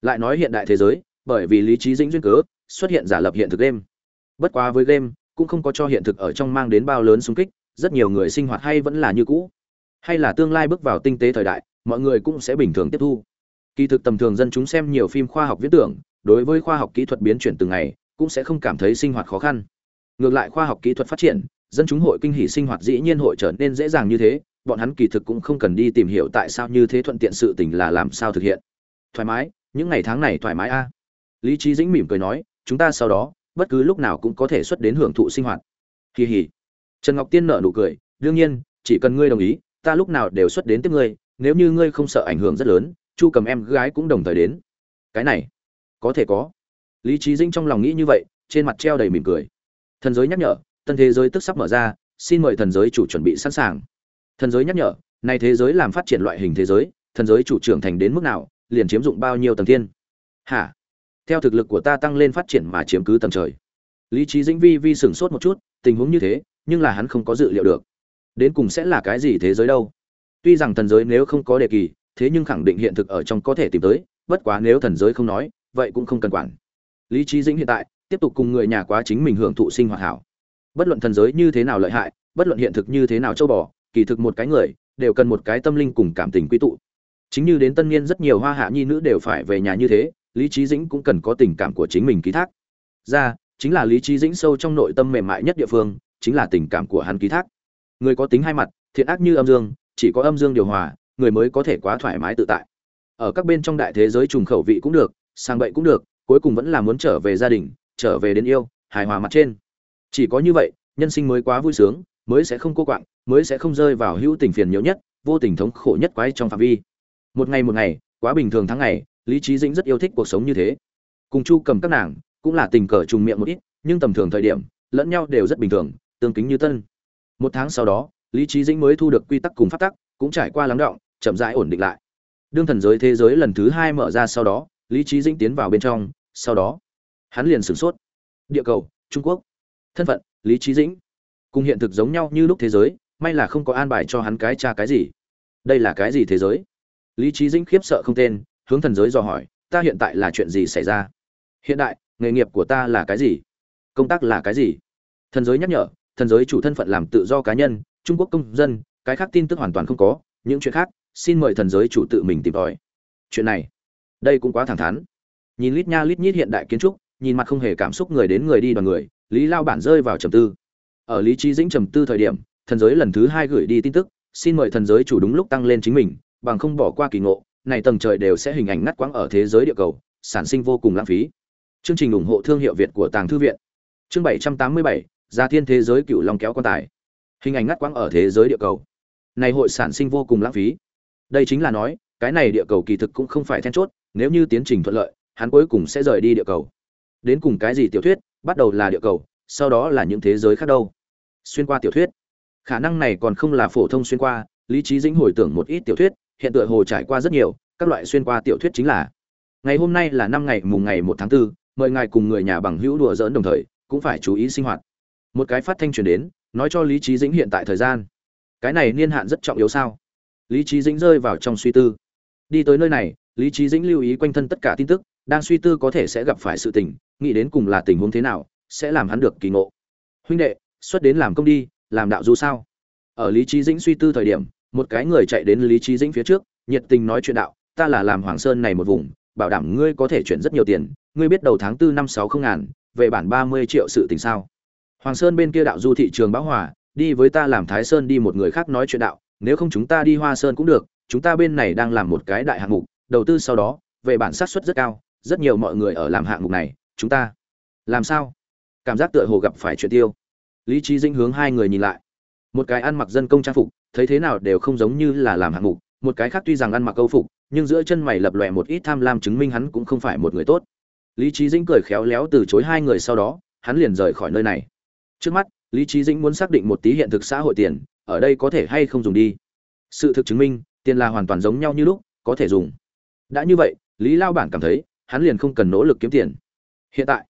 Lại nói hiện đại thế giới bởi vì lý trí dĩnh duyên cớ xuất hiện giả lập hiện thực đêm bất quá với game, cũng không có cho hiện thực ở trong mang đến bao lớn xung kích, rất nhiều người sinh hoạt hay vẫn là như cũ. Hay là tương lai bước vào tinh tế thời đại, mọi người cũng sẽ bình thường tiếp thu. Kỳ thực tầm thường dân chúng xem nhiều phim khoa học viễn tưởng, đối với khoa học kỹ thuật biến chuyển từng ngày, cũng sẽ không cảm thấy sinh hoạt khó khăn. Ngược lại khoa học kỹ thuật phát triển, dân chúng hội kinh hỷ sinh hoạt dĩ nhiên hội trở nên dễ dàng như thế, bọn hắn kỳ thực cũng không cần đi tìm hiểu tại sao như thế thuận tiện sự tình là làm sao thực hiện. Thoải mái, những ngày tháng này thoải mái a. Lý trí dĩnh mỉm cười nói, chúng ta sau đó bất cứ lúc nào cũng có thể xuất đến hưởng thụ sinh hoạt. Kỳ hỉ. Trần ngọc tiên nở nụ cười, đương nhiên, chỉ cần ngươi đồng ý, ta lúc nào đều xuất đến tiếp ngươi, nếu như ngươi không sợ ảnh hưởng rất lớn, chu cầm em gái cũng đồng thời đến. Cái này, có thể có. Lý trí dĩnh trong lòng nghĩ như vậy, trên mặt treo đầy mỉm cười. Thần giới nhắc nhở, tân thế giới tức sắp mở ra, xin mời thần giới chủ chuẩn bị sẵn sàng. Thần giới nhắc nhở, này thế giới làm phát triển loại hình thế giới, thần giới chủ trưởng thành đến mức nào, liền chiếm dụng bao nhiêu tầng thiên? Hả? Theo thực lực của ta tăng lên phát triển mà chiếm cứ tầng trời. Lý trí dĩnh vi vi sửng sốt một chút, tình huống như thế, nhưng là hắn không có dự liệu được. Đến cùng sẽ là cái gì thế giới đâu? Tuy rằng thần giới nếu không có đề kỳ, thế nhưng khẳng định hiện thực ở trong có thể tìm tới, bất quá nếu thần giới không nói, vậy cũng không cần quản. Lý trí dĩnh hiện tại, tiếp tục cùng người nhà quá chính mình hưởng thụ sinh hoạt hảo. Bất luận thần giới như thế nào lợi hại, bất luận hiện thực như thế nào châu bò, kỳ thực một cái người, đều cần một cái tâm linh cùng cảm tình quy tụ. Chính như đến tân niên rất nhiều hoa hạ nhi nữ đều phải về nhà như thế lý trí dĩnh cũng cần có tình cảm của chính mình ký thác. Ra, chính là lý trí dĩnh sâu trong nội tâm mềm mại nhất địa phương, chính là tình cảm của hắn ký thác. Người có tính hai mặt, thiện ác như âm dương, chỉ có âm dương điều hòa, người mới có thể quá thoải mái tự tại. Ở các bên trong đại thế giới trùng khẩu vị cũng được, sang bậy cũng được, cuối cùng vẫn là muốn trở về gia đình, trở về đến yêu, hài hòa mặt trên. Chỉ có như vậy, nhân sinh mới quá vui sướng, mới sẽ không cô quạng, mới sẽ không rơi vào hữu tình phiền nhiều nhất, vô tình thống khổ nhất quái trong phạm vi. Một ngày một ngày, quá bình thường tháng ngày lý trí dĩnh rất yêu thích cuộc sống như thế. Cùng chu cầm các nàng cũng là tình cờ trùng miệng một ít, nhưng tầm thường thời điểm, lẫn nhau đều rất bình thường, tương kính như tân. Một tháng sau đó, lý trí dĩnh mới thu được quy tắc cùng phát tắc, cũng trải qua lắng động, chậm rãi ổn định lại. Đương thần giới thế giới lần thứ hai mở ra sau đó, lý trí dĩnh tiến vào bên trong, sau đó, hắn liền sửng sốt. Địa cầu, trung quốc. Thân phận, lý trí dĩnh. Cùng hiện thực giống nhau như lúc thế giới, may là không có an bài cho hắn cái cha cái gì. Đây là cái gì thế giới? Lý trí dĩnh khiếp sợ không tên hướng thần giới dò hỏi, ta hiện tại là chuyện gì xảy ra? Hiện đại, nghề nghiệp của ta là cái gì? Công tác là cái gì? Thần giới nhắc nhở, thần giới chủ thân phận làm tự do cá nhân, trung quốc công dân, cái khác tin tức hoàn toàn không có, những chuyện khác, xin mời thần giới chủ tự mình tìm tòi. Chuyện này, đây cũng quá thẳng thắn. Nhìn lít nha lít nhít hiện đại kiến trúc, nhìn mặt không hề cảm xúc người đến người đi đoàn người, lý lao bản rơi vào trầm tư. Ở lý trí dĩnh trầm tư thời điểm, thần giới lần thứ hai gửi đi tin tức, xin mời thần giới chủ đúng lúc tăng lên chính mình, bằng không bỏ qua kỳ ngộ này tầng trời đều sẽ hình ảnh ngắt quãng ở thế giới địa cầu, sản sinh vô cùng lãng phí. Chương trình ủng hộ thương hiệu việt của tàng thư viện. Chương bảy trăm tám mươi bảy, gia thiên thế giới cựu long kéo quan tài. Hình ảnh ngắt quãng ở thế giới địa cầu. Này hội sản sinh vô cùng lãng phí. Đây chính là nói, cái này địa cầu kỳ thực cũng không phải then chốt, nếu như tiến trình thuận lợi, hắn cuối cùng sẽ rời đi địa cầu. Đến cùng cái gì tiểu thuyết, bắt đầu là địa cầu, sau đó là những thế giới khác đâu? Xuyên qua tiểu thuyết. Khả năng này còn không là phổ thông xuyên qua, lý trí dĩnh hồi tưởng một ít tiểu thuyết hiện tượng hồ trải qua rất nhiều các loại xuyên qua tiểu thuyết chính là ngày hôm nay là năm ngày mùng ngày một tháng 4, mời ngài cùng người nhà bằng hữu đùa giỡn đồng thời cũng phải chú ý sinh hoạt. Một cái phát thanh truyền đến nói cho lý trí dĩnh hiện tại thời gian. Cái này niên hạn rất trọng yếu sao? Lý trí dĩnh rơi vào trong suy tư. Đi tới nơi này lý trí dĩnh lưu ý quanh thân tất cả tin tức đang suy tư có thể sẽ gặp phải sự tình nghĩ đến cùng là tình huống thế nào sẽ làm hắn được kỳ ngộ. Huynh đệ xuất đến làm công đi làm đạo du sao? Ở lý trí dĩnh suy tư thời điểm một cái người chạy đến lý trí dĩnh phía trước, nhiệt tình nói chuyện đạo, ta là làm hoàng sơn này một vùng, bảo đảm ngươi có thể chuyển rất nhiều tiền, ngươi biết đầu tháng tư năm sáu không ngàn, về bản ba mươi triệu sự tình sao? Hoàng sơn bên kia đạo du thị trường bão hòa, đi với ta làm thái sơn đi một người khác nói chuyện đạo, nếu không chúng ta đi hoa sơn cũng được, chúng ta bên này đang làm một cái đại hạng mục, đầu tư sau đó, về bản sát suất rất cao, rất nhiều mọi người ở làm hạng mục này, chúng ta làm sao? Cảm giác tựa hồ gặp phải chuyện tiêu. Lý trí dinh hướng hai người nhìn lại một cái ăn mặc dân công trang phục, thấy thế nào đều không giống như là làm hạng mục. Một cái khác tuy rằng ăn mặc câu phục, nhưng giữa chân mày lập lòe một ít tham lam chứng minh hắn cũng không phải một người tốt. Lý trí dĩnh cười khéo léo từ chối hai người sau đó, hắn liền rời khỏi nơi này. Trước mắt, lý trí dĩnh muốn xác định một tí hiện thực xã hội tiền, ở đây có thể hay không dùng đi. Sự thực chứng minh, tiền là hoàn toàn giống nhau như lúc, có thể dùng. Đã như vậy, lý lao bản cảm thấy, hắn liền không cần nỗ lực kiếm tiền. Hiện tại,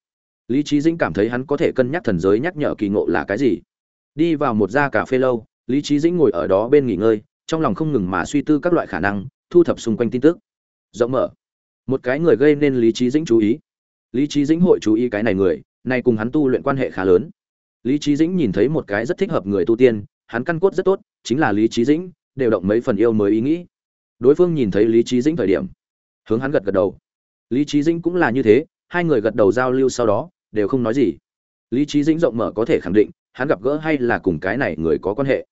lý trí dĩnh cảm thấy hắn có thể cân nhắc thần giới nhắc nhở kỳ ngộ là cái gì đi vào một gia cà phê lâu, lý trí dĩnh ngồi ở đó bên nghỉ ngơi, trong lòng không ngừng mà suy tư các loại khả năng, thu thập xung quanh tin tức. Rộng mở. Một cái người gây nên lý trí dĩnh chú ý. Lý trí dĩnh hội chú ý cái này người, này cùng hắn tu luyện quan hệ khá lớn. Lý trí dĩnh nhìn thấy một cái rất thích hợp người tu tiên, hắn căn cốt rất tốt, chính là lý trí dĩnh, đều động mấy phần yêu mới ý nghĩ. Đối phương nhìn thấy lý trí dĩnh thời điểm, hướng hắn gật gật đầu. Lý trí dĩnh cũng là như thế, hai người gật đầu giao lưu sau đó, đều không nói gì. Lý trí dĩnh rộng mở có thể khẳng định hắn gặp gỡ hay là cùng cái này người có quan hệ?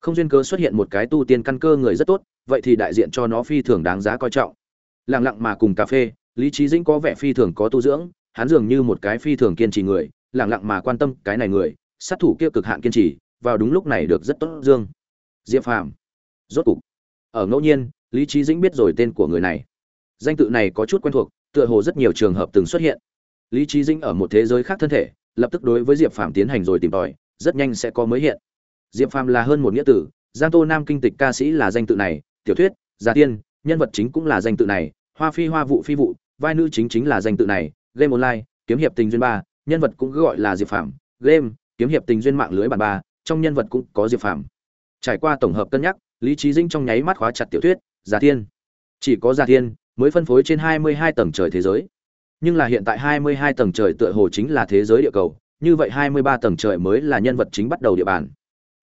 Không duyên cớ xuất hiện một cái tu tiên căn cơ người rất tốt, vậy thì đại diện cho nó phi thường đáng giá coi trọng. Lẳng lặng mà cùng cà phê, lý trí dĩnh có vẻ phi thường có tu dưỡng, hắn dường như một cái phi thường kiên trì người lẳng lặng mà quan tâm cái này người, sát thủ kia cực hạn kiên trì, vào đúng lúc này được rất tốt dương. Diệp phàm. Rốt cục. Ở ngẫu nhiên, lý trí dĩnh biết rồi tên của người này. Danh tự này có chút quen thuộc, tựa hồ rất nhiều trường hợp từng xuất hiện. Lý trí dĩnh ở một thế giới khác thân thể, lập tức đối với diệp phàm tiến hành rồi tìm tòi rất nhanh sẽ có mới hiện. Diệp phàm là hơn một nghĩa tử, giang tô nam kinh tịch ca sĩ là danh tự này, tiểu thuyết Giả tiên, nhân vật chính cũng là danh tự này, hoa phi hoa vụ phi vụ, vai nữ chính chính là danh tự này, game online, kiếm hiệp tình duyên ba, nhân vật cũng gọi là diệp phàm, game, kiếm hiệp tình duyên mạng lưới bản ba, trong nhân vật cũng có diệp phàm. Trải qua tổng hợp cân nhắc, lý trí dinh trong nháy mắt khóa chặt tiểu thuyết giả thiên chỉ có giả thiên mới phân phối trên hai mươi hai tầng trời thế giới. Nhưng là hiện tại hai mươi hai tầng trời tựa hồ chính là thế giới địa cầu như vậy hai mươi ba tầng trời mới là nhân vật chính bắt đầu địa bàn.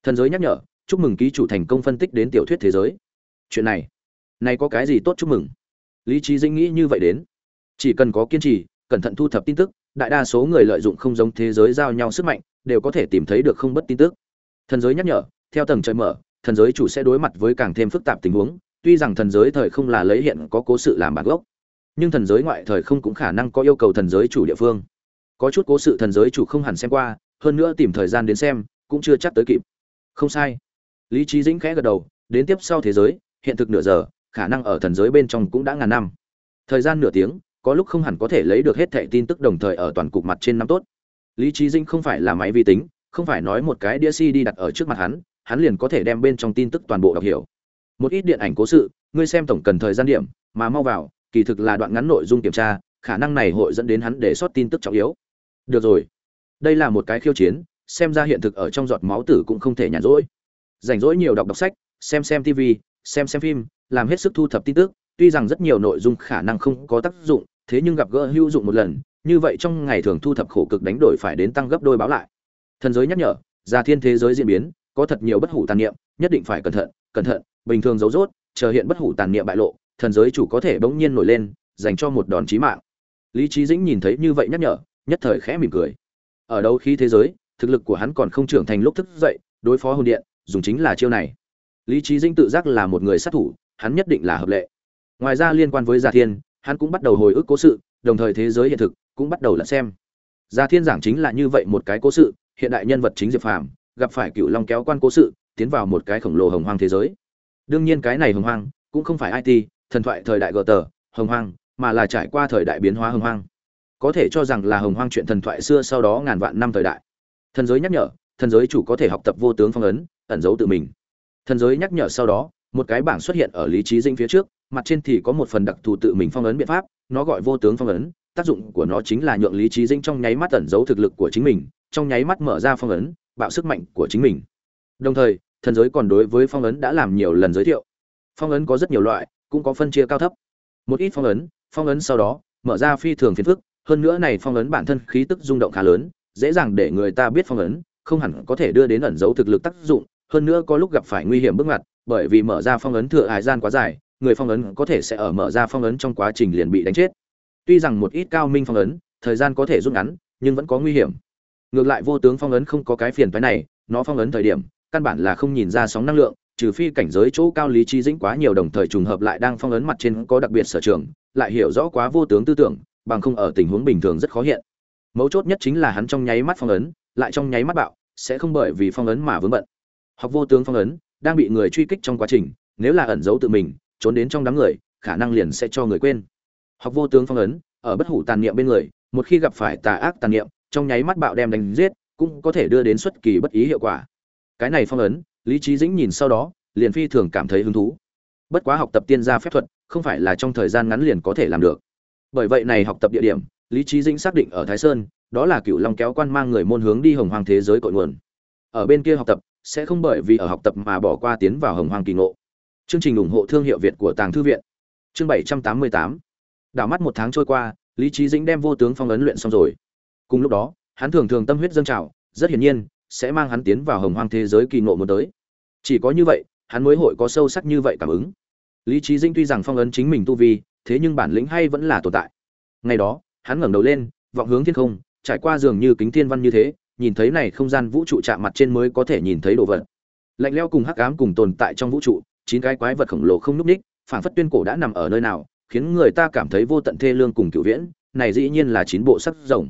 Thần giới nhắc nhở, chúc mừng ký chủ thành công phân tích đến tiểu thuyết thế giới. Chuyện này này có cái gì tốt chúc mừng? Lý trí Dĩnh nghĩ như vậy đến. Chỉ cần có kiên trì, cẩn thận thu thập tin tức, đại đa số người lợi dụng không giống thế giới giao nhau sức mạnh, đều có thể tìm thấy được không bất tin tức. Thần giới nhắc nhở, theo tầng trời mở, thần giới chủ sẽ đối mặt với càng thêm phức tạp tình huống, tuy rằng thần giới thời không là lấy hiện có cố sự làm bản gốc, nhưng thần giới ngoại thời không cũng khả năng có yêu cầu thần giới chủ địa phương có chút cố sự thần giới chủ không hẳn xem qua, hơn nữa tìm thời gian đến xem, cũng chưa chắc tới kịp. Không sai. Lý trí dĩnh khẽ gật đầu, đến tiếp sau thế giới, hiện thực nửa giờ, khả năng ở thần giới bên trong cũng đã ngàn năm. Thời gian nửa tiếng, có lúc không hẳn có thể lấy được hết thẻ tin tức đồng thời ở toàn cục mặt trên năm tốt. Lý trí dĩnh không phải là máy vi tính, không phải nói một cái đĩa cd đặt ở trước mặt hắn hắn liền có thể đem bên trong tin tức toàn bộ đọc hiểu. Một ít điện ảnh cố sự, ngươi xem tổng cần thời gian điểm, mà mau vào, kỳ thực là đoạn ngắn nội dung kiểm tra, khả năng này hội dẫn đến hắn để sót tin tức trọng yếu được rồi. Đây là một cái khiêu chiến, xem ra hiện thực ở trong giọt máu tử cũng không thể nhàn rỗi. Rảnh rỗi nhiều đọc đọc sách, xem xem tv xem xem phim, làm hết sức thu thập tin tức, tuy rằng rất nhiều nội dung khả năng không có tác dụng, thế nhưng gặp gỡ hữu dụng một lần, như vậy trong ngày thường thu thập khổ cực đánh đổi phải đến tăng gấp đôi báo lại. Thần giới nhắc nhở, ra thiên thế giới diễn biến, có thật nhiều bất hủ tàn niệm, nhất định phải cẩn thận cẩn thận, bình thường giấu rốt, chờ hiện bất hủ tàn niệm bại lộ, thần giới chủ có thể bỗng nhiên nổi lên, dành cho một đòn chí mạng. Lý trí dĩnh nhìn thấy như vậy nhắc nhở nhất thời khẽ mỉm cười. Ở đâu khi thế giới, thực lực của hắn còn không trưởng thành lúc thức dậy, đối phó hồn điện, dùng chính là chiêu này. Lý trí dinh tự giác là một người sát thủ, hắn nhất định là hợp lệ. Ngoài ra liên quan với gia thiên, hắn cũng bắt đầu hồi ức cố sự, đồng thời thế giới hiện thực cũng bắt đầu lật xem. Gia thiên giảng chính là như vậy một cái cố sự, hiện đại nhân vật chính diệp phàm, gặp phải cựu long kéo quan cố sự, tiến vào một cái khổng lồ hồng hoang thế giới. Đương nhiên cái này hồng hoang cũng không phải it thần thoại thời đại gờ tờ hồng hoang, mà là trải qua thời đại biến hóa hồng hoang có thể cho rằng là hồng hoang chuyện thần thoại xưa sau đó ngàn vạn năm thời đại. Thần giới nhắc nhở, thần giới chủ có thể học tập vô tướng phong ấn, ẩn giấu tự mình. Thần giới nhắc nhở sau đó, một cái bảng xuất hiện ở lý trí dinh phía trước, mặt trên thì có một phần đặc thù tự mình phong ấn biện pháp, nó gọi vô tướng phong ấn, tác dụng của nó chính là nhượng lý trí dinh trong nháy mắt ẩn giấu thực lực của chính mình, trong nháy mắt mở ra phong ấn, bạo sức mạnh của chính mình. Đồng thời, thần giới còn đối với phong ấn đã làm nhiều lần giới thiệu. Phong ấn có rất nhiều loại, cũng có phân chia cao thấp. Một ít phong ấn phong ấn sau đó, mở ra phi thường phiền phức hơn nữa này phong ấn bản thân khí tức rung động khá lớn, dễ dàng để người ta biết phong ấn, không hẳn có thể đưa đến ẩn dấu thực lực tác dụng, hơn nữa có lúc gặp phải nguy hiểm bước ngoặt, bởi vì mở ra phong ấn thừa hải gian quá dài, người phong ấn có thể sẽ ở mở ra phong ấn trong quá trình liền bị đánh chết. Tuy rằng một ít cao minh phong ấn, thời gian có thể rút ngắn, nhưng vẫn có nguy hiểm. Ngược lại vô tướng phong ấn không có cái phiền phái này, nó phong ấn thời điểm, căn bản là không nhìn ra sóng năng lượng, trừ phi cảnh giới chỗ cao lý trí dĩnh quá nhiều đồng thời trùng hợp lại đang phong ấn mặt trên có đặc biệt sở trường, lại hiểu rõ quá vô tướng tư tưởng bằng không ở tình huống bình thường rất khó hiện. Mấu chốt nhất chính là hắn trong nháy mắt phong ấn, lại trong nháy mắt bạo, sẽ không bởi vì phong ấn mà vướng bận. Học vô tướng phong ấn, đang bị người truy kích trong quá trình, nếu là ẩn giấu tự mình, trốn đến trong đám người, khả năng liền sẽ cho người quên. Học vô tướng phong ấn, ở bất hủ tàn niệm bên người, một khi gặp phải tà ác tàn niệm, trong nháy mắt bạo đem đánh giết, cũng có thể đưa đến xuất kỳ bất ý hiệu quả. Cái này phong ấn, lý trí dĩnh nhìn sau đó, liền phi thường cảm thấy hứng thú. Bất quá học tập tiên gia phép thuật, không phải là trong thời gian ngắn liền có thể làm được bởi vậy này học tập địa điểm, lý trí dĩnh xác định ở thái sơn, đó là cựu long kéo quan mang người môn hướng đi hồng hoàng thế giới cội nguồn. Ở bên kia học tập, sẽ không bởi vì ở học tập mà bỏ qua tiến vào hồng hoàng kỳ ngộ. Chương trình ủng hộ thương hiệu việt của tàng thư viện. Chương bảy trăm tám mươi tám. Đảo mắt một tháng trôi qua, lý trí dĩnh đem vô tướng phong ấn luyện xong rồi. Cùng lúc đó, hắn thường thường tâm huyết dâng trào, rất hiển nhiên, sẽ mang hắn tiến vào hồng hoang thế giới kỳ ngộ muốn tới. Chỉ có như vậy, hắn mới hội có sâu sắc như vậy cảm ứng. Lý trí dĩnh tuy rằng phong ấn chính mình tu vi thế nhưng bản lĩnh hay vẫn là tồn tại. Ngày đó, hắn ngẩng đầu lên, vọng hướng thiên không, trải qua dường như kính thiên văn như thế, nhìn thấy này không gian vũ trụ chạm mặt trên mới có thể nhìn thấy đồ vật. Lạnh leo cùng hắc ám cùng tồn tại trong vũ trụ, chín cái quái vật khổng lồ không núp ních phản phất tuyên cổ đã nằm ở nơi nào, khiến người ta cảm thấy vô tận thê lương cùng cựu viễn, này dĩ nhiên là chín bộ sắc rồng.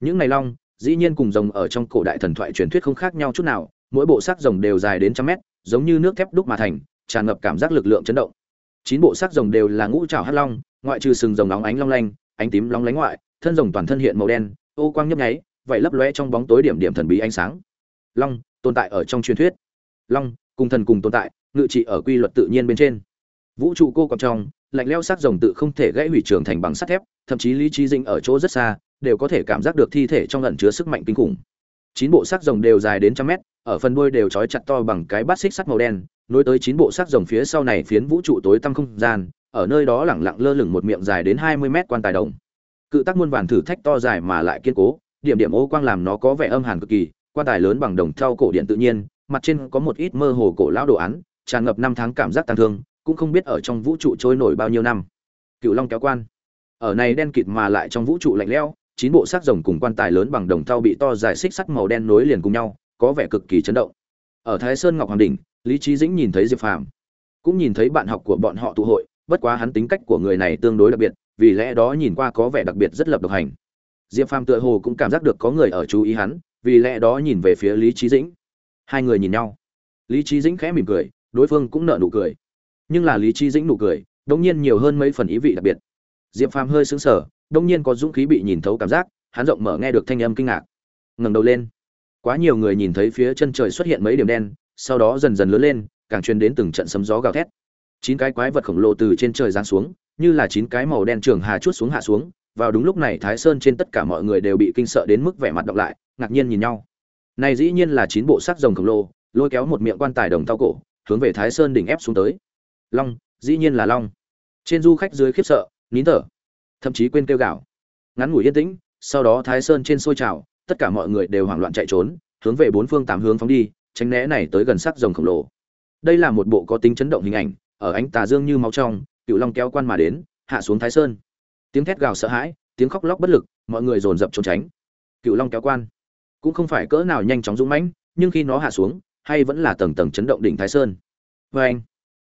Những này long, dĩ nhiên cùng rồng ở trong cổ đại thần thoại truyền thuyết không khác nhau chút nào, mỗi bộ sắc rồng đều dài đến trăm mét, giống như nước thép đúc mà thành, tràn ngập cảm giác lực lượng chấn động chín bộ sắc rồng đều là ngũ trảo hắc long, ngoại trừ sừng rồng nóng ánh long lanh, ánh tím long lánh ngoại, thân rồng toàn thân hiện màu đen, ô quang nhấp nháy vậy lấp lóe trong bóng tối điểm điểm thần bí ánh sáng. Long, tồn tại ở trong truyền thuyết. Long, cùng thần cùng tồn tại, ngự trị ở quy luật tự nhiên bên trên. Vũ trụ cô còn trong, lạnh leo sắc rồng tự không thể gãy hủy trường thành bằng sắt thép, thậm chí lý trí dinh ở chỗ rất xa, đều có thể cảm giác được thi thể trong ẩn chứa sức mạnh kinh khủng. Chín bộ sắc rồng đều dài đến trăm mét ở phần đuôi đều trói chặt to bằng cái bát xích sắt màu đen, nối tới chín bộ sắc rồng phía sau này phiến vũ trụ tối tăm không gian, ở nơi đó lẳng lặng lơ lửng một miệng dài đến hai mươi mét quan tài đồng. Cự tác muôn vàn thử thách to dài mà lại kiên cố, điểm điểm ô quang làm nó có vẻ âm hàn cực kỳ, quan tài lớn bằng đồng thau cổ điện tự nhiên, mặt trên có một ít mơ hồ cổ lão đồ án, tràn ngập năm tháng cảm giác tàn thương, cũng không biết ở trong vũ trụ trôi nổi bao nhiêu năm. Cựu long kéo quan. Ở này đen kịt mà lại trong vũ trụ lạnh lẽo, chín bộ xác rồng cùng quan tài lớn bằng đồng thau bị to dài xích sắt màu đen nối liền cùng nhau có vẻ cực kỳ chấn động. Ở thái sơn ngọc hoàng đỉnh, lý trí dĩnh nhìn thấy diệp phàm, cũng nhìn thấy bạn học của bọn họ tụ hội, bất quá hắn tính cách của người này tương đối đặc biệt, vì lẽ đó nhìn qua có vẻ đặc biệt rất lập độc hành. Diệp phàm tựa hồ cũng cảm giác được có người ở chú ý hắn, vì lẽ đó nhìn về phía lý trí dĩnh. Hai người nhìn nhau. Lý trí dĩnh khẽ mỉm cười, đối phương cũng nở nụ cười. Nhưng là lý trí dĩnh nụ cười đông nhiên nhiều hơn mấy phần ý vị đặc biệt. Diệp phàm hơi sững sờ đông nhiên có dũng khí bị nhìn thấu cảm giác, hắn rộng mở nghe được thanh âm kinh ngạc. Ngẩng đầu lên quá nhiều người nhìn thấy phía chân trời xuất hiện mấy điểm đen, sau đó dần dần lớn lên, càng truyền đến từng trận sấm gió gào thét. Chín cái quái vật khổng lồ từ trên trời giáng xuống, như là chín cái màu đen trường hà chút xuống hạ xuống. Vào đúng lúc này, thái sơn trên tất cả mọi người đều bị kinh sợ đến mức vẻ mặt đọc lại, ngạc nhiên nhìn nhau. Này dĩ nhiên là chín bộ sắc rồng khổng lồ, lôi kéo một miệng quan tài đồng tao cổ, hướng về thái sơn đỉnh ép xuống tới. Long, dĩ nhiên là long. Trên du khách dưới khiếp sợ, nín thở, thậm chí quên kêu gào. Ngắn ngủi yên tĩnh, sau đó thái sơn trên sôi trào tất cả mọi người đều hoảng loạn chạy trốn, hướng về bốn phương tám hướng phóng đi, tránh né này tới gần sắc rồng khổng lồ. Đây là một bộ có tính chấn động hình ảnh, ở ánh tà dương như máu trong, cựu long kéo quan mà đến, hạ xuống thái sơn. Tiếng thét gào sợ hãi, tiếng khóc lóc bất lực, mọi người dồn dập trốn tránh. Cựu long kéo quan cũng không phải cỡ nào nhanh chóng dũng mãnh, nhưng khi nó hạ xuống, hay vẫn là tầng tầng chấn động đỉnh thái sơn. Vê anh,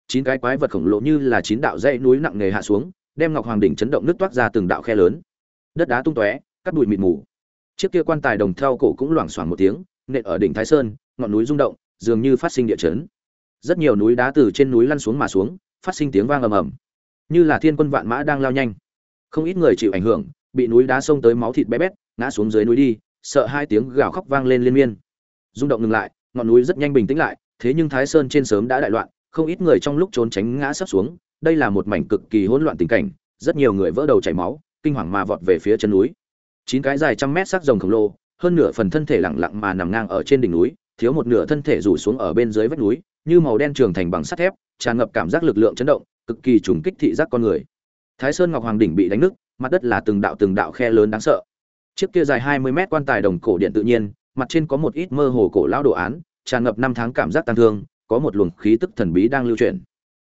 chín cái quái vật khổng lồ như là chín đạo dãy núi nặng nề hạ xuống, đem ngọc hoàng đỉnh chấn động nứt toát ra từng đạo khe lớn. Đất đá tung tóe, cắt bụi mịt mù chiếc kia quan tài đồng theo cổ cũng loảng xoảng một tiếng, nện ở đỉnh thái sơn, ngọn núi rung động, dường như phát sinh địa chấn. Rất nhiều núi đá từ trên núi lăn xuống mà xuống, phát sinh tiếng vang ầm ầm. Như là thiên quân vạn mã đang lao nhanh. Không ít người chịu ảnh hưởng, bị núi đá xông tới máu thịt bé bét, ngã xuống dưới núi đi, sợ hai tiếng gào khóc vang lên liên miên. Rung động ngừng lại, ngọn núi rất nhanh bình tĩnh lại, thế nhưng thái sơn trên sớm đã đại loạn, không ít người trong lúc trốn tránh ngã sắp xuống, đây là một mảnh cực kỳ hỗn loạn tình cảnh, rất nhiều người vỡ đầu chảy máu, kinh hoàng mà vọt về phía chân núi chín cái dài trăm mét sắc rồng khổng lồ, hơn nửa phần thân thể lẳng lặng mà nằm ngang ở trên đỉnh núi, thiếu một nửa thân thể rủ xuống ở bên dưới vách núi, như màu đen trường thành bằng sắt thép, tràn ngập cảm giác lực lượng chấn động, cực kỳ trùng kích thị giác con người. Thái sơn ngọc hoàng đỉnh bị đánh nứt, mặt đất là từng đạo từng đạo khe lớn đáng sợ. Chiếc kia dài hai mươi mét quan tài đồng cổ điện tự nhiên, mặt trên có một ít mơ hồ cổ lão đồ án, tràn ngập năm tháng cảm giác tăng thương, có một luồng khí tức thần bí đang lưu chuyển.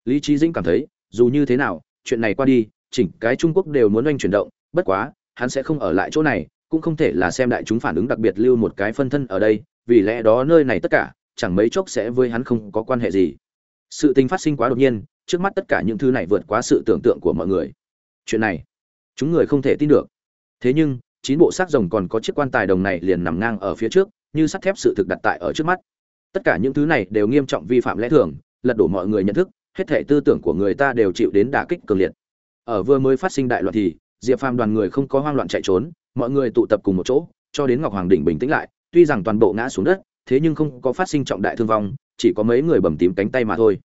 Lý trí dĩnh cảm thấy, dù như thế nào, chuyện này qua đi, chỉnh cái trung quốc đều muốn oanh chuyển động, bất quá hắn sẽ không ở lại chỗ này, cũng không thể là xem đại chúng phản ứng đặc biệt lưu một cái phân thân ở đây, vì lẽ đó nơi này tất cả, chẳng mấy chốc sẽ với hắn không có quan hệ gì. Sự tình phát sinh quá đột nhiên, trước mắt tất cả những thứ này vượt quá sự tưởng tượng của mọi người. Chuyện này, chúng người không thể tin được. Thế nhưng, chín bộ xác rồng còn có chiếc quan tài đồng này liền nằm ngang ở phía trước, như sắt thép sự thực đặt tại ở trước mắt. Tất cả những thứ này đều nghiêm trọng vi phạm lẽ thường, lật đổ mọi người nhận thức, hết thể tư tưởng của người ta đều chịu đến đả kích cường liệt. Ở vừa mới phát sinh đại loạn thì diệp phàm đoàn người không có hoang loạn chạy trốn, mọi người tụ tập cùng một chỗ, cho đến ngọc hoàng đỉnh bình tĩnh lại, tuy rằng toàn bộ ngã xuống đất, thế nhưng không có phát sinh trọng đại thương vong, chỉ có mấy người bầm tím cánh tay mà thôi.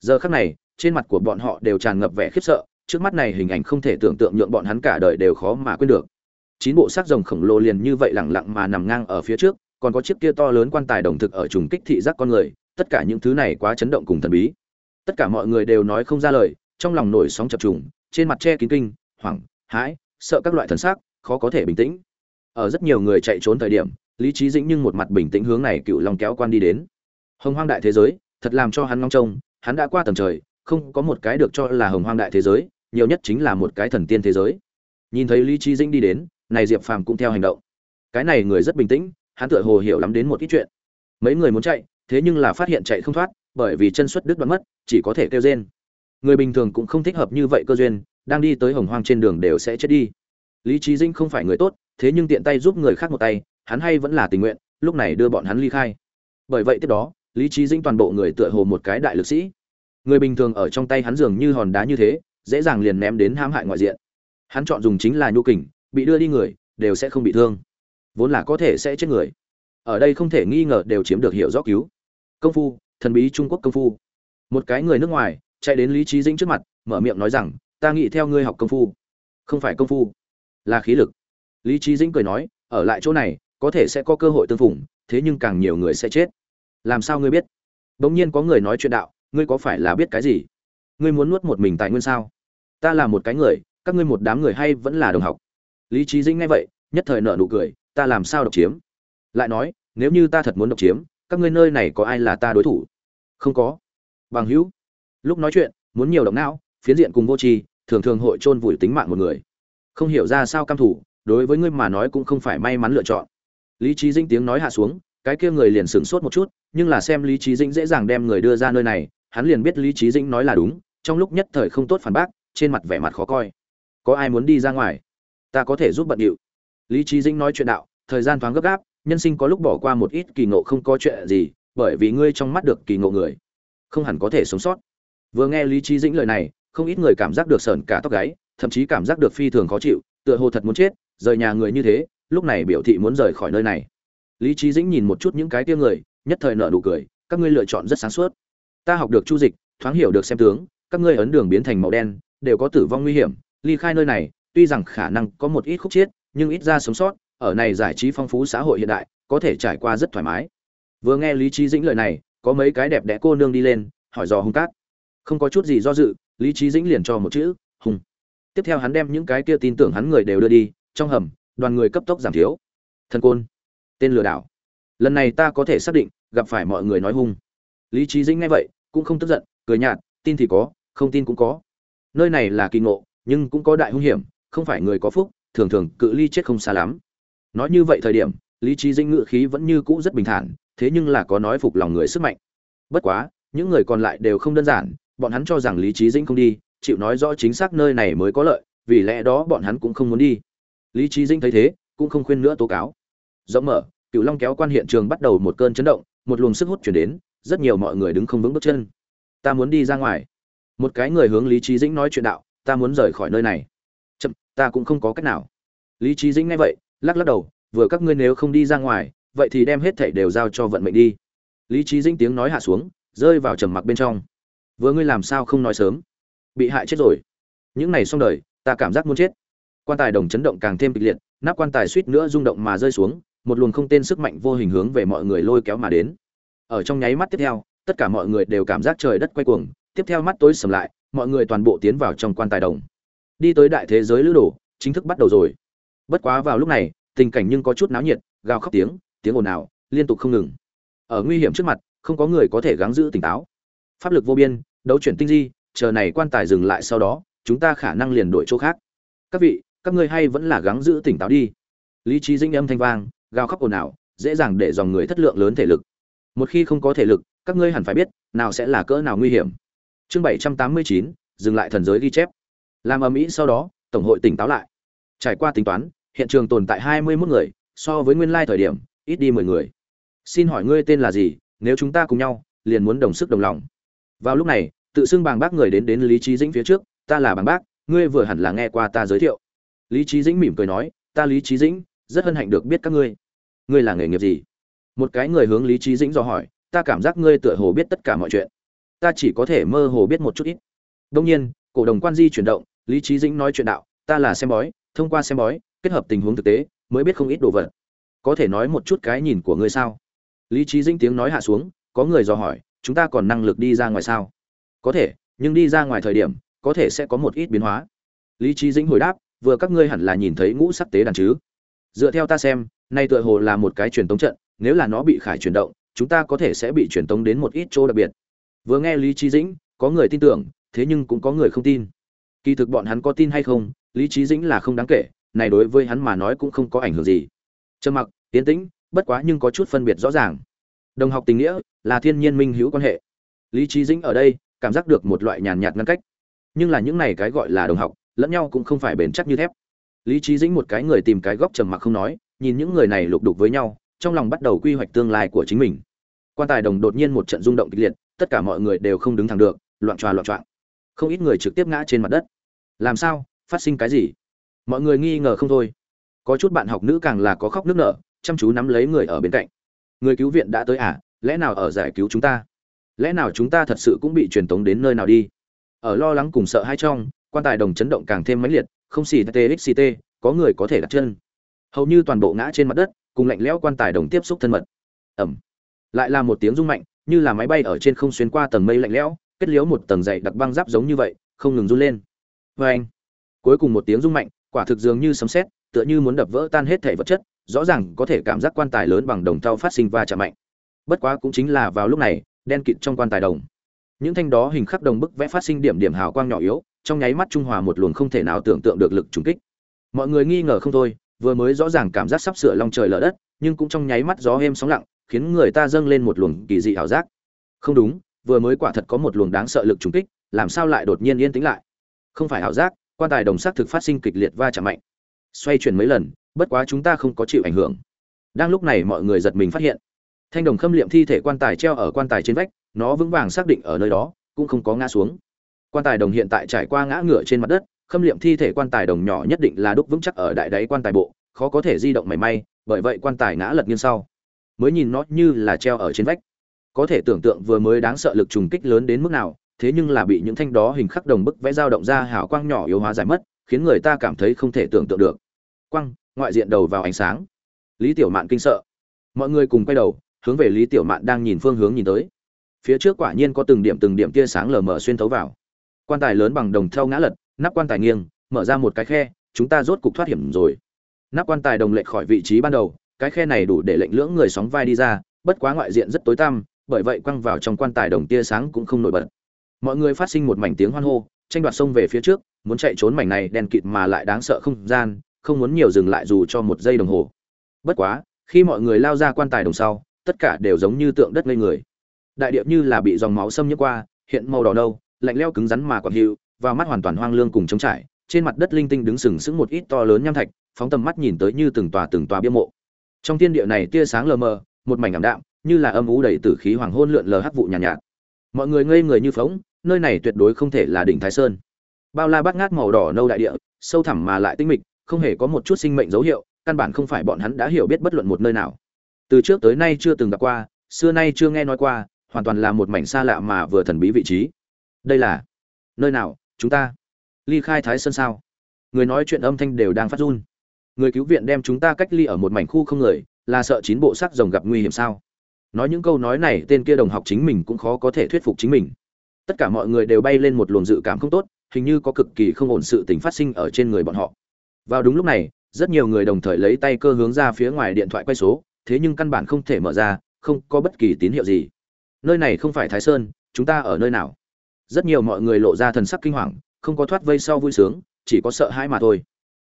Giờ khắc này, trên mặt của bọn họ đều tràn ngập vẻ khiếp sợ, trước mắt này hình ảnh không thể tưởng tượng nhượng bọn hắn cả đời đều khó mà quên được. Chín bộ xác rồng khổng lồ liền như vậy lẳng lặng mà nằm ngang ở phía trước, còn có chiếc kia to lớn quan tài đồng thực ở trùng kích thị giác con người, tất cả những thứ này quá chấn động cùng thần bí. Tất cả mọi người đều nói không ra lời, trong lòng nổi sóng chập trùng, trên mặt che kín kinh, hoảng hãi, sợ các loại thần sắc, khó có thể bình tĩnh. Ở rất nhiều người chạy trốn thời điểm, lý trí dĩnh nhưng một mặt bình tĩnh hướng này cựu long kéo quan đi đến. Hồng hoang đại thế giới, thật làm cho hắn ngong trông, hắn đã qua tầm trời, không có một cái được cho là hồng hoang đại thế giới, nhiều nhất chính là một cái thần tiên thế giới. Nhìn thấy lý trí dĩnh đi đến, này diệp phàm cũng theo hành động. Cái này người rất bình tĩnh, hắn tựa hồ hiểu lắm đến một ít chuyện. Mấy người muốn chạy, thế nhưng là phát hiện chạy không thoát, bởi vì chân xuất đứt đoạn mất, chỉ có thể kêu rên. Người bình thường cũng không thích hợp như vậy cơ duyên đang đi tới hồng hoang trên đường đều sẽ chết đi. Lý trí dinh không phải người tốt, thế nhưng tiện tay giúp người khác một tay, hắn hay vẫn là tình nguyện, lúc này đưa bọn hắn ly khai. Bởi vậy tiếp đó, lý trí dinh toàn bộ người tựa hồ một cái đại lực sĩ. Người bình thường ở trong tay hắn dường như hòn đá như thế, dễ dàng liền ném đến hãm hại ngoại diện. Hắn chọn dùng chính là nhu kình, bị đưa đi người, đều sẽ không bị thương. Vốn là có thể sẽ chết người. Ở đây không thể nghi ngờ đều chiếm được hiệu rõ cứu. Công phu, thần bí trung quốc công phu. Một cái người nước ngoài, chạy đến lý trí dĩnh trước mặt, mở miệng nói rằng ta nghĩ theo ngươi học công phu. Không phải công phu, là khí lực. Lý trí dĩnh cười nói, ở lại chỗ này, có thể sẽ có cơ hội tương phủng thế nhưng càng nhiều người sẽ chết. Làm sao ngươi biết? Bỗng nhiên có người nói chuyện đạo, ngươi có phải là biết cái gì? Ngươi muốn nuốt một mình tài nguyên sao? Ta là một cái người, các ngươi một đám người hay vẫn là đồng học. Lý trí dĩnh nghe vậy, nhất thời nợ nụ cười, ta làm sao độc chiếm? Lại nói, nếu như ta thật muốn độc chiếm, các ngươi nơi này có ai là ta đối thủ? Không có. Bằng hữu. Lúc nói chuyện, muốn nhiều động não phiến diện cùng vô tri, thường thường hội chôn vùi tính mạng một người. Không hiểu ra sao cam thủ, đối với ngươi mà nói cũng không phải may mắn lựa chọn. Lý trí dĩnh tiếng nói hạ xuống, cái kia người liền sửng sốt một chút, nhưng là xem lý trí dĩnh dễ dàng đem người đưa ra nơi này, hắn liền biết lý trí dĩnh nói là đúng, trong lúc nhất thời không tốt phản bác, trên mặt vẻ mặt khó coi. Có ai muốn đi ra ngoài? Ta có thể giúp bận điệu. Lý trí dĩnh nói chuyện đạo, thời gian thoáng gấp gáp, nhân sinh có lúc bỏ qua một ít kỳ ngộ không có chuyện gì, bởi vì ngươi trong mắt được kỳ ngộ người. Không hẳn có thể sống sót. Vừa nghe lý trí dĩnh lời này không ít người cảm giác được sởn cả tóc gáy, thậm chí cảm giác được phi thường khó chịu, tựa hồ thật muốn chết, rời nhà người như thế, lúc này biểu thị muốn rời khỏi nơi này. Lý trí dĩnh nhìn một chút những cái tia người, nhất thời nợ nụ cười, các ngươi lựa chọn rất sáng suốt. Ta học được chu dịch, thoáng hiểu được xem tướng, các ngươi ấn đường biến thành màu đen, đều có tử vong nguy hiểm, ly khai nơi này, tuy rằng khả năng có một ít khúc chiết nhưng ít ra sống sót, ở này giải trí phong phú xã hội hiện đại, có thể trải qua rất thoải mái. Vừa nghe lý trí dĩnh lời này, có mấy cái đẹp đẽ cô nương đi lên, hỏi dò hung cát. Không có chút gì do dự lý trí dĩnh liền cho một chữ, hùng. Tiếp theo hắn đem những cái kia tin tưởng hắn người đều đưa đi, trong hầm, đoàn người cấp tốc giảm thiếu. Thần côn, tên lừa đảo. Lần này ta có thể xác định, gặp phải mọi người nói hung. Lý trí dĩnh nghe vậy, cũng không tức giận, cười nhạt, tin thì có, không tin cũng có. Nơi này là kỳ ngộ, nhưng cũng có đại hung hiểm, không phải người có phúc, thường thường cự ly chết không xa lắm. Nói như vậy thời điểm, lý trí dĩnh ngự khí vẫn như cũ rất bình thản, thế nhưng là có nói phục lòng người sức mạnh. Bất quá, những người còn lại đều không đơn giản bọn hắn cho rằng lý trí dĩnh không đi, chịu nói rõ chính xác nơi này mới có lợi, vì lẽ đó bọn hắn cũng không muốn đi. Lý trí dĩnh thấy thế, cũng không khuyên nữa tố cáo. Rộng mở cựu long kéo quan hiện trường bắt đầu một cơn chấn động, một luồng sức hút chuyển đến, rất nhiều mọi người đứng không vững bước chân. Ta muốn đi ra ngoài. Một cái người hướng lý trí dĩnh nói chuyện đạo, ta muốn rời khỏi nơi này. Chậm, ta cũng không có cách nào. Lý trí dĩnh nghe vậy, lắc lắc đầu, vừa các ngươi nếu không đi ra ngoài, vậy thì đem hết thảy đều giao cho vận mệnh đi. Lý trí dĩnh tiếng nói hạ xuống, rơi vào trầm mặc bên trong vừa ngươi làm sao không nói sớm? Bị hại chết rồi. Những này xong đời, ta cảm giác muốn chết. Quan tài đồng chấn động càng thêm kịch liệt, nắp quan tài suýt nữa rung động mà rơi xuống, một luồng không tên sức mạnh vô hình hướng về mọi người lôi kéo mà đến. Ở trong nháy mắt tiếp theo, tất cả mọi người đều cảm giác trời đất quay cuồng, tiếp theo mắt tối sầm lại, mọi người toàn bộ tiến vào trong quan tài đồng. Đi tới đại thế giới lữ đồ, chính thức bắt đầu rồi. Bất quá vào lúc này, tình cảnh nhưng có chút náo nhiệt, gào khóc tiếng tiếng ồn ào, liên tục không ngừng. Ở nguy hiểm trước mặt, không có người có thể gắng giữ tỉnh táo. Pháp lực vô biên đấu chuyển tinh di, chờ này quan tài dừng lại sau đó, chúng ta khả năng liền đổi chỗ khác. Các vị, các ngươi hay vẫn là gắng giữ tỉnh táo đi. Lý trí dinh âm thanh vang, gào khóc ồn ào, dễ dàng để dòng người thất lượng lớn thể lực. Một khi không có thể lực, các ngươi hẳn phải biết, nào sẽ là cỡ nào nguy hiểm. Chương bảy trăm tám mươi chín, dừng lại thần giới ghi chép. Làm âm mỹ sau đó, tổng hội tỉnh táo lại. Trải qua tính toán, hiện trường tồn tại hai mươi mốt người, so với nguyên lai thời điểm, ít đi mười người. Xin hỏi ngươi tên là gì, nếu chúng ta cùng nhau, liền muốn đồng sức đồng lòng vào lúc này, tự xưng bàng bác người đến đến lý trí dĩnh phía trước, ta là bàng bác, ngươi vừa hẳn là nghe qua ta giới thiệu. Lý trí dĩnh mỉm cười nói, ta lý trí dĩnh, rất hân hạnh được biết các ngươi. Ngươi là nghề nghiệp gì? Một cái người hướng lý trí dĩnh dò hỏi, ta cảm giác ngươi tựa hồ biết tất cả mọi chuyện. Ta chỉ có thể mơ hồ biết một chút ít. Đông nhiên, cổ đồng quan di chuyển động, lý trí dĩnh nói chuyện đạo, ta là xem bói, thông qua xem bói, kết hợp tình huống thực tế, mới biết không ít đồ vật. Có thể nói một chút cái nhìn của ngươi sao? Lý trí dĩnh tiếng nói hạ xuống, có người dò hỏi chúng ta còn năng lực đi ra ngoài sao? Có thể, nhưng đi ra ngoài thời điểm, có thể sẽ có một ít biến hóa. Lý trí dĩnh hồi đáp, vừa các ngươi hẳn là nhìn thấy ngũ sắc tế đàn chứ? Dựa theo ta xem, nay tựa hồ là một cái truyền tống trận, nếu là nó bị khải chuyển động, chúng ta có thể sẽ bị truyền tống đến một ít chỗ đặc biệt. Vừa nghe lý trí dĩnh, có người tin tưởng, thế nhưng cũng có người không tin. Kỳ thực bọn hắn có tin hay không, lý trí dĩnh là không đáng kể, này đối với hắn mà nói cũng không có ảnh hưởng gì. Trầm mặc tiến tĩnh, bất quá nhưng có chút phân biệt rõ ràng đồng học tình nghĩa là thiên nhiên minh hữu quan hệ. Lý trí dĩnh ở đây cảm giác được một loại nhàn nhạt ngăn cách. Nhưng là những này cái gọi là đồng học, lẫn nhau cũng không phải bền chắc như thép. Lý trí dĩnh một cái người tìm cái góc trầm mặc không nói, nhìn những người này lục đục với nhau, trong lòng bắt đầu quy hoạch tương lai của chính mình. Quan tài đồng đột nhiên một trận rung động kịch liệt, tất cả mọi người đều không đứng thẳng được, loạn tròa loạn trọn không ít người trực tiếp ngã trên mặt đất. Làm sao? Phát sinh cái gì? Mọi người nghi ngờ không thôi. Có chút bạn học nữ càng là có khóc nước nở, chăm chú nắm lấy người ở bên cạnh người cứu viện đã tới à lẽ nào ở giải cứu chúng ta? Lẽ nào chúng ta thật sự cũng bị truyền tống đến nơi nào đi? Ở lo lắng cùng sợ hai trong, quan tài đồng chấn động càng thêm mãnh liệt, không xì txct có người có thể đặt chân. Hầu như toàn bộ ngã trên mặt đất, cùng lạnh lẽo quan tài đồng tiếp xúc thân mật. Ẩm. Lại là một tiếng rung mạnh, như là máy bay ở trên không xuyên qua tầng mây lạnh lẽo, kết liễu một tầng dày đặc băng giáp giống như vậy, không ngừng run lên. Vê anh cuối cùng một tiếng rung mạnh, quả thực dường như sấm sét, tựa như muốn đập vỡ tan hết thể vật chất rõ ràng có thể cảm giác quan tài lớn bằng đồng thau phát sinh va chạm mạnh. Bất quá cũng chính là vào lúc này, đen kịt trong quan tài đồng. Những thanh đó hình khắc đồng bức vẽ phát sinh điểm điểm hào quang nhỏ yếu, trong nháy mắt trung hòa một luồng không thể nào tưởng tượng được lực trùng kích. Mọi người nghi ngờ không thôi, vừa mới rõ ràng cảm giác sắp sửa long trời lở đất, nhưng cũng trong nháy mắt gió êm sóng lặng, khiến người ta dâng lên một luồng kỳ dị ảo giác. Không đúng, vừa mới quả thật có một luồng đáng sợ lực trùng kích, làm sao lại đột nhiên yên tĩnh lại? Không phải ảo giác, quan tài đồng sắc thực phát sinh kịch liệt va chạm mạnh. Xoay chuyển mấy lần bất quá chúng ta không có chịu ảnh hưởng. Đang lúc này mọi người giật mình phát hiện, thanh đồng khâm liệm thi thể quan tài treo ở quan tài trên vách, nó vững vàng xác định ở nơi đó, cũng không có ngã xuống. Quan tài đồng hiện tại trải qua ngã ngựa trên mặt đất, khâm liệm thi thể quan tài đồng nhỏ nhất định là đúc vững chắc ở đại đáy quan tài bộ, khó có thể di động mảy may, bởi vậy quan tài ngã lật nghiêng sau, mới nhìn nó như là treo ở trên vách. Có thể tưởng tượng vừa mới đáng sợ lực trùng kích lớn đến mức nào, thế nhưng là bị những thanh đó hình khắc đồng bức vẽ dao động ra hào quang nhỏ yếu hóa giải mất, khiến người ta cảm thấy không thể tưởng tượng được. Quăng ngoại diện đầu vào ánh sáng. Lý tiểu mạn kinh sợ. Mọi người cùng quay đầu, hướng về lý tiểu mạn đang nhìn phương hướng nhìn tới. Phía trước quả nhiên có từng điểm từng điểm tia sáng lờ mờ xuyên thấu vào. Quan tài lớn bằng đồng thau ngã lật, nắp quan tài nghiêng, mở ra một cái khe, chúng ta rốt cục thoát hiểm rồi. Nắp quan tài đồng lệch khỏi vị trí ban đầu, cái khe này đủ để lệnh lưỡng người sóng vai đi ra, bất quá ngoại diện rất tối tăm, bởi vậy quăng vào trong quan tài đồng tia sáng cũng không nổi bật. Mọi người phát sinh một mảnh tiếng hoan hô, tranh đoạt sông về phía trước, muốn chạy trốn mảnh này đen kịt mà lại đáng sợ không gian không muốn nhiều dừng lại dù cho một giây đồng hồ. Bất quá khi mọi người lao ra quan tài đồng sau tất cả đều giống như tượng đất ngây người. Đại điệp như là bị dòng máu xâm nhiễm qua hiện màu đỏ nâu lạnh leo cứng rắn mà còn hiệu vào mắt hoàn toàn hoang lương cùng trống trải trên mặt đất linh tinh đứng sừng sững một ít to lớn nham thạch phóng tầm mắt nhìn tới như từng tòa từng tòa bia mộ. Trong thiên địa này tia sáng lờ mờ một mảnh ảm đạm như là âm ú đầy tử khí hoàng hôn lượn lờ hắc vụ nhàn nhạt, nhạt. Mọi người ngây người như phóng nơi này tuyệt đối không thể là đỉnh thái sơn. Bao la bát ngát màu đỏ nâu đại địa sâu thẳm mà lại tinh mịch không hề có một chút sinh mệnh dấu hiệu, căn bản không phải bọn hắn đã hiểu biết bất luận một nơi nào. Từ trước tới nay chưa từng gặp qua, xưa nay chưa nghe nói qua, hoàn toàn là một mảnh xa lạ mà vừa thần bí vị trí. Đây là nơi nào, chúng ta? Ly khai thái sơn sao? Người nói chuyện âm thanh đều đang phát run. Người cứu viện đem chúng ta cách ly ở một mảnh khu không người, là sợ chín bộ sắc rồng gặp nguy hiểm sao? Nói những câu nói này, tên kia đồng học chính mình cũng khó có thể thuyết phục chính mình. Tất cả mọi người đều bay lên một luồng dự cảm không tốt, hình như có cực kỳ không ổn sự tình phát sinh ở trên người bọn họ vào đúng lúc này, rất nhiều người đồng thời lấy tay cơ hướng ra phía ngoài điện thoại quay số, thế nhưng căn bản không thể mở ra, không có bất kỳ tín hiệu gì. Nơi này không phải thái sơn, chúng ta ở nơi nào? Rất nhiều mọi người lộ ra thần sắc kinh hoàng, không có thoát vây sau vui sướng, chỉ có sợ hãi mà thôi.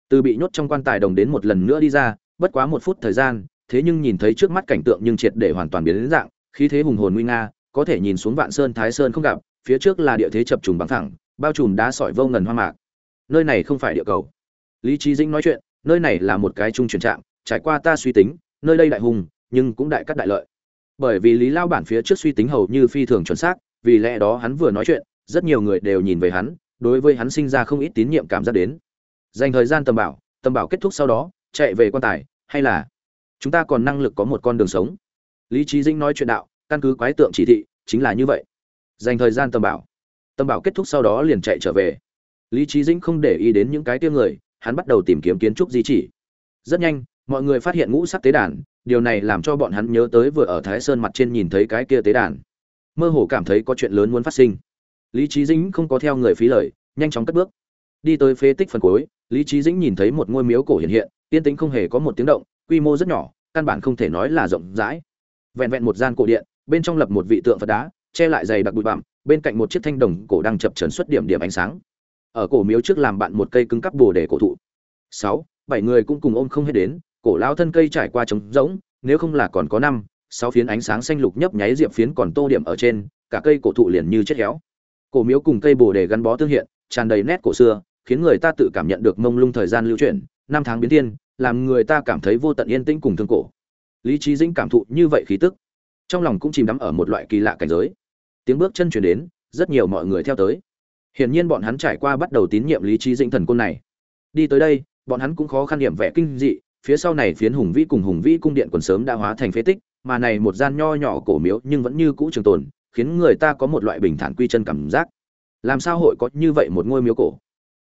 Từ bị nhốt trong quan tài đồng đến một lần nữa đi ra, bất quá một phút thời gian, thế nhưng nhìn thấy trước mắt cảnh tượng nhưng triệt để hoàn toàn biến đến dạng, khí thế hùng hồn nguy nga, có thể nhìn xuống vạn sơn thái sơn không gặp, phía trước là địa thế chập trùng bằng thẳng, bao trùm đá sỏi vô ngần hoa mạc. Nơi này không phải địa cầu lý trí dĩnh nói chuyện, nơi này là một cái trung chuyển trạm, trải qua ta suy tính, nơi đây đại hùng, nhưng cũng đại cắt đại lợi. Bởi vì lý lao bản phía trước suy tính hầu như phi thường chuẩn xác, vì lẽ đó hắn vừa nói chuyện, rất nhiều người đều nhìn về hắn, đối với hắn sinh ra không ít tín nhiệm cảm giác đến. Dành thời gian tầm bảo tầm bảo kết thúc sau đó, chạy về quan tài, hay là chúng ta còn năng lực có một con đường sống? Lý trí dĩnh nói chuyện đạo, căn cứ quái tượng chỉ thị, chính là như vậy. Dành thời gian tầm bảo tầm bảo kết thúc sau đó liền chạy trở về. Lý trí dĩnh không để ý đến những cái tiêu người hắn bắt đầu tìm kiếm kiến trúc di chỉ. Rất nhanh, mọi người phát hiện ngũ sắc tế đàn, điều này làm cho bọn hắn nhớ tới vừa ở thái sơn mặt trên nhìn thấy cái kia tế đàn. Mơ hồ cảm thấy có chuyện lớn muốn phát sinh. Lý Chí dĩnh không có theo người phí lời, nhanh chóng cất bước. Đi tới phế tích phần cuối, lý Chí dĩnh nhìn thấy một ngôi miếu cổ hiện hiện, yên tĩnh không hề có một tiếng động, quy mô rất nhỏ, căn bản không thể nói là rộng rãi. Vẹn vẹn một gian cổ điện, bên trong lập một vị tượng phật đá, che lại dày đặc bụi bặm, bên cạnh một chiếc thanh đồng cổ đang chập trấn xuất điểm điểm ánh sáng ở cổ miếu trước làm bạn một cây cứng cắp bồ để cổ thụ. Sáu, bảy người cũng cùng ôm không hết đến, cổ lao thân cây trải qua trống rỗng, nếu không là còn có năm, sáu phiến ánh sáng xanh lục nhấp nháy diệp phiến còn tô điểm ở trên, cả cây cổ thụ liền như chết héo. Cổ miếu cùng cây bồ đề gắn bó tương hiện, tràn đầy nét cổ xưa, khiến người ta tự cảm nhận được mông lung thời gian lưu chuyển, năm tháng biến thiên, làm người ta cảm thấy vô tận yên tĩnh cùng thương cổ. Lý trí dĩnh cảm thụ như vậy khí tức, trong lòng cũng chìm đắm ở một loại kỳ lạ cảnh giới. Tiếng bước chân chuyển đến, rất nhiều mọi người theo tới hiển nhiên bọn hắn trải qua bắt đầu tín nhiệm lý trí dĩnh thần côn này. Đi tới đây, bọn hắn cũng khó khăn điểm vẻ kinh dị, phía sau này phiến hùng vĩ cùng hùng vĩ cung điện còn sớm đã hóa thành phế tích, mà này một gian nho nhỏ cổ miếu nhưng vẫn như cũ trường tồn, khiến người ta có một loại bình thản quy chân cảm giác. Làm sao hội có như vậy một ngôi miếu cổ?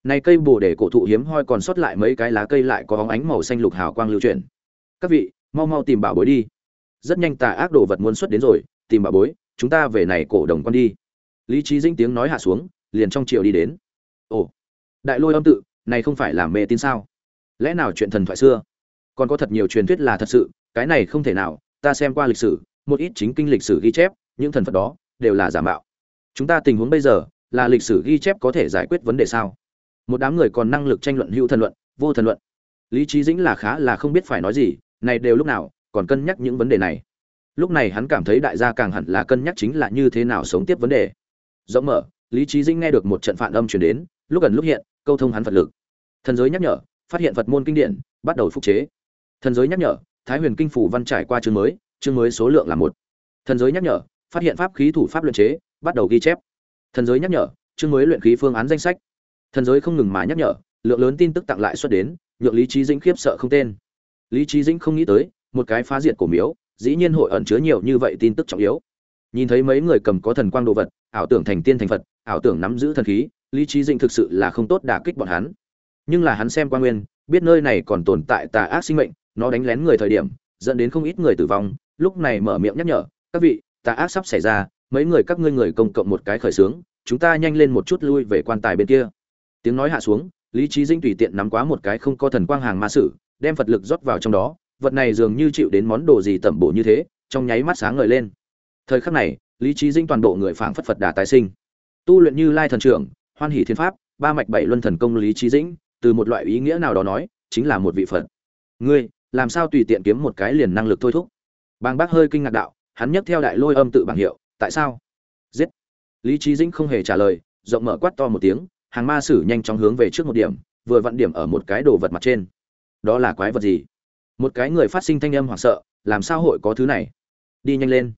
Này cây bồ đề cổ thụ hiếm hoi còn sót lại mấy cái lá cây lại có bóng ánh màu xanh lục hào quang lưu chuyển. Các vị, mau mau tìm bảo bối đi. Rất nhanh tà ác đồ vật muốn xuất đến rồi, tìm bảo bối, chúng ta về này cổ đồng con đi. Lý trí dĩnh tiếng nói hạ xuống liền trong triều đi đến. Ồ, đại lôi âm tự, này không phải là mê tin sao? Lẽ nào chuyện thần thoại xưa? Còn có thật nhiều truyền thuyết là thật sự, cái này không thể nào, ta xem qua lịch sử, một ít chính kinh lịch sử ghi chép, những thần phật đó đều là giả mạo. Chúng ta tình huống bây giờ, là lịch sử ghi chép có thể giải quyết vấn đề sao? Một đám người còn năng lực tranh luận hữu thần luận, vô thần luận. Lý trí dĩnh là khá là không biết phải nói gì, này đều lúc nào, còn cân nhắc những vấn đề này. Lúc này hắn cảm thấy đại gia càng hẳn là cân nhắc chính là như thế nào sống tiếp vấn đề. Rộng mở lý trí dĩnh nghe được một trận phản âm chuyển đến, lúc gần lúc hiện, câu thông hắn phật lực. Thần giới nhắc nhở, phát hiện phật môn kinh điển, bắt đầu phục chế. Thần giới nhắc nhở, thái huyền kinh phủ văn trải qua chương mới chương mới số lượng là một. Thần giới nhắc nhở, phát hiện pháp khí thủ pháp luyện chế, bắt đầu ghi chép. Thần giới nhắc nhở, chương mới luyện khí phương án danh sách. Thần giới không ngừng mà nhắc nhở, lượng lớn tin tức tặng lại xuất đến, nhượng lý trí dĩnh khiếp sợ không tên. Lý trí dĩnh không nghĩ tới, một cái phá diệt cổ miếu, dĩ nhiên hội ẩn chứa nhiều như vậy tin tức trọng yếu. Nhìn thấy mấy người cầm có thần quang đồ vật, ảo tưởng thành tiên thành phật ảo tưởng nắm giữ thần khí, lý trí dĩnh thực sự là không tốt đả kích bọn hắn. Nhưng là hắn xem quan nguyên, biết nơi này còn tồn tại tà ác sinh mệnh, nó đánh lén người thời điểm, dẫn đến không ít người tử vong, lúc này mở miệng nhắc nhở, các vị, tà ác sắp xảy ra, mấy người các ngươi người công cộng một cái khởi sướng chúng ta nhanh lên một chút lui về quan tài bên kia. Tiếng nói hạ xuống, lý trí dinh tùy tiện nắm quá một cái không có thần quang hàng ma sử, đem phật lực rót vào trong đó, vật này dường như chịu đến món đồ gì tẩm bổ như thế, trong nháy mắt sáng ngời lên. Thời khắc này, lý trí dinh toàn bộ người phảng phất phật đà tái sinh tu luyện như lai thần trưởng, hoan hỷ thiên pháp, ba mạch bảy luân thần công lý trí dĩnh, từ một loại ý nghĩa nào đó nói, chính là một vị phật. Ngươi, làm sao tùy tiện kiếm một cái liền năng lực thôi thúc? Bàng bác hơi kinh ngạc đạo, hắn nhấc theo đại lôi âm tự bảng hiệu, tại sao? Giết. Lý trí dĩnh không hề trả lời, rộng mở quát to một tiếng, hàng ma sử nhanh chóng hướng về trước một điểm, vừa vặn điểm ở một cái đồ vật mặt trên. Đó là quái vật gì? Một cái người phát sinh thanh âm hoảng sợ, làm sao hội có thứ này? Đi nhanh lên.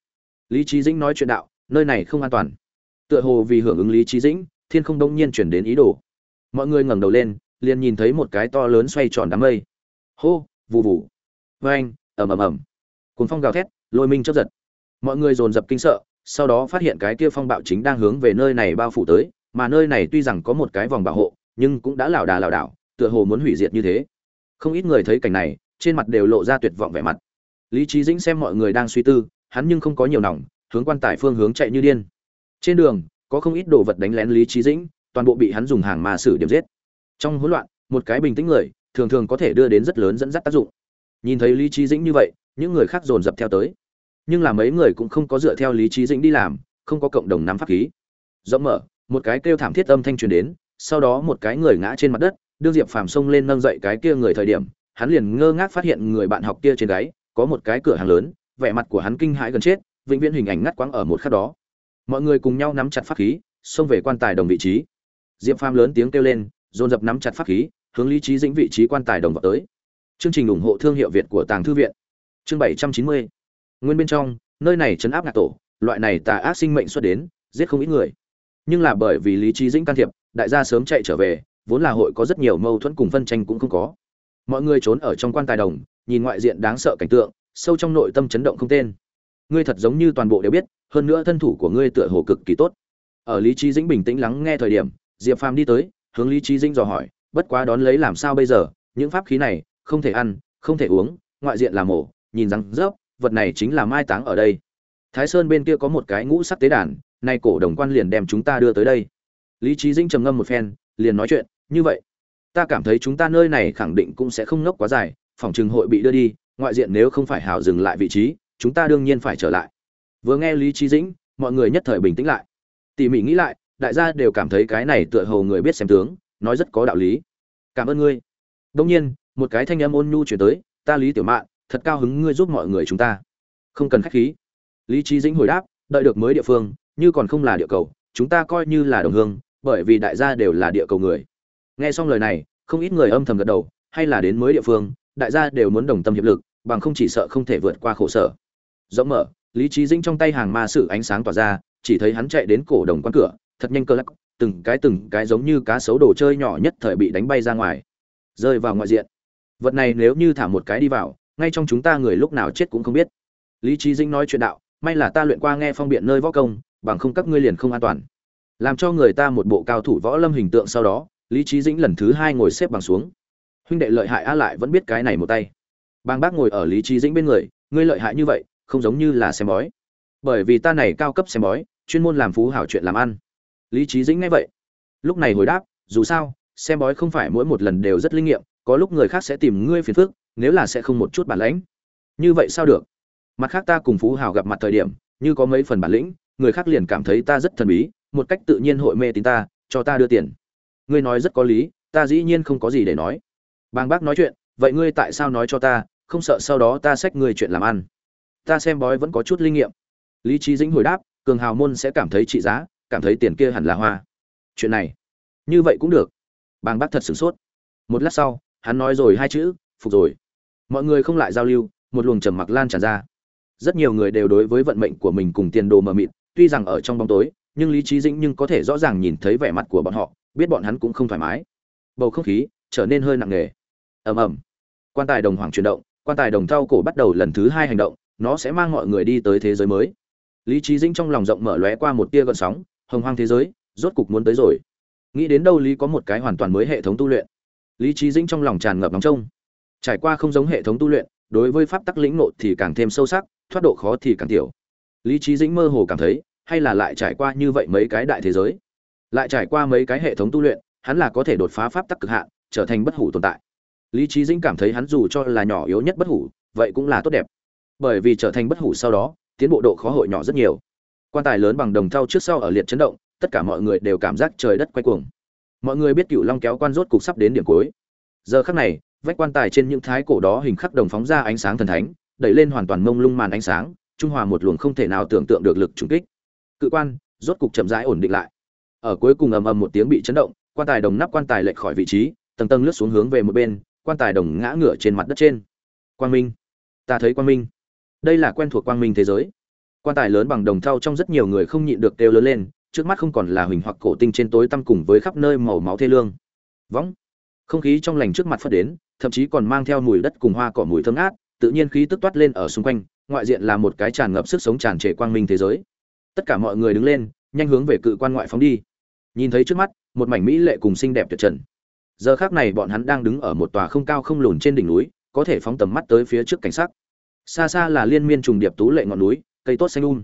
Lý trí dĩnh nói chuyện đạo, nơi này không an toàn tựa hồ vì hưởng ứng lý trí dĩnh, thiên không đông nhiên chuyển đến ý đồ. Mọi người ngẩng đầu lên, liền nhìn thấy một cái to lớn xoay tròn đám mây. Hô, vù vù. Vê anh ầm ầm ầm. Cuốn phong gào thét, lôi minh chấp giật. Mọi người dồn dập kinh sợ, sau đó phát hiện cái kia phong bạo chính đang hướng về nơi này bao phủ tới, mà nơi này tuy rằng có một cái vòng bảo hộ, nhưng cũng đã lảo đà lảo đảo, tựa hồ muốn hủy diệt như thế. Không ít người thấy cảnh này, trên mặt đều lộ ra tuyệt vọng vẻ mặt. Lý trí dĩnh xem mọi người đang suy tư, hắn nhưng không có nhiều nòng, hướng quan tài phương hướng chạy như điên trên đường, có không ít đồ vật đánh lén lý trí dĩnh, toàn bộ bị hắn dùng hàng mà xử điểm giết. Trong hỗn loạn, một cái bình tĩnh người, thường thường có thể đưa đến rất lớn dẫn dắt tác dụng. Nhìn thấy lý trí dĩnh như vậy, những người khác dồn dập theo tới. Nhưng là mấy người cũng không có dựa theo lý trí dĩnh đi làm, không có cộng đồng nắm pháp khí. Rộng mở, một cái kêu thảm thiết âm thanh truyền đến, sau đó một cái người ngã trên mặt đất, đương diệp phàm xông lên nâng dậy cái kia người thời điểm, hắn liền ngơ ngác phát hiện người bạn học kia trên gáy, có một cái cửa hàng lớn, vẻ mặt của hắn kinh hãi gần chết, vĩnh viễn hình ảnh ngắt quãng ở một khắc đó mọi người cùng nhau nắm chặt pháp khí, xông về quan tài đồng vị trí. Diệp phàm lớn tiếng kêu lên, dồn dập nắm chặt pháp khí, hướng lý trí dĩnh vị trí quan tài đồng vào tới. Chương trình ủng hộ thương hiệu việt của tàng thư viện. Chương bảy trăm chín mươi. Nguyên bên trong, nơi này chấn áp ngạc tổ, loại này tà ác sinh mệnh xuất đến, giết không ít người. Nhưng là bởi vì lý trí dĩnh can thiệp, đại gia sớm chạy trở về, vốn là hội có rất nhiều mâu thuẫn cùng phân tranh cũng không có. Mọi người trốn ở trong quan tài đồng, nhìn ngoại diện đáng sợ cảnh tượng, sâu trong nội tâm chấn động không tên. Ngươi thật giống như toàn bộ đều biết hơn nữa thân thủ của ngươi tựa hồ cực kỳ tốt. Ở lý trí dĩnh bình tĩnh lắng nghe thời điểm, diệp phàm đi tới, hướng lý trí dĩnh dò hỏi, bất quá đón lấy làm sao bây giờ? Những pháp khí này, không thể ăn, không thể uống, ngoại diện là mổ, nhìn rằng rớp, vật này chính là mai táng ở đây. Thái sơn bên kia có một cái ngũ sắc tế đàn, nay cổ đồng quan liền đem chúng ta đưa tới đây. Lý trí dĩnh trầm ngâm một phen, liền nói chuyện, như vậy, ta cảm thấy chúng ta nơi này khẳng định cũng sẽ không nốc quá dài, phòng trường hội bị đưa đi, ngoại diện nếu không phải hào dừng lại vị trí, chúng ta đương nhiên phải trở lại vừa nghe lý trí dĩnh, mọi người nhất thời bình tĩnh lại. Tỉ mỉ nghĩ lại, đại gia đều cảm thấy cái này tựa hồ người biết xem tướng, nói rất có đạo lý. Cảm ơn ngươi. Đông nhiên, một cái thanh âm ôn nhu chuyển tới, ta lý tiểu mạn, thật cao hứng ngươi giúp mọi người chúng ta. Không cần khách khí. Lý trí dĩnh hồi đáp, đợi được mới địa phương, như còn không là địa cầu, chúng ta coi như là đồng hương, bởi vì đại gia đều là địa cầu người. Nghe xong lời này, không ít người âm thầm gật đầu, hay là đến mới địa phương, đại gia đều muốn đồng tâm hiệp lực, bằng không chỉ sợ không thể vượt qua khổ sở. Rộng mở lý trí dĩnh trong tay hàng ma sự ánh sáng tỏa ra, chỉ thấy hắn chạy đến cổ đồng quan cửa, thật nhanh cơ lắc, từng cái từng cái giống như cá sấu đồ chơi nhỏ nhất thời bị đánh bay ra ngoài, rơi vào ngoại diện. Vật này nếu như thả một cái đi vào, ngay trong chúng ta người lúc nào chết cũng không biết. Lý trí dĩnh nói chuyện đạo, may là ta luyện qua nghe phong biện nơi võ công, bằng không các ngươi liền không an toàn. Làm cho người ta một bộ cao thủ võ lâm hình tượng sau đó, lý trí dĩnh lần thứ hai ngồi xếp bằng xuống. Huynh đệ lợi hại a lại vẫn biết cái này một tay. Bang bác ngồi ở lý trí dĩnh bên người, ngươi lợi hại như vậy không giống như là xem bói. Bởi vì ta này cao cấp xem bói, chuyên môn làm phú hảo chuyện làm ăn. Lý trí dĩnh nghe vậy, lúc này hồi đáp, dù sao, xem bói không phải mỗi một lần đều rất linh nghiệm, có lúc người khác sẽ tìm ngươi phiền phức, nếu là sẽ không một chút bản lãnh như vậy sao được? Mặt khác ta cùng phú hảo gặp mặt thời điểm, như có mấy phần bản lĩnh, người khác liền cảm thấy ta rất thần bí, một cách tự nhiên hội mê tín ta, cho ta đưa tiền. Ngươi nói rất có lý, ta dĩ nhiên không có gì để nói. Bang bác nói chuyện, vậy ngươi tại sao nói cho ta, không sợ sau đó ta xách ngươi chuyện làm ăn? Ta xem bói vẫn có chút linh nghiệm. Lý trí dĩnh hồi đáp, cường hào môn sẽ cảm thấy trị giá, cảm thấy tiền kia hẳn là hoa. Chuyện này, như vậy cũng được. Bang bác thật sửng sốt. Một lát sau, hắn nói rồi hai chữ, phục rồi. Mọi người không lại giao lưu, một luồng trầm mặc lan tràn ra. Rất nhiều người đều đối với vận mệnh của mình cùng tiền đồ mờ mịt, tuy rằng ở trong bóng tối, nhưng lý trí dĩnh nhưng có thể rõ ràng nhìn thấy vẻ mặt của bọn họ, biết bọn hắn cũng không thoải mái. Bầu không khí trở nên hơi nặng nề. Ầm ầm. Quan tài đồng hoàng chuyển động, quan tài đồng thau cổ bắt đầu lần thứ hai hành động nó sẽ mang mọi người đi tới thế giới mới. Lý trí dĩnh trong lòng rộng mở lóe qua một tia gợn sóng, hồng hoang thế giới, rốt cục muốn tới rồi. Nghĩ đến đâu lý có một cái hoàn toàn mới hệ thống tu luyện. Lý trí dĩnh trong lòng tràn ngập nóng trông. Trải qua không giống hệ thống tu luyện, đối với pháp tắc lĩnh nộ thì càng thêm sâu sắc, thoát độ khó thì càng tiểu. Lý trí dĩnh mơ hồ cảm thấy, hay là lại trải qua như vậy mấy cái đại thế giới? Lại trải qua mấy cái hệ thống tu luyện, hắn là có thể đột phá pháp tắc cực hạn, trở thành bất hủ tồn tại. Lý trí dĩnh cảm thấy hắn dù cho là nhỏ yếu nhất bất hủ, vậy cũng là tốt đẹp bởi vì trở thành bất hủ sau đó, tiến bộ độ khó hội nhỏ rất nhiều. Quan tài lớn bằng đồng thau trước sau ở liệt chấn động, tất cả mọi người đều cảm giác trời đất quay cuồng. Mọi người biết cựu long kéo quan rốt cục sắp đến điểm cuối. Giờ khắc này, vách quan tài trên những thái cổ đó hình khắc đồng phóng ra ánh sáng thần thánh, đẩy lên hoàn toàn mông lung màn ánh sáng, trung hòa một luồng không thể nào tưởng tượng được lực trùng kích. Cự quan, rốt cục chậm rãi ổn định lại. Ở cuối cùng ầm ầm một tiếng bị chấn động, quan tài đồng nắp quan tài lệch khỏi vị trí, tầng tầng lướt xuống hướng về một bên, quan tài đồng ngã ngửa trên mặt đất trên. Quang minh. Ta thấy quang minh đây là quen thuộc quang minh thế giới. Quan tài lớn bằng đồng thau trong rất nhiều người không nhịn được kêu lớn lên, trước mắt không còn là huỳnh hoặc cổ tinh trên tối tăm cùng với khắp nơi màu máu thê lương. Võng. Không khí trong lành trước mặt phất đến, thậm chí còn mang theo mùi đất cùng hoa cỏ mùi thơm ngát, tự nhiên khí tức toát lên ở xung quanh, ngoại diện là một cái tràn ngập sức sống tràn trề quang minh thế giới. Tất cả mọi người đứng lên, nhanh hướng về cự quan ngoại phóng đi. Nhìn thấy trước mắt, một mảnh mỹ lệ cùng xinh đẹp tuyệt trần. Giờ khác này bọn hắn đang đứng ở một tòa không cao không lùn trên đỉnh núi, có thể phóng tầm mắt tới phía trước cảnh sắc xa xa là liên miên trùng điệp tú lệ ngọn núi, cây tốt xanh um.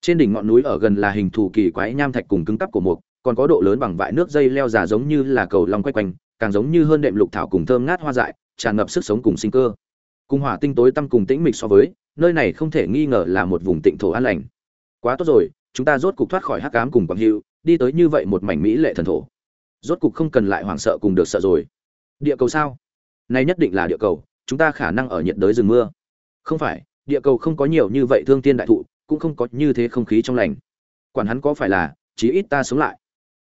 Trên đỉnh ngọn núi ở gần là hình thù kỳ quái nham thạch cùng cứng cắp của mục, còn có độ lớn bằng vại nước dây leo già giống như là cầu long quay quanh, càng giống như hơn đệm lục thảo cùng thơm ngát hoa dại, tràn ngập sức sống cùng sinh cơ. Cùng hỏa tinh tối tăm cùng tĩnh mịch so với, nơi này không thể nghi ngờ là một vùng tịnh thổ an lành. Quá tốt rồi, chúng ta rốt cục thoát khỏi hắc ám cùng quảng hữu, đi tới như vậy một mảnh mỹ lệ thần thổ. Rốt cục không cần lại hoảng sợ cùng được sợ rồi. Địa cầu sao? Này nhất định là địa cầu, chúng ta khả năng ở nhiệt đới rừng mưa không phải, địa cầu không có nhiều như vậy thương tiên đại thụ, cũng không có như thế không khí trong lành. Quản hắn có phải là, chí ít ta sống lại.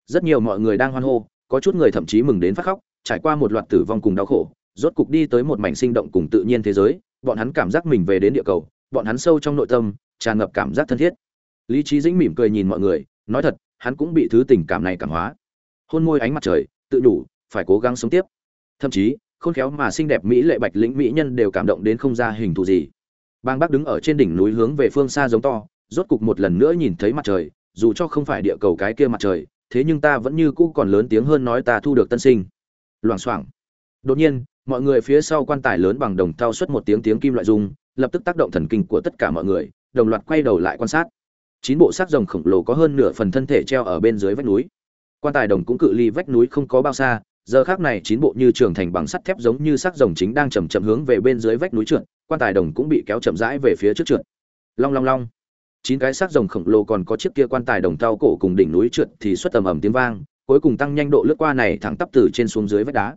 Rất nhiều mọi người đang hoan hô, có chút người thậm chí mừng đến phát khóc, trải qua một loạt tử vong cùng đau khổ, rốt cục đi tới một mảnh sinh động cùng tự nhiên thế giới, bọn hắn cảm giác mình về đến địa cầu, bọn hắn sâu trong nội tâm, tràn ngập cảm giác thân thiết. Lý trí dĩnh mỉm cười nhìn mọi người, nói thật, hắn cũng bị thứ tình cảm này cảm hóa. Hôn môi ánh mặt trời, tự đủ, phải cố gắng sống tiếp. Thậm chí, khôn khéo mà xinh đẹp mỹ lệ bạch lĩnh mỹ nhân đều cảm động đến không ra hình thù gì bang bác đứng ở trên đỉnh núi hướng về phương xa giống to, rốt cục một lần nữa nhìn thấy mặt trời, dù cho không phải địa cầu cái kia mặt trời, thế nhưng ta vẫn như cũ còn lớn tiếng hơn nói ta thu được tân sinh. Loảng xoảng. Đột nhiên, mọi người phía sau quan tài lớn bằng đồng thao xuất một tiếng tiếng kim loại rung, lập tức tác động thần kinh của tất cả mọi người, đồng loạt quay đầu lại quan sát. Chín bộ xác rồng khổng lồ có hơn nửa phần thân thể treo ở bên dưới vách núi. Quan tài đồng cũng cự ly vách núi không có bao xa giờ khác này chín bộ như trường thành bằng sắt thép giống như xác rồng chính đang chầm chậm hướng về bên dưới vách núi trượt, quan tài đồng cũng bị kéo chậm rãi về phía trước trượt. Long long long. Chín cái xác rồng khổng lồ còn có chiếc kia quan tài đồng thau cổ cùng đỉnh núi trượt thì xuất tầm ầm tiếng vang, cuối cùng tăng nhanh độ lướt qua này thẳng tắp từ trên xuống dưới vách đá.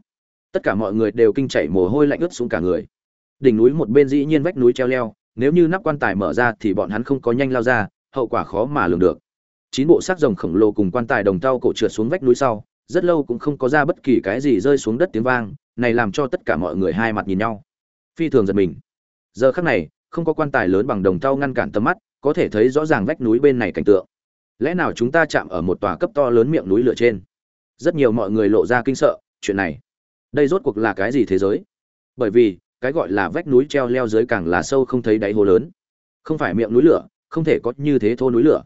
Tất cả mọi người đều kinh chảy mồ hôi lạnh ướt xuống cả người. Đỉnh núi một bên dĩ nhiên vách núi treo leo, nếu như nắp quan tài mở ra thì bọn hắn không có nhanh lao ra, hậu quả khó mà lường được. Chín bộ xác rồng khổng lồ cùng quan tài đồng thau cổ trượt xuống vách núi sau rất lâu cũng không có ra bất kỳ cái gì rơi xuống đất tiếng vang, này làm cho tất cả mọi người hai mặt nhìn nhau. Phi thường giật mình. Giờ khắc này, không có quan tài lớn bằng đồng thau ngăn cản tầm mắt, có thể thấy rõ ràng vách núi bên này cảnh tượng. Lẽ nào chúng ta chạm ở một tòa cấp to lớn miệng núi lửa trên? Rất nhiều mọi người lộ ra kinh sợ, chuyện này, đây rốt cuộc là cái gì thế giới? Bởi vì, cái gọi là vách núi treo leo dưới càng là sâu không thấy đáy hồ lớn. Không phải miệng núi lửa, không thể có như thế thô núi lửa.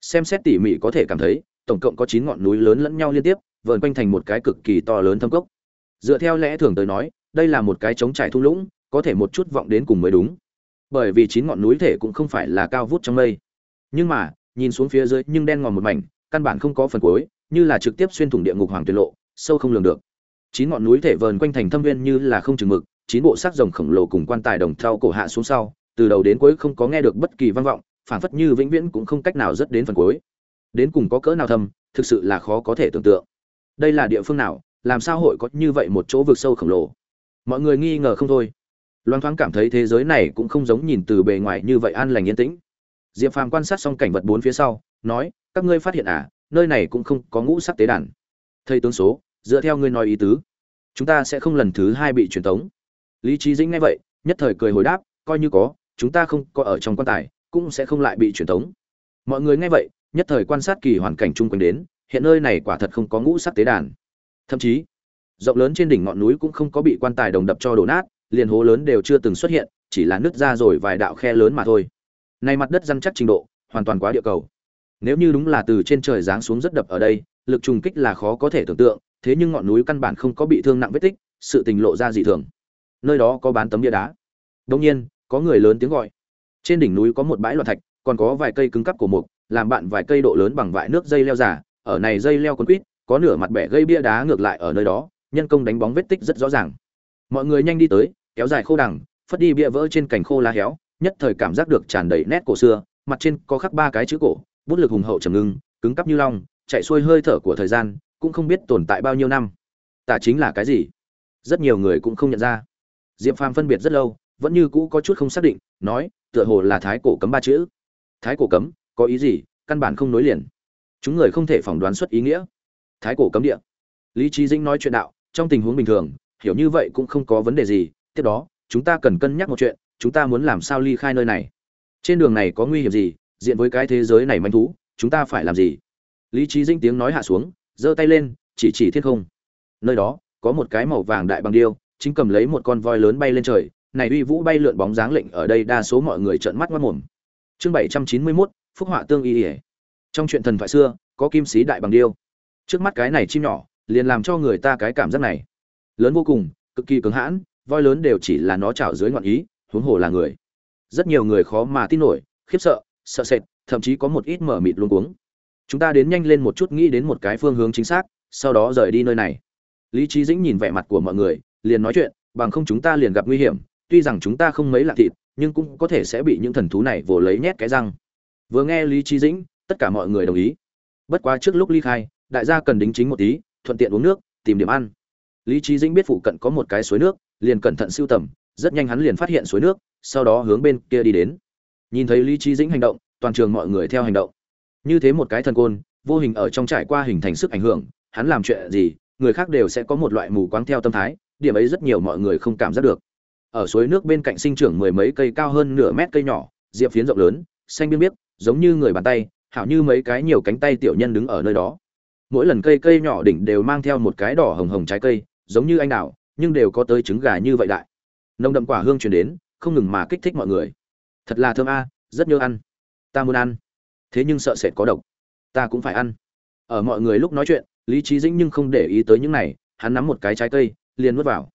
Xem xét tỉ mỉ có thể cảm thấy, tổng cộng có chín ngọn núi lớn lẫn nhau liên tiếp vờn quanh thành một cái cực kỳ to lớn thâm cốc. Dựa theo lẽ thường tới nói, đây là một cái trống trải thung lũng, có thể một chút vọng đến cùng mới đúng. Bởi vì chín ngọn núi thể cũng không phải là cao vút trong mây. Nhưng mà, nhìn xuống phía dưới nhưng đen ngòm một mảnh, căn bản không có phần cuối, như là trực tiếp xuyên thủng địa ngục hoàng tuyệt lộ, sâu không lường được. Chín ngọn núi thể vờn quanh thành thâm viên như là không chừng mực, chín bộ xác rồng khổng lồ cùng quan tài đồng theo cổ hạ xuống sau, từ đầu đến cuối không có nghe được bất kỳ văn vọng, phảng phất như vĩnh viễn cũng không cách nào rất đến phần cuối. Đến cùng có cỡ nào thâm, thực sự là khó có thể tưởng tượng đây là địa phương nào, làm sao hội có như vậy một chỗ vực sâu khổng lồ? Mọi người nghi ngờ không thôi. Loan thoáng cảm thấy thế giới này cũng không giống nhìn từ bề ngoài như vậy an lành yên tĩnh. Diệp phàm quan sát xong cảnh vật bốn phía sau, nói, các ngươi phát hiện à nơi này cũng không có ngũ sắc tế đàn. Thầy tướng số, dựa theo ngươi nói ý tứ, chúng ta sẽ không lần thứ hai bị truyền tống. Lý trí dĩnh nghe vậy, nhất thời cười hồi đáp, coi như có, chúng ta không có ở trong quan tài, cũng sẽ không lại bị truyền tống. Mọi người nghe vậy, nhất thời quan sát kỳ hoàn cảnh chung quanh đến hiện nơi này quả thật không có ngũ sắc tế đàn. Thậm chí, rộng lớn trên đỉnh ngọn núi cũng không có bị quan tài đồng đập cho đổ nát, liền hố lớn đều chưa từng xuất hiện, chỉ là nứt ra rồi vài đạo khe lớn mà thôi. Nay mặt đất răn chắc trình độ, hoàn toàn quá địa cầu. Nếu như đúng là từ trên trời giáng xuống rất đập ở đây, lực trùng kích là khó có thể tưởng tượng, thế nhưng ngọn núi căn bản không có bị thương nặng vết tích, sự tình lộ ra dị thường. Nơi đó có bán tấm bia đá. Đương nhiên, có người lớn tiếng gọi. Trên đỉnh núi có một bãi loạn thạch, còn có vài cây cứng cắp của mục, làm bạn vài cây độ lớn bằng vại nước dây leo giả ở này dây leo quấn quýt, có nửa mặt bẻ gây bia đá ngược lại ở nơi đó, nhân công đánh bóng vết tích rất rõ ràng. Mọi người nhanh đi tới, kéo dài khô đằng, phất đi bia vỡ trên cành khô lá héo, nhất thời cảm giác được tràn đầy nét cổ xưa, mặt trên có khắc ba cái chữ cổ, bút lực hùng hậu trầm ngưng, cứng cắp như long, chạy xuôi hơi thở của thời gian, cũng không biết tồn tại bao nhiêu năm. Tả chính là cái gì? Rất nhiều người cũng không nhận ra. Diệp phàm phân biệt rất lâu, vẫn như cũ có chút không xác định, nói, tựa hồ là thái cổ cấm ba chữ. Thái cổ cấm, có ý gì? Căn bản không nối liền chúng người không thể phỏng đoán xuất ý nghĩa. Thái cổ cấm địa. Lý trí dĩnh nói chuyện đạo trong tình huống bình thường hiểu như vậy cũng không có vấn đề gì tiếp đó chúng ta cần cân nhắc một chuyện chúng ta muốn làm sao ly khai nơi này? Trên đường này có nguy hiểm gì diện với cái thế giới này manh thú chúng ta phải làm gì? Lý trí dĩnh tiếng nói hạ xuống giơ tay lên chỉ chỉ thiên không. Nơi đó có một cái màu vàng đại bằng điêu chính cầm lấy một con voi lớn bay lên trời này uy vũ bay lượn bóng dáng lệnh ở đây đa số mọi người trợn mắt mắt mồm. Chương bảy trăm chín mươi 791, phúc họa tương y ỉa trong chuyện thần thoại xưa, có kim sĩ đại bằng điêu. Trước mắt cái này chim nhỏ, liền làm cho người ta cái cảm giác này. Lớn vô cùng, cực kỳ cứng hãn, voi lớn đều chỉ là nó chảo dưới ngọn ý, huống hồ là người. Rất nhiều người khó mà tin nổi, khiếp sợ sợ sệt, thậm chí có một ít mở mịt luôn cuống. Chúng ta đến nhanh lên một chút, nghĩ đến một cái phương hướng chính xác, sau đó rời đi nơi này. Lý trí dĩnh nhìn vẻ mặt của mọi người, liền nói chuyện, bằng không chúng ta liền gặp nguy hiểm, tuy rằng chúng ta không mấy lạc thịt, nhưng cũng có thể sẽ bị những thần thú này vồ lấy nhét cái răng. Vừa nghe lý trí dĩnh tất cả mọi người đồng ý. Bất quá trước lúc ly khai, đại gia cần đính chính một tí, thuận tiện uống nước, tìm điểm ăn. Lý trí dĩnh biết phụ cận có một cái suối nước, liền cẩn thận siêu tầm, rất nhanh hắn liền phát hiện suối nước, sau đó hướng bên kia đi đến. Nhìn thấy lý trí dĩnh hành động, toàn trường mọi người theo hành động. Như thế một cái thần côn, vô hình ở trong trải qua hình thành sức ảnh hưởng, hắn làm chuyện gì, người khác đều sẽ có một loại mù quáng theo tâm thái, điểm ấy rất nhiều mọi người không cảm giác được. Ở suối nước bên cạnh sinh trưởng mười mấy cây cao hơn nửa mét cây nhỏ, diệp phiến rộng lớn, xanh biếc biếc, giống như người bàn tay hảo như mấy cái nhiều cánh tay tiểu nhân đứng ở nơi đó. Mỗi lần cây cây nhỏ đỉnh đều mang theo một cái đỏ hồng hồng trái cây, giống như anh đào, nhưng đều có tới trứng gà như vậy đại. Nồng đậm quả hương truyền đến, không ngừng mà kích thích mọi người. Thật là thơm a, rất nhớ ăn. Ta muốn ăn. Thế nhưng sợ sệt có độc. Ta cũng phải ăn. Ở mọi người lúc nói chuyện, lý trí dĩnh nhưng không để ý tới những này, hắn nắm một cái trái cây, liền nuốt vào.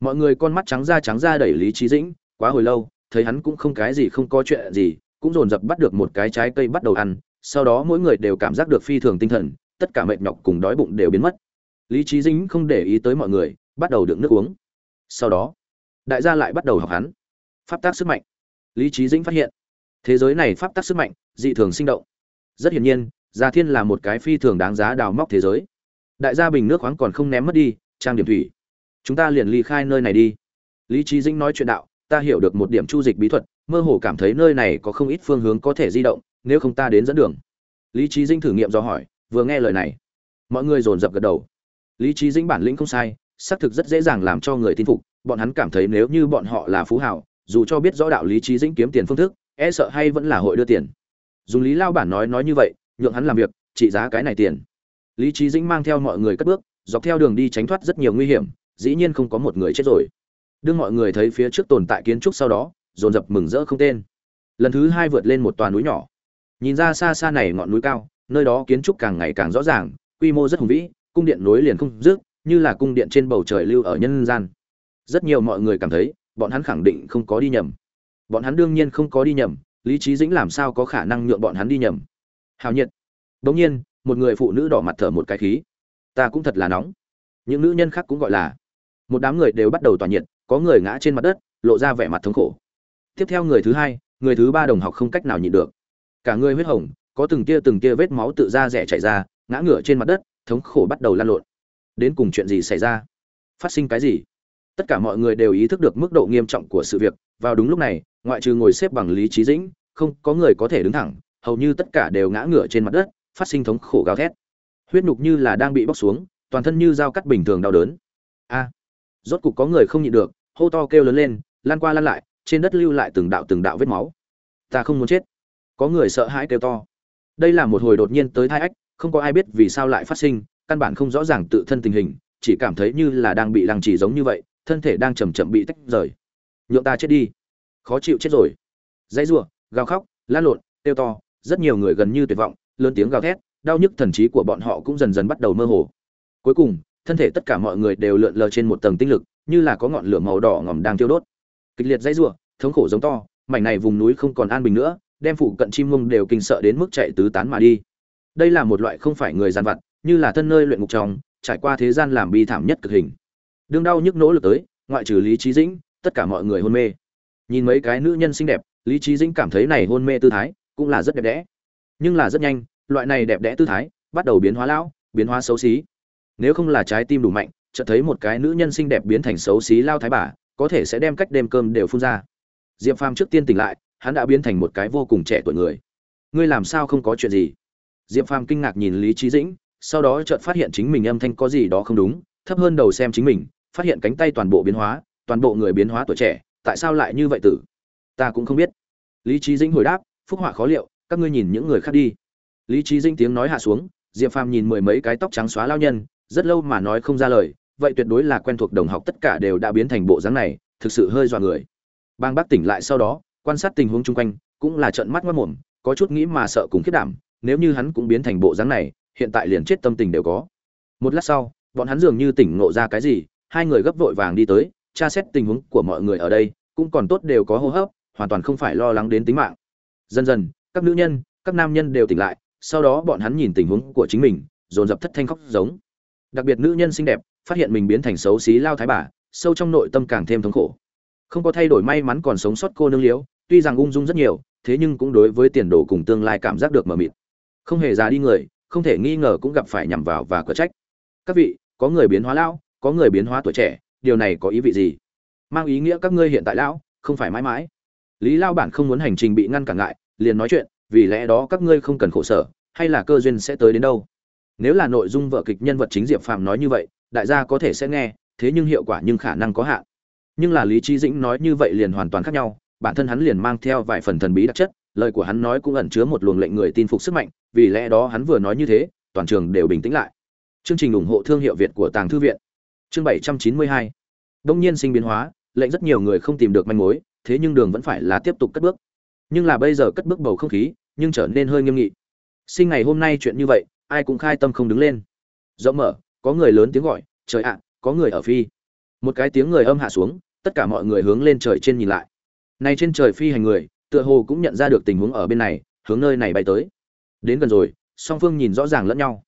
Mọi người con mắt trắng ra trắng ra đẩy lý trí dĩnh, quá hồi lâu, thấy hắn cũng không cái gì không có chuyện gì, cũng dồn dập bắt được một cái trái cây bắt đầu ăn sau đó mỗi người đều cảm giác được phi thường tinh thần, tất cả mệt nhọc cùng đói bụng đều biến mất. Lý trí dĩnh không để ý tới mọi người, bắt đầu đựng nước uống. Sau đó, đại gia lại bắt đầu học hắn. Pháp tác sức mạnh. Lý trí dĩnh phát hiện, thế giới này pháp tác sức mạnh, dị thường sinh động. Rất hiển nhiên, gia thiên là một cái phi thường đáng giá đào móc thế giới. Đại gia bình nước khoáng còn không ném mất đi, trang điểm thủy. Chúng ta liền ly khai nơi này đi. Lý trí dĩnh nói chuyện đạo, ta hiểu được một điểm chu dịch bí thuật, mơ hồ cảm thấy nơi này có không ít phương hướng có thể di động nếu không ta đến dẫn đường. Lý trí dĩnh thử nghiệm do hỏi, vừa nghe lời này, mọi người dồn dập gật đầu. Lý trí dĩnh bản lĩnh không sai, xác thực rất dễ dàng làm cho người tin phục, bọn hắn cảm thấy nếu như bọn họ là phú hảo, dù cho biết rõ đạo lý trí dĩnh kiếm tiền phương thức e sợ hay vẫn là hội đưa tiền. Dùng lý lao bản nói nói như vậy, nhượng hắn làm việc, trị giá cái này tiền. Lý trí dĩnh mang theo mọi người cất bước, dọc theo đường đi tránh thoát rất nhiều nguy hiểm, dĩ nhiên không có một người chết rồi. Đương mọi người thấy phía trước tồn tại kiến trúc sau đó, dồn dập mừng rỡ không tên. Lần thứ hai vượt lên một toàn núi nhỏ nhìn ra xa xa này ngọn núi cao, nơi đó kiến trúc càng ngày càng rõ ràng, quy mô rất hùng vĩ, cung điện nối liền không dứt, như là cung điện trên bầu trời lưu ở nhân gian. Rất nhiều mọi người cảm thấy, bọn hắn khẳng định không có đi nhầm. Bọn hắn đương nhiên không có đi nhầm, lý trí dĩnh làm sao có khả năng nhượng bọn hắn đi nhầm. Hào nhiệt. Bỗng nhiên, một người phụ nữ đỏ mặt thở một cái khí. Ta cũng thật là nóng. Những nữ nhân khác cũng gọi là. Một đám người đều bắt đầu tỏa nhiệt, có người ngã trên mặt đất, lộ ra vẻ mặt thống khổ. Tiếp theo người thứ hai, người thứ ba đồng học không cách nào nhịn được cả người huyết hồng, có từng tia từng tia vết máu tự ra rẻ chảy ra, ngã ngửa trên mặt đất, thống khổ bắt đầu lan lộn. Đến cùng chuyện gì xảy ra? Phát sinh cái gì? Tất cả mọi người đều ý thức được mức độ nghiêm trọng của sự việc. Vào đúng lúc này, ngoại trừ ngồi xếp bằng lý trí dĩnh, không có người có thể đứng thẳng, hầu như tất cả đều ngã ngửa trên mặt đất, phát sinh thống khổ gào thét. Huyết nhục như là đang bị bóc xuống, toàn thân như dao cắt bình thường đau đớn. A! Rốt cục có người không nhịn được, hô to kêu lớn lên, lan qua lan lại, trên đất lưu lại từng đạo từng đạo vết máu. Ta không muốn chết có người sợ hãi kêu to. Đây là một hồi đột nhiên tới thai ách, không có ai biết vì sao lại phát sinh, căn bản không rõ ràng tự thân tình hình, chỉ cảm thấy như là đang bị lăng trì giống như vậy, thân thể đang chầm chậm bị tách rời. Nhượng ta chết đi. Khó chịu chết rồi. Dãy rủa, gào khóc lan lộn, kêu to, rất nhiều người gần như tuyệt vọng, lớn tiếng gào thét, đau nhức thần trí của bọn họ cũng dần dần bắt đầu mơ hồ. Cuối cùng, thân thể tất cả mọi người đều lượn lờ trên một tầng tinh lực, như là có ngọn lửa màu đỏ ngòm đang thiêu đốt. Kịch liệt dãy rủa, thống khổ giống to, mảnh này vùng núi không còn an bình nữa đem phụ cận chim mông đều kinh sợ đến mức chạy tứ tán mà đi. Đây là một loại không phải người gian vặt, như là thân nơi luyện ngục trong, trải qua thế gian làm bi thảm nhất cực hình. Đương đau nhức nỗ lực tới, ngoại trừ lý trí dĩnh, tất cả mọi người hôn mê. Nhìn mấy cái nữ nhân xinh đẹp, lý trí dĩnh cảm thấy này hôn mê tư thái cũng là rất đẹp đẽ. Nhưng là rất nhanh, loại này đẹp đẽ tư thái bắt đầu biến hóa lão, biến hóa xấu xí. Nếu không là trái tim đủ mạnh, chợt thấy một cái nữ nhân xinh đẹp biến thành xấu xí lao thái bà, có thể sẽ đem cách đêm cơm đều phun ra. Diệp phàm trước tiên tỉnh lại hắn đã biến thành một cái vô cùng trẻ tuổi người. Ngươi làm sao không có chuyện gì? Diệp phàm kinh ngạc nhìn lý trí dĩnh, sau đó chợt phát hiện chính mình âm thanh có gì đó không đúng, thấp hơn đầu xem chính mình, phát hiện cánh tay toàn bộ biến hóa, toàn bộ người biến hóa tuổi trẻ, tại sao lại như vậy tử? Ta cũng không biết. Lý trí dĩnh hồi đáp, phúc họa khó liệu, các ngươi nhìn những người khác đi. Lý trí dĩnh tiếng nói hạ xuống, diệp phàm nhìn mười mấy cái tóc trắng xóa lao nhân, rất lâu mà nói không ra lời, vậy tuyệt đối là quen thuộc đồng học tất cả đều đã biến thành bộ dáng này, thực sự hơi dọa người. Bang bác tỉnh lại sau đó quan sát tình huống chung quanh, cũng là trợn mắt mất mồm, có chút nghĩ mà sợ cùng khiết đảm, nếu như hắn cũng biến thành bộ dáng này, hiện tại liền chết tâm tình đều có. Một lát sau, bọn hắn dường như tỉnh ngộ ra cái gì, hai người gấp vội vàng đi tới, tra xét tình huống của mọi người ở đây, cũng còn tốt đều có hô hấp, hoàn toàn không phải lo lắng đến tính mạng. Dần dần, các nữ nhân, các nam nhân đều tỉnh lại, sau đó bọn hắn nhìn tình huống của chính mình, dồn dập thất thanh khóc giống. Đặc biệt nữ nhân xinh đẹp, phát hiện mình biến thành xấu xí lao thái bà, sâu trong nội tâm càng thêm thống khổ. Không có thay đổi may mắn còn sống sót cô nương liễu tuy rằng ung dung rất nhiều, thế nhưng cũng đối với tiền đồ cùng tương lai cảm giác được mờ mịt. Không hề già đi người, không thể nghi ngờ cũng gặp phải nhằm vào và có trách. Các vị, có người biến hóa lão, có người biến hóa tuổi trẻ, điều này có ý vị gì? Mang ý nghĩa các ngươi hiện tại lão, không phải mãi mãi. Lý lao bản không muốn hành trình bị ngăn cản ngại, liền nói chuyện, vì lẽ đó các ngươi không cần khổ sở, hay là cơ duyên sẽ tới đến đâu? Nếu là nội dung vở kịch nhân vật chính diệp phàm nói như vậy, đại gia có thể sẽ nghe, thế nhưng hiệu quả nhưng khả năng có hạn. Nhưng là lý Chí dĩnh nói như vậy liền hoàn toàn khác nhau bản thân hắn liền mang theo vài phần thần bí đặc chất, lời của hắn nói cũng ẩn chứa một luồng lệnh người tin phục sức mạnh, vì lẽ đó hắn vừa nói như thế, toàn trường đều bình tĩnh lại. Chương trình ủng hộ thương hiệu việt của tàng thư viện. Chương 792 đông nhiên sinh biến hóa, lệnh rất nhiều người không tìm được manh mối, thế nhưng đường vẫn phải là tiếp tục cất bước. Nhưng là bây giờ cất bước bầu không khí, nhưng trở nên hơi nghiêm nghị. Sinh ngày hôm nay chuyện như vậy, ai cũng khai tâm không đứng lên. Rộng mở, có người lớn tiếng gọi, trời ạ, có người ở phi. Một cái tiếng người âm hạ xuống, tất cả mọi người hướng lên trời trên nhìn lại này trên trời phi hành người, tựa hồ cũng nhận ra được tình huống ở bên này, hướng nơi này bay tới. Đến gần rồi, song phương nhìn rõ ràng lẫn nhau.